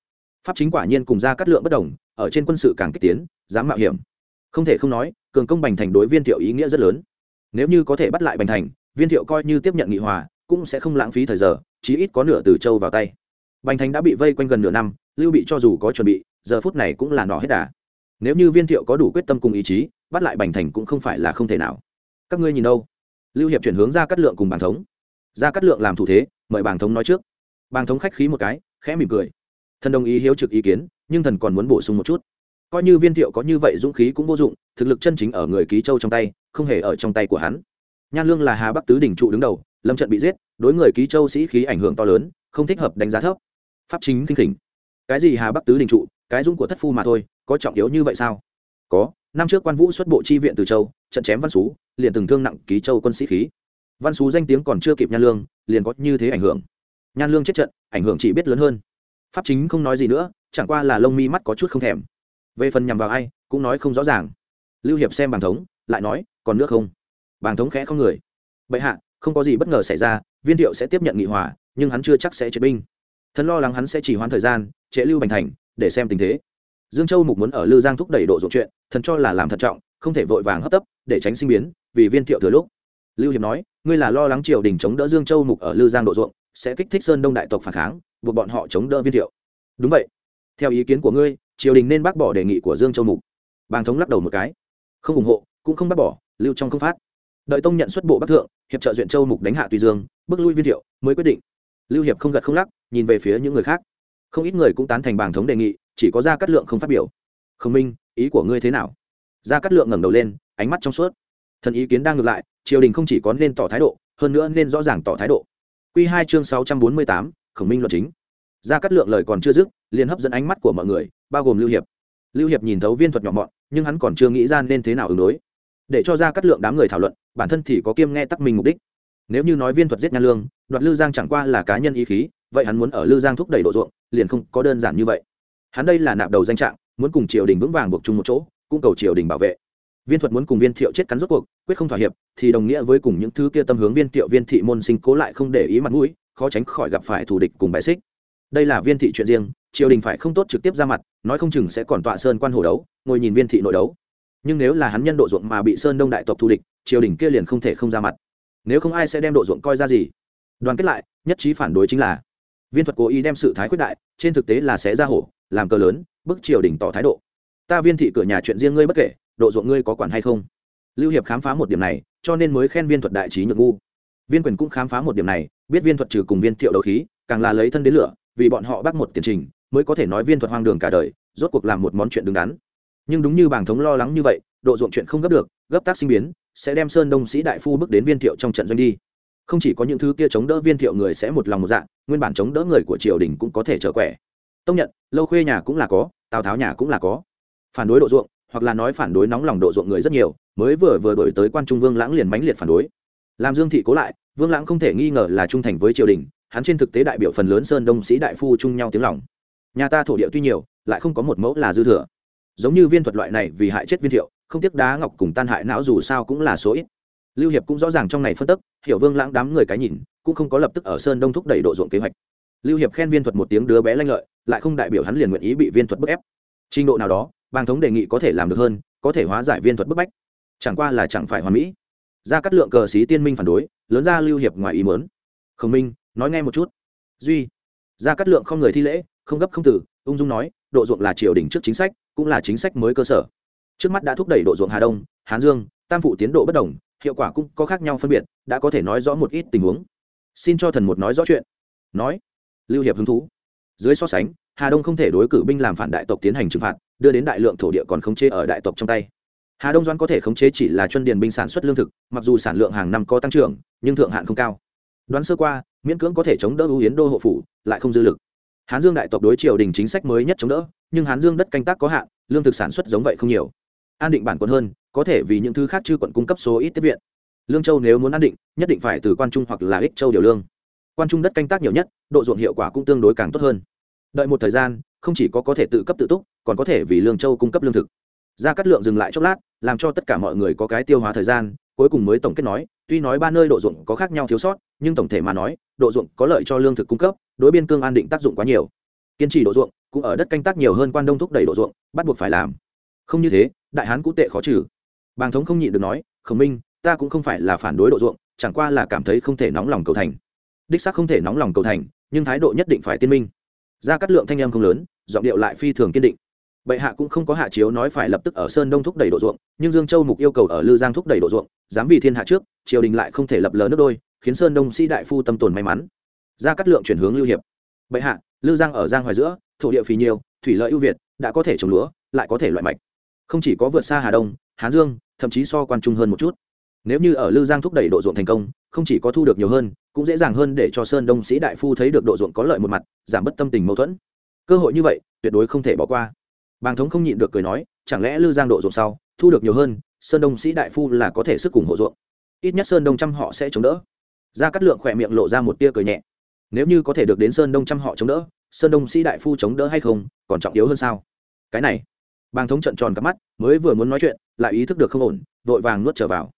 Pháp chính quả nhiên cùng ra cắt lượng bất đồng, ở trên quân sự càng kích tiến, dám mạo hiểm. Không thể không nói, cường công bành thành đối viên thiệu ý nghĩa rất lớn. Nếu như có thể bắt lại bành thành, viên thiệu coi như tiếp nhận nghị hòa, cũng sẽ không lãng phí thời giờ, chí ít có nửa từ châu vào tay. Bành thành đã bị vây quanh gần nửa năm, lưu bị cho dù có chuẩn bị, giờ phút này cũng là nỏ hết đà. Nếu như viên thiệu có đủ quyết tâm cùng ý chí, bắt lại bành thành cũng không phải là không thể nào. Các ngươi nhìn đâu? Lưu hiệp chuyển hướng ra cắt lượng cùng bản thống ra cắt lượng làm thủ thế, mời bàng thống nói trước. Bàng thống khách khí một cái, khẽ mỉm cười. Thần đồng ý hiếu trực ý kiến, nhưng thần còn muốn bổ sung một chút. Coi như viên thiệu có như vậy dũng khí cũng vô dụng, thực lực chân chính ở người ký châu trong tay, không hề ở trong tay của hắn. Nhan lương là hà bắc tứ đỉnh trụ đứng đầu, lâm trận bị giết, đối người ký châu sĩ khí ảnh hưởng to lớn, không thích hợp đánh giá thấp. Pháp chính kinh khỉnh. Cái gì hà bắc tứ đình trụ, cái dũng của thất phu mà thôi, có trọng yếu như vậy sao? Có, năm trước quan vũ xuất bộ chi viện từ châu, trận chém văn xú, liền từng thương nặng ký châu quân sĩ khí văn xú danh tiếng còn chưa kịp nhan lương, liền có như thế ảnh hưởng. Nhan lương chết trận, ảnh hưởng chỉ biết lớn hơn. Pháp chính không nói gì nữa, chẳng qua là lông mi mắt có chút không thèm. Về phần nhằm vào ai, cũng nói không rõ ràng. Lưu hiệp xem bàng thống, lại nói, còn nước không? Bàng thống khẽ không người. Bệ hạ, không có gì bất ngờ xảy ra, viên thiệu sẽ tiếp nhận nghị hòa, nhưng hắn chưa chắc sẽ chế binh. Thần lo lắng hắn sẽ chỉ hoãn thời gian, trễ lưu bành thành, để xem tình thế. Dương châu mục muốn ở lư giang thúc đẩy độ dụng chuyện, thần cho là làm thận trọng, không thể vội vàng hấp tấp, để tránh sinh biến, vì viên thiệu thừa lúc lưu hiệp nói, ngươi là lo lắng triều đình chống đỡ dương châu mục ở lư giang độ ruộng, sẽ kích thích sơn đông đại tộc phản kháng, buộc bọn họ chống đỡ viên thiệu. Đúng vậy. Theo ý kiến của ngươi, triều đình nên bác bỏ đề nghị của dương châu mục. Bàng thống lắc đầu một cái. Không ủng hộ, cũng không bác bỏ, lưu trong không phát. Đợi tông nhận xuất bộ bắc thượng, hiệp trợ duyện châu mục đánh hạ tùy dương, bước lui viên thiệu, mới quyết định. Lưu hiệp không gật không lắc, nhìn về phía những người khác. Không ít người cũng tán thành bàng thống đề nghị, chỉ có gia cát lượng không phát biểu. Khổng minh, ý của ngươi thế nào? Gia cát lượng ngẩng đầu lên, ánh mắt trong suốt. Thần ý kiến đang ngược lại triều đình không chỉ có nên tỏ thái độ, hơn nữa nên rõ ràng tỏ thái độ. Q hai chương sáu trăm bốn mươi tám, khổng minh luật chính. Ra cát lượng lời còn chưa dứt, liền hấp dẫn ánh mắt của mọi người, bao gồm lưu hiệp. Lưu hiệp nhìn thấu viên thuật nhỏ mọn, nhưng hắn còn chưa nghĩ ra nên thế nào ứng đối. Để cho ra cát lượng đám người thảo luận, bản thân thì có kiêm nghe tắc mình mục đích. Nếu như nói viên thuật giết nhan lương, đoạt lư giang chẳng qua là cá nhân ý khí, vậy hắn muốn ở lư giang thúc đẩy độ ruộng, liền không có đơn giản như vậy. Hắn đây là nạp đầu danh trạng, muốn cùng triều đình vững vàng buộc chung một chỗ, cũng cầu triều đình bảo vệ viên thuật muốn cùng viên thiệu chết cắn rốt cuộc, quyết không thỏa hiệp, thì đồng nghĩa với cùng những thứ kia tâm hướng viên thiệu viên thị môn sinh cố lại không để ý mặt mũi, khó tránh khỏi gặp phải thù địch cùng bài xích. Đây là viên thị chuyện riêng, triều đình phải không tốt trực tiếp ra mặt, nói không chừng sẽ còn tọa sơn quan hồ đấu, ngồi nhìn viên thị nội đấu. Nhưng nếu là hắn nhân độ ruộng mà bị sơn đông đại tộc thù địch, triều đình kia liền không thể không ra mặt. Nếu không ai sẽ đem độ ruộng coi ra gì? Đoàn kết lại, nhất trí phản đối chính là, viên thuật cố ý đem sự thái quyết đại, trên thực tế là sẽ ra hổ, làm cờ lớn, bức triều đình tỏ thái độ. Ta viên thị cửa nhà chuyện riêng ngươi bất kể độ ruộng ngươi có quản hay không? Lưu hiệp khám phá một điểm này, cho nên mới khen viên thuật đại trí nhược ngu. Viên quyền cũng khám phá một điểm này, biết viên thuật trừ cùng viên thiệu đầu khí, càng là lấy thân đến lửa, vì bọn họ bắt một tiền trình, mới có thể nói viên thuật hoang đường cả đời, rốt cuộc làm một món chuyện đứng đắn. Nhưng đúng như bảng thống lo lắng như vậy, độ ruộng chuyện không gấp được, gấp tác sinh biến, sẽ đem sơn đông sĩ đại phu bước đến viên thiệu trong trận doanh đi. Không chỉ có những thứ kia chống đỡ viên thiệu người sẽ một lòng một dạng nguyên bản chống đỡ người của triều đình cũng có thể trở quẻ. Tông nhận, lâu khuê nhà cũng là có, tào tháo nhà cũng là có. Phản đối độ ruộng hoặc là nói phản đối nóng lòng độ ruộng người rất nhiều, mới vừa vừa đổi tới quan trung vương lãng liền mãnh liệt phản đối. Làm dương thị cố lại, vương lãng không thể nghi ngờ là trung thành với triều đình, hắn trên thực tế đại biểu phần lớn sơn đông sĩ đại phu chung nhau tiếng lòng. Nhà ta thổ địa tuy nhiều, lại không có một mẫu là dư thừa. Giống như viên thuật loại này vì hại chết viên thiệu, không tiếc đá ngọc cùng tan hại não dù sao cũng là số ít. Lưu hiệp cũng rõ ràng trong này phân tức, hiểu vương lãng đám người cái nhìn, cũng không có lập tức ở sơn đông thúc đẩy độ ruộng kế hoạch. Lưu hiệp khen viên thuật một tiếng đứa bé lanh lợi, lại không đại biểu hắn liền nguyện ý bị viên thuật bức ép. Trình độ nào đó bàng thống đề nghị có thể làm được hơn, có thể hóa giải viên thuật bức bách. Chẳng qua là chẳng phải hoàn mỹ. Ra cắt lượng cờ sĩ tiên minh phản đối, lớn ra lưu hiệp ngoài ý mớn khổng minh, nói nghe một chút. Duy ra cắt lượng không người thi lễ, không gấp không tử, ung dung nói, độ ruộng là triều đình trước chính sách, cũng là chính sách mới cơ sở. Trước mắt đã thúc đẩy độ ruộng hà đông, hán dương, tam phụ tiến độ bất đồng, hiệu quả cũng có khác nhau phân biệt, đã có thể nói rõ một ít tình huống. Xin cho thần một nói rõ chuyện. Nói, lưu hiệp hứng thú. Dưới so sánh, hà đông không thể đối cử binh làm phản đại tộc tiến hành trừng phạt đưa đến đại lượng thổ địa còn khống chế ở đại tộc trong tay. Hà đông doan có thể khống chế chỉ là chuân điền binh sản xuất lương thực, mặc dù sản lượng hàng năm có tăng trưởng, nhưng thượng hạn không cao. Đoán sơ qua, miễn cưỡng có thể chống đỡ ưu yến đô hộ phủ, lại không dư lực. Hán dương đại tộc đối triều đình chính sách mới nhất chống đỡ, nhưng hán dương đất canh tác có hạn, lương thực sản xuất giống vậy không nhiều. An định bản quận hơn, có thể vì những thứ khác chưa quận cung cấp số ít tiếp viện. Lương châu nếu muốn an định, nhất định phải từ quan trung hoặc là ích châu điều lương. Quan trung đất canh tác nhiều nhất, độ ruộng hiệu quả cũng tương đối càng tốt hơn. Đợi một thời gian, không chỉ có có thể tự cấp tự túc còn có thể vì lương châu cung cấp lương thực. Ra cắt lượng dừng lại chốc lát, làm cho tất cả mọi người có cái tiêu hóa thời gian, cuối cùng mới tổng kết nói, tuy nói ba nơi độ ruộng có khác nhau thiếu sót, nhưng tổng thể mà nói, độ ruộng có lợi cho lương thực cung cấp, đối biên cương an định tác dụng quá nhiều. Kiên trì độ ruộng, cũng ở đất canh tác nhiều hơn quan đông thúc đẩy độ ruộng, bắt buộc phải làm. Không như thế, đại hán cũng tệ khó trừ. Bàng thống không nhịn được nói, khổng minh, ta cũng không phải là phản đối độ ruộng, chẳng qua là cảm thấy không thể nóng lòng cầu thành. Đích xác không thể nóng lòng cầu thành, nhưng thái độ nhất định phải tiên minh. Ra cắt lượng thanh em không lớn, giọng điệu lại phi thường kiên định bệ hạ cũng không có hạ chiếu nói phải lập tức ở sơn đông thúc đẩy độ ruộng, nhưng dương châu mục yêu cầu ở lư giang thúc đẩy độ ruộng, dám vì thiên hạ trước, triều đình lại không thể lập lờ nước đôi, khiến sơn đông sĩ đại phu tâm tồn may mắn. Ra cắt lượng chuyển hướng lưu hiệp. Bệ hạ, lư giang ở giang hoài giữa, thổ địa phì nhiều, thủy lợi ưu việt, đã có thể trồng lúa, lại có thể loại mạch. Không chỉ có vượt xa hà đông, hán dương, thậm chí so quan trung hơn một chút. Nếu như ở lư giang thúc đẩy độ ruộng thành công, không chỉ có thu được nhiều hơn, cũng dễ dàng hơn để cho sơn đông sĩ đại phu thấy được độ ruộng có lợi một mặt, giảm bất tâm tình mâu thuẫn. Cơ hội như vậy, tuyệt đối không thể bỏ qua bàng thống không nhịn được cười nói, chẳng lẽ lư giang độ ruộng sau, thu được nhiều hơn, sơn đông sĩ đại phu là có thể sức cùng hộ ruộng. Ít nhất sơn đông trăm họ sẽ chống đỡ. Ra cắt lượng khỏe miệng lộ ra một tia cười nhẹ. Nếu như có thể được đến sơn đông trăm họ chống đỡ, sơn đông sĩ đại phu chống đỡ hay không, còn trọng yếu hơn sao? Cái này, bàng thống trận tròn cắp mắt, mới vừa muốn nói chuyện, lại ý thức được không ổn, vội vàng nuốt trở vào.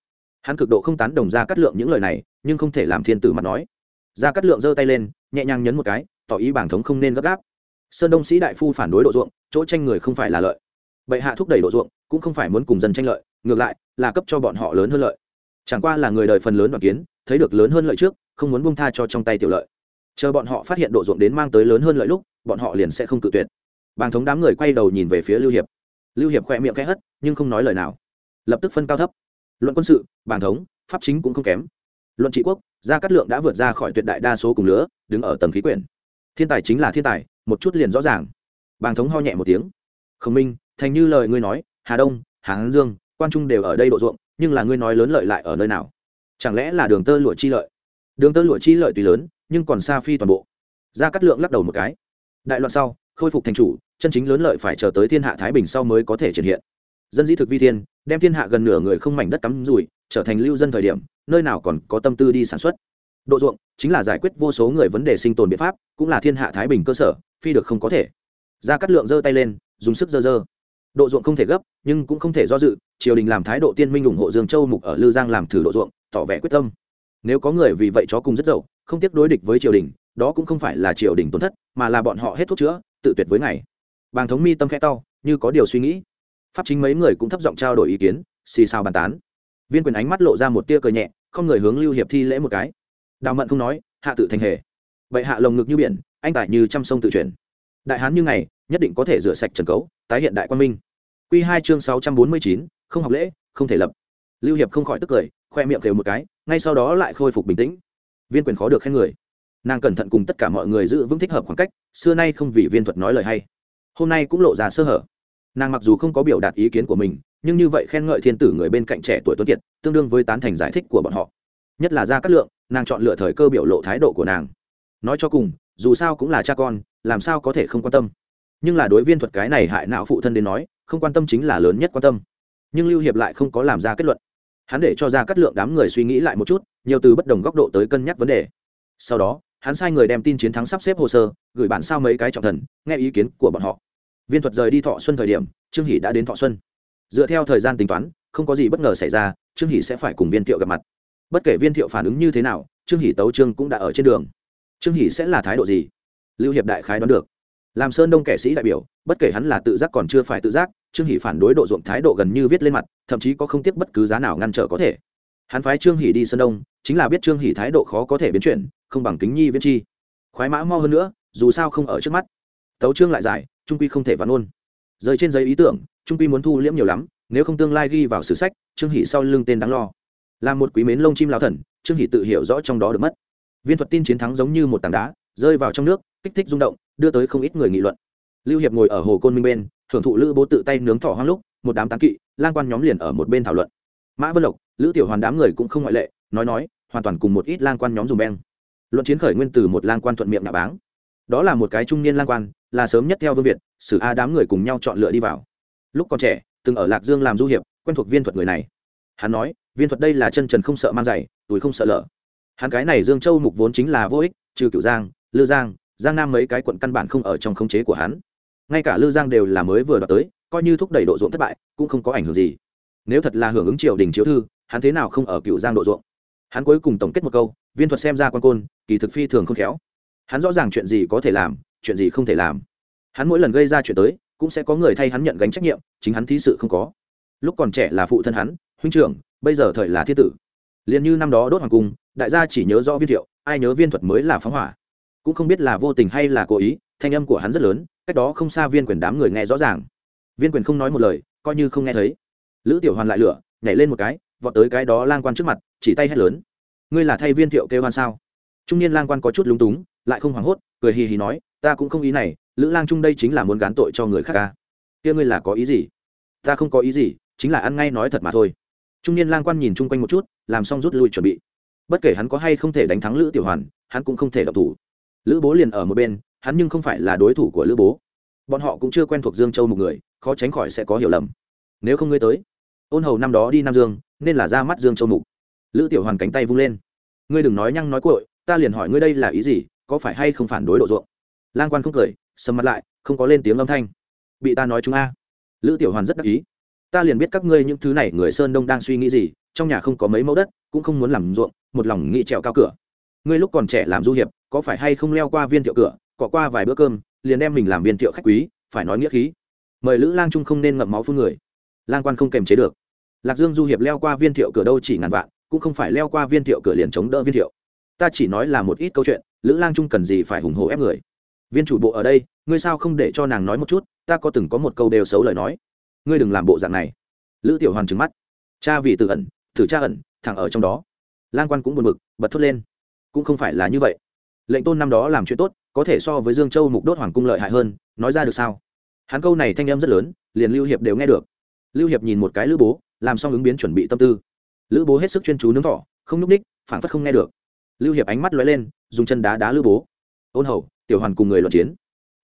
Hắn cực độ không tán đồng ra cắt lượng những lời này, nhưng không thể làm thiên tử mặt nói. Ra cắt lượng giơ tay lên, nhẹ nhàng nhấn một cái, tỏ ý Bàng thống không nên gấp gáp sơn đông sĩ đại phu phản đối độ ruộng, chỗ tranh người không phải là lợi. Bệ hạ thúc đẩy độ ruộng, cũng không phải muốn cùng dân tranh lợi, ngược lại, là cấp cho bọn họ lớn hơn lợi. Chẳng qua là người đời phần lớn đoàn kiến, thấy được lớn hơn lợi trước, không muốn buông tha cho trong tay tiểu lợi. Chờ bọn họ phát hiện độ ruộng đến mang tới lớn hơn lợi lúc, bọn họ liền sẽ không cự tuyệt. Bàng thống đám người quay đầu nhìn về phía lưu hiệp. Lưu hiệp khoe miệng khẽ hất, nhưng không nói lời nào. Lập tức phân cao thấp. Luận quân sự, bàng thống, pháp chính cũng không kém. Luận trị quốc, gia cát lượng đã vượt ra khỏi tuyệt đại đa số cùng lứa, đứng ở tầng khí quyển. Thiên tài chính là thiên tài một chút liền rõ ràng. Bàng thống ho nhẹ một tiếng. Khổng minh, thành như lời ngươi nói, hà đông hán dương, quan trung đều ở đây độ ruộng, nhưng là ngươi nói lớn lợi lại ở nơi nào? Chẳng lẽ là đường tơ lụa chi lợi? Đường tơ lụa chi lợi tùy lớn, nhưng còn xa phi toàn bộ. Gia cát lượng lắc đầu một cái. Đại loạn sau, khôi phục thành chủ, chân chính lớn lợi phải chờ tới thiên hạ thái bình sau mới có thể triển hiện. Dân dĩ thực vi thiên, đem thiên hạ gần nửa người không mảnh đất cắm rủi, trở thành lưu dân thời điểm, nơi nào còn có tâm tư đi sản xuất? Độ ruộng chính là giải quyết vô số người vấn đề sinh tồn biện pháp, cũng là thiên hạ thái bình cơ sở, phi được không có thể. Ra cắt lượng giơ tay lên, dùng sức giơ giơ. Độ ruộng không thể gấp, nhưng cũng không thể do dự, triều đình làm thái độ tiên minh ủng hộ dương châu mục ở lư giang làm thử độ ruộng, tỏ vẻ quyết tâm. Nếu có người vì vậy chó cùng rất dậu, không tiếc đối địch với triều đình, đó cũng không phải là triều đình tổn thất, mà là bọn họ hết thuốc chữa, tự tuyệt với ngày bàng thống mi tâm khẽ to, như có điều suy nghĩ. Pháp chính mấy người cũng thấp giọng trao đổi ý kiến, xì xào bàn tán. Viên quyền ánh mắt lộ ra một tia cười nhẹ, không người hướng lưu hiệp thi lễ một cái đào mận không nói, hạ tự thành hề. Vậy hạ lồng ngực như biển, anh tài như trăm sông tự chuyển. Đại hán như ngày, nhất định có thể rửa sạch trần cấu, tái hiện đại quan minh. Q hai chương sáu trăm bốn mươi chín, không học lễ, không thể lập. Lưu hiệp không khỏi tức cười, khoe miệng kêu một cái, ngay sau đó lại khôi phục bình tĩnh. Viên quyền khó được khen người. Nàng cẩn thận cùng tất cả mọi người giữ vững thích hợp khoảng cách, xưa nay không vì viên thuật nói lời hay. Hôm nay cũng lộ ra sơ hở. Nàng mặc dù không có biểu đạt ý kiến của mình, nhưng như vậy khen ngợi thiên tử người bên cạnh trẻ tuổi tuấn kiệt, tương đương với tán thành giải thích của bọn họ. Nhất là ra cát lượng nàng chọn lựa thời cơ biểu lộ thái độ của nàng. Nói cho cùng, dù sao cũng là cha con, làm sao có thể không quan tâm? Nhưng là đối viên thuật cái này hại não phụ thân đến nói, không quan tâm chính là lớn nhất quan tâm. Nhưng lưu hiệp lại không có làm ra kết luận. Hắn để cho ra cắt lượng đám người suy nghĩ lại một chút, nhiều từ bất đồng góc độ tới cân nhắc vấn đề. Sau đó, hắn sai người đem tin chiến thắng sắp xếp hồ sơ, gửi bản sao mấy cái trọng thần, nghe ý kiến của bọn họ. Viên thuật rời đi thọ xuân thời điểm, trương hỷ đã đến thọ xuân. Dựa theo thời gian tính toán, không có gì bất ngờ xảy ra, trương hỷ sẽ phải cùng viên thiệu gặp mặt bất kể viên thiệu phản ứng như thế nào, trương hỷ tấu trương cũng đã ở trên đường. Trương hỷ sẽ là thái độ gì? Lưu hiệp đại khái đoán được. Làm sơn đông kẻ sĩ đại biểu, bất kể hắn là tự giác còn chưa phải tự giác, trương hỷ phản đối độ ruộng thái độ gần như viết lên mặt, thậm chí có không tiếc bất cứ giá nào ngăn trở có thể. Hắn phái trương hỷ đi sơn đông, chính là biết trương hỷ thái độ khó có thể biến chuyển, không bằng kính nhi viết chi. Khoái mã mo hơn nữa, dù sao không ở trước mắt. Tấu trương lại dài trung quy không thể vắn ôn. Rời trên giấy ý tưởng, trung quy muốn thu liễm nhiều lắm, nếu không tương lai ghi vào sử sách, trương hỷ sau lưng tên đáng lo là một quý mến lông chim lao thần, trương hỷ tự hiểu rõ trong đó được mất. Viên thuật tin chiến thắng giống như một tảng đá, rơi vào trong nước, kích thích rung động, đưa tới không ít người nghị luận. Lưu hiệp ngồi ở hồ côn minh bên, thưởng thụ lữ bố tự tay nướng thỏ hoang lúc, một đám tán kỵ, lang quan nhóm liền ở một bên thảo luận. Mã vân lộc, lữ tiểu hoàn đám người cũng không ngoại lệ, nói nói, hoàn toàn cùng một ít lang quan nhóm dùng beng. Luận chiến khởi nguyên từ một lang quan thuận miệng nạ báng. Đó là một cái trung niên lang quan, là sớm nhất theo vương việt, sử a đám người cùng nhau chọn lựa đi vào. Lúc còn trẻ, từng ở lạc dương làm du hiệp, quen thuộc viên thuật người này hắn nói, viên thuật đây là chân trần không sợ mang giày, túi không sợ lở. Hắn cái này dương châu mục vốn chính là vô ích, trừ cửu giang, lư giang giang nam mấy cái quận căn bản không ở trong khống chế của hắn. Ngay cả lư giang đều là mới vừa đoạt tới, coi như thúc đẩy độ ruộng thất bại, cũng không có ảnh hưởng gì. Nếu thật là hưởng ứng triều đình chiếu thư, hắn thế nào không ở cựu giang độ ruộng? Hắn cuối cùng tổng kết một câu, viên thuật xem ra quan côn, kỳ thực phi thường không khéo. Hắn rõ ràng chuyện gì có thể làm, chuyện gì không thể làm. Hắn mỗi lần gây ra chuyện tới, cũng sẽ có người thay hắn nhận gánh trách nhiệm, chính hắn thí sự không có. Lúc còn trẻ là phụ thân hắn huynh trưởng, bây giờ thời là thiết tử. Liền như năm đó đốt hoàng cung, đại gia chỉ nhớ rõ viên thiệu, ai nhớ viên thuật mới là phóng hỏa. Cũng không biết là vô tình hay là cố ý, thanh âm của hắn rất lớn, cách đó không xa viên quyền đám người nghe rõ ràng. Viên quyền không nói một lời, coi như không nghe thấy. Lữ tiểu hoàn lại lửa, nhảy lên một cái, vọt tới cái đó lang quan trước mặt, chỉ tay hét lớn. Ngươi là thay viên thiệu kêu hoan sao? Trung niên lang quan có chút lúng túng, lại không hoảng hốt, cười hì hì nói, ta cũng không ý này, lữ lang trung đây chính là muốn gán tội cho người khác ca kia ngươi là có ý gì? Ta không có ý gì, chính là ăn ngay nói thật mà thôi trung niên lang quan nhìn chung quanh một chút, làm xong rút lui chuẩn bị. Bất kể hắn có hay không thể đánh thắng lữ tiểu hoàn, hắn cũng không thể đọc thủ. Lữ bố liền ở một bên, hắn nhưng không phải là đối thủ của lữ bố. Bọn họ cũng chưa quen thuộc dương châu một người, khó tránh khỏi sẽ có hiểu lầm. Nếu không ngươi tới, ôn hầu năm đó đi nam dương, nên là ra mắt dương châu mục. Lữ tiểu hoàn cánh tay vung lên. Ngươi đừng nói nhăng nói cội ta liền hỏi ngươi đây là ý gì, có phải hay không phản đối độ ruộng? Lang quan không cười, sầm mặt lại, không có lên tiếng âm thanh. Bị ta nói chúng a. Lữ tiểu hoàn rất đắc ý ta liền biết các ngươi những thứ này, người sơn đông đang suy nghĩ gì, trong nhà không có mấy mẫu đất, cũng không muốn làm ruộng, một lòng nghĩ trèo cao cửa. Ngươi lúc còn trẻ làm du hiệp, có phải hay không leo qua viên thiệu cửa, cọ qua vài bữa cơm, liền đem mình làm viên thiệu khách quý, phải nói nghĩa khí. Mời lữ lang trung không nên ngậm máu phương người. Lang quan không kềm chế được. Lạc dương du hiệp leo qua viên thiệu cửa đâu chỉ ngàn vạn, cũng không phải leo qua viên thiệu cửa liền chống đỡ viên thiệu. Ta chỉ nói là một ít câu chuyện, lữ lang trung cần gì phải hùng hồ ép người? Viên chủ bộ ở đây, ngươi sao không để cho nàng nói một chút, ta có từng có một câu đều xấu lời nói ngươi đừng làm bộ dạng này. Lữ tiểu hoàn trừng mắt. Cha vì tự ẩn, thử cha ẩn, thẳng ở trong đó. Lang quan cũng buồn bực, bật thốt lên. Cũng không phải là như vậy. Lệnh tôn năm đó làm chuyện tốt, có thể so với dương châu mục đốt hoàng cung lợi hại hơn, nói ra được sao? Hắn câu này thanh em rất lớn, liền lưu hiệp đều nghe được. Lưu hiệp nhìn một cái lữ bố, làm xong ứng biến chuẩn bị tâm tư. Lữ bố hết sức chuyên chú nướng thỏ, không n ú c ních phản phất không nghe được. Lưu hiệp ánh mắt lóe lên, dùng chân đá đá lữ bố. Ôn hầu, tiểu hoàn cùng người luận chiến.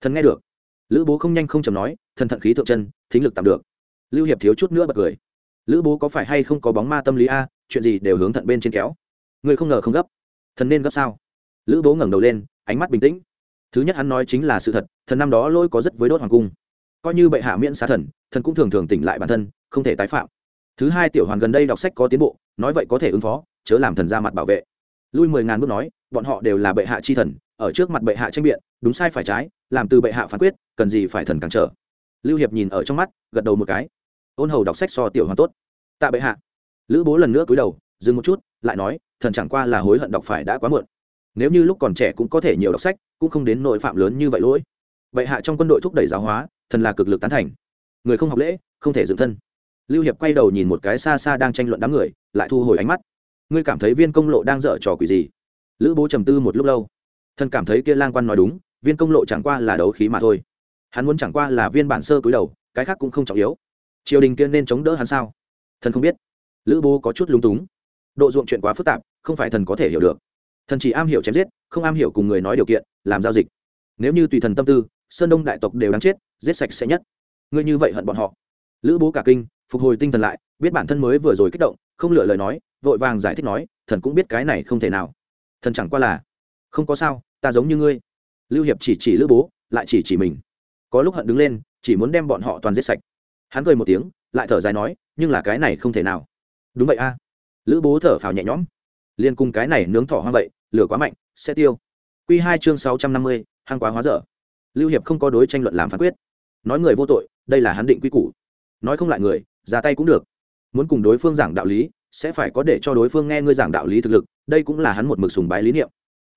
Thần nghe được. Lữ bố không nhanh không chầm nói, thần thận khí thượng chân, thính lực tạm được lưu hiệp thiếu chút nữa bật cười. Lữ bố có phải hay không có bóng ma tâm lý a, chuyện gì đều hướng thận bên trên kéo. Người không ngờ không gấp. Thần nên gấp sao? Lữ bố ngẩng đầu lên, ánh mắt bình tĩnh. Thứ nhất hắn nói chính là sự thật, thần năm đó lỗi có rất với đốt hoàng cung. Coi như bệ hạ miễn xá thần thần cũng thường thường tỉnh lại bản thân, không thể tái phạm. Thứ hai tiểu hoàn gần đây đọc sách có tiến bộ, nói vậy có thể ứng phó, chớ làm thần ra mặt bảo vệ. Lui mười ngàn bước nói, bọn họ đều là bệ hạ chi thần, ở trước mặt bệ hạ tranh biện, đúng sai phải trái, làm từ bệ hạ phán quyết, cần gì phải thần cản trở. Lưu hiệp nhìn ở trong mắt, gật đầu một cái ôn hầu đọc sách so tiểu hoàn tốt. Tạ bệ hạ. Lữ bố lần nữa cúi đầu, dừng một chút, lại nói, thần chẳng qua là hối hận đọc phải đã quá muộn. Nếu như lúc còn trẻ cũng có thể nhiều đọc sách, cũng không đến nội phạm lớn như vậy lỗi. Bệ hạ trong quân đội thúc đẩy giáo hóa, thần là cực lực tán thành. Người không học lễ, không thể dựng thân. Lưu hiệp quay đầu nhìn một cái xa xa đang tranh luận đám người, lại thu hồi ánh mắt. Ngươi cảm thấy viên công lộ đang dở trò quỷ gì? Lữ bố trầm tư một lúc lâu. Thần cảm thấy kia lang quan nói đúng, viên công lộ chẳng qua là đấu khí mà thôi. Hắn muốn chẳng qua là viên bản sơ cúi đầu, cái khác cũng không trọng yếu triều đình kia nên chống đỡ hắn sao? Thần không biết. Lữ bố có chút lúng túng. Độ ruộng chuyện quá phức tạp, không phải thần có thể hiểu được. Thần chỉ am hiểu chém giết, không am hiểu cùng người nói điều kiện, làm giao dịch. Nếu như tùy thần tâm tư, sơn đông đại tộc đều đáng chết, giết sạch sẽ nhất. Ngươi như vậy hận bọn họ. Lữ bố cả kinh, phục hồi tinh thần lại, biết bản thân mới vừa rồi kích động, không lựa lời nói, vội vàng giải thích nói, thần cũng biết cái này không thể nào. Thần chẳng qua là, không có sao, ta giống như ngươi. Lưu hiệp chỉ chỉ lữ bố, lại chỉ chỉ mình. Có lúc hận đứng lên, chỉ muốn đem bọn họ toàn giết sạch hắn cười một tiếng, lại thở dài nói, nhưng là cái này không thể nào. Đúng vậy a. Lữ bố thở phào nhẹ nhõm. Liên cùng cái này nướng thỏ hoang vậy, lửa quá mạnh, sẽ tiêu. Q hai chương sáu trăm năm mươi, hang quá hóa dở. Lưu hiệp không có đối tranh luận làm phán quyết. Nói người vô tội, đây là hắn định quy củ. Nói không lại người, ra tay cũng được. Muốn cùng đối phương giảng đạo lý, sẽ phải có để cho đối phương nghe ngươi giảng đạo lý thực lực, đây cũng là hắn một mực sùng bái lý niệm.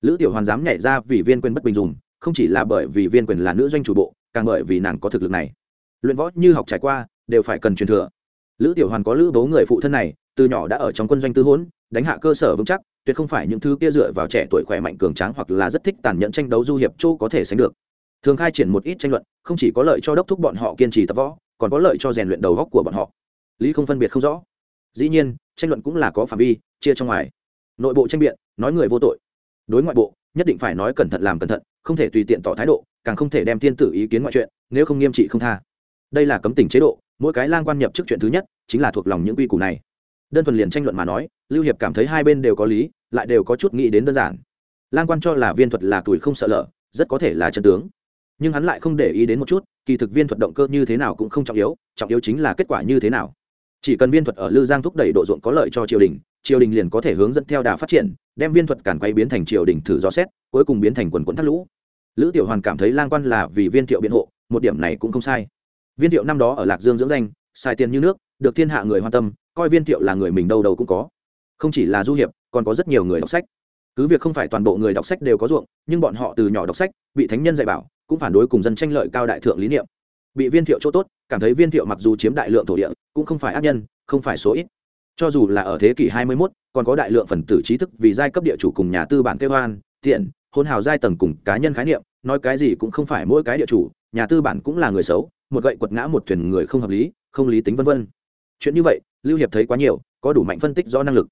Lữ tiểu hoàn dám nhảy ra vì viên quyền bất bình dùng, không chỉ là bởi vì viên quyền là nữ doanh chủ bộ, càng bởi vì nàng có thực lực này luyện võ như học trải qua, đều phải cần truyền thừa. Lữ tiểu hoàn có lữ bố người phụ thân này, từ nhỏ đã ở trong quân doanh tư hỗn đánh hạ cơ sở vững chắc, tuyệt không phải những thứ kia dựa vào trẻ tuổi khỏe mạnh cường tráng hoặc là rất thích tàn nhẫn tranh đấu du hiệp châu có thể sánh được. Thường khai triển một ít tranh luận, không chỉ có lợi cho đốc thúc bọn họ kiên trì tập võ, còn có lợi cho rèn luyện đầu góc của bọn họ. Lý không phân biệt không rõ. Dĩ nhiên, tranh luận cũng là có phạm vi, chia trong ngoài. Nội bộ tranh biện, nói người vô tội. Đối ngoại bộ, nhất định phải nói cẩn thận làm cẩn thận, không thể tùy tiện tỏ thái độ, càng không thể đem thiên tử ý kiến ngoại chuyện, nếu không nghiêm trị không tha đây là cấm tình chế độ, mỗi cái lang quan nhập trước chuyện thứ nhất, chính là thuộc lòng những quy củ này. Đơn thuần liền tranh luận mà nói, lưu hiệp cảm thấy hai bên đều có lý, lại đều có chút nghĩ đến đơn giản. Lang quan cho là viên thuật là tuổi không sợ lỡ rất có thể là chân tướng. Nhưng hắn lại không để ý đến một chút, kỳ thực viên thuật động cơ như thế nào cũng không trọng yếu trọng yếu chính là kết quả như thế nào. Chỉ cần viên thuật ở lư giang thúc đẩy độ ruộng có lợi cho triều đình triều đình liền có thể hướng dẫn theo đà phát triển, đem viên thuật cản quay biến thành triều đình thử gió xét, cuối cùng biến thành quần quẫn thắt lũ. Lữ tiểu hoàn cảm thấy lang quan là vì viên thiệu biện hộ, một điểm này cũng không sai viên thiệu năm đó ở lạc dương dưỡng danh xài tiền như nước được thiên hạ người hoan tâm coi viên thiệu là người mình đâu đâu cũng có. Không chỉ là du hiệp còn có rất nhiều người đọc sách. Cứ việc không phải toàn bộ người đọc sách đều có ruộng nhưng bọn họ từ nhỏ đọc sách bị thánh nhân dạy bảo cũng phản đối cùng dân tranh lợi cao đại thượng lý niệm. Bị viên thiệu chỗ tốt cảm thấy viên thiệu mặc dù chiếm đại lượng thổ địa cũng không phải ác nhân không phải số ít. Cho dù là ở thế kỷ 21, còn có đại lượng phần tử trí thức vì giai cấp địa chủ cùng nhà tư bản kêu hoan tiện hôn hào giai tầng cùng cá nhân khái niệm nói cái gì cũng không phải mỗi cái địa chủ nhà tư bản cũng là người xấu một gậy quật ngã một thuyền người không hợp lý, không lý tính vân vân. Chuyện như vậy, lưu hiệp thấy quá nhiều, có đủ mạnh phân tích do năng lực.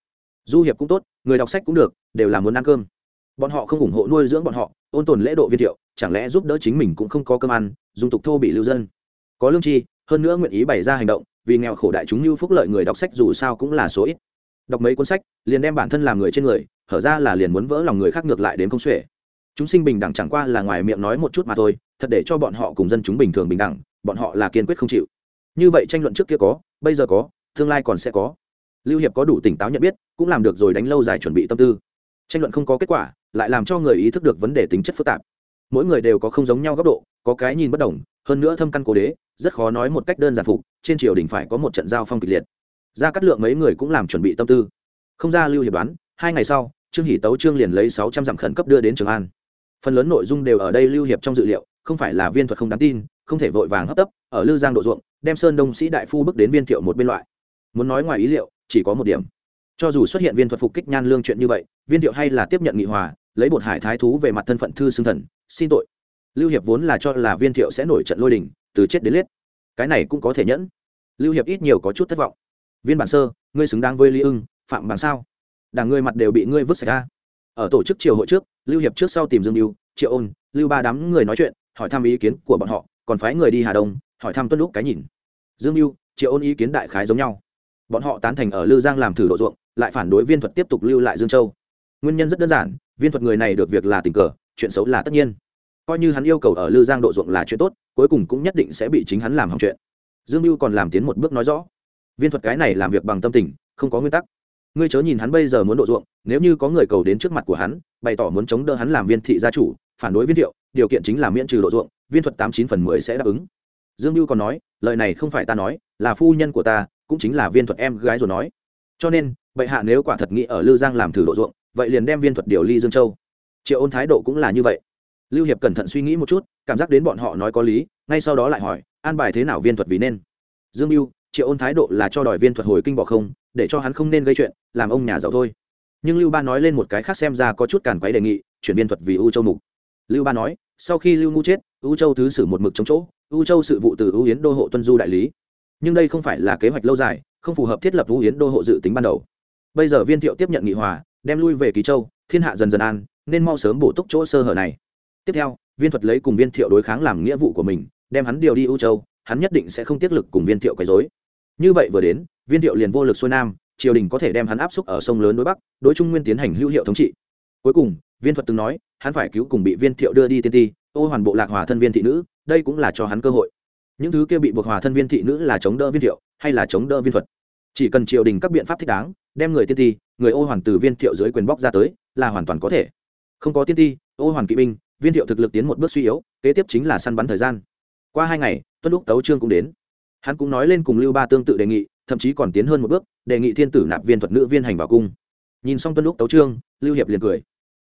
Du hiệp cũng tốt, người đọc sách cũng được, đều là muốn ăn cơm. Bọn họ không ủng hộ nuôi dưỡng bọn họ, ôn tồn lễ độ viên thiệu, chẳng lẽ giúp đỡ chính mình cũng không có cơm ăn, dùng tục thô bị lưu dân. Có lương chi hơn nữa nguyện ý bày ra hành động, vì nghèo khổ đại chúng như phúc lợi người đọc sách dù sao cũng là số ít. Đọc mấy cuốn sách, liền đem bản thân làm người trên người, hở ra là liền muốn vỡ lòng người khác ngược lại đến công xuể. Chúng sinh bình đẳng chẳng qua là ngoài miệng nói một chút mà thôi, thật để cho bọn họ cùng dân chúng bình thường bình đẳng bọn họ là kiên quyết không chịu. Như vậy tranh luận trước kia có, bây giờ có, tương lai còn sẽ có. Lưu hiệp có đủ tỉnh táo nhận biết, cũng làm được rồi đánh lâu dài chuẩn bị tâm tư. Tranh luận không có kết quả, lại làm cho người ý thức được vấn đề tính chất phức tạp. Mỗi người đều có không giống nhau góc độ, có cái nhìn bất đồng, hơn nữa thâm căn cố đế, rất khó nói một cách đơn giản phục, trên triều đình phải có một trận giao phong kịch liệt. Ra cắt lượng mấy người cũng làm chuẩn bị tâm tư. Không ra lưu hiệp đoán, hai ngày sau, trương hỷ tấu trương liền lấy sáu trăm dặm khẩn cấp đưa đến trường an. Phần lớn nội dung đều ở đây lưu hiệp trong dự liệu, không phải là viên thuật không đáng tin không thể vội vàng hấp tấp, ở lư giang độ ruộng, đem sơn đông sĩ đại phu bước đến viên thiệu một bên loại. Muốn nói ngoài ý liệu, chỉ có một điểm. Cho dù xuất hiện viên thuật phục kích nhan lương chuyện như vậy, viên thiệu hay là tiếp nhận nghị hòa, lấy bột hải thái thú về mặt thân phận thư xưng thần, xin tội. Lưu hiệp vốn là cho là viên thiệu sẽ nổi trận lôi đình, từ chết đến liết cái này cũng có thể nhẫn. Lưu hiệp ít nhiều có chút thất vọng. Viên bản sơ, ngươi xứng đáng với lý ưng, phạm bản sao? Đảng ngươi mặt đều bị ngươi vứt sạch ra. Ở tổ chức triều hội trước, lưu hiệp trước sau tìm dương lưu triệu ôn, lưu ba đám người nói chuyện, hỏi thăm ý kiến của bọn họ còn phái người đi hà đông, hỏi thăm tuân lúc cái nhìn. Dương mưu, triệu ôn ý kiến đại khái giống nhau. Bọn họ tán thành ở lư giang làm thử độ ruộng, lại phản đối viên thuật tiếp tục lưu lại dương châu. Nguyên nhân rất đơn giản, viên thuật người này được việc là tình cờ, chuyện xấu là tất nhiên. Coi như hắn yêu cầu ở lư giang độ ruộng là chuyện tốt, cuối cùng cũng nhất định sẽ bị chính hắn làm hỏng chuyện. Dương mưu còn làm tiến một bước nói rõ. Viên thuật cái này làm việc bằng tâm tình, không có nguyên tắc. Ngươi chớ nhìn hắn bây giờ muốn độ ruộng, nếu như có người cầu đến trước mặt của hắn, bày tỏ muốn chống đỡ hắn làm viên thị gia chủ, phản đối viên thiệu, điều kiện chính là miễn trừ độ ruộng viên thuật tám chín phần mười sẽ đáp ứng. Dương mưu còn nói, lời này không phải ta nói, là phu nhân của ta, cũng chính là viên thuật em gái rồi nói. Cho nên, bệ hạ nếu quả thật nghĩ ở lư giang làm thử độ ruộng, vậy liền đem viên thuật điều ly dương châu. Triệu ôn thái độ cũng là như vậy. Lưu hiệp cẩn thận suy nghĩ một chút, cảm giác đến bọn họ nói có lý, ngay sau đó lại hỏi, an bài thế nào viên thuật vì nên? Dương mưu triệu ôn thái độ là cho đòi viên thuật hồi kinh bỏ không, để cho hắn không nên gây chuyện, làm ông nhà giàu thôi. Nhưng lưu ba nói lên một cái khác xem ra có chút cản quấy đề nghị, chuyển viên thuật vì u châu mục. Lưu ba nói, sau khi lưu ngu chết u châu thứ sử một mực chống chỗ, u châu sự vụ từ u Yến đô hộ tuân du đại lý. Nhưng đây không phải là kế hoạch lâu dài, không phù hợp thiết lập u Yến đô hộ dự tính ban đầu. Bây giờ viên thiệu tiếp nhận nghị hòa, đem lui về ký châu, thiên hạ dần dần an, nên mau sớm bổ túc chỗ sơ hở này. Tiếp theo, viên thuật lấy cùng viên thiệu đối kháng làm nghĩa vụ của mình, đem hắn điều đi u châu, hắn nhất định sẽ không tiết lực cùng viên thiệu quấy dối như vậy vừa đến, viên thiệu liền vô lực xuôi nam, triều đình có thể đem hắn áp xúc ở sông lớn đối bắc, đối trung nguyên tiến hành hữu hiệu thống trị. Cuối cùng, viên thuật từng nói, hắn phải cứu cùng bị viên thiệu đưa đi tiên ti ô hoàn bộ lạc hòa thân viên thị nữ, đây cũng là cho hắn cơ hội. Những thứ kia bị buộc hòa thân viên thị nữ là chống đỡ viên thiệu, hay là chống đỡ viên thuật? Chỉ cần triều đình các biện pháp thích đáng, đem người tiên ti, người ô hoàn từ viên thiệu dưới quyền bóc ra tới, là hoàn toàn có thể. Không có tiên ti, ô hoàn kỵ binh, viên thiệu thực lực tiến một bước suy yếu, kế tiếp chính là săn bắn thời gian. Qua hai ngày, tuân lúc tấu trương cũng đến. Hắn cũng nói lên cùng lưu ba tương tự đề nghị, thậm chí còn tiến hơn một bước, đề nghị thiên tử nạp viên thuật nữ viên hành vào cung. Nhìn xong tuân lúc tấu trương, lưu hiệp liền cười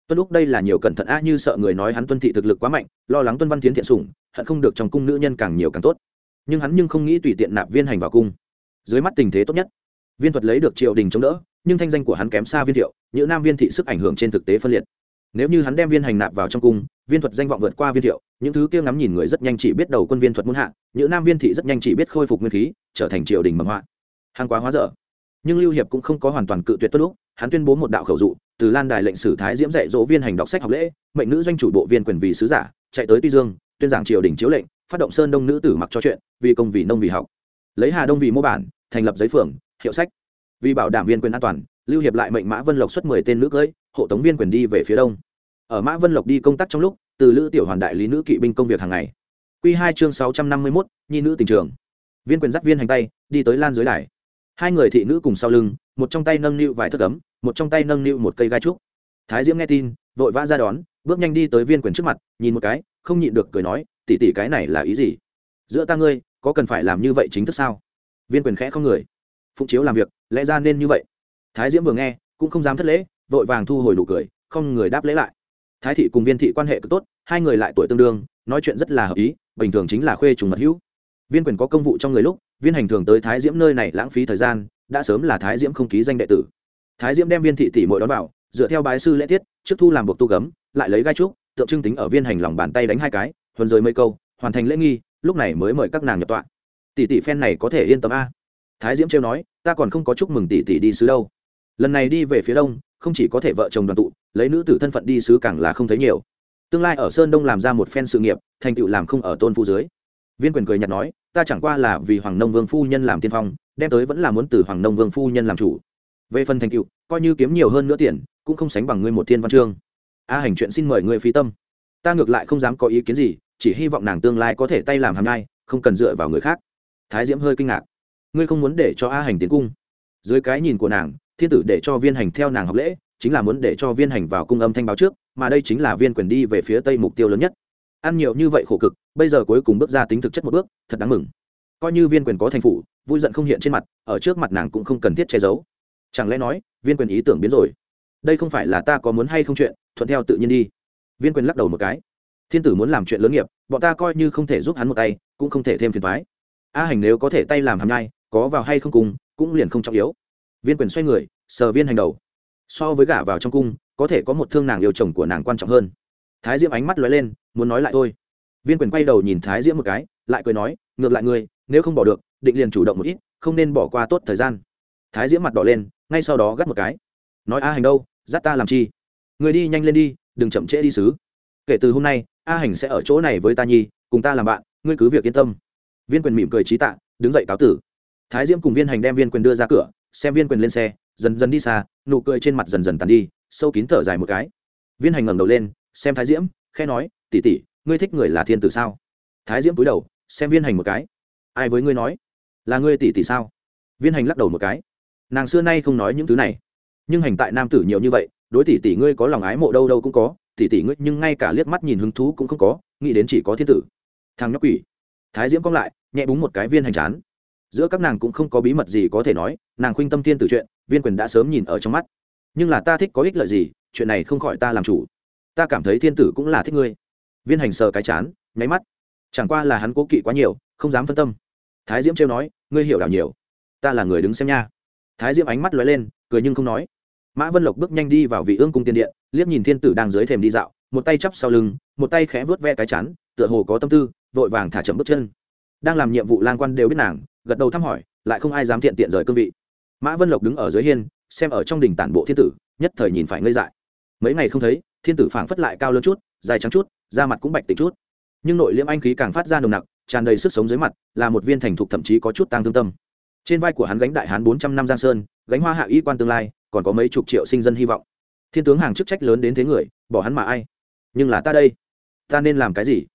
tuân lúc đây là nhiều cẩn thận a như sợ người nói hắn tuân thị thực lực quá mạnh, lo lắng tuân văn tiến thiện sủng, hận không được trong cung nữ nhân càng nhiều càng tốt. Nhưng hắn nhưng không nghĩ tùy tiện nạp viên hành vào cung. Dưới mắt tình thế tốt nhất, viên thuật lấy được triều đình chống đỡ, nhưng thanh danh của hắn kém xa viên thiệu những nam viên thị sức ảnh hưởng trên thực tế phân liệt. Nếu như hắn đem viên hành nạp vào trong cung, viên thuật danh vọng vượt qua viên thiệu, những thứ kia ngắm nhìn người rất nhanh chỉ biết đầu quân viên thuật muốn hạ những nam viên thị rất nhanh chỉ biết khôi phục nguyên khí, trở thành triều đình mầm họa. Hàng quá hóa dở. Nhưng lưu hiệp cũng không có hoàn toàn cự tuyệt tốt lúc hắn tuyên bố một đạo khẩu dụ từ lan đài lệnh sử thái diễm dạy dỗ viên hành đọc sách học lễ, mệnh nữ doanh chủ bộ viên quyền vì sứ giả, chạy tới tuy dương, tuyên giảng triều đình chiếu lệnh, phát động sơn đông nữ tử mặc cho chuyện, vì công vì nông vì học. Lấy hà đông vì mô bản, thành lập giấy phường, hiệu sách. Vì bảo đảm viên quyền an toàn, lưu hiệp lại mệnh mã vân lộc xuất mười tên nữ cưỡi hộ tống viên quyền đi về phía đông. Ở mã vân lộc đi công tác trong lúc, từ lữ tiểu hoàn đại lý nữ kỵ binh công việc hàng ngày. Q hai chương sáu trăm năm mươi mốt, nhi nữ tình trường. Viên quyền dắt viên hành tay, đi tới lan dưới đài. Hai người thị nữ cùng sau lưng, một trong tay nâng niu vài thất cấm một trong tay nâng niu một cây gai trúc. Thái diễm nghe tin, vội vã ra đón, bước nhanh đi tới viên quyền trước mặt, nhìn một cái, không nhịn được cười nói tỉ tỉ cái này là ý gì? Giữa ta ngươi, có cần phải làm như vậy chính thức sao? Viên quyền khẽ không người. Phụng chiếu làm việc, lẽ ra nên như vậy. Thái diễm vừa nghe, cũng không dám thất lễ, vội vàng thu hồi nụ cười, không người đáp lễ lại. Thái thị cùng viên thị quan hệ cực tốt, hai người lại tuổi tương đương, nói chuyện rất là hợp ý, bình thường chính là khuê trùng mật hữu. Viên quyền có công vụ trong người lúc, viên hành thường tới thái diễm nơi này lãng phí thời gian, đã sớm là thái diễm không ký danh đệ tử thái diễm đem viên thị tỷ mội đón vào, dựa theo bái sư lễ tiết, trước thu làm buộc tu gấm, lại lấy gai trúc, tượng trưng tính ở viên hành lòng bàn tay đánh hai cái, huân rời mấy câu, hoàn thành lễ nghi, lúc này mới mời các nàng nhập tọa. Tỷ tỷ phen này có thể yên tâm a. Thái diễm trêu nói, ta còn không có chúc mừng tỷ tỷ đi sứ đâu. Lần này đi về phía đông, không chỉ có thể vợ chồng đoàn tụ, lấy nữ tử thân phận đi sứ càng là không thấy nhiều. Tương lai ở sơn đông làm ra một phen sự nghiệp, thành tựu làm không ở tôn phu dưới. Viên quyền cười nhạt nói, ta chẳng qua là vì hoàng nông vương phu nhân làm tiên phong, đem tới vẫn là muốn từ hoàng nông vương phu nhân làm chủ về phần thành tựu, coi như kiếm nhiều hơn nữa tiền, cũng không sánh bằng ngươi một thiên văn chương. A hành chuyện xin mời ngươi phi tâm. Ta ngược lại không dám có ý kiến gì, chỉ hy vọng nàng tương lai có thể tay làm hàm nhai, không cần dựa vào người khác. Thái diễm hơi kinh ngạc. Ngươi không muốn để cho a hành tiến cung. Dưới cái nhìn của nàng, thiên tử để cho viên hành theo nàng học lễ, chính là muốn để cho viên hành vào cung âm thanh báo trước, mà đây chính là viên quyền đi về phía tây mục tiêu lớn nhất. Ăn nhiều như vậy khổ cực, bây giờ cuối cùng bước ra tính thực chất một bước, thật đáng mừng. Coi như viên quyền có thành phủ, vui giận không hiện trên mặt, ở trước mặt nàng cũng không cần thiết che giấu chẳng lẽ nói, viên quyền ý tưởng biến rồi? Đây không phải là ta có muốn hay không chuyện, thuận theo tự nhiên đi. Viên quyền lắc đầu một cái. Thiên tử muốn làm chuyện lớn nghiệp, bọn ta coi như không thể giúp hắn một tay, cũng không thể thêm phiền thoái a hành nếu có thể tay làm hàm nhai, có vào hay không cùng, cũng liền không trọng yếu. Viên quyền xoay người, sờ viên hành đầu. So với gả vào trong cung, có thể có một thương nàng yêu chồng của nàng quan trọng hơn. Thái diễm ánh mắt lóe lên, muốn nói lại thôi. Viên quyền quay đầu nhìn thái diễm một cái, lại cười nói, ngược lại ngươi, nếu không bỏ được, định liền chủ động một ít, không nên bỏ qua tốt thời gian thái diễm mặt đỏ lên, ngay sau đó gắt một cái. Nói, a hành đâu? Dắt ta làm chi? Người đi nhanh lên đi, đừng chậm trễ đi xứ. Kể từ hôm nay, a hành sẽ ở chỗ này với ta nhi, cùng ta làm bạn, ngươi cứ việc yên tâm. Viên quyền mỉm cười trí tạ, đứng dậy cáo tử. Thái diễm cùng viên hành đem viên quyền đưa ra cửa, xem viên quyền lên xe, dần dần đi xa, nụ cười trên mặt dần dần tàn đi, sâu kín thở dài một cái. Viên hành ngẩng đầu lên, xem thái diễm khe nói tỉ tỉ ngươi thích người là thiên tử sao? Thái diễm cúi đầu, xem viên hành một cái. Ai với ngươi nói? Là ngươi tỷ tỷ sao? Viên hành lắc đầu một cái nàng xưa nay không nói những thứ này. Nhưng hành tại nam tử nhiều như vậy, đối tỷ tỷ ngươi có lòng ái mộ đâu đâu cũng có, tỷ tỷ ngươi nhưng ngay cả liếc mắt nhìn hứng thú cũng không có, nghĩ đến chỉ có thiên tử. Thằng nhóc quỷ. Thái diễm cong lại, nhẹ búng một cái viên hành chán. Giữa các nàng cũng không có bí mật gì có thể nói, nàng khuynh tâm thiên tử chuyện, viên quyền đã sớm nhìn ở trong mắt. Nhưng là ta thích có ích lợi gì, chuyện này không khỏi ta làm chủ. Ta cảm thấy thiên tử cũng là thích ngươi. Viên hành sờ cái chán, nháy mắt. Chẳng qua là hắn cố kỵ quá nhiều, không dám phân tâm. Thái diễm trêu nói, ngươi hiểu đảo nhiều. Ta là người đứng xem nha thái diễm ánh mắt lóe lên, cười nhưng không nói. Mã vân lộc bước nhanh đi vào vị ương cung tiên điện, liếc nhìn thiên tử đang dưới thềm đi dạo, một tay chắp sau lưng, một tay khẽ vớt ve cái chán, tựa hồ có tâm tư, vội vàng thả chậm bước chân. Đang làm nhiệm vụ lang quan đều biết nàng, gật đầu thăm hỏi, lại không ai dám tiện tiện rời cương vị. Mã vân lộc đứng ở dưới hiên, xem ở trong đình tản bộ thiên tử, nhất thời nhìn phải ngây dại. Mấy ngày không thấy, thiên tử phảng phất lại cao lớn chút, dài trắng chút, da mặt cũng bạch tịch chút. Nhưng nội liễm anh khí càng phát ra nồng nặc, tràn đầy sức sống dưới mặt, là một viên thành thục thậm chí có chút tăng thương tâm trên vai của hắn gánh đại hán bốn trăm năm giang sơn, gánh hoa hạ y quan tương lai, còn có mấy chục triệu sinh dân hy vọng. Thiên tướng hàng chức trách lớn đến thế người, bỏ hắn mà ai? Nhưng là ta đây, ta nên làm cái gì?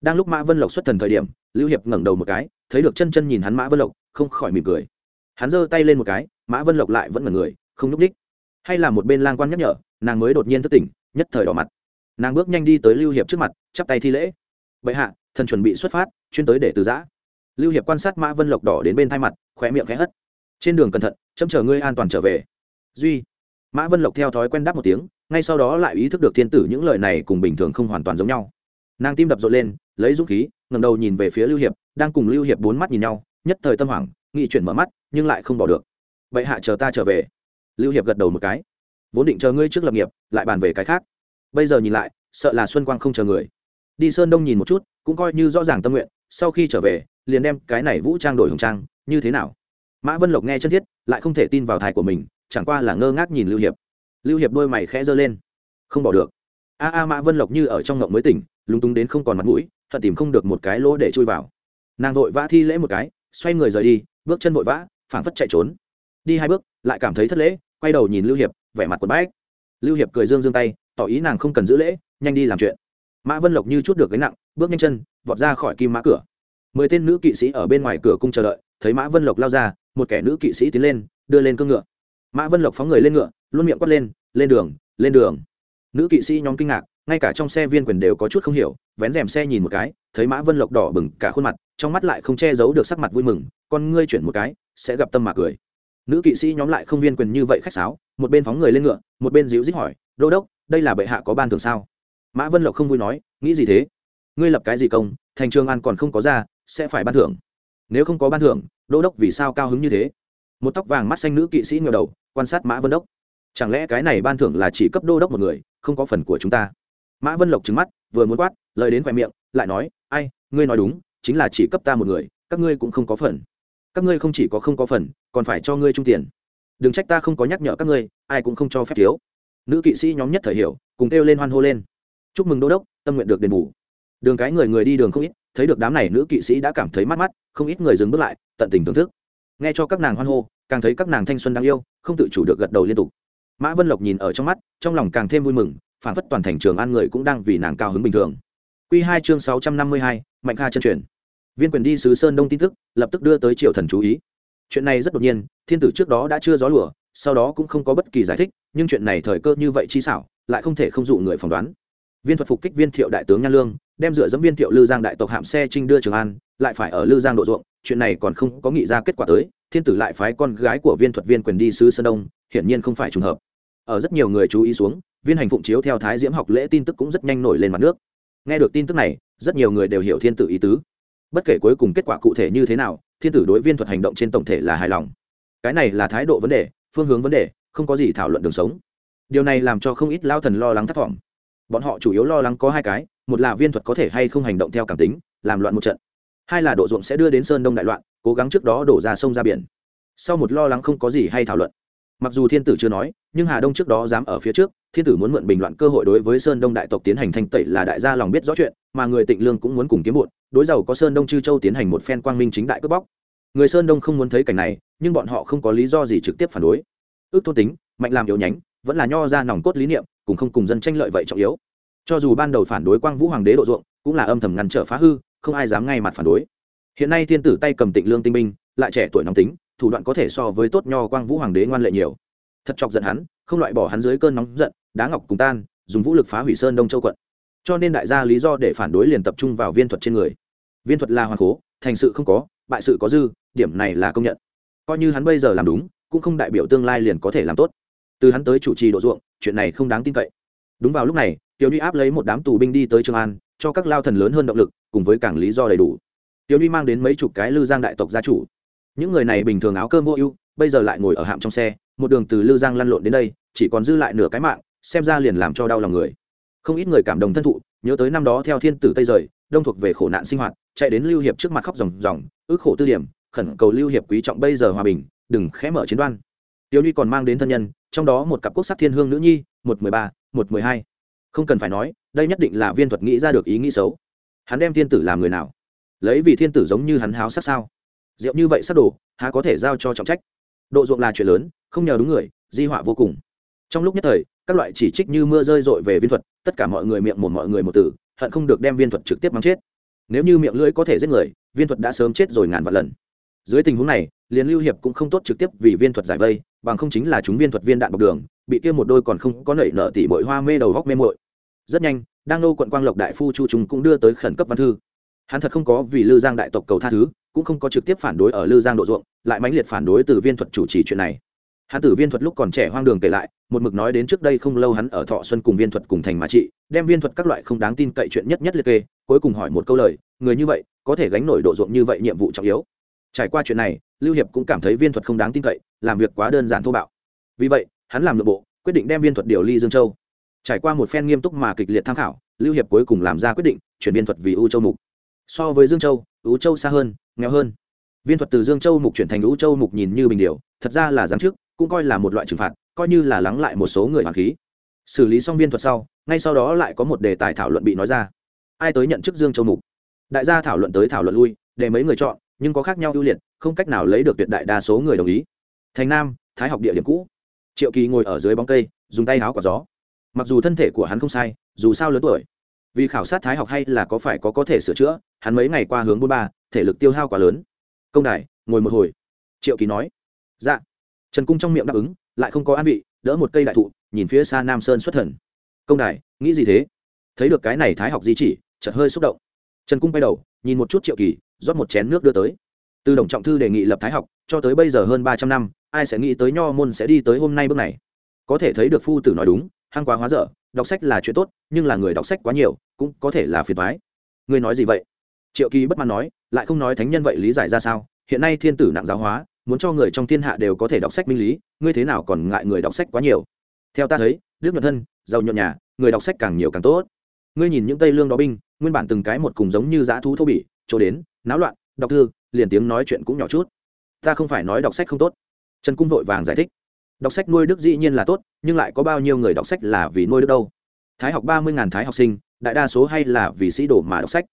Đang lúc mã vân lộc xuất thần thời điểm, lưu hiệp ngẩng đầu một cái, thấy được chân chân nhìn hắn mã vân lộc, không khỏi mỉm cười. Hắn giơ tay lên một cái, mã vân lộc lại vẫn ngẩn người, không núp ních hay là một bên lang quan nhắc nhở, nàng mới đột nhiên thức tỉnh, nhất thời đỏ mặt. Nàng bước nhanh đi tới lưu hiệp trước mặt, chắp tay thi lễ. Bệ hạ, thần chuẩn bị xuất phát, chuyên tới để từ giã lưu hiệp quan sát mã vân lộc đỏ đến bên thay mặt, khóe miệng khẽ hất. Trên đường cẩn thận, chấm chờ ngươi an toàn trở về. Duy. Mã vân lộc theo thói quen đáp một tiếng, ngay sau đó lại ý thức được thiên tử những lời này cùng bình thường không hoàn toàn giống nhau. Nàng tim đập rộn lên, lấy dũng khí ngầm đầu nhìn về phía lưu hiệp, đang cùng lưu hiệp bốn mắt nhìn nhau, nhất thời tâm hoảng nghị chuyển mở mắt, nhưng lại không bỏ được. Vậy hạ chờ ta trở về. Lưu hiệp gật đầu một cái. Vốn định chờ ngươi trước lập nghiệp, lại bàn về cái khác. Bây giờ nhìn lại, sợ là xuân quang không chờ người. Đi sơn đông nhìn một chút, cũng coi như rõ ràng tâm nguyện, sau khi trở về liền đem cái này vũ trang đổi hồng trang, như thế nào? Mã vân lộc nghe chân thiết, lại không thể tin vào thai của mình, chẳng qua là ngơ ngác nhìn lưu hiệp. Lưu hiệp đôi mày khẽ giơ lên. Không bỏ được. A a, mã vân lộc như ở trong ngộng mới tỉnh, lúng túng đến không còn mặt mũi thật tìm không được một cái lỗ để chui vào. Nàng vội vã thi lễ một cái, xoay người rời đi, bước chân vội vã, phảng phất chạy trốn. Đi hai bước, lại cảm thấy thất lễ, quay đầu nhìn lưu hiệp, vẻ mặt quần bách. Lưu hiệp cười dương dương tay, tỏ ý nàng không cần giữ lễ, nhanh đi làm chuyện. Mã vân lộc như chút được gánh nặng, bước nhanh chân, vọt ra khỏi kim mã cửa mười tên nữ kỵ sĩ ở bên ngoài cửa cung chờ đợi, thấy mã vân lộc lao ra, một kẻ nữ kỵ sĩ tiến lên, đưa lên cương ngựa. Mã vân lộc phóng người lên ngựa, luôn miệng quát lên lên đường lên đường. Nữ kỵ sĩ nhóm kinh ngạc, ngay cả trong xe viên quyền đều có chút không hiểu, vén rèm xe nhìn một cái, thấy mã vân lộc đỏ bừng cả khuôn mặt, trong mắt lại không che giấu được sắc mặt vui mừng, con ngươi chuyển một cái, sẽ gặp tâm mà cười. Nữ kỵ sĩ nhóm lại không viên quyền như vậy khách sáo, một bên phóng người lên ngựa, một bên dịu dít hỏi, đô đốc, đây là bệ hạ có ban thường sao? Mã vân lộc không vui nói, nghĩ gì thế? Ngươi lập cái gì công, thành trường an còn không có ra sẽ phải ban thưởng. Nếu không có ban thưởng, đô đốc vì sao cao hứng như thế? Một tóc vàng mắt xanh nữ kỵ sĩ ngờ đầu, quan sát mã vân đốc. Chẳng lẽ cái này ban thưởng là chỉ cấp đô đốc một người, không có phần của chúng ta? Mã vân lộc trứng mắt, vừa muốn quát, lời đến khoe miệng, lại nói, ai, ngươi nói đúng, chính là chỉ cấp ta một người, các ngươi cũng không có phần. Các ngươi không chỉ có không có phần, còn phải cho ngươi trung tiền. Đừng trách ta không có nhắc nhở các ngươi, ai cũng không cho phép thiếu. Nữ kỵ sĩ nhóm nhất thời hiểu, cùng kêu lên hoan hô lên. Chúc mừng đô đốc, tâm nguyện được đền bù đường cái người người đi đường không ít, thấy được đám này nữ kỵ sĩ đã cảm thấy mắt mắt, không ít người dừng bước lại, tận tình thưởng thức. Nghe cho các nàng hoan hô, càng thấy các nàng thanh xuân đáng yêu, không tự chủ được gật đầu liên tục. Mã vân lộc nhìn ở trong mắt, trong lòng càng thêm vui mừng, phản phất toàn thành trường an người cũng đang vì nàng cao hứng bình thường. Q hai chương sáu trăm năm mươi hai, mạnh kha chân truyền. Viên quyền đi sứ sơn đông tin tức, lập tức đưa tới triều thần chú ý. Chuyện này rất đột nhiên, thiên tử trước đó đã chưa gió lùa, sau đó cũng không có bất kỳ giải thích, nhưng chuyện này thời cơ như vậy chi xảo, lại không thể không dụ người phỏng đoán viên thuật phục kích viên thiệu đại tướng nhan lương, đem dựa dẫm viên thiệu lư giang đại tộc hạm xe trinh đưa trường an, lại phải ở lư giang độ ruộng, chuyện này còn không có nghị ra kết quả tới, thiên tử lại phái con gái của viên thuật viên quyền đi sứ sơn đông, hiển nhiên không phải trùng hợp. Ở rất nhiều người chú ý xuống, viên hành phụng chiếu theo thái diễm học lễ tin tức cũng rất nhanh nổi lên mặt nước. Nghe được tin tức này, rất nhiều người đều hiểu thiên tử ý tứ. Bất kể cuối cùng kết quả cụ thể như thế nào, thiên tử đối viên thuật hành động trên tổng thể là hài lòng. Cái này là thái độ vấn đề, phương hướng vấn đề, không có gì thảo luận đường sống. Điều này làm cho không ít lao thần lo lắng thất vọng bọn họ chủ yếu lo lắng có hai cái, một là viên thuật có thể hay không hành động theo cảm tính, làm loạn một trận. Hai là độ ruộng sẽ đưa đến sơn đông đại loạn, cố gắng trước đó đổ ra sông ra biển. Sau một lo lắng không có gì hay thảo luận. Mặc dù thiên tử chưa nói, nhưng hà đông trước đó dám ở phía trước, thiên tử muốn mượn bình loạn cơ hội đối với sơn đông đại tộc tiến hành thanh tẩy là đại gia lòng biết rõ chuyện, mà người tịnh lương cũng muốn cùng kiếm bụt đối giàu có sơn đông chư châu tiến hành một phen quang minh chính đại cướp bóc. Người sơn đông không muốn thấy cảnh này, nhưng bọn họ không có lý do gì trực tiếp phản đối. Ước thôn tính mạnh làm yếu nhánh, vẫn là nho ra nòng cốt lý niệm, cùng không cùng dân tranh lợi vậy trọng yếu. Cho dù ban đầu phản đối quang vũ hoàng đế độ ruộng, cũng là âm thầm ngăn trở phá hư, không ai dám ngay mặt phản đối. Hiện nay thiên tử tay cầm tịnh lương tinh minh lại trẻ tuổi nóng tính, thủ đoạn có thể so với tốt nho quang vũ hoàng đế ngoan lệ nhiều. Thật chọc giận hắn, không loại bỏ hắn dưới cơn nóng giận, đá ngọc cùng tan, dùng vũ lực phá hủy sơn đông châu quận. Cho nên đại gia lý do để phản đối liền tập trung vào viên thuật trên người. Viên thuật là hoàng cố, thành sự không có, bại sự có dư, điểm này là công nhận. Coi như hắn bây giờ làm đúng, cũng không đại biểu tương lai liền có thể làm tốt từ hắn tới chủ trì độ ruộng, chuyện này không đáng tin cậy. Đúng vào lúc này, tiểu duy áp lấy một đám tù binh đi tới trường an, cho các lao thần lớn hơn động lực, cùng với cảng lý do đầy đủ. Tiểu duy mang đến mấy chục cái lư giang đại tộc gia chủ. Những người này bình thường áo cơm vô ưu, bây giờ lại ngồi ở hạm trong xe, một đường từ lư giang lăn lộn đến đây, chỉ còn dư lại nửa cái mạng, xem ra liền làm cho đau lòng người. Không ít người cảm động thân thụ, nhớ tới năm đó theo thiên tử tây rời, đông thuộc về khổ nạn sinh hoạt, chạy đến lưu hiệp trước mặt khóc ròng ròng, ước khổ tư điểm, khẩn cầu lưu hiệp quý trọng bây giờ hòa bình, đừng khẽ mở chiến đoan. Tiêu nhi còn mang đến thân nhân trong đó một cặp quốc sắc thiên hương nữ nhi, một mười ba, một mười hai. Không cần phải nói, đây nhất định là viên thuật nghĩ ra được ý nghĩ xấu. Hắn đem thiên tử làm người nào? Lấy vì thiên tử giống như hắn háo sắc sao? Rượu như vậy sắc đồ, há có thể giao cho trọng trách? Độ ruộng là chuyện lớn, không nhờ đúng người, di họa vô cùng. Trong lúc nhất thời, các loại chỉ trích như mưa rơi rội về viên thuật, tất cả mọi người miệng một mọi người một tử hận không được đem viên thuật trực tiếp mắng chết. Nếu như miệng lưỡi có thể giết người, viên thuật đã sớm chết rồi ngàn vạn lần. Dưới tình huống này liền lưu hiệp cũng không tốt trực tiếp vì viên thuật giải vây bằng không chính là chúng viên thuật viên đạn bọc đường, bị kia một đôi còn không có nảy nợ tỉ bội hoa mê đầu góc mê mội rất nhanh, đang nô quận quang lộc đại phu chu trung cũng đưa tới khẩn cấp văn thư. Hắn thật không có vì lư giang đại tộc cầu tha thứ, cũng không có trực tiếp phản đối ở lư giang độ ruộng, lại mãnh liệt phản đối từ viên thuật chủ trì chuyện này. Hắn tử viên thuật lúc còn trẻ hoang đường kể lại, một mực nói đến trước đây không lâu hắn ở thọ xuân cùng viên thuật cùng thành mà trị, đem viên thuật các loại không đáng tin cậy chuyện nhất nhất liệt kê, cuối cùng hỏi một câu lời, người như vậy, có thể gánh nổi độ ruộng như vậy nhiệm vụ trọng yếu. Trải qua chuyện này, lưu hiệp cũng cảm thấy viên thuật không đáng tin cậy làm việc quá đơn giản thô bạo. Vì vậy, hắn làm nội bộ, quyết định đem viên thuật điều ly dương châu. Trải qua một phen nghiêm túc mà kịch liệt tham khảo, lưu hiệp cuối cùng làm ra quyết định, chuyển viên thuật vì U châu mục. So với dương châu, U châu xa hơn, nghèo hơn. Viên thuật từ dương châu mục chuyển thành U châu mục nhìn như bình điều, thật ra là giáng chức, cũng coi là một loại trừng phạt, coi như là lắng lại một số người hoàng khí. Xử lý xong viên thuật sau, ngay sau đó lại có một đề tài thảo luận bị nói ra. Ai tới nhận chức dương châu mục? Đại gia thảo luận tới thảo luận lui, để mấy người chọn, nhưng có khác nhau ưu liệt, không cách nào lấy được tuyệt đại đa số người đồng ý thành nam, thái học địa điểm cũ. Triệu kỳ ngồi ở dưới bóng cây, dùng tay háo quả gió. Mặc dù thân thể của hắn không sai, dù sao lớn tuổi. Vì khảo sát thái học hay là có phải có có thể sửa chữa, hắn mấy ngày qua hướng bốn ba, thể lực tiêu hao quá lớn. Công đài, ngồi một hồi. Triệu kỳ nói. Dạ. Trần cung trong miệng đáp ứng, lại không có an vị, đỡ một cây đại thụ, nhìn phía xa nam sơn xuất thần. Công đài, nghĩ gì thế? Thấy được cái này thái học di chỉ, chợt hơi xúc động. Trần cung bay đầu, nhìn một chút triệu kỳ, rót một chén nước đưa tới. Từ đồng trọng thư đề nghị lập thái học, cho tới bây giờ hơn ba trăm năm ai sẽ nghĩ tới nho môn sẽ đi tới hôm nay bước này? Có thể thấy được phu tử nói đúng, hăng quá hóa dở, đọc sách là chuyện tốt, nhưng là người đọc sách quá nhiều, cũng có thể là phiền thoái ngươi nói gì vậy? Triệu kỳ bất mãn nói, lại không nói thánh nhân vậy lý giải ra sao? Hiện nay thiên tử nặng giáo hóa, muốn cho người trong thiên hạ đều có thể đọc sách minh lý, ngươi thế nào còn ngại người đọc sách quá nhiều? Theo ta thấy, đức nhuận thân, giàu nhuận nhà, người đọc sách càng nhiều càng tốt. Ngươi nhìn những tây lương đó binh, nguyên bản từng cái một cùng giống như dã thú thô bỉ, chỗ đến, náo loạn, đọc thư, liền tiếng nói chuyện cũng nhỏ chút. Ta không phải nói đọc sách không tốt trần cung vội vàng giải thích. Đọc sách nuôi đức dĩ nhiên là tốt, nhưng lại có bao nhiêu người đọc sách là vì nuôi đức đâu? Thái học ba mươi ngàn thái học sinh, đại đa số hay là vì sĩ đồ mà đọc sách.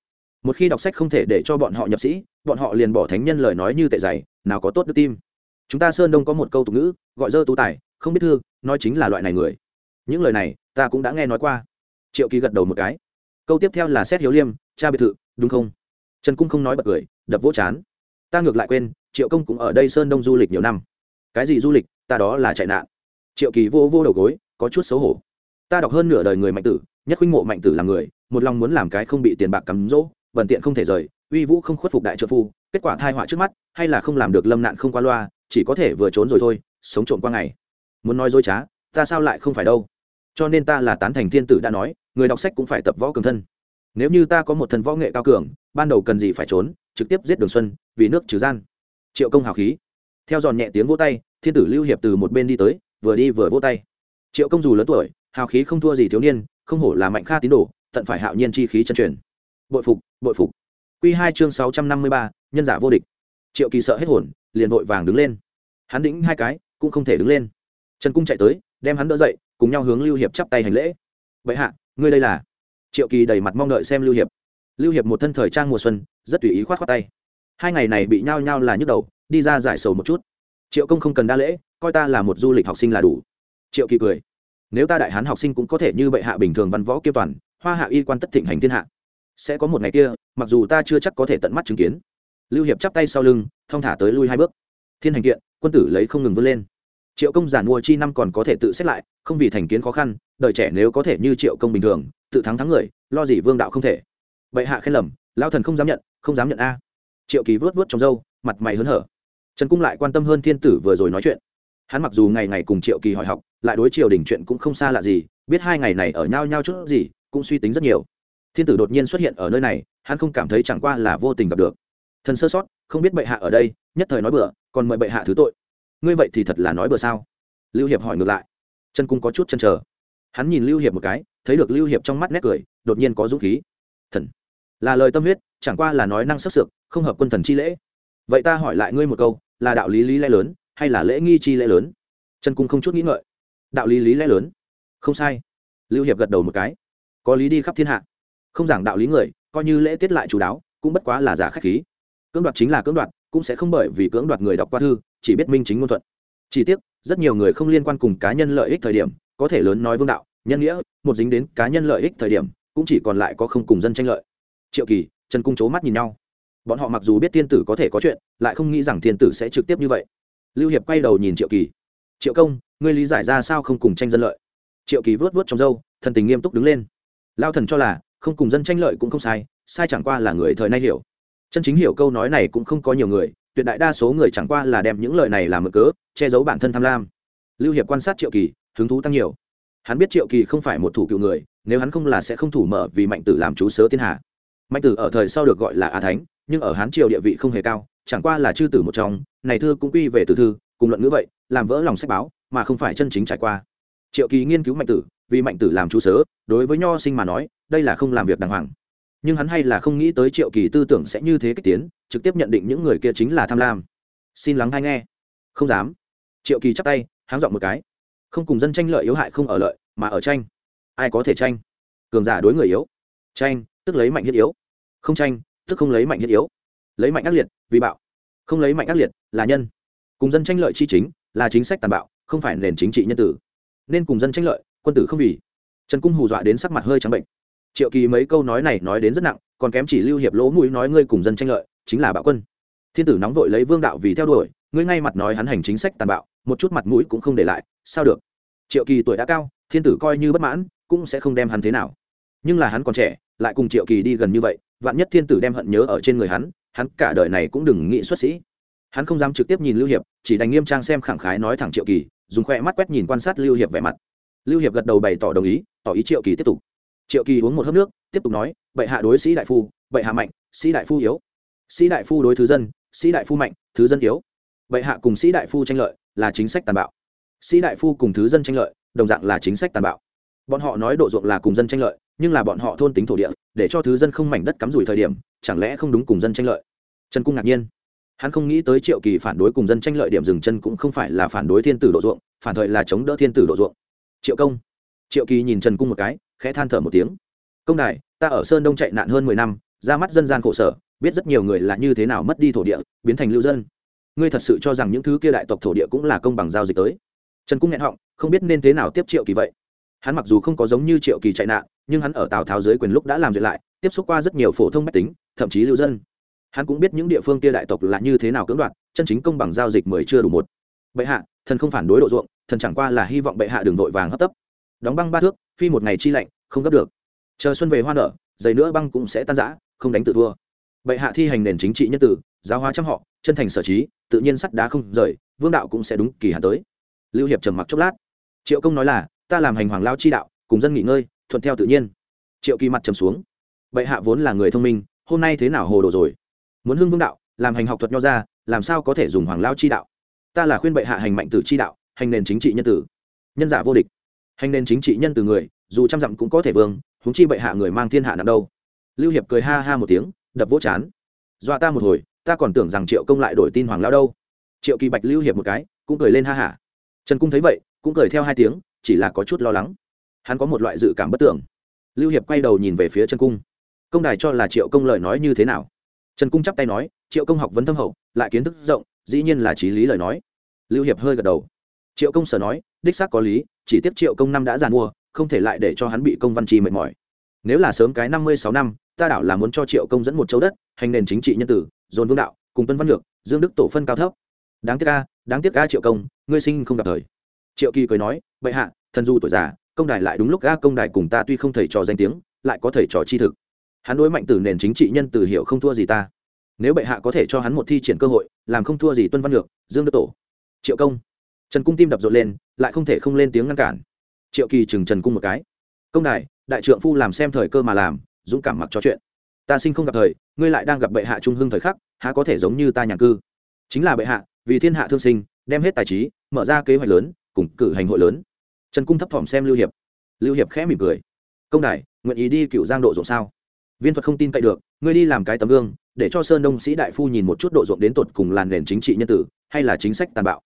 Một khi đọc sách không thể để cho bọn họ nhập sĩ, bọn họ liền bỏ thánh nhân lời nói như tệ dày, nào có tốt đức tim chúng ta sơn đông có một câu tục ngữ, gọi dơ tú tài, không biết thư, nói chính là loại này người. Những lời này, ta cũng đã nghe nói qua. Triệu kỳ gật đầu một cái. Câu tiếp theo là xét hiếu liêm, cha biệt thự, đúng không? Trần cung không nói bật cười, đập vỗ chán. Ta ngược lại quên, triệu công cũng ở đây sơn đông du lịch nhiều năm cái gì du lịch, ta đó là chạy nạn. Triệu kỳ vô vô đầu gối, có chút xấu hổ. Ta đọc hơn nửa đời người mạnh tử, nhất huynh mộ mạnh tử là người, một lòng muốn làm cái không bị tiền bạc cắm rỗ vận tiện không thể rời, uy vũ không khuất phục đại trợ phu, kết quả thai họa trước mắt, hay là không làm được lâm nạn không qua loa, chỉ có thể vừa trốn rồi thôi, sống trộm qua ngày. Muốn nói dối trá, ta sao lại không phải đâu? Cho nên ta là tán thành thiên tử đã nói, người đọc sách cũng phải tập võ cường thân. Nếu như ta có một thần võ nghệ cao cường, ban đầu cần gì phải trốn, trực tiếp giết đường xuân, vì nước trừ gian. Triệu công hào khí theo giòn nhẹ tiếng vỗ tay, thiên tử lưu hiệp từ một bên đi tới, vừa đi vừa vỗ tay. Triệu công dù lớn tuổi, hào khí không thua gì thiếu niên, không hổ là mạnh kha tín đồ, tận phải hạo nhiên chi khí chân truyền. Bội phục bội phục. Q hai chương sáu trăm năm mươi ba, nhân giả vô địch. Triệu kỳ sợ hết hồn, liền vội vàng đứng lên. Hắn đĩnh hai cái, cũng không thể đứng lên. Trần cung chạy tới, đem hắn đỡ dậy, cùng nhau hướng lưu hiệp chắp tay hành lễ. Vậy hạ, ngươi đây là? Triệu kỳ đầy mặt mong đợi xem lưu hiệp. Lưu hiệp một thân thời trang mùa xuân, rất tùy ý khoát khoát tay. Hai ngày này bị nhao nhao là nhức đầu đi ra giải sầu một chút. Triệu công không cần đa lễ, coi ta là một du lịch học sinh là đủ. Triệu kỳ cười. Nếu ta đại hán học sinh cũng có thể như bệ hạ bình thường văn võ kiêm toàn, hoa hạ y quan tất thịnh hành thiên hạ. Sẽ có một ngày kia, mặc dù ta chưa chắc có thể tận mắt chứng kiến. Lưu hiệp chắp tay sau lưng, thong thả tới lui hai bước. Thiên hành kiện, quân tử lấy không ngừng vươn lên. Triệu công giản mua chi năm còn có thể tự xét lại, không vì thành kiến khó khăn, đời trẻ nếu có thể như triệu công bình thường, tự thắng thắng người, lo gì vương đạo không thể. Bệ hạ khen lầm lao thần không dám nhận, không dám nhận a. Triệu kỳ vớt vớt trong râu, mặt mày hớn hở trần cung lại quan tâm hơn thiên tử vừa rồi nói chuyện. Hắn mặc dù ngày ngày cùng triệu kỳ hỏi học, lại đối triều đình chuyện cũng không xa lạ gì, biết hai ngày này ở nhau nhau chút gì, cũng suy tính rất nhiều. Thiên tử đột nhiên xuất hiện ở nơi này, hắn không cảm thấy chẳng qua là vô tình gặp được. Thần sơ sót, không biết bệ hạ ở đây, nhất thời nói bừa, còn mời bệ hạ thứ tội. Ngươi vậy thì thật là nói bừa sao? Lưu hiệp hỏi ngược lại. Trần cung có chút chân chờ. Hắn nhìn lưu hiệp một cái, thấy được lưu hiệp trong mắt nét cười, đột nhiên có dũng khí. Thần. Là lời tâm huyết, chẳng qua là nói năng sắc sược, không hợp quân thần chi lễ. Vậy ta hỏi lại ngươi một câu là đạo lý lý lẽ lớn hay là lễ nghi chi lễ lớn? Trần cung không chút nghĩ ngợi. Đạo lý lý lẽ lớn? Không sai. Lưu hiệp gật đầu một cái. Có lý đi khắp thiên hạ. Không giảng đạo lý người, coi như lễ tiết lại chú đáo, cũng bất quá là giả khách khí. Cưỡng đoạt chính là cưỡng đoạt, cũng sẽ không bởi vì cưỡng đoạt người đọc qua thư, chỉ biết minh chính ngôn thuận. Chỉ tiếc, rất nhiều người không liên quan cùng cá nhân lợi ích thời điểm, có thể lớn nói vương đạo, nhân nghĩa, một dính đến cá nhân lợi ích thời điểm, cũng chỉ còn lại có không cùng dân tranh lợi. Triệu kỳ, trần cung c mắt nhìn nhau bọn họ mặc dù biết thiên tử có thể có chuyện, lại không nghĩ rằng thiên tử sẽ trực tiếp như vậy. Lưu hiệp quay đầu nhìn triệu kỳ. Triệu công, ngươi lý giải ra sao không cùng tranh dân lợi? Triệu kỳ vớt vớt trong dâu thần tình nghiêm túc đứng lên. Lao thần cho là, không cùng dân tranh lợi cũng không sai sai chẳng qua là người thời nay hiểu. Chân chính hiểu câu nói này cũng không có nhiều người, tuyệt đại đa số người chẳng qua là đem những lời này làm mực cớ, che giấu bản thân tham lam. Lưu hiệp quan sát triệu kỳ, hứng thú tăng nhiều. Hắn biết triệu kỳ không phải một thủ cựu người, nếu hắn không là sẽ không thủ mở vì mạnh tử làm chú sớ thiên hạ mạnh tử ở thời sau được gọi là a thánh, nhưng ở hán triều địa vị không hề cao, chẳng qua là chư tử một trong, này thư cũng quy về từ thư, cùng luận ngữ vậy, làm vỡ lòng sách báo, mà không phải chân chính trải qua. Triệu kỳ nghiên cứu mạnh tử, vì mạnh tử làm chú sớ, đối với nho sinh mà nói, đây là không làm việc đàng hoàng. Nhưng hắn hay là không nghĩ tới triệu kỳ tư tưởng sẽ như thế kích tiến, trực tiếp nhận định những người kia chính là tham lam. Xin lắng hay nghe. Không dám. Triệu kỳ chắp tay, háng dọn một cái. Không cùng dân tranh lợi yếu hại không ở lợi, mà ở tranh. Ai có thể tranh? Cường giả đối người yếu. Tranh tức lấy mạnh hiết yếu. Không tranh, tức không lấy mạnh hiết yếu. Lấy mạnh ác liệt, vì bạo. Không lấy mạnh ác liệt, là nhân. Cùng dân tranh lợi chi chính, là chính sách tàn bạo, không phải nền chính trị nhân tử. Nên cùng dân tranh lợi, quân tử không vì. Trần cung hù dọa đến sắc mặt hơi trắng bệnh. Triệu kỳ mấy câu nói này nói đến rất nặng, còn kém chỉ lưu hiệp lỗ mũi nói ngươi cùng dân tranh lợi, chính là bạo quân. Thiên tử nóng vội lấy vương đạo vì theo đuổi, ngươi ngay mặt nói hắn hành chính sách tàn bạo, một chút mặt mũi cũng không để lại, sao được? Triệu kỳ tuổi đã cao, thiên tử coi như bất mãn, cũng sẽ không đem hắn thế nào. Nhưng là hắn còn trẻ lại cùng triệu kỳ đi gần như vậy, vạn nhất thiên tử đem hận nhớ ở trên người hắn hắn cả đời này cũng đừng nghĩ xuất sĩ. Hắn không dám trực tiếp nhìn lưu hiệp, chỉ đành nghiêm trang xem khẳng khái nói thẳng triệu kỳ, dùng khoe mắt quét nhìn quan sát lưu hiệp vẻ mặt. Lưu hiệp gật đầu bày tỏ đồng ý, tỏ ý triệu kỳ tiếp tục. Triệu kỳ uống một hớp nước, tiếp tục nói, bệ hạ đối sĩ đại phu, bệ hạ mạnh, sĩ đại phu yếu. Sĩ đại phu đối thứ dân, sĩ đại phu mạnh, thứ dân yếu. Bệ hạ cùng sĩ đại phu tranh lợi là chính sách tàn bạo. Sĩ đại phu cùng thứ dân tranh lợi, đồng dạng là chính sách tàn bạo. Bọn họ nói độ ruộng là cùng dân tranh lợi nhưng là bọn họ thôn tính thổ địa, để cho thứ dân không mảnh đất cắm rủi thời điểm, chẳng lẽ không đúng cùng dân tranh lợi? Trần cung ngạc nhiên. Hắn không nghĩ tới triệu kỳ phản đối cùng dân tranh lợi điểm dừng chân cũng không phải là phản đối thiên tử độ ruộng, phản thời là chống đỡ thiên tử độ ruộng. Triệu công. Triệu kỳ nhìn trần cung một cái, khẽ than thở một tiếng. Công đài, ta ở sơn đông chạy nạn hơn mười năm, ra mắt dân gian khổ sở, biết rất nhiều người là như thế nào mất đi thổ địa, biến thành lưu dân. Ngươi thật sự cho rằng những thứ kia đại tộc thổ địa cũng là công bằng giao dịch tới? Trần cung nghẹn họng, không biết nên thế nào tiếp triệu kỳ vậy. Hắn mặc dù không có giống như triệu kỳ chạy nạn nhưng hắn ở tào tháo dưới quyền lúc đã làm duyệt lại, tiếp xúc qua rất nhiều phổ thông mách tính, thậm chí lưu dân. Hắn cũng biết những địa phương kia đại tộc là như thế nào cưỡng đoạt, chân chính công bằng giao dịch mới chưa đủ một. Bệ hạ, thần không phản đối độ ruộng, thần chẳng qua là hy vọng bệ hạ đường vội vàng hấp tấp. Đóng băng ba thước, phi một ngày chi lạnh, không gấp được. Chờ xuân về hoa nở, giày nữa băng cũng sẽ tan rã, không đánh tự thua. Bệ hạ thi hành nền chính trị nhân tử, giáo hóa trăm họ, chân thành sở trí, tự nhiên sắt đá không rời, vương đạo cũng sẽ đúng kỳ hạn tới. Lưu hiệp trầm mặc chốc lát. Triệu công nói là, ta làm hành hoàng lao chi đạo, cùng dân nghỉ ngơi thuận theo tự nhiên. Triệu kỳ mặt trầm xuống. Bệ hạ vốn là người thông minh, hôm nay thế nào hồ đồ rồi? Muốn hưng vương đạo, làm hành học thuật nho ra, làm sao có thể dùng hoàng lao chi đạo? Ta là khuyên bệ hạ hành mạnh tử chi đạo, hành nền chính trị nhân tử. Nhân giả vô địch. Hành nền chính trị nhân từ người, dù trăm dặm cũng có thể vương, huống chi bệ hạ người mang thiên hạ nặng đâu. Lưu hiệp cười ha ha một tiếng, đập vỗ chán. Dọa ta một hồi, ta còn tưởng rằng triệu công lại đổi tin hoàng lao đâu. Triệu kỳ bạch lưu hiệp một cái, cũng cười lên ha hả. Trần cung thấy vậy, cũng cười theo hai tiếng, chỉ là có chút lo lắng hắn có một loại dự cảm bất tưởng. Lưu hiệp quay đầu nhìn về phía trần cung. Công đài cho là triệu công lời nói như thế nào? Trần cung chắp tay nói, triệu công học vấn thâm hậu, lại kiến thức rộng, dĩ nhiên là trí lý lời nói. Lưu hiệp hơi gật đầu. Triệu công sở nói, đích xác có lý, chỉ tiếp triệu công năm đã giàn mua không thể lại để cho hắn bị công văn trì mệt mỏi. Nếu là sớm cái năm mươi sáu năm, ta đảo là muốn cho triệu công dẫn một châu đất, hành nền chính trị nhân tử, dồn vương đạo, cùng tuân văn lược dương đức tổ phân cao thấp. Đáng tiếc ca đáng tiếc ca triệu công, ngươi sinh không gặp thời. Triệu kỳ cười nói, bệ hạ, thần du tuổi già công đài lại đúng lúc ga công đài cùng ta tuy không thầy trò danh tiếng, lại có thầy trò chi thực. Hắn đối mạnh từ nền chính trị nhân từ hiểu không thua gì ta. Nếu bệ hạ có thể cho hắn một thi triển cơ hội, làm không thua gì tuân văn ngược, dương đức tổ. Triệu công. Trần cung tim đập rộn lên, lại không thể không lên tiếng ngăn cản. Triệu kỳ chừng trần cung một cái. Công đài, đại trượng phu làm xem thời cơ mà làm, dũng cảm mặc cho chuyện. Ta sinh không gặp thời, ngươi lại đang gặp bệ hạ trung hưng thời khắc, há có thể giống như ta nhàn cư? Chính là bệ hạ, vì thiên hạ thương sinh, đem hết tài trí, mở ra kế hoạch lớn, cùng cử hành hội lớn trần cung thấp thỏm xem lưu hiệp. Lưu hiệp khẽ mỉm cười. Công đài, nguyện ý đi cựu giang độ ruộng sao? Viên thuật không tin cậy được, ngươi đi làm cái tấm gương, để cho sơn đông sĩ đại phu nhìn một chút độ ruộng đến tột cùng làn nền chính trị nhân tử, hay là chính sách tàn bạo.